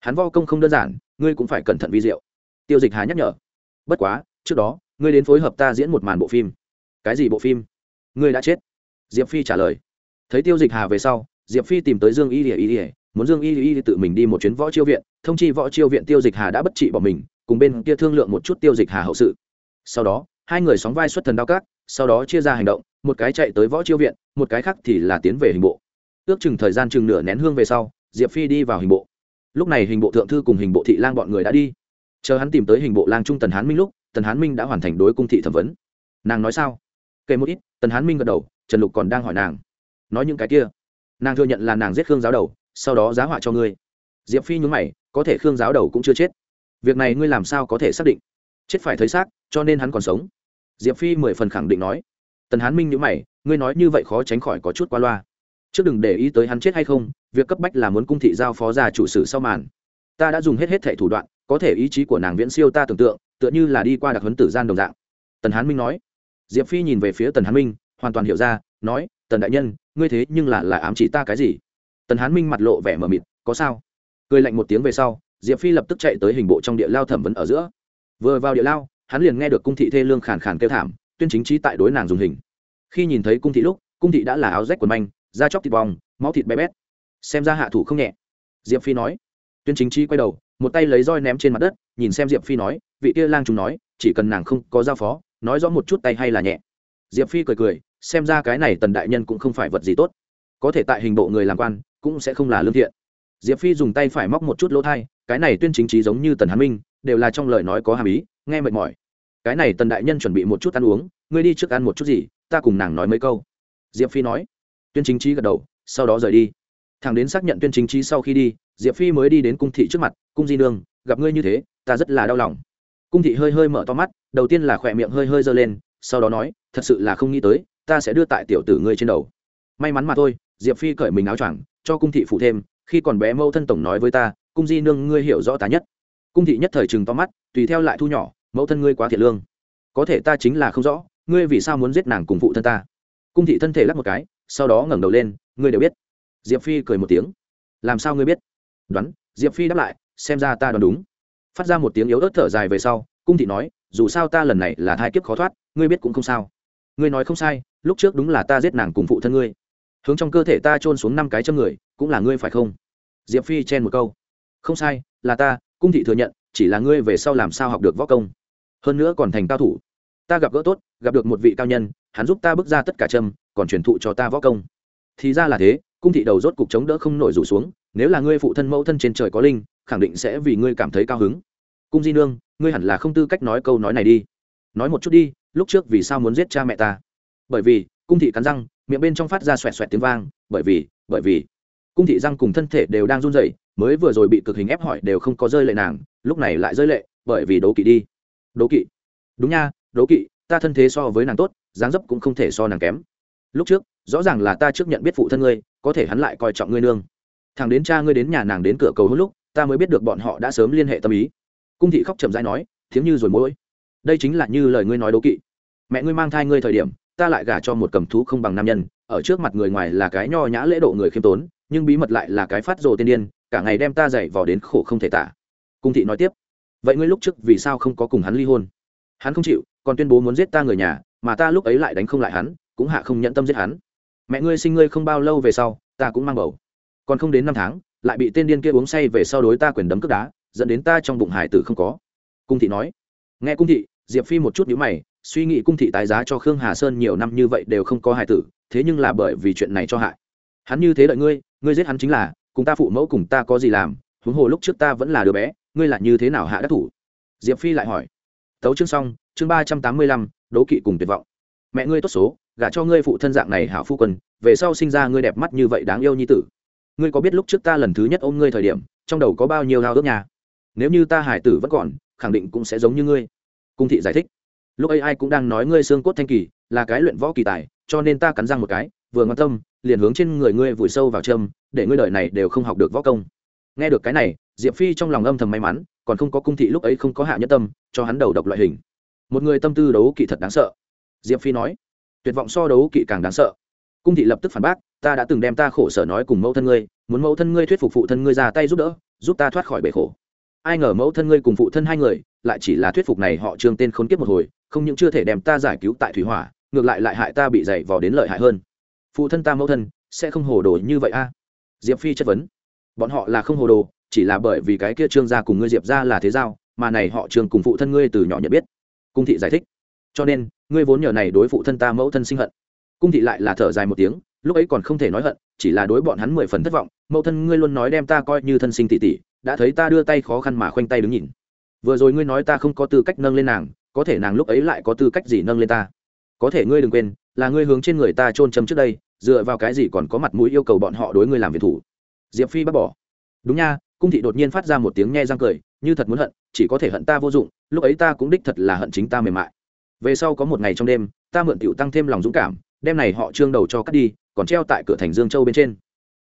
Hắn vo công không đơn giản, ngươi cũng phải cẩn thận vi diệu. Tiêu dịch hà nhắc nhở. Bất quá, trước đó, ngươi đến phối hợp ta diễn một màn bộ phim. Cái gì bộ phim? Ngươi đã chết. Diệp phi trả lời. Thấy tiêu dịch hà về sau, diệp phi tìm tới dương y ỉa y ỉa muốn dương y y tự mình đi một chuyến võ chiêu viện. Thông chi võ chiêu viện tiêu dịch hà đã bất trị bỏ mình, cùng bên kia thương lượng một chút tiêu dịch hà hậu sự. Sau đó, hai người sóng vai xuất thần đao cát sau đó chia ra hành động, một cái chạy tới võ chiêu viện, một cái khác thì là tiến về hình bộ. Ước chừng thời gian chừng nửa nén hương về sau, diệp phi đi vào hình bộ. Lúc này hình bộ thượng thư cùng hình bộ thị lang bọn người đã đi. Chờ hắn tìm tới hình bộ lang trung tần hán minh lúc, tần hán minh đã hoàn thành đối cung thị thẩm vấn. Nàng nói sao? Kể một ít tần hán minh gật đầu, trần lục còn đang hỏi nàng. Nói những cái kia. Nàng thừa nhận là nàng giết khương giáo đầu, sau đó giá họa cho ngươi. Diệp phi nhún mày, có thể khương giáo đầu cũng chưa chết. Việc này ngươi làm sao có thể xác định? Chết phải thấy xác, cho nên hắn còn sống. Diệp phi mười phần khẳng định nói. Tần hán minh nhữ mày, ngươi nói như vậy khó tránh khỏi có chút qua loa. Trước đừng để ý tới hắn chết hay không, việc cấp bách là muốn cung thị giao phó ra chủ sử sau màn. Ta đã dùng hết hết thẻ thủ đoạn, có thể ý chí của nàng viễn siêu ta tưởng tượng, tựa như là đi qua đặc huấn tử gian đồng dạng. Tần hán minh nói diệp phi nhìn về phía tần hán minh, hoàn toàn hiểu ra, nói, tần đại nhân, ngươi thế nhưng là là ám chỉ ta cái gì? Tần hán minh mặt lộ vẻ mờ mịt, có sao? Cười lạnh một tiếng về sau, diệp phi lập tức chạy tới hình bộ trong địa lao thẩm vấn ở giữa. Vừa vào địa lao, hắn liền nghe được cung thị thê lương khàn khàn kêu thảm, tuyên chính trí tại đối nàng dùng hình. Khi nhìn thấy cung thị lúc, cung thị đã là áo rách quần manh, da chóc thịt bong, máu thịt bé bét. Xem ra hạ thủ không nhẹ. Diệp phi nói. Tuyên chính trí quay đầu, một tay lấy roi ném trên mặt đất, nhìn xem diệp phi nói, vị kia lang chúng nói, chỉ cần nàng không có giao phó nói rõ một chút tay hay là nhẹ. Diệp phi cười cười, xem ra cái này tần đại nhân cũng không phải vật gì tốt. Có thể tại hình bộ người làm quan, cũng sẽ không là lương thiện. Diệp phi dùng tay phải móc một chút lỗ thai, cái này tuyên chính trí giống như tần hán minh, đều là trong lời nói có hàm ý, nghe mệt mỏi. Cái này tần đại nhân chuẩn bị một chút ăn uống, ngươi đi trước ăn một chút gì, ta cùng nàng nói mấy câu. Diệp phi nói. Tuyên chính trí gật đầu, sau đó rời đi. Thằng đến xác nhận tuyên chính trí sau khi đi, diệp phi mới đi đến cung thị trước mặt, cung di nương, gặp ngươi như thế, ta rất là đau lòng. Cung thị hơi hơi mở to mắt đầu tiên là khỏe miệng hơi hơi giơ lên, sau đó nói, thật sự là không nghĩ tới, ta sẽ đưa tại tiểu tử ngươi trên đầu. May mắn mà thôi, diệp phi cởi mình áo choàng, cho cung thị phụ thêm, khi còn bé mâu thân tổng nói với ta, cung di nương ngươi hiểu rõ ta nhất. Cung thị nhất thời chừng to mắt, tùy theo lại thu nhỏ, mẫu thân ngươi quá thiệt lương. Có thể ta chính là không rõ, ngươi vì sao muốn giết nàng cùng phụ thân ta? Cung thị thân thể lắc một cái, sau đó ngẩng đầu lên, ngươi đều biết. Diệp phi cười một tiếng, làm sao ngươi biết? Đoán. Diệp phi đáp lại, xem ra ta đoán đúng. Phát ra một tiếng yếu ớt thở dài về sau, cung thị nói dù sao ta lần này là thai kiếp khó thoát, ngươi biết cũng không sao. Ngươi nói không sai, lúc trước đúng là ta giết nàng cùng phụ thân ngươi. Hướng trong cơ thể ta trôn xuống năm cái châm người, cũng là ngươi phải không? Diệp phi chen một câu. Không sai, là ta, cung thị thừa nhận, chỉ là ngươi về sau làm sao học được võ công. Hơn nữa còn thành cao thủ. Ta gặp gỡ tốt, gặp được một vị cao nhân, hắn giúp ta bước ra tất cả châm, còn truyền thụ cho ta võ công. Thì ra là thế, cung thị đầu rốt cục chống đỡ không nổi rủ xuống, nếu là ngươi phụ thân mẫu thân trên trời có linh, khẳng định sẽ vì ngươi cảm thấy cao hứng cung di nương, ngươi hẳn là không tư cách nói câu nói này đi. Nói một chút đi, lúc trước vì sao muốn giết cha mẹ ta? Bởi vì, cung thị cắn răng, miệng bên trong phát ra xoẹt xoẹt tiếng vang, bởi vì bởi vì. Cung thị răng cùng thân thể đều đang run rẩy, mới vừa rồi bị cực hình ép hỏi đều không có rơi lệ nàng, lúc này lại rơi lệ, bởi vì đố kỵ đi. Đố kỵ? Đúng nha, đố kỵ, ta thân thế so với nàng tốt, dáng dấp cũng không thể so nàng kém. Lúc trước, rõ ràng là ta trước nhận biết phụ thân ngươi, có thể hắn lại coi trọng ngươi nương. Thằng đến cha ngươi đến nhà nàng đến cửa cầu hôn lúc, ta mới biết được bọn họ đã sớm liên hệ tâm ý cung thị khóc chậm rãi nói, tiếng như rồi mỗi đây chính là như lời ngươi nói đố kỵ. Mẹ ngươi mang thai ngươi thời điểm, ta lại gả cho một cầm thú không bằng nam nhân, ở trước mặt người ngoài là cái nho nhã lễ độ người khiêm tốn, nhưng bí mật lại là cái phát rồ tiên điên, cả ngày đem ta dạy vò đến khổ không thể tả. Cung thị nói tiếp, vậy ngươi lúc trước vì sao không có cùng hắn ly hôn? Hắn không chịu, còn tuyên bố muốn giết ta người nhà, mà ta lúc ấy lại đánh không lại hắn, cũng hạ không nhận tâm giết hắn. Mẹ ngươi sinh ngươi không bao lâu về sau, ta cũng mang bầu. Còn không đến năm tháng, lại bị tên điên kia uống say về sau đối ta quyền đấm cướp đá dẫn đến ta trong bụng hải tử không có. Cung thị nói. Nghe cung thị, diệp phi một chút nhữ mày, suy nghĩ cung thị tái giá cho khương hà sơn nhiều năm như vậy đều không có hải tử, thế nhưng là bởi vì chuyện này cho hại. Hắn như thế đợi ngươi ngươi giết hắn chính là, cùng ta phụ mẫu cùng ta có gì làm, huống hồ lúc trước ta vẫn là đứa bé, ngươi là như thế nào hạ đắc thủ? Diệp phi lại hỏi. Tấu chương xong, chương ba trăm tám mươi lăm, đố kỵ cùng tuyệt vọng. Mẹ ngươi tốt số, gả cho ngươi phụ thân dạng này hảo phu quân, về sau sinh ra ngươi đẹp mắt như vậy đáng yêu như tử. Ngươi có biết lúc trước ta lần thứ nhất ôm ngươi thời điểm, trong đầu có bao nhiêu hao ước nhà nếu như ta hải tử vẫn còn, khẳng định cũng sẽ giống như ngươi. Cung thị giải thích. Lúc ấy ai cũng đang nói ngươi xương cốt thanh kỳ, là cái luyện võ kỳ tài, cho nên ta cắn răng một cái, vừa ngon tâm, liền hướng trên người ngươi vùi sâu vào châm, để ngươi đời này đều không học được võ công. Nghe được cái này, diệp phi trong lòng âm thầm may mắn, còn không có cung thị lúc ấy không có hạ nhất tâm, cho hắn đầu độc loại hình. Một người tâm tư đấu kỵ thật đáng sợ. Diệp phi nói, tuyệt vọng so đấu kỵ càng đáng sợ. Cung thị lập tức phản bác, ta đã từng đem ta khổ sở nói cùng mẫu thân ngươi, muốn mẫu thân ngươi thuyết phục phụ thân ngươi ra tay giúp đỡ, giúp ta thoát khỏi bể khổ ai ngờ mẫu thân ngươi cùng phụ thân hai người, lại chỉ là thuyết phục này họ trương tên khốn kiếp một hồi, không những chưa thể đem ta giải cứu tại thủy hỏa, ngược lại lại hại ta bị dày vò đến lợi hại hơn. Phụ thân ta mẫu thân, sẽ không hồ đồ như vậy a. Diệp phi chất vấn. Bọn họ là không hồ đồ, chỉ là bởi vì cái kia trương gia cùng ngươi diệp ra là thế giao, mà này họ trương cùng phụ thân ngươi từ nhỏ nhận biết. Cung thị giải thích. Cho nên, ngươi vốn nhờ này đối phụ thân ta mẫu thân sinh hận. Cung thị lại là thở dài một tiếng, lúc ấy còn không thể nói hận, chỉ là đối bọn hắn mười phần thất vọng. Mẫu thân ngươi luôn nói đem ta coi như thân sinh tỷ tỷ đã thấy ta đưa tay khó khăn mà khoanh tay đứng nhìn. Vừa rồi ngươi nói ta không có tư cách nâng lên nàng, có thể nàng lúc ấy lại có tư cách gì nâng lên ta? Có thể ngươi đừng quên, là ngươi hướng trên người ta trôn châm trước đây, dựa vào cái gì còn có mặt mũi yêu cầu bọn họ đối ngươi làm việc thủ? Diệp phi bác bỏ. Đúng nha, cung thị đột nhiên phát ra một tiếng nhe răng cười, như thật muốn hận, chỉ có thể hận ta vô dụng, lúc ấy ta cũng đích thật là hận chính ta mềm mại. Về sau có một ngày trong đêm, ta mượn tiểu tăng thêm lòng dũng cảm đem này họ trương đầu cho cắt đi, còn treo tại cửa thành dương châu bên trên.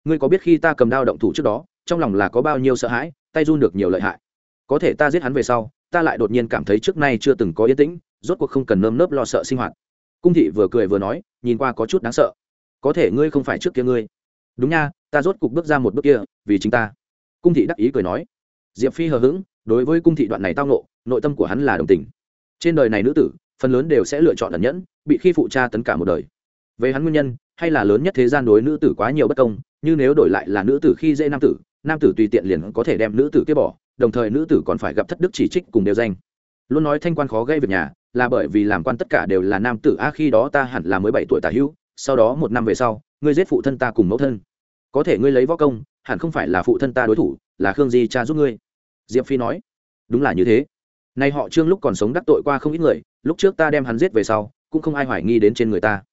Ngươi có biết khi ta cầm đao động thủ trước đó trong lòng là có bao nhiêu sợ hãi, tay run được nhiều lợi hại. Có thể ta giết hắn về sau, ta lại đột nhiên cảm thấy trước nay chưa từng có yên tĩnh, rốt cuộc không cần nơm nớp lo sợ sinh hoạt. Cung thị vừa cười vừa nói, nhìn qua có chút đáng sợ. Có thể ngươi không phải trước kia ngươi. Đúng nha, ta rốt cục bước ra một bước kia, vì chính ta. Cung thị đắc ý cười nói. Diệp phi hờ hững, đối với cung thị đoạn này tao nộ nội tâm của hắn là đồng tình. Trên đời này nữ tử, phần lớn đều sẽ lựa chọn ẩn nhẫn, bị khi phụ cha tấn cả một đời. Về hắn nguyên nhân, hay là lớn nhất thế gian đối nữ tử quá nhiều bất công, như nếu đổi lại là nữ tử khi dễ nam tử nam tử tùy tiện liền có thể đem nữ tử kia bỏ, đồng thời nữ tử còn phải gặp thất đức chỉ trích cùng đều danh. Luôn nói thanh quan khó gây việc nhà, là bởi vì làm quan tất cả đều là nam tử, a khi đó ta hẳn là mới bảy tuổi tả hữu, sau đó một năm về sau, ngươi giết phụ thân ta cùng mẫu thân. Có thể ngươi lấy võ công, hẳn không phải là phụ thân ta đối thủ, là khương di cha giúp ngươi. Diệp phi nói. Đúng là như thế. Nay họ trương lúc còn sống đắc tội qua không ít người, lúc trước ta đem hắn giết về sau, cũng không ai hoài nghi đến trên người ta.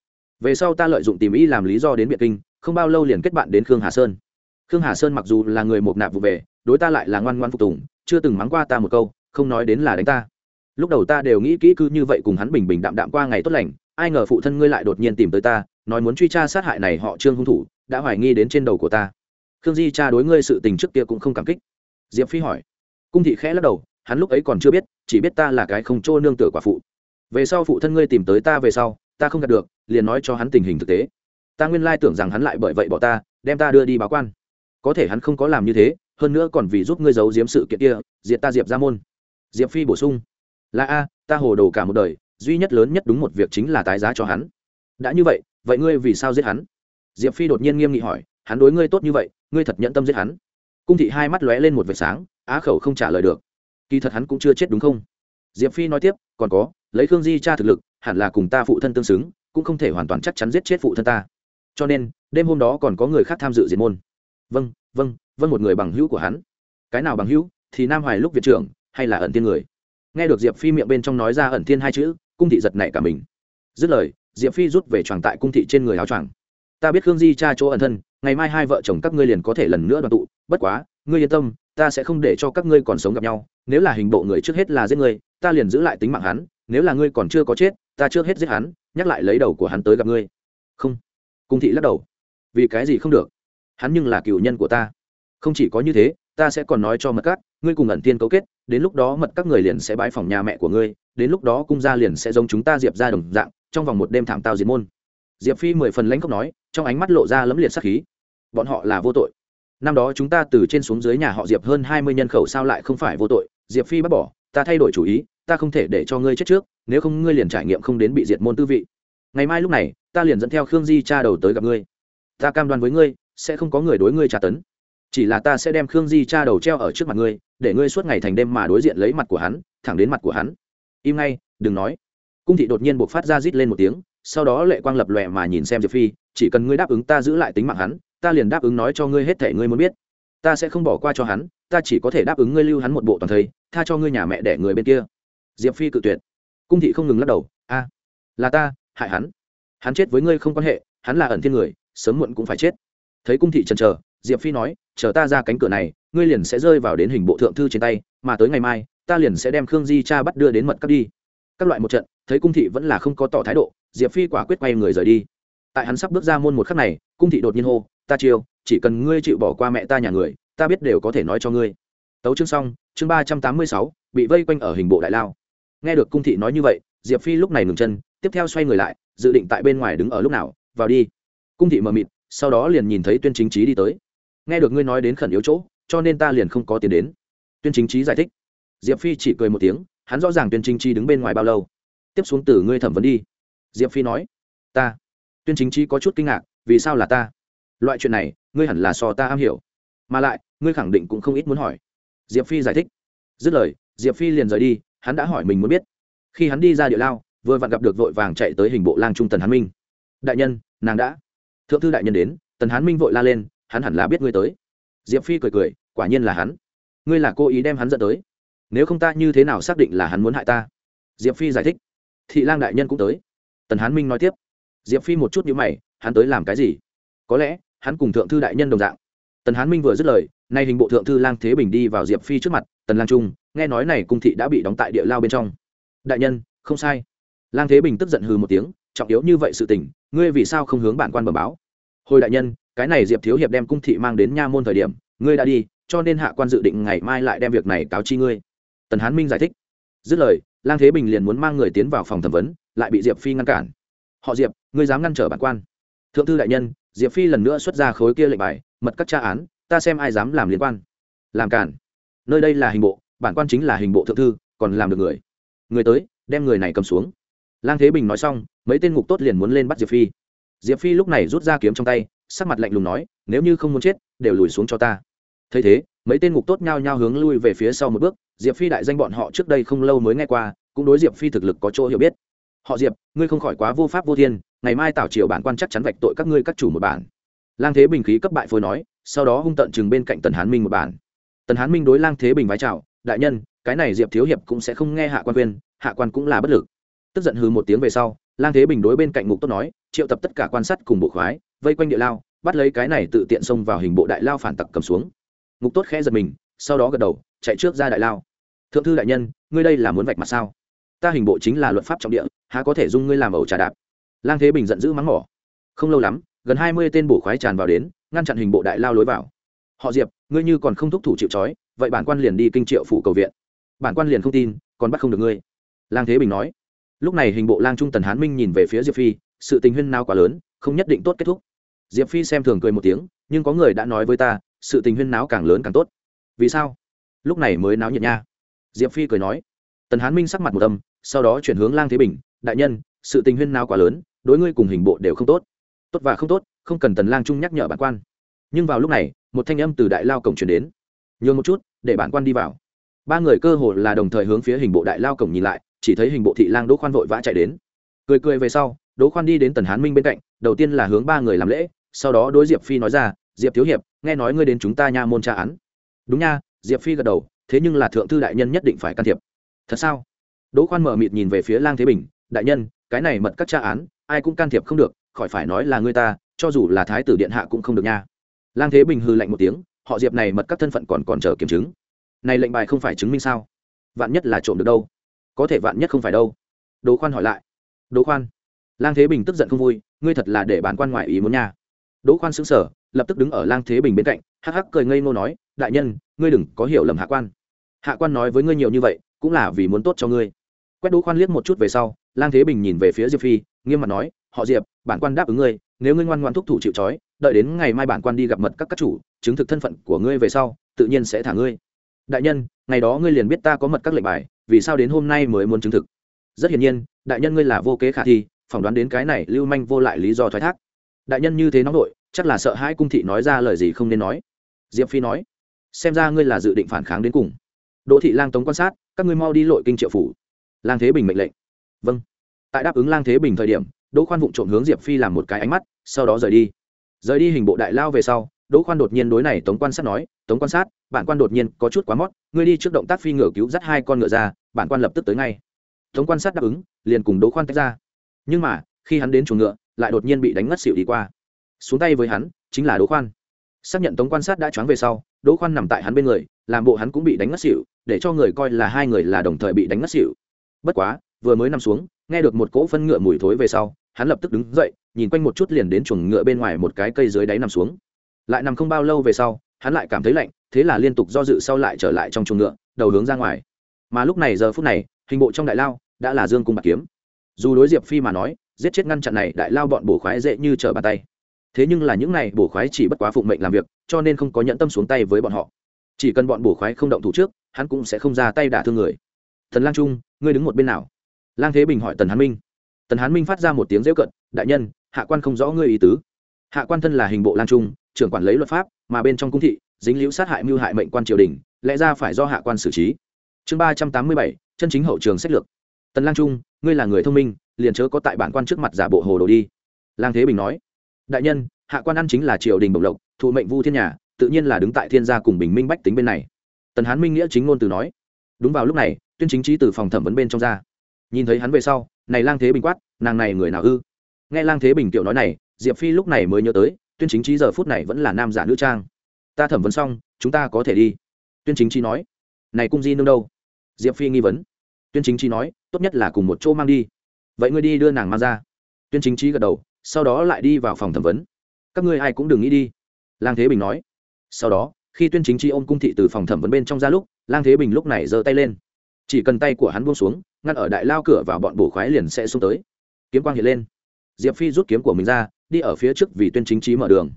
Về sau ta lợi dụng tìm ý làm lý do đến biệt kinh, không bao lâu liền kết bạn đến khương hà sơn khương hà sơn mặc dù là người một nạp vụ về, đối ta lại là ngoan ngoan phục tùng, chưa từng mắng qua ta một câu, không nói đến là đánh ta. Lúc đầu ta đều nghĩ kỹ cứ như vậy cùng hắn bình bình đạm đạm qua ngày tốt lành, ai ngờ phụ thân ngươi lại đột nhiên tìm tới ta, nói muốn truy tra sát hại này họ trương hung thủ, đã hoài nghi đến trên đầu của ta. Khương di cha đối ngươi sự tình trước kia cũng không cảm kích. Diệp phi hỏi. Cung thị khẽ lắc đầu, hắn lúc ấy còn chưa biết, chỉ biết ta là cái không trô nương tựa quả phụ. Về sau phụ thân ngươi tìm tới ta về sau, ta không gặp được, liền nói cho hắn tình hình thực tế. Ta nguyên lai tưởng rằng hắn lại bởi vậy bỏ ta, đem ta đưa đi báo quan có thể hắn không có làm như thế, hơn nữa còn vì giúp ngươi giấu giếm sự kiện kia, diệt ta diệp ra môn. Diệp phi bổ sung, là a, ta hồ đồ cả một đời, duy nhất lớn nhất đúng một việc chính là tái giá cho hắn. Đã như vậy vậy ngươi vì sao giết hắn? Diệp phi đột nhiên nghiêm nghị hỏi, hắn đối ngươi tốt như vậy, ngươi thật nhẫn tâm giết hắn? Cung thị hai mắt lóe lên một vệt sáng, á khẩu không trả lời được. Kỳ thật hắn cũng chưa chết đúng không? Diệp phi nói tiếp, còn có, lấy khương di cha thực lực, hẳn là cùng ta phụ thân tương xứng, cũng không thể hoàn toàn chắc chắn giết chết phụ thân ta. Cho nên, đêm hôm đó còn có người khác tham dự diệt môn vâng vâng vâng một người bằng hữu của hắn. Cái nào bằng hữu? Thì nam hoài lúc viện trưởng, hay là ẩn tiên người? Nghe được diệp phi miệng bên trong nói ra ẩn tiên hai chữ, cung thị giật nảy cả mình. Dứt lời, diệp phi rút về tròn tại cung thị trên người áo choàng. Ta biết khương di cha chỗ ẩn thân, ngày mai hai vợ chồng các ngươi liền có thể lần nữa đoàn tụ. Bất quá, ngươi yên tâm, ta sẽ không để cho các ngươi còn sống gặp nhau. Nếu là hình bộ người trước hết là giết ngươi, ta liền giữ lại tính mạng hắn. Nếu là ngươi còn chưa có chết, ta trước hết giết hắn, nhắc lại lấy đầu của hắn tới gặp ngươi. Không. Cung thị lắc đầu. Vì cái gì không được? Hắn nhưng là cựu nhân của ta. Không chỉ có như thế, ta sẽ còn nói cho mật các ngươi cùng ẩn tiên cấu kết, đến lúc đó mật các người liền sẽ bãi phòng nhà mẹ của ngươi, đến lúc đó cung gia liền sẽ giống chúng ta diệp ra đồng dạng, trong vòng một đêm thảm tao diệt môn. Diệp phi mười phần lãnh cốc nói, trong ánh mắt lộ ra lấm liệt sắc khí. Bọn họ là vô tội. Năm đó chúng ta từ trên xuống dưới nhà họ diệp hơn hai mươi nhân khẩu sao lại không phải vô tội? Diệp phi bắt bỏ, ta thay đổi chủ ý, ta không thể để cho ngươi chết trước, nếu không ngươi liền trải nghiệm không đến bị diệt môn tư vị. Ngày mai lúc này, ta liền dẫn theo khương di cha đầu tới gặp ngươi. Ta cam đoan với ngươi sẽ không có người đối ngươi tra tấn. Chỉ là ta sẽ đem khương di cha đầu treo ở trước mặt ngươi, để ngươi suốt ngày thành đêm mà đối diện lấy mặt của hắn, thẳng đến mặt của hắn. Im ngay, đừng nói. Cung thị đột nhiên buộc phát ra rít lên một tiếng, sau đó lệ quang lập lòe mà nhìn xem diệp phi, chỉ cần ngươi đáp ứng ta giữ lại tính mạng hắn, ta liền đáp ứng nói cho ngươi hết thể ngươi muốn biết. Ta sẽ không bỏ qua cho hắn, ta chỉ có thể đáp ứng ngươi lưu hắn một bộ toàn thây, tha cho ngươi nhà mẹ đẻ người bên kia. Diệp phi cự tuyệt. Cung thị không ngừng lắc đầu, a, là ta, hại hắn. Hắn chết với ngươi không quan hệ, hắn là ẩn thiên người, sớm muộn cũng phải chết thấy cung thị chần chờ, diệp phi nói, chờ ta ra cánh cửa này, ngươi liền sẽ rơi vào đến hình bộ thượng thư trên tay, mà tới ngày mai, ta liền sẽ đem khương di cha bắt đưa đến mật cắt đi. Các loại một trận, thấy cung thị vẫn là không có tỏ thái độ, diệp phi quả quyết quay người rời đi. Tại hắn sắp bước ra môn một khắc này, cung thị đột nhiên hô, ta chiêu, chỉ cần ngươi chịu bỏ qua mẹ ta nhà người, ta biết đều có thể nói cho ngươi. Tấu chương xong, chương ba trăm tám mươi sáu, bị vây quanh ở hình bộ đại lao. Nghe được cung thị nói như vậy, diệp phi lúc này ngừng chân, tiếp theo xoay người lại, dự định tại bên ngoài đứng ở lúc nào, vào đi. Cung thị mờ mịt sau đó liền nhìn thấy tuyên chính trí đi tới. Nghe được ngươi nói đến khẩn yếu chỗ, cho nên ta liền không có tiền đến. Tuyên chính trí giải thích. Diệp phi chỉ cười một tiếng, hắn rõ ràng tuyên chính trí đứng bên ngoài bao lâu. Tiếp xuống từ ngươi thẩm vấn đi. Diệp phi nói. Ta. Tuyên chính trí có chút kinh ngạc, vì sao là ta? Loại chuyện này, ngươi hẳn là so ta am hiểu. Mà lại, ngươi khẳng định cũng không ít muốn hỏi. Diệp phi giải thích. Dứt lời, diệp phi liền rời đi, hắn đã hỏi mình muốn biết. Khi hắn đi ra địa lao, vừa vặn gặp được vội vàng chạy tới hình bộ lang trung tần hắn minh. Đại nhân, nàng đã thượng thư đại nhân đến, tần hán minh vội la lên, hắn hẳn là biết ngươi tới. Diệp phi cười cười, quả nhiên là hắn. Ngươi là cố ý đem hắn dẫn tới. Nếu không ta như thế nào xác định là hắn muốn hại ta? Diệp phi giải thích. Thị lang đại nhân cũng tới. Tần hán minh nói tiếp. Diệp phi một chút nhữ mày, hắn tới làm cái gì? Có lẽ, hắn cùng thượng thư đại nhân đồng dạng. Tần hán minh vừa dứt lời, nay hình bộ thượng thư lang thế bình đi vào diệp phi trước mặt, tần lang trung, nghe nói này cung thị đã bị đóng tại địa lao bên trong. Đại nhân, không sai. Lang thế bình tức giận hừ một tiếng trọng yếu như vậy sự tình, ngươi vì sao không hướng bản quan bẩm báo? Hồi đại nhân, cái này diệp thiếu hiệp đem cung thị mang đến nha môn thời điểm, ngươi đã đi, cho nên hạ quan dự định ngày mai lại đem việc này cáo chi ngươi. Tần hán minh giải thích. Dứt lời, lang thế bình liền muốn mang người tiến vào phòng thẩm vấn, lại bị diệp phi ngăn cản. Họ diệp, ngươi dám ngăn trở bản quan? Thượng thư đại nhân, diệp phi lần nữa xuất ra khối kia lệnh bài, mật các tra án, ta xem ai dám làm liên quan. Làm cản? Nơi đây là hình bộ, bản quan chính là hình bộ thượng thư, còn làm được người. Người tới, đem người này cầm xuống lang thế bình nói xong, mấy tên ngục tốt liền muốn lên bắt diệp phi. Diệp phi lúc này rút ra kiếm trong tay, sắc mặt lạnh lùng nói, nếu như không muốn chết, đều lùi xuống cho ta. Thấy thế, mấy tên ngục tốt nhao nhao hướng lui về phía sau một bước, diệp phi đại danh bọn họ trước đây không lâu mới nghe qua, cũng đối diệp phi thực lực có chỗ hiểu biết. Họ diệp, ngươi không khỏi quá vô pháp vô thiên, ngày mai tảo triều bản quan chắc chắn vạch tội các ngươi các chủ một bản. Lang thế bình khí cấp bại phôi nói, sau đó hung tận chừng bên cạnh tần hán minh một bản. Tần hán minh đối lang thế bình vái chào, đại nhân, cái này diệp thiếu hiệp cũng sẽ không nghe hạ quan khuyên, hạ quan cũng là bất lực tức giận hư một tiếng về sau, lang thế bình đối bên cạnh ngục tốt nói, triệu tập tất cả quan sát cùng bộ khoái, vây quanh địa lao, bắt lấy cái này tự tiện xông vào hình bộ đại lao phản tặc cầm xuống. Ngục tốt khẽ giật mình, sau đó gật đầu, chạy trước ra đại lao. Thượng thư đại nhân, ngươi đây là muốn vạch mặt sao? Ta hình bộ chính là luật pháp trọng địa, há có thể dung ngươi làm ẩu trà đạp? Lang thế bình giận dữ mắng mỏ. Không lâu lắm, gần hai mươi tên bổ khoái tràn vào đến, ngăn chặn hình bộ đại lao lối vào. Họ diệp, ngươi như còn không thúc thủ chịu trói, vậy bản quan liền đi kinh triệu phủ cầu viện. Bản quan liền không tin, còn bắt không được ngươi. Lang thế bình nói lúc này hình bộ lang trung tần hán minh nhìn về phía diệp phi, sự tình huyên nào quá lớn, không nhất định tốt kết thúc. Diệp phi xem thường cười một tiếng, nhưng có người đã nói với ta, sự tình huyên náo càng lớn càng tốt. Vì sao? Lúc này mới náo nhiệt nha. Diệp phi cười nói. Tần hán minh sắc mặt một âm, sau đó chuyển hướng lang thế bình, đại nhân, sự tình huyên náo quá lớn, đối ngươi cùng hình bộ đều không tốt. Tốt và không tốt, không cần tần lang trung nhắc nhở bản quan. Nhưng vào lúc này, một thanh âm từ đại lao cổng chuyển đến. Nhường một chút, để bản quan đi vào. Ba người cơ hồ là đồng thời hướng phía hình bộ đại lao cổng nhìn lại chỉ thấy hình bộ thị lang đỗ khoan vội vã chạy đến. Cười cười về sau, đỗ khoan đi đến tần hán minh bên cạnh, đầu tiên là hướng ba người làm lễ, sau đó đối diệp phi nói ra, diệp thiếu hiệp, nghe nói ngươi đến chúng ta nha môn tra án. Đúng nha, diệp phi gật đầu, thế nhưng là thượng thư đại nhân nhất định phải can thiệp. Thật sao? Đỗ khoan mở mịt nhìn về phía lang thế bình, đại nhân, cái này mật các tra án, ai cũng can thiệp không được, khỏi phải nói là ngươi ta, cho dù là thái tử điện hạ cũng không được nha. Lang thế bình hư lạnh một tiếng, họ diệp này mật các thân phận còn còn chờ kiểm chứng. Này lệnh bài không phải chứng minh sao? Vạn nhất là trộm được đâu? Có thể vạn nhất không phải đâu. Đỗ khoan hỏi lại. Đỗ khoan, lang thế bình tức giận không vui, ngươi thật là để bản quan ngoại ý muốn nha. Đỗ khoan xứng sở lập tức đứng ở lang thế bình bên cạnh, hắc hắc cười ngây ngô nói, đại nhân, ngươi đừng có hiểu lầm hạ quan. Hạ quan nói với ngươi nhiều như vậy, cũng là vì muốn tốt cho ngươi. Quét đỗ khoan liếc một chút về sau, lang thế bình nhìn về phía diệp phi, nghiêm mặt nói, họ diệp, bản quan đáp ứng ngươi, nếu ngươi ngoan ngoan thúc thủ chịu trói, đợi đến ngày mai bản quan đi gặp mật các các chủ, chứng thực thân phận của ngươi về sau, tự nhiên sẽ thả ngươi. Đại nhân, ngày đó ngươi liền biết ta có mật các lệnh bài vì sao đến hôm nay mới muốn chứng thực? Rất hiển nhiên, đại nhân ngươi là vô kế khả thi, phỏng đoán đến cái này lưu manh vô lại lý do thoái thác. Đại nhân như thế nóng nội, chắc là sợ hai cung thị nói ra lời gì không nên nói. Diệp phi nói, xem ra ngươi là dự định phản kháng đến cùng. Đỗ thị lang tống quan sát, các ngươi mau đi lội kinh triệu phủ. Lang thế bình mệnh lệnh. Vâng. Tại đáp ứng lang thế bình thời điểm, đỗ khoan vụng trộm hướng diệp phi làm một cái ánh mắt, sau đó rời đi. Rời đi hình bộ đại lao về sau đỗ khoan đột nhiên đối này tống quan sát nói, tống quan sát, bản quan đột nhiên có chút quá mót, ngươi đi trước động tác phi ngựa cứu dắt hai con ngựa ra, bản quan lập tức tới ngay. Tống quan sát đáp ứng, liền cùng đỗ khoan tách ra. Nhưng mà, khi hắn đến chuồng ngựa, lại đột nhiên bị đánh ngất xỉu đi qua. Xuống tay với hắn, chính là đỗ khoan. Xác nhận tống quan sát đã choáng về sau, đỗ khoan nằm tại hắn bên người, làm bộ hắn cũng bị đánh ngất xỉu, để cho người coi là hai người là đồng thời bị đánh ngất xỉu. Bất quá, vừa mới nằm xuống, nghe được một cỗ phân ngựa mùi thối về sau, hắn lập tức đứng dậy, nhìn quanh một chút liền đến chuồng ngựa bên ngoài một cái cây dưới đáy nằm xuống lại nằm không bao lâu về sau, hắn lại cảm thấy lạnh, thế là liên tục do dự sau lại trở lại trong chuồng ngựa, đầu hướng ra ngoài. Mà lúc này giờ phút này, hình bộ trong đại lao đã là dương cung bạc kiếm. Dù đối diệp phi mà nói, giết chết ngăn chặn này đại lao bọn bổ khoái dễ như trở bàn tay. Thế nhưng là những này bổ khoái chỉ bất quá phụng mệnh làm việc, cho nên không có nhẫn tâm xuống tay với bọn họ. Chỉ cần bọn bổ khoái không động thủ trước, hắn cũng sẽ không ra tay đả thương người. Thần lang trung, ngươi đứng một bên nào? Lang thế bình hỏi tần hán minh. Tần hán minh phát ra một tiếng rêu cận, đại nhân, hạ quan không rõ ngươi ý tứ. Hạ quan thân là hình bộ lang trung trưởng quản lấy luật pháp, mà bên trong cung thị, dính liễu sát hại mưu hại mệnh quan triều đình, lẽ ra phải do hạ quan xử trí. Chương ba trăm tám mươi bảy, chân chính hậu trường sách lược. Tần lang trung, ngươi là người thông minh, liền chớ có tại bản quan trước mặt giả bộ hồ đồ đi. Lang thế bình nói, đại nhân, hạ quan ăn chính là triều đình bổng lộc, thụ mệnh vu thiên nhà, tự nhiên là đứng tại thiên gia cùng bình minh bách tính bên này. Tần hán minh nghĩa chính ngôn từ nói, đúng vào lúc này, tuyên chính trí từ phòng thẩm vấn bên trong ra. Nhìn thấy hắn về sau, này lang thế bình quát, nàng này người nào ư? Nghe lang thế bình tiểu nói này, diệp phi lúc này mới nhớ tới tuyên chính trí giờ phút này vẫn là nam giả nữ trang. Ta thẩm vấn xong, chúng ta có thể đi. Tuyên chính trí nói. Này cung di nương đâu? Diệp phi nghi vấn. Tuyên chính trí nói, tốt nhất là cùng một chỗ mang đi. Vậy ngươi đi đưa nàng mang ra. Tuyên chính trí gật đầu, sau đó lại đi vào phòng thẩm vấn. Các ngươi ai cũng đừng nghĩ đi. Lang thế bình nói. Sau đó, khi tuyên chính trí ôm cung thị từ phòng thẩm vấn bên trong ra lúc, lang thế bình lúc này giơ tay lên. Chỉ cần tay của hắn buông xuống, ngăn ở đại lao cửa vào bọn bổ khoái liền sẽ xuống tới. Kiếm quang hiện lên. Diệp phi rút kiếm của mình ra đi ở phía trước vì tuyên chính trí mở đường.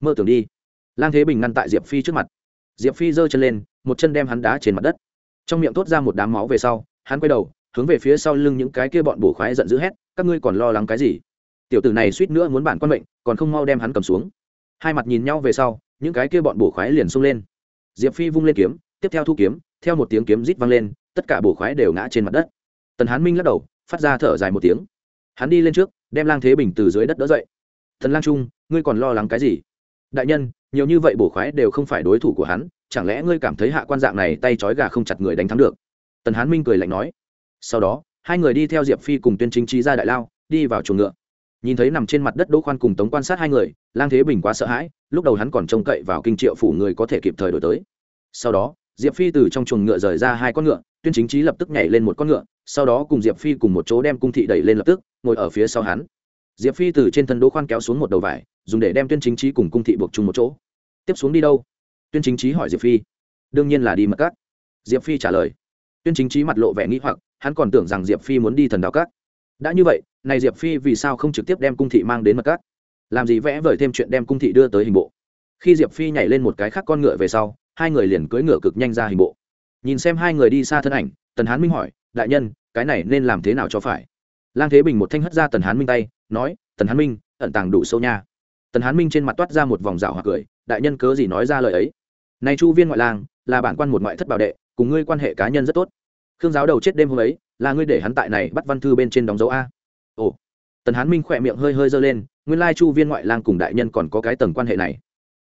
Mơ tưởng đi. Lang thế bình ngăn tại diệp phi trước mặt. Diệp phi giơ chân lên, một chân đem hắn đá trên mặt đất. Trong miệng thốt ra một đám máu về sau, hắn quay đầu, hướng về phía sau lưng những cái kia bọn bổ khoái giận dữ hét, các ngươi còn lo lắng cái gì? Tiểu tử này suýt nữa muốn bản quan mệnh, còn không mau đem hắn cầm xuống. Hai mặt nhìn nhau về sau, những cái kia bọn bổ khoái liền xông lên. Diệp phi vung lên kiếm, tiếp theo thu kiếm, theo một tiếng kiếm rít vang lên, tất cả bổ khoái đều ngã trên mặt đất. Tần hán minh lắc đầu, phát ra thở dài một tiếng. Hắn đi lên trước, đem lang thế bình từ dưới đất đỡ dậy thần lang trung, ngươi còn lo lắng cái gì? Đại nhân, nhiều như vậy bổ khoái đều không phải đối thủ của hắn, chẳng lẽ ngươi cảm thấy hạ quan dạng này tay trói gà không chặt người đánh thắng được? Tần hán minh cười lạnh nói. Sau đó, hai người đi theo diệp phi cùng tuyên chính trí ra đại lao, đi vào chuồng ngựa. Nhìn thấy nằm trên mặt đất đỗ khoan cùng tống quan sát hai người, lang thế bình quá sợ hãi, lúc đầu hắn còn trông cậy vào kinh triệu phủ người có thể kịp thời đổi tới. Sau đó, diệp phi từ trong chuồng ngựa rời ra hai con ngựa, tuyên chính trí lập tức nhảy lên một con ngựa, sau đó cùng diệp phi cùng một chỗ đem cung thị đẩy lên lập tức, ngồi ở phía sau hắn diệp phi từ trên thân đỗ khoan kéo xuống một đầu vải, dùng để đem tuyên chính trí cùng cung thị buộc chung một chỗ. Tiếp xuống đi đâu? Tuyên chính trí hỏi diệp phi. Đương nhiên là đi mật cát. Diệp phi trả lời. Tuyên chính trí mặt lộ vẻ nghĩ hoặc, hắn còn tưởng rằng diệp phi muốn đi thần đạo cát đã như vậy, này diệp phi vì sao không trực tiếp đem cung thị mang đến mật cát? Làm gì vẽ vời thêm chuyện đem cung thị đưa tới hình bộ? Khi diệp phi nhảy lên một cái khác con ngựa về sau, hai người liền cưỡi ngựa cực nhanh ra hình bộ. Nhìn xem hai người đi xa thân ảnh, tần hán minh hỏi, đại nhân, cái này nên làm thế nào cho phải? Lang thế bình một thanh hất ra tần hán minh tay nói, tần hán minh, ẩn tàng đủ sâu nha. Tần hán minh trên mặt toát ra một vòng rào hoặc cười, đại nhân cớ gì nói ra lời ấy? Này chu viên ngoại lang, là bản quan một ngoại thất bảo đệ, cùng ngươi quan hệ cá nhân rất tốt. Khương giáo đầu chết đêm hôm ấy, là ngươi để hắn tại này bắt văn thư bên trên đóng dấu a. Ồ. Tần hán minh khỏe miệng hơi hơi giơ lên, nguyên lai chu viên ngoại lang cùng đại nhân còn có cái tầng quan hệ này.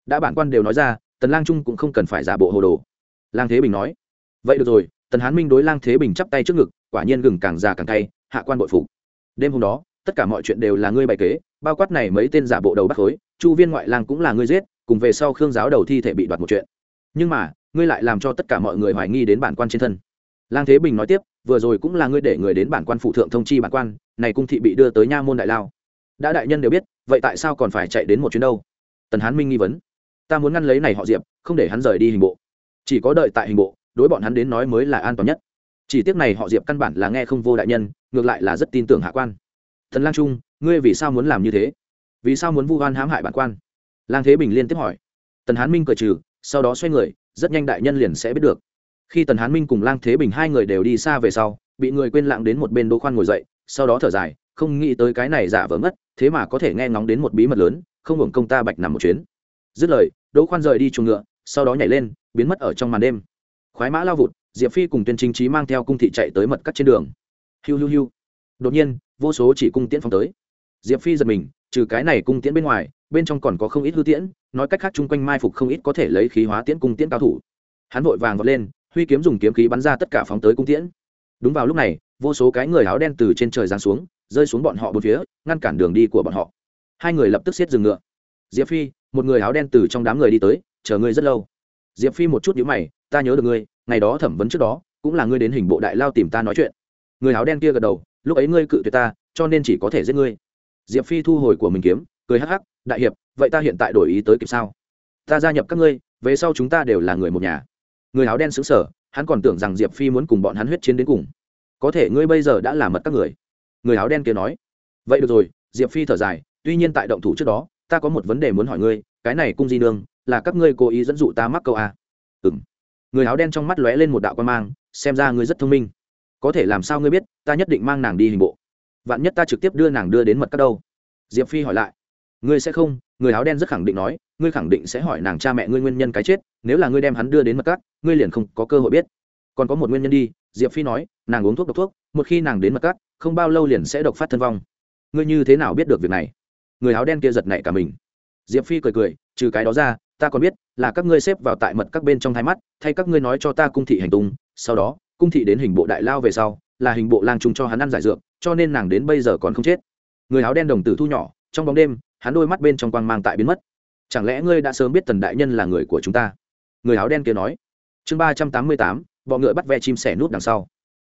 Đã bản quan đều nói ra, tần lang trung cũng không cần phải giả bộ hồ đồ. Lang thế bình nói, vậy được rồi, tần hán minh đối lang thế bình chắp tay trước ngực, quả nhiên gừng càng già càng cay, hạ quan bội phục. Đêm hôm đó tất cả mọi chuyện đều là ngươi bày kế, bao quát này mấy tên giả bộ đầu bắt khối, chu viên ngoại lang cũng là ngươi giết, cùng về sau khương giáo đầu thi thể bị đoạt một chuyện. Nhưng mà, ngươi lại làm cho tất cả mọi người hoài nghi đến bản quan trên thân. Lang thế bình nói tiếp, vừa rồi cũng là ngươi để người đến bản quan phụ thượng thông chi bản quan, này cung thị bị đưa tới nha môn đại lao. Đã đại nhân đều biết, vậy tại sao còn phải chạy đến một chuyến đâu? Tần hán minh nghi vấn. Ta muốn ngăn lấy này họ diệp, không để hắn rời đi hình bộ. Chỉ có đợi tại hình bộ, đối bọn hắn đến nói mới là an toàn nhất. Chỉ tiếc này họ diệp căn bản là nghe không vô đại nhân, ngược lại là rất tin tưởng hạ quan thần lang trung, ngươi vì sao muốn làm như thế? Vì sao muốn vu oan hãm hại bản quan? Lang thế bình liên tiếp hỏi. Tần hán minh cười trừ, sau đó xoay người, rất nhanh đại nhân liền sẽ biết được. Khi tần hán minh cùng lang thế bình hai người đều đi xa về sau, bị người quên lặng đến một bên đỗ khoan ngồi dậy, sau đó thở dài, không nghĩ tới cái này giả vờ mất thế mà có thể nghe ngóng đến một bí mật lớn, không hưởng công ta bạch nằm một chuyến. Dứt lời, đỗ khoan rời đi chuồng ngựa, sau đó nhảy lên, biến mất ở trong màn đêm. Khoái mã lao vụt, diệp phi cùng tuyên chính trí mang theo cung thị chạy tới mật cắt trên đường. Hiu hiu hiu đột nhiên, vô số chỉ cung tiễn phong tới. Diệp phi giật mình, trừ cái này cung tiễn bên ngoài, bên trong còn có không ít hư tiễn, nói cách khác chung quanh mai phục không ít có thể lấy khí hóa tiễn cung tiễn cao thủ. Hắn vội vàng vọt lên, huy kiếm dùng kiếm khí bắn ra tất cả phóng tới cung tiễn. Đúng vào lúc này, vô số cái người áo đen từ trên trời giáng xuống, rơi xuống bọn họ bốn phía, ngăn cản đường đi của bọn họ. Hai người lập tức xiết dừng ngựa. Diệp phi, một người áo đen từ trong đám người đi tới, chờ ngươi rất lâu. Diệp phi một chút nhíu mày, ta nhớ được ngươi, ngày đó thẩm vấn trước đó, cũng là ngươi đến hình bộ đại lao tìm ta nói chuyện. Người áo đen kia gật đầu lúc ấy ngươi cự tuyệt ta, cho nên chỉ có thể giết ngươi. Diệp phi thu hồi của mình kiếm, cười hắc hắc, đại hiệp, vậy ta hiện tại đổi ý tới kịp sao? Ta gia nhập các ngươi, về sau chúng ta đều là người một nhà. Người áo đen xứng sở hắn còn tưởng rằng diệp phi muốn cùng bọn hắn huyết chiến đến cùng. Có thể ngươi bây giờ đã là mật các người. Người áo đen kia nói. Vậy được rồi. Diệp phi thở dài, tuy nhiên tại động thủ trước đó, ta có một vấn đề muốn hỏi ngươi, cái này cung di nương, là các ngươi cố ý dẫn dụ ta mắc câu a? Ừ m người áo đen trong mắt lóe lên một đạo quan mang, xem ra ngươi rất thông minh có thể làm sao ngươi biết, ta nhất định mang nàng đi hình bộ. Vạn nhất ta trực tiếp đưa nàng đưa đến mật các đâu? Diệp phi hỏi lại. Ngươi sẽ không, người áo đen rất khẳng định nói, ngươi khẳng định sẽ hỏi nàng cha mẹ ngươi nguyên nhân cái chết, nếu là ngươi đem hắn đưa đến mật các, ngươi liền không có cơ hội biết. Còn có một nguyên nhân đi, diệp phi nói, nàng uống thuốc độc thuốc, một khi nàng đến mật các, không bao lâu liền sẽ độc phát thân vong. Ngươi như thế nào biết được việc này? Người áo đen kia giật nảy cả mình. Diệp phi cười cười, trừ cái đó ra, ta còn biết là các ngươi xếp vào tại mật các bên trong thái mắt, thay các ngươi nói cho ta cung thị hành tung, sau đó cung thị đến hình bộ đại lao về sau, là hình bộ lang trung cho hắn ăn giải dược, cho nên nàng đến bây giờ còn không chết. Người áo đen đồng tử thu nhỏ, trong bóng đêm, hắn đôi mắt bên trong quang mang tại biến mất. Chẳng lẽ ngươi đã sớm biết tần đại nhân là người của chúng ta? Người áo đen kia nói. Chương ba trăm tám mươi tám, bọ ngựa bắt ve chim sẻ nút đằng sau.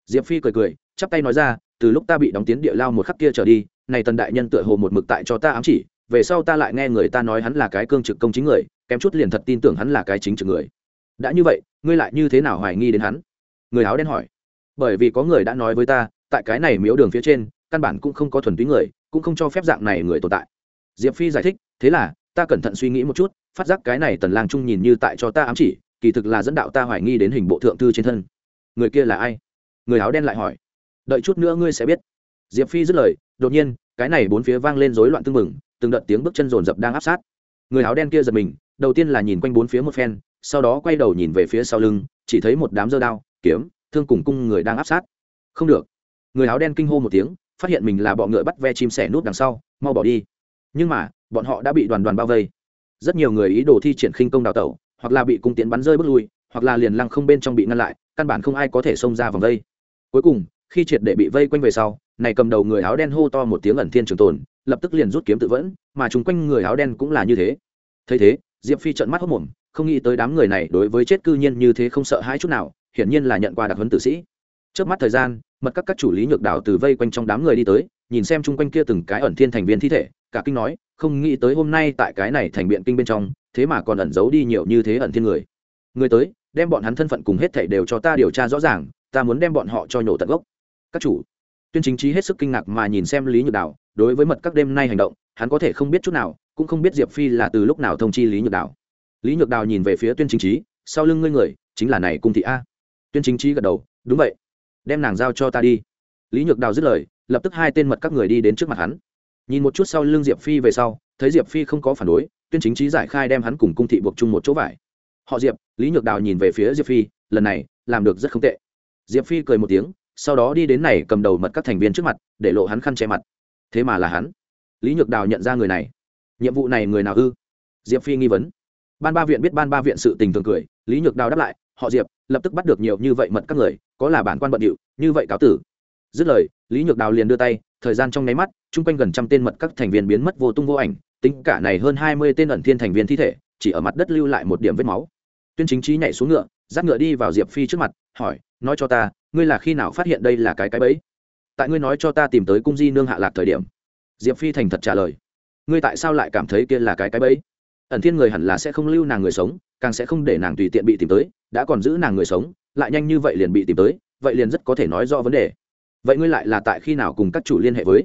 Diệp phi cười cười, chắp tay nói ra, từ lúc ta bị đóng tiến địa lao một khắc kia trở đi, này tần đại nhân tựa hồ một mực tại cho ta ám chỉ, về sau ta lại nghe người ta nói hắn là cái cương trực công chính người, kém chút liền thật tin tưởng hắn là cái chính trực người. Đã như vậy, ngươi lại như thế nào hoài nghi đến hắn? Người áo đen hỏi. Bởi vì có người đã nói với ta, tại cái này miếu đường phía trên, căn bản cũng không có thuần túy người, cũng không cho phép dạng này người tồn tại. Diệp phi giải thích, thế là, ta cẩn thận suy nghĩ một chút, phát giác cái này tần lang trung nhìn như tại cho ta ám chỉ, kỳ thực là dẫn đạo ta hoài nghi đến hình bộ thượng thư trên thân. Người kia là ai? Người áo đen lại hỏi. Đợi chút nữa ngươi sẽ biết. Diệp phi dứt lời, đột nhiên, cái này bốn phía vang lên rối loạn tưng mừng từng đợt tiếng bước chân rồn rập đang áp sát. Người áo đen kia giật mình, đầu tiên là nhìn quanh bốn phía một phen, sau đó quay đầu nhìn về phía sau lưng, chỉ thấy một đám dơ đao kiếm, thương cùng cung người đang áp sát. Không được. Người áo đen kinh hô một tiếng, phát hiện mình là bọ ngựa bắt ve chim sẻ nút đằng sau, mau bỏ đi. Nhưng mà, bọn họ đã bị đoàn đoàn bao vây. Rất nhiều người ý đồ thi triển khinh công đào tẩu, hoặc là bị cung tiễn bắn rơi bước lui, hoặc là liền lăng không bên trong bị ngăn lại, căn bản không ai có thể xông ra vòng vây. Cuối cùng, khi triệt để bị vây quanh về sau, này cầm đầu người áo đen hô to một tiếng ẩn thiên trường tồn, lập tức liền rút kiếm tự vẫn, mà chung quanh người áo đen cũng là như thế. Thấy thế, diệp phi trợn mắt hốc mồm, không nghĩ tới đám người này đối với chết cư nhiên như thế không sợ hãi chút nào hiển nhiên là nhận qua đặc huấn tử sĩ. Trước mắt thời gian, mật các các chủ lý nhược đảo từ vây quanh trong đám người đi tới, nhìn xem chung quanh kia từng cái ẩn thiên thành viên thi thể, cả kinh nói, không nghĩ tới hôm nay tại cái này thành biện kinh bên trong, thế mà còn ẩn giấu đi nhiều như thế ẩn thiên người. Người tới, đem bọn hắn thân phận cùng hết thảy đều cho ta điều tra rõ ràng, ta muốn đem bọn họ cho nhổ tận gốc. Các chủ. Tuyên chính trí hết sức kinh ngạc mà nhìn xem lý nhược đảo đối với mật các đêm nay hành động, hắn có thể không biết chút nào, cũng không biết diệp phi là từ lúc nào thông chi lý nhược đảo lý nhược đào nhìn về phía tuyên chính trí, sau lưng ngươi người, chính là này cung thị a tuyên chính trí gật đầu, đúng vậy. Đem nàng giao cho ta đi. Lý nhược đào dứt lời, lập tức hai tên mật các người đi đến trước mặt hắn. Nhìn một chút sau lưng diệp phi về sau, thấy diệp phi không có phản đối, tuyên chính trí giải khai đem hắn cùng cung thị buộc chung một chỗ vải. Họ diệp, lý nhược đào nhìn về phía diệp phi, lần này, làm được rất không tệ. Diệp phi cười một tiếng, sau đó đi đến này cầm đầu mật các thành viên trước mặt, để lộ hắn khăn che mặt. Thế mà là hắn. Lý nhược đào nhận ra người này. Nhiệm vụ này người nào ư? Diệp phi nghi vấn. Ban ba viện biết ban ba viện sự tình thường cười, lý nhược đào đáp lại họ diệp lập tức bắt được nhiều như vậy mật các người, có là bản quan bận điệu, như vậy cáo tử. Dứt lời, lý nhược đào liền đưa tay, thời gian trong nháy mắt, chung quanh gần trăm tên mật các thành viên biến mất vô tung vô ảnh, tính cả này hơn hai mươi tên ẩn thiên thành viên thi thể, chỉ ở mặt đất lưu lại một điểm vết máu. Tuyên chính trí nhảy xuống ngựa, dắt ngựa đi vào diệp phi trước mặt, hỏi, nói cho ta, ngươi là khi nào phát hiện đây là cái cái bẫy? Tại ngươi nói cho ta tìm tới cung di nương hạ lạc thời điểm. Diệp phi thành thật trả lời, ngươi tại sao lại cảm thấy kia là cái cái bẫy? Ẩn thiên người hẳn là sẽ không lưu nàng người sống càng sẽ không để nàng tùy tiện bị tìm tới, đã còn giữ nàng người sống, lại nhanh như vậy liền bị tìm tới, vậy liền rất có thể nói rõ vấn đề. Vậy ngươi lại là tại khi nào cùng các chủ liên hệ với?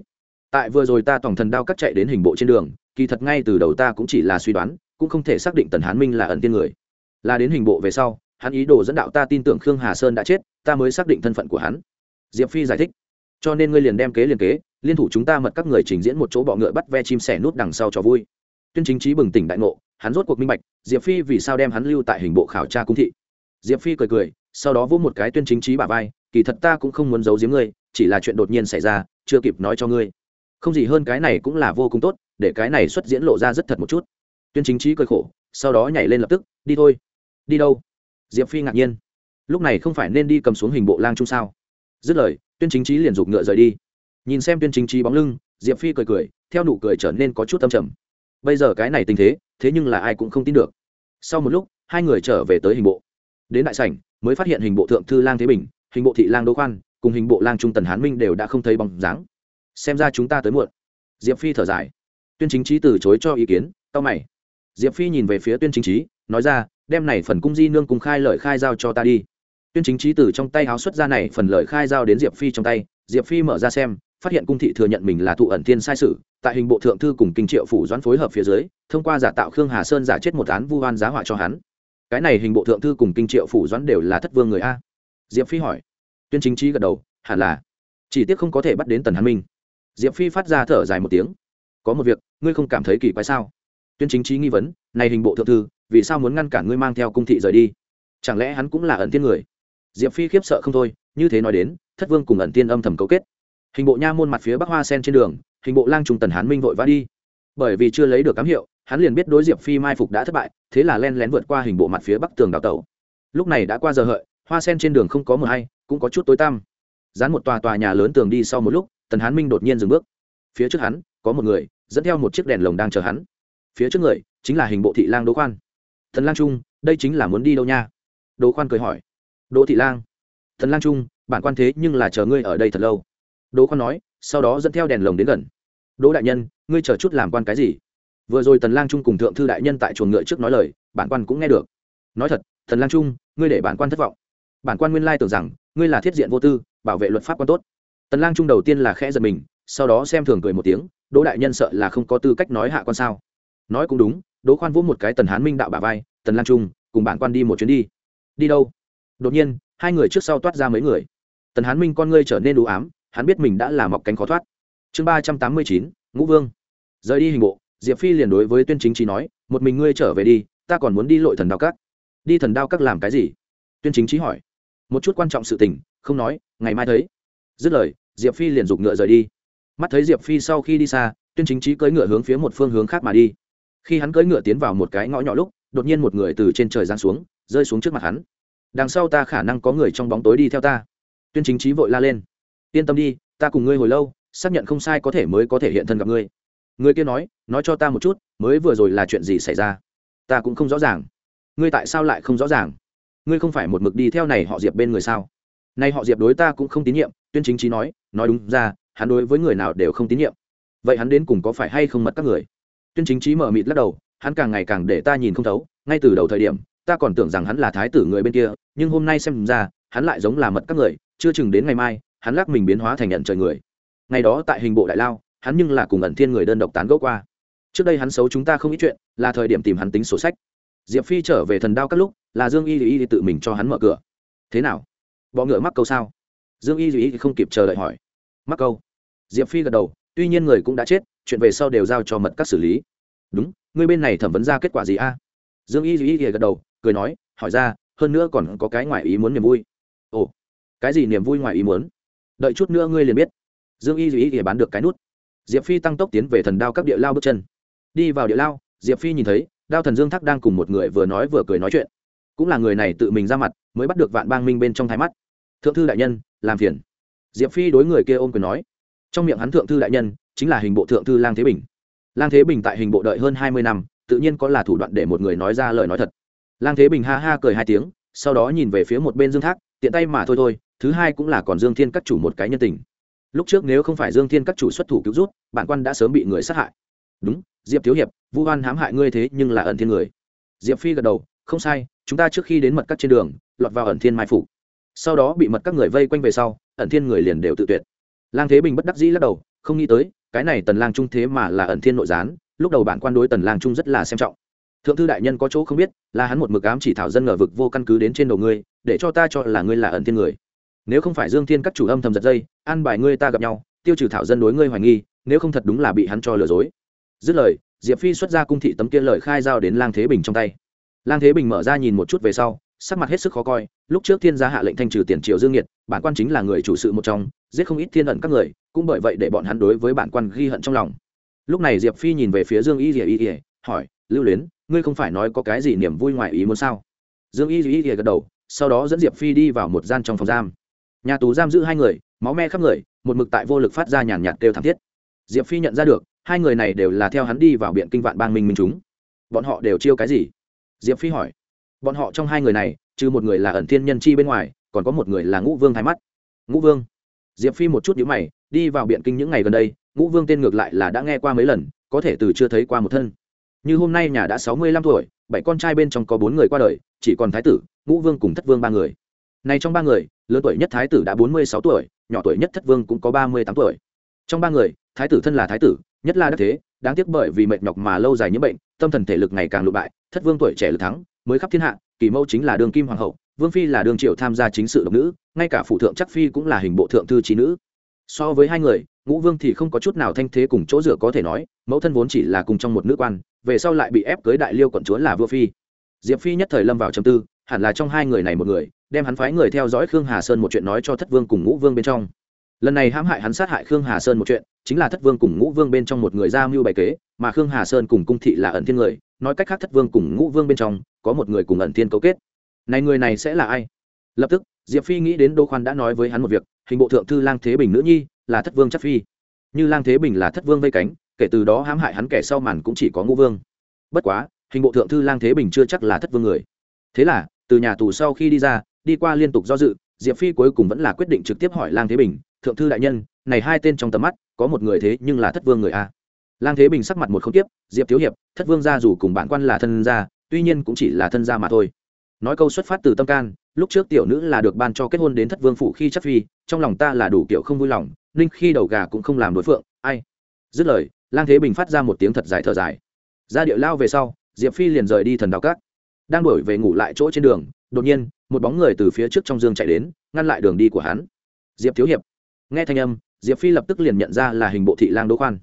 Tại vừa rồi ta tổng thần đao cắt chạy đến hình bộ trên đường, kỳ thật ngay từ đầu ta cũng chỉ là suy đoán, cũng không thể xác định tần hán minh là ẩn tiên người. Là đến hình bộ về sau, hắn ý đồ dẫn đạo ta tin tưởng khương hà sơn đã chết, ta mới xác định thân phận của hắn. Diệp phi giải thích. Cho nên ngươi liền đem kế liền kế, liên thủ chúng ta mật các người trình diễn một chỗ bọ ngựa bắt ve chim sẻ nút đằng sau cho vui. Tuyên chính trí bừng tỉnh đại ngộ hắn rốt cuộc minh bạch, diệp phi vì sao đem hắn lưu tại hình bộ khảo tra cung thị. Diệp phi cười cười, sau đó vỗ một cái tuyên chính trí bà vai, kỳ thật ta cũng không muốn giấu giếm ngươi, chỉ là chuyện đột nhiên xảy ra, chưa kịp nói cho ngươi. Không gì hơn cái này cũng là vô cùng tốt, để cái này xuất diễn lộ ra rất thật một chút. Tuyên chính trí cười khổ, sau đó nhảy lên lập tức, đi thôi. Đi đâu? Diệp phi ngạc nhiên. Lúc này không phải nên đi cầm xuống hình bộ lang trung sao? Dứt lời, tuyên chính trí liền giục ngựa rời đi. Nhìn xem tuyên chính trí bóng lưng, diệp phi cười cười, theo nụ cười trở nên có chút tâm trầm bây giờ cái này tình thế thế nhưng là ai cũng không tin được. Sau một lúc, hai người trở về tới hình bộ. Đến đại sảnh, mới phát hiện hình bộ thượng thư lang thế bình, hình bộ thị lang đỗ khoan, cùng hình bộ lang trung tần hán minh đều đã không thấy bóng dáng. Xem ra chúng ta tới muộn. Diệp phi thở dài. Tuyên chính trí từ chối cho ý kiến tao mày. Diệp phi nhìn về phía tuyên chính trí, nói ra, đem này phần cung di nương cùng khai lời khai giao cho ta đi. Tuyên chính trí từ trong tay háo xuất ra này phần lời khai giao đến diệp phi trong tay. Diệp phi mở ra xem phát hiện cung thị thừa nhận mình là thụ ẩn thiên sai sử tại hình bộ thượng thư cùng kinh triệu phủ doãn phối hợp phía dưới, thông qua giả tạo khương hà sơn giả chết một án vu oan giá họa cho hắn. Cái này hình bộ thượng thư cùng kinh triệu phủ doãn đều là thất vương người a. Diệp phi hỏi. Tuyên chính trí gật đầu, hẳn là. Chỉ tiếc không có thể bắt đến tần hán minh. Diệp phi phát ra thở dài một tiếng. Có một việc, ngươi không cảm thấy kỳ quái sao? Tuyên chính trí nghi vấn, này hình bộ thượng thư, vì sao muốn ngăn cản ngươi mang theo cung thị rời đi? Chẳng lẽ hắn cũng là ẩn tiên người? Diệp phi khiếp sợ không thôi, như thế nói đến, thất vương cùng ẩn tiên âm thầm cấu kết hình bộ nha môn mặt phía bắc hoa sen trên đường, hình bộ lang trung tần hán minh vội vã đi. Bởi vì chưa lấy được cám hiệu, hắn liền biết đối diệp phi mai phục đã thất bại, thế là len lén vượt qua hình bộ mặt phía bắc tường đào tẩu. Lúc này đã qua giờ hợi, hoa sen trên đường không có mờ hay, cũng có chút tối tăm. Dán một tòa tòa nhà lớn tường đi sau một lúc, tần hán minh đột nhiên dừng bước. Phía trước hắn, có một người, dẫn theo một chiếc đèn lồng đang chờ hắn. Phía trước người, chính là hình bộ thị lang đỗ khoan. Thần lang trung, đây chính là muốn đi đâu nha? Đỗ khoan cười hỏi. Đỗ thị lang. Thần lang trung, bản quan thế nhưng là chờ ngươi ở đây thật lâu đỗ khoan nói, sau đó dẫn theo đèn lồng đến gần. Đỗ đại nhân, ngươi chờ chút làm quan cái gì? Vừa rồi tần lang trung cùng thượng thư đại nhân tại chuồng ngựa trước nói lời, bản quan cũng nghe được. Nói thật thần lang trung, ngươi để bản quan thất vọng. Bản quan nguyên lai tưởng rằng, ngươi là thiết diện vô tư, bảo vệ luật pháp quan tốt. Tần lang trung đầu tiên là khẽ giật mình, sau đó xem thường cười một tiếng, đỗ đại nhân sợ là không có tư cách nói hạ quan sao? Nói cũng đúng, đỗ khoan vỗ một cái tần hán minh đạo bà vai, tần lang trung, cùng bản quan đi một chuyến đi. Đi đâu? Đột nhiên, hai người trước sau toát ra mấy người. Tần hán minh con ngươi trở nên đủ ám hắn biết mình đã là mọc cánh khó thoát. Chương ba trăm tám mươi chín, ngũ vương. Rời đi hình bộ, diệp phi liền đối với tuyên chính trí nói, một mình ngươi trở về đi, ta còn muốn đi lội thần đao các. Đi thần đao các làm cái gì? Tuyên chính trí hỏi. Một chút quan trọng sự tình, không nói, ngày mai thấy. Dứt lời, diệp phi liền giục ngựa rời đi. Mắt thấy diệp phi sau khi đi xa, tuyên chính trí cưỡi ngựa hướng phía một phương hướng khác mà đi. Khi hắn cưỡi ngựa tiến vào một cái ngõ nhỏ lúc, đột nhiên một người từ trên trời giáng xuống, rơi xuống trước mặt hắn. Đằng sau ta khả năng có người trong bóng tối đi theo ta. Tuyên chính trí vội la lên yên tâm đi, ta cùng ngươi hồi lâu, xác nhận không sai có thể mới có thể hiện thân gặp ngươi. Người kia nói nói cho ta một chút, mới vừa rồi là chuyện gì xảy ra? Ta cũng không rõ ràng. Ngươi tại sao lại không rõ ràng? Ngươi không phải một mực đi theo này họ diệp bên người sao? Nay họ diệp đối ta cũng không tín nhiệm, tuyên chính trí nói nói đúng ra, hắn đối với người nào đều không tín nhiệm. Vậy hắn đến cùng có phải hay không mật các người? Tuyên chính trí mở mịt lắc đầu, hắn càng ngày càng để ta nhìn không thấu, ngay từ đầu thời điểm, ta còn tưởng rằng hắn là thái tử người bên kia, nhưng hôm nay xem ra, hắn lại giống là mật các người, chưa chừng đến ngày mai hắn lắc mình biến hóa thành nhận trời người. Ngày đó tại hình bộ đại lao, hắn nhưng là cùng ẩn thiên người đơn độc tán gẫu qua. Trước đây hắn xấu chúng ta không ít chuyện, là thời điểm tìm hắn tính sổ sách. Diệp phi trở về thần đao các lúc, là dương y y tự mình cho hắn mở cửa. Thế nào? Bọ ngựa mắc câu sao? Dương y y không kịp chờ đợi hỏi. Mắc câu. Diệp phi gật đầu, tuy nhiên người cũng đã chết, chuyện về sau đều giao cho mật các xử lý. Đúng ngươi bên này thẩm vấn ra kết quả gì a? Dương y y gật đầu, cười nói, hỏi ra, hơn nữa còn có cái ngoài ý muốn niềm vui. Ồ, cái gì niềm vui ngoài ý muốn? Đợi chút nữa ngươi liền biết. Dương y y bán được cái nút. Diệp phi tăng tốc tiến về thần đao các địa lao bước chân. Đi vào địa lao, diệp phi nhìn thấy, đao thần dương thác đang cùng một người vừa nói vừa cười nói chuyện. Cũng là người này tự mình ra mặt, mới bắt được vạn bang minh bên trong thái mắt. Thượng thư đại nhân, làm phiền. Diệp phi đối người kia ôm quyền nói. Trong miệng hắn thượng thư đại nhân, chính là hình bộ thượng thư lang thế bình. Lang thế bình tại hình bộ đợi hơn hai mươi năm, tự nhiên có là thủ đoạn để một người nói ra lời nói thật. Lang thế bình ha ha cười hai tiếng, sau đó nhìn về phía một bên dương thác, tiện tay mà thôi thôi thứ hai cũng là còn dương thiên các chủ một cái nhân tình. Lúc trước nếu không phải dương thiên các chủ xuất thủ cứu rút bản quan đã sớm bị người sát hại. Đúng, diệp thiếu hiệp, vu hoan hãm hại ngươi thế nhưng là ẩn thiên người. Diệp phi gật đầu, không sai, chúng ta trước khi đến mật các trên đường, lọt vào ẩn thiên mai phủ. Sau đó bị mật các người vây quanh về sau, ẩn thiên người liền đều tự tuyệt. Lang thế bình bất đắc dĩ lắc đầu, không nghĩ tới, cái này tần lang trung thế mà là ẩn thiên nội gián, lúc đầu bản quan đối tần lang trung rất là xem trọng. Thượng thư đại nhân có chỗ không biết, là hắn một mực ám chỉ thảo dân ngờ vực vô căn cứ đến trên đầu ngươi, để cho ta cho là ngươi là ẩn thiên người nếu không phải dương thiên các chủ âm thầm giật dây, an bài ngươi ta gặp nhau, tiêu trừ thảo dân đối ngươi hoài nghi, nếu không thật đúng là bị hắn cho lừa dối. Dứt lời, diệp phi xuất ra cung thị tấm kia lời khai giao đến lang thế bình trong tay. Lang thế bình mở ra nhìn một chút về sau, sắc mặt hết sức khó coi, lúc trước thiên gia hạ lệnh thanh trừ tiền triệu dương nhiệt bản quan chính là người chủ sự một trong, giết không ít thiên ẩn các người, cũng bởi vậy để bọn hắn đối với bản quan ghi hận trong lòng. Lúc này diệp phi nhìn về phía dương y dìa y dìa hỏi, lưu luyến, ngươi không phải nói có cái gì niềm vui ngoài ý muốn sao? Dương y dìa y rỉa gật đầu, sau đó dẫn diệp phi đi vào một gian trong phòng giam nhà tù giam giữ hai người, máu me khắp người, một mực tại vô lực phát ra nhàn nhạt kêu thảm thiết. Diệp phi nhận ra được, hai người này đều là theo hắn đi vào biện kinh vạn bang minh minh chúng. Bọn họ đều chiêu cái gì? Diệp phi hỏi. Bọn họ trong hai người này, trừ một người là ẩn thiên nhân chi bên ngoài, còn có một người là ngũ vương thái mắt. Ngũ vương. Diệp phi một chút nhữ mày, đi vào biện kinh những ngày gần đây, ngũ vương tên ngược lại là đã nghe qua mấy lần, có thể từ chưa thấy qua một thân. Như hôm nay nhà đã sáu mươi lăm tuổi, bảy con trai bên trong có bốn người qua đời, chỉ còn thái tử, ngũ vương cùng thất vương ba người. Này trong ba người lớn tuổi nhất thái tử đã bốn mươi sáu tuổi, nhỏ tuổi nhất thất vương cũng có ba mươi tám tuổi. Trong ba người, thái tử thân là thái tử, nhất là đắc thế, đáng tiếc bởi vì mệt nhọc mà lâu dài những bệnh, tâm thần thể lực ngày càng lụ bại, thất vương tuổi trẻ lực thắng, mới khắp thiên hạ, kỳ mẫu chính là đường kim hoàng hậu, vương phi là đường triệu tham gia chính sự độc nữ, ngay cả phụ thượng chắc phi cũng là hình bộ thượng thư trí nữ. So với hai người, ngũ vương thì không có chút nào thanh thế cùng chỗ dựa có thể nói, mẫu thân vốn chỉ là cùng trong một nữ quan, về sau lại bị ép cưới đại liêu quận chúa là vua phi. Diệp phi nhất thời lâm vào trầm tư, hẳn là trong hai người này một người đem hắn phái người theo dõi khương hà sơn một chuyện nói cho thất vương cùng ngũ vương bên trong. Lần này hãm hại hắn sát hại khương hà sơn một chuyện, chính là thất vương cùng ngũ vương bên trong một người ra mưu bày kế, mà khương hà sơn cùng cung thị là ẩn thiên người, nói cách khác thất vương cùng ngũ vương bên trong, có một người cùng ẩn thiên cấu kết. Này người này sẽ là ai? Lập tức, diệp phi nghĩ đến đô khoan đã nói với hắn một việc, hình bộ thượng thư lang thế bình nữ nhi, là thất vương chắc phi. Như lang thế bình là thất vương vây cánh, kể từ đó hãm hại hắn kẻ sau màn cũng chỉ có ngũ vương. Bất quá, hình bộ thượng thư lang thế bình chưa chắc là thất vương người. Thế là, từ nhà tù sau khi đi ra đi qua liên tục do dự, diệp phi cuối cùng vẫn là quyết định trực tiếp hỏi lang thế bình, thượng thư đại nhân, này hai tên trong tầm mắt, có một người thế nhưng là thất vương người a. Lang thế bình sắc mặt một không tiếp, diệp thiếu hiệp, thất vương gia dù cùng bản quan là thân gia, tuy nhiên cũng chỉ là thân gia mà thôi. Nói câu xuất phát từ tâm can, lúc trước tiểu nữ là được ban cho kết hôn đến thất vương phủ khi chắc phi, trong lòng ta là đủ kiểu không vui lòng ninh khi đầu gà cũng không làm đối phượng, ai? Dứt lời, lang thế bình phát ra một tiếng thật dài thở dài. Ra điệu lao về sau, diệp phi liền rời đi thần đào cát đang đổi về ngủ lại chỗ trên đường đột nhiên, một bóng người từ phía trước trong dương chạy đến, ngăn lại đường đi của hắn. Diệp thiếu hiệp. Nghe thanh âm, diệp phi lập tức liền nhận ra là hình bộ thị lang đỗ khoan.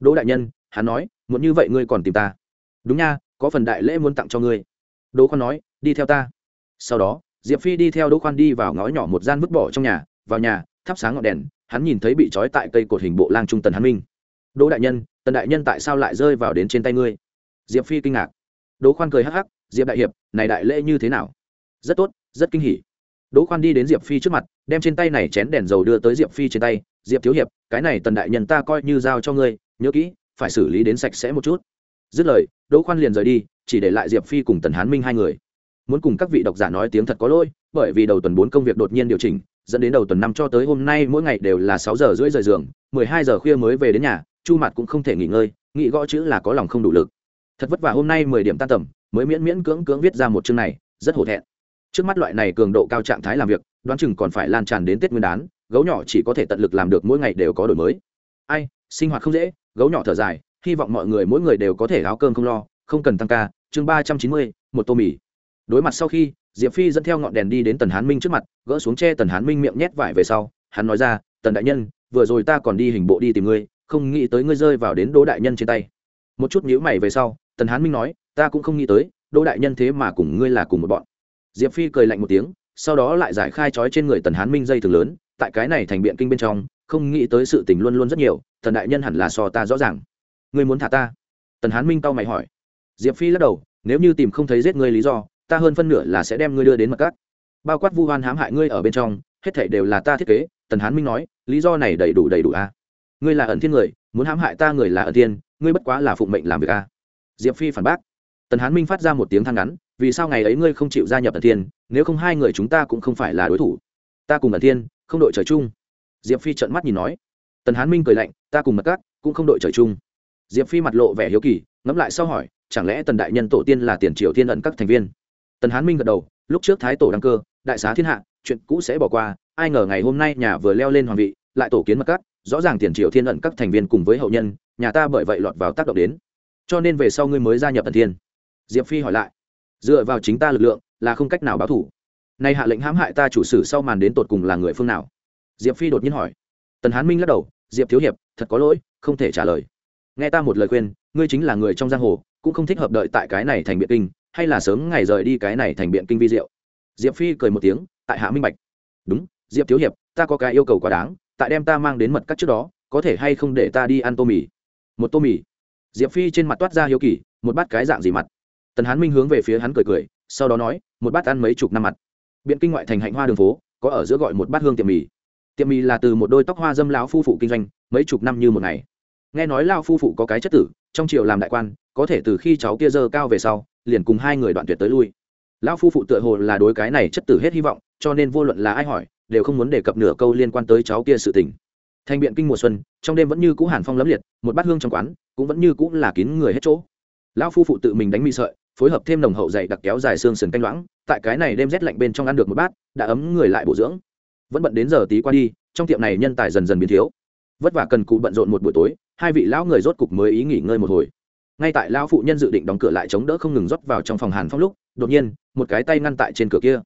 Đỗ đại nhân, hắn nói, muốn như vậy ngươi còn tìm ta? Đúng nha, có phần đại lễ muốn tặng cho ngươi. Đỗ khoan nói, đi theo ta. Sau đó, diệp phi đi theo đỗ khoan đi vào ngõ nhỏ một gian vứt bỏ trong nhà, vào nhà, thắp sáng ngọn đèn, hắn nhìn thấy bị trói tại cây cột hình bộ lang trung tần hắn minh. Đỗ đại nhân, tần đại nhân tại sao lại rơi vào đến trên tay ngươi? Diệp phi kinh ngạc. Đỗ khoan cười hắc hắc, diệp đại hiệp, này đại lễ như thế nào? Rất tốt, rất kinh hỉ. Đỗ khoan đi đến diệp phi trước mặt, đem trên tay này chén đèn dầu đưa tới diệp phi trên tay. Diệp thiếu hiệp, cái này tần đại nhân ta coi như giao cho ngươi, nhớ kỹ, phải xử lý đến sạch sẽ một chút. Dứt lời, đỗ khoan liền rời đi, chỉ để lại diệp phi cùng tần hán minh hai người. Muốn cùng các vị độc giả nói tiếng thật có lỗi, bởi vì đầu tuần bốn công việc đột nhiên điều chỉnh, dẫn đến đầu tuần năm cho tới hôm nay mỗi ngày đều là sáu giờ rưỡi rời giường, mười hai giờ khuya mới về đến nhà, chu mặt cũng không thể nghỉ ngơi, nghĩ gõ chữ là có lòng không đủ lực. Thật vất vả hôm nay mười điểm tan tầm, mới miễn miễn cưỡng cưỡng viết ra một chương này, rất hổ thẹn trước mắt loại này cường độ cao trạng thái làm việc, đoán chừng còn phải lan tràn đến tết nguyên đán, gấu nhỏ chỉ có thể tận lực làm được mỗi ngày đều có đổi mới. Ai, sinh hoạt không dễ, gấu nhỏ thở dài, hy vọng mọi người mỗi người đều có thể áo cơm không lo, không cần tăng ca, chương ba trăm chín mươi, một tô mì. Đối mặt sau khi, diệp phi dẫn theo ngọn đèn đi đến tần hán minh trước mặt, gỡ xuống che tần hán minh miệng nhét vải về sau, hắn nói ra, tần đại nhân, vừa rồi ta còn đi hình bộ đi tìm ngươi, không nghĩ tới ngươi rơi vào đến đỗ đại nhân trên tay. Một chút nhíu mày về sau, tần hán minh nói, ta cũng không nghĩ tới, đỗ đại nhân thế mà cùng ngươi là cùng một bọn diệp phi cười lạnh một tiếng, sau đó lại giải khai trói trên người tần hán minh dây thường lớn, tại cái này thành biện kinh bên trong, không nghĩ tới sự tình luôn luôn rất nhiều Thần đại nhân hẳn là so ta rõ ràng. Ngươi muốn thả ta? Tần hán minh tao mày hỏi. Diệp phi lắc đầu, nếu như tìm không thấy giết ngươi lý do, ta hơn phân nửa là sẽ đem ngươi đưa đến mặt cát. Bao quát vu hoan hãm hại ngươi ở bên trong, hết thảy đều là ta thiết kế, tần hán minh nói, lý do này đầy đủ đầy đủ a à? ngươi là ẩn thiên người, muốn hãm hại ta người là ẩn thiên, ngươi bất quá là phụng mệnh làm việc a à? diệp phi phản bác tần hán minh phát ra một tiếng than ngắn, vì sao ngày ấy ngươi không chịu gia nhập ẩn thiên, nếu không hai người chúng ta cũng không phải là đối thủ. Ta cùng ẩn thiên, không đội trời chung. Diệp phi trợn mắt nhìn nói. Tần hán minh cười lạnh, ta cùng mật cát cũng không đội trời chung. Diệp phi mặt lộ vẻ hiếu kỳ, ngẫm lại sau hỏi, chẳng lẽ tần đại nhân tổ tiên là tiền triều thiên ẩn các thành viên? Tần hán minh gật đầu, lúc trước thái tổ đăng cơ, đại xá thiên hạ, chuyện cũ sẽ bỏ qua, ai ngờ ngày hôm nay nhà vừa leo lên hoàng vị, lại tổ kiến mật cát rõ ràng tiền triều thiên ẩn các thành viên cùng với hậu nhân, nhà ta bởi vậy lọt vào tác động đến. Cho nên về sau ngươi mới gia nhập Tần thiên diệp phi hỏi lại, dựa vào chính ta lực lượng, là không cách nào báo thủ. Nay hạ lệnh hãm hại ta chủ sử sau màn đến tột cùng là người phương nào? Diệp phi đột nhiên hỏi. Tần hán minh lắc đầu, diệp thiếu hiệp, thật có lỗi, không thể trả lời. Nghe ta một lời khuyên, ngươi chính là người trong giang hồ, cũng không thích hợp đợi tại cái này thành biện kinh, hay là sớm ngày rời đi cái này thành biện kinh vi diệu. Diệp phi cười một tiếng, tại hạ minh bạch. Đúng, diệp thiếu hiệp, ta có cái yêu cầu quá đáng, tại đem ta mang đến mật cắt trước đó, có thể hay không để ta đi ăn tô mì? Một tô mì? Diệp phi trên mặt toát ra hiếu kỳ, một bát cái dạng gì mặt? Tần hán minh hướng về phía hắn cười cười, sau đó nói, một bát ăn mấy chục năm mặt. Biện kinh ngoại thành hạnh hoa đường phố, có ở giữa gọi một bát hương tiệm mì. Tiệm mì là từ một đôi tóc hoa dâm lão phu phụ kinh doanh, mấy chục năm như một ngày. Nghe nói lao phu phụ có cái chất tử, trong triều làm đại quan, có thể từ khi cháu kia dơ cao về sau, liền cùng hai người đoạn tuyệt tới lui. Lão phu phụ tựa hồ là đối cái này chất tử hết hy vọng, cho nên vô luận là ai hỏi, đều không muốn đề cập nửa câu liên quan tới cháu kia sự tình. Thành biện kinh mùa xuân, trong đêm vẫn như cũ hàn phong lấm liệt, một bát hương trong quán, cũng vẫn như cũ là kín người hết chỗ. Lão phu phụ tự mình đánh mì sợi phối hợp thêm nồng hậu dày đặc kéo dài xương sườn canh loãng, tại cái này đêm rét lạnh bên trong ăn được một bát, đã ấm người lại bổ dưỡng. Vẫn bận đến giờ tí qua đi, trong tiệm này nhân tài dần dần biến thiếu. Vất vả cần cụ bận rộn một buổi tối, hai vị lão người rốt cục mới ý nghỉ ngơi một hồi. Ngay tại lão phụ nhân dự định đóng cửa lại chống đỡ không ngừng rót vào trong phòng hàn phong lúc, đột nhiên, một cái tay ngăn tại trên cửa kia.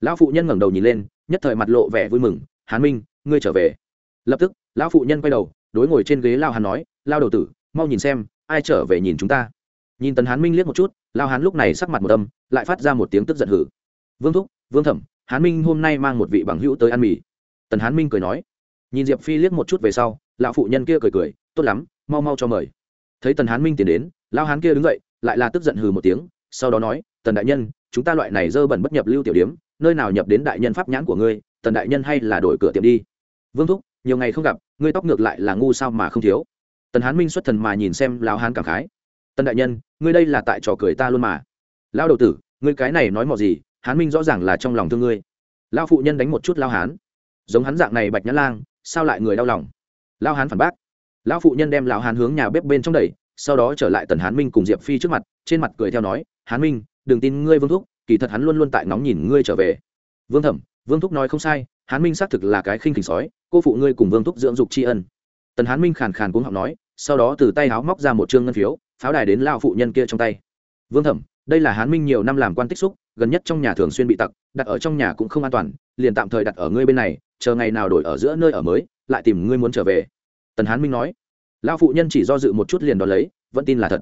Lão phụ nhân ngẩng đầu nhìn lên, nhất thời mặt lộ vẻ vui mừng, Hàn minh, ngươi trở về. Lập tức, lão phụ nhân quay đầu, đối ngồi trên ghế lao Hàn nói, lao đầu tử, mau nhìn xem, ai trở về nhìn chúng ta? Nhìn tần hán minh liếc một chút lao hán lúc này sắc mặt một âm, lại phát ra một tiếng tức giận hử. Vương thúc, vương thẩm, hán minh hôm nay mang một vị bằng hữu tới ăn mì. Tần hán minh cười nói. Nhìn diệp phi liếc một chút về sau, lão phụ nhân kia cười cười, tốt lắm, mau mau cho mời. Thấy tần hán minh tiến đến lao hán kia đứng dậy, lại là tức giận hừ một tiếng, sau đó nói, tần đại nhân, chúng ta loại này dơ bẩn bất nhập lưu tiểu điếm, nơi nào nhập đến đại nhân pháp nhãn của ngươi, tần đại nhân hay là đổi cửa tiệm đi. Vương thúc, nhiều ngày không gặp, ngươi tóc ngược lại là ngu sao mà không thiếu. Tần hán minh xuất thần mà nhìn xem lão hán cảm khái tần đại nhân, ngươi đây là tại trò cười ta luôn mà. Lao đầu tử, ngươi cái này nói mò gì, hán minh rõ ràng là trong lòng thương ngươi. Lao phụ nhân đánh một chút lao hán. Giống hắn dạng này bạch nhã lang, sao lại người đau lòng? Lao hán phản bác. Lão phụ nhân đem lão hán hướng nhà bếp bên trong đẩy, sau đó trở lại tần hán minh cùng diệp phi trước mặt, trên mặt cười theo nói, hán minh, đừng tin ngươi vương thúc, kỳ thật hắn luôn luôn tại nóng nhìn ngươi trở về. Vương thẩm, vương thúc nói không sai, hán minh xác thực là cái khinh khỉnh sói, cô phụ ngươi cùng vương thúc dưỡng dục tri ân. Tần hán minh khàn khàn cuống họng nói, sau đó từ tay áo móc ra một chương ngân phiếu pháo đài đến lao phụ nhân kia trong tay. Vương thẩm, đây là hán minh nhiều năm làm quan tích xúc, gần nhất trong nhà thường xuyên bị tặc, đặt ở trong nhà cũng không an toàn, liền tạm thời đặt ở ngươi bên này, chờ ngày nào đổi ở giữa nơi ở mới, lại tìm ngươi muốn trở về. Tần hán minh nói. Lao phụ nhân chỉ do dự một chút liền đón lấy, vẫn tin là thật.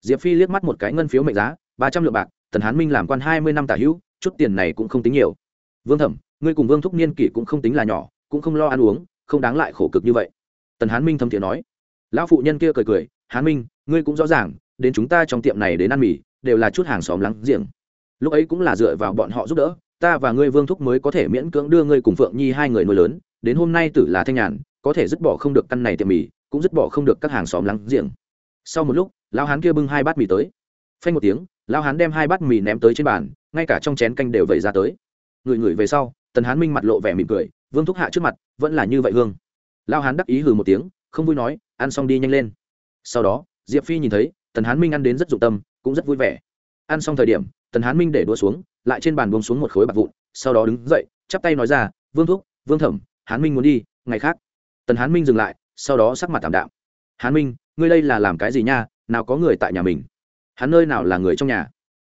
Diệp phi liếc mắt một cái ngân phiếu mệnh giá, ba trăm lượng bạc, tần hán minh làm quan hai mươi năm tả hữu, chút tiền này cũng không tính nhiều. Vương thẩm, ngươi cùng vương thúc niên kỷ cũng không tính là nhỏ, cũng không lo ăn uống, không đáng lại khổ cực như vậy. Tần hán minh thâm thiện nói. Lão phụ nhân kia cười cười, hán minh ngươi cũng rõ ràng, đến chúng ta trong tiệm này đến ăn mì, đều là chút hàng xóm lắng giềng. Lúc ấy cũng là dựa vào bọn họ giúp đỡ, ta và ngươi vương thúc mới có thể miễn cưỡng đưa ngươi cùng phượng nhi hai người nuôi lớn, đến hôm nay tử là thanh nhàn, có thể dứt bỏ không được căn này tiệm mì, cũng dứt bỏ không được các hàng xóm lắng giềng. Sau một lúc, lão hán kia bưng hai bát mì tới. Phanh một tiếng, lão hán đem hai bát mì ném tới trên bàn, ngay cả trong chén canh đều vẩy ra tới. Người người về sau, tần hán minh mặt lộ vẻ mỉm cười, vương thúc hạ trước mặt, vẫn là như vậy hương. Lão hán đắc ý hừ một tiếng, không vui nói, ăn xong đi nhanh lên. Sau đó diệp phi nhìn thấy, tần hán minh ăn đến rất dụng tâm, cũng rất vui vẻ. Ăn xong thời điểm, tần hán minh để đua xuống, lại trên bàn buông xuống một khối bạc vụn, sau đó đứng dậy, chắp tay nói ra, vương thúc, vương thẩm, hán minh muốn đi, ngày khác. Tần hán minh dừng lại, sau đó sắc mặt tảm đạm. Hán minh, ngươi đây là làm cái gì nha? Nào có người tại nhà mình? Hắn nơi nào là người trong nhà?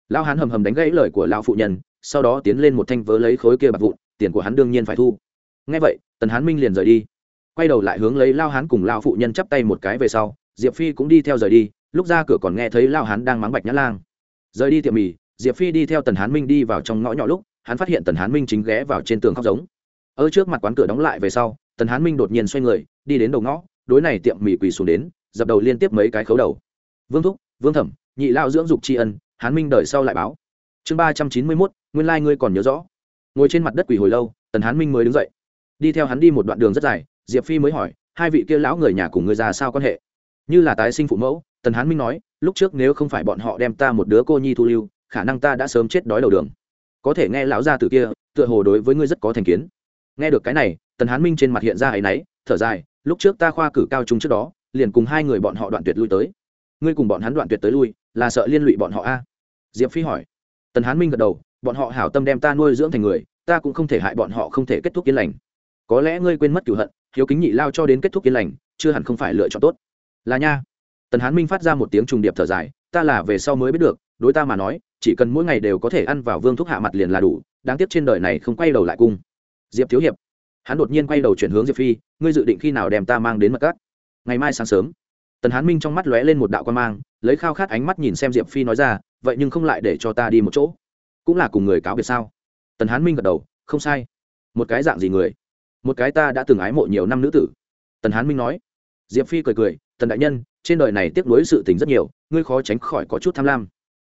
Lão hán hầm hầm đánh gãy lời của lão phụ nhân, sau đó tiến lên một thanh vớ lấy khối kia bạc vụn, tiền của hắn đương nhiên phải thu. Ngay vậy, tần hán minh liền rời đi. Quay đầu lại hướng lấy lao hán cùng lao phụ nhân chắp tay một cái về sau diệp phi cũng đi theo rời đi, lúc ra cửa còn nghe thấy lao hán đang mắng bạch nhã lang. Rời đi tiệm mì, diệp phi đi theo tần hán minh đi vào trong ngõ nhỏ lúc, hắn phát hiện tần hán minh chính ghé vào trên tường khóc giống. Ở trước mặt quán cửa đóng lại về sau, tần hán minh đột nhiên xoay người, đi đến đầu ngõ, đối này tiệm mì quỳ xuống đến, dập đầu liên tiếp mấy cái khấu đầu. Vương thúc, vương thẩm, nhị lao dưỡng dục tri ân, hán minh đợi sau lại báo. Chương ba trăm chín mươi mốt, nguyên lai、like、ngươi còn nhớ rõ. Ngồi trên mặt đất quỳ hồi lâu, tần hán minh mới đứng dậy. Đi theo hắn đi một đoạn đường rất dài, diệp phi mới hỏi, hai vị kia lão người nhà cùng ngươi ra sao quan hệ? Như là tái sinh phụ mẫu, tần hán minh nói, lúc trước nếu không phải bọn họ đem ta một đứa cô nhi thu lưu, khả năng ta đã sớm chết đói đầu đường. Có thể nghe lão gia từ kia, tựa hồ đối với ngươi rất có thành kiến. Nghe được cái này, tần hán minh trên mặt hiện ra áy náy, thở dài, lúc trước ta khoa cử cao trung trước đó, liền cùng hai người bọn họ đoạn tuyệt lui tới. Ngươi cùng bọn hắn đoạn tuyệt tới lui, là sợ liên lụy bọn họ a? Diệp phi hỏi. Tần hán minh gật đầu, bọn họ hảo tâm đem ta nuôi dưỡng thành người, ta cũng không thể hại bọn họ không thể kết thúc yên lành. Có lẽ ngươi quên mất cửu hận, hiếu kính nhị lao cho đến kết thúc yên lành, chưa hẳn không phải lựa chọn tốt là nha. Tần hán minh phát ra một tiếng trùng điệp thở dài, ta là về sau mới biết được, đối ta mà nói, chỉ cần mỗi ngày đều có thể ăn vào vương thuốc hạ mặt liền là đủ, đáng tiếc trên đời này không quay đầu lại cung diệp thiếu hiệp. Hắn đột nhiên quay đầu chuyển hướng diệp phi, ngươi dự định khi nào đem ta mang đến mật cát? Ngày mai sáng sớm. Tần hán minh trong mắt lóe lên một đạo quan mang, lấy khao khát ánh mắt nhìn xem diệp phi nói ra, vậy nhưng không lại để cho ta đi một chỗ. Cũng là cùng người cáo biệt sao? Tần hán minh gật đầu, không sai. Một cái dạng gì người? Một cái ta đã từng ái mộ nhiều năm nữ tử. Tần hán minh nói. Diệp phi cười cười tần đại nhân, trên đời này tiếp nối sự tình rất nhiều, ngươi khó tránh khỏi có chút tham lam.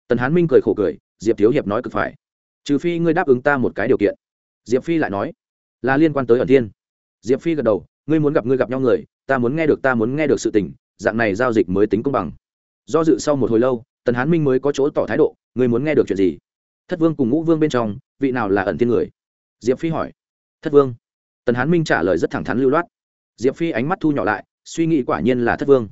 Tần hán minh cười khổ cười, diệp thiếu hiệp nói cực phải. Trừ phi ngươi đáp ứng ta một cái điều kiện. Diệp phi lại nói, là liên quan tới ẩn thiên. Diệp phi gật đầu, ngươi muốn gặp ngươi gặp nhau người, ta muốn nghe được ta muốn nghe được sự tình, dạng này giao dịch mới tính công bằng. Do dự sau một hồi lâu, tần hán minh mới có chỗ tỏ thái độ, ngươi muốn nghe được chuyện gì? Thất vương cùng ngũ vương bên trong, vị nào là ẩn thiên người? Diệp phi hỏi. Thất vương. Tần hán minh trả lời rất thẳng thắn lưu loát. Diệp phi ánh mắt thu nhỏ lại suy nghĩ quả nhiên là thất vương.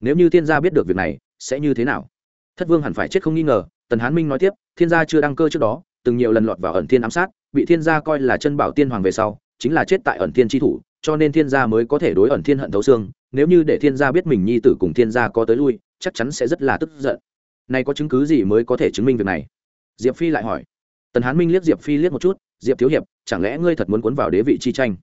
Nếu như thiên gia biết được việc này, sẽ như thế nào? Thất vương hẳn phải chết không nghi ngờ, tần hán minh nói tiếp, thiên gia chưa đăng cơ trước đó, từng nhiều lần lọt vào ẩn thiên ám sát, bị thiên gia coi là chân bảo tiên hoàng về sau, chính là chết tại ẩn thiên tri thủ, cho nên thiên gia mới có thể đối ẩn thiên hận thấu xương, nếu như để thiên gia biết mình nhi tử cùng thiên gia có tới lui, chắc chắn sẽ rất là tức giận. Nay có chứng cứ gì mới có thể chứng minh việc này? Diệp phi lại hỏi. Tần hán minh liếc diệp phi liếc một chút, diệp thiếu hiệp, chẳng lẽ ngươi thật muốn cuốn vào đế vị chi tranh?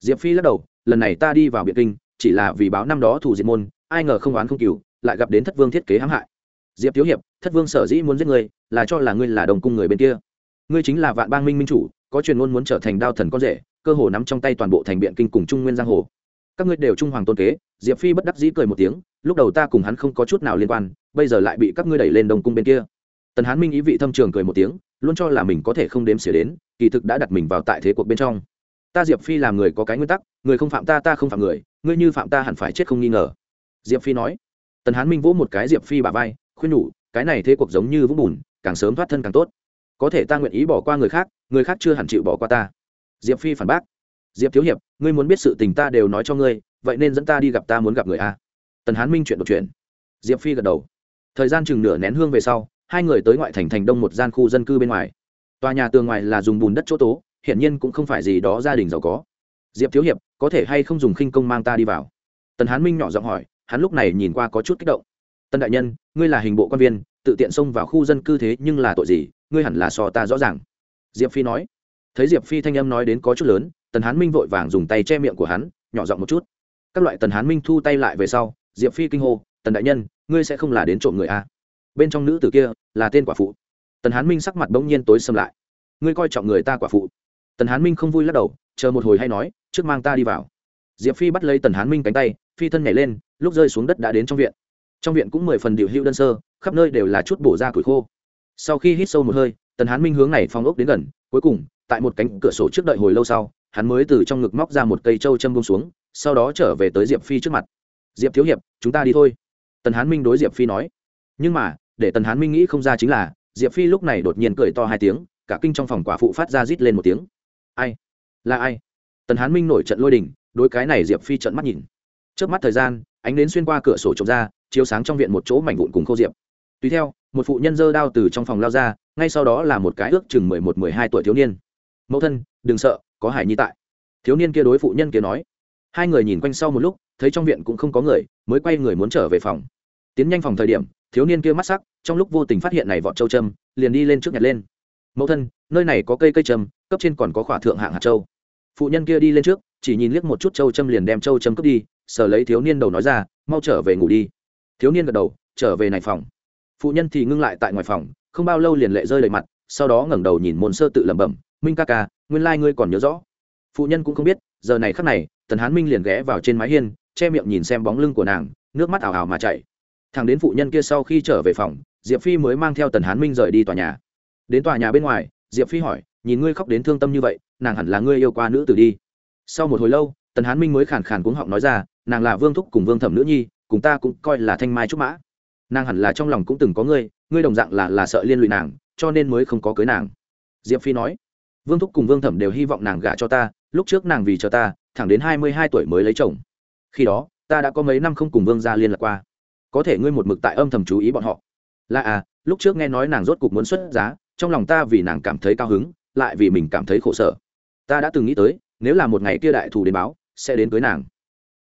Diệp phi lắc đầu, lần này ta đi vào biệt kinh chỉ là vì báo năm đó thủ diệt môn, ai ngờ không oán không cừu, lại gặp đến thất vương thiết kế hãm hại. Diệp thiếu hiệp, thất vương sở dĩ muốn giết ngươi, là cho là ngươi là đồng cung người bên kia. Ngươi chính là vạn bang minh minh chủ, có truyền ngôn muốn trở thành đao thần con rể, cơ hồ nắm trong tay toàn bộ thành biện kinh cùng trung nguyên giang hồ. Các ngươi đều trung hoàng tôn kế, diệp phi bất đắc dĩ cười một tiếng, lúc đầu ta cùng hắn không có chút nào liên quan, bây giờ lại bị các ngươi đẩy lên đồng cung bên kia. Tần hán minh ý vị thâm trường cười một tiếng, luôn cho là mình có thể không đếm xỉa đến, kỳ thực đã đặt mình vào tại thế cuộc bên trong. Ta diệp phi làm người có cái nguyên tắc, người không phạm ta ta không phạm người ngươi như phạm ta hẳn phải chết không nghi ngờ. Diệp phi nói. Tần hán minh vỗ một cái diệp phi bà vai, khuyên nhủ, cái này thế cuộc giống như vũng bùn, càng sớm thoát thân càng tốt. Có thể ta nguyện ý bỏ qua người khác người khác chưa hẳn chịu bỏ qua ta. Diệp phi phản bác. Diệp thiếu hiệp, ngươi muốn biết sự tình ta đều nói cho ngươi, vậy nên dẫn ta đi gặp ta muốn gặp người a. Tần hán minh chuyện đột chuyện diệp phi gật đầu. Thời gian chừng nửa nén hương về sau, hai người tới ngoại thành thành đông một gian khu dân cư bên ngoài. Tòa nhà tường ngoài là dùng bùn đất chỗ tố, hiển nhiên cũng không phải gì đó gia đình giàu có diệp thiếu hiệp, có thể hay không dùng khinh công mang ta đi vào? Tần hán minh nhỏ giọng hỏi, hắn lúc này nhìn qua có chút kích động. Tân đại nhân, ngươi là hình bộ quan viên, tự tiện xông vào khu dân cư thế nhưng là tội gì, ngươi hẳn là so ta rõ ràng. Diệp phi nói. Thấy diệp phi thanh âm nói đến có chút lớn, tần hán minh vội vàng dùng tay che miệng của hắn, nhỏ giọng một chút. Các loại tần hán minh thu tay lại về sau, diệp phi kinh hô, tần đại nhân, ngươi sẽ không là đến trộm người a bên trong nữ tử kia là tên quả phụ. Tần hán minh sắc mặt bỗng nhiên tối xâm lại. Ngươi coi trọng người ta quả phụ. Tần hán minh không vui lắc đầu chờ một hồi hay nói, trước mang ta đi vào. Diệp phi bắt lấy tần hán minh cánh tay, phi thân nhảy lên, lúc rơi xuống đất đã đến trong viện. Trong viện cũng mười phần điệu hữu đơn sơ, khắp nơi đều là chút bổ ra củi khô. Sau khi hít sâu một hơi, tần hán minh hướng này phong ốc đến gần, cuối cùng, tại một cánh cửa sổ trước đợi hồi lâu sau, hắn mới từ trong ngực móc ra một cây trâu châm bông xuống, sau đó trở về tới diệp phi trước mặt. Diệp thiếu hiệp, chúng ta đi thôi. Tần hán minh đối diệp phi nói. Nhưng mà, để tần hán minh nghĩ không ra chính là, diệp phi lúc này đột nhiên cười to hai tiếng, cả kinh trong phòng quả phụ phát ra rít lên một tiếng. Ai? Là ai? Tần hán minh nổi trận lôi đình, đối cái này diệp phi trận mắt nhìn. Trước mắt thời gian, ánh đến xuyên qua cửa sổ trồng ra, chiếu sáng trong viện một chỗ mảnh vụn cùng khô diệp. Tùy theo, một phụ nhân dơ đao từ trong phòng lao ra, ngay sau đó là một cái ước chừng mười một, mười hai tuổi thiếu niên. Mẫu thân, đừng sợ, có hải nhi tại. Thiếu niên kia đối phụ nhân kia nói. Hai người nhìn quanh sau một lúc, thấy trong viện cũng không có người, mới quay người muốn trở về phòng. Tiến nhanh phòng thời điểm, thiếu niên kia mắt sắc, trong lúc vô tình phát hiện này vọt châu trâm liền đi lên trước nhặt lên. Mẫu thân, nơi này có cây cây trâm cấp trên còn có khỏa thượng hạng hạt châu phụ nhân kia đi lên trước, chỉ nhìn liếc một chút châu châm liền đem châu châm cướp đi, Sờ lấy thiếu niên đầu nói ra, mau trở về ngủ đi. Thiếu niên gật đầu, trở về này phòng. Phụ nhân thì ngưng lại tại ngoài phòng, không bao lâu liền lệ rơi lệ mặt, sau đó ngẩng đầu nhìn môn sơ tự lẩm bẩm, minh ca ca, nguyên lai ngươi còn nhớ rõ. Phụ nhân cũng không biết, giờ này khắc này, tần hán minh liền ghé vào trên mái hiên, che miệng nhìn xem bóng lưng của nàng, nước mắt ảo ảo mà chảy. Thằng đến phụ nhân kia sau khi trở về phòng, diệp phi mới mang theo tần hán minh rời đi tòa nhà. Đến tòa nhà bên ngoài, diệp phi hỏi, nhìn ngươi khóc đến thương tâm như vậy nàng hẳn là ngươi yêu qua nữ tử đi. Sau một hồi lâu, tần hán minh mới khàn khàn cuống họng nói ra, nàng là vương thúc cùng vương thẩm nữ nhi, cùng ta cũng coi là thanh mai trúc mã. Nàng hẳn là trong lòng cũng từng có ngươi ngươi đồng dạng là là sợ liên lụy nàng, cho nên mới không có cưới nàng. Diệp phi nói, vương thúc cùng vương thẩm đều hy vọng nàng gả cho ta, lúc trước nàng vì cho ta, thẳng đến hai mươi hai tuổi mới lấy chồng. Khi đó, ta đã có mấy năm không cùng vương gia liên lạc qua. Có thể ngươi một mực tại âm thầm chú ý bọn họ. Là à lúc trước nghe nói nàng rốt cục muốn xuất giá, trong lòng ta vì nàng cảm thấy cao hứng, lại vì mình cảm thấy khổ sở ta đã từng nghĩ tới, nếu là một ngày kia đại thù đến báo, sẽ đến cưới nàng.